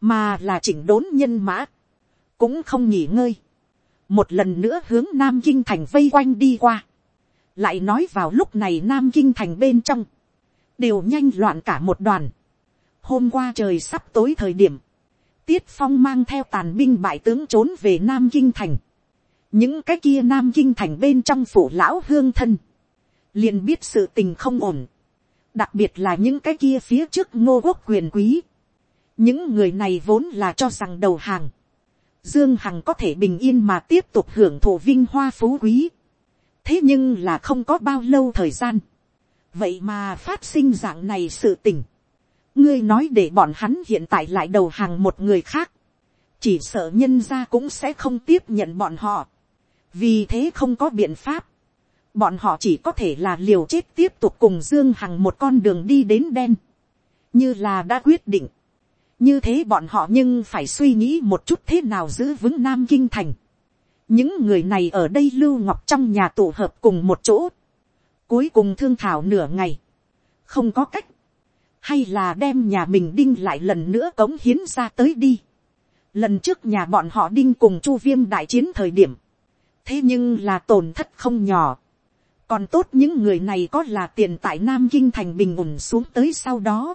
Mà là chỉnh đốn nhân mã. Cũng không nghỉ ngơi một lần nữa hướng nam kinh thành vây quanh đi qua, lại nói vào lúc này nam kinh thành bên trong, đều nhanh loạn cả một đoàn. hôm qua trời sắp tối thời điểm, tiết phong mang theo tàn binh bại tướng trốn về nam kinh thành, những cái kia nam kinh thành bên trong phủ lão hương thân, liền biết sự tình không ổn, đặc biệt là những cái kia phía trước ngô quốc quyền quý, những người này vốn là cho rằng đầu hàng, Dương Hằng có thể bình yên mà tiếp tục hưởng thụ vinh hoa phú quý. Thế nhưng là không có bao lâu thời gian. Vậy mà phát sinh dạng này sự tình. Ngươi nói để bọn hắn hiện tại lại đầu hàng một người khác. Chỉ sợ nhân ra cũng sẽ không tiếp nhận bọn họ. Vì thế không có biện pháp. Bọn họ chỉ có thể là liều chết tiếp tục cùng Dương Hằng một con đường đi đến đen. Như là đã quyết định như thế bọn họ nhưng phải suy nghĩ một chút thế nào giữ vững nam kinh thành. những người này ở đây lưu ngọc trong nhà tụ hợp cùng một chỗ. cuối cùng thương thảo nửa ngày. không có cách. hay là đem nhà mình đinh lại lần nữa cống hiến ra tới đi. lần trước nhà bọn họ đinh cùng chu viêm đại chiến thời điểm. thế nhưng là tổn thất không nhỏ còn tốt những người này có là tiền tại nam kinh thành bình ổn xuống tới sau đó.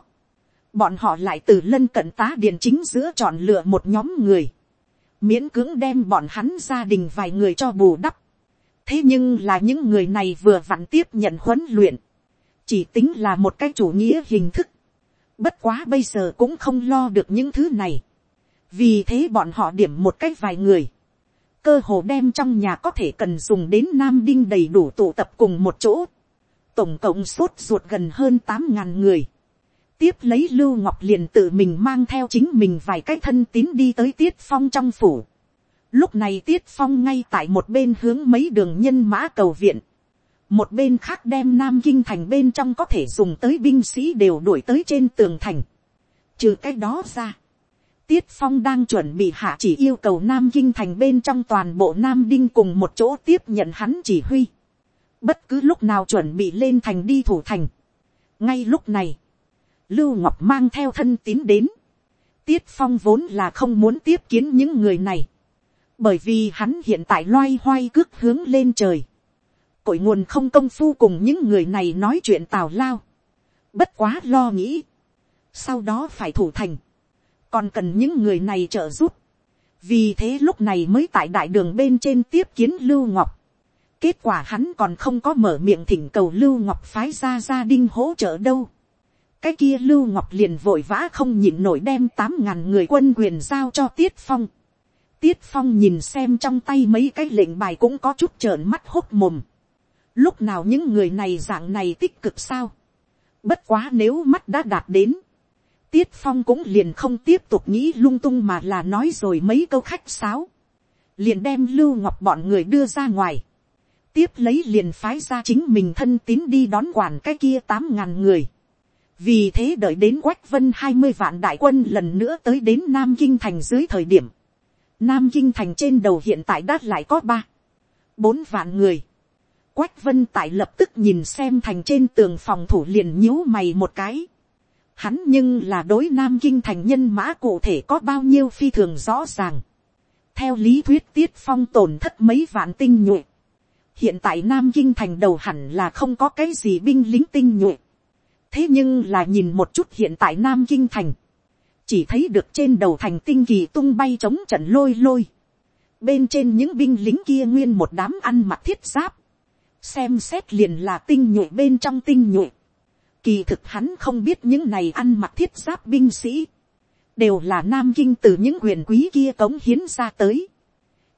Bọn họ lại từ lân cận tá điện chính giữa chọn lựa một nhóm người, miễn cưỡng đem bọn hắn gia đình vài người cho bù đắp. thế nhưng là những người này vừa vặn tiếp nhận huấn luyện, chỉ tính là một cái chủ nghĩa hình thức, bất quá bây giờ cũng không lo được những thứ này, vì thế bọn họ điểm một cái vài người, cơ hồ đem trong nhà có thể cần dùng đến nam đinh đầy đủ tụ tập cùng một chỗ, tổng cộng sốt ruột gần hơn tám ngàn người, tiếp lấy lưu ngọc liền tự mình mang theo chính mình vài cái thân tín đi tới tiết phong trong phủ. lúc này tiết phong ngay tại một bên hướng mấy đường nhân mã cầu viện. một bên khác đem nam kinh thành bên trong có thể dùng tới binh sĩ đều đuổi tới trên tường thành. trừ cái đó ra. Tiết Phong đang chuẩn bị hạ chỉ yêu cầu Nam Kinh thành bên trong toàn bộ Nam Đinh cùng một chỗ tiếp nhận hắn chỉ huy. Bất cứ lúc nào chuẩn bị lên thành đi thủ thành. Ngay lúc này, Lưu Ngọc mang theo thân tín đến. Tiết Phong vốn là không muốn tiếp kiến những người này. Bởi vì hắn hiện tại loay hoay cước hướng lên trời. Cội nguồn không công phu cùng những người này nói chuyện tào lao. Bất quá lo nghĩ. sau đó phải thủ thành, còn cần những người này trợ giúp, vì thế lúc này mới tại đại đường bên trên tiếp kiến lưu ngọc, kết quả hắn còn không có mở miệng thỉnh cầu lưu ngọc phái ra gia đình hỗ trợ đâu, cái kia lưu ngọc liền vội vã không nhịn nổi đem tám ngàn người quân quyền giao cho tiết phong, tiết phong nhìn xem trong tay mấy cái lệnh bài cũng có chút trợn mắt hốt mồm, lúc nào những người này dạng này tích cực sao, bất quá nếu mắt đã đạt đến, tiết phong cũng liền không tiếp tục nghĩ lung tung mà là nói rồi mấy câu khách sáo, liền đem lưu ngọc bọn người đưa ra ngoài, tiếp lấy liền phái ra chính mình thân tín đi đón quản cái kia tám ngàn người, vì thế đợi đến quách vân hai mươi vạn đại quân lần nữa tới đến nam kinh thành dưới thời điểm, nam kinh thành trên đầu hiện tại đã lại có ba, bốn vạn người, quách vân tại lập tức nhìn xem thành trên tường phòng thủ liền nhíu mày một cái, Hắn nhưng là đối Nam Kinh thành nhân mã cụ thể có bao nhiêu phi thường rõ ràng. Theo lý thuyết tiết phong tổn thất mấy vạn tinh nhuệ. Hiện tại Nam Kinh thành đầu hẳn là không có cái gì binh lính tinh nhuệ. Thế nhưng là nhìn một chút hiện tại Nam Kinh thành. Chỉ thấy được trên đầu thành tinh kỳ tung bay chống trận lôi lôi. Bên trên những binh lính kia nguyên một đám ăn mặc thiết giáp. Xem xét liền là tinh nhuệ bên trong tinh nhuệ Kỳ thực hắn không biết những này ăn mặc thiết giáp binh sĩ. Đều là nam kinh từ những quyền quý kia cống hiến ra tới.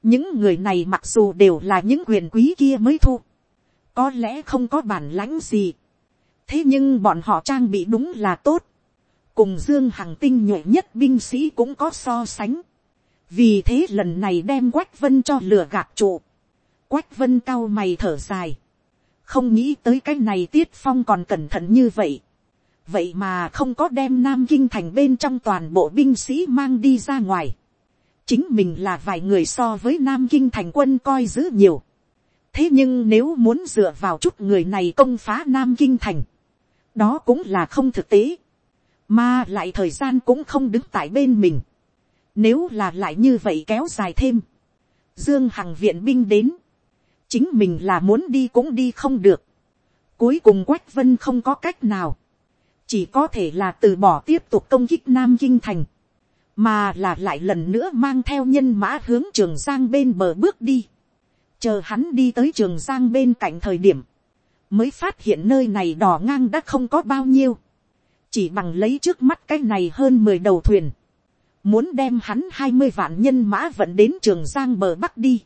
Những người này mặc dù đều là những quyền quý kia mới thu. Có lẽ không có bản lãnh gì. Thế nhưng bọn họ trang bị đúng là tốt. Cùng Dương Hằng tinh nhuệ nhất binh sĩ cũng có so sánh. Vì thế lần này đem Quách Vân cho lừa gạt trụ. Quách Vân cao mày thở dài không nghĩ tới cái này tiết phong còn cẩn thận như vậy. vậy mà không có đem nam kinh thành bên trong toàn bộ binh sĩ mang đi ra ngoài. chính mình là vài người so với nam kinh thành quân coi giữ nhiều. thế nhưng nếu muốn dựa vào chút người này công phá nam kinh thành, đó cũng là không thực tế, mà lại thời gian cũng không đứng tại bên mình. nếu là lại như vậy kéo dài thêm, dương hằng viện binh đến, chính mình là muốn đi cũng đi không được. Cuối cùng quách vân không có cách nào, chỉ có thể là từ bỏ tiếp tục công kích nam kinh thành, mà là lại lần nữa mang theo nhân mã hướng trường giang bên bờ bước đi. chờ hắn đi tới trường giang bên cạnh thời điểm, mới phát hiện nơi này đỏ ngang đã không có bao nhiêu, chỉ bằng lấy trước mắt cái này hơn mười đầu thuyền, muốn đem hắn hai mươi vạn nhân mã vận đến trường giang bờ bắc đi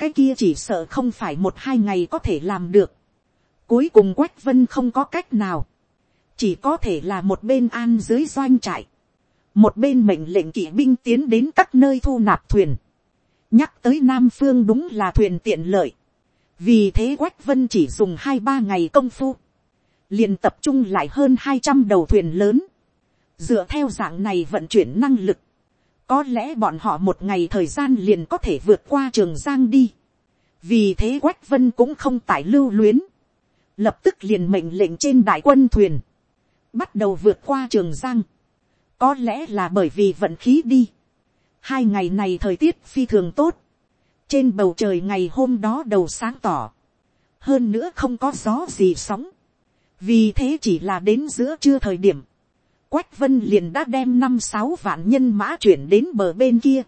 cái kia chỉ sợ không phải một hai ngày có thể làm được. Cuối cùng quách vân không có cách nào. Chỉ có thể là một bên an dưới doanh trại. Một bên mệnh lệnh kỵ binh tiến đến các nơi thu nạp thuyền. Nhắc tới Nam Phương đúng là thuyền tiện lợi. Vì thế quách vân chỉ dùng hai ba ngày công phu. liền tập trung lại hơn hai trăm đầu thuyền lớn. Dựa theo dạng này vận chuyển năng lực có lẽ bọn họ một ngày thời gian liền có thể vượt qua trường giang đi. vì thế quách vân cũng không tải lưu luyến. lập tức liền mệnh lệnh trên đại quân thuyền. bắt đầu vượt qua trường giang. có lẽ là bởi vì vận khí đi. hai ngày này thời tiết phi thường tốt. trên bầu trời ngày hôm đó đầu sáng tỏ. hơn nữa không có gió gì sóng. vì thế chỉ là đến giữa trưa thời điểm Quách vân liền đã đem năm sáu vạn nhân mã chuyển đến bờ bên kia.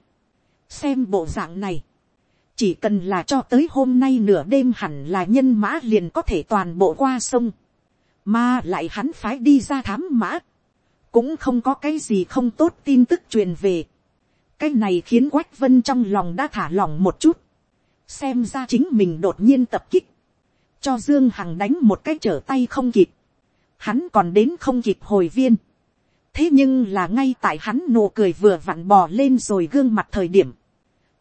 Xem bộ dạng này. Chỉ cần là cho tới hôm nay nửa đêm hẳn là nhân mã liền có thể toàn bộ qua sông. Mà lại hắn phái đi ra thám mã. Cũng không có cái gì không tốt tin tức truyền về. Cái này khiến Quách Vân trong lòng đã thả lỏng một chút. Xem ra chính mình đột nhiên tập kích. Cho Dương Hằng đánh một cái trở tay không kịp. Hắn còn đến không kịp hồi viên thế nhưng là ngay tại hắn nụ cười vừa vặn bò lên rồi gương mặt thời điểm,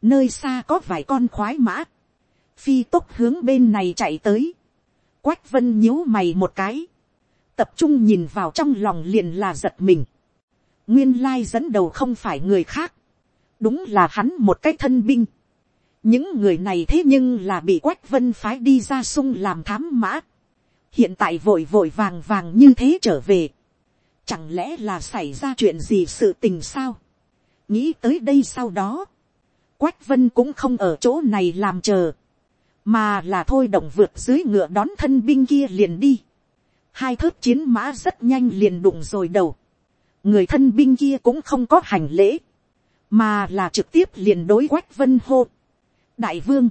nơi xa có vài con khoái mã, phi tốc hướng bên này chạy tới, quách vân nhíu mày một cái, tập trung nhìn vào trong lòng liền là giật mình, nguyên lai dẫn đầu không phải người khác, đúng là hắn một cái thân binh, những người này thế nhưng là bị quách vân phái đi ra sung làm thám mã, hiện tại vội vội vàng vàng như thế trở về, Chẳng lẽ là xảy ra chuyện gì sự tình sao? Nghĩ tới đây sau đó. Quách vân cũng không ở chỗ này làm chờ. Mà là thôi động vượt dưới ngựa đón thân binh kia liền đi. Hai thớt chiến mã rất nhanh liền đụng rồi đầu. người thân binh kia cũng không có hành lễ, mà là trực tiếp liền đối quách vân hô. đại vương,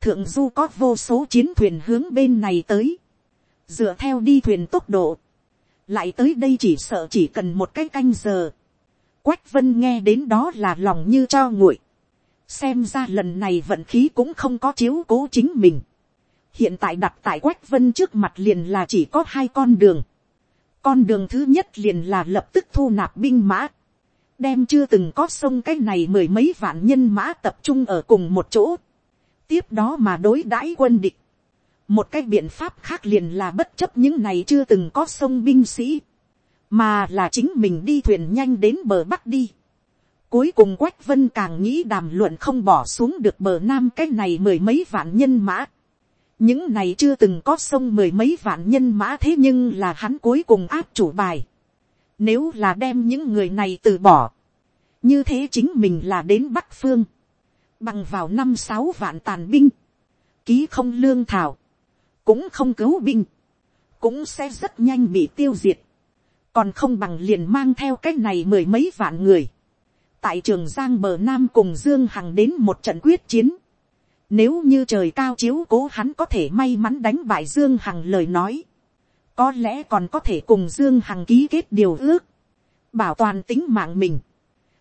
thượng du có vô số chiến thuyền hướng bên này tới, dựa theo đi thuyền tốc độ, lại tới đây chỉ sợ chỉ cần một cái canh giờ. quách vân nghe đến đó là lòng như cho nguội, xem ra lần này vận khí cũng không có chiếu cố chính mình. hiện tại đặt tại quách vân trước mặt liền là chỉ có hai con đường. con đường thứ nhất liền là lập tức thu nạp binh mã, đem chưa từng có sông cái này mười mấy vạn nhân mã tập trung ở cùng một chỗ, tiếp đó mà đối đãi quân địch một cái biện pháp khác liền là bất chấp những này chưa từng có sông binh sĩ, mà là chính mình đi thuyền nhanh đến bờ bắc đi. Cuối cùng Quách Vân càng nghĩ đàm luận không bỏ xuống được bờ nam cái này mười mấy vạn nhân mã. Những này chưa từng có sông mười mấy vạn nhân mã thế nhưng là hắn cuối cùng áp chủ bài. Nếu là đem những người này từ bỏ. Như thế chính mình là đến Bắc Phương. Bằng vào năm sáu vạn tàn binh. Ký không lương thảo. Cũng không cứu binh. Cũng sẽ rất nhanh bị tiêu diệt. Còn không bằng liền mang theo cái này mười mấy vạn người. Tại trường Giang bờ Nam cùng Dương Hằng đến một trận quyết chiến. Nếu như trời cao chiếu cố hắn có thể may mắn đánh bại Dương Hằng lời nói có lẽ còn có thể cùng dương hằng ký kết điều ước, bảo toàn tính mạng mình,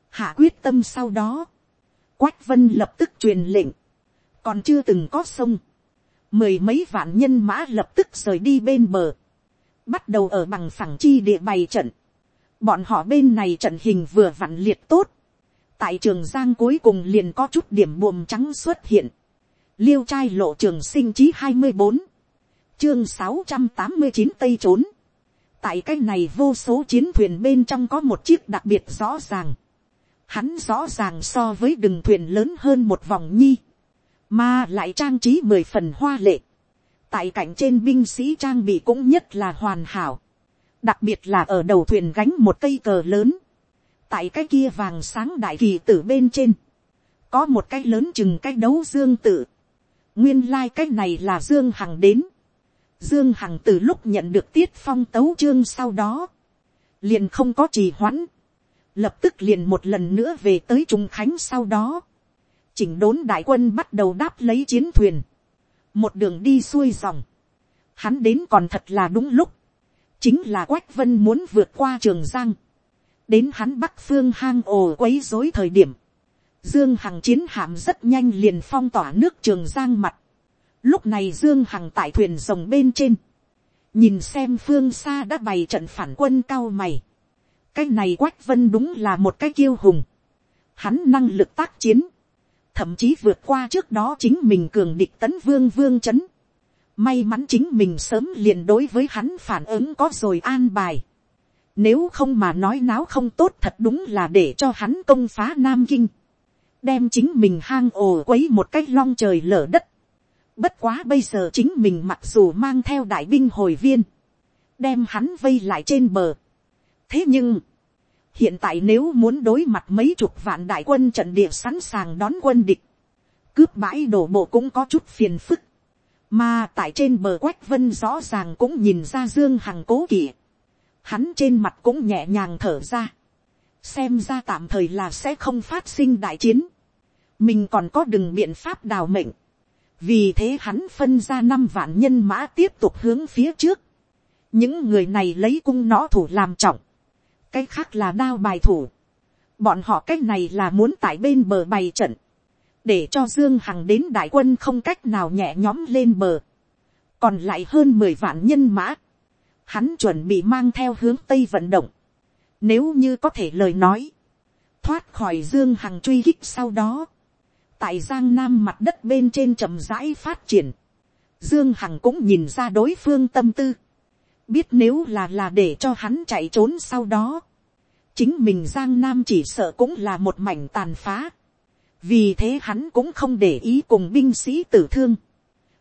hạ quyết tâm sau đó, quách vân lập tức truyền lệnh, còn chưa từng có sông, mười mấy vạn nhân mã lập tức rời đi bên bờ, bắt đầu ở bằng phẳng chi địa bày trận, bọn họ bên này trận hình vừa vặn liệt tốt, tại trường giang cuối cùng liền có chút điểm buồm trắng xuất hiện, liêu trai lộ trường sinh chí hai mươi bốn, chương sáu trăm tám mươi chín tây trốn. tại cái này vô số chiến thuyền bên trong có một chiếc đặc biệt rõ ràng. hắn rõ ràng so với đường thuyền lớn hơn một vòng nhi, mà lại trang trí mười phần hoa lệ. tại cảnh trên binh sĩ trang bị cũng nhất là hoàn hảo. đặc biệt là ở đầu thuyền gánh một cây cờ lớn. tại cái kia vàng sáng đại kỳ tử bên trên, có một cái lớn chừng cái đấu dương tử. nguyên lai này là dương hằng đến Dương Hằng từ lúc nhận được tiết phong tấu chương sau đó. Liền không có trì hoãn. Lập tức liền một lần nữa về tới Trung Khánh sau đó. Chỉnh đốn đại quân bắt đầu đáp lấy chiến thuyền. Một đường đi xuôi dòng. Hắn đến còn thật là đúng lúc. Chính là Quách Vân muốn vượt qua Trường Giang. Đến hắn Bắc Phương hang ồ quấy rối thời điểm. Dương Hằng chiến hạm rất nhanh liền phong tỏa nước Trường Giang mặt Lúc này Dương Hằng tại thuyền rồng bên trên. Nhìn xem phương xa đã bày trận phản quân cao mày. Cái này Quách Vân đúng là một cái kiêu hùng. Hắn năng lực tác chiến. Thậm chí vượt qua trước đó chính mình cường địch tấn vương vương chấn. May mắn chính mình sớm liền đối với hắn phản ứng có rồi an bài. Nếu không mà nói náo không tốt thật đúng là để cho hắn công phá Nam Kinh. Đem chính mình hang ồ quấy một cái long trời lở đất Bất quá bây giờ chính mình mặc dù mang theo đại binh hồi viên. Đem hắn vây lại trên bờ. Thế nhưng. Hiện tại nếu muốn đối mặt mấy chục vạn đại quân trận địa sẵn sàng đón quân địch. Cướp bãi đổ bộ cũng có chút phiền phức. Mà tại trên bờ quách vân rõ ràng cũng nhìn ra Dương Hằng cố kỵ. Hắn trên mặt cũng nhẹ nhàng thở ra. Xem ra tạm thời là sẽ không phát sinh đại chiến. Mình còn có đừng biện pháp đào mệnh vì thế hắn phân ra năm vạn nhân mã tiếp tục hướng phía trước. những người này lấy cung nõ thủ làm trọng cái khác là đao bài thủ. bọn họ cái này là muốn tại bên bờ bày trận. để cho dương hằng đến đại quân không cách nào nhẹ nhóm lên bờ. còn lại hơn mười vạn nhân mã. hắn chuẩn bị mang theo hướng tây vận động. nếu như có thể lời nói. thoát khỏi dương hằng truy kích sau đó tại giang nam mặt đất bên trên chậm rãi phát triển, dương hằng cũng nhìn ra đối phương tâm tư, biết nếu là là để cho hắn chạy trốn sau đó, chính mình giang nam chỉ sợ cũng là một mảnh tàn phá, vì thế hắn cũng không để ý cùng binh sĩ tử thương,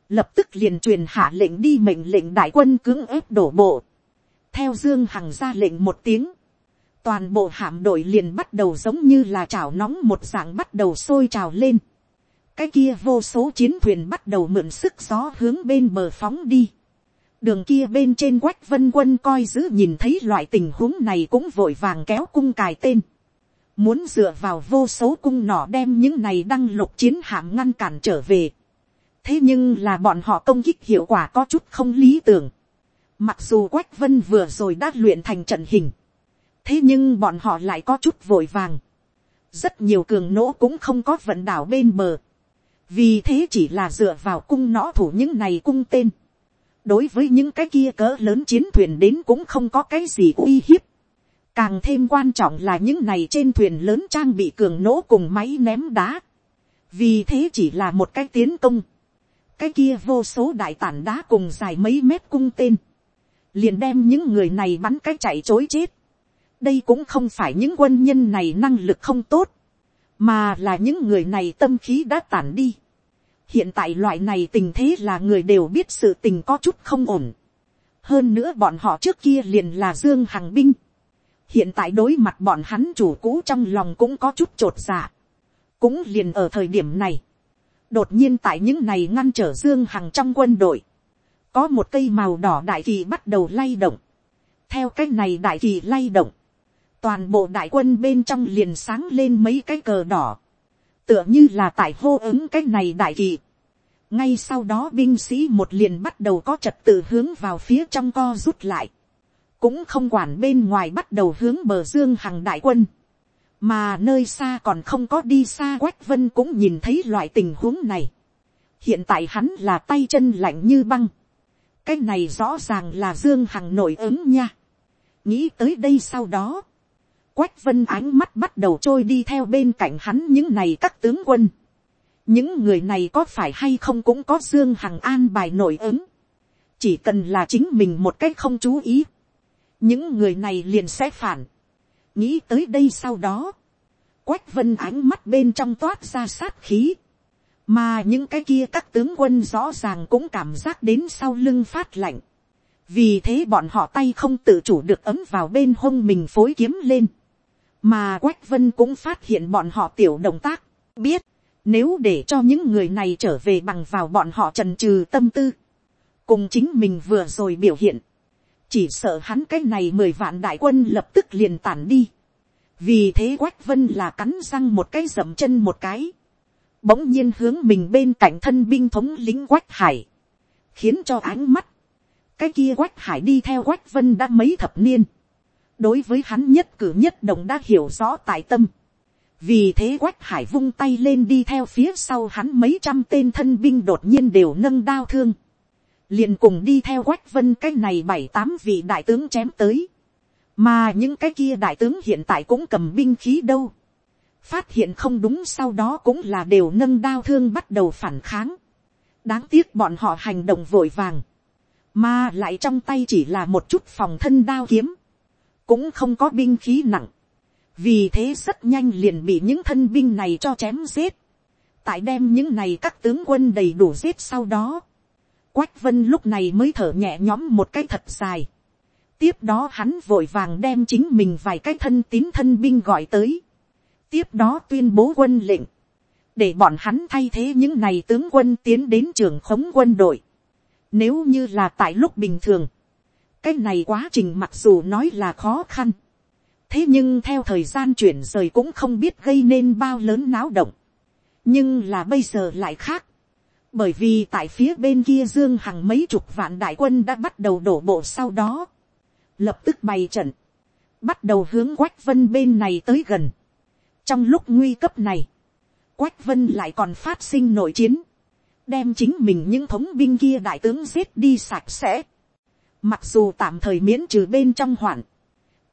lập tức liền truyền hạ lệnh đi mệnh lệnh đại quân cưỡng ép đổ bộ, theo dương hằng ra lệnh một tiếng, toàn bộ hạm đội liền bắt đầu giống như là chảo nóng một dạng bắt đầu sôi trào lên. cái kia vô số chiến thuyền bắt đầu mượn sức gió hướng bên bờ phóng đi đường kia bên trên quách vân quân coi giữ nhìn thấy loại tình huống này cũng vội vàng kéo cung cài tên. Muốn dựa vào vô số cung nỏ đem những này đăng lục chiến hạm ngăn cản trở về. Thế nhưng là bọn họ công kích hiệu quả có chút không lý tưởng. Mặc dù quách vân vừa rồi đã luyện thành trận hình. Thế nhưng bọn họ lại có chút vội vàng. Rất nhiều cường nỗ cũng không có vận đảo bên bờ. Vì thế chỉ là dựa vào cung nõ thủ những này cung tên đối với những cái kia cỡ lớn chiến thuyền đến cũng không có cái gì uy hiếp. Càng thêm quan trọng là những này trên thuyền lớn trang bị cường nỗ cùng máy ném đá. Vì thế chỉ là một cái tiến công. Cái kia vô số đại tản đá cùng dài mấy mét cung tên. Liền đem những người này bắn cái chạy chối chết. Đây cũng không phải những quân nhân này năng lực không tốt. Mà là những người này tâm khí đã tản đi hiện tại loại này tình thế là người đều biết sự tình có chút không ổn. hơn nữa bọn họ trước kia liền là dương hằng binh. hiện tại đối mặt bọn hắn chủ cũ trong lòng cũng có chút t r ộ t dạ. cũng liền ở thời điểm này. đột nhiên tại những này ngăn trở dương hằng trong quân đội. có một cây màu đỏ đại kỳ bắt đầu lay động. theo cái này đại kỳ lay động. toàn bộ đại quân bên trong liền sáng lên mấy cái cờ đỏ tựa như là tại hô ứng cái này đại kỳ ngay sau đó binh sĩ một liền bắt đầu có trật tự hướng vào phía trong co rút lại. cũng không quản bên ngoài bắt đầu hướng bờ dương hằng đại quân. mà nơi xa còn không có đi xa quách vân cũng nhìn thấy loại tình huống này. hiện tại hắn là tay chân lạnh như băng. cái này rõ ràng là dương hằng nổi ứng nha. nghĩ tới đây sau đó Quách vân ánh mắt bắt đầu trôi đi theo bên cạnh hắn những này các tướng quân. Những người này có phải hay không cũng có Dương Hằng an bài nổi ứng. Chỉ cần là chính mình một cách không chú ý. Những người này liền sẽ phản. Nghĩ tới đây sau đó. Quách vân ánh mắt bên trong toát ra sát khí. Mà những cái kia các tướng quân rõ ràng cũng cảm giác đến sau lưng phát lạnh. Vì thế bọn họ tay không tự chủ được ấm vào bên hông mình phối kiếm lên mà quách vân cũng phát hiện bọn họ tiểu động tác, biết, nếu để cho những người này trở về bằng vào bọn họ trần trừ tâm tư, cùng chính mình vừa rồi biểu hiện, chỉ sợ hắn cái này mười vạn đại quân lập tức liền tản đi, vì thế quách vân là cắn răng một cái dậm chân một cái, bỗng nhiên hướng mình bên cạnh thân binh thống lính quách hải, khiến cho ánh mắt, cái kia quách hải đi theo quách vân đã mấy thập niên, đối với hắn nhất cử nhất động đã hiểu rõ tại tâm vì thế quách hải vung tay lên đi theo phía sau hắn mấy trăm tên thân binh đột nhiên đều nâng đao thương. liền cùng đi theo quách vân cái này bảy tám vị đại tướng chém tới. mà những cái kia đại tướng hiện tại cũng cầm binh khí đâu. phát hiện không đúng sau đó cũng là đều nâng đao thương bắt đầu phản kháng. đáng tiếc bọn họ hành động vội vàng. mà lại trong tay chỉ là một chút phòng thân đao kiếm cũng không có binh khí nặng, vì thế rất nhanh liền bị những thân binh này cho chém giết, tại đem những này các tướng quân đầy đủ giết sau đó, quách vân lúc này mới thở nhẹ nhõm một cái thật dài, tiếp đó hắn vội vàng đem chính mình vài cái thân tín thân binh gọi tới, tiếp đó tuyên bố quân lệnh, để bọn hắn thay thế những này tướng quân tiến đến trường khống quân đội. Nếu như là tại lúc bình thường, cái này quá trình mặc dù nói là khó khăn thế nhưng theo thời gian chuyển rời cũng không biết gây nên bao lớn náo động. nhưng là bây giờ lại khác. bởi vì tại phía bên kia dương hằng mấy chục vạn đại quân đã bắt đầu đổ bộ sau đó. lập tức bày trận. bắt đầu hướng quách vân bên này tới gần. trong lúc nguy cấp này, quách vân lại còn phát sinh nội chiến đem chính mình những thống binh kia đại tướng giết đi sạch sẽ. Mặc dù tạm thời miễn trừ bên trong hoạn.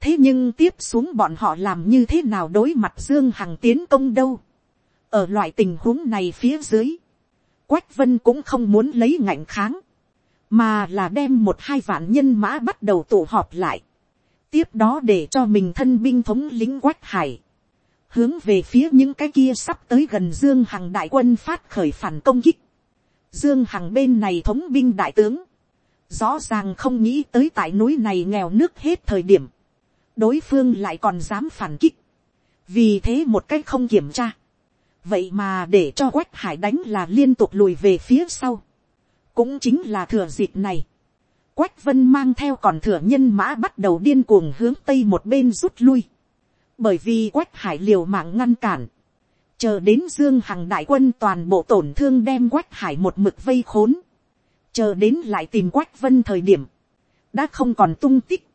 Thế nhưng tiếp xuống bọn họ làm như thế nào đối mặt Dương Hằng tiến công đâu. Ở loại tình huống này phía dưới. Quách Vân cũng không muốn lấy ngạnh kháng. Mà là đem một hai vạn nhân mã bắt đầu tụ họp lại. Tiếp đó để cho mình thân binh thống lính Quách Hải. Hướng về phía những cái kia sắp tới gần Dương Hằng đại quân phát khởi phản công kích. Dương Hằng bên này thống binh đại tướng rõ ràng không nghĩ tới tại núi này nghèo nước hết thời điểm, đối phương lại còn dám phản kích, vì thế một cách không kiểm tra, vậy mà để cho quách hải đánh là liên tục lùi về phía sau, cũng chính là thừa dịp này, quách vân mang theo còn thừa nhân mã bắt đầu điên cuồng hướng tây một bên rút lui, bởi vì quách hải liều mạng ngăn cản, chờ đến dương hằng đại quân toàn bộ tổn thương đem quách hải một mực vây khốn, chờ đến lại tìm quách vân thời điểm, đã không còn tung tích,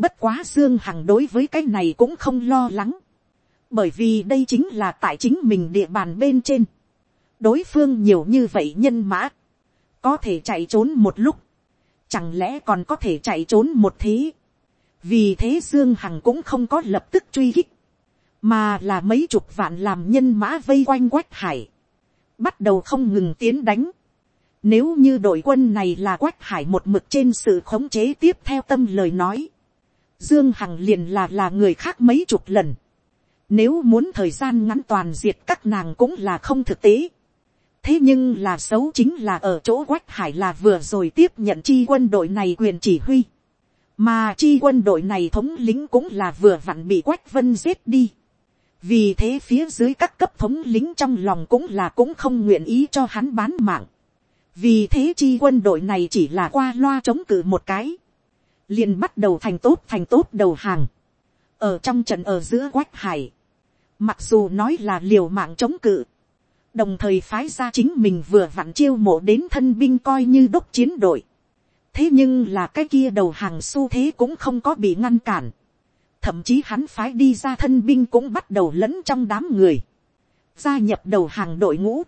bất quá dương hằng đối với cái này cũng không lo lắng, bởi vì đây chính là tại chính mình địa bàn bên trên, đối phương nhiều như vậy nhân mã, có thể chạy trốn một lúc, chẳng lẽ còn có thể chạy trốn một thế, vì thế dương hằng cũng không có lập tức truy kích, mà là mấy chục vạn làm nhân mã vây quanh quách hải, bắt đầu không ngừng tiến đánh. Nếu như đội quân này là quách hải một mực trên sự khống chế tiếp theo tâm lời nói, dương hằng liền là là người khác mấy chục lần. Nếu muốn thời gian ngắn toàn diệt các nàng cũng là không thực tế. Thế nhưng là xấu chính là ở chỗ Quách Hải là vừa rồi tiếp nhận chi quân đội này quyền chỉ huy. Mà chi quân đội này thống lính cũng là vừa vặn bị Quách Vân giết đi vì thế phía dưới các cấp thống lính trong lòng cũng là cũng không nguyện ý cho hắn bán mạng. vì thế chi quân đội này chỉ là qua loa chống cự một cái liền bắt đầu thành tốt thành tốt đầu hàng. ở trong trận ở giữa quách hải. mặc dù nói là liều mạng chống cự. đồng thời phái ra chính mình vừa vặn chiêu mộ đến thân binh coi như đốc chiến đội. thế nhưng là cái kia đầu hàng xu thế cũng không có bị ngăn cản thậm chí hắn phái đi ra thân binh cũng bắt đầu lẫn trong đám người, gia nhập đầu hàng đội ngũ,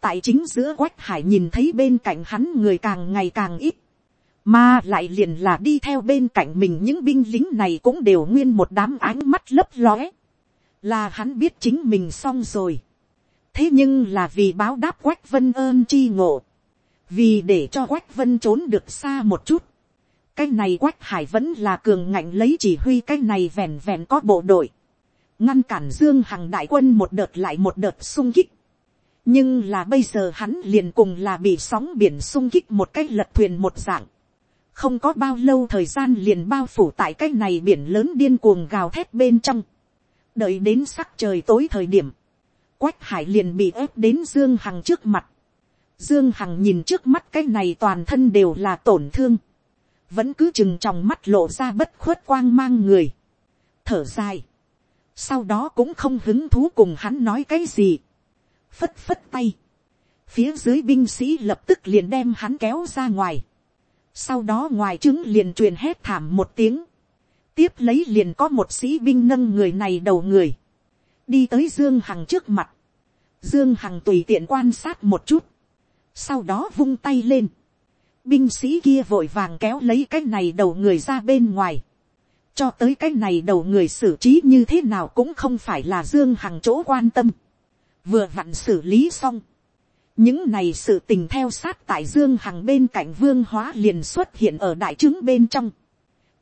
tại chính giữa quách hải nhìn thấy bên cạnh hắn người càng ngày càng ít, mà lại liền là đi theo bên cạnh mình những binh lính này cũng đều nguyên một đám ánh mắt lấp lóe, là hắn biết chính mình xong rồi, thế nhưng là vì báo đáp quách vân ơn chi ngộ, vì để cho quách vân trốn được xa một chút, cái này quách hải vẫn là cường ngạnh lấy chỉ huy cái này vẹn vẹn có bộ đội, ngăn cản dương hằng đại quân một đợt lại một đợt sung kích. nhưng là bây giờ hắn liền cùng là bị sóng biển sung kích một cái lật thuyền một dạng không có bao lâu thời gian liền bao phủ tại cái này biển lớn điên cuồng gào thét bên trong. đợi đến sắc trời tối thời điểm, quách hải liền bị ép đến dương hằng trước mặt. dương hằng nhìn trước mắt cái này toàn thân đều là tổn thương. Vẫn cứ chừng trong mắt lộ ra bất khuất quang mang người, thở dài, sau đó cũng không hứng thú cùng hắn nói cái gì, phất phất tay, phía dưới binh sĩ lập tức liền đem hắn kéo ra ngoài, sau đó ngoài trứng liền truyền hét thảm một tiếng, tiếp lấy liền có một sĩ binh nâng người này đầu người, đi tới dương hằng trước mặt, dương hằng tùy tiện quan sát một chút, sau đó vung tay lên, binh sĩ kia vội vàng kéo lấy cái này đầu người ra bên ngoài. cho tới cái này đầu người xử trí như thế nào cũng không phải là dương hằng chỗ quan tâm. vừa vặn xử lý xong những này sự tình theo sát tại dương hằng bên cạnh vương hóa liền xuất hiện ở đại trướng bên trong.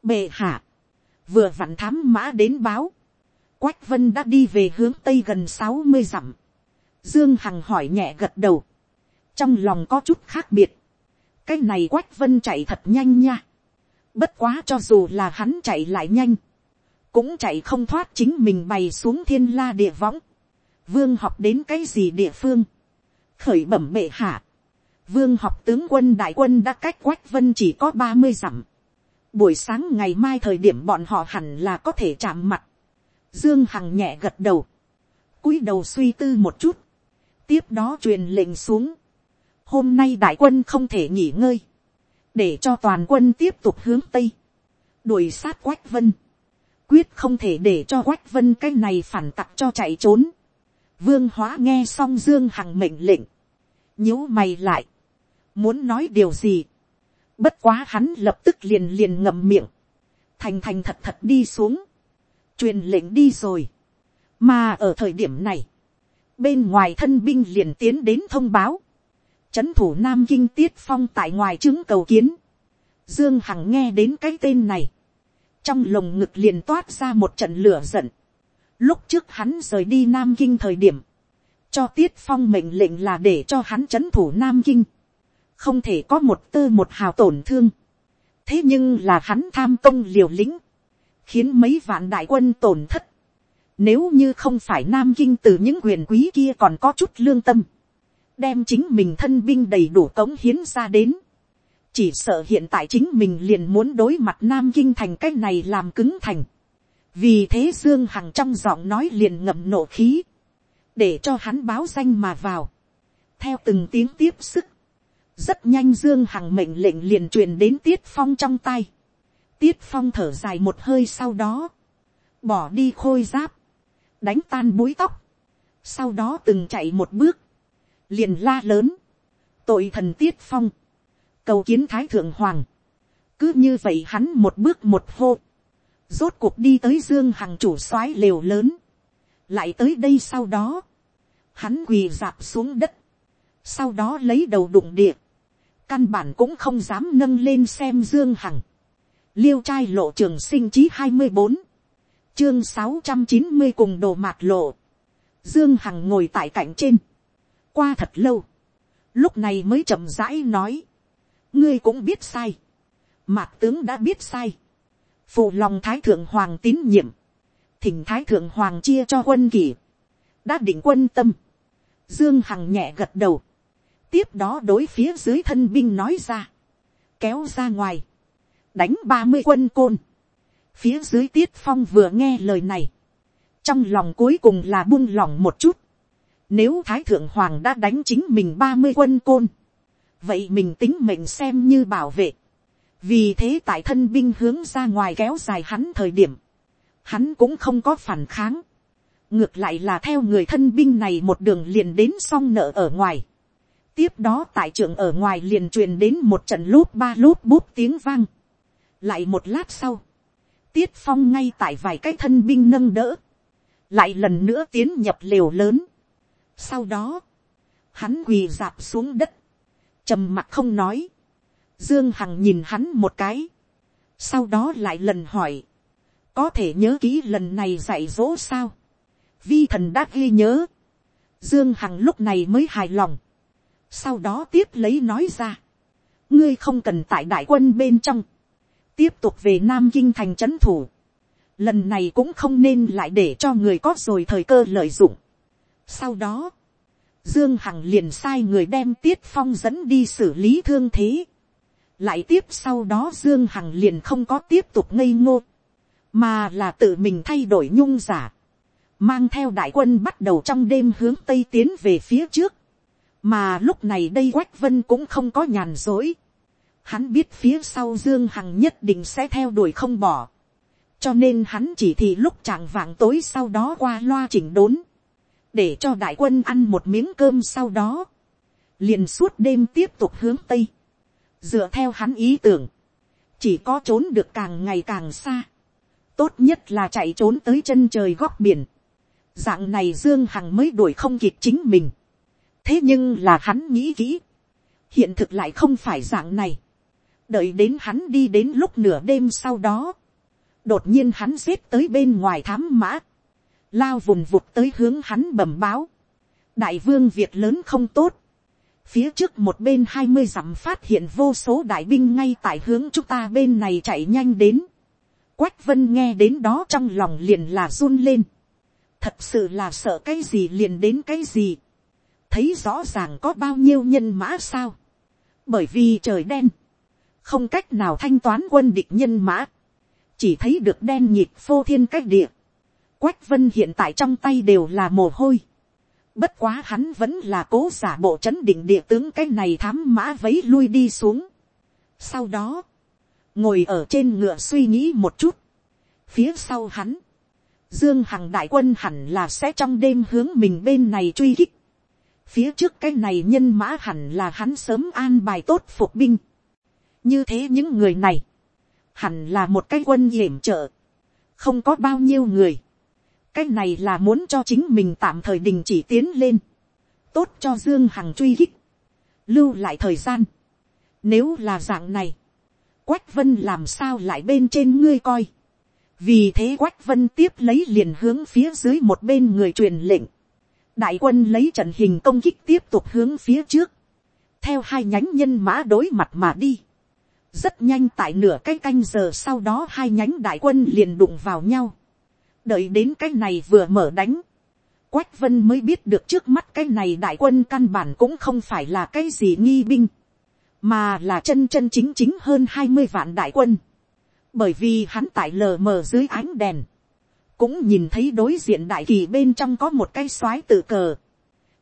bệ hạ, vừa vặn thám mã đến báo. quách vân đã đi về hướng tây gần sáu mươi dặm. dương hằng hỏi nhẹ gật đầu. trong lòng có chút khác biệt cái này quách vân chạy thật nhanh nha. bất quá cho dù là hắn chạy lại nhanh, cũng chạy không thoát chính mình bày xuống thiên la địa võng. vương học đến cái gì địa phương, khởi bẩm bệ hạ. vương học tướng quân đại quân đã cách quách vân chỉ có ba mươi dặm. buổi sáng ngày mai thời điểm bọn họ hẳn là có thể chạm mặt. dương hằng nhẹ gật đầu, cúi đầu suy tư một chút, tiếp đó truyền lệnh xuống hôm nay đại quân không thể nghỉ ngơi, để cho toàn quân tiếp tục hướng tây, đuổi sát quách vân, quyết không thể để cho quách vân cái này phản tặc cho chạy trốn. vương hóa nghe xong dương hằng mệnh lệnh, nhíu mày lại, muốn nói điều gì, bất quá hắn lập tức liền liền ngậm miệng, thành thành thật thật đi xuống, truyền lệnh đi rồi, mà ở thời điểm này, bên ngoài thân binh liền tiến đến thông báo, Trấn thủ Nam Kinh Tiết Phong tại ngoài chứng cầu kiến. Dương Hằng nghe đến cái tên này. Trong lồng ngực liền toát ra một trận lửa giận. Lúc trước hắn rời đi Nam Kinh thời điểm. Cho Tiết Phong mệnh lệnh là để cho hắn trấn thủ Nam Kinh. Không thể có một tơ một hào tổn thương. Thế nhưng là hắn tham công liều lĩnh. Khiến mấy vạn đại quân tổn thất. Nếu như không phải Nam Kinh từ những quyền quý kia còn có chút lương tâm đem chính mình thân binh đầy đủ cống hiến ra đến, chỉ sợ hiện tại chính mình liền muốn đối mặt nam kinh thành cái này làm cứng thành. vì thế dương hằng trong giọng nói liền ngậm nộ khí, để cho hắn báo danh mà vào, theo từng tiếng tiếp sức, rất nhanh dương hằng mệnh lệnh liền truyền đến tiết phong trong tay, tiết phong thở dài một hơi sau đó, bỏ đi khôi giáp, đánh tan búi tóc, sau đó từng chạy một bước, liền la lớn, tội thần tiết phong, cầu kiến thái thượng hoàng, cứ như vậy hắn một bước một hô, rốt cuộc đi tới dương hằng chủ soái lều lớn, lại tới đây sau đó, hắn quỳ dạp xuống đất, sau đó lấy đầu đụng địa, căn bản cũng không dám nâng lên xem dương hằng, liêu trai lộ trường sinh chí hai mươi bốn, chương sáu trăm chín mươi cùng đồ mạt lộ, dương hằng ngồi tại cạnh trên, qua thật lâu, lúc này mới chậm rãi nói, ngươi cũng biết sai, mạt tướng đã biết sai, phụ lòng thái thượng hoàng tín nhiệm, thỉnh thái thượng hoàng chia cho quân kỷ, đã định quân tâm, dương hằng nhẹ gật đầu, tiếp đó đối phía dưới thân binh nói ra, kéo ra ngoài, đánh ba mươi quân côn, phía dưới tiết phong vừa nghe lời này, trong lòng cuối cùng là buông lòng một chút, nếu thái thượng hoàng đã đánh chính mình ba mươi quân côn, vậy mình tính mệnh xem như bảo vệ. vì thế tại thân binh hướng ra ngoài kéo dài hắn thời điểm, hắn cũng không có phản kháng. ngược lại là theo người thân binh này một đường liền đến xong nợ ở ngoài. tiếp đó tại trường ở ngoài liền truyền đến một trận lúp ba lúp bút tiếng vang. lại một lát sau, tiết phong ngay tại vài cái thân binh nâng đỡ, lại lần nữa tiến nhập lều lớn. sau đó, hắn quỳ dạp xuống đất, trầm mặt không nói, dương hằng nhìn hắn một cái, sau đó lại lần hỏi, có thể nhớ kỹ lần này dạy dỗ sao, vi thần đã ghi nhớ, dương hằng lúc này mới hài lòng, sau đó tiếp lấy nói ra, ngươi không cần tại đại quân bên trong, tiếp tục về nam kinh thành trấn thủ, lần này cũng không nên lại để cho người có rồi thời cơ lợi dụng. sau đó, Dương Hằng liền sai người đem Tiết Phong dẫn đi xử lý thương thế. Lại tiếp sau đó Dương Hằng liền không có tiếp tục ngây ngô. Mà là tự mình thay đổi nhung giả. Mang theo đại quân bắt đầu trong đêm hướng Tây tiến về phía trước. Mà lúc này đây Quách Vân cũng không có nhàn dối. Hắn biết phía sau Dương Hằng nhất định sẽ theo đuổi không bỏ. Cho nên hắn chỉ thị lúc chạng vạng tối sau đó qua loa chỉnh đốn để cho đại quân ăn một miếng cơm sau đó, liền suốt đêm tiếp tục hướng tây, dựa theo hắn ý tưởng, chỉ có trốn được càng ngày càng xa, tốt nhất là chạy trốn tới chân trời góc biển, dạng này dương hằng mới đuổi không kịp chính mình, thế nhưng là hắn nghĩ kỹ, hiện thực lại không phải dạng này, đợi đến hắn đi đến lúc nửa đêm sau đó, đột nhiên hắn xếp tới bên ngoài thám mã, lao vùng vụt tới hướng hắn bẩm báo. đại vương việc lớn không tốt. phía trước một bên hai mươi dặm phát hiện vô số đại binh ngay tại hướng chúng ta bên này chạy nhanh đến quách vân nghe đến đó trong lòng liền là run lên. thật sự là sợ cái gì liền đến cái gì. thấy rõ ràng có bao nhiêu nhân mã sao. bởi vì trời đen. không cách nào thanh toán quân địch nhân mã. chỉ thấy được đen nhịp phô thiên cách địa Quách vân hiện tại trong tay đều là mồ hôi. Bất quá hắn vẫn là cố giả bộ chấn định địa tướng cái này thám mã vấy lui đi xuống. Sau đó, ngồi ở trên ngựa suy nghĩ một chút. Phía sau hắn, Dương Hằng đại quân hẳn là sẽ trong đêm hướng mình bên này truy kích. Phía trước cái này nhân mã hẳn là hắn sớm an bài tốt phục binh. Như thế những người này, hẳn là một cái quân hiểm trợ. Không có bao nhiêu người cái này là muốn cho chính mình tạm thời đình chỉ tiến lên, tốt cho dương hằng truy kích, lưu lại thời gian. Nếu là dạng này, quách vân làm sao lại bên trên ngươi coi. vì thế quách vân tiếp lấy liền hướng phía dưới một bên người truyền lệnh. đại quân lấy trận hình công kích tiếp tục hướng phía trước, theo hai nhánh nhân mã đối mặt mà đi. rất nhanh tại nửa cái canh giờ sau đó hai nhánh đại quân liền đụng vào nhau đợi đến cái này vừa mở đánh, quách vân mới biết được trước mắt cái này đại quân căn bản cũng không phải là cái gì nghi binh, mà là chân chân chính chính hơn hai mươi vạn đại quân, bởi vì hắn tại lờ mờ dưới ánh đèn, cũng nhìn thấy đối diện đại kỳ bên trong có một cái soái tự cờ,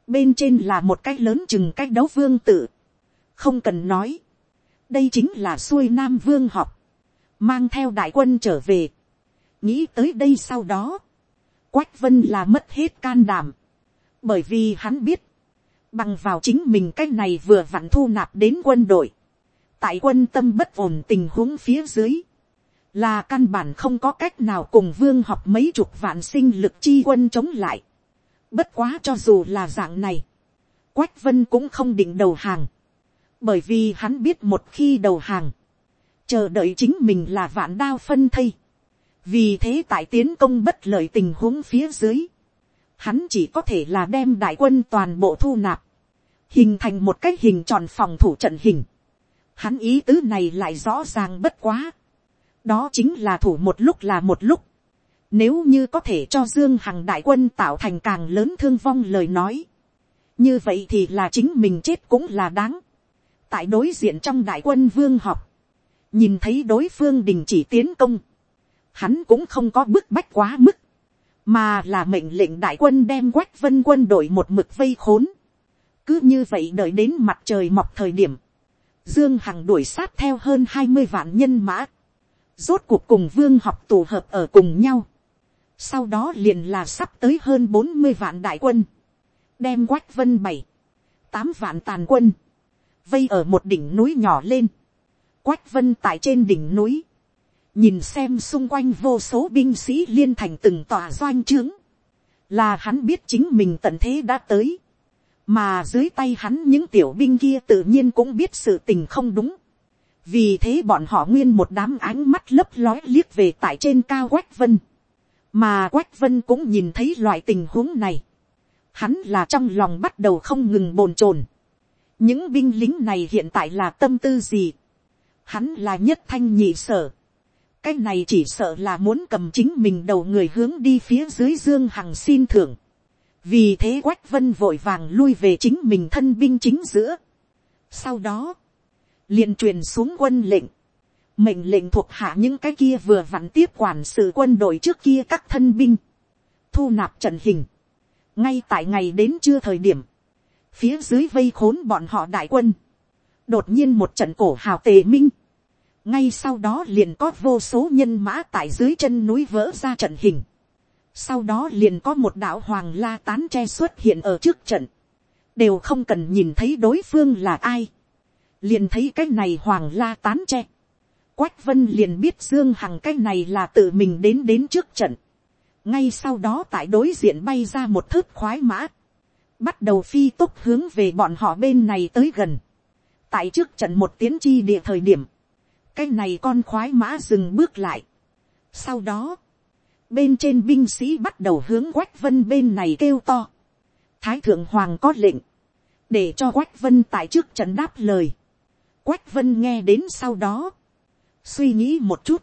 bên trên là một cái lớn chừng cái đấu vương tự, không cần nói, đây chính là xuôi nam vương học, mang theo đại quân trở về, nghĩ tới đây sau đó, quách vân là mất hết can đảm, bởi vì hắn biết, bằng vào chính mình cái này vừa vặn thu nạp đến quân đội, tại quân tâm bất ổn tình huống phía dưới, là căn bản không có cách nào cùng vương học mấy chục vạn sinh lực chi quân chống lại. Bất quá cho dù là dạng này, quách vân cũng không định đầu hàng, bởi vì hắn biết một khi đầu hàng, chờ đợi chính mình là vạn đao phân thây. vì thế tại tiến công bất lợi tình huống phía dưới, hắn chỉ có thể là đem đại quân toàn bộ thu nạp, hình thành một cái hình tròn phòng thủ trận hình. Hắn ý tứ này lại rõ ràng bất quá. đó chính là thủ một lúc là một lúc. Nếu như có thể cho Dương Hằng đại quân tạo thành càng lớn thương vong lời nói. Như vậy thì là chính mình chết cũng là đáng. Tại đối diện trong đại quân vương học. Nhìn thấy đối phương đình chỉ tiến công. Hắn cũng không có bức bách quá mức mà là mệnh lệnh đại quân đem quách vân quân đội một mực vây khốn. cứ như vậy đợi đến mặt trời mọc thời điểm, dương hằng đuổi sát theo hơn hai mươi vạn nhân mã, rốt cuộc cùng vương học tù hợp ở cùng nhau. sau đó liền là sắp tới hơn bốn mươi vạn đại quân, đem quách vân bảy, tám vạn tàn quân, vây ở một đỉnh núi nhỏ lên, quách vân tại trên đỉnh núi, nhìn xem xung quanh vô số binh sĩ liên thành từng tòa doanh trướng, là hắn biết chính mình tận thế đã tới, mà dưới tay hắn những tiểu binh kia tự nhiên cũng biết sự tình không đúng, vì thế bọn họ nguyên một đám ánh mắt lấp lói liếc về tại trên cao quách vân, mà quách vân cũng nhìn thấy loại tình huống này, hắn là trong lòng bắt đầu không ngừng bồn chồn, những binh lính này hiện tại là tâm tư gì, hắn là nhất thanh nhị sở, cái này chỉ sợ là muốn cầm chính mình đầu người hướng đi phía dưới dương hằng xin thưởng. vì thế quách vân vội vàng lui về chính mình thân binh chính giữa. sau đó, liền truyền xuống quân lệnh, mệnh lệnh thuộc hạ những cái kia vừa vặn tiếp quản sự quân đội trước kia các thân binh, thu nạp trận hình, ngay tại ngày đến trưa thời điểm, phía dưới vây khốn bọn họ đại quân, đột nhiên một trận cổ hào tề minh, ngay sau đó liền có vô số nhân mã tại dưới chân núi vỡ ra trận hình. sau đó liền có một đạo hoàng la tán tre xuất hiện ở trước trận. đều không cần nhìn thấy đối phương là ai. liền thấy cái này hoàng la tán tre. quách vân liền biết dương hằng cái này là tự mình đến đến trước trận. ngay sau đó tại đối diện bay ra một thớt khoái mã. bắt đầu phi tốc hướng về bọn họ bên này tới gần. tại trước trận một tiến chi địa thời điểm cái này con khoái mã dừng bước lại. sau đó, bên trên binh sĩ bắt đầu hướng quách vân bên này kêu to. thái thượng hoàng có lệnh, để cho quách vân tại trước trận đáp lời. quách vân nghe đến sau đó, suy nghĩ một chút,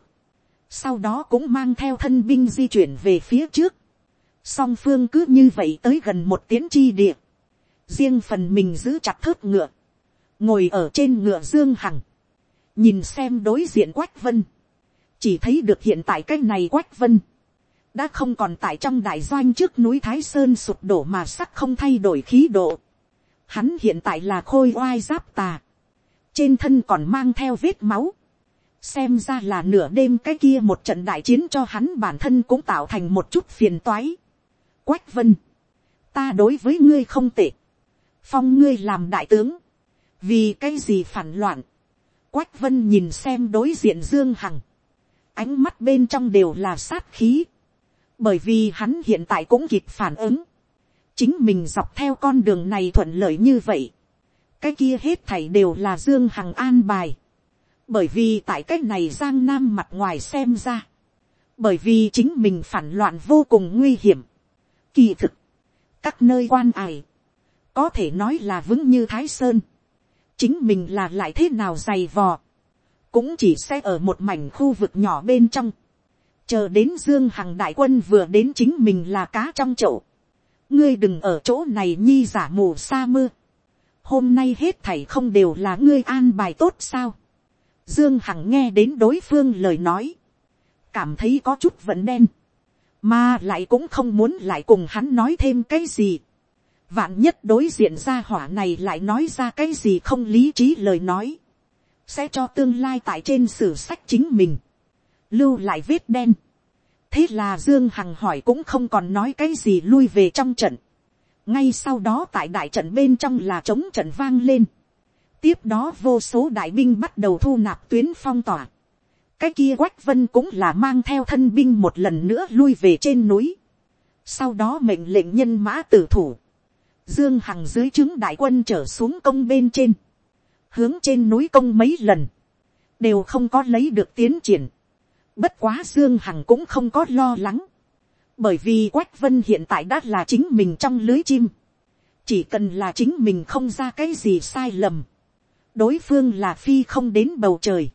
sau đó cũng mang theo thân binh di chuyển về phía trước. song phương cứ như vậy tới gần một tiến chi địa, riêng phần mình giữ chặt thớt ngựa, ngồi ở trên ngựa dương hằng, nhìn xem đối diện quách vân, chỉ thấy được hiện tại cái này quách vân, đã không còn tại trong đại doanh trước núi thái sơn sụp đổ mà sắc không thay đổi khí độ. Hắn hiện tại là khôi oai giáp tà, trên thân còn mang theo vết máu, xem ra là nửa đêm cái kia một trận đại chiến cho hắn bản thân cũng tạo thành một chút phiền toái. Quách vân, ta đối với ngươi không tệ, phong ngươi làm đại tướng, vì cái gì phản loạn, Quách vân nhìn xem đối diện Dương Hằng. Ánh mắt bên trong đều là sát khí. Bởi vì hắn hiện tại cũng kịp phản ứng. Chính mình dọc theo con đường này thuận lợi như vậy. Cái kia hết thảy đều là Dương Hằng an bài. Bởi vì tại cách này Giang Nam mặt ngoài xem ra. Bởi vì chính mình phản loạn vô cùng nguy hiểm. Kỳ thực. Các nơi quan ải. Có thể nói là vững như Thái Sơn chính mình là lại thế nào dày vò, cũng chỉ sẽ ở một mảnh khu vực nhỏ bên trong, chờ đến dương hằng đại quân vừa đến chính mình là cá trong chậu, ngươi đừng ở chỗ này nhi giả mù sa mưa, hôm nay hết thảy không đều là ngươi an bài tốt sao. dương hằng nghe đến đối phương lời nói, cảm thấy có chút vẫn đen, mà lại cũng không muốn lại cùng hắn nói thêm cái gì vạn nhất đối diện ra hỏa này lại nói ra cái gì không lý trí lời nói, sẽ cho tương lai tại trên sử sách chính mình, lưu lại vết đen. thế là dương hằng hỏi cũng không còn nói cái gì lui về trong trận ngay sau đó tại đại trận bên trong là chống trận vang lên. tiếp đó vô số đại binh bắt đầu thu nạp tuyến phong tỏa. cái kia quách vân cũng là mang theo thân binh một lần nữa lui về trên núi. sau đó mệnh lệnh nhân mã tử thủ dương hằng dưới chứng đại quân trở xuống công bên trên. hướng trên núi công mấy lần. đều không có lấy được tiến triển. bất quá dương hằng cũng không có lo lắng bởi vì quách vân hiện tại đã là chính mình trong lưới chim, chỉ cần là chính mình không ra cái gì sai lầm, đối phương là phi không đến bầu trời,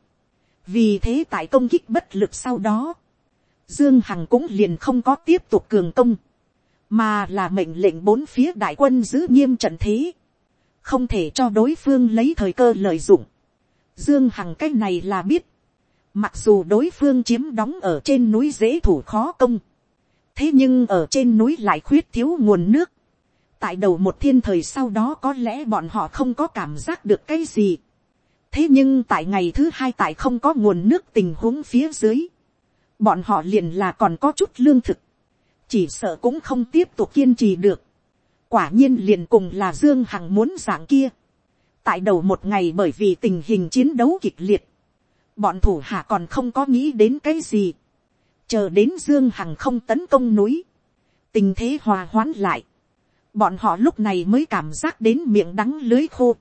vì thế tại công kích bất lực sau đó, dương hằng cũng liền không có tiếp tục cường công, mà là mệnh lệnh bốn phía đại quân giữ nghiêm trận thế, không thể cho đối phương lấy thời cơ lợi dụng. Dương Hằng cái này là biết, mặc dù đối phương chiếm đóng ở trên núi dễ thủ khó công, thế nhưng ở trên núi lại khuyết thiếu nguồn nước. tại đầu một thiên thời sau đó có lẽ bọn họ không có cảm giác được cái gì. thế nhưng tại ngày thứ hai tại không có nguồn nước tình huống phía dưới, bọn họ liền là còn có chút lương thực, chỉ sợ cũng không tiếp tục kiên trì được. quả nhiên liền cùng là dương hằng muốn dạng kia. tại đầu một ngày bởi vì tình hình chiến đấu kịch liệt, bọn thủ hạ còn không có nghĩ đến cái gì. Chờ đến dương hằng không tấn công núi, tình thế hòa hoãn lại, bọn họ lúc này mới cảm giác đến miệng đắng lưới khô,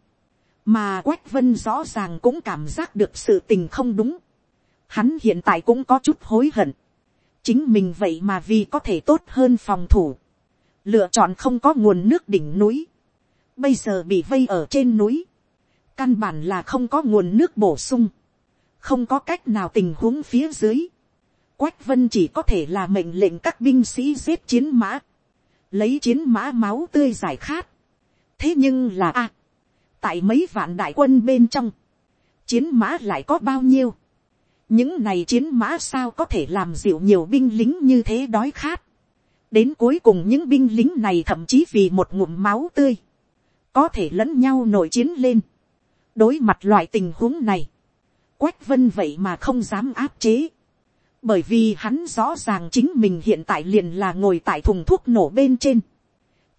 mà quách vân rõ ràng cũng cảm giác được sự tình không đúng, hắn hiện tại cũng có chút hối hận, chính mình vậy mà vì có thể tốt hơn phòng thủ, lựa chọn không có nguồn nước đỉnh núi, bây giờ bị vây ở trên núi, căn bản là không có nguồn nước bổ sung, không có cách nào tình huống phía dưới, Quách vân chỉ có thể là mệnh lệnh các binh sĩ giết chiến mã. Lấy chiến mã máu tươi giải khát. Thế nhưng là a Tại mấy vạn đại quân bên trong. Chiến mã lại có bao nhiêu. Những này chiến mã sao có thể làm dịu nhiều binh lính như thế đói khát. Đến cuối cùng những binh lính này thậm chí vì một ngụm máu tươi. Có thể lẫn nhau nổi chiến lên. Đối mặt loại tình huống này. Quách vân vậy mà không dám áp chế bởi vì hắn rõ ràng chính mình hiện tại liền là ngồi tại thùng thuốc nổ bên trên.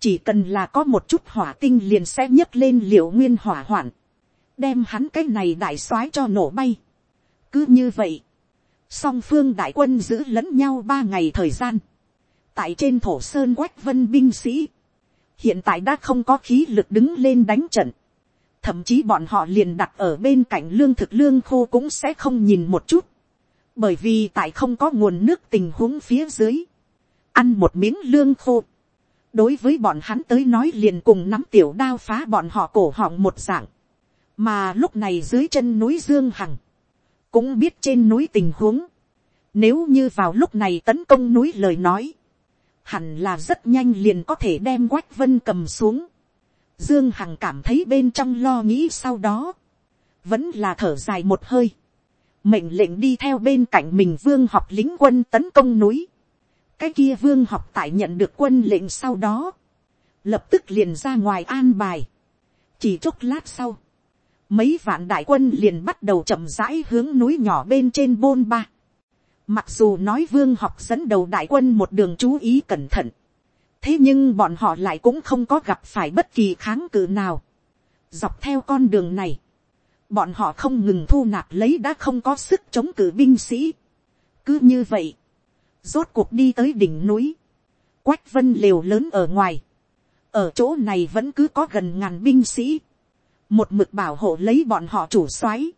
chỉ cần là có một chút hỏa tinh liền sẽ nhấc lên liệu nguyên hỏa hoạn, đem hắn cái này đại soái cho nổ bay cứ như vậy, song phương đại quân giữ lẫn nhau ba ngày thời gian, tại trên thổ sơn quách vân binh sĩ, hiện tại đã không có khí lực đứng lên đánh trận, thậm chí bọn họ liền đặt ở bên cạnh lương thực lương khô cũng sẽ không nhìn một chút, bởi vì tại không có nguồn nước tình huống phía dưới, ăn một miếng lương khô, đối với bọn hắn tới nói liền cùng nắm tiểu đao phá bọn họ cổ họng một dạng, mà lúc này dưới chân núi dương hằng, cũng biết trên núi tình huống, nếu như vào lúc này tấn công núi lời nói, hẳn là rất nhanh liền có thể đem quách vân cầm xuống. Dương Hằng cảm thấy bên trong lo nghĩ sau đó, vẫn là thở dài một hơi mệnh lệnh đi theo bên cạnh mình vương học lính quân tấn công núi. cái kia vương học tại nhận được quân lệnh sau đó, lập tức liền ra ngoài an bài. chỉ chốc lát sau, mấy vạn đại quân liền bắt đầu chậm rãi hướng núi nhỏ bên trên bôn ba. mặc dù nói vương học dẫn đầu đại quân một đường chú ý cẩn thận, thế nhưng bọn họ lại cũng không có gặp phải bất kỳ kháng cự nào. dọc theo con đường này, bọn họ không ngừng thu nạp lấy đã không có sức chống cự binh sĩ. cứ như vậy, rốt cuộc đi tới đỉnh núi, quách vân liều lớn ở ngoài, ở chỗ này vẫn cứ có gần ngàn binh sĩ, một mực bảo hộ lấy bọn họ chủ soái.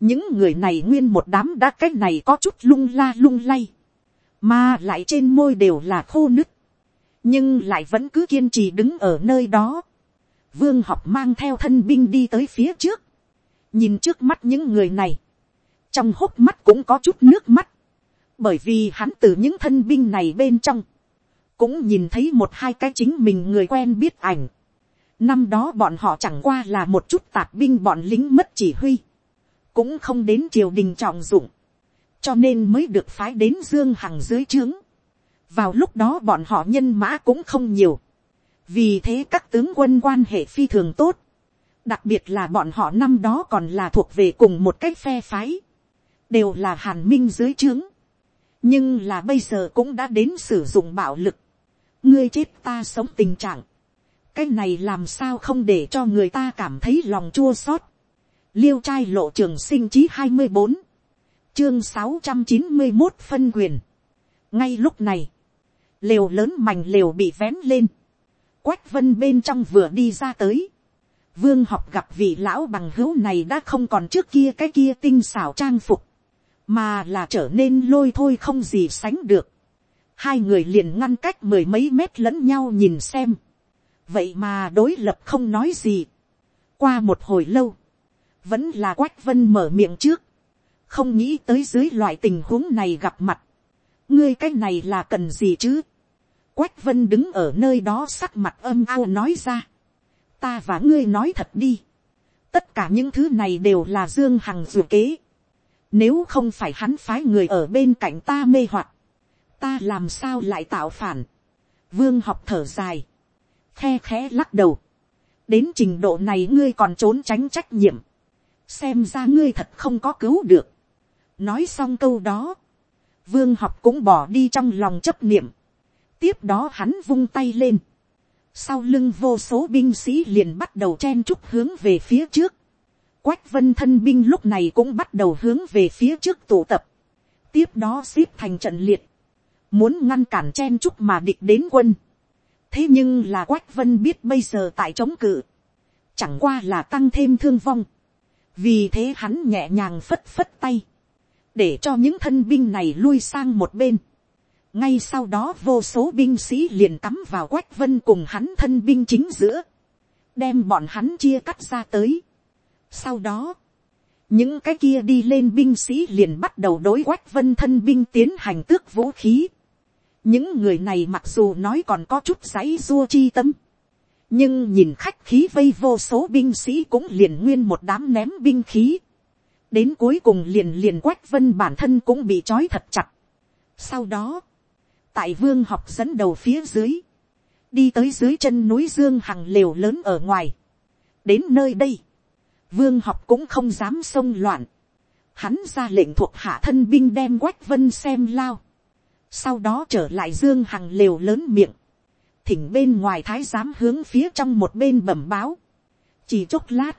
những người này nguyên một đám đã cách này có chút lung la lung lay, mà lại trên môi đều là khô nứt, nhưng lại vẫn cứ kiên trì đứng ở nơi đó. vương học mang theo thân binh đi tới phía trước, nhìn trước mắt những người này, trong hốc mắt cũng có chút nước mắt, bởi vì hắn từ những thân binh này bên trong, cũng nhìn thấy một hai cái chính mình người quen biết ảnh, Năm đó bọn họ chẳng qua là một chút tạp binh bọn lính mất chỉ huy. Cũng không đến triều đình trọng dụng. Cho nên mới được phái đến Dương Hằng dưới trướng. Vào lúc đó bọn họ nhân mã cũng không nhiều. Vì thế các tướng quân quan hệ phi thường tốt. Đặc biệt là bọn họ năm đó còn là thuộc về cùng một cách phe phái. Đều là hàn minh dưới trướng. Nhưng là bây giờ cũng đã đến sử dụng bạo lực. Ngươi chết ta sống tình trạng cái này làm sao không để cho người ta cảm thấy lòng chua xót. liêu trai lộ trường sinh chí hai mươi bốn, chương sáu trăm chín mươi một phân quyền. ngay lúc này, lều lớn mảnh lều bị vén lên, quách vân bên trong vừa đi ra tới, vương học gặp vị lão bằng hữu này đã không còn trước kia cái kia tinh xảo trang phục, mà là trở nên lôi thôi không gì sánh được. hai người liền ngăn cách mười mấy mét lẫn nhau nhìn xem vậy mà đối lập không nói gì. qua một hồi lâu, vẫn là quách vân mở miệng trước, không nghĩ tới dưới loại tình huống này gặp mặt, ngươi cái này là cần gì chứ. quách vân đứng ở nơi đó sắc mặt âm ao nói ra, ta và ngươi nói thật đi, tất cả những thứ này đều là dương hằng dù kế, nếu không phải hắn phái người ở bên cạnh ta mê hoặc, ta làm sao lại tạo phản, vương học thở dài, khe khẽ lắc đầu. đến trình độ này ngươi còn trốn tránh trách nhiệm. xem ra ngươi thật không có cứu được. nói xong câu đó, vương học cũng bỏ đi trong lòng chấp niệm. tiếp đó hắn vung tay lên. sau lưng vô số binh sĩ liền bắt đầu chen chúc hướng về phía trước. quách vân thân binh lúc này cũng bắt đầu hướng về phía trước tụ tập. tiếp đó xếp thành trận liệt. muốn ngăn cản chen chúc mà địch đến quân thế nhưng là quách vân biết bây giờ tại chống cự, chẳng qua là tăng thêm thương vong, vì thế hắn nhẹ nhàng phất phất tay, để cho những thân binh này lui sang một bên. ngay sau đó vô số binh sĩ liền cắm vào quách vân cùng hắn thân binh chính giữa, đem bọn hắn chia cắt ra tới. sau đó, những cái kia đi lên binh sĩ liền bắt đầu đối quách vân thân binh tiến hành tước vũ khí những người này mặc dù nói còn có chút giấy dua chi tâm, nhưng nhìn khách khí vây vô số binh sĩ cũng liền nguyên một đám ném binh khí, đến cuối cùng liền liền quách vân bản thân cũng bị trói thật chặt. sau đó, tại vương học dẫn đầu phía dưới, đi tới dưới chân núi dương hằng lều lớn ở ngoài, đến nơi đây, vương học cũng không dám xông loạn, hắn ra lệnh thuộc hạ thân binh đem quách vân xem lao, sau đó trở lại dương hằng lều lớn miệng, thỉnh bên ngoài thái giám hướng phía trong một bên bẩm báo, chỉ chốc lát,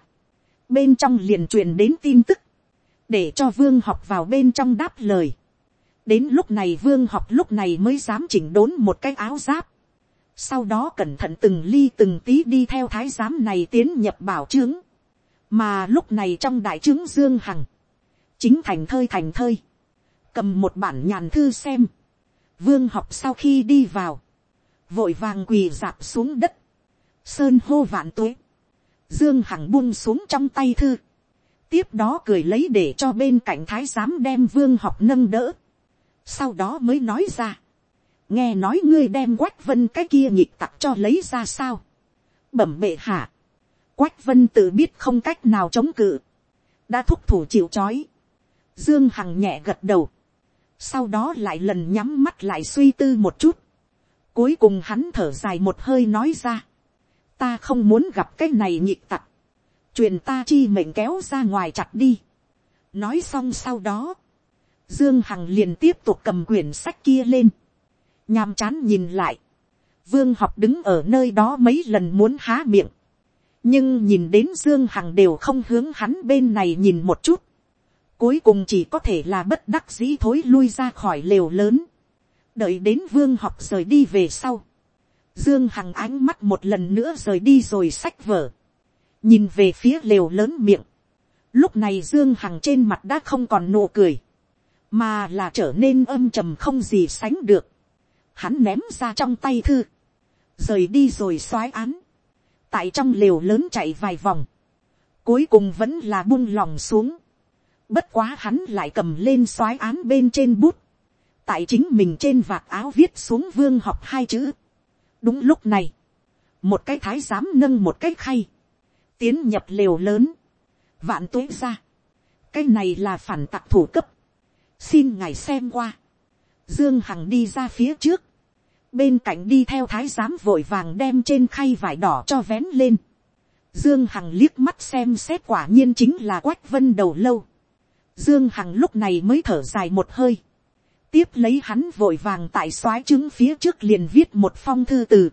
bên trong liền truyền đến tin tức, để cho vương học vào bên trong đáp lời. đến lúc này vương học lúc này mới dám chỉnh đốn một cái áo giáp, sau đó cẩn thận từng ly từng tí đi theo thái giám này tiến nhập bảo trướng, mà lúc này trong đại trướng dương hằng, chính thành thơi thành thơi, cầm một bản nhàn thư xem, Vương học sau khi đi vào. Vội vàng quỳ dạp xuống đất. Sơn hô vạn tuế. Dương Hằng buông xuống trong tay thư. Tiếp đó cười lấy để cho bên cạnh thái giám đem vương học nâng đỡ. Sau đó mới nói ra. Nghe nói ngươi đem quách vân cái kia nhịp tặc cho lấy ra sao. Bẩm bệ hạ. Quách vân tự biết không cách nào chống cự. Đã thúc thủ chịu chói. Dương Hằng nhẹ gật đầu sau đó lại lần nhắm mắt lại suy tư một chút, cuối cùng hắn thở dài một hơi nói ra, ta không muốn gặp cái này nhịp tặc, truyền ta chi mệnh kéo ra ngoài chặt đi, nói xong sau đó, dương hằng liền tiếp tục cầm quyển sách kia lên, nhàm chán nhìn lại, vương học đứng ở nơi đó mấy lần muốn há miệng, nhưng nhìn đến dương hằng đều không hướng hắn bên này nhìn một chút, Cuối cùng chỉ có thể là bất đắc dĩ thối lui ra khỏi lều lớn. Đợi đến vương học rời đi về sau. Dương Hằng ánh mắt một lần nữa rời đi rồi sách vở. Nhìn về phía lều lớn miệng. Lúc này Dương Hằng trên mặt đã không còn nụ cười. Mà là trở nên âm trầm không gì sánh được. Hắn ném ra trong tay thư. Rời đi rồi soái án. Tại trong lều lớn chạy vài vòng. Cuối cùng vẫn là buông lòng xuống. Bất quá hắn lại cầm lên soái án bên trên bút. Tại chính mình trên vạt áo viết xuống vương học hai chữ. Đúng lúc này. một cái thái giám nâng một cái khay, tiến nhập lều lớn, vạn tuế ra, cái này là phản tặc thủ cấp, xin ngài xem qua, dương hằng đi ra phía trước, bên cạnh đi theo thái giám vội vàng đem trên khay vải đỏ cho vén lên, dương hằng liếc mắt xem xét quả nhiên chính là quách vân đầu lâu, dương hằng lúc này mới thở dài một hơi, tiếp lấy hắn vội vàng tại soái trứng phía trước liền viết một phong thư từ,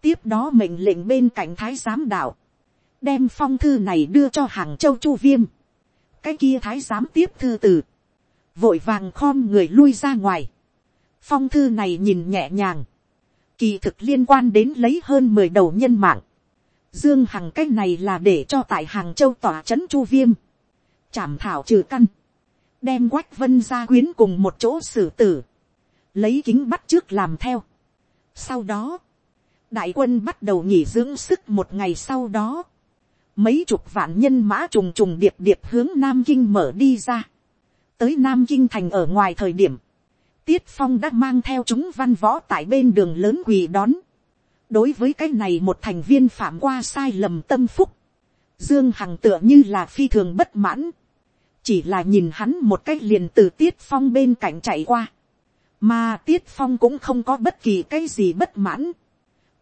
tiếp đó mệnh lệnh bên cạnh thái giám đạo, đem phong thư này đưa cho hàng châu chu viêm, cái kia thái giám tiếp thư từ, vội vàng khom người lui ra ngoài, phong thư này nhìn nhẹ nhàng, kỳ thực liên quan đến lấy hơn mười đầu nhân mạng, dương hằng cái này là để cho tại hàng châu tỏa chấn chu viêm, chảm thảo trừ căn, đem quách vân gia quyến cùng một chỗ xử tử, lấy kính bắt trước làm theo. Sau đó, đại quân bắt đầu nghỉ dưỡng sức một ngày sau đó, mấy chục vạn nhân mã trùng trùng điệp điệp hướng nam kinh mở đi ra, tới nam kinh thành ở ngoài thời điểm, tiết phong đã mang theo chúng văn võ tại bên đường lớn quỳ đón. đối với cái này một thành viên phạm qua sai lầm tâm phúc, dương hằng tựa như là phi thường bất mãn, chỉ là nhìn hắn một cách liền từ tiết phong bên cạnh chạy qua, mà tiết phong cũng không có bất kỳ cái gì bất mãn,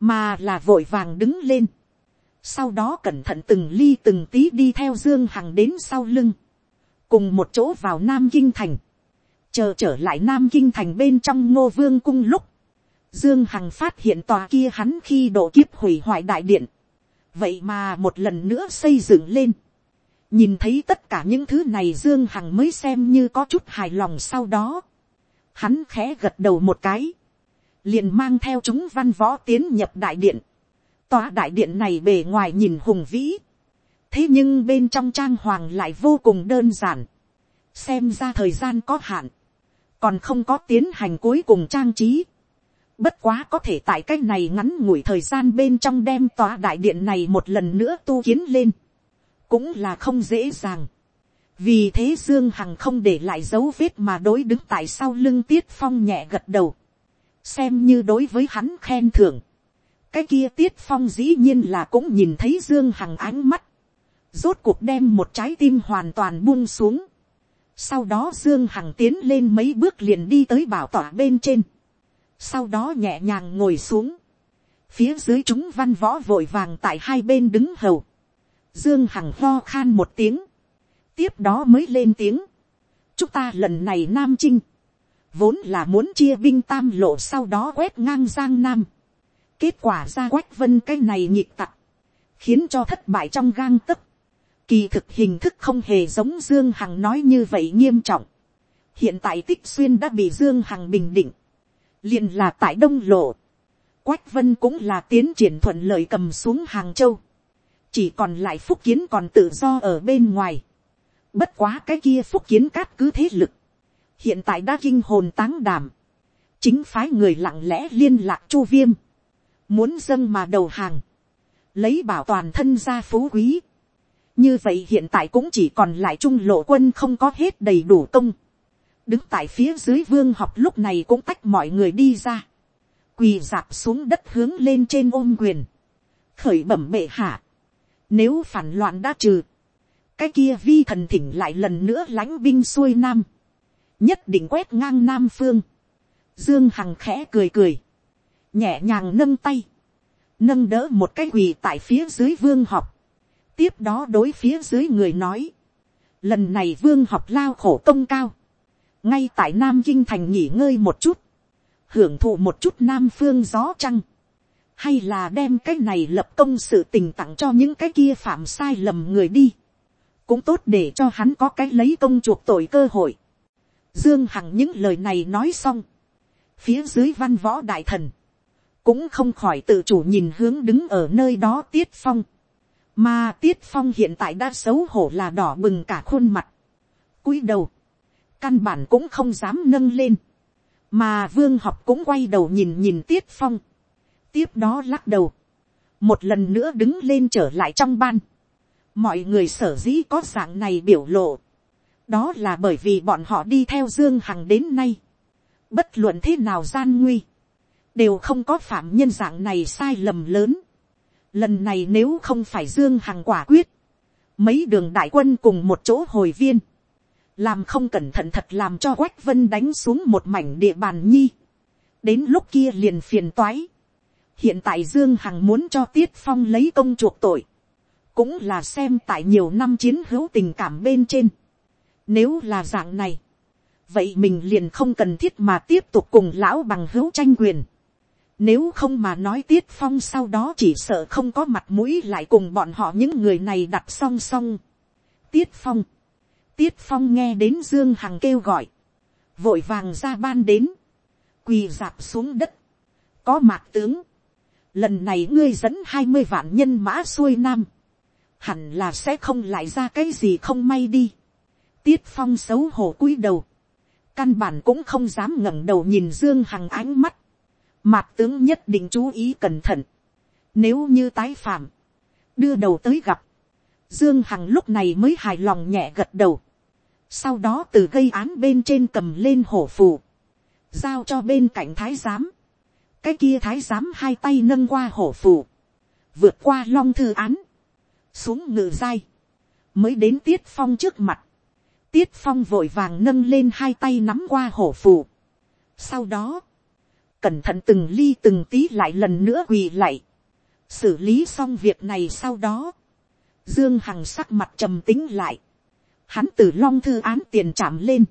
mà là vội vàng đứng lên, sau đó cẩn thận từng ly từng tí đi theo dương hằng đến sau lưng, cùng một chỗ vào nam kinh thành, chờ trở lại nam kinh thành bên trong ngô vương cung lúc, dương hằng phát hiện tòa kia hắn khi độ kiếp hủy hoại đại điện, vậy mà một lần nữa xây dựng lên, nhìn thấy tất cả những thứ này dương hằng mới xem như có chút hài lòng sau đó, hắn khẽ gật đầu một cái, liền mang theo chúng văn võ tiến nhập đại điện, tòa đại điện này bề ngoài nhìn hùng vĩ, thế nhưng bên trong trang hoàng lại vô cùng đơn giản, xem ra thời gian có hạn, còn không có tiến hành cuối cùng trang trí. Bất quá có thể tại cái này ngắn ngủi thời gian bên trong đem tòa đại điện này một lần nữa tu kiến lên. Cũng là không dễ dàng. Vì thế Dương Hằng không để lại dấu vết mà đối đứng tại sau lưng Tiết Phong nhẹ gật đầu. Xem như đối với hắn khen thưởng. Cái kia Tiết Phong dĩ nhiên là cũng nhìn thấy Dương Hằng ánh mắt. Rốt cuộc đem một trái tim hoàn toàn buông xuống sau đó Dương Hằng tiến lên mấy bước liền đi tới bảo tỏa bên trên. Sau đó nhẹ nhàng ngồi xuống. Phía dưới chúng văn võ vội vàng tại hai bên đứng hầu. Dương Hằng ho khan một tiếng. Tiếp đó mới lên tiếng. Chúng ta lần này Nam Trinh. Vốn là muốn chia binh tam lộ sau đó quét ngang Giang Nam. Kết quả ra quách vân cái này nhịp tặc. Khiến cho thất bại trong gang tấc Kỳ thực hình thức không hề giống Dương Hằng nói như vậy nghiêm trọng. Hiện tại Tích Xuyên đã bị Dương Hằng bình định. liền là tại Đông Lộ. Quách Vân cũng là tiến triển thuận lợi cầm xuống Hàng Châu. Chỉ còn lại Phúc Kiến còn tự do ở bên ngoài. Bất quá cái kia Phúc Kiến cát cứ thế lực. Hiện tại đã kinh hồn táng đảm. Chính phái người lặng lẽ liên lạc chu viêm. Muốn dâng mà đầu hàng. Lấy bảo toàn thân gia phú quý như vậy hiện tại cũng chỉ còn lại trung lộ quân không có hết đầy đủ công. đứng tại phía dưới vương học lúc này cũng tách mọi người đi ra. quỳ dạp xuống đất hướng lên trên ôm quyền. khởi bẩm bệ hạ nếu phản loạn đã trừ. cái kia vi thần thỉnh lại lần nữa lãnh binh xuôi nam. nhất định quét ngang nam phương. dương hằng khẽ cười cười. nhẹ nhàng nâng tay. nâng đỡ một cái quỳ tại phía dưới vương học tiếp đó đối phía dưới người nói, lần này vương học lao khổ công cao, ngay tại nam kinh thành nghỉ ngơi một chút, hưởng thụ một chút nam phương gió trăng, hay là đem cái này lập công sự tình tặng cho những cái kia phạm sai lầm người đi, cũng tốt để cho hắn có cái lấy công chuộc tội cơ hội. Dương Hằng những lời này nói xong, phía dưới văn võ đại thần, cũng không khỏi tự chủ nhìn hướng đứng ở nơi đó tiết phong, mà tiết phong hiện tại đã xấu hổ là đỏ bừng cả khuôn mặt. cúi đầu. Căn bản cũng không dám nâng lên. Mà vương học cũng quay đầu nhìn nhìn tiết phong. Tiếp đó lắc đầu. Một lần nữa đứng lên trở lại trong ban. Mọi người sở dĩ có dạng này biểu lộ. Đó là bởi vì bọn họ đi theo Dương Hằng đến nay. Bất luận thế nào gian nguy. Đều không có phạm nhân dạng này sai lầm lớn Lần này nếu không phải Dương Hằng quả quyết. Mấy đường đại quân cùng một chỗ hồi viên. Làm không cẩn thận thật làm cho Quách Vân đánh xuống một mảnh địa bàn nhi. Đến lúc kia liền phiền toái. Hiện tại Dương Hằng muốn cho Tiết Phong lấy công chuộc tội. Cũng là xem tại nhiều năm chiến hữu tình cảm bên trên. Nếu là dạng này. Vậy mình liền không cần thiết mà tiếp tục cùng lão bằng hữu tranh quyền nếu không mà nói tiết phong sau đó chỉ sợ không có mặt mũi lại cùng bọn họ những người này đặt song song. Tiết phong. Tiết phong nghe đến Dương Hằng kêu gọi. Vội vàng ra ban đến. Quỳ dạp xuống đất. Có mạc tướng. Lần này ngươi dẫn hai mươi vạn nhân mã xuôi nam. Hẳn là sẽ không lại ra cái gì không may đi. Tiết phong xấu hổ cúi đầu. Căn bản cũng không dám ngẩng đầu nhìn Dương Hằng ánh mắt Mạc tướng nhất định chú ý cẩn thận. Nếu như tái phạm. Đưa đầu tới gặp. Dương Hằng lúc này mới hài lòng nhẹ gật đầu. Sau đó từ gây án bên trên cầm lên hổ phù. Giao cho bên cạnh thái giám. Cái kia thái giám hai tay nâng qua hổ phù. Vượt qua long thư án. Xuống ngự dai. Mới đến tiết phong trước mặt. Tiết phong vội vàng nâng lên hai tay nắm qua hổ phù. Sau đó cẩn thận từng ly từng tí lại lần nữa quỳ lại, xử lý xong việc này sau đó, dương hằng sắc mặt trầm tính lại, hắn từ long thư án tiền chạm lên,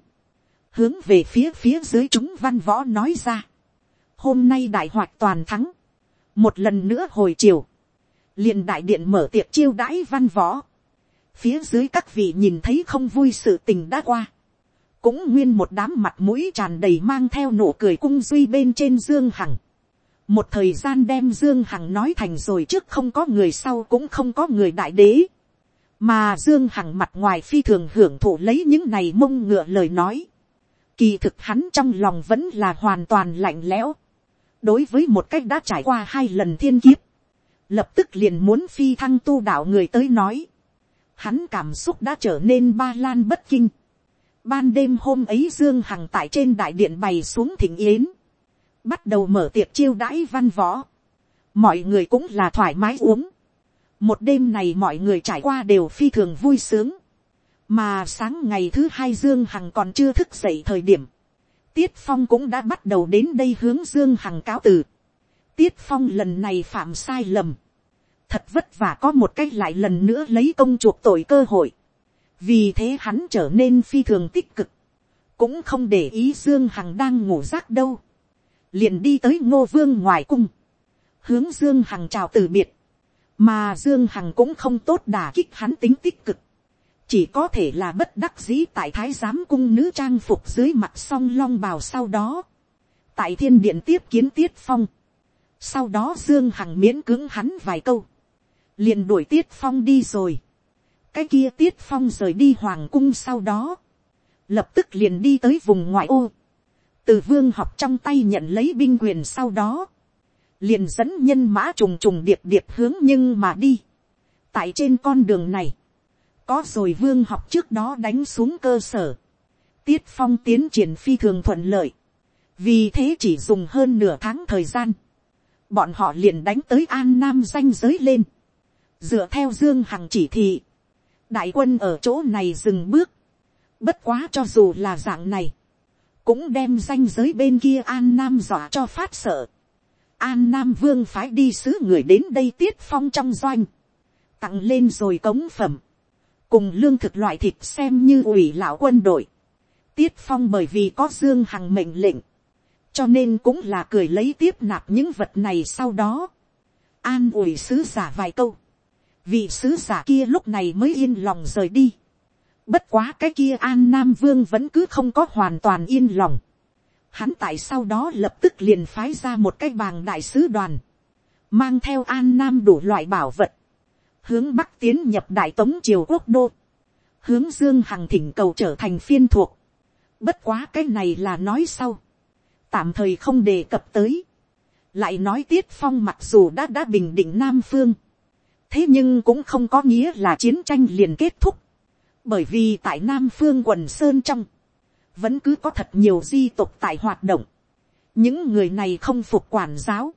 hướng về phía phía dưới chúng văn võ nói ra, hôm nay đại hoạt toàn thắng, một lần nữa hồi chiều, liền đại điện mở tiệc chiêu đãi văn võ, phía dưới các vị nhìn thấy không vui sự tình đã qua, cũng nguyên một đám mặt mũi tràn đầy mang theo nụ cười cung duy bên trên dương hằng. một thời gian đem dương hằng nói thành rồi trước không có người sau cũng không có người đại đế. mà dương hằng mặt ngoài phi thường hưởng thụ lấy những này mông ngựa lời nói. kỳ thực hắn trong lòng vẫn là hoàn toàn lạnh lẽo đối với một cách đã trải qua hai lần thiên kiếp, lập tức liền muốn phi thăng tu đạo người tới nói. hắn cảm xúc đã trở nên ba lan bất kinh Ban đêm hôm ấy Dương Hằng tại trên đại điện bày xuống thỉnh yến. Bắt đầu mở tiệc chiêu đãi văn võ. Mọi người cũng là thoải mái uống. Một đêm này mọi người trải qua đều phi thường vui sướng. Mà sáng ngày thứ hai Dương Hằng còn chưa thức dậy thời điểm. Tiết Phong cũng đã bắt đầu đến đây hướng Dương Hằng cáo từ. Tiết Phong lần này phạm sai lầm. Thật vất vả có một cách lại lần nữa lấy công chuộc tội cơ hội. Vì thế hắn trở nên phi thường tích cực, cũng không để ý dương hằng đang ngủ rác đâu, liền đi tới ngô vương ngoài cung, hướng dương hằng chào từ biệt, mà dương hằng cũng không tốt đà kích hắn tính tích cực, chỉ có thể là bất đắc dĩ tại thái giám cung nữ trang phục dưới mặt song long bào sau đó, tại thiên điện tiếp kiến tiết phong, sau đó dương hằng miễn cưỡng hắn vài câu, liền đuổi tiết phong đi rồi, cái kia tiết phong rời đi hoàng cung sau đó, lập tức liền đi tới vùng ngoại ô, từ vương học trong tay nhận lấy binh quyền sau đó, liền dẫn nhân mã trùng trùng điệp điệp hướng nhưng mà đi. tại trên con đường này, có rồi vương học trước đó đánh xuống cơ sở, tiết phong tiến triển phi thường thuận lợi, vì thế chỉ dùng hơn nửa tháng thời gian, bọn họ liền đánh tới an nam danh giới lên, dựa theo dương hằng chỉ thị, đại quân ở chỗ này dừng bước, bất quá cho dù là dạng này, cũng đem danh giới bên kia an nam dọa cho phát sợ. an nam vương phái đi sứ người đến đây tiết phong trong doanh, tặng lên rồi cống phẩm, cùng lương thực loại thịt xem như ủy lão quân đội. tiết phong bởi vì có dương hằng mệnh lệnh, cho nên cũng là cười lấy tiếp nạp những vật này sau đó, an ủi sứ giả vài câu, vị sứ giả kia lúc này mới yên lòng rời đi. Bất quá cái kia an nam vương vẫn cứ không có hoàn toàn yên lòng. Hắn tại sau đó lập tức liền phái ra một cái bàng đại sứ đoàn. Mang theo an nam đủ loại bảo vật. Hướng bắc tiến nhập đại tống triều quốc đô. Hướng dương hằng thỉnh cầu trở thành phiên thuộc. Bất quá cái này là nói sau. Tạm thời không đề cập tới. Lại nói tiết phong mặc dù đã đã bình định nam phương thế nhưng cũng không có nghĩa là chiến tranh liền kết thúc, bởi vì tại nam phương quần sơn trong, vẫn cứ có thật nhiều di tục tại hoạt động, những người này không phục quản giáo,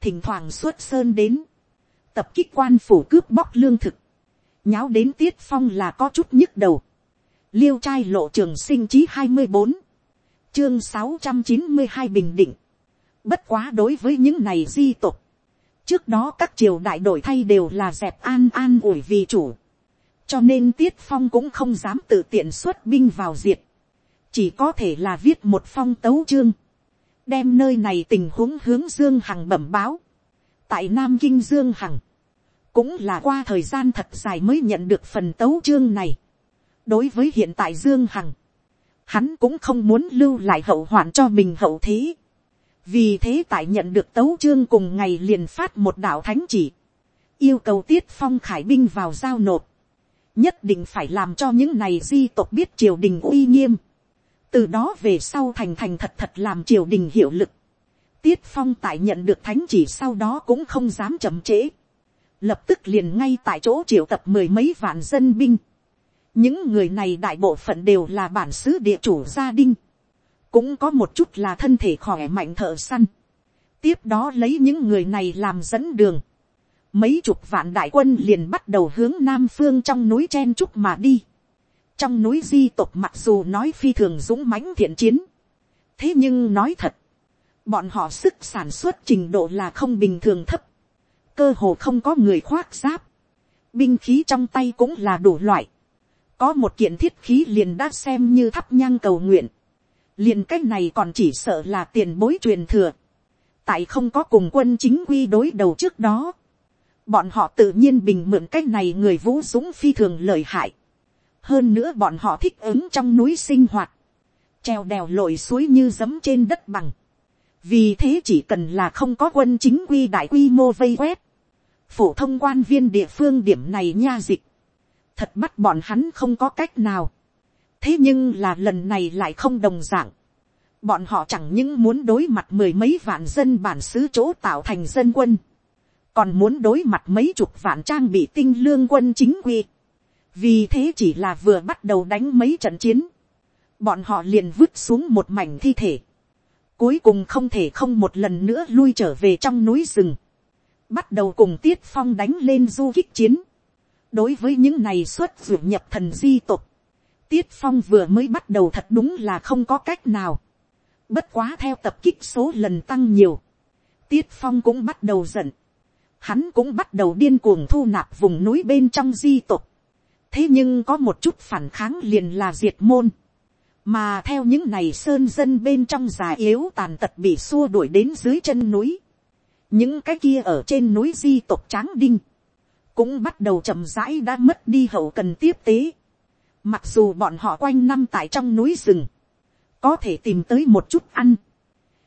thỉnh thoảng xuất sơn đến, tập kích quan phủ cướp bóc lương thực, nháo đến tiết phong là có chút nhức đầu, liêu trai lộ trường sinh chí hai mươi bốn, chương sáu trăm chín mươi hai bình định, bất quá đối với những này di tục, trước đó các triều đại đổi thay đều là dẹp an an ủi vì chủ, cho nên tiết phong cũng không dám tự tiện xuất binh vào diệt, chỉ có thể là viết một phong tấu chương, đem nơi này tình huống hướng dương hằng bẩm báo, tại nam kinh dương hằng, cũng là qua thời gian thật dài mới nhận được phần tấu chương này. đối với hiện tại dương hằng, hắn cũng không muốn lưu lại hậu hoạn cho mình hậu thế. vì thế tại nhận được tấu chương cùng ngày liền phát một đạo thánh chỉ, yêu cầu tiết phong khải binh vào giao nộp, nhất định phải làm cho những này di tộc biết triều đình uy nghiêm, từ đó về sau thành thành thật thật làm triều đình hiệu lực. tiết phong tại nhận được thánh chỉ sau đó cũng không dám chậm trễ, lập tức liền ngay tại chỗ triệu tập mười mấy vạn dân binh. những người này đại bộ phận đều là bản xứ địa chủ gia đình, cũng có một chút là thân thể khỏe mạnh thợ săn. tiếp đó lấy những người này làm dẫn đường. mấy chục vạn đại quân liền bắt đầu hướng nam phương trong núi chen trúc mà đi trong núi di tộc mặc dù nói phi thường dũng mãnh thiện chiến, thế nhưng nói thật, bọn họ sức sản xuất trình độ là không bình thường thấp, cơ hồ không có người khoác giáp, binh khí trong tay cũng là đủ loại, có một kiện thiết khí liền đã xem như thắp nhang cầu nguyện, liền cái này còn chỉ sợ là tiền bối truyền thừa, tại không có cùng quân chính quy đối đầu trước đó, bọn họ tự nhiên bình mượn cái này người vũ dũng phi thường lợi hại, hơn nữa bọn họ thích ứng trong núi sinh hoạt, treo đèo lội suối như giấm trên đất bằng, vì thế chỉ cần là không có quân chính quy đại quy mô vây quét, phổ thông quan viên địa phương điểm này nha dịch, thật bắt bọn hắn không có cách nào, thế nhưng là lần này lại không đồng d ạ n g bọn họ chẳng những muốn đối mặt mười mấy vạn dân bản xứ chỗ tạo thành dân quân, còn muốn đối mặt mấy chục vạn trang bị tinh lương quân chính quy, vì thế chỉ là vừa bắt đầu đánh mấy trận chiến, bọn họ liền vứt xuống một mảnh thi thể, cuối cùng không thể không một lần nữa lui trở về trong núi rừng, bắt đầu cùng tiết phong đánh lên du kích chiến, đối với những này xuất ruột nhập thần di tục, tiết phong vừa mới bắt đầu thật đúng là không có cách nào, bất quá theo tập kích số lần tăng nhiều, tiết phong cũng bắt đầu giận, hắn cũng bắt đầu điên cuồng thu nạp vùng núi bên trong di tục, thế nhưng có một chút phản kháng liền là diệt môn, mà theo những này sơn dân bên trong già yếu tàn tật bị xua đuổi đến dưới chân núi, những cái kia ở trên núi di tộc tráng đinh, cũng bắt đầu chậm rãi đã mất đi hậu cần tiếp tế, mặc dù bọn họ quanh năm tại trong núi rừng, có thể tìm tới một chút ăn,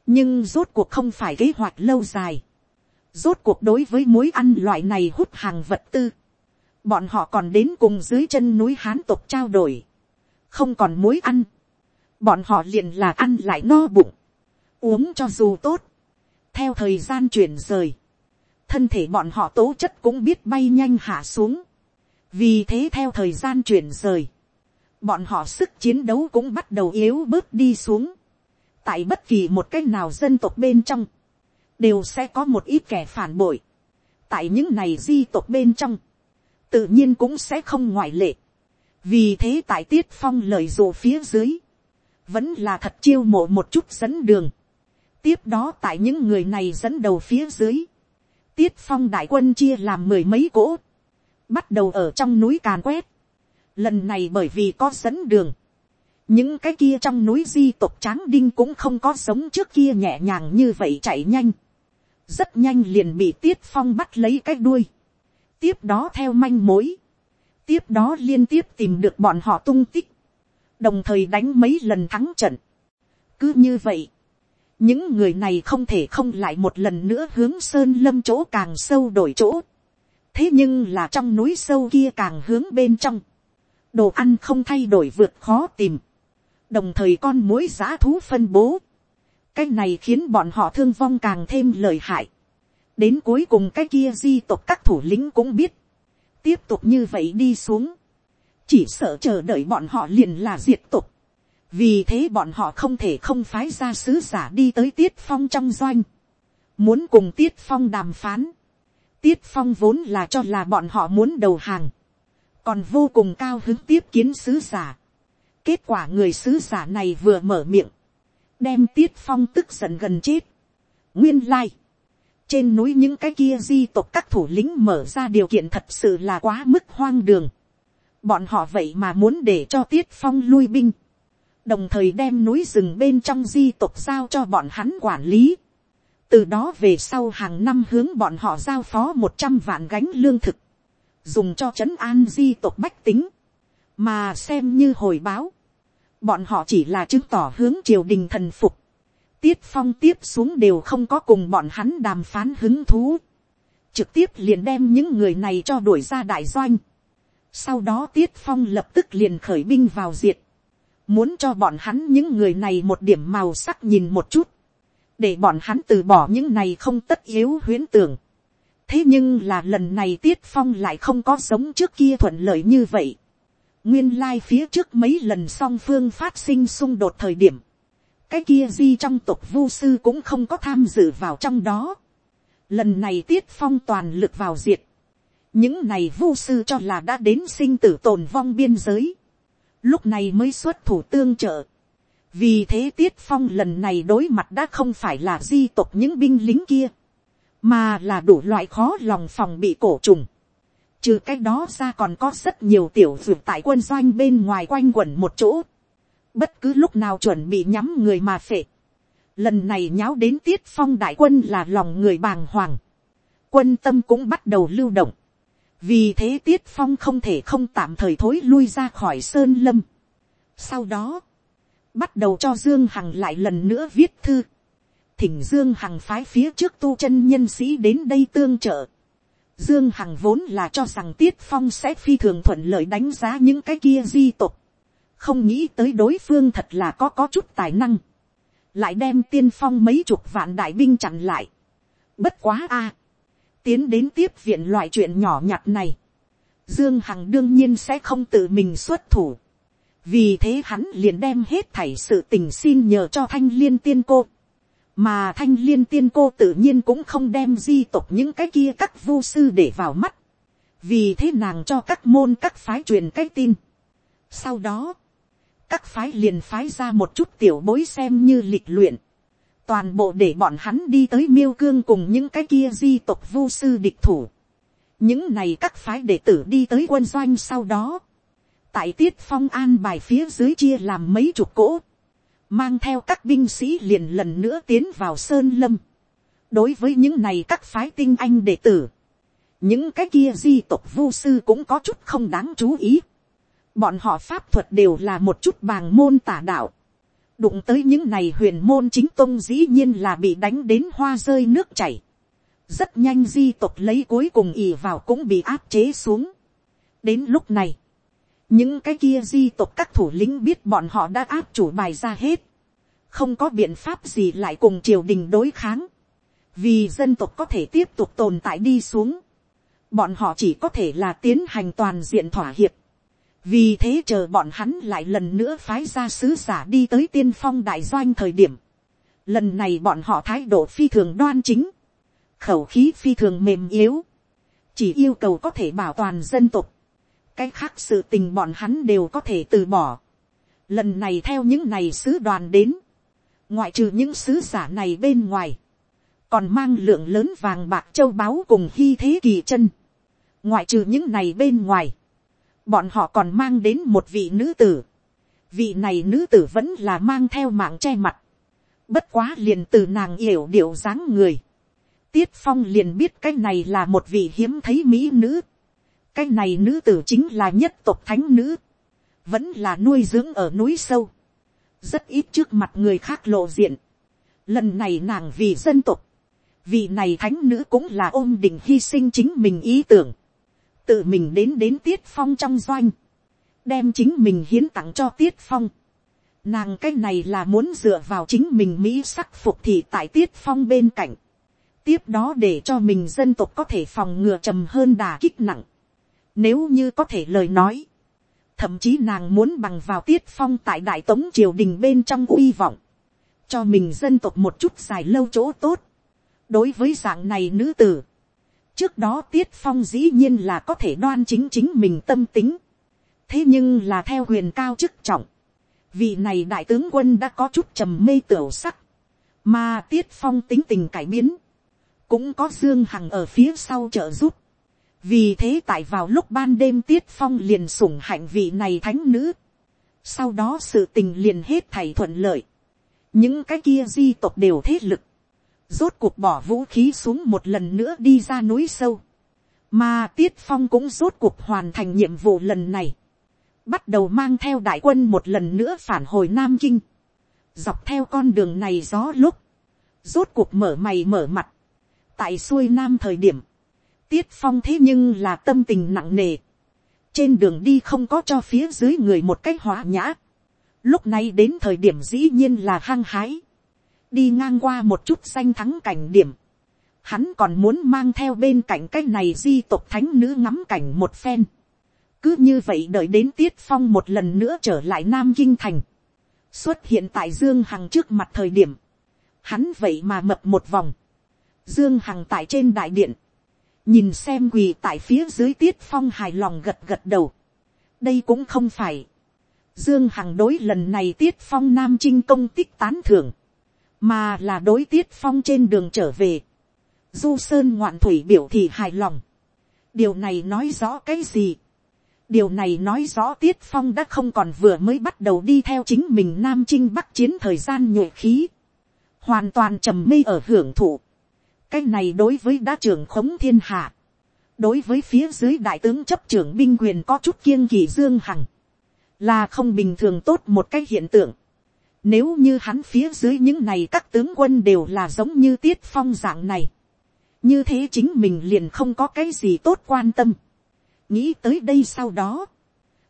nhưng rốt cuộc không phải kế hoạch lâu dài, rốt cuộc đối với mối ăn loại này hút hàng vật tư, bọn họ còn đến cùng dưới chân núi hán tộc trao đổi, không còn muối ăn, bọn họ liền là ăn lại no bụng, uống cho dù tốt, theo thời gian chuyển rời, thân thể bọn họ tố chất cũng biết bay nhanh hạ xuống, vì thế theo thời gian chuyển rời, bọn họ sức chiến đấu cũng bắt đầu yếu bớt đi xuống, tại bất kỳ một cái nào dân tộc bên trong, đều sẽ có một ít kẻ phản bội, tại những này di tộc bên trong, tự nhiên cũng sẽ không ngoại lệ. vì thế tại tiết phong lời rộ phía dưới, vẫn là thật chiêu mộ một chút dẫn đường tiếp đó tại những người này dẫn đầu phía dưới, tiết phong đại quân chia làm mười mấy cỗ, bắt đầu ở trong núi càn quét. lần này bởi vì có dẫn đường, những cái kia trong núi di tộc tráng đinh cũng không có sống trước kia nhẹ nhàng như vậy chạy nhanh. rất nhanh liền bị tiết phong bắt lấy cái đuôi tiếp đó theo manh mối, tiếp đó liên tiếp tìm được bọn họ tung tích, đồng thời đánh mấy lần thắng trận. cứ như vậy, những người này không thể không lại một lần nữa hướng sơn lâm chỗ càng sâu đổi chỗ. thế nhưng là trong núi sâu kia càng hướng bên trong, đồ ăn không thay đổi vượt khó tìm, đồng thời con mối giá thú phân bố, cái này khiến bọn họ thương vong càng thêm lời hại. Đến cuối cùng cái kia di tộc các thủ lĩnh cũng biết, tiếp tục như vậy đi xuống, chỉ sợ chờ đợi bọn họ liền là diệt tục, vì thế bọn họ không thể không phái ra sứ giả đi tới tiết phong trong doanh, muốn cùng tiết phong đàm phán, tiết phong vốn là cho là bọn họ muốn đầu hàng, còn vô cùng cao hứng tiếp kiến sứ giả. kết quả người sứ giả này vừa mở miệng, đem tiết phong tức giận gần chết. nguyên lai, trên núi những cái kia di tộc các thủ lĩnh mở ra điều kiện thật sự là quá mức hoang đường. bọn họ vậy mà muốn để cho tiết phong lui binh, đồng thời đem núi rừng bên trong di tộc giao cho bọn hắn quản lý. từ đó về sau hàng năm hướng bọn họ giao phó một trăm vạn gánh lương thực, dùng cho trấn an di tộc bách tính, mà xem như hồi báo, bọn họ chỉ là chứng tỏ hướng triều đình thần phục, tiết phong tiếp xuống đều không có cùng bọn hắn đàm phán hứng thú, trực tiếp liền đem những người này cho đuổi ra đại doanh. Sau đó tiết phong lập tức liền khởi binh vào diệt, muốn cho bọn hắn những người này một điểm màu sắc nhìn một chút, để bọn hắn từ bỏ những này không tất yếu huyến tưởng thế nhưng là lần này tiết phong lại không có giống trước kia thuận lợi như vậy. nguyên lai、like、phía trước mấy lần song phương phát sinh xung đột thời điểm, cái kia di trong tộc vu sư cũng không có tham dự vào trong đó. lần này tiết phong toàn lực vào diệt. những này vu sư cho là đã đến sinh tử tồn vong biên giới lúc này mới xuất thủ tương trợ. vì thế tiết phong lần này đối mặt đã không phải là di tộc những binh lính kia, mà là đủ loại khó lòng phòng bị cổ trùng. Trừ cái đó ra còn có rất nhiều tiểu dược tại quân doanh bên ngoài quanh quẩn một chỗ. Bất cứ lúc nào chuẩn bị nhắm người mà phệ. Lần này nháo đến tiết phong đại quân là lòng người bàng hoàng. Quân tâm cũng bắt đầu lưu động. Vì thế tiết phong không thể không tạm thời thối lui ra khỏi sơn lâm. Sau đó, bắt đầu cho Dương Hằng lại lần nữa viết thư thỉnh Dương Hằng phái phía trước tu chân nhân sĩ đến đây tương trợ. Dương Hằng vốn là cho rằng Tiết Phong sẽ phi thường thuận lợi đánh giá những cái kia di tục. Không nghĩ tới đối phương thật là có có chút tài năng. Lại đem tiên phong mấy chục vạn đại binh chặn lại. Bất quá a Tiến đến tiếp viện loại chuyện nhỏ nhặt này. Dương Hằng đương nhiên sẽ không tự mình xuất thủ. Vì thế hắn liền đem hết thảy sự tình xin nhờ cho thanh liên tiên cô mà thanh liên tiên cô tự nhiên cũng không đem di tộc những cái kia các vu sư để vào mắt, vì thế nàng cho các môn các phái truyền cái tin. sau đó, các phái liền phái ra một chút tiểu bối xem như lịch luyện, toàn bộ để bọn hắn đi tới miêu cương cùng những cái kia di tộc vu sư địch thủ. những này các phái đệ tử đi tới quân doanh sau đó, tại tiết phong an bài phía dưới chia làm mấy chục cỗ, mang theo các binh sĩ liền lần nữa tiến vào sơn lâm. đối với những này các phái tinh anh đệ tử, những cái kia di tộc vu sư cũng có chút không đáng chú ý. bọn họ pháp thuật đều là một chút bàng môn tả đạo đụng tới những này huyền môn chính tông dĩ nhiên là bị đánh đến hoa rơi nước chảy. rất nhanh di tộc lấy cuối cùng ì vào cũng bị áp chế xuống. đến lúc này, những cái kia di tộc các thủ lĩnh biết bọn họ đã áp chủ bài ra hết, không có biện pháp gì lại cùng triều đình đối kháng, vì dân tộc có thể tiếp tục tồn tại đi xuống, bọn họ chỉ có thể là tiến hành toàn diện thỏa hiệp, vì thế chờ bọn hắn lại lần nữa phái ra sứ giả đi tới tiên phong đại doanh thời điểm, lần này bọn họ thái độ phi thường đoan chính, khẩu khí phi thường mềm yếu, chỉ yêu cầu có thể bảo toàn dân tộc, cái khác sự tình bọn hắn đều có thể từ bỏ. Lần này theo những này sứ đoàn đến, ngoại trừ những sứ giả này bên ngoài, còn mang lượng lớn vàng bạc châu báu cùng hy thế kỳ chân. ngoại trừ những này bên ngoài, bọn họ còn mang đến một vị nữ tử. vị này nữ tử vẫn là mang theo mạng che mặt. bất quá liền từ nàng yểu điệu dáng người. tiết phong liền biết cái này là một vị hiếm thấy mỹ nữ cái này nữ tử chính là nhất tộc thánh nữ, vẫn là nuôi dưỡng ở núi sâu, rất ít trước mặt người khác lộ diện. Lần này nàng vì dân tộc, vị này thánh nữ cũng là ôm đỉnh hy sinh chính mình ý tưởng, tự mình đến đến tiết phong trong doanh, đem chính mình hiến tặng cho tiết phong. Nàng cái này là muốn dựa vào chính mình mỹ sắc phục thị tại tiết phong bên cạnh. Tiếp đó để cho mình dân tộc có thể phòng ngừa trầm hơn đà kích nặng. Nếu như có thể lời nói. Thậm chí nàng muốn bằng vào tiết phong tại đại tống triều đình bên trong uy vọng. Cho mình dân tộc một chút dài lâu chỗ tốt. Đối với dạng này nữ tử. Trước đó tiết phong dĩ nhiên là có thể đoan chính chính mình tâm tính. Thế nhưng là theo huyền cao chức trọng. Vị này đại tướng quân đã có chút trầm mê tiểu sắc. Mà tiết phong tính tình cải biến. Cũng có Dương Hằng ở phía sau trợ giúp. Vì thế tại vào lúc ban đêm tiết phong liền sủng hạnh vị này thánh nữ. Sau đó sự tình liền hết thầy thuận lợi. Những cái kia di tộc đều thế lực rốt cuộc bỏ vũ khí xuống một lần nữa đi ra núi sâu, mà tiết phong cũng rốt cuộc hoàn thành nhiệm vụ lần này, bắt đầu mang theo đại quân một lần nữa phản hồi nam kinh, dọc theo con đường này gió lúc, rốt cuộc mở mày mở mặt, tại xuôi nam thời điểm, tiết phong thế nhưng là tâm tình nặng nề, trên đường đi không có cho phía dưới người một cách hóa nhã, lúc này đến thời điểm dĩ nhiên là hăng hái, đi ngang qua một chút danh thắng cảnh điểm, hắn còn muốn mang theo bên cạnh cái này di tộc thánh nữ ngắm cảnh một phen. cứ như vậy đợi đến tiết phong một lần nữa trở lại nam kinh thành, xuất hiện tại dương hằng trước mặt thời điểm, hắn vậy mà mập một vòng, dương hằng tại trên đại điện, nhìn xem quỳ tại phía dưới tiết phong hài lòng gật gật đầu, đây cũng không phải, dương hằng đối lần này tiết phong nam trinh công tích tán thưởng, mà là đối tiết phong trên đường trở về, du sơn ngoạn thủy biểu thị hài lòng. điều này nói rõ cái gì. điều này nói rõ tiết phong đã không còn vừa mới bắt đầu đi theo chính mình nam chinh bắc chiến thời gian nhuệ khí, hoàn toàn trầm mê ở hưởng thụ. cái này đối với đã trưởng khống thiên hạ, đối với phía dưới đại tướng chấp trưởng binh quyền có chút kiêng kỳ dương hằng, là không bình thường tốt một cái hiện tượng nếu như hắn phía dưới những này các tướng quân đều là giống như tiết phong dạng này. Như thế chính mình liền không có cái gì tốt quan tâm. Nghĩ tới đây sau đó.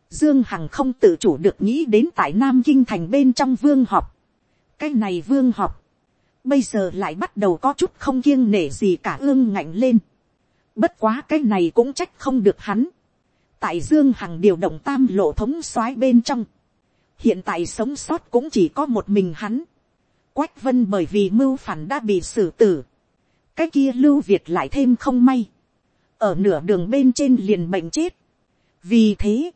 Dương Hằng không tự chủ được nghĩ đến tại Nam Kinh thành bên trong vương học. Cái này vương học. Bây giờ lại bắt đầu có chút không kiêng nể gì cả ương ngạnh lên. Bất quá cái này cũng trách không được hắn. Tại Dương Hằng điều động tam lộ thống soái bên trong hiện tại sống sót cũng chỉ có một mình hắn. quách vân bởi vì mưu phản đã bị xử tử. cái kia lưu việt lại thêm không may. ở nửa đường bên trên liền bệnh chết. vì thế,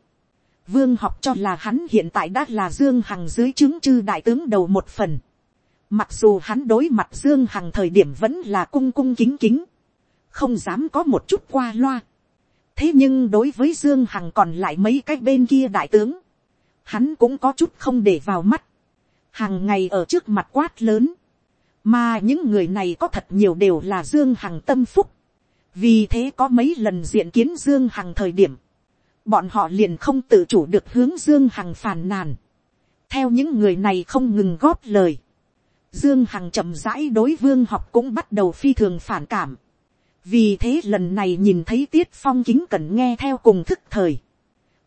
vương học cho là hắn hiện tại đã là dương hằng dưới chứng chư đại tướng đầu một phần. mặc dù hắn đối mặt dương hằng thời điểm vẫn là cung cung kính kính. không dám có một chút qua loa. thế nhưng đối với dương hằng còn lại mấy cái bên kia đại tướng hắn cũng có chút không để vào mắt, hàng ngày ở trước mặt quát lớn, mà những người này có thật nhiều đều là dương hằng tâm phúc, vì thế có mấy lần diện kiến dương hằng thời điểm, bọn họ liền không tự chủ được hướng dương hằng phàn nàn, theo những người này không ngừng góp lời, dương hằng chậm rãi đối vương học cũng bắt đầu phi thường phản cảm, vì thế lần này nhìn thấy tiết phong kính cần nghe theo cùng thức thời,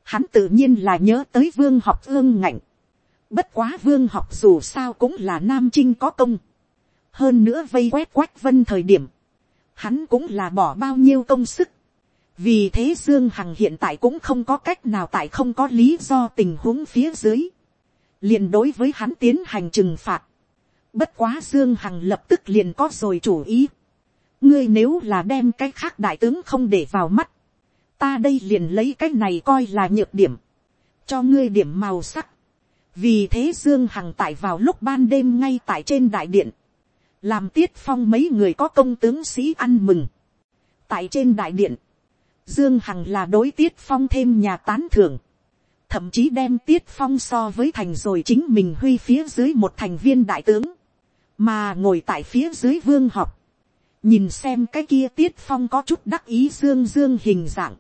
hắn tự nhiên là nhớ tới vương học ương ngạnh. Bất quá vương học dù sao cũng là nam trinh có công. Hơn nữa vây quét quách vân thời điểm. Hắn cũng là bỏ bao nhiêu công sức. Vì thế Dương Hằng hiện tại cũng không có cách nào tại không có lý do tình huống phía dưới. liền đối với hắn tiến hành trừng phạt. Bất quá Dương Hằng lập tức liền có rồi chủ ý. Ngươi nếu là đem cái khác đại tướng không để vào mắt ta đây liền lấy cái này coi là nhược điểm, cho ngươi điểm màu sắc. vì thế dương hằng tại vào lúc ban đêm ngay tại trên đại điện, làm tiết phong mấy người có công tướng sĩ ăn mừng. tại trên đại điện, dương hằng là đối tiết phong thêm nhà tán thưởng, thậm chí đem tiết phong so với thành rồi chính mình huy phía dưới một thành viên đại tướng, mà ngồi tại phía dưới vương học, nhìn xem cái kia tiết phong có chút đắc ý dương dương hình dạng,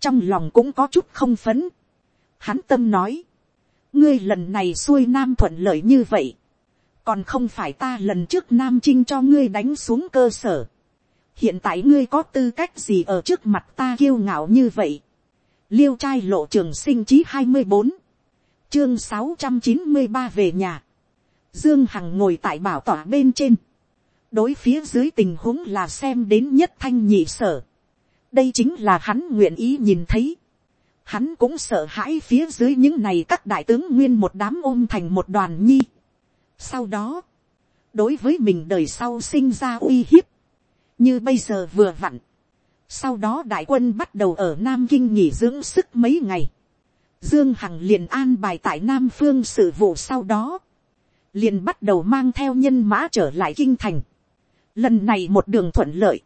trong lòng cũng có chút không phấn. Hắn tâm nói, ngươi lần này xuôi nam thuận lợi như vậy, còn không phải ta lần trước nam chinh cho ngươi đánh xuống cơ sở. hiện tại ngươi có tư cách gì ở trước mặt ta kiêu ngạo như vậy. liêu trai lộ trường sinh chí hai mươi bốn, chương sáu trăm chín mươi ba về nhà. dương hằng ngồi tại bảo tỏa bên trên. đối phía dưới tình huống là xem đến nhất thanh nhị sở đây chính là hắn nguyện ý nhìn thấy. Hắn cũng sợ hãi phía dưới những này các đại tướng nguyên một đám ôm thành một đoàn nhi. Sau đó, đối với mình đời sau sinh ra uy hiếp. Như bây giờ vừa vặn. Sau đó đại quân bắt đầu ở Nam Kinh nghỉ dưỡng sức mấy ngày. Dương Hằng liền an bài tại Nam Phương sự vụ sau đó. Liền bắt đầu mang theo nhân mã trở lại Kinh Thành. Lần này một đường thuận lợi.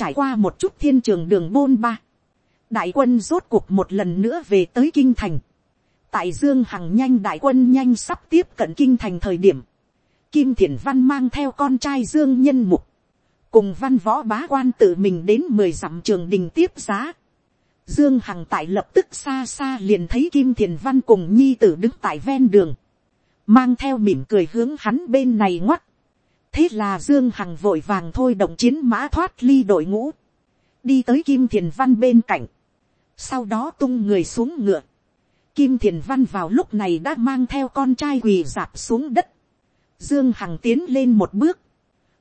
Trải qua một chút thiên trường đường bôn ba. Đại quân rốt cuộc một lần nữa về tới Kinh Thành. Tại Dương Hằng nhanh đại quân nhanh sắp tiếp cận Kinh Thành thời điểm. Kim Thiển Văn mang theo con trai Dương Nhân Mục cùng văn võ bá quan tự mình đến mười dặm trường đình tiếp giá. Dương Hằng tại lập tức xa xa liền thấy Kim Thiền Văn cùng Nhi tử đứng tại ven đường. Mang theo mỉm cười hướng hắn bên này ngoắt. Thế là Dương Hằng vội vàng thôi động chiến mã thoát ly đội ngũ. Đi tới Kim Thiền Văn bên cạnh. Sau đó tung người xuống ngựa. Kim Thiền Văn vào lúc này đã mang theo con trai quỳ dạp xuống đất. Dương Hằng tiến lên một bước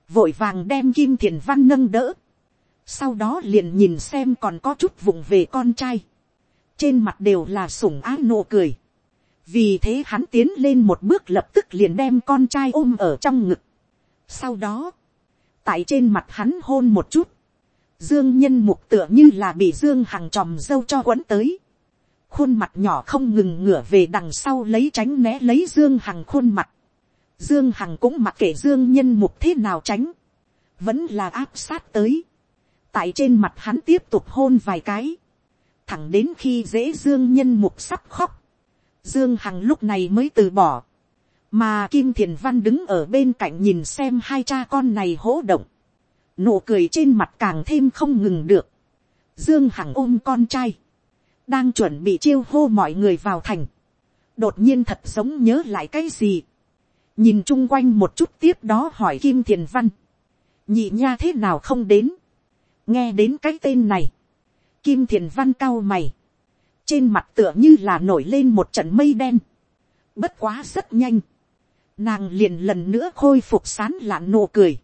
vội vàng đem kim thiền văn nâng đỡ, sau đó liền nhìn xem còn có chút vụng về con trai, trên mặt đều là sủng ái nụ cười, vì thế hắn tiến lên một bước lập tức liền đem con trai ôm ở trong ngực, sau đó, tại trên mặt hắn hôn một chút, dương nhân mục tựa như là bị dương hằng tròm dâu cho quấn tới, khuôn mặt nhỏ không ngừng ngửa về đằng sau lấy tránh né lấy dương hằng khuôn mặt, Dương Hằng cũng mặc kệ Dương nhân mục thế nào tránh. Vẫn là áp sát tới. Tại trên mặt hắn tiếp tục hôn vài cái. Thẳng đến khi dễ Dương nhân mục sắp khóc. Dương Hằng lúc này mới từ bỏ. Mà Kim Thiền Văn đứng ở bên cạnh nhìn xem hai cha con này hỗ động. Nụ cười trên mặt càng thêm không ngừng được. Dương Hằng ôm con trai. Đang chuẩn bị chiêu hô mọi người vào thành. Đột nhiên thật giống nhớ lại cái gì nhìn chung quanh một chút tiếp đó hỏi kim thiền văn, nhị nha thế nào không đến, nghe đến cái tên này, kim thiền văn cao mày, trên mặt tựa như là nổi lên một trận mây đen, bất quá rất nhanh, nàng liền lần nữa khôi phục sán lạn nụ cười,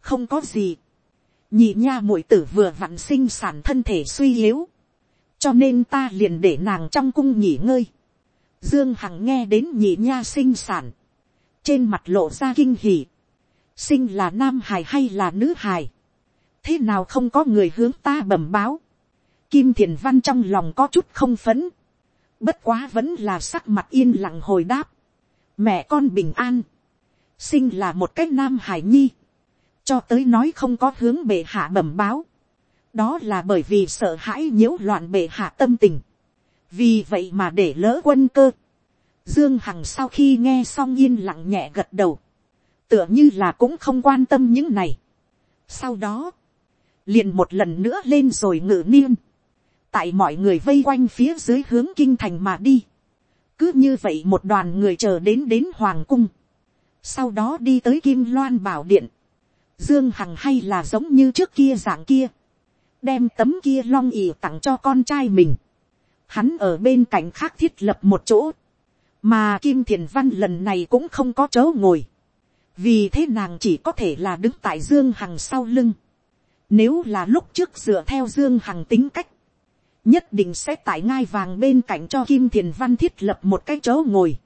không có gì, nhị nha muội tử vừa vặn sinh sản thân thể suy yếu, cho nên ta liền để nàng trong cung nghỉ ngơi. Dương Hằng nghe đến nhị nha sinh sản, trên mặt lộ ra kinh hỉ, sinh là nam hài hay là nữ hài, thế nào không có người hướng ta bẩm báo, kim thiền văn trong lòng có chút không phấn, bất quá vẫn là sắc mặt yên lặng hồi đáp, mẹ con bình an, sinh là một cái nam hải nhi, cho tới nói không có hướng bệ hạ bẩm báo, đó là bởi vì sợ hãi nhiễu loạn bệ hạ tâm tình, vì vậy mà để lỡ quân cơ, Dương Hằng sau khi nghe xong yên lặng nhẹ gật đầu. Tựa như là cũng không quan tâm những này. Sau đó. Liền một lần nữa lên rồi ngự niên. Tại mọi người vây quanh phía dưới hướng kinh thành mà đi. Cứ như vậy một đoàn người chờ đến đến Hoàng cung. Sau đó đi tới Kim Loan Bảo Điện. Dương Hằng hay là giống như trước kia dạng kia. Đem tấm kia long ỉ tặng cho con trai mình. Hắn ở bên cạnh khác thiết lập một chỗ mà kim thiền văn lần này cũng không có chỗ ngồi, vì thế nàng chỉ có thể là đứng tại dương hằng sau lưng. Nếu là lúc trước dựa theo dương hằng tính cách, nhất định sẽ tại ngai vàng bên cạnh cho kim thiền văn thiết lập một cái chỗ ngồi.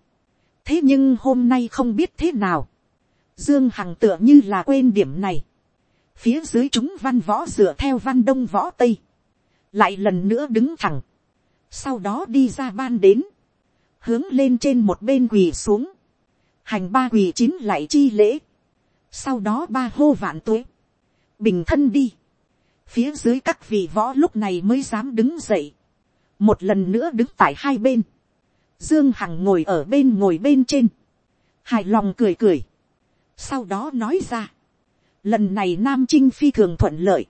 thế nhưng hôm nay không biết thế nào, dương hằng tựa như là quên điểm này. phía dưới chúng văn võ dựa theo văn đông võ tây, lại lần nữa đứng thẳng, sau đó đi ra ban đến, hướng lên trên một bên quỳ xuống, hành ba quỳ chín lại chi lễ, sau đó ba hô vạn tuế, bình thân đi, phía dưới các vị võ lúc này mới dám đứng dậy, một lần nữa đứng tại hai bên, dương hằng ngồi ở bên ngồi bên trên, hài lòng cười cười, sau đó nói ra, lần này nam trinh phi thường thuận lợi,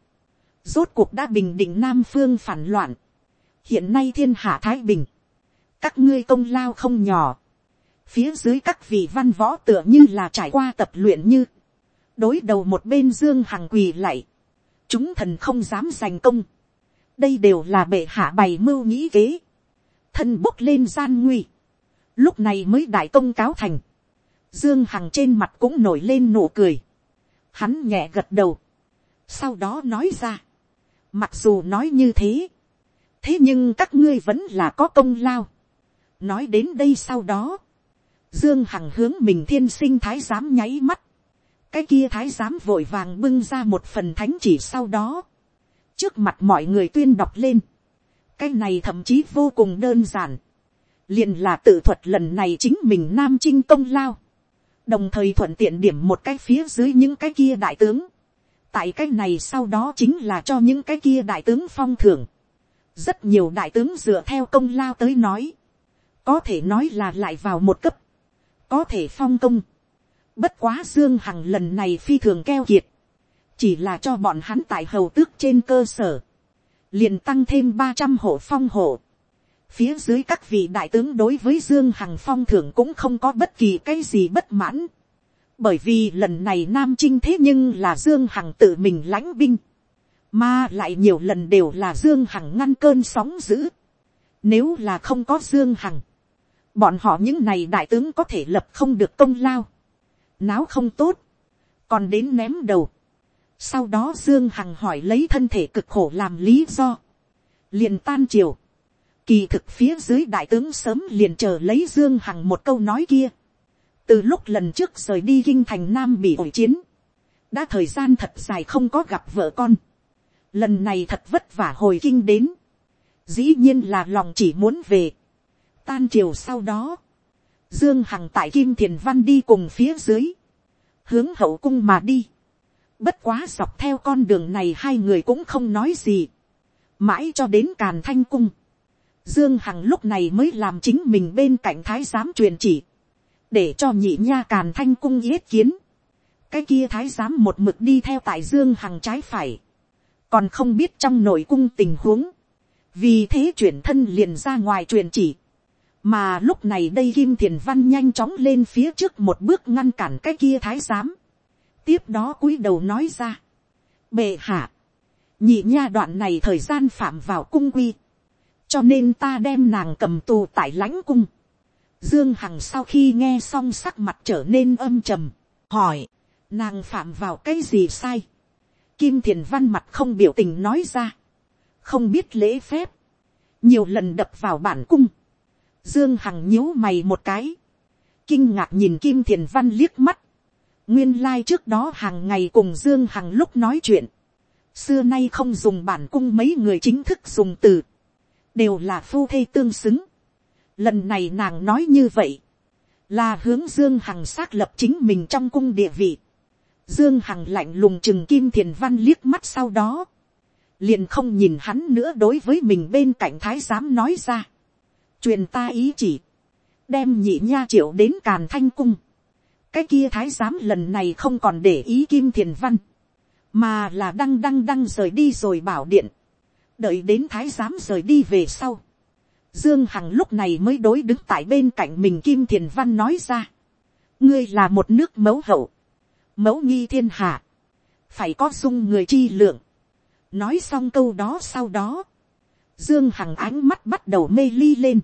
rốt cuộc đã bình định nam phương phản loạn, hiện nay thiên hạ thái bình, các ngươi công lao không nhỏ, phía dưới các vị văn võ tựa như là trải qua tập luyện như, đối đầu một bên dương hằng quỳ lạy, chúng thần không dám giành công, đây đều là bệ hạ bày mưu nghĩ kế, thân bốc lên gian nguy, lúc này mới đại công cáo thành, dương hằng trên mặt cũng nổi lên nụ cười, hắn nhẹ gật đầu, sau đó nói ra, mặc dù nói như thế, thế nhưng các ngươi vẫn là có công lao, nói đến đây sau đó, dương hằng hướng mình thiên sinh thái giám nháy mắt, cái kia thái giám vội vàng bưng ra một phần thánh chỉ sau đó, trước mặt mọi người tuyên đọc lên, cái này thậm chí vô cùng đơn giản, liền là tự thuật lần này chính mình nam chinh công lao, đồng thời thuận tiện điểm một cái phía dưới những cái kia đại tướng, tại cái này sau đó chính là cho những cái kia đại tướng phong thưởng, rất nhiều đại tướng dựa theo công lao tới nói, có thể nói là lại vào một cấp, có thể phong công, bất quá dương hằng lần này phi thường keo kiệt, chỉ là cho bọn hắn tại hầu tước trên cơ sở, liền tăng thêm ba trăm hộ phong hộ. Phía dưới các vị đại tướng đối với Dương Hằng phong thưởng cũng không có bất kỳ cái gì bất mãn. Bởi vì lần này Nam Trinh thế nhưng là Dương Hằng tự mình lãnh binh. Mà lại nhiều lần đều là Dương Hằng ngăn cơn sóng dữ. Nếu là không có Dương Hằng. Bọn họ những này đại tướng có thể lập không được công lao. Náo không tốt. Còn đến ném đầu sau đó Dương Hằng hỏi lấy thân thể cực khổ làm lý do. Liền tan chiều. Kỳ thực phía dưới đại tướng sớm liền chờ lấy Dương Hằng một câu nói kia. Từ lúc lần trước rời đi kinh thành Nam bị ổi chiến. Đã thời gian thật dài không có gặp vợ con. Lần này thật vất vả hồi kinh đến. Dĩ nhiên là lòng chỉ muốn về. Tan chiều sau đó. Dương Hằng tại Kim Thiền Văn đi cùng phía dưới. Hướng hậu cung mà đi Bất quá dọc theo con đường này hai người cũng không nói gì. Mãi cho đến Càn Thanh Cung. Dương Hằng lúc này mới làm chính mình bên cạnh thái giám truyền chỉ. Để cho nhị nha Càn Thanh Cung yết kiến. Cái kia thái giám một mực đi theo tại Dương Hằng trái phải. Còn không biết trong nội cung tình huống. Vì thế chuyển thân liền ra ngoài truyền chỉ. Mà lúc này đây Kim Thiền Văn nhanh chóng lên phía trước một bước ngăn cản cái kia thái giám tiếp đó cúi đầu nói ra. bệ hạ, nhị nha đoạn này thời gian phạm vào cung quy, cho nên ta đem nàng cầm tù tại lãnh cung. Dương Hằng sau khi nghe xong sắc mặt trở nên âm trầm, hỏi, nàng phạm vào cái gì sai. Kim Thiền Văn mặt không biểu tình nói ra, không biết lễ phép, nhiều lần đập vào bản cung. Dương Hằng nhíu mày một cái, kinh ngạc nhìn Kim Thiền Văn liếc mắt, Nguyên lai trước đó hàng ngày cùng Dương Hằng lúc nói chuyện. Xưa nay không dùng bản cung mấy người chính thức dùng từ. Đều là phu thê tương xứng. Lần này nàng nói như vậy. Là hướng Dương Hằng xác lập chính mình trong cung địa vị. Dương Hằng lạnh lùng chừng Kim Thiền Văn liếc mắt sau đó. Liền không nhìn hắn nữa đối với mình bên cạnh thái giám nói ra. Truyền ta ý chỉ. Đem nhị nha triệu đến Càn Thanh Cung cái kia thái giám lần này không còn để ý kim thiền văn, mà là đăng đăng đăng rời đi rồi bảo điện, đợi đến thái giám rời đi về sau. Dương Hằng lúc này mới đối đứng tại bên cạnh mình Kim Thiền Văn nói ra. Ngươi là một nước mẫu hậu. Mẫu nghi thiên hạ. Phải có dung người chi lượng. Nói xong câu đó sau đó. Dương Hằng ánh mắt bắt đầu mê ly lên.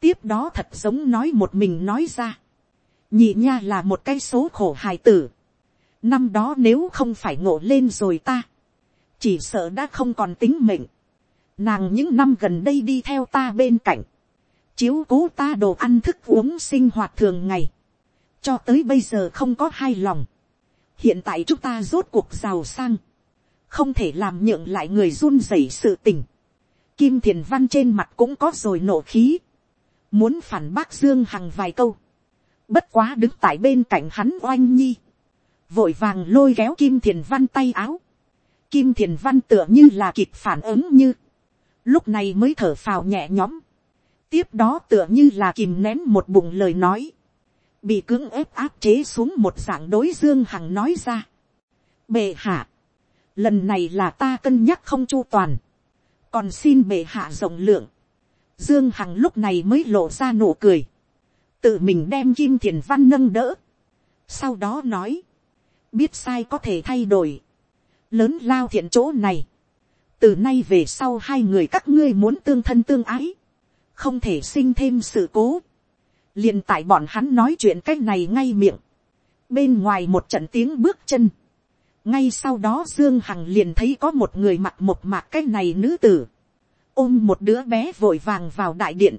Tiếp đó thật giống nói một mình nói ra nhị nha là một cái số khổ hài tử. năm đó nếu không phải ngộ lên rồi ta, chỉ sợ đã không còn tính mệnh. nàng những năm gần đây đi theo ta bên cạnh, chiếu cố ta đồ ăn thức uống sinh hoạt thường ngày, cho tới bây giờ không có hai lòng. hiện tại chúng ta rốt cuộc giàu sang, không thể làm nhượng lại người run rẩy sự tình. Kim thiền văn trên mặt cũng có rồi nổ khí, muốn phản bác dương hằng vài câu, Bất quá đứng tại bên cạnh hắn oanh nhi. Vội vàng lôi kéo Kim Thiền Văn tay áo. Kim Thiền Văn tựa như là kịp phản ứng như. Lúc này mới thở phào nhẹ nhõm. Tiếp đó tựa như là kìm nén một bụng lời nói. Bị cưỡng ép áp chế xuống một dạng đối Dương Hằng nói ra. Bệ hạ. Lần này là ta cân nhắc không chu toàn. Còn xin bệ hạ rộng lượng. Dương Hằng lúc này mới lộ ra nụ cười. Tự mình đem kim thiền văn nâng đỡ, sau đó nói, biết sai có thể thay đổi, lớn lao thiện chỗ này, từ nay về sau hai người các ngươi muốn tương thân tương ái, không thể sinh thêm sự cố, liền tại bọn hắn nói chuyện cái này ngay miệng, bên ngoài một trận tiếng bước chân, ngay sau đó dương hằng liền thấy có một người mặc một mạc cái này nữ tử, ôm một đứa bé vội vàng vào đại điện,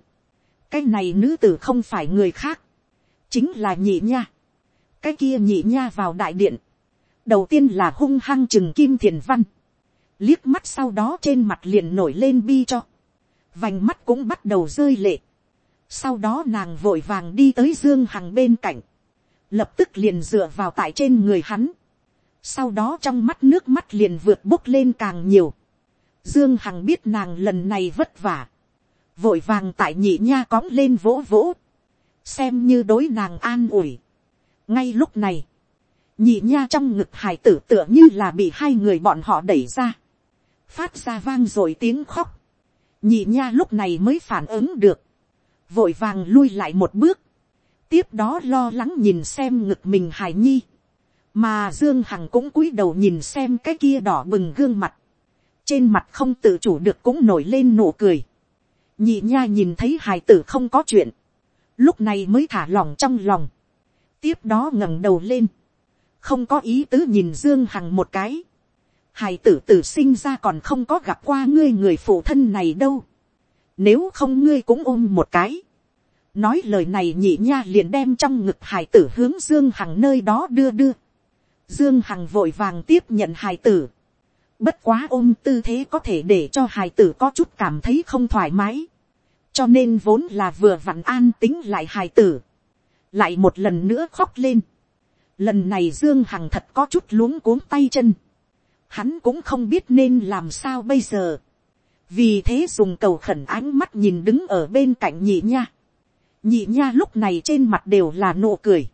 cái này nữ tử không phải người khác, chính là nhị nha. cái kia nhị nha vào đại điện, đầu tiên là hung hăng chừng kim thiền văn, liếc mắt sau đó trên mặt liền nổi lên bi cho, vành mắt cũng bắt đầu rơi lệ, sau đó nàng vội vàng đi tới dương hằng bên cạnh, lập tức liền dựa vào tại trên người hắn, sau đó trong mắt nước mắt liền vượt bốc lên càng nhiều, dương hằng biết nàng lần này vất vả, vội vàng tại nhị nha cõng lên vỗ vỗ, xem như đối nàng an ủi. ngay lúc này, nhị nha trong ngực hải tử tựa như là bị hai người bọn họ đẩy ra, phát ra vang rồi tiếng khóc, nhị nha lúc này mới phản ứng được, vội vàng lui lại một bước, tiếp đó lo lắng nhìn xem ngực mình hải nhi, mà dương hằng cũng cúi đầu nhìn xem cái kia đỏ bừng gương mặt, trên mặt không tự chủ được cũng nổi lên nụ cười, nhị nha nhìn thấy hài tử không có chuyện, lúc này mới thả lòng trong lòng, tiếp đó ngẩng đầu lên, không có ý tứ nhìn dương hằng một cái, hài tử tử sinh ra còn không có gặp qua ngươi người phụ thân này đâu, nếu không ngươi cũng ôm một cái, nói lời này nhị nha liền đem trong ngực hài tử hướng dương hằng nơi đó đưa đưa, dương hằng vội vàng tiếp nhận hài tử, bất quá ôm tư thế có thể để cho hài tử có chút cảm thấy không thoải mái, cho nên vốn là vừa vặn an tính lại hài tử, lại một lần nữa khóc lên. Lần này Dương Hằng thật có chút luống cuống tay chân. Hắn cũng không biết nên làm sao bây giờ. Vì thế dùng cầu khẩn ánh mắt nhìn đứng ở bên cạnh nhị nha. Nhị nha lúc này trên mặt đều là nụ cười.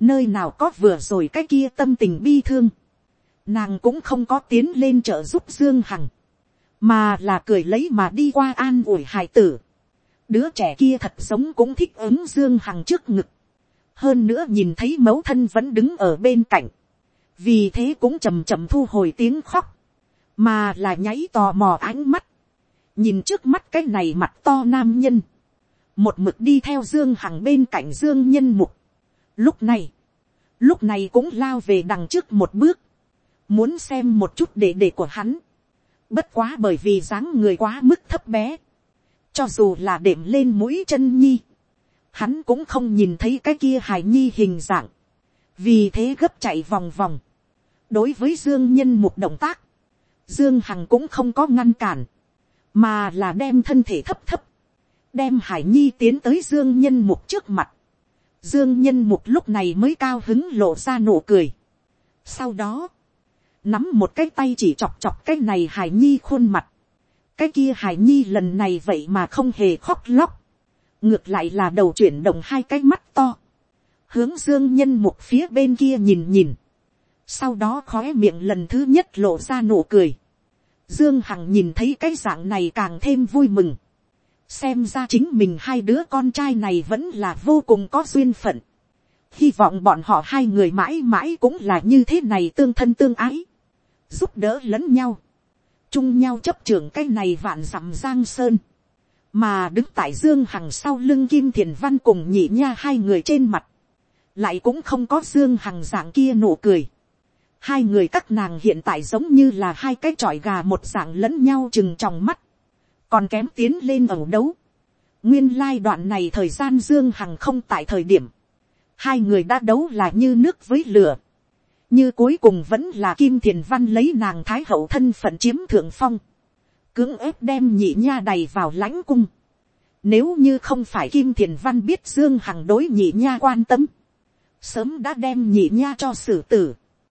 Nơi nào có vừa rồi cái kia tâm tình bi thương. Nàng cũng không có tiến lên trợ giúp Dương Hằng. Mà là cười lấy mà đi qua an ủi hài tử đứa trẻ kia thật sống cũng thích ứng dương hằng trước ngực. hơn nữa nhìn thấy mẫu thân vẫn đứng ở bên cạnh. vì thế cũng chầm chậm thu hồi tiếng khóc. mà là nháy tò mò ánh mắt. nhìn trước mắt cái này mặt to nam nhân. một mực đi theo dương hằng bên cạnh dương nhân mục lúc này, lúc này cũng lao về đằng trước một bước. muốn xem một chút để để của hắn. bất quá bởi vì dáng người quá mức thấp bé cho dù là đệm lên mũi chân nhi, hắn cũng không nhìn thấy cái kia hài nhi hình dạng, vì thế gấp chạy vòng vòng. đối với dương nhân một động tác, dương hằng cũng không có ngăn cản, mà là đem thân thể thấp thấp, đem hải nhi tiến tới dương nhân một trước mặt dương nhân mục lúc này mới cao hứng lộ ra nụ cười. sau đó, nắm một cái tay chỉ chọc chọc cái này hải nhi khuôn mặt, cái kia hải nhi lần này vậy mà không hề khóc lóc, ngược lại là đầu chuyển động hai cái mắt to, hướng dương nhân một phía bên kia nhìn nhìn, sau đó khói miệng lần thứ nhất lộ ra nụ cười, dương hằng nhìn thấy cái dạng này càng thêm vui mừng, xem ra chính mình hai đứa con trai này vẫn là vô cùng có duyên phận, hy vọng bọn họ hai người mãi mãi cũng là như thế này tương thân tương ái, giúp đỡ lẫn nhau, chung nhau chấp trưởng cái này vạn dặm giang sơn, mà đứng tại dương hằng sau lưng kim thiền văn cùng nhị nha hai người trên mặt, lại cũng không có dương hằng dạng kia nụ cười. hai người các nàng hiện tại giống như là hai cái trọi gà một dạng lẫn nhau chừng trong mắt, còn kém tiến lên ẩu đấu. nguyên lai đoạn này thời gian dương hằng không tại thời điểm, hai người đã đấu là như nước với lửa như cuối cùng vẫn là kim thiền văn lấy nàng thái hậu thân phận chiếm thượng phong, cưỡng ép đem nhị nha đầy vào lãnh cung. Nếu như không phải kim thiền văn biết dương hằng đối nhị nha quan tâm, sớm đã đem nhị nha cho xử tử.